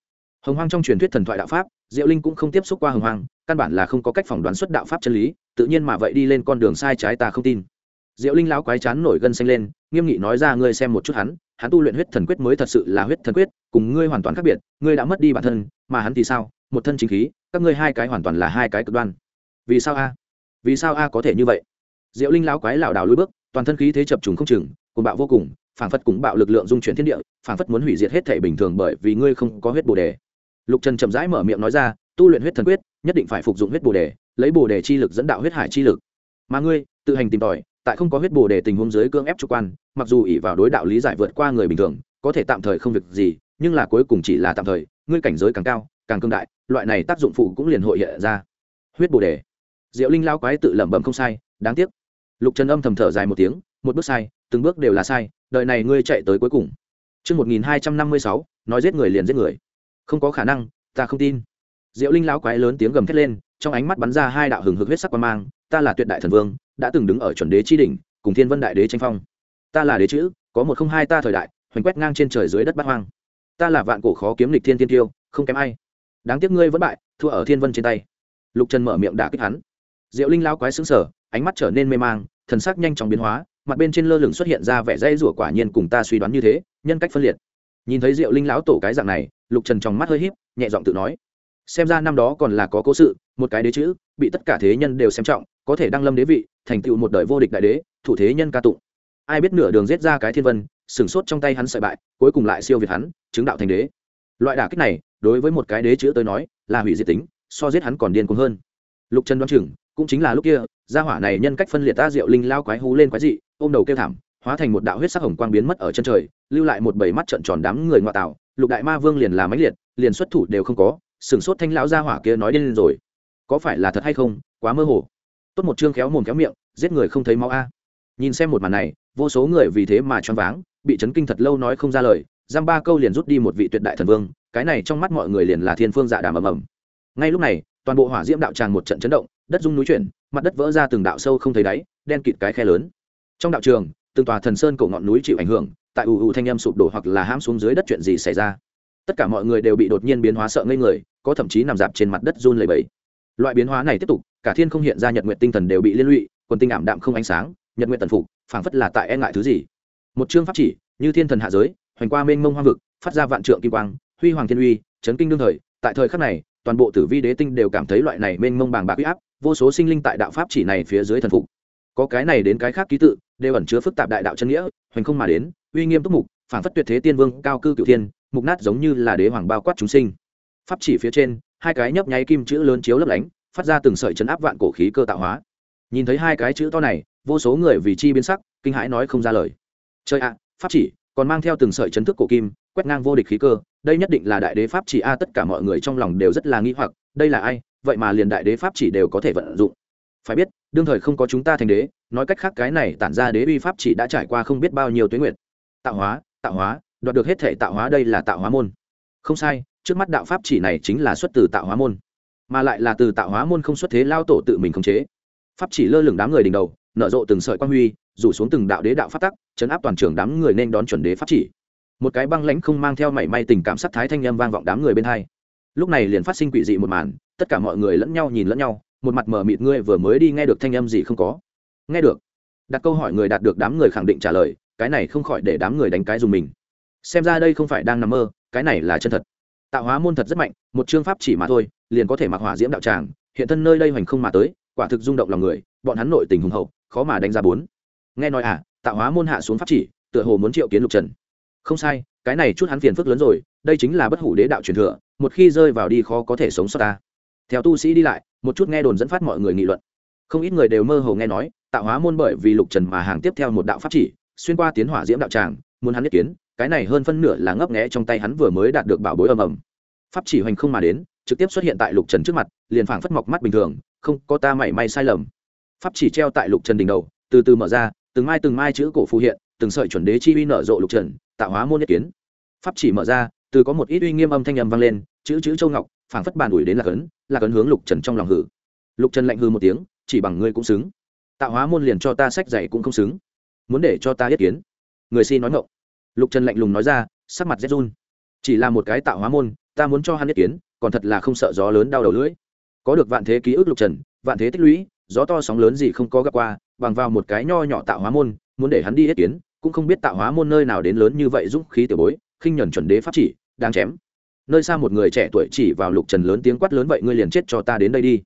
Hồng hoang trong truyền thuyết thần thoại đạo pháp, diệu linh cũng không tiếp xúc qua hồng hoang, căn bản là không có cách phỏng đoán xuất đạo pháp chân lý, tự nhiên mà vậy đi lên con đường sai trái ta không tin. Diệu linh lão quái chán nổi gân xanh lên, nghiêm nghị nói ra ngươi xem một chút hắn hắn tu luyện huyết thần quyết mới thật sự là huyết thần quyết, cùng ngươi hoàn toàn khác biệt, ngươi đã mất đi bản thân, mà hắn thì sao? Một thân chính khí, các ngươi hai cái hoàn toàn là hai cái cực đoan. Vì sao a? Vì sao a có thể như vậy? Diệu linh lão quái lảo đảo lùi bước toàn thân khí thế chập trùng không chừng cùng bạo vô cùng, phảng phất cùng bạo lực lượng dung chuyển thiên địa, phảng phất muốn hủy diệt hết thể bình thường bởi vì ngươi không có huyết bồ đề. Lục trần chậm rãi mở miệng nói ra, tu luyện huyết thần quyết, nhất định phải phục dụng huyết bồ đề, lấy bồ đề chi lực dẫn đạo huyết hải chi lực. Mà ngươi, tự hành tìm tòi, tại không có huyết bồ đề tình huống dưới cương ép chủ quan, mặc dù ỷ vào đối đạo lý giải vượt qua người bình thường, có thể tạm thời không việc gì, nhưng là cuối cùng chỉ là tạm thời, ngươi cảnh giới càng cao, càng cương đại, loại này tác dụng phụ cũng liền hội hiện ra. Huyết bồ đề. Diệu linh lao quái tự lẩm bẩm không sai, đáng tiếc lục trần âm thầm thở dài một tiếng một bước sai từng bước đều là sai đợi này ngươi chạy tới cuối cùng Trước 1256, nói giết người liền giết người. Không có khả năng, ta không tin. Diệu Linh lão quái lớn tiếng gầm thét lên, trong ánh mắt bắn ra hai đạo hừng hực huyết sắc quang mang, ta là tuyệt đại thần vương, đã từng đứng ở chuẩn đế chi đỉnh, cùng Thiên Vân đại đế tranh phong. Ta là đế chữ, có một không hai ta thời đại, hoành quét ngang trên trời dưới đất bát hoang. Ta là vạn cổ khó kiếm lịch thiên tiên tiêu, không kém ai. Đáng tiếc ngươi vẫn bại, thua ở Thiên Vân trên tay. Lục Trần mở miệng đả kích hắn. Diệu Linh lão quái sững sờ, ánh mắt trở nên mê mang, thần sắc nhanh chóng biến hóa, mặt bên trên lơ lửng xuất hiện ra vẻ dây rủa quả nhiên cùng ta suy đoán như thế, nhân cách phân liệt. Nhìn thấy Diệu Linh lão tổ cái dạng này, Lục Trần trong mắt hơi híp, nhẹ giọng tự nói: xem ra năm đó còn là có cố sự một cái đế chữ bị tất cả thế nhân đều xem trọng có thể đăng lâm đế vị thành tựu một đời vô địch đại đế thủ thế nhân ca tụng. Ai biết nửa đường giết ra cái thiên vân sửng sốt trong tay hắn sợi bại cuối cùng lại siêu việt hắn chứng đạo thành đế. Loại đả kích này đối với một cái đế chữ tới nói là hủy diệt tính so giết hắn còn điên cuồng hơn. Lục trần đoán chừng cũng chính là lúc kia, gia hỏa này nhân cách phân liệt ta diệu linh lao quái hú lên quái dị, ôm đầu kêu thảm, hóa thành một đạo huyết sắc hồng quang biến mất ở chân trời, lưu lại một bầy mắt trợn tròn đám người ngoại tạo, lục đại ma vương liền là máy liệt, liền xuất thủ đều không có sửng sốt thanh lão gia hỏa kia nói điên rồi. Có phải là thật hay không, quá mơ hồ. Tốt một chương khéo mồm khéo miệng, giết người không thấy máu a. Nhìn xem một màn này, vô số người vì thế mà choáng váng, bị chấn kinh thật lâu nói không ra lời, giam ba câu liền rút đi một vị tuyệt đại thần vương, cái này trong mắt mọi người liền là thiên phương dạ đàm ầm ầm. Ngay lúc này, toàn bộ hỏa diễm đạo tràng một trận chấn động đất rung núi chuyển, mặt đất vỡ ra từng đạo sâu không thấy đáy, đen kịt cái khe lớn. Trong đạo trường, từng tòa thần sơn cổ ngọn núi chịu ảnh hưởng, tại ù ù thanh âm sụp đổ hoặc là hãm xuống dưới đất chuyện gì xảy ra. Tất cả mọi người đều bị đột nhiên biến hóa sợ ngây người, có thậm chí nằm dạp trên mặt đất run lầy bẫy loại biến hóa này tiếp tục, cả thiên không hiện ra nhật nguyện tinh thần đều bị liên lụy, quần tinh ảm đạm không ánh sáng, nhật nguyện tần phục, phảng phất là tại e ngại thứ gì. Một chương pháp chỉ, như thiên thần hạ giới, hoành qua mênh mông hoang vực, phát ra vạn trượng kim quang, huy hoàng thiên uy, chấn kinh đương thời. Tại thời khắc này, toàn bộ tử vi đế tinh đều cảm thấy loại này mênh mông bàng bạc uy áp vô số sinh linh tại đạo pháp chỉ này phía dưới thần phục. Có cái này đến cái khác ký tự, đều ẩn chứa phức tạp đại đạo chân nghĩa, hoành không mà đến, uy nghiêm túc mục phảng phất tuyệt thế tiên vương, cao cư cửu thiên, mục nát giống như là đế hoàng bao quát chúng sinh. Pháp chỉ phía trên, hai cái nhấp nháy kim chữ lớn chiếu lấp lánh, phát ra từng sợi chấn áp vạn cổ khí cơ tạo hóa. Nhìn thấy hai cái chữ to này, vô số người vì chi biến sắc, kinh hãi nói không ra lời. Chơi ạ, pháp chỉ, còn mang theo từng sợi chấn thức cổ kim, quét ngang vô địch khí cơ, đây nhất định là đại đế pháp chỉ a, tất cả mọi người trong lòng đều rất là nghi hoặc, đây là ai vậy mà liền đại đế pháp chỉ đều có thể vận dụng. Phải biết, đương thời không có chúng ta thành đế, nói cách khác cái này tản ra đế uy pháp chỉ đã trải qua không biết bao nhiêu tuyến nguyện tạo hóa tạo hóa, đoạt được hết thể tạo hóa đây là tạo hóa môn. Không sai, trước mắt đạo pháp chỉ này chính là xuất từ tạo hóa môn, mà lại là từ tạo hóa môn không xuất thế lao tổ tự mình khống chế. Pháp chỉ lơ lửng đám người đỉnh đầu, nở rộ từng sợi quan huy, rủ xuống từng đạo đế đạo phát tắc, chấn áp toàn trường đám người nên đón chuẩn đế pháp chỉ. Một cái băng lãnh không mang theo mảy may tình cảm sắc thái thanh âm vang vọng đám người bên hai. Lúc này liền phát sinh quỷ dị một màn tất cả mọi người lẫn nhau nhìn lẫn nhau, một mặt mờ mịt ngươi vừa mới đi nghe được thanh âm gì không có. Nghe được. Đặt câu hỏi người đạt được đám người khẳng định trả lời, cái này không khỏi để đám người đánh cái dùng mình. Xem ra đây không phải đang nằm mơ, cái này là chân thật. Tạo hóa môn thật rất mạnh, một chương pháp chỉ mà thôi, liền có thể mặc hỏa diễm đạo tràng, hiện thân nơi đây hoành không mà tới, quả thực rung động lòng người, bọn hắn nội tình hùng hậu, khó mà đánh giá bốn. Nghe nói à tạo hóa môn hạ xuống pháp chỉ, tựa hồ muốn triệu kiến lục trần. Không sai, cái này chút hắn phiền phức lớn rồi, đây chính là bất hủ đế đạo truyền thừa, một khi rơi vào đi khó có thể sống sót ta theo tu sĩ đi lại, một chút nghe đồn dẫn phát mọi người nghị luận. Không ít người đều mơ hồ nghe nói, tạo hóa môn bởi vì lục trần mà hàng tiếp theo một đạo pháp chỉ, xuyên qua tiến hỏa diễm đạo tràng, muốn hắn nhất kiến, cái này hơn phân nửa là ngấp nghẽ trong tay hắn vừa mới đạt được bảo bối ầm ầm. Pháp chỉ hoành không mà đến, trực tiếp xuất hiện tại lục trần trước mặt, liền phảng phất mọc mắt bình thường, không có ta mảy may sai lầm. Pháp chỉ treo tại lục trần đỉnh đầu, từ từ mở ra, từng mai từng mai chữ cổ phù hiện, từng sợi chuẩn đế chi uy nở rộ lục trần, tạo hóa môn nhất kiến. Pháp chỉ mở ra, từ có một ít uy nghiêm âm thanh âm vang lên, chữ chữ châu ngọc phảng phất bàn ủi đến lạc ấn lạc ấn hướng lục trần trong lòng hử. Lục trần lạnh hư một tiếng, chỉ bằng ngươi cũng xứng. Tạo hóa môn liền cho ta sách dạy cũng không xứng. Muốn để cho ta yết kiến. Người xin nói ngộng lục trần lạnh lùng nói ra, sắc mặt rét run. Chỉ là một cái tạo hóa môn, ta muốn cho hắn yết kiến, còn thật là không sợ gió lớn đau đầu lưỡi. Có được vạn thế ký ức lục trần, vạn thế tích lũy, gió to sóng lớn gì không có gặp qua, bằng vào một cái nho nhỏ tạo hóa môn, muốn để hắn đi yết kiến, cũng không biết tạo hóa môn nơi nào đến lớn như vậy dũng khí tiểu bối, khinh nhẫn chuẩn đế pháp chỉ đang chém nơi xa một người trẻ tuổi chỉ vào lục trần lớn tiếng quát lớn, vậy ngươi liền chết cho ta đến đây đi.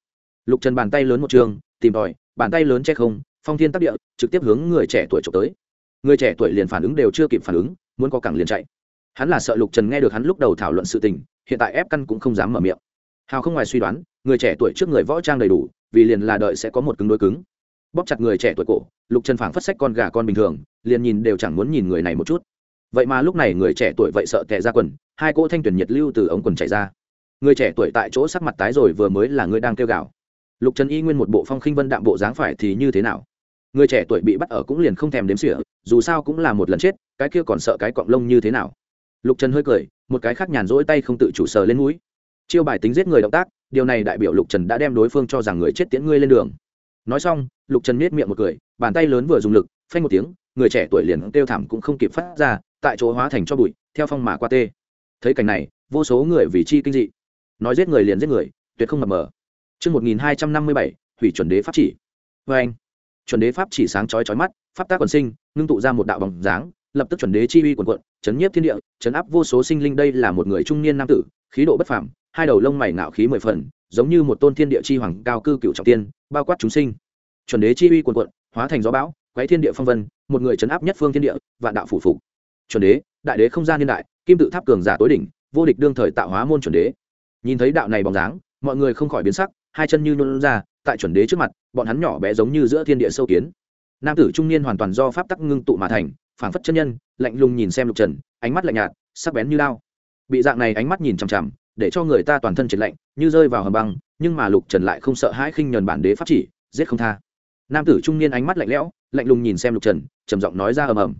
Lục trần bàn tay lớn một trường, tìm tòi, bàn tay lớn che không, phong thiên tắc địa, trực tiếp hướng người trẻ tuổi trộm tới. Người trẻ tuổi liền phản ứng đều chưa kịp phản ứng, muốn có cẳng liền chạy. Hắn là sợ lục trần nghe được hắn lúc đầu thảo luận sự tình, hiện tại ép căn cũng không dám mở miệng. Hào không ngoài suy đoán, người trẻ tuổi trước người võ trang đầy đủ, vì liền là đợi sẽ có một cứng đôi cứng. Bóp chặt người trẻ tuổi cổ, lục trần phảng phất sách con gà con bình thường, liền nhìn đều chẳng muốn nhìn người này một chút. Vậy mà lúc này người trẻ tuổi vậy sợ tệ ra quần hai cỗ thanh tuyển nhiệt lưu từ ống quần chạy ra. Người trẻ tuổi tại chỗ sắc mặt tái rồi vừa mới là người đang kêu gào. Lục trần y nguyên một bộ phong khinh vân đạm bộ dáng phải thì như thế nào? Người trẻ tuổi bị bắt ở cũng liền không thèm đếm xỉa, dù sao cũng là một lần chết, cái kia còn sợ cái cọng lông như thế nào? Lục trần hơi cười, một cái khác nhàn rỗi tay không tự chủ sờ lên mũi. Chiêu bài tính giết người động tác, điều này đại biểu lục trần đã đem đối phương cho rằng người chết tiễn ngươi lên đường. Nói xong, lục trần miết miệng một cười, bàn tay lớn vừa dùng lực, phanh một tiếng, người trẻ tuổi liền kêu thảm cũng không kịp phát ra, tại chỗ hóa thành cho bụi, theo phong mà qua tê thấy cảnh này vô số người vì chi kinh dị nói giết người liền giết người tuyệt không mập mờ Trước 1257, hủy chuẩn đế pháp chỉ. Và anh, chuẩn đế pháp chỉ sáng chói chói mắt, pháp tác quần sinh, ngưng tụ ra một đạo vòng dáng, lập tức chuẩn đế chi uy quần quận, chấn nhiếp thiên địa, chấn áp vô số sinh linh đây là một người trung niên nam tử, khí độ bất phàm, hai đầu lông mày ngạo khí mười phần, giống như một tôn thiên địa chi hoàng cao cư cựu trọng tiên, bao quát chúng sinh. Chuẩn đế chi uy quần quận, hóa thành gió bão, quấy thiên địa phong vân, một người chấn áp nhất phương thiên địa, vạn đạo phủ phục. Chuẩn đế, đại đế không gian niên đại, kim tự tháp cường giả tối đỉnh, vô địch đương thời tạo hóa môn chuẩn đế. Nhìn thấy đạo này bóng dáng, mọi người không khỏi biến sắc, hai chân như nôn ra tại chuẩn đế trước mặt bọn hắn nhỏ bé giống như giữa thiên địa sâu kiến. Nam tử trung niên hoàn toàn do pháp tắc ngưng tụ mà thành phảng phất chân nhân lạnh lùng nhìn xem lục trần ánh mắt lạnh nhạt sắc bén như lao. Bị dạng này ánh mắt nhìn chằm chằm để cho người ta toàn thân triệt lạnh như rơi vào hầm băng nhưng mà lục trần lại không sợ hãi khinh nhờn bản đế pháp chỉ giết không tha. Nam tử trung niên ánh mắt lạnh lẽo lạnh lùng nhìn xem lục trần trầm giọng nói ra ầm ầm.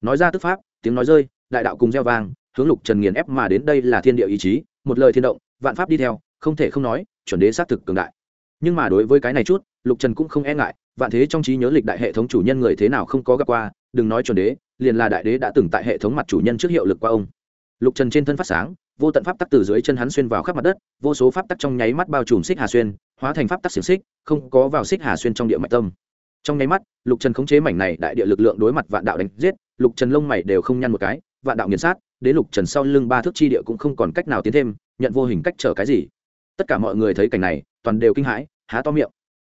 Nói ra tức pháp tiếng nói rơi đại đạo cùng gieo vang hướng lục trần nghiền ép mà đến đây là thiên địa ý chí, một lời thiên động, vạn pháp đi theo, không thể không nói, chuẩn đế xác thực cường đại. Nhưng mà đối với cái này chút, lục trần cũng không e ngại, vạn thế trong trí nhớ lịch đại hệ thống chủ nhân người thế nào không có gặp qua, đừng nói chuẩn đế, liền là đại đế đã từng tại hệ thống mặt chủ nhân trước hiệu lực qua ông. Lục trần trên thân phát sáng, vô tận pháp tắc từ dưới chân hắn xuyên vào khắp mặt đất, vô số pháp tắc trong nháy mắt bao trùm xích hà xuyên, hóa thành pháp tắc xiềng xích, không có vào xích hà xuyên trong địa mạch tâm. Trong nháy mắt, lục trần khống chế mảnh này đại địa lực lượng đối mặt vạn đạo đánh giết, lục trần lông mày đều không nhăn một cái, vạn đạo nghiền sát đến lục trần sau lưng ba thước chi địa cũng không còn cách nào tiến thêm, nhận vô hình cách trở cái gì. Tất cả mọi người thấy cảnh này, toàn đều kinh hãi, há to miệng.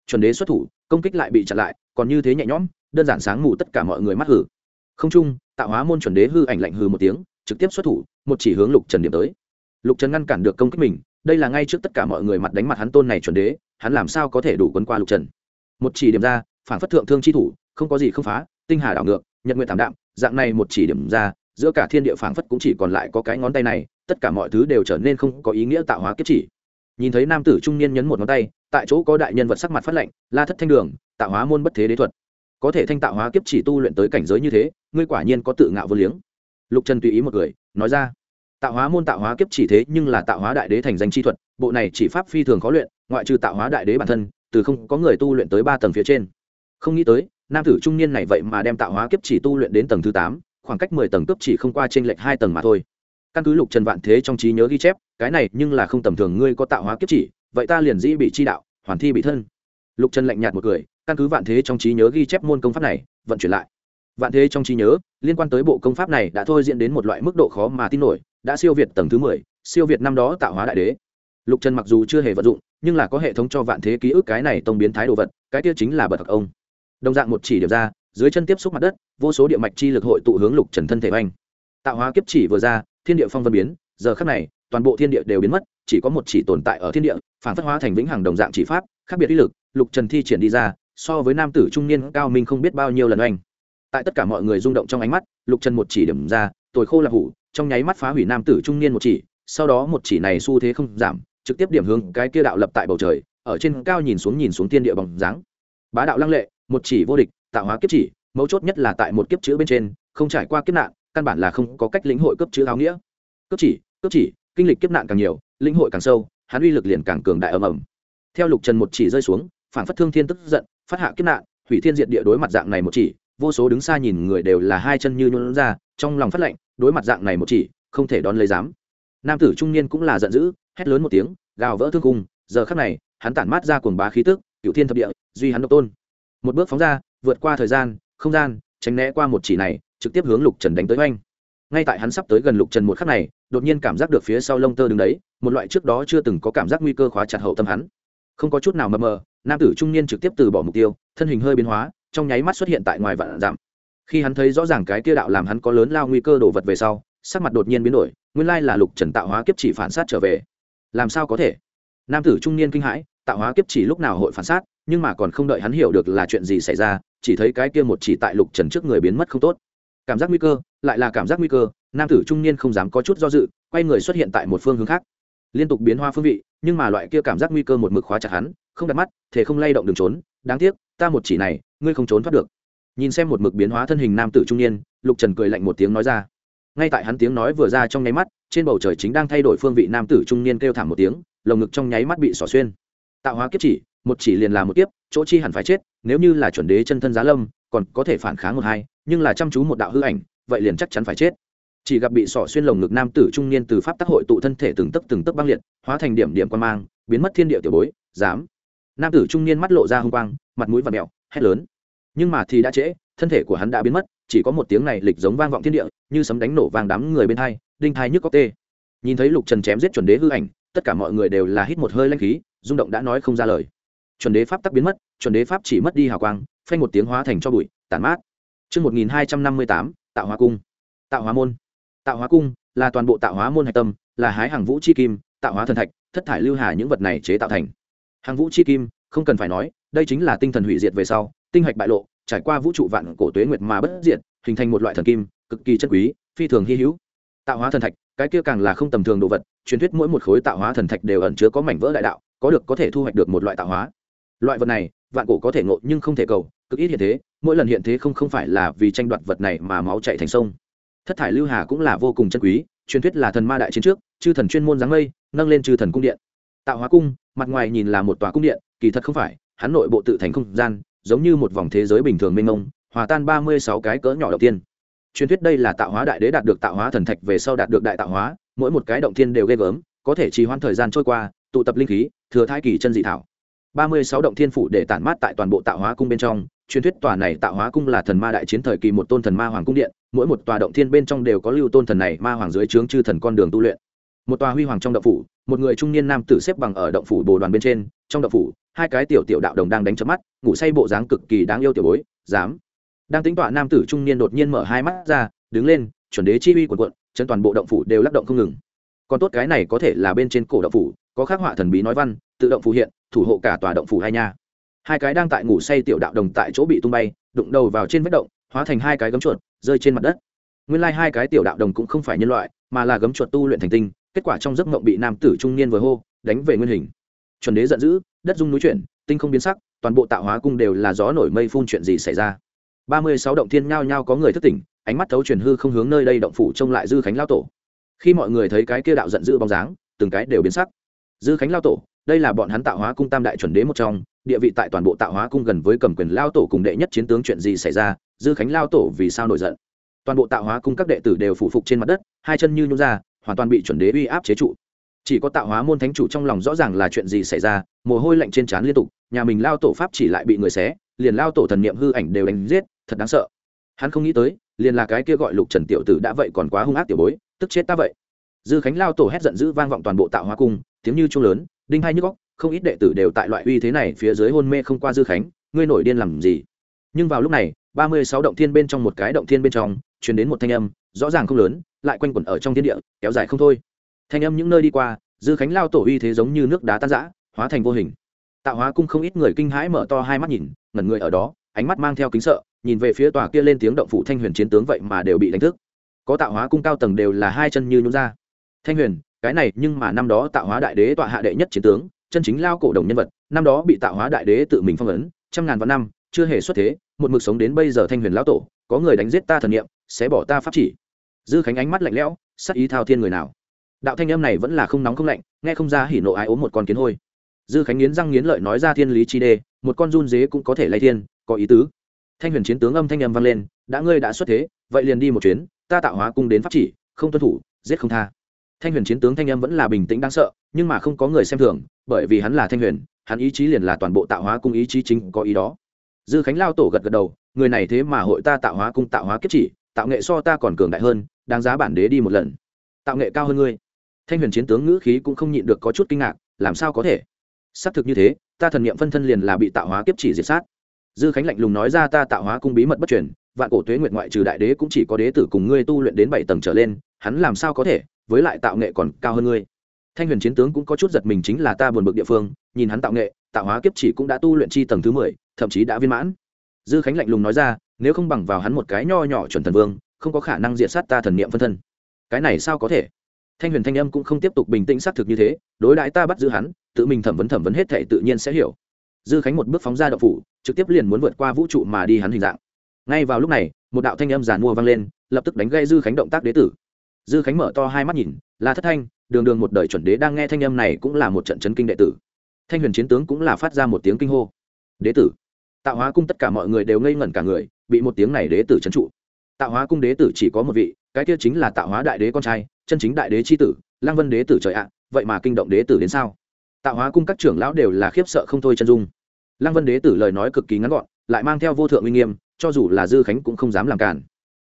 Chuẩn đế xuất thủ, công kích lại bị chặn lại, còn như thế nhẹ nhõm, đơn giản sáng mù tất cả mọi người mắt hử. Không chung, tạo hóa môn chuẩn đế hư ảnh lạnh hư một tiếng, trực tiếp xuất thủ, một chỉ hướng lục trần điểm tới. Lục trần ngăn cản được công kích mình, đây là ngay trước tất cả mọi người mặt đánh mặt hắn tôn này chuẩn đế, hắn làm sao có thể đủ quân qua lục trần? Một chỉ điểm ra, phản phất thượng thương chi thủ, không có gì không phá, tinh hà đảo ngược, nhật nguyện thảm đạm, dạng này một chỉ điểm ra giữa cả thiên địa phảng phất cũng chỉ còn lại có cái ngón tay này, tất cả mọi thứ đều trở nên không có ý nghĩa tạo hóa kiếp chỉ. Nhìn thấy nam tử trung niên nhấn một ngón tay, tại chỗ có đại nhân vật sắc mặt phát lệnh, la thất thanh đường, tạo hóa môn bất thế đế thuật. Có thể thanh tạo hóa kiếp chỉ tu luyện tới cảnh giới như thế, ngươi quả nhiên có tự ngạo vô liếng. Lục trần tùy ý một người, nói ra, tạo hóa môn tạo hóa kiếp chỉ thế nhưng là tạo hóa đại đế thành danh chi thuật, bộ này chỉ pháp phi thường khó luyện, ngoại trừ tạo hóa đại đế bản thân, từ không có người tu luyện tới ba tầng phía trên. Không nghĩ tới, nam tử trung niên này vậy mà đem tạo hóa kiếp chỉ tu luyện đến tầng thứ tám khoảng cách mười tầng cấp chỉ không qua trên lệch hai tầng mà thôi. Căn cứ lục trần vạn thế trong trí nhớ ghi chép, cái này nhưng là không tầm thường, ngươi có tạo hóa kiếp chỉ, vậy ta liền dĩ bị chi đạo, hoàn thi bị thân. Lục trần lạnh nhạt một cười, căn cứ vạn thế trong trí nhớ ghi chép môn công pháp này, vận chuyển lại. Vạn thế trong trí nhớ, liên quan tới bộ công pháp này đã thôi diễn đến một loại mức độ khó mà tin nổi, đã siêu việt tầng thứ mười, siêu việt năm đó tạo hóa đại đế. Lục trần mặc dù chưa hề vận dụng, nhưng là có hệ thống cho vạn thế ký ức cái này tông biến thái đồ vật, cái kia chính là bậc ông. Đồng dạng một chỉ điểm ra dưới chân tiếp xúc mặt đất, vô số địa mạch chi lực hội tụ hướng lục trần thân thể oanh. Tạo hóa kiếp chỉ vừa ra, thiên địa phong vân biến, giờ khắc này, toàn bộ thiên địa đều biến mất, chỉ có một chỉ tồn tại ở thiên địa, phản phất hóa thành vĩnh hằng đồng dạng chỉ pháp, khác biệt uy lực, lục trần thi triển đi ra, so với nam tử trung niên cao minh không biết bao nhiêu lần oanh. Tại tất cả mọi người rung động trong ánh mắt, lục trần một chỉ điểm ra, tồi khô là hủ, trong nháy mắt phá hủy nam tử trung niên một chỉ, sau đó một chỉ này xu thế không giảm, trực tiếp điểm hướng cái kia đạo lập tại bầu trời, ở trên cao nhìn xuống nhìn xuống thiên địa bằng dáng. Bá đạo lăng lệ, một chỉ vô địch tạo hóa kiếp chỉ, mấu chốt nhất là tại một kiếp chữ bên trên, không trải qua kiếp nạn, căn bản là không có cách lĩnh hội cấp chữ áo nghĩa. Cấp chỉ cấp chỉ, kinh lịch kiếp nạn càng nhiều, lĩnh hội càng sâu, hắn uy lực liền càng cường đại ầm ầm. Theo lục trần một chỉ rơi xuống phản phất thương thiên tức giận, phát hạ kiếp nạn, hủy thiên diệt địa đối mặt dạng này một chỉ, vô số đứng xa nhìn người đều là hai chân như nhún ra, trong lòng phát lệnh, đối mặt dạng này một chỉ, không thể đón lấy dám nam tử trung niên cũng là giận dữ, hét lớn một tiếng, gào vỡ thương cung giờ khắc này, hắn tản mát ra cuồng bá khí tức cựu thiên thập địa, duy hắn độc tôn. Một bước phóng ra vượt qua thời gian, không gian, tránh né qua một chỉ này, trực tiếp hướng lục trần đánh tới oanh. Ngay tại hắn sắp tới gần lục trần một khắc này, đột nhiên cảm giác được phía sau lông tơ đứng đấy, một loại trước đó chưa từng có cảm giác nguy cơ khóa chặt hậu tâm hắn. Không có chút nào mờ mờ, nam tử trung niên trực tiếp từ bỏ mục tiêu, thân hình hơi biến hóa, trong nháy mắt xuất hiện tại ngoài vạn dặm. Khi hắn thấy rõ ràng cái kia đạo làm hắn có lớn lao nguy cơ đổ vật về sau, sắc mặt đột nhiên biến đổi, nguyên lai là lục trần tạo hóa kiếp chỉ phản sát trở về. Làm sao có thể? Nam tử trung niên kinh hãi, tạo hóa kiếp chỉ lúc nào hội phản sát, nhưng mà còn không đợi hắn hiểu được là chuyện gì xảy ra chỉ thấy cái kia một chỉ tại lục trần trước người biến mất không tốt. Cảm giác nguy cơ, lại là cảm giác nguy cơ, nam tử trung niên không dám có chút do dự, quay người xuất hiện tại một phương hướng khác. Liên tục biến hoa phương vị, nhưng mà loại kia cảm giác nguy cơ một mực khóa chặt hắn, không đặt mắt, thể không lay động đường trốn. Đáng tiếc, ta một chỉ này, ngươi không trốn thoát được. Nhìn xem một mực biến hóa thân hình nam tử trung niên, lục trần cười lạnh một tiếng nói ra. Ngay tại hắn tiếng nói vừa ra trong nháy mắt, trên bầu trời chính đang thay đổi phương vị nam tử trung niên kêu thảm một tiếng, lồng ngực trong nháy mắt bị xỏ xuyên. Tạo hóa kiếp chỉ, một chỉ liền là một kiếp, chỗ chi hẳn phải chết nếu như là chuẩn đế chân thân giá lâm, còn có thể phản kháng một hai, nhưng là chăm chú một đạo hư ảnh, vậy liền chắc chắn phải chết. Chỉ gặp bị sỏ xuyên lồng ngực nam tử trung niên từ pháp tác hội tụ thân thể từng tấc từng tấc băng liệt, hóa thành điểm điểm quan mang, biến mất thiên địa tiểu bối, dám. Nam tử trung niên mắt lộ ra hung quang, mặt mũi và mẹo, hét lớn. Nhưng mà thì đã trễ, thân thể của hắn đã biến mất, chỉ có một tiếng này lịch giống vang vọng thiên địa, như sấm đánh nổ vang đám người bên hai, đinh thai nhức có tê. Nhìn thấy lục trần chém giết chuẩn đế hư ảnh, tất cả mọi người đều là hít một hơi lanh khí, rung động đã nói không ra lời chuẩn đế pháp tắc biến mất chuẩn đế pháp chỉ mất đi hào quang phanh một tiếng hóa thành cho bụi tản mát Trước 1258, tạo hóa cung. Tạo hóa môn. Tạo hóa cung là toàn bộ tạo hóa môn hạch tâm, là hái hàng vũ chi kim, tạo hóa thần thạch, thất thải lưu hà những vật này chế tạo thành. Hàng vũ chi kim, không cần phải nói, đây chính là tinh thần hủy diệt về sau, tinh hạch bại lộ, trải qua vũ trụ vạn cổ tuế nguyệt mà bất diệt, hình thành một loại thần kim, cực kỳ chân quý, phi thường hi hữu. Tạo hóa thần thạch, cái kia càng là không tầm thường đồ vật, truyền thuyết mỗi một khối tạo hóa thần thạch đều ẩn chứa có mảnh vỡ đại đạo, có được có thể thu hoạch được một loại tạo hóa. Loại vật này, vạn cổ có thể ngộ nhưng không thể cầu, cực ít hiện thế, mỗi lần hiện thế không không phải là vì tranh đoạt vật này mà máu chạy thành sông. Thất thải lưu hà cũng là vô cùng chân quý, truyền thuyết là thần ma đại chiến trước, chư thần chuyên môn giáng mây, nâng lên chư thần cung điện. Tạo hóa cung, mặt ngoài nhìn là một tòa cung điện, kỳ thật không phải, hắn nội bộ tự thành không gian, giống như một vòng thế giới bình thường mênh mông, hòa tan ba mươi sáu cái cỡ nhỏ đầu tiên truyền thuyết đây là tạo hóa đại đế đạt được tạo hóa thần thạch về sau đạt được đại tạo hóa mỗi một cái động thiên đều ghê gớm có thể trì hoãn thời gian trôi qua tụ tập linh khí thừa thai kỳ chân dị thảo ba mươi sáu động thiên phủ để tản mát tại toàn bộ tạo hóa cung bên trong. Truyền thuyết tòa này tạo hóa cung là thần ma đại chiến thời kỳ một tôn thần ma hoàng cung điện. Mỗi một tòa động thiên bên trong đều có lưu tôn thần này ma hoàng dưới trướng chư thần con đường tu luyện. Một tòa huy hoàng trong động phủ, một người trung niên nam tử xếp bằng ở động phủ bồ đoàn bên trên. Trong động phủ, hai cái tiểu tiểu đạo đồng đang đánh chớp mắt, ngủ say bộ dáng cực kỳ đáng yêu tiểu bối, dám. Đang tính tọa nam tử trung niên đột nhiên mở hai mắt ra, đứng lên, chuẩn đế chi uy quần quận chân toàn bộ động phủ đều lắc động không ngừng. Còn tốt cái này có thể là bên trên cổ động phủ, có khắc họa thần bí nói văn, tự động phù hiện thủ hộ cả tòa động phủ hai nha. Hai cái đang tại ngủ say tiểu đạo đồng tại chỗ bị tung bay, đụng đầu vào trên vết động, hóa thành hai cái gấm chuột, rơi trên mặt đất. Nguyên lai hai cái tiểu đạo đồng cũng không phải nhân loại, mà là gấm chuột tu luyện thành tinh, kết quả trong giấc mộng bị nam tử trung niên vừa hô, đánh về nguyên hình. Chuẩn đế giận dữ, đất dung núi chuyển, tinh không biến sắc, toàn bộ tạo hóa cung đều là gió nổi mây phun chuyện gì xảy ra. Ba mươi sáu động thiên nhao nhao có người thức tỉnh, ánh mắt thấu truyền hư không hướng nơi đây động phủ trông lại dư khánh lao tổ. Khi mọi người thấy cái kia đạo giận dữ bóng dáng, từng cái đều biến sắc. Dư khánh lao tổ đây là bọn hắn tạo hóa cung tam đại chuẩn đế một trong, địa vị tại toàn bộ tạo hóa cung gần với cầm quyền lao tổ cùng đệ nhất chiến tướng chuyện gì xảy ra, dư khánh lao tổ vì sao nổi giận? Toàn bộ tạo hóa cung các đệ tử đều phủ phục trên mặt đất, hai chân như nhún ra, hoàn toàn bị chuẩn đế uy áp chế trụ. Chỉ có tạo hóa môn thánh chủ trong lòng rõ ràng là chuyện gì xảy ra, mồ hôi lạnh trên trán liên tục, nhà mình lao tổ pháp chỉ lại bị người xé, liền lao tổ thần niệm hư ảnh đều đánh giết, thật đáng sợ. Hắn không nghĩ tới, liền là cái kia gọi lục trần tiểu tử đã vậy còn quá hung ác tiểu bối, tức chết ta vậy. Dư khánh lao tổ hét giận dữ vang vọng toàn bộ tạo hóa cung, tiếng như chuông lớn đinh hai nhức góc, không ít đệ tử đều tại loại uy thế này phía dưới hôn mê không qua dư khánh, ngươi nổi điên làm gì? Nhưng vào lúc này, ba mươi sáu động thiên bên trong một cái động thiên bên trong, truyền đến một thanh âm, rõ ràng không lớn, lại quanh quẩn ở trong thiên địa, kéo dài không thôi. Thanh âm những nơi đi qua, dư khánh lao tổ uy thế giống như nước đá tan rã, hóa thành vô hình. Tạo hóa cung không ít người kinh hãi mở to hai mắt nhìn, ngẩn người ở đó, ánh mắt mang theo kính sợ, nhìn về phía tòa kia lên tiếng động phủ thanh huyền chiến tướng vậy mà đều bị đánh thức. Có tạo hóa cung cao tầng đều là hai chân như nhún ra. Thanh huyền cái này nhưng mà năm đó tạo hóa đại đế tọa hạ đệ nhất chiến tướng, chân chính lao cổ đồng nhân vật, năm đó bị tạo hóa đại đế tự mình phong ấn, trăm ngàn vạn năm, chưa hề xuất thế, một mực sống đến bây giờ thanh huyền lão tổ, có người đánh giết ta thần niệm, sẽ bỏ ta pháp chỉ. Dư khánh ánh mắt lạnh lẽo, sắc ý thao thiên người nào. Đạo thanh âm này vẫn là không nóng không lạnh, nghe không ra hỉ nộ ái ốm một con kiến hôi. Dư khánh nghiến răng nghiến lợi nói ra thiên lý chi đê, một con run dế cũng có thể lay thiên, có ý tứ. Thanh huyền chiến tướng âm thanh âm vang lên, đã ngươi đã xuất thế, vậy liền đi một chuyến, ta tạo hóa cung đến pháp chỉ, không tuân thủ, giết không tha thanh huyền chiến tướng thanh âm vẫn là bình tĩnh đáng sợ, nhưng mà không có người xem thường, bởi vì hắn là thanh huyền, hắn ý chí liền là toàn bộ tạo hóa cung ý chí chính có ý đó. Dư khánh lao tổ gật gật đầu, người này thế mà hội ta tạo hóa cung tạo hóa kiếp chỉ, tạo nghệ so ta còn cường đại hơn, đáng giá bản đế đi một lần. Tạo nghệ cao hơn ngươi. Thanh huyền chiến tướng ngữ khí cũng không nhịn được có chút kinh ngạc, làm sao có thể? Xác thực như thế, ta thần nghiệm phân thân liền là bị tạo hóa kiếp chỉ diệt sát. Dư khánh lạnh lùng nói ra ta tạo hóa cung bí mật bất truyền, vạn cổ tuế nguyện ngoại trừ đại đế cũng chỉ có đế tử cùng ngươi tu luyện đến bảy tầng trở lên, hắn làm sao có thể? Với lại tạo nghệ còn cao hơn ngươi. Thanh huyền chiến tướng cũng có chút giật mình chính là ta buồn bực địa phương, nhìn hắn tạo nghệ, tạo hóa kiếp chỉ cũng đã tu luyện chi tầng thứ mười, thậm chí đã viên mãn. Dư khánh lạnh lùng nói ra, nếu không bằng vào hắn một cái nho nhỏ chuẩn thần vương, không có khả năng diện sát ta thần niệm phân thân. Cái này sao có thể? Thanh huyền thanh âm cũng không tiếp tục bình tĩnh xác thực như thế, đối đãi ta bắt giữ hắn, tự mình thẩm vấn thẩm vấn hết thảy tự nhiên sẽ hiểu. Dư khánh một bước phóng ra đậu phủ, trực tiếp liền muốn vượt qua vũ trụ mà đi hắn hình dạng. Ngay vào lúc này, một đạo thanh âm giàn mua vang lên, lập tức đánh gây dư khánh động tác đế tử dư khánh mở to hai mắt nhìn là thất thanh, đường đường một đời chuẩn đế đang nghe thanh âm này cũng là một trận chấn kinh đệ tử. Thanh huyền chiến tướng cũng là phát ra một tiếng kinh hô. Đế tử, tạo hóa cung tất cả mọi người đều ngây ngẩn cả người, bị một tiếng này đế tử trấn trụ. Tạo hóa cung đế tử chỉ có một vị, cái kia chính là tạo hóa đại đế con trai, chân chính đại đế c h i tử Lang vân đế tử trời ạ, vậy mà kinh động đế tử đến sao? Tạo hóa cung các trưởng lão đều là khiếp sợ không thôi chân dung. Lang vân đế tử lời nói cực kỳ ngắn gọn, lại mang theo vô thượng uy nghiêm, cho dù là dư khánh cũng không dám làm cản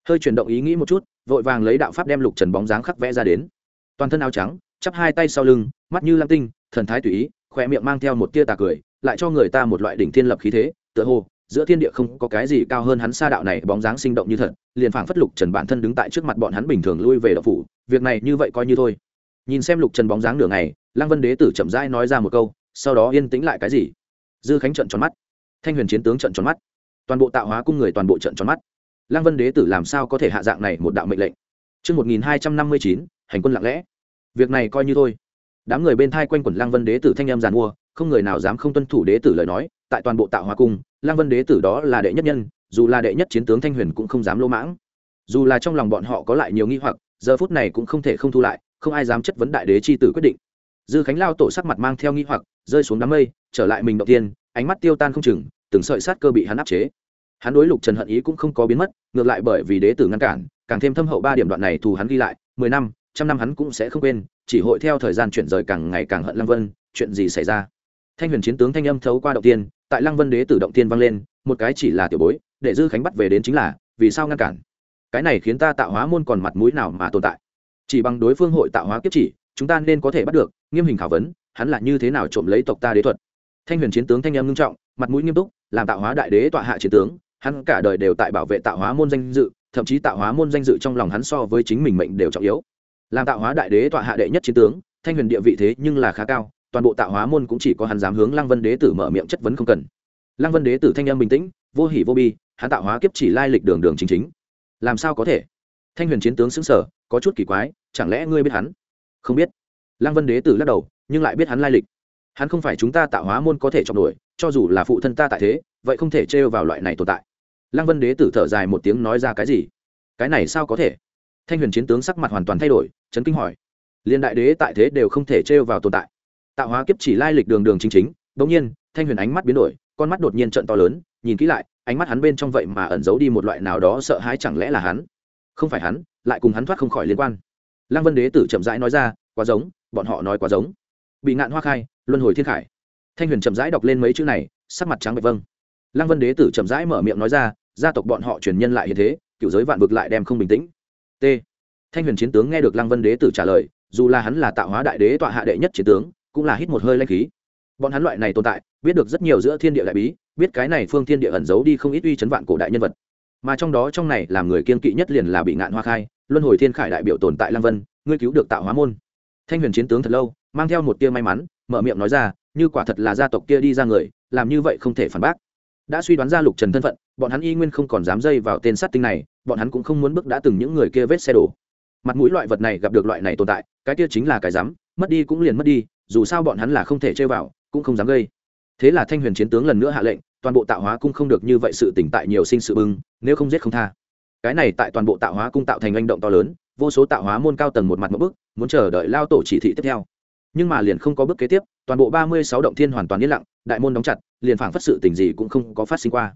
hơi chuyển động ý nghĩ một chút vội vàng lấy đạo pháp đem lục trần bóng dáng khắc vẽ ra đến. Toàn thân áo trắng, chắp hai tay sau lưng, mắt như lam tinh, thần thái tùy ý khỏe miệng mang theo một tia tà cười, lại cho người ta một loại đỉnh thiên lập khí thế, tựa hồ, giữa thiên địa không có cái gì cao hơn hắn xa đạo này bóng dáng sinh động như thật, liền phảng phất lục trần bản thân đứng tại trước mặt bọn hắn bình thường lui về đậu phủ, việc này như vậy coi như thôi. Nhìn xem lục trần bóng dáng nửa ngày, lăng vân đế tử chậm rãi nói ra một câu, sau đó yên tĩnh lại cái gì? Dư khánh trận tròn mắt. Thanh huyền chiến tướng trận tròn mắt. Toàn bộ tạo hóa cung người toàn bộ trận tròn mắt lăng vân đế tử làm sao có thể hạ dạng này một đạo mệnh lệnh Trước 1259, hành quân lặng lẽ. Việc này coi như thôi. Đám người bên thai quanh quẩn Lăng Vân đế tử thanh âm giàn mua, không người nào dám không tuân thủ đế tử lời nói, tại toàn bộ tạo hóa cung, Lăng Vân đế tử đó là đệ nhất nhân, dù là đệ nhất chiến tướng Thanh Huyền cũng không dám lỗ mãng. Dù là trong lòng bọn họ có lại nhiều nghi hoặc, giờ phút này cũng không thể không thu lại, không ai dám chất vấn đại đế chi tử quyết định. Dư Khánh lao tổ sắc mặt mang theo nghi hoặc, rơi xuống đám mây, trở lại mình động tiên, ánh mắt tiêu tan không chừng, từng sợi sát cơ bị hắn áp chế. Hắn đối Lục Trần hận ý cũng không có biến mất, ngược lại bởi vì đế tử ngăn cản, càng thêm thâm hậu ba điểm đoạn này thù hắn ghi lại, mười năm, trăm năm hắn cũng sẽ không quên, chỉ hội theo thời gian chuyển rời càng ngày càng hận Lăng Vân, chuyện gì xảy ra? Thanh Huyền chiến tướng thanh âm thấu qua động tiên, tại Lăng Vân đế tử động tiên vang lên, một cái chỉ là tiểu bối, để Dư Khánh bắt về đến chính là, vì sao ngăn cản? Cái này khiến ta tạo hóa môn còn mặt mũi nào mà tồn tại? Chỉ bằng đối phương hội tạo hóa kiếp chỉ, chúng ta nên có thể bắt được, nghiêm hình khảo vấn, hắn là như thế nào trộm lấy tộc ta đế thuật? Thanh Huyền chiến tướng thanh âm nghiêm trọng, mặt mũi nghiêm túc, làm tạo hóa đại đế tọa hạ chiến tướng, hắn cả đời đều tại bảo vệ tạo hóa môn danh dự, thậm chí tạo hóa môn danh dự trong lòng hắn so với chính mình mệnh đều trọng yếu. Làm tạo hóa đại đế tọa hạ đệ nhất chiến tướng thanh huyền địa vị thế nhưng là khá cao toàn bộ tạo hóa môn cũng chỉ có hắn dám hướng lăng vân đế tử mở miệng chất vấn không cần. Lăng vân đế tử thanh em bình tĩnh vô hỉ vô bi hắn tạo hóa kiếp chỉ lai lịch đường đường chính chính. Làm sao có thể? Thanh huyền chiến tướng xứng sở có chút kỳ quái chẳng lẽ ngươi biết hắn? Không biết. Lăng vân đế tử lắc đầu nhưng lại biết hắn lai lịch. Hắn không phải chúng ta tạo hóa môn có thể chọn nổi cho dù là phụ thân ta tại thế vậy không thể trêu vào loại này tồn tại lăng vân đế tử thở dài một tiếng nói ra cái gì? Cái này sao có thể? Thanh huyền chiến tướng sắc mặt hoàn toàn thay đổi, chấn kinh hỏi. Liên đại đế tại thế đều không thể trêu vào tồn tại. Tạo hóa kiếp chỉ lai lịch đường đường chính chính, bỗng nhiên, thanh huyền ánh mắt biến đổi, con mắt đột nhiên trận to lớn, nhìn kỹ lại, ánh mắt hắn bên trong vậy mà ẩn giấu đi một loại nào đó sợ hãi chẳng lẽ là hắn? Không phải hắn, lại cùng hắn thoát không khỏi liên quan. Lăng vân đế tử chậm rãi nói ra, quá giống, bọn họ nói quá giống. Bị ngạn hoa khai, luân hồi thiên khải. Thanh huyền chậm rãi đọc lên mấy chữ này, sắc mặt trắng bệch vâng lăng vân đế tử chậm rãi mở miệng nói ra, gia tộc bọn họ truyền nhân lại như thế, cựu giới vạn vực lại đem không bình tĩnh. T. Thanh huyền chiến tướng nghe được lăng vân đế tử trả lời, dù là hắn là tạo hóa đại đế tọa hạ đệ nhất chiến tướng, cũng là hít một hơi lanh khí. Bọn hắn loại này tồn tại, biết được rất nhiều giữa thiên địa đại bí, biết cái này phương thiên địa ẩn giấu đi không ít uy chấn vạn cổ đại nhân vật. Mà trong đó trong này làm người kiên kỵ nhất liền là bị ngạn hoa khai, luân hồi thiên khải đại biểu tồn tại lăng vân, ngươi cứu được tạo hóa môn. Thanh huyền chiến tướng thật lâu, mang theo một tia may mắn, mở miệng nói ra, như quả thật là gia tộc kia đi ra người, làm như vậy không thể phản bác đã suy đoán ra lục trần thân phận bọn hắn y nguyên không còn dám dây vào tên sát tinh này bọn hắn cũng không muốn bước đã từng những người kia vết xe đổ. Mặt mũi loại vật này gặp được loại này tồn tại cái kia chính là cái dám mất đi cũng liền mất đi dù sao bọn hắn là không thể chơi vào cũng không dám gây. Thế là thanh huyền chiến tướng lần nữa hạ lệnh toàn bộ tạo hóa cung không được như vậy sự tỉnh tại nhiều sinh sự bưng nếu không giết không tha. Cái này tại toàn bộ tạo hóa cung tạo thành hành động to lớn vô số tạo hóa môn cao tầng một mặt một bước, muốn chờ đợi lao tổ chỉ thị tiếp theo. Nhưng mà liền không có bước kế tiếp toàn bộ ba mươi sáu động thiên hoàn toàn yên lặng, đại môn đóng chặt, liền phảng phất sự tình gì cũng không có phát sinh qua.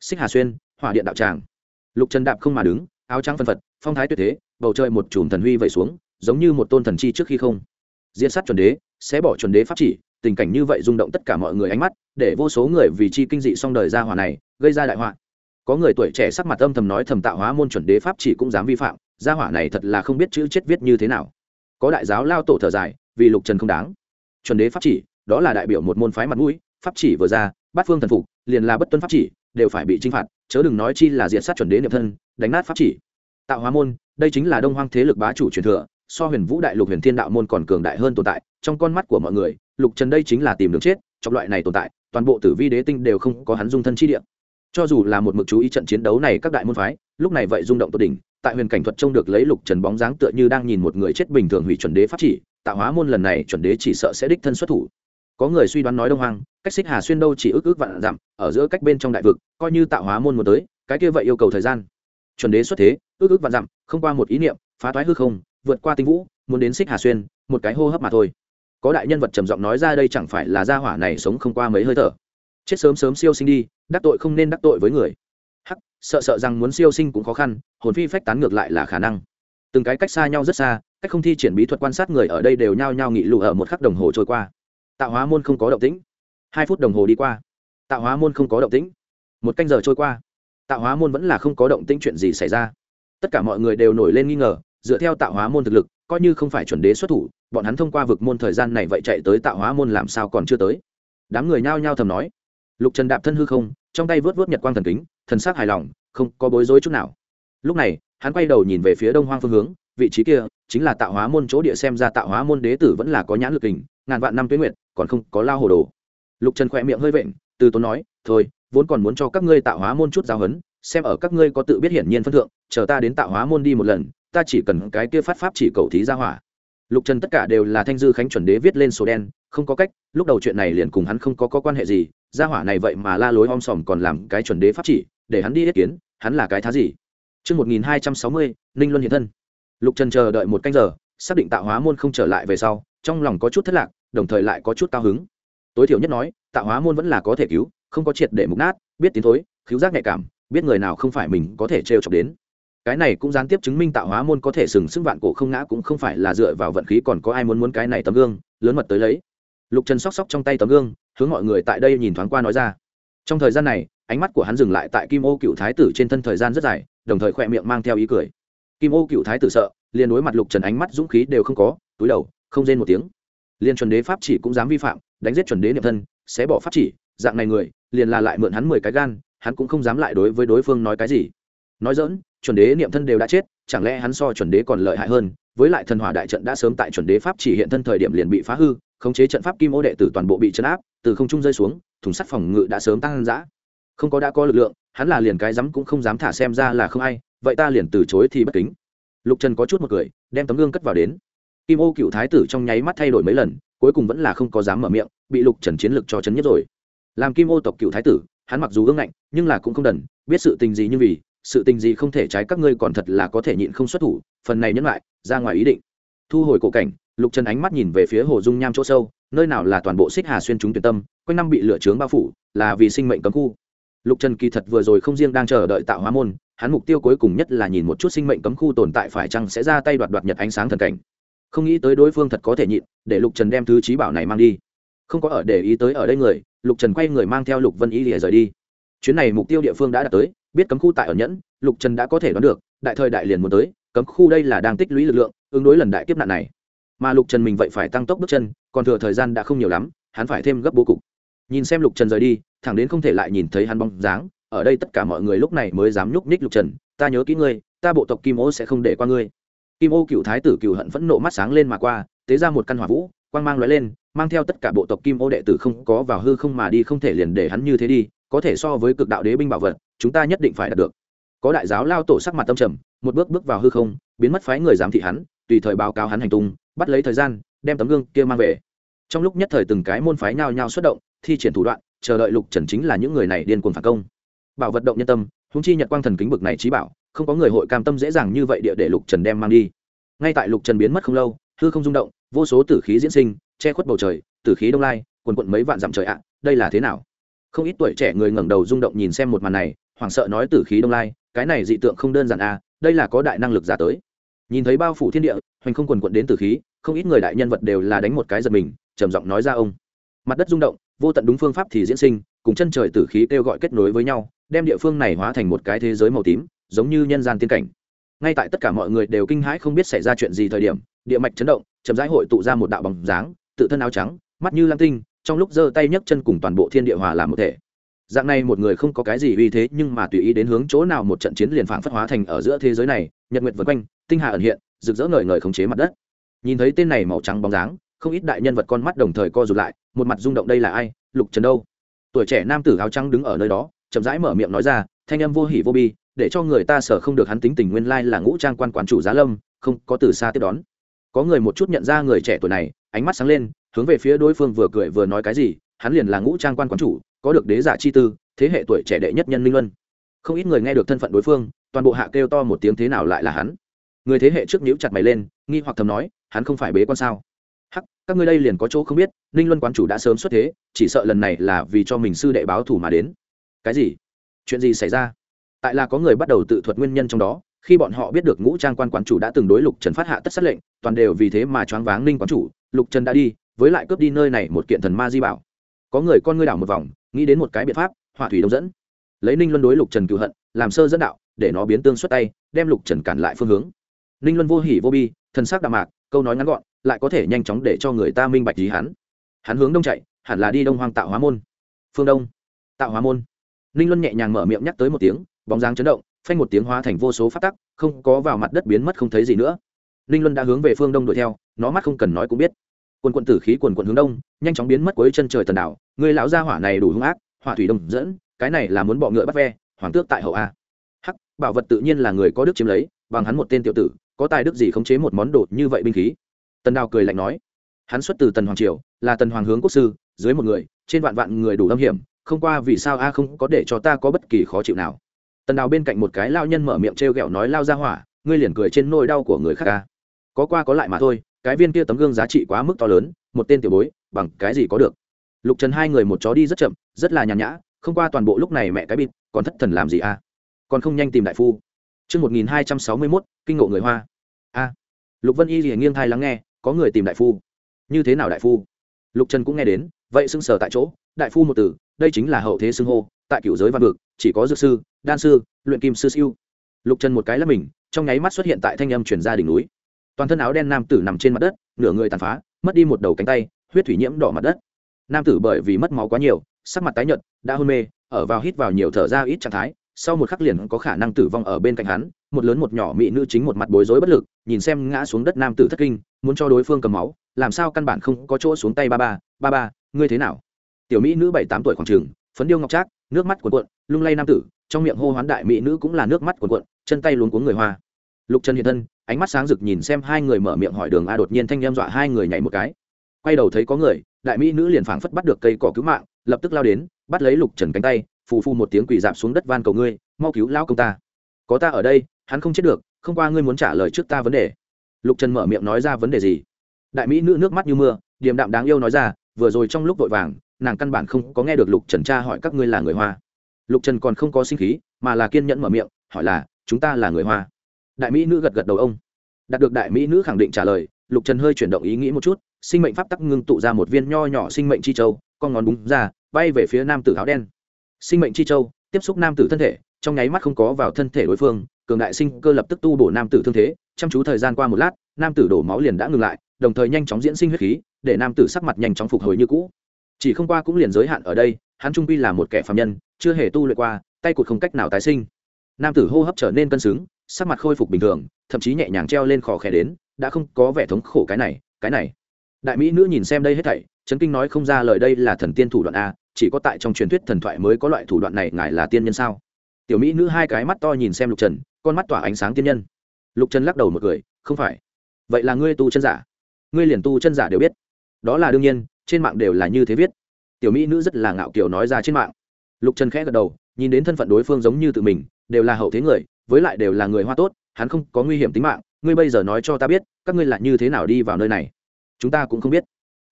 Xích hà xuyên, hỏa điện đạo tràng. Lục trần đạp không mà đứng, áo trắng phân phật, phong thái tuyệt thế, bầu trời một chùm thần huy vẩy xuống, giống như một tôn thần chi trước khi không. Diễn sát chuẩn đế, sẽ bỏ chuẩn đế pháp chỉ, tình cảnh như vậy rung động tất cả mọi người ánh mắt, để vô số người vì chi kinh dị xong đời ra hỏa này, gây ra đại họa. Có người tuổi trẻ sắc mặt âm thầm nói thầm tạo hóa môn chuẩn đế pháp chỉ cũng dám vi phạm gia hỏa này thật là không biết chữ chết viết như thế nào. Có đại giáo lao tổ thở dài, vì lục trần không đáng chuẩn đế pháp chỉ, đó là đại biểu một môn phái mặt mũi, pháp chỉ vừa ra, bát phương thần phục, liền là bất tuân pháp chỉ, đều phải bị chinh phạt, chớ đừng nói chi là diện sát chuẩn đế niệm thân, đánh nát pháp chỉ. Tạo hóa môn, đây chính là đông hoang thế lực bá chủ truyền thừa, so huyền vũ đại lục huyền thiên đạo môn còn cường đại hơn tồn tại, trong con mắt của mọi người, lục trần đây chính là tìm đường chết, trong loại này tồn tại, toàn bộ tử vi đế tinh đều không có hắn dung thân chi địa. Cho dù là một mực chú ý trận chiến đấu này các đại môn phái, lúc này vậy rung động tột đỉnh, tại huyền cảnh thuật trông được lấy lục trần bóng dáng tựa như đang nhìn một người chết bình thường hủy chuẩn đế pháp chỉ tạo hóa môn lần này chuẩn đế chỉ sợ sẽ đích thân xuất thủ. Có người suy đoán nói đông hoang, cách xích hà xuyên đâu chỉ ước ước vạn dặm, ở giữa cách bên trong đại vực, coi như tạo hóa môn một tới, cái kia vậy yêu cầu thời gian. Chuẩn đế xuất thế, ước ước vạn dặm, không qua một ý niệm, phá thoái hư không, vượt qua tinh vũ, muốn đến xích hà xuyên, một cái hô hấp mà thôi. Có đại nhân vật trầm giọng nói ra đây chẳng phải là gia hỏa này sống không qua mấy hơi thở. Chết sớm sớm siêu sinh đi, đắc tội không nên đắc tội với người. Hắc, sợ sợ rằng muốn siêu sinh cũng khó khăn, hồn phi phách tán ngược lại là khả năng. Từng cái cách xa nhau rất xa cách không thi triển bí thuật quan sát người ở đây đều nhao nhao nghị lụ ở một khắc đồng hồ trôi qua. Tạo hóa môn không có động tĩnh. Hai phút đồng hồ đi qua. Tạo hóa môn không có động tĩnh. Một canh giờ trôi qua. Tạo hóa môn vẫn là không có động tĩnh chuyện gì xảy ra. Tất cả mọi người đều nổi lên nghi ngờ, dựa theo tạo hóa môn thực lực, coi như không phải chuẩn đế xuất thủ, bọn hắn thông qua vực môn thời gian này vậy chạy tới tạo hóa môn làm sao còn chưa tới. Đám người nhao nhao thầm nói. Lục trần đạp thân hư không, trong tay vớt vớt nhật quang thần kính, thần sắc hài lòng, không có bối rối chút nào. Lúc này, hắn quay đầu nhìn về phía đông hoang phương hướng vị trí kia chính là tạo hóa môn chỗ địa xem ra tạo hóa môn đế tử vẫn là có nhãn lực hình ngàn vạn năm tuyến nguyện còn không có lao hồ đồ. Lục trần khỏe miệng hơi vện từ tốn nói thôi vốn còn muốn cho các ngươi tạo hóa môn chút giáo hấn xem ở các ngươi có tự biết hiển nhiên phân thượng chờ ta đến tạo hóa môn đi một lần ta chỉ cần cái kia phát pháp chỉ cầu thí ra hỏa. Lục trần tất cả đều là thanh dư khánh chuẩn đế viết lên sổ đen không có cách lúc đầu chuyện này liền cùng hắn không có, có quan hệ gì ra hỏa này vậy mà la lối om sòm còn làm cái chuẩn đế pháp chỉ để hắn đi ý kiến hắn là cái thá gì? Trước 1260, Ninh Luân hiện thân. Lục Trần chờ đợi một canh giờ, xác định tạo hóa môn không trở lại về sau, trong lòng có chút thất lạc, đồng thời lại có chút cao hứng. Tối thiểu nhất nói, tạo hóa môn vẫn là có thể cứu, không có triệt để mục nát, biết tiến thối, cứu giác nhạy cảm, biết người nào không phải mình có thể trêu chọc đến. Cái này cũng gián tiếp chứng minh tạo hóa môn có thể sừng sững vạn cổ không ngã cũng không phải là dựa vào vận khí còn có ai muốn muốn cái này tấm gương lớn mật tới lấy. Lục trần sóc sóc trong tay tấm gương hướng mọi người tại đây nhìn thoáng qua nói ra. Trong thời gian này ánh mắt của hắn dừng lại tại kim ô cựu thái tử trên thân thời gian rất dài đồng thời khỏe miệng mang theo ý cười kim ô cựu thái tử sợ, liền đối mặt lục trần ánh mắt dũng khí đều không có, túi đầu, không rên một tiếng. Liên chuẩn đế pháp chỉ cũng dám vi phạm, đánh giết chuẩn đế niệm thân xé bỏ pháp chỉ, dạng này người, liền là lại mượn hắn mười cái gan, hắn cũng không dám lại đối với đối phương nói cái gì. Nói dỡn chuẩn đế niệm thân đều đã chết, chẳng lẽ hắn so chuẩn đế còn lợi hại hơn? Với lại thần hỏa đại trận đã sớm tại chuẩn đế pháp chỉ hiện thân thời điểm liền bị phá hư, khống chế trận pháp kim ô đệ tử toàn bộ bị chấn áp, từ không trung rơi xuống, thùng sắt phòng ngự đã sớm tăng giã không có đã có lực lượng, hắn là liền cái dám cũng không dám thả xem ra là không ai vậy ta liền từ chối thì bất kính. Lục trần có chút một cười, đem tấm gương cất vào đến. Kim ô cựu thái tử trong nháy mắt thay đổi mấy lần, cuối cùng vẫn là không có dám mở miệng, bị lục trần chiến lược cho chấn nhất rồi. Làm kim ô tộc cựu thái tử, hắn mặc dù ương ngạnh, nhưng là cũng không đần, biết sự tình gì như vì, sự tình gì không thể trái các ngươi còn thật là có thể nhịn không xuất thủ, phần này nhẫn lại, ra ngoài ý định. Thu hồi cổ cảnh, lục trần ánh mắt nhìn về phía hồ dung nham chỗ sâu, nơi nào là toàn bộ xích hà xuyên chúng tuyển tâm, quanh năm bị lửa trướng bao phủ, là vì sinh mệnh cấm khu. Lục trần kỳ thật vừa rồi không riêng đang chờ đợi tạo hóa môn hắn mục tiêu cuối cùng nhất là nhìn một chút sinh mệnh cấm khu tồn tại phải chăng sẽ ra tay đoạt đoạt nhật ánh sáng thần cảnh. Không nghĩ tới đối phương thật có thể nhịn, để lục trần đem thứ trí bảo này mang đi. Không có ở để ý tới ở đây người, lục trần quay người mang theo lục vân ý lìa rời đi. Chuyến này mục tiêu địa phương đã đạt tới, biết cấm khu tại ở nhẫn, lục trần đã có thể đoán được, đại thời đại liền muốn tới, cấm khu đây là đang tích lũy lực lượng, ứng đối lần đại kiếp nạn này. Mà lục trần mình vậy phải tăng tốc bước chân, còn thừa thời gian đã không nhiều lắm, hắn phải thêm gấp bố cục. Nhìn xem lục trần rời đi, thẳng đến không thể lại nhìn thấy hắn bóng dáng ở đây tất cả mọi người lúc này mới dám nhúc nhích lục trần, ta nhớ kỹ ngươi, ta bộ tộc kim ô sẽ không để qua ngươi. Kim ô cựu thái tử cựu hận phẫn nộ mắt sáng lên mà qua, tế ra một căn hỏa vũ, quang mang lóe lên, mang theo tất cả bộ tộc kim ô đệ tử không có vào hư không mà đi, không thể liền để hắn như thế đi, có thể so với cực đạo đế binh bảo vật, chúng ta nhất định phải đạt được. Có đại giáo lao tổ sắc mặt tâm trầm, một bước bước vào hư không, biến mất phái người giám thị hắn, tùy thời báo cáo hắn hành tung, bắt lấy thời gian, đem tấm gương kia mang về. Trong lúc nhất thời từng cái môn phái nhao nhao xuất động, thi triển thủ đoạn, chờ đợi lục trần chính là những người này điên cuồng phản công bảo vật động nhân tâm húng chi nhật quang thần kính bực này trí bảo, không có người hội cam tâm dễ dàng như vậy địa để lục trần đem mang đi. Ngay tại lục trần biến mất không lâu, hư không rung động, vô số tử khí diễn sinh, che khuất bầu trời, tử khí đông lai quần quận mấy vạn dặm trời ạ, đây là thế nào? Không ít tuổi trẻ người ngẩng đầu rung động nhìn xem một màn này, hoảng sợ nói tử khí đông lai, cái này dị tượng không đơn giản à đây là có đại năng lực giả tới. Nhìn thấy bao phủ thiên địa, hoành không quần quận đến tử khí, không ít người đại nhân vật đều là đánh một cái giật mình, trầm giọng nói ra ông. Mặt đất rung động, vô tận đúng phương pháp thì diễn sinh, cùng chân trời tử khí kêu gọi kết nối với nhau đem địa phương này hóa thành một cái thế giới màu tím, giống như nhân gian tiên cảnh. Ngay tại tất cả mọi người đều kinh hãi không biết xảy ra chuyện gì thời điểm, địa mạch chấn động, chậm rãi hội tụ ra một đạo bóng dáng, tự thân áo trắng, mắt như lam tinh, trong lúc giơ tay nhấc chân cùng toàn bộ thiên địa hòa làm một thể. Dạng này một người không có cái gì uy thế, nhưng mà tùy ý đến hướng chỗ nào một trận chiến liền phảng phất hóa thành ở giữa thế giới này, nhật nguyệt vân quanh, tinh hà ẩn hiện, rực rỡ ngời ngời khống chế mặt đất. Nhìn thấy tên này màu trắng bóng dáng, không ít đại nhân vật con mắt đồng thời co rụt lại, một mặt rung động đây là ai, lục trần đâu? Tuổi trẻ nam tử áo trắng đứng ở nơi đó chậm rãi mở miệng nói ra, thanh âm vô hỉ vô bi, để cho người ta sợ không được hắn tính tình nguyên lai là ngũ trang quan quán chủ giá lâm, không có từ xa tiếp đón. Có người một chút nhận ra người trẻ tuổi này, ánh mắt sáng lên, hướng về phía đối phương vừa cười vừa nói cái gì, hắn liền là ngũ trang quan quán chủ, có được đế giả chi tư, thế hệ tuổi trẻ đệ nhất nhân minh luân. Không ít người nghe được thân phận đối phương, toàn bộ hạ kêu to một tiếng thế nào lại là hắn. Người thế hệ trước nhíu chặt mày lên, nghi hoặc thầm nói, hắn không phải bế quan sao? Hắc, các ngươi đây liền có chỗ không biết ninh luân quán chủ đã sớm xuất thế, chỉ sợ lần này là vì cho mình sư đệ báo thủ mà đến cái gì? Chuyện gì xảy ra? Tại là có người bắt đầu tự thuật nguyên nhân trong đó, khi bọn họ biết được ngũ trang quan quán chủ đã từng đối lục trần phát hạ tất sát lệnh, toàn đều vì thế mà choáng váng ninh quán chủ, lục trần đã đi, với lại cướp đi nơi này một kiện thần ma di bảo. Có người con ngươi đảo một vòng, nghĩ đến một cái biện pháp hỏa thủy đông dẫn. Lấy ninh luân đối lục trần cựu hận, làm sơ dẫn đạo, để nó biến tương xuất tay, đem lục trần cản lại phương hướng. Ninh luân vô hỉ vô bi thân xác đạm mạc, câu nói ngắn gọn, lại có thể nhanh chóng để cho người ta minh bạch gì hắn. Hắn hướng đông chạy, hẳn là đi đông hoang tạo hóa môn. Phương đông. Tạo hóa môn ninh luân nhẹ nhàng mở miệng nhắc tới một tiếng, bóng dáng chấn động, phanh một tiếng hóa thành vô số phát tắc, không có vào mặt đất biến mất không thấy gì nữa. Ninh luân đã hướng về phương đông đuổi theo, nó mắt không cần nói cũng biết. Quần quận tử khí quần quận hướng đông, nhanh chóng biến mất cuối chân trời tần đảo, người lão gia hỏa này đủ hung ác, hỏa thủy đông dẫn, cái này là muốn bọ ngựa bắt ve, hoàng tước tại hậu a. Hắc, bảo vật tự nhiên là người có đức chiếm lấy, bằng hắn một tên tiểu tử, có tài đức gì khống chế một món đồ như vậy binh khí? Tần đào cười lạnh nói. Hắn xuất từ tần hoàng triều, là tần hoàng hướng quốc sư, dưới một người, trên vạn vạn người đủ âm hiểm không qua vì sao a không có để cho ta có bất kỳ khó chịu nào tần đào bên cạnh một cái lao nhân mở miệng t r e o g ẹ o nói lao ra hỏa ngươi liền cười trên nôi đau của người khác a có qua có lại mà thôi cái viên kia tấm gương giá trị quá mức to lớn một tên tiểu bối bằng cái gì có được lục trần hai người một chó đi rất chậm rất là nhàn nhã không qua toàn bộ lúc này mẹ cái bịt còn thất thần làm gì a còn không nhanh tìm đại phu Trước 1261, kinh ngộ người Hoa. A. Lục Vân Y liền nghiêng thai lắng nghe, có người tìm đại phu. Như thế nào đại phu? Lục Trần cũng nghe đến, vậy xưng sở tại chỗ, đại phu một từ, đây chính là hậu thế xưng hô, tại cựu giới văn vực, chỉ có dược sư, đan sư, luyện kim sư siêu. Lục Trần một cái là mình, trong nháy mắt xuất hiện tại thanh âm truyền ra đỉnh núi. Toàn thân áo đen nam tử nằm trên mặt đất, nửa người tàn phá, mất đi một đầu cánh tay, huyết thủy nhiễm đỏ mặt đất. Nam tử bởi vì mất máu quá nhiều, sắc mặt tái nhợt, đã hôn mê, ở vào hít vào nhiều thở ra ít trạng thái, sau một khắc liền có khả năng tử vong ở bên cạnh hắn một lớn một nhỏ mỹ nữ chính một mặt bối rối bất lực nhìn xem ngã xuống đất nam tử thất kinh muốn cho đối phương cầm máu làm sao căn bản không có chỗ xuống tay ba ba ba ba, ngươi thế nào? Tiểu mỹ nữ bảy tám tuổi khoảng trường, phấn điêu ngọc trác, nước mắt cuộn cuộn, lung lay nam tử, trong miệng hô hoán đại mỹ nữ cũng là nước mắt cuộn cuộn, chân tay luống cuống người hoa. Lục trần hiện thân, ánh mắt sáng rực nhìn xem hai người mở miệng hỏi đường a, đột nhiên thanh em dọa hai người nhảy một cái. Quay đầu thấy có người, đại mỹ nữ liền phảng phất bắt được cây cỏ cứu mạng, lập tức lao đến, bắt lấy lục trần cánh tay, phù phù một tiếng quỳ dạp xuống đất van cầu ngươi, mau cứu lao công ta. Có ta ở đây, hắn không chết được, không qua ngươi muốn trả lời trước ta vấn đề. Lục trần mở miệng nói ra vấn đề gì? Đại mỹ nữ nước mắt như mưa, điềm đạm đáng yêu nói ra, vừa rồi trong lúc vội vàng, nàng căn bản không có nghe được lục trần tra hỏi các ngươi là người hoa. Lục trần còn không có sinh khí, mà là kiên nhẫn mở miệng, hỏi là, chúng ta là người hoa. Đại mỹ nữ gật gật đầu ông. Đạt được đại mỹ nữ khẳng định trả lời, lục trần hơi chuyển động ý nghĩ một chút, sinh mệnh pháp tắc ngưng tụ ra một viên nho nhỏ sinh mệnh chi châu, con ngón búng ra, bay về phía nam tử áo đen. Sinh mệnh chi châu, tiếp xúc nam tử thân thể, trong nháy mắt không có vào thân thể đối phương, cường đại sinh cơ lập tức tu bổ nam tử thương thế, chăm chú thời gian qua một lát, nam tử đổ máu liền đã ngừng lại đồng thời nhanh chóng diễn sinh huyết khí, để nam tử sắc mặt nhanh chóng phục hồi như cũ. Chỉ không qua cũng liền giới hạn ở đây, hắn trung pi là một kẻ phạm nhân, chưa hề tu luyện qua, tay cụt không cách nào tái sinh. Nam tử hô hấp trở nên cân xứng, sắc mặt khôi phục bình thường, thậm chí nhẹ nhàng treo lên khò khẽ đến, đã không có vẻ thống khổ cái này cái này. Đại mỹ nữ nhìn xem đây hết thảy, chấn kinh nói không ra lời đây là thần tiên thủ đoạn a, chỉ có tại trong truyền thuyết thần thoại mới có loại thủ đoạn này, ngài là tiên nhân sao? Tiểu mỹ nữ hai cái mắt to nhìn xem lục trần, con mắt tỏa ánh sáng tiên nhân. Lục trần lắc đầu một cười, không phải. Vậy là ngươi tu chân giả? Ngươi liền tu chân giả đều biết. Đó là đương nhiên, trên mạng đều là như thế viết. Tiểu mỹ nữ rất là ngạo kiểu nói ra trên mạng. Lục trần khẽ gật đầu, nhìn đến thân phận đối phương giống như tự mình, đều là hậu thế người, với lại đều là người hoa tốt, hắn không có nguy hiểm tính mạng, ngươi bây giờ nói cho ta biết, các ngươi là như thế nào đi vào nơi này? Chúng ta cũng không biết.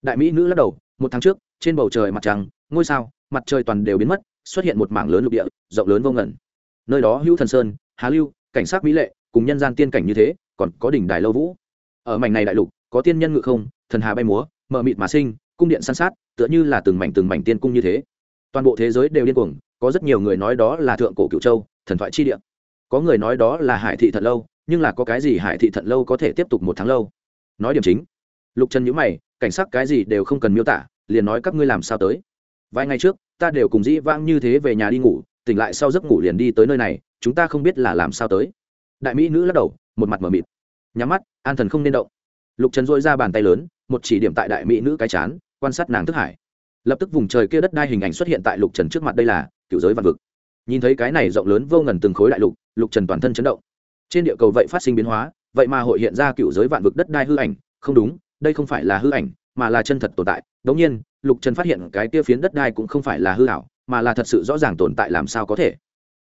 Đại mỹ nữ lắc đầu, một tháng trước, trên bầu trời mặt trăng, ngôi sao, mặt trời toàn đều biến mất, xuất hiện một mảng lớn lục địa, rộng lớn vô ngẩn nơi đó hữu thần sơn, há lưu, cảnh sát mỹ lệ, cùng nhân gian tiên cảnh như thế, còn có đỉnh đài lâu vũ. Ở mảnh này đại lục có tiên nhân ngự không, thần hà bay múa, mờ mịt mà sinh, cung điện san sát, tựa như là từng mảnh từng mảnh tiên cung như thế. Toàn bộ thế giới đều điên cuồng, có rất nhiều người nói đó là thượng cổ cựu châu, thần thoại chi địa. Có người nói đó là hải thị thật lâu, nhưng là có cái gì hải thị thận lâu có thể tiếp tục một tháng lâu? Nói điểm chính. Lục trần nhữ mày, cảnh sắc cái gì đều không cần miêu tả, liền nói các ngươi làm sao tới. Vài ngày trước, ta đều cùng dĩ vãng như thế về nhà đi ngủ, tỉnh lại sau giấc ngủ liền đi tới nơi này, chúng ta không biết là làm sao tới. Đại mỹ nữ lắc đầu, một mặt mờ mịt. Nhắm mắt, an thần không nên động lục trần dội ra bàn tay lớn, một chỉ điểm tại đại mỹ nữ cái chán, quan sát nàng thức hải. Lập tức vùng trời kia đất đai hình ảnh xuất hiện tại lục trần trước mặt đây là, cựu giới vạn vực. Nhìn thấy cái này rộng lớn vô ngần từng khối đại lục lục trần toàn thân chấn động. Trên địa cầu vậy phát sinh biến hóa, vậy mà hội hiện ra cựu giới vạn vực đất đai hư ảnh. Không đúng, đây không phải là hư ảnh, mà là chân thật tồn tại. Đống nhiên, lục trần phát hiện cái kia phiến đất đai cũng không phải là hư ảo, mà là thật sự rõ ràng tồn tại làm sao có thể.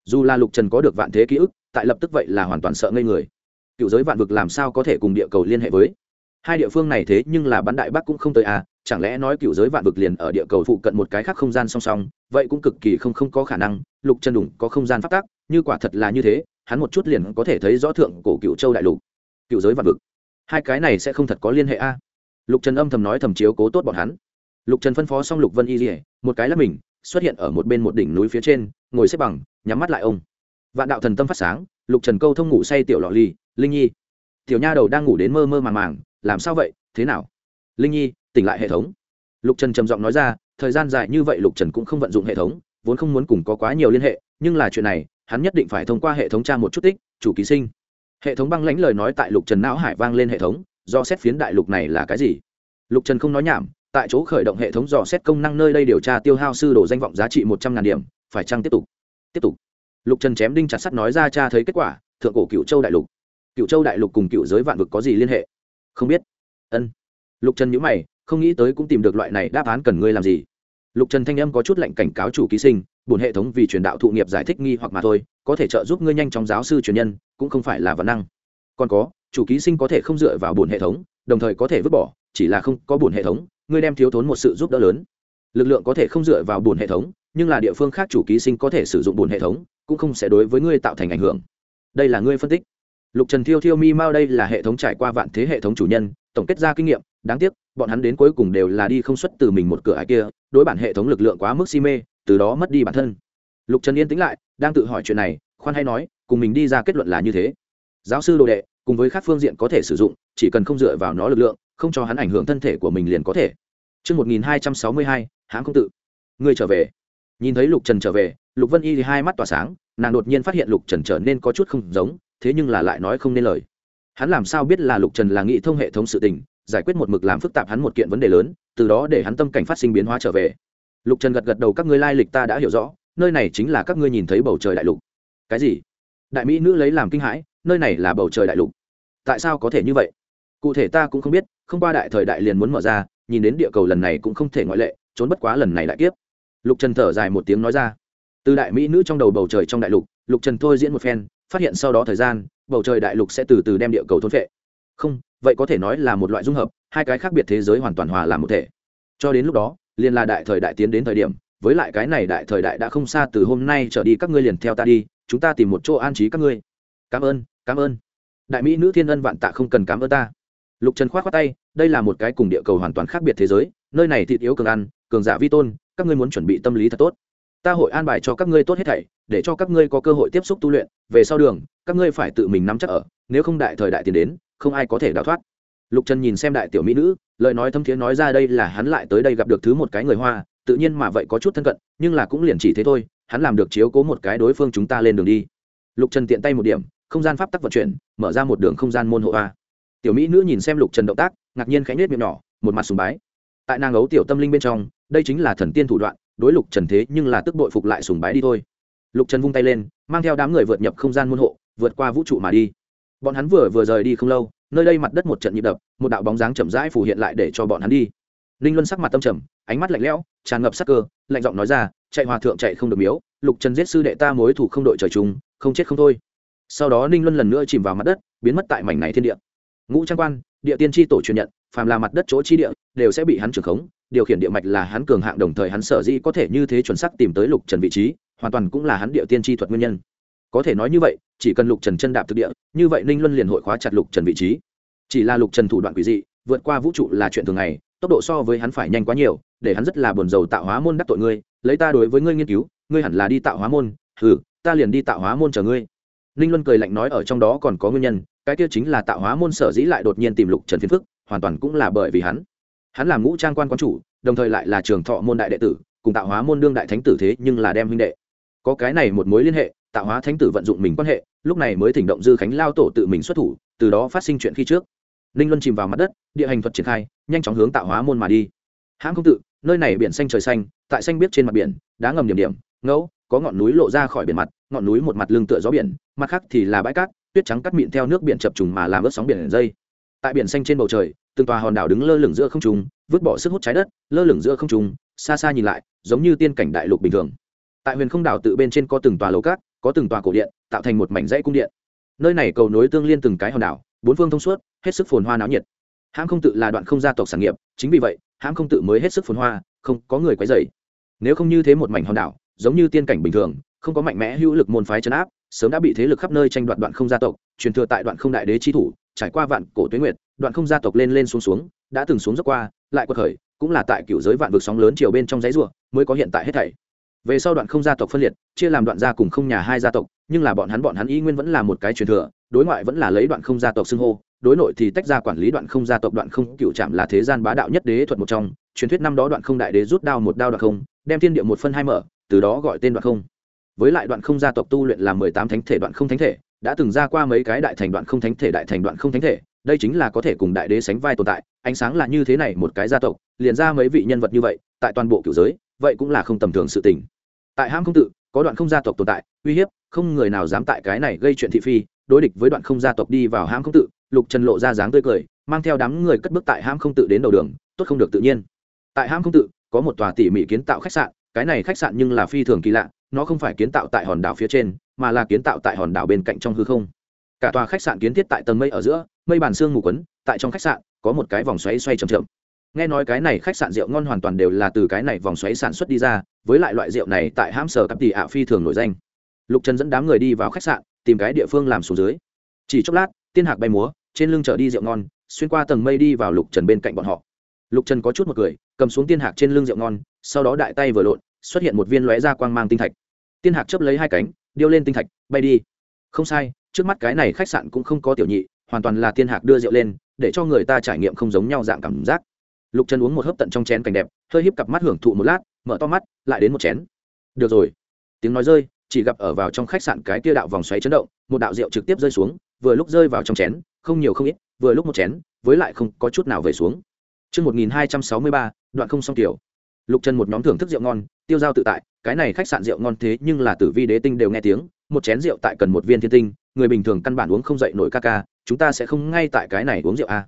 Dù là lục trần có được vạn thế ký ức, tại lập tức vậy là hoàn toàn sợ ngây người. Cựu giới vạn vực làm sao có thể cùng địa cầu liên hệ với? Hai địa phương này thế nhưng là bắn đại bắc cũng không tới à chẳng lẽ nói cựu giới vạn vực liền ở địa cầu phụ cận một cái khác không gian song song, vậy cũng cực kỳ không không có khả năng, lục trần đủng có không gian phát tác, như quả thật là như thế, hắn một chút liền có thể thấy rõ thượng cổ cựu châu đại lục, cựu giới vạn vực. Hai cái này sẽ không thật có liên hệ a? Lục trần âm thầm nói thầm chiếu cố tốt bọn hắn. Lục trần phân phó xong lục vân y dỉa một cái là mình, xuất hiện ở một bên một đỉnh núi phía trên, ngồi xếp bằng, nhắm mắt lại ông. Vạn đạo thần tâm phát sáng, lục trần câu thông ngủ say tiểu lọ ly linh nhi. Tiểu nha đầu đang ngủ đến mơ mơ màng màng làm sao vậy, thế nào? Linh nhi, tỉnh lại hệ thống. Lục trần trầm giọng nói ra, thời gian dài như vậy lục trần cũng không vận dụng hệ thống, vốn không muốn cùng có quá nhiều liên hệ, nhưng là chuyện này, hắn nhất định phải thông qua hệ thống tra một chút tích, chủ ký sinh. Hệ thống băng lãnh lời nói tại lục trần não hải vang lên hệ thống, do xét phiến đại lục này là cái gì? Lục trần không nói nhảm, tại chỗ khởi động hệ thống dò xét công năng nơi đây điều tra tiêu hao sư đồ danh vọng giá trị một trăm ngàn điểm, phải chăng tiếp tục? Tiếp tục. Lục trần chém đinh chặt sắt nói ra cha thấy kết quả, thượng cổ cựu châu đại lục. Cựu châu đại lục cùng cựu giới vạn vực có gì liên hệ? Không biết. Ân. Lục trần nhữ mày, không nghĩ tới cũng tìm được loại này đáp án cần ngươi làm gì. Lục trần thanh âm có chút lệnh cảnh cáo chủ ký sinh bổn hệ thống vì truyền đạo thụ nghiệp giải thích nghi hoặc mà thôi, có thể trợ giúp ngươi nhanh chóng giáo sư truyền nhân, cũng không phải là vấn năng. Còn có, chủ ký sinh có thể không dựa vào bổn hệ thống, đồng thời có thể vứt bỏ, chỉ là không có bổn hệ thống, ngươi đem thiếu thốn một sự giúp đỡ lớn. Lực lượng có thể không dựa vào bổn hệ thống, nhưng là địa phương khác chủ ký sinh có thể sử dụng bổn hệ thống, cũng không sẽ đối với ngươi tạo thành ảnh hưởng. Đây là ngươi phân tích lục trần thiêu thiêu mi mao đây là hệ thống trải qua vạn thế hệ thống chủ nhân tổng kết ra kinh nghiệm đáng tiếc bọn hắn đến cuối cùng đều là đi không xuất từ mình một cửa ai kia đối bản hệ thống lực lượng quá mức si mê từ đó mất đi bản thân lục trần yên tĩnh lại đang tự hỏi chuyện này khoan hay nói cùng mình đi ra kết luận là như thế giáo sư đồ đệ cùng với các phương diện có thể sử dụng chỉ cần không dựa vào nó lực lượng không cho hắn ảnh hưởng thân thể của mình liền có thể Trước 1262, hãng công tự. Người trở về. Nhìn thấy Lục Trần trở về, Lục Vân Y thì hai mắt tỏa sáng, nàng đột nhiên phát hiện Lục Trần trở nên có chút không giống, thế nhưng là lại nói không nên lời. Hắn làm sao biết là Lục Trần là nghị thông hệ thống sự tình, giải quyết một mực làm phức tạp hắn một kiện vấn đề lớn, từ đó để hắn tâm cảnh phát sinh biến hóa trở về. Lục Trần gật gật đầu các ngươi lai lịch ta đã hiểu rõ, nơi này chính là các ngươi nhìn thấy bầu trời đại lục. Cái gì? Đại mỹ nữ lấy làm kinh hãi, nơi này là bầu trời đại lục. Tại sao có thể như vậy? Cụ thể ta cũng không biết, không qua đại thời đại liền muốn mở ra, nhìn đến địa cầu lần này cũng không thể ngoại lệ trốn bất quá lần này đại kiếp lục trần thở dài một tiếng nói ra từ đại mỹ nữ trong đầu bầu trời trong đại lục lục trần thôi diễn một phen phát hiện sau đó thời gian, bầu trời đại lục sẽ từ từ đem địa cầu thôn phệ. Không, vậy có thể nói là một loại dung hợp, hai cái khác biệt thế giới hoàn toàn hòa làm một thể. Cho đến lúc đó, liền là đại thời đại tiến đến thời điểm, với lại cái này đại thời đại đã không xa từ hôm nay trở đi các ngươi liền theo ta đi, chúng ta tìm một chỗ an trí các ngươi. Cảm ơn cảm ơn. Đại mỹ nữ thiên ân vạn tạ không cần cảm ơn ta. Lục trần k h o á t khoác tay, đây là một cái cùng địa cầu hoàn toàn khác biệt thế giới, nơi này thịt yếu cường ăn, cường giả vi tôn, các ngươi muốn chuẩn bị tâm lý thật tốt ta hội an bài cho các ngươi tốt hết thảy, để cho các ngươi có cơ hội tiếp xúc tu luyện, về sau đường, các ngươi phải tự mình nắm chắc ở, nếu không đại thời đại tiến đến, không ai có thể đào thoát. Lục trần nhìn xem đại tiểu mỹ nữ, lời nói thâm thiế nói ra đây là hắn lại tới đây gặp được thứ một cái người hoa, tự nhiên mà vậy có chút thân cận, nhưng là cũng liền chỉ thế thôi, hắn làm được chiếu cố một cái đối phương chúng ta lên đường đi. Lục trần tiện tay một điểm, không gian pháp tắc vận chuyển, mở ra một đường không gian môn hộ a. Tiểu mỹ nữ nhìn xem lục trần động tác, ngạc nhiên khẽ nết miệng nhỏ, một mặt sùng bái. Tại nàng ấu tiểu tâm linh bên trong, đây chính là thần tiên thủ đoạn đối lục trần thế nhưng là tức bội phục lại sùng bái đi thôi. Lục trần vung tay lên, mang theo đám người vượt nhập không gian môn hộ, vượt qua vũ trụ mà đi. Bọn hắn vừa vừa rời đi không lâu, nơi đây mặt đất một trận nhịp đập, một đạo bóng dáng chậm rãi phủ hiện lại để cho bọn hắn đi. Ninh luân sắc mặt tâm trầm, ánh mắt lạnh lẽo, tràn ngập sắc cơ, lạnh giọng nói ra, chạy hòa thượng chạy không được miếu, lục trần giết sư đệ ta mối thủ không đội trời chung, không chết không thôi. Sau đó ninh luân lần nữa chìm vào mặt đất, biến mất tại mảnh này thiên địa. Ngũ trang quan địa tiên tri tổ truyền nhận, phàm là mặt đất chỗ chi địa, đều sẽ bị hắn trưởng khống, điều khiển địa mạch là hắn cường hạng đồng thời hắn sở dĩ có thể như thế chuẩn xác tìm tới lục trần vị trí, hoàn toàn cũng là hắn địa tiên tri thuật nguyên nhân. Có thể nói như vậy, chỉ cần lục trần chân đạp thực địa, như vậy ninh luân liền hội khóa chặt lục trần vị trí. Chỉ là lục trần thủ đoạn quỷ dị, vượt qua vũ trụ là chuyện thường ngày, tốc độ so với hắn phải nhanh quá nhiều, để hắn rất là buồn rầu tạo hóa môn đắc tội ngươi, lấy ta đối với ngươi nghiên cứu, ngươi hẳn là đi tạo hóa môn ừ ta liền đi tạo hóa môn chờ ngươi. Ninh luân cười lạnh nói ở trong đó còn có nguyên nhân cái kia chính là tạo hóa môn sở dĩ lại đột nhiên tìm lục trần Phiên phức, hoàn toàn cũng là bởi vì hắn. Hắn là ngũ trang quan quán chủ, đồng thời lại là trường thọ môn đại đệ tử, cùng tạo hóa môn đương đại thánh tử thế nhưng là đem huynh đệ. Có cái này một mối liên hệ, tạo hóa thánh tử vận dụng mình quan hệ, lúc này mới thỉnh động dư khánh lao tổ tự mình xuất thủ, từ đó phát sinh chuyện khi trước. Ninh luân chìm vào mặt đất, địa hành thuật triển khai, nhanh chóng hướng tạo hóa môn mà đi. Hãng không tự, nơi này biển xanh trời xanh, tại xanh biết trên mặt biển, đá ngầm điểm điểm, ngẫu, có ngọn núi lộ ra khỏi biển mặt, ngọn núi một mặt lưng tựa gió biển, mặt khác thì là bãi cát tuyết trắng cắt mịn theo nước biển chập trùng mà làm ướt sóng biển dây. Tại biển xanh trên bầu trời, từng tòa hòn đảo đứng lơ lửng giữa không trùng vứt bỏ sức hút trái đất, lơ lửng giữa không trùng xa xa nhìn lại, giống như tiên cảnh đại lục bình thường. Tại huyền không đảo tự bên trên có từng tòa lầu cát, có từng tòa cổ điện, tạo thành một mảnh dãy cung điện. Nơi này cầu nối tương liên từng cái hòn đảo, bốn phương thông suốt, hết sức phồn hoa náo nhiệt. Hãng không tự là đoạn không gia tộc sản nghiệp, chính vì vậy, hãng không tự mới hết sức phồn hoa, không có người quấy dày nếu không như thế một mảnh hòn đảo, giống như tiên cảnh bình thường, không có mạnh mẽ hữu lực môn phái chấn áp sớm đã bị thế lực khắp nơi tranh đoạt đoạn không gia tộc, truyền thừa tại đoạn không đại đế chi thủ, trải qua vạn cổ tuyến nguyệt, đoạn không gia tộc lên lên xuống xuống, đã từng xuống dốc qua, lại quật khởi, cũng là tại cựu giới vạn vực sóng lớn chiều bên trong giấy rùa mới có hiện tại hết thảy. Về sau đoạn không gia tộc phân liệt, chia làm đoạn gia cùng không nhà hai gia tộc, nhưng là bọn hắn bọn hắn y nguyên vẫn là một cái truyền thừa, đối ngoại vẫn là lấy đoạn không gia tộc xưng hô, đối nội thì tách ra quản lý đoạn không gia tộc đoạn không cựu trạm là thế gian bá đạo nhất đế thuật một trong, truyền thuyết năm đó đoạn không đại đế rút đao một đao đoạn không, đem thiên địa một phân hai mở, từ đó gọi tên đoạn không với lại đoạn không gia tộc tu luyện là mười tám thánh thể đoạn không thánh thể, đã từng ra qua mấy cái đại thành đoạn không thánh thể, đại thành đoạn không thánh thể. Đây chính là có thể cùng đại đế sánh vai tồn tại, ánh sáng là như thế này một cái gia tộc, liền ra mấy vị nhân vật như vậy, tại toàn bộ cựu giới, vậy cũng là không tầm thường sự tình. Tại ham không tự, có đoạn không gia tộc tồn tại, uy hiếp, không người nào dám tại cái này gây chuyện thị phi, đối địch với đoạn không gia tộc đi vào ham không tự, lục trần lộ ra dáng tươi cười, mang theo đám người cất bước tại ham không tự đến đầu đường, tốt không được tự nhiên. Tại ham không tự, có một tòa tỉ mỉ kiến tạo khách sạn cái này khách sạn nhưng là phi thường kỳ lạ, nó không phải kiến tạo tại hòn đảo phía trên, mà là kiến tạo tại hòn đảo bên cạnh trong hư không. Cả tòa khách sạn kiến thiết tại tầng mây ở giữa, mây bàn xương mù quấn, tại trong khách sạn, có một cái vòng xoáy xoay chậm chậm. Nghe nói cái này khách sạn rượu ngon hoàn toàn đều là từ cái này vòng xoáy sản xuất đi ra, với lại loại rượu này tại hãm sở cặp tỷ ạ phi thường nổi danh. Lục trần dẫn đám người đi vào khách sạn, tìm cái địa phương làm xuống dưới. Chỉ chốc lát, tiên hạc bay múa, trên lưng chở đi rượu ngon, xuyên qua tầng mây đi vào lục trần bên cạnh bọn họ lục trần có chút một cười, cầm xuống tiên hạc trên lưng rượu ngon, sau đó đại tay vừa lộn, xuất hiện một viên lóe ra quang mang tinh thạch. Tiên hạc chấp lấy hai cánh, điêu lên tinh thạch, bay đi. Không sai, trước mắt cái này khách sạn cũng không có tiểu nhị, hoàn toàn là tiên hạc đưa rượu lên, để cho người ta trải nghiệm không giống nhau dạng cảm giác. Lục trần uống một hớp tận trong chén cảnh đẹp, hơi híp cặp mắt hưởng thụ một lát, mở to mắt, lại đến một chén. Được rồi. Tiếng nói rơi, chỉ gặp ở vào trong khách sạn cái kia đạo vòng xoáy chấn động, một đạo rượu trực tiếp rơi xuống, vừa lúc rơi vào trong chén, không nhiều không ít, vừa lúc một chén, với lại không có chút nào về xuống. Trước 1263, đoạn không xong tiểu. Lục Trần một nhóm thưởng thức rượu ngon, tiêu giao tự tại, cái này khách sạn rượu ngon thế nhưng là tử vi đế tinh đều nghe tiếng, một chén rượu tại cần một viên thiên tinh, người bình thường căn bản uống không dậy nổi ca ca, chúng ta sẽ không ngay tại cái này uống rượu à.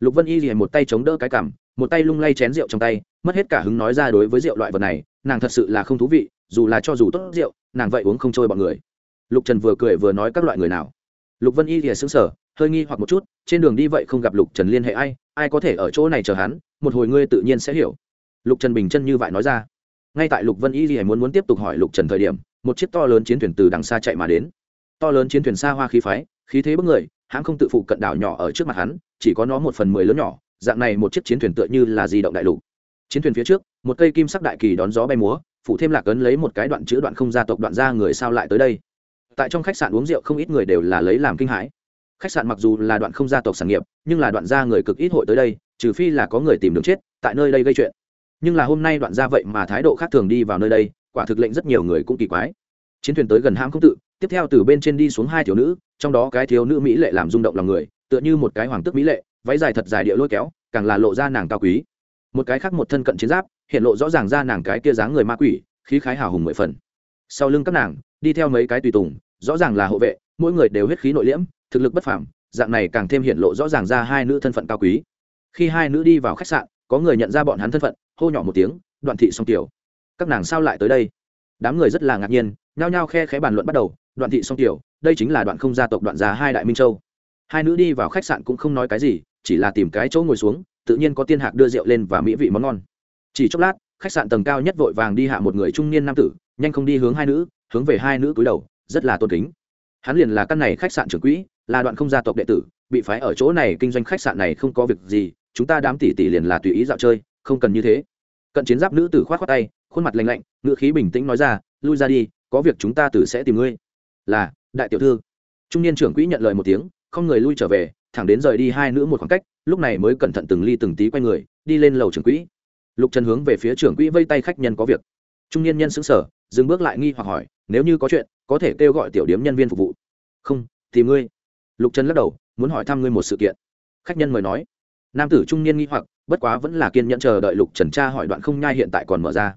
Lục Vân Y liền một tay chống đỡ cái cằm, một tay lung lay chén rượu trong tay, mất hết cả hứng nói ra đối với rượu loại vật này, nàng thật sự là không thú vị, dù là cho dù tốt rượu, nàng vậy uống không trôi bọn người. lục trần vừa cười vừa nói các loại người nào lục vân y liền sững sờ, hơi nghi hoặc một chút, trên đường đi vậy không gặp lục trần liên hệ ai ai có thể ở chỗ này chờ hắn, một hồi ngươi tự nhiên sẽ hiểu. Lục trần bình chân như vậy nói ra. Ngay tại lục vân y thì muốn muốn tiếp tục hỏi lục trần thời điểm, một chiếc to lớn chiến thuyền từ đằng xa chạy mà đến. To lớn chiến thuyền xa hoa khí phái, khí thế bức người, hãng không tự phụ cận đảo nhỏ ở trước mặt hắn, chỉ có nó một phần mười lớn nhỏ, dạng này một chiếc chiến thuyền tựa như là di động đại lục. Chiến thuyền phía trước, một cây kim sắc đại kỳ đón gió bay múa phụ thêm lạc ấn lấy một cái đoạn chữ đoạn không gia tộc đoạn ra người sao lại tới đây. Tại trong khách sạn uống rượu không ít người đều là lấy làm kinh hãi khách sạn mặc dù là đoạn không gia tộc sản nghiệp, nhưng là đoạn gia người cực ít hội tới đây, trừ phi là có người tìm đường chết, tại nơi đây gây chuyện. Nhưng là hôm nay đoạn gia vậy mà thái độ khác thường đi vào nơi đây, quả thực lệnh rất nhiều người cũng kỳ quái. Chiến thuyền tới gần hãm không tự, tiếp theo từ bên trên đi xuống hai thiếu nữ, trong đó cái thiếu nữ mỹ lệ làm rung động lòng người, tựa như một cái hoàng tước mỹ lệ, váy dài thật dài địa lôi kéo, càng là lộ ra nàng cao quý. Một cái khác một thân cận chiến giáp, hiện lộ rõ ràng ra nàng cái kia dáng người ma quỷ, khí khái hào hùng mười phần. Sau lưng các nàng, đi theo mấy cái tùy tùng, rõ ràng là hộ vệ, mỗi người đều huyết khí nội liễm thực lực bất phàm, dạng này càng thêm hiện lộ rõ ràng ra hai nữ thân phận cao quý. Khi hai nữ đi vào khách sạn có người nhận ra bọn hắn thân phận hô nhỏ một tiếng đoạn thị song tiểu các nàng sao lại tới đây? Đám người rất là ngạc nhiên nhao nhao khe khẽ bàn luận bắt đầu đoạn thị song tiểu đây chính là đoạn không gia tộc đoạn già hai đại minh châu. Hai nữ đi vào khách sạn cũng không nói cái gì chỉ là tìm cái chỗ ngồi xuống tự nhiên có tiên hạc đưa rượu lên và mỹ vị món ngon. Chỉ chốc lát khách sạn tầng cao nhất vội vàng đi hạ một người trung niên nam tử nhanh không đi hướng hai nữ hướng về hai nữ cúi đầu rất là tôn kính. Hắn liền là căn này khách sạn trưởng quỹ là đoạn không gia tộc đệ tử, bị phái ở chỗ này kinh doanh khách sạn này không có việc gì, chúng ta đám tỷ tỷ liền là tùy ý dạo chơi, không cần như thế. Cận chiến giáp nữ tử khoát khoát tay, khuôn mặt lạnh lạnh, ngữ khí bình tĩnh nói ra, lui ra đi, có việc chúng ta tử sẽ tìm ngươi. Là, đại tiểu thư. Trung niên trưởng quỹ nhận lời một tiếng, không người lui trở về, thẳng đến rời đi hai nữ một khoảng cách, lúc này mới cẩn thận từng ly từng tí quay người, đi lên lầu trưởng quỹ. Lục trần hướng về phía trưởng quỹ vây tay khách nhân có việc. Trung niên nhân xứng sở dừng bước lại nghi hoặc hỏi, nếu như có chuyện, có thể kêu gọi tiểu điếm nhân viên phục vụ. Không, tìm ngươi lục trần lắc đầu, muốn hỏi thăm ngươi một sự kiện. Khách nhân mời nói. Nam tử trung niên nghi hoặc, bất quá vẫn là kiên nhẫn chờ đợi lục trần tra hỏi đoạn không nhai hiện tại còn mở ra.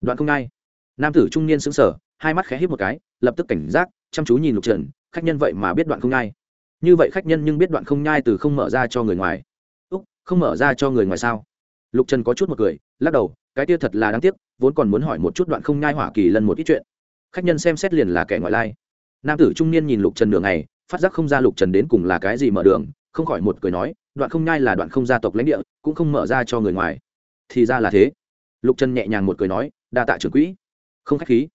Đoạn không nhai. Nam tử trung niên xứng sở hai mắt khẽ hít một cái, lập tức cảnh giác, chăm chú nhìn lục trần, khách nhân vậy mà biết đoạn không nhai. Như vậy khách nhân nhưng biết đoạn không nhai từ không mở ra cho người ngoài. Úc, không mở ra cho người ngoài sao? Lục trần có chút một cười, lắc đầu, cái kia thật là đáng tiếc, vốn còn muốn hỏi một chút đoạn không nhai hỏa kỳ lần một ít chuyện. Khách nhân xem xét liền là kẻ ngoại lai. Nam tử trung niên nhìn lục trần đường này phát giác không ra lục trần đến cùng là cái gì mở đường, không khỏi một cười nói, đoạn không nhai là đoạn không gia tộc lãnh địa, cũng không mở ra cho người ngoài. Thì ra là thế. Lục trần nhẹ nhàng một cười nói, đa tạ trưởng quỹ. Không k h á c h khí.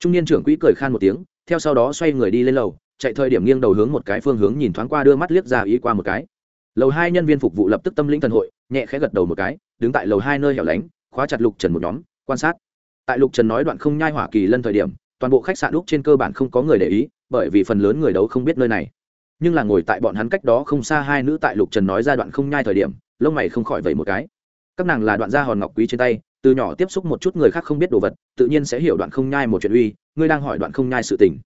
Trung niên trưởng quỹ cười khan một tiếng, theo sau đó xoay người đi lên lầu, chạy thời điểm nghiêng đầu hướng một cái phương hướng nhìn thoáng qua đưa mắt liếc ra ý qua một cái. Lầu hai nhân viên phục vụ lập tức tâm lĩnh thần hội, nhẹ khẽ gật đầu một cái, đứng tại lầu hai nơi hẻo lánh, khóa chặt lục trần một nhóm, quan sát. Tại lục trần nói đoạn không nhai hỏa kỳ lân thời điểm, toàn bộ khách sạn lúc trên cơ bản không có người để ý bởi vì phần lớn người đấu không biết nơi này. Nhưng là ngồi tại bọn hắn cách đó không xa hai nữ tại lục trần nói ra đoạn không nhai thời điểm, lông mày không khỏi vậy một cái. Các nàng là đoạn gia hòn ngọc quý trên tay, từ nhỏ tiếp xúc một chút người khác không biết đồ vật, tự nhiên sẽ hiểu đoạn không nhai một chuyện uy, ngươi đang hỏi đoạn không nhai sự tình.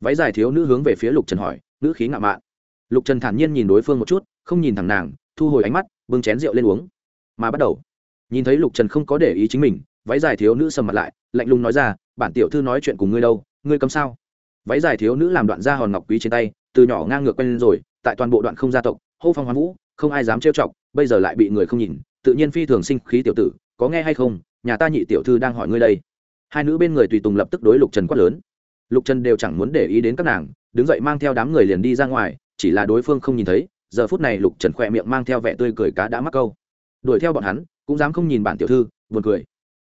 Váy dài thiếu nữ hướng về phía lục trần hỏi, nữ khí ngạo mạn. Lục trần thản nhiên nhìn đối phương một chút, không nhìn thẳng nàng, thu hồi ánh mắt, bưng chén rượu lên uống. Mà bắt đầu, nhìn thấy lục trần không có để ý chính mình, váy dài thiếu nữ sầm mặt lại, lạnh lùng nói ra, bản tiểu thư nói chuyện cùng ngươi đâu, ngươi cấm sao? Váy dài thiếu nữ làm đoạn ra hòn ngọc quý trên tay, từ nhỏ ngang ngược quen lên rồi, tại toàn bộ đoạn không gia tộc, hô phong hoán vũ, không ai dám trêu chọc, bây giờ lại bị người không nhìn, tự nhiên phi thường sinh khí tiểu tử, có nghe hay không, nhà ta nhị tiểu thư đang hỏi ngươi đây. Hai nữ bên người tùy tùng lập tức đối lục trần quát lớn. Lục trần đều chẳng muốn để ý đến các nàng, đứng dậy mang theo đám người liền đi ra ngoài, chỉ là đối phương không nhìn thấy, giờ phút này lục trần khỏe miệng mang theo vẻ tươi cười cá đã mắc câu. Đuổi theo bọn hắn, cũng dám không nhìn bản tiểu thư, buồn cười.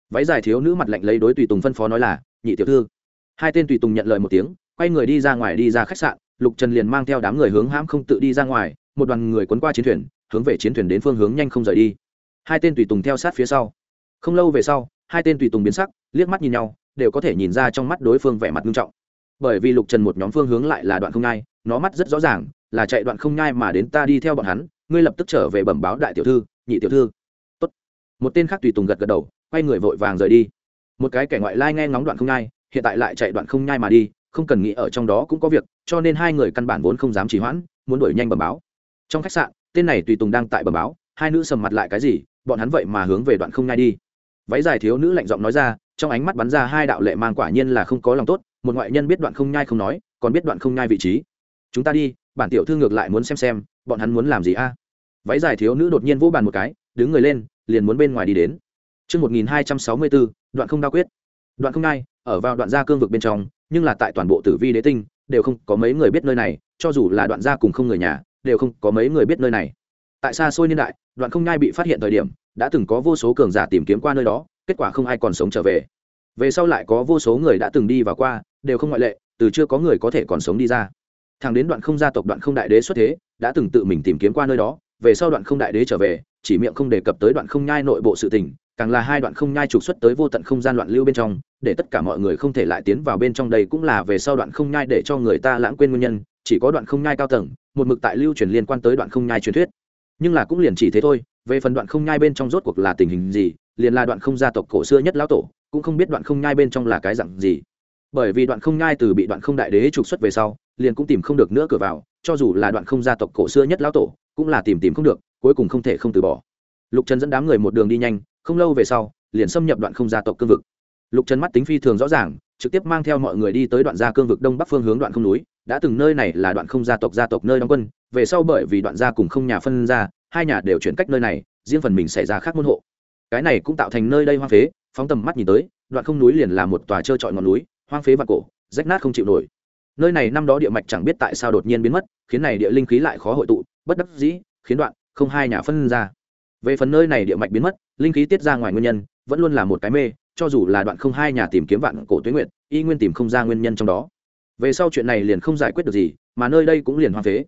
Váy dài thiếu nữ mặt lạnh lấy đối tùy tùng phân phó nói là, nhị tiểu thư. Hai tên tùy tùng nhận lời một tiếng quay người đi ra ngoài đi ra khách sạn, lục trần liền mang theo đám người hướng hãm không tự đi ra ngoài, một đoàn người quấn qua chiến thuyền, hướng về chiến thuyền đến phương hướng nhanh không rời đi. Hai tên tùy tùng theo sát phía sau. Không lâu về sau, hai tên tùy tùng biến sắc, liếc mắt nhìn nhau, đều có thể nhìn ra trong mắt đối phương vẻ mặt nghiêm trọng. Bởi vì lục trần một nhóm phương hướng lại là đoạn không nhai, nó mắt rất rõ ràng, là chạy đoạn không nhai mà đến ta đi theo bọn hắn, ngươi lập tức trở về bẩm báo đại tiểu thư, nhị tiểu thư. Tốt. một tên khác tùy tùng gật gật đầu, quay người vội vàng rời đi. Một cái kẻ ngoại lai nghe ngóng đoạn không nhai, hiện tại lại chạy đoạn không nhai mà đi không cần nghĩ ở trong đó cũng có việc cho nên hai người căn bản vốn không dám trì hoãn muốn đuổi nhanh bẩm báo. Trong khách sạn tên này tùy tùng đang tại bẩm báo hai nữ sầm mặt lại cái gì bọn hắn vậy mà hướng về đoạn không ngay đi. Váy dài thiếu nữ lạnh giọng nói ra trong ánh mắt bắn ra hai đạo lệ mang quả nhiên là không có lòng tốt một ngoại nhân biết đoạn không nhai không nói còn biết đoạn không nhai vị trí. Chúng ta đi bản tiểu thư ngược lại muốn xem xem bọn hắn muốn làm gì a? Váy dài thiếu nữ đột nhiên vỗ bàn một cái đứng người lên liền muốn bên ngoài đi đến. Trước 1264, đoạn không đao quyết. Đoạn không nhai, ở vào đoạn gia cương vực bên trong, nhưng là tại toàn bộ tử vi đế tinh, đều không có mấy người biết nơi này cho dù là đoạn gia cùng không người nhà đều không có mấy người biết nơi này. Tại xa xôi niên đại đoạn không nhai bị phát hiện thời điểm đã từng có vô số cường giả tìm kiếm qua nơi đó kết quả không ai còn sống trở về. Về sau lại có vô số người đã từng đi và qua đều không ngoại lệ từ chưa có người có thể còn sống đi ra. Thằng đến đoạn không gia tộc đoạn không đại đế xuất thế đã từng tự mình tìm kiếm qua nơi đó về sau đoạn không đại đế trở về chỉ miệng không đề cập tới đoạn không nhai nội bộ sự tình càng là hai đoạn không nhai trục xuất tới vô tận không gian loạn lưu bên trong để tất cả mọi người không thể lại tiến vào bên trong đây cũng là về sau đoạn không nhai để cho người ta lãng quên nguyên nhân chỉ có đoạn không nhai cao tầng một mực tại lưu truyền liên quan tới đoạn không nhai truyền thuyết nhưng là cũng liền chỉ thế thôi về phần đoạn không nhai bên trong rốt cuộc là tình hình gì liền là đoạn không gia tộc cổ xưa nhất lão tổ cũng không biết đoạn không nhai bên trong là cái dặn gì bởi vì đoạn không nhai từ bị đoạn không đại đế trục xuất về sau liền cũng tìm không được nữa cửa vào cho dù là đoạn không gia tộc cổ xưa nhất lão tổ cũng là tìm tìm không được cuối cùng không thể không từ bỏ lục trần dẫn đám người một đường đi nhanh không lâu về sau liền xâm nhập đoạn không gia tộc cương vực lục trần mắt tính phi thường rõ ràng, trực tiếp mang theo mọi người đi tới đoạn gia cương vực đông bắc phương hướng đoạn không núi, đã từng nơi này là đoạn không gia tộc gia tộc nơi đóng quân, về sau bởi vì đoạn gia cùng không nhà phân ra, hai nhà đều chuyển cách nơi này, riêng phần mình xảy ra khác môn hộ. Cái này cũng tạo thành nơi đây hoang phế, phóng tầm mắt nhìn tới, đoạn không núi liền là một tòa trơ trọi ngọn núi, hoang phế và cổ, rách nát không chịu nổi. Nơi này năm đó địa mạch chẳng biết tại sao đột nhiên biến mất, khiến này địa linh khí lại khó hội tụ, bất đắc dĩ, khiến đoạn không hai nhà phân ra. Về phần nơi này địa mạch biến mất, linh khí tiết ra ngoài nguyên nhân, vẫn luôn là một cái mê cho dù là đoạn không hai nhà tìm kiếm vạn cổ tuyến nguyện y nguyên tìm không ra nguyên nhân trong đó. Về sau chuyện này liền không giải quyết được gì, mà nơi đây cũng liền hoang phế.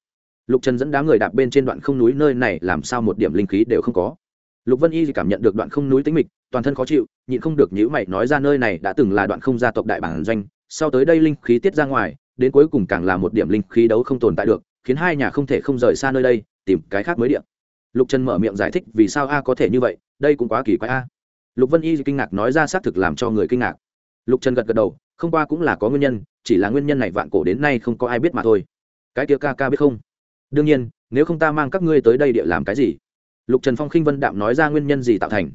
Lục trần dẫn đám người đạp bên trên đoạn không núi nơi này làm sao một điểm linh khí đều không có. Lục vân y cảm nhận được đoạn không núi tính mịch, toàn thân khó chịu, nhịn không được nhữ mày nói ra nơi này đã từng là đoạn không gia tộc đại bản doanh, sau tới đây linh khí tiết ra ngoài, đến cuối cùng càng là một điểm linh khí đấu không tồn tại được, khiến hai nhà không thể không rời xa nơi đây, tìm cái khác mới điện lục trần mở miệng giải thích vì sao a có thể như vậy, đây cũng quá kỳ quái a lục vân y kinh ngạc nói ra xác thực làm cho người kinh ngạc. Lục trần gật gật đầu, không qua cũng là có nguyên nhân, chỉ là nguyên nhân này vạn cổ đến nay không có ai biết mà thôi. Cái kia ca ca biết không? Đương nhiên, nếu không ta mang các ngươi tới đây địa làm cái gì? Lục trần phong khinh vân đạm nói ra nguyên nhân gì tạo thành.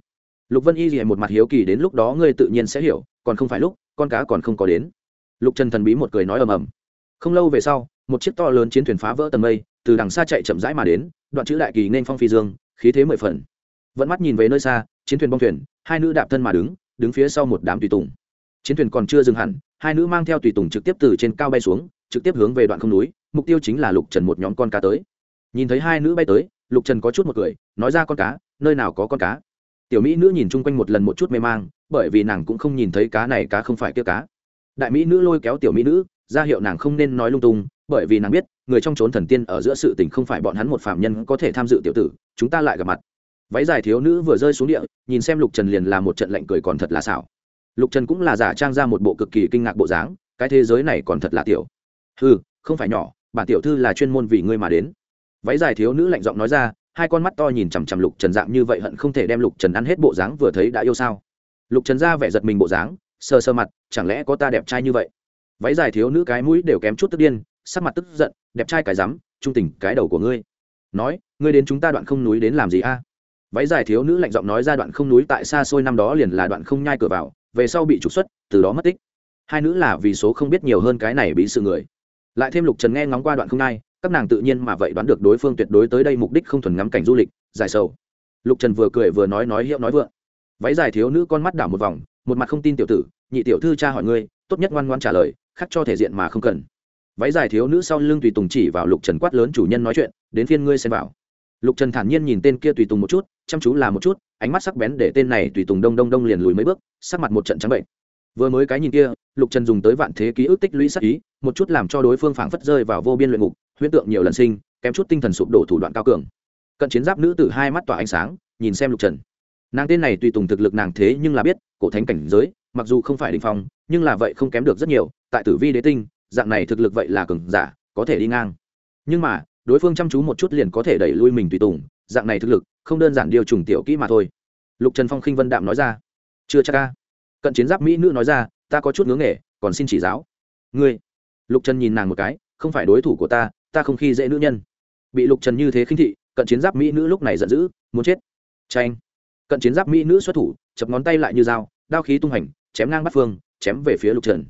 Lục vân y gì một mặt hiếu kỳ đến lúc đó ngươi tự nhiên sẽ hiểu, còn không phải lúc, con cá còn không có đến. Lục trần thần bí một cười nói ầm ầm. Không lâu về sau, một chiếc to lớn chiến thuyền phá vỡ tầng mây, từ đằng xa chạy chậm rãi mà đến, đoạn chữ đại kỳ nên phong phi dương, khí thế mười phần. Vẫn mắt nhìn về nơi xa, chiến thuyền bong thuyền hai nữ đạp thân mà đứng đứng phía sau một đám tùy tùng. Chiến thuyền còn chưa dừng hẳn, hai nữ mang theo tùy tùng trực tiếp từ trên cao bay xuống, trực tiếp hướng về đoạn không núi, mục tiêu chính là lục trần một nhóm con cá tới. Nhìn thấy hai nữ bay tới, lục trần có chút một cười, nói ra con cá, nơi nào có con cá. Tiểu mỹ nữ nhìn chung quanh một lần một chút mê mang, bởi vì nàng cũng không nhìn thấy cá này cá không phải kia cá. Đại mỹ nữ lôi kéo tiểu mỹ nữ, ra hiệu nàng không nên nói lung tung, bởi vì nàng biết, người trong trốn thần tiên ở giữa sự tình không phải bọn hắn một phạm nhân có thể tham dự tiểu tử, chúng ta lại gặp mặt. Váy dài thiếu nữ vừa rơi xuống địa nhìn xem lục trần liền là một trận lạnh cười còn thật là xảo. Lục trần cũng là giả trang ra một bộ cực kỳ kinh ngạc bộ dáng, cái thế giới này còn thật là tiểu. Ừ không phải nhỏ, bản tiểu thư là chuyên môn vì ngươi mà đến. Váy dài thiếu nữ lạnh giọng nói ra, hai con mắt to nhìn chằm chằm lục trần dạng như vậy hận không thể đem lục trần ăn hết bộ dáng vừa thấy đã yêu sao. Lục trần ra vẻ giật mình bộ dáng, sờ sờ mặt, chẳng lẽ có ta đẹp trai như vậy? Váy dài thiếu nữ cái mũi đều kém chút tức điên, sắc mặt tức giận, đẹp trai cái rắm, trung tình cái đầu của ngươi. Nói, ngươi đến chúng ta đoạn không núi đến làm gì a? Váy dài thiếu nữ lạnh giọng nói ra đoạn không núi tại xa xôi năm đó liền là đoạn không nhai cửa vào, về sau bị trục xuất, từ đó mất tích. Hai nữ là vì số không biết nhiều hơn cái này bị sự người. Lại thêm lục trần nghe ngóng qua đoạn không nhai, các nàng tự nhiên mà vậy đoán được đối phương tuyệt đối tới đây mục đích không thuần ngắm cảnh du lịch dài sầu. Lục trần vừa cười vừa nói nói hiệu nói vượng. Váy dài thiếu nữ con mắt đảo một vòng, một mặt không tin tiểu tử, nhị tiểu thư cha hỏi ngươi, tốt nhất ngoan ngoan trả lời, khắc cho thể diện mà không cần. Váy dài thiếu nữ sau lưng tùy tùng chỉ vào lục trần quát lớn chủ nhân nói chuyện, đến phiên ngươi xem vào lục trần thản nhiên nhìn tên kia tùy tùng một chút, chăm chú là một chút, ánh mắt sắc bén để tên này tùy tùng đông đông đông liền lùi mấy bước, sắc mặt một trận trắng bệnh. Vừa mới cái nhìn kia, lục trần dùng tới vạn thế ký ức tích lũy sắc ý, một chút làm cho đối phương phảng phất rơi vào vô biên luyện ngục, huyễn tượng nhiều lần sinh, kém chút tinh thần sụp đổ thủ đoạn cao cường. Cận chiến giáp nữ tử hai mắt tỏa ánh sáng, nhìn xem lục trần. Nàng tên này tùy tùng thực lực nàng thế nhưng là biết, cổ thánh cảnh giới, mặc dù không phải đình phong, nhưng là vậy không kém được rất nhiều, tại tử vi đế tinh, dạng này thực lực vậy là cường giả, có thể đi ngang. Nhưng mà đối phương chăm chú một chút liền có thể đẩy lui mình tùy tùng, dạng này thực lực, không đơn giản điều trùng tiểu kỹ mà thôi. Lục trần phong khinh vân đạm nói ra. Chưa chắc ca cận chiến giáp mỹ nữ nói ra, ta có chút ngưỡng nghề, còn xin chỉ giáo. Ngươi? Lục trần nhìn nàng một cái, không phải đối thủ của ta ta không khi dễ nữ nhân. Bị lục trần như thế khinh thị, cận chiến giáp mỹ nữ lúc này giận dữ, muốn chết. Tranh cận chiến giáp mỹ nữ xuất thủ, chập ngón tay lại như dao, đao khí tung hành, chém ngang bắt phương, chém về phía lục trần.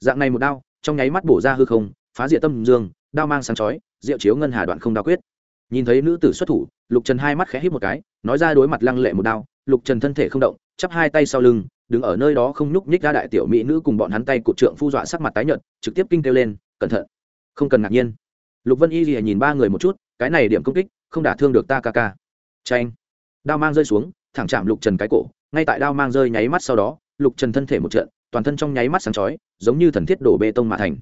Dạng này một đao, trong nháy mắt bổ ra hư không, phá diệt tâm dương đao mang sáng chói, diệu chiếu ngân hà đoạn không đao quyết. Nhìn thấy nữ tử xuất thủ, lục trần hai mắt khẽ hít một cái, nói ra đối mặt lăng lệ một đao, lục trần thân thể không động, chắp hai tay sau lưng, đứng ở nơi đó không nhúc nhích ra đại tiểu mỹ nữ cùng bọn hắn tay cụt trượng phu dọa sắc mặt tái nhợt, trực tiếp kinh kêu lên, cẩn thận, không cần ngạc nhiên. Lục vân y gì nhìn ba người một chút, cái này điểm công kích, không đả thương được ta ca ca. Tranh đao mang rơi xuống, thẳng chạm lục trần cái cổ, ngay tại đao mang rơi nháy mắt sau đó, lục trần thân thể một trận, toàn thân trong nháy mắt sáng chói, giống như thần thiết đổ bê tông mà thành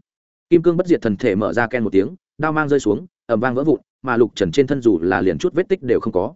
kim cương bất diệt thần thể mở ra ken một tiếng, đao mang rơi xuống ẩm vang vỡ vụn, mà lục trần trên thân dù là liền chút vết tích đều không có.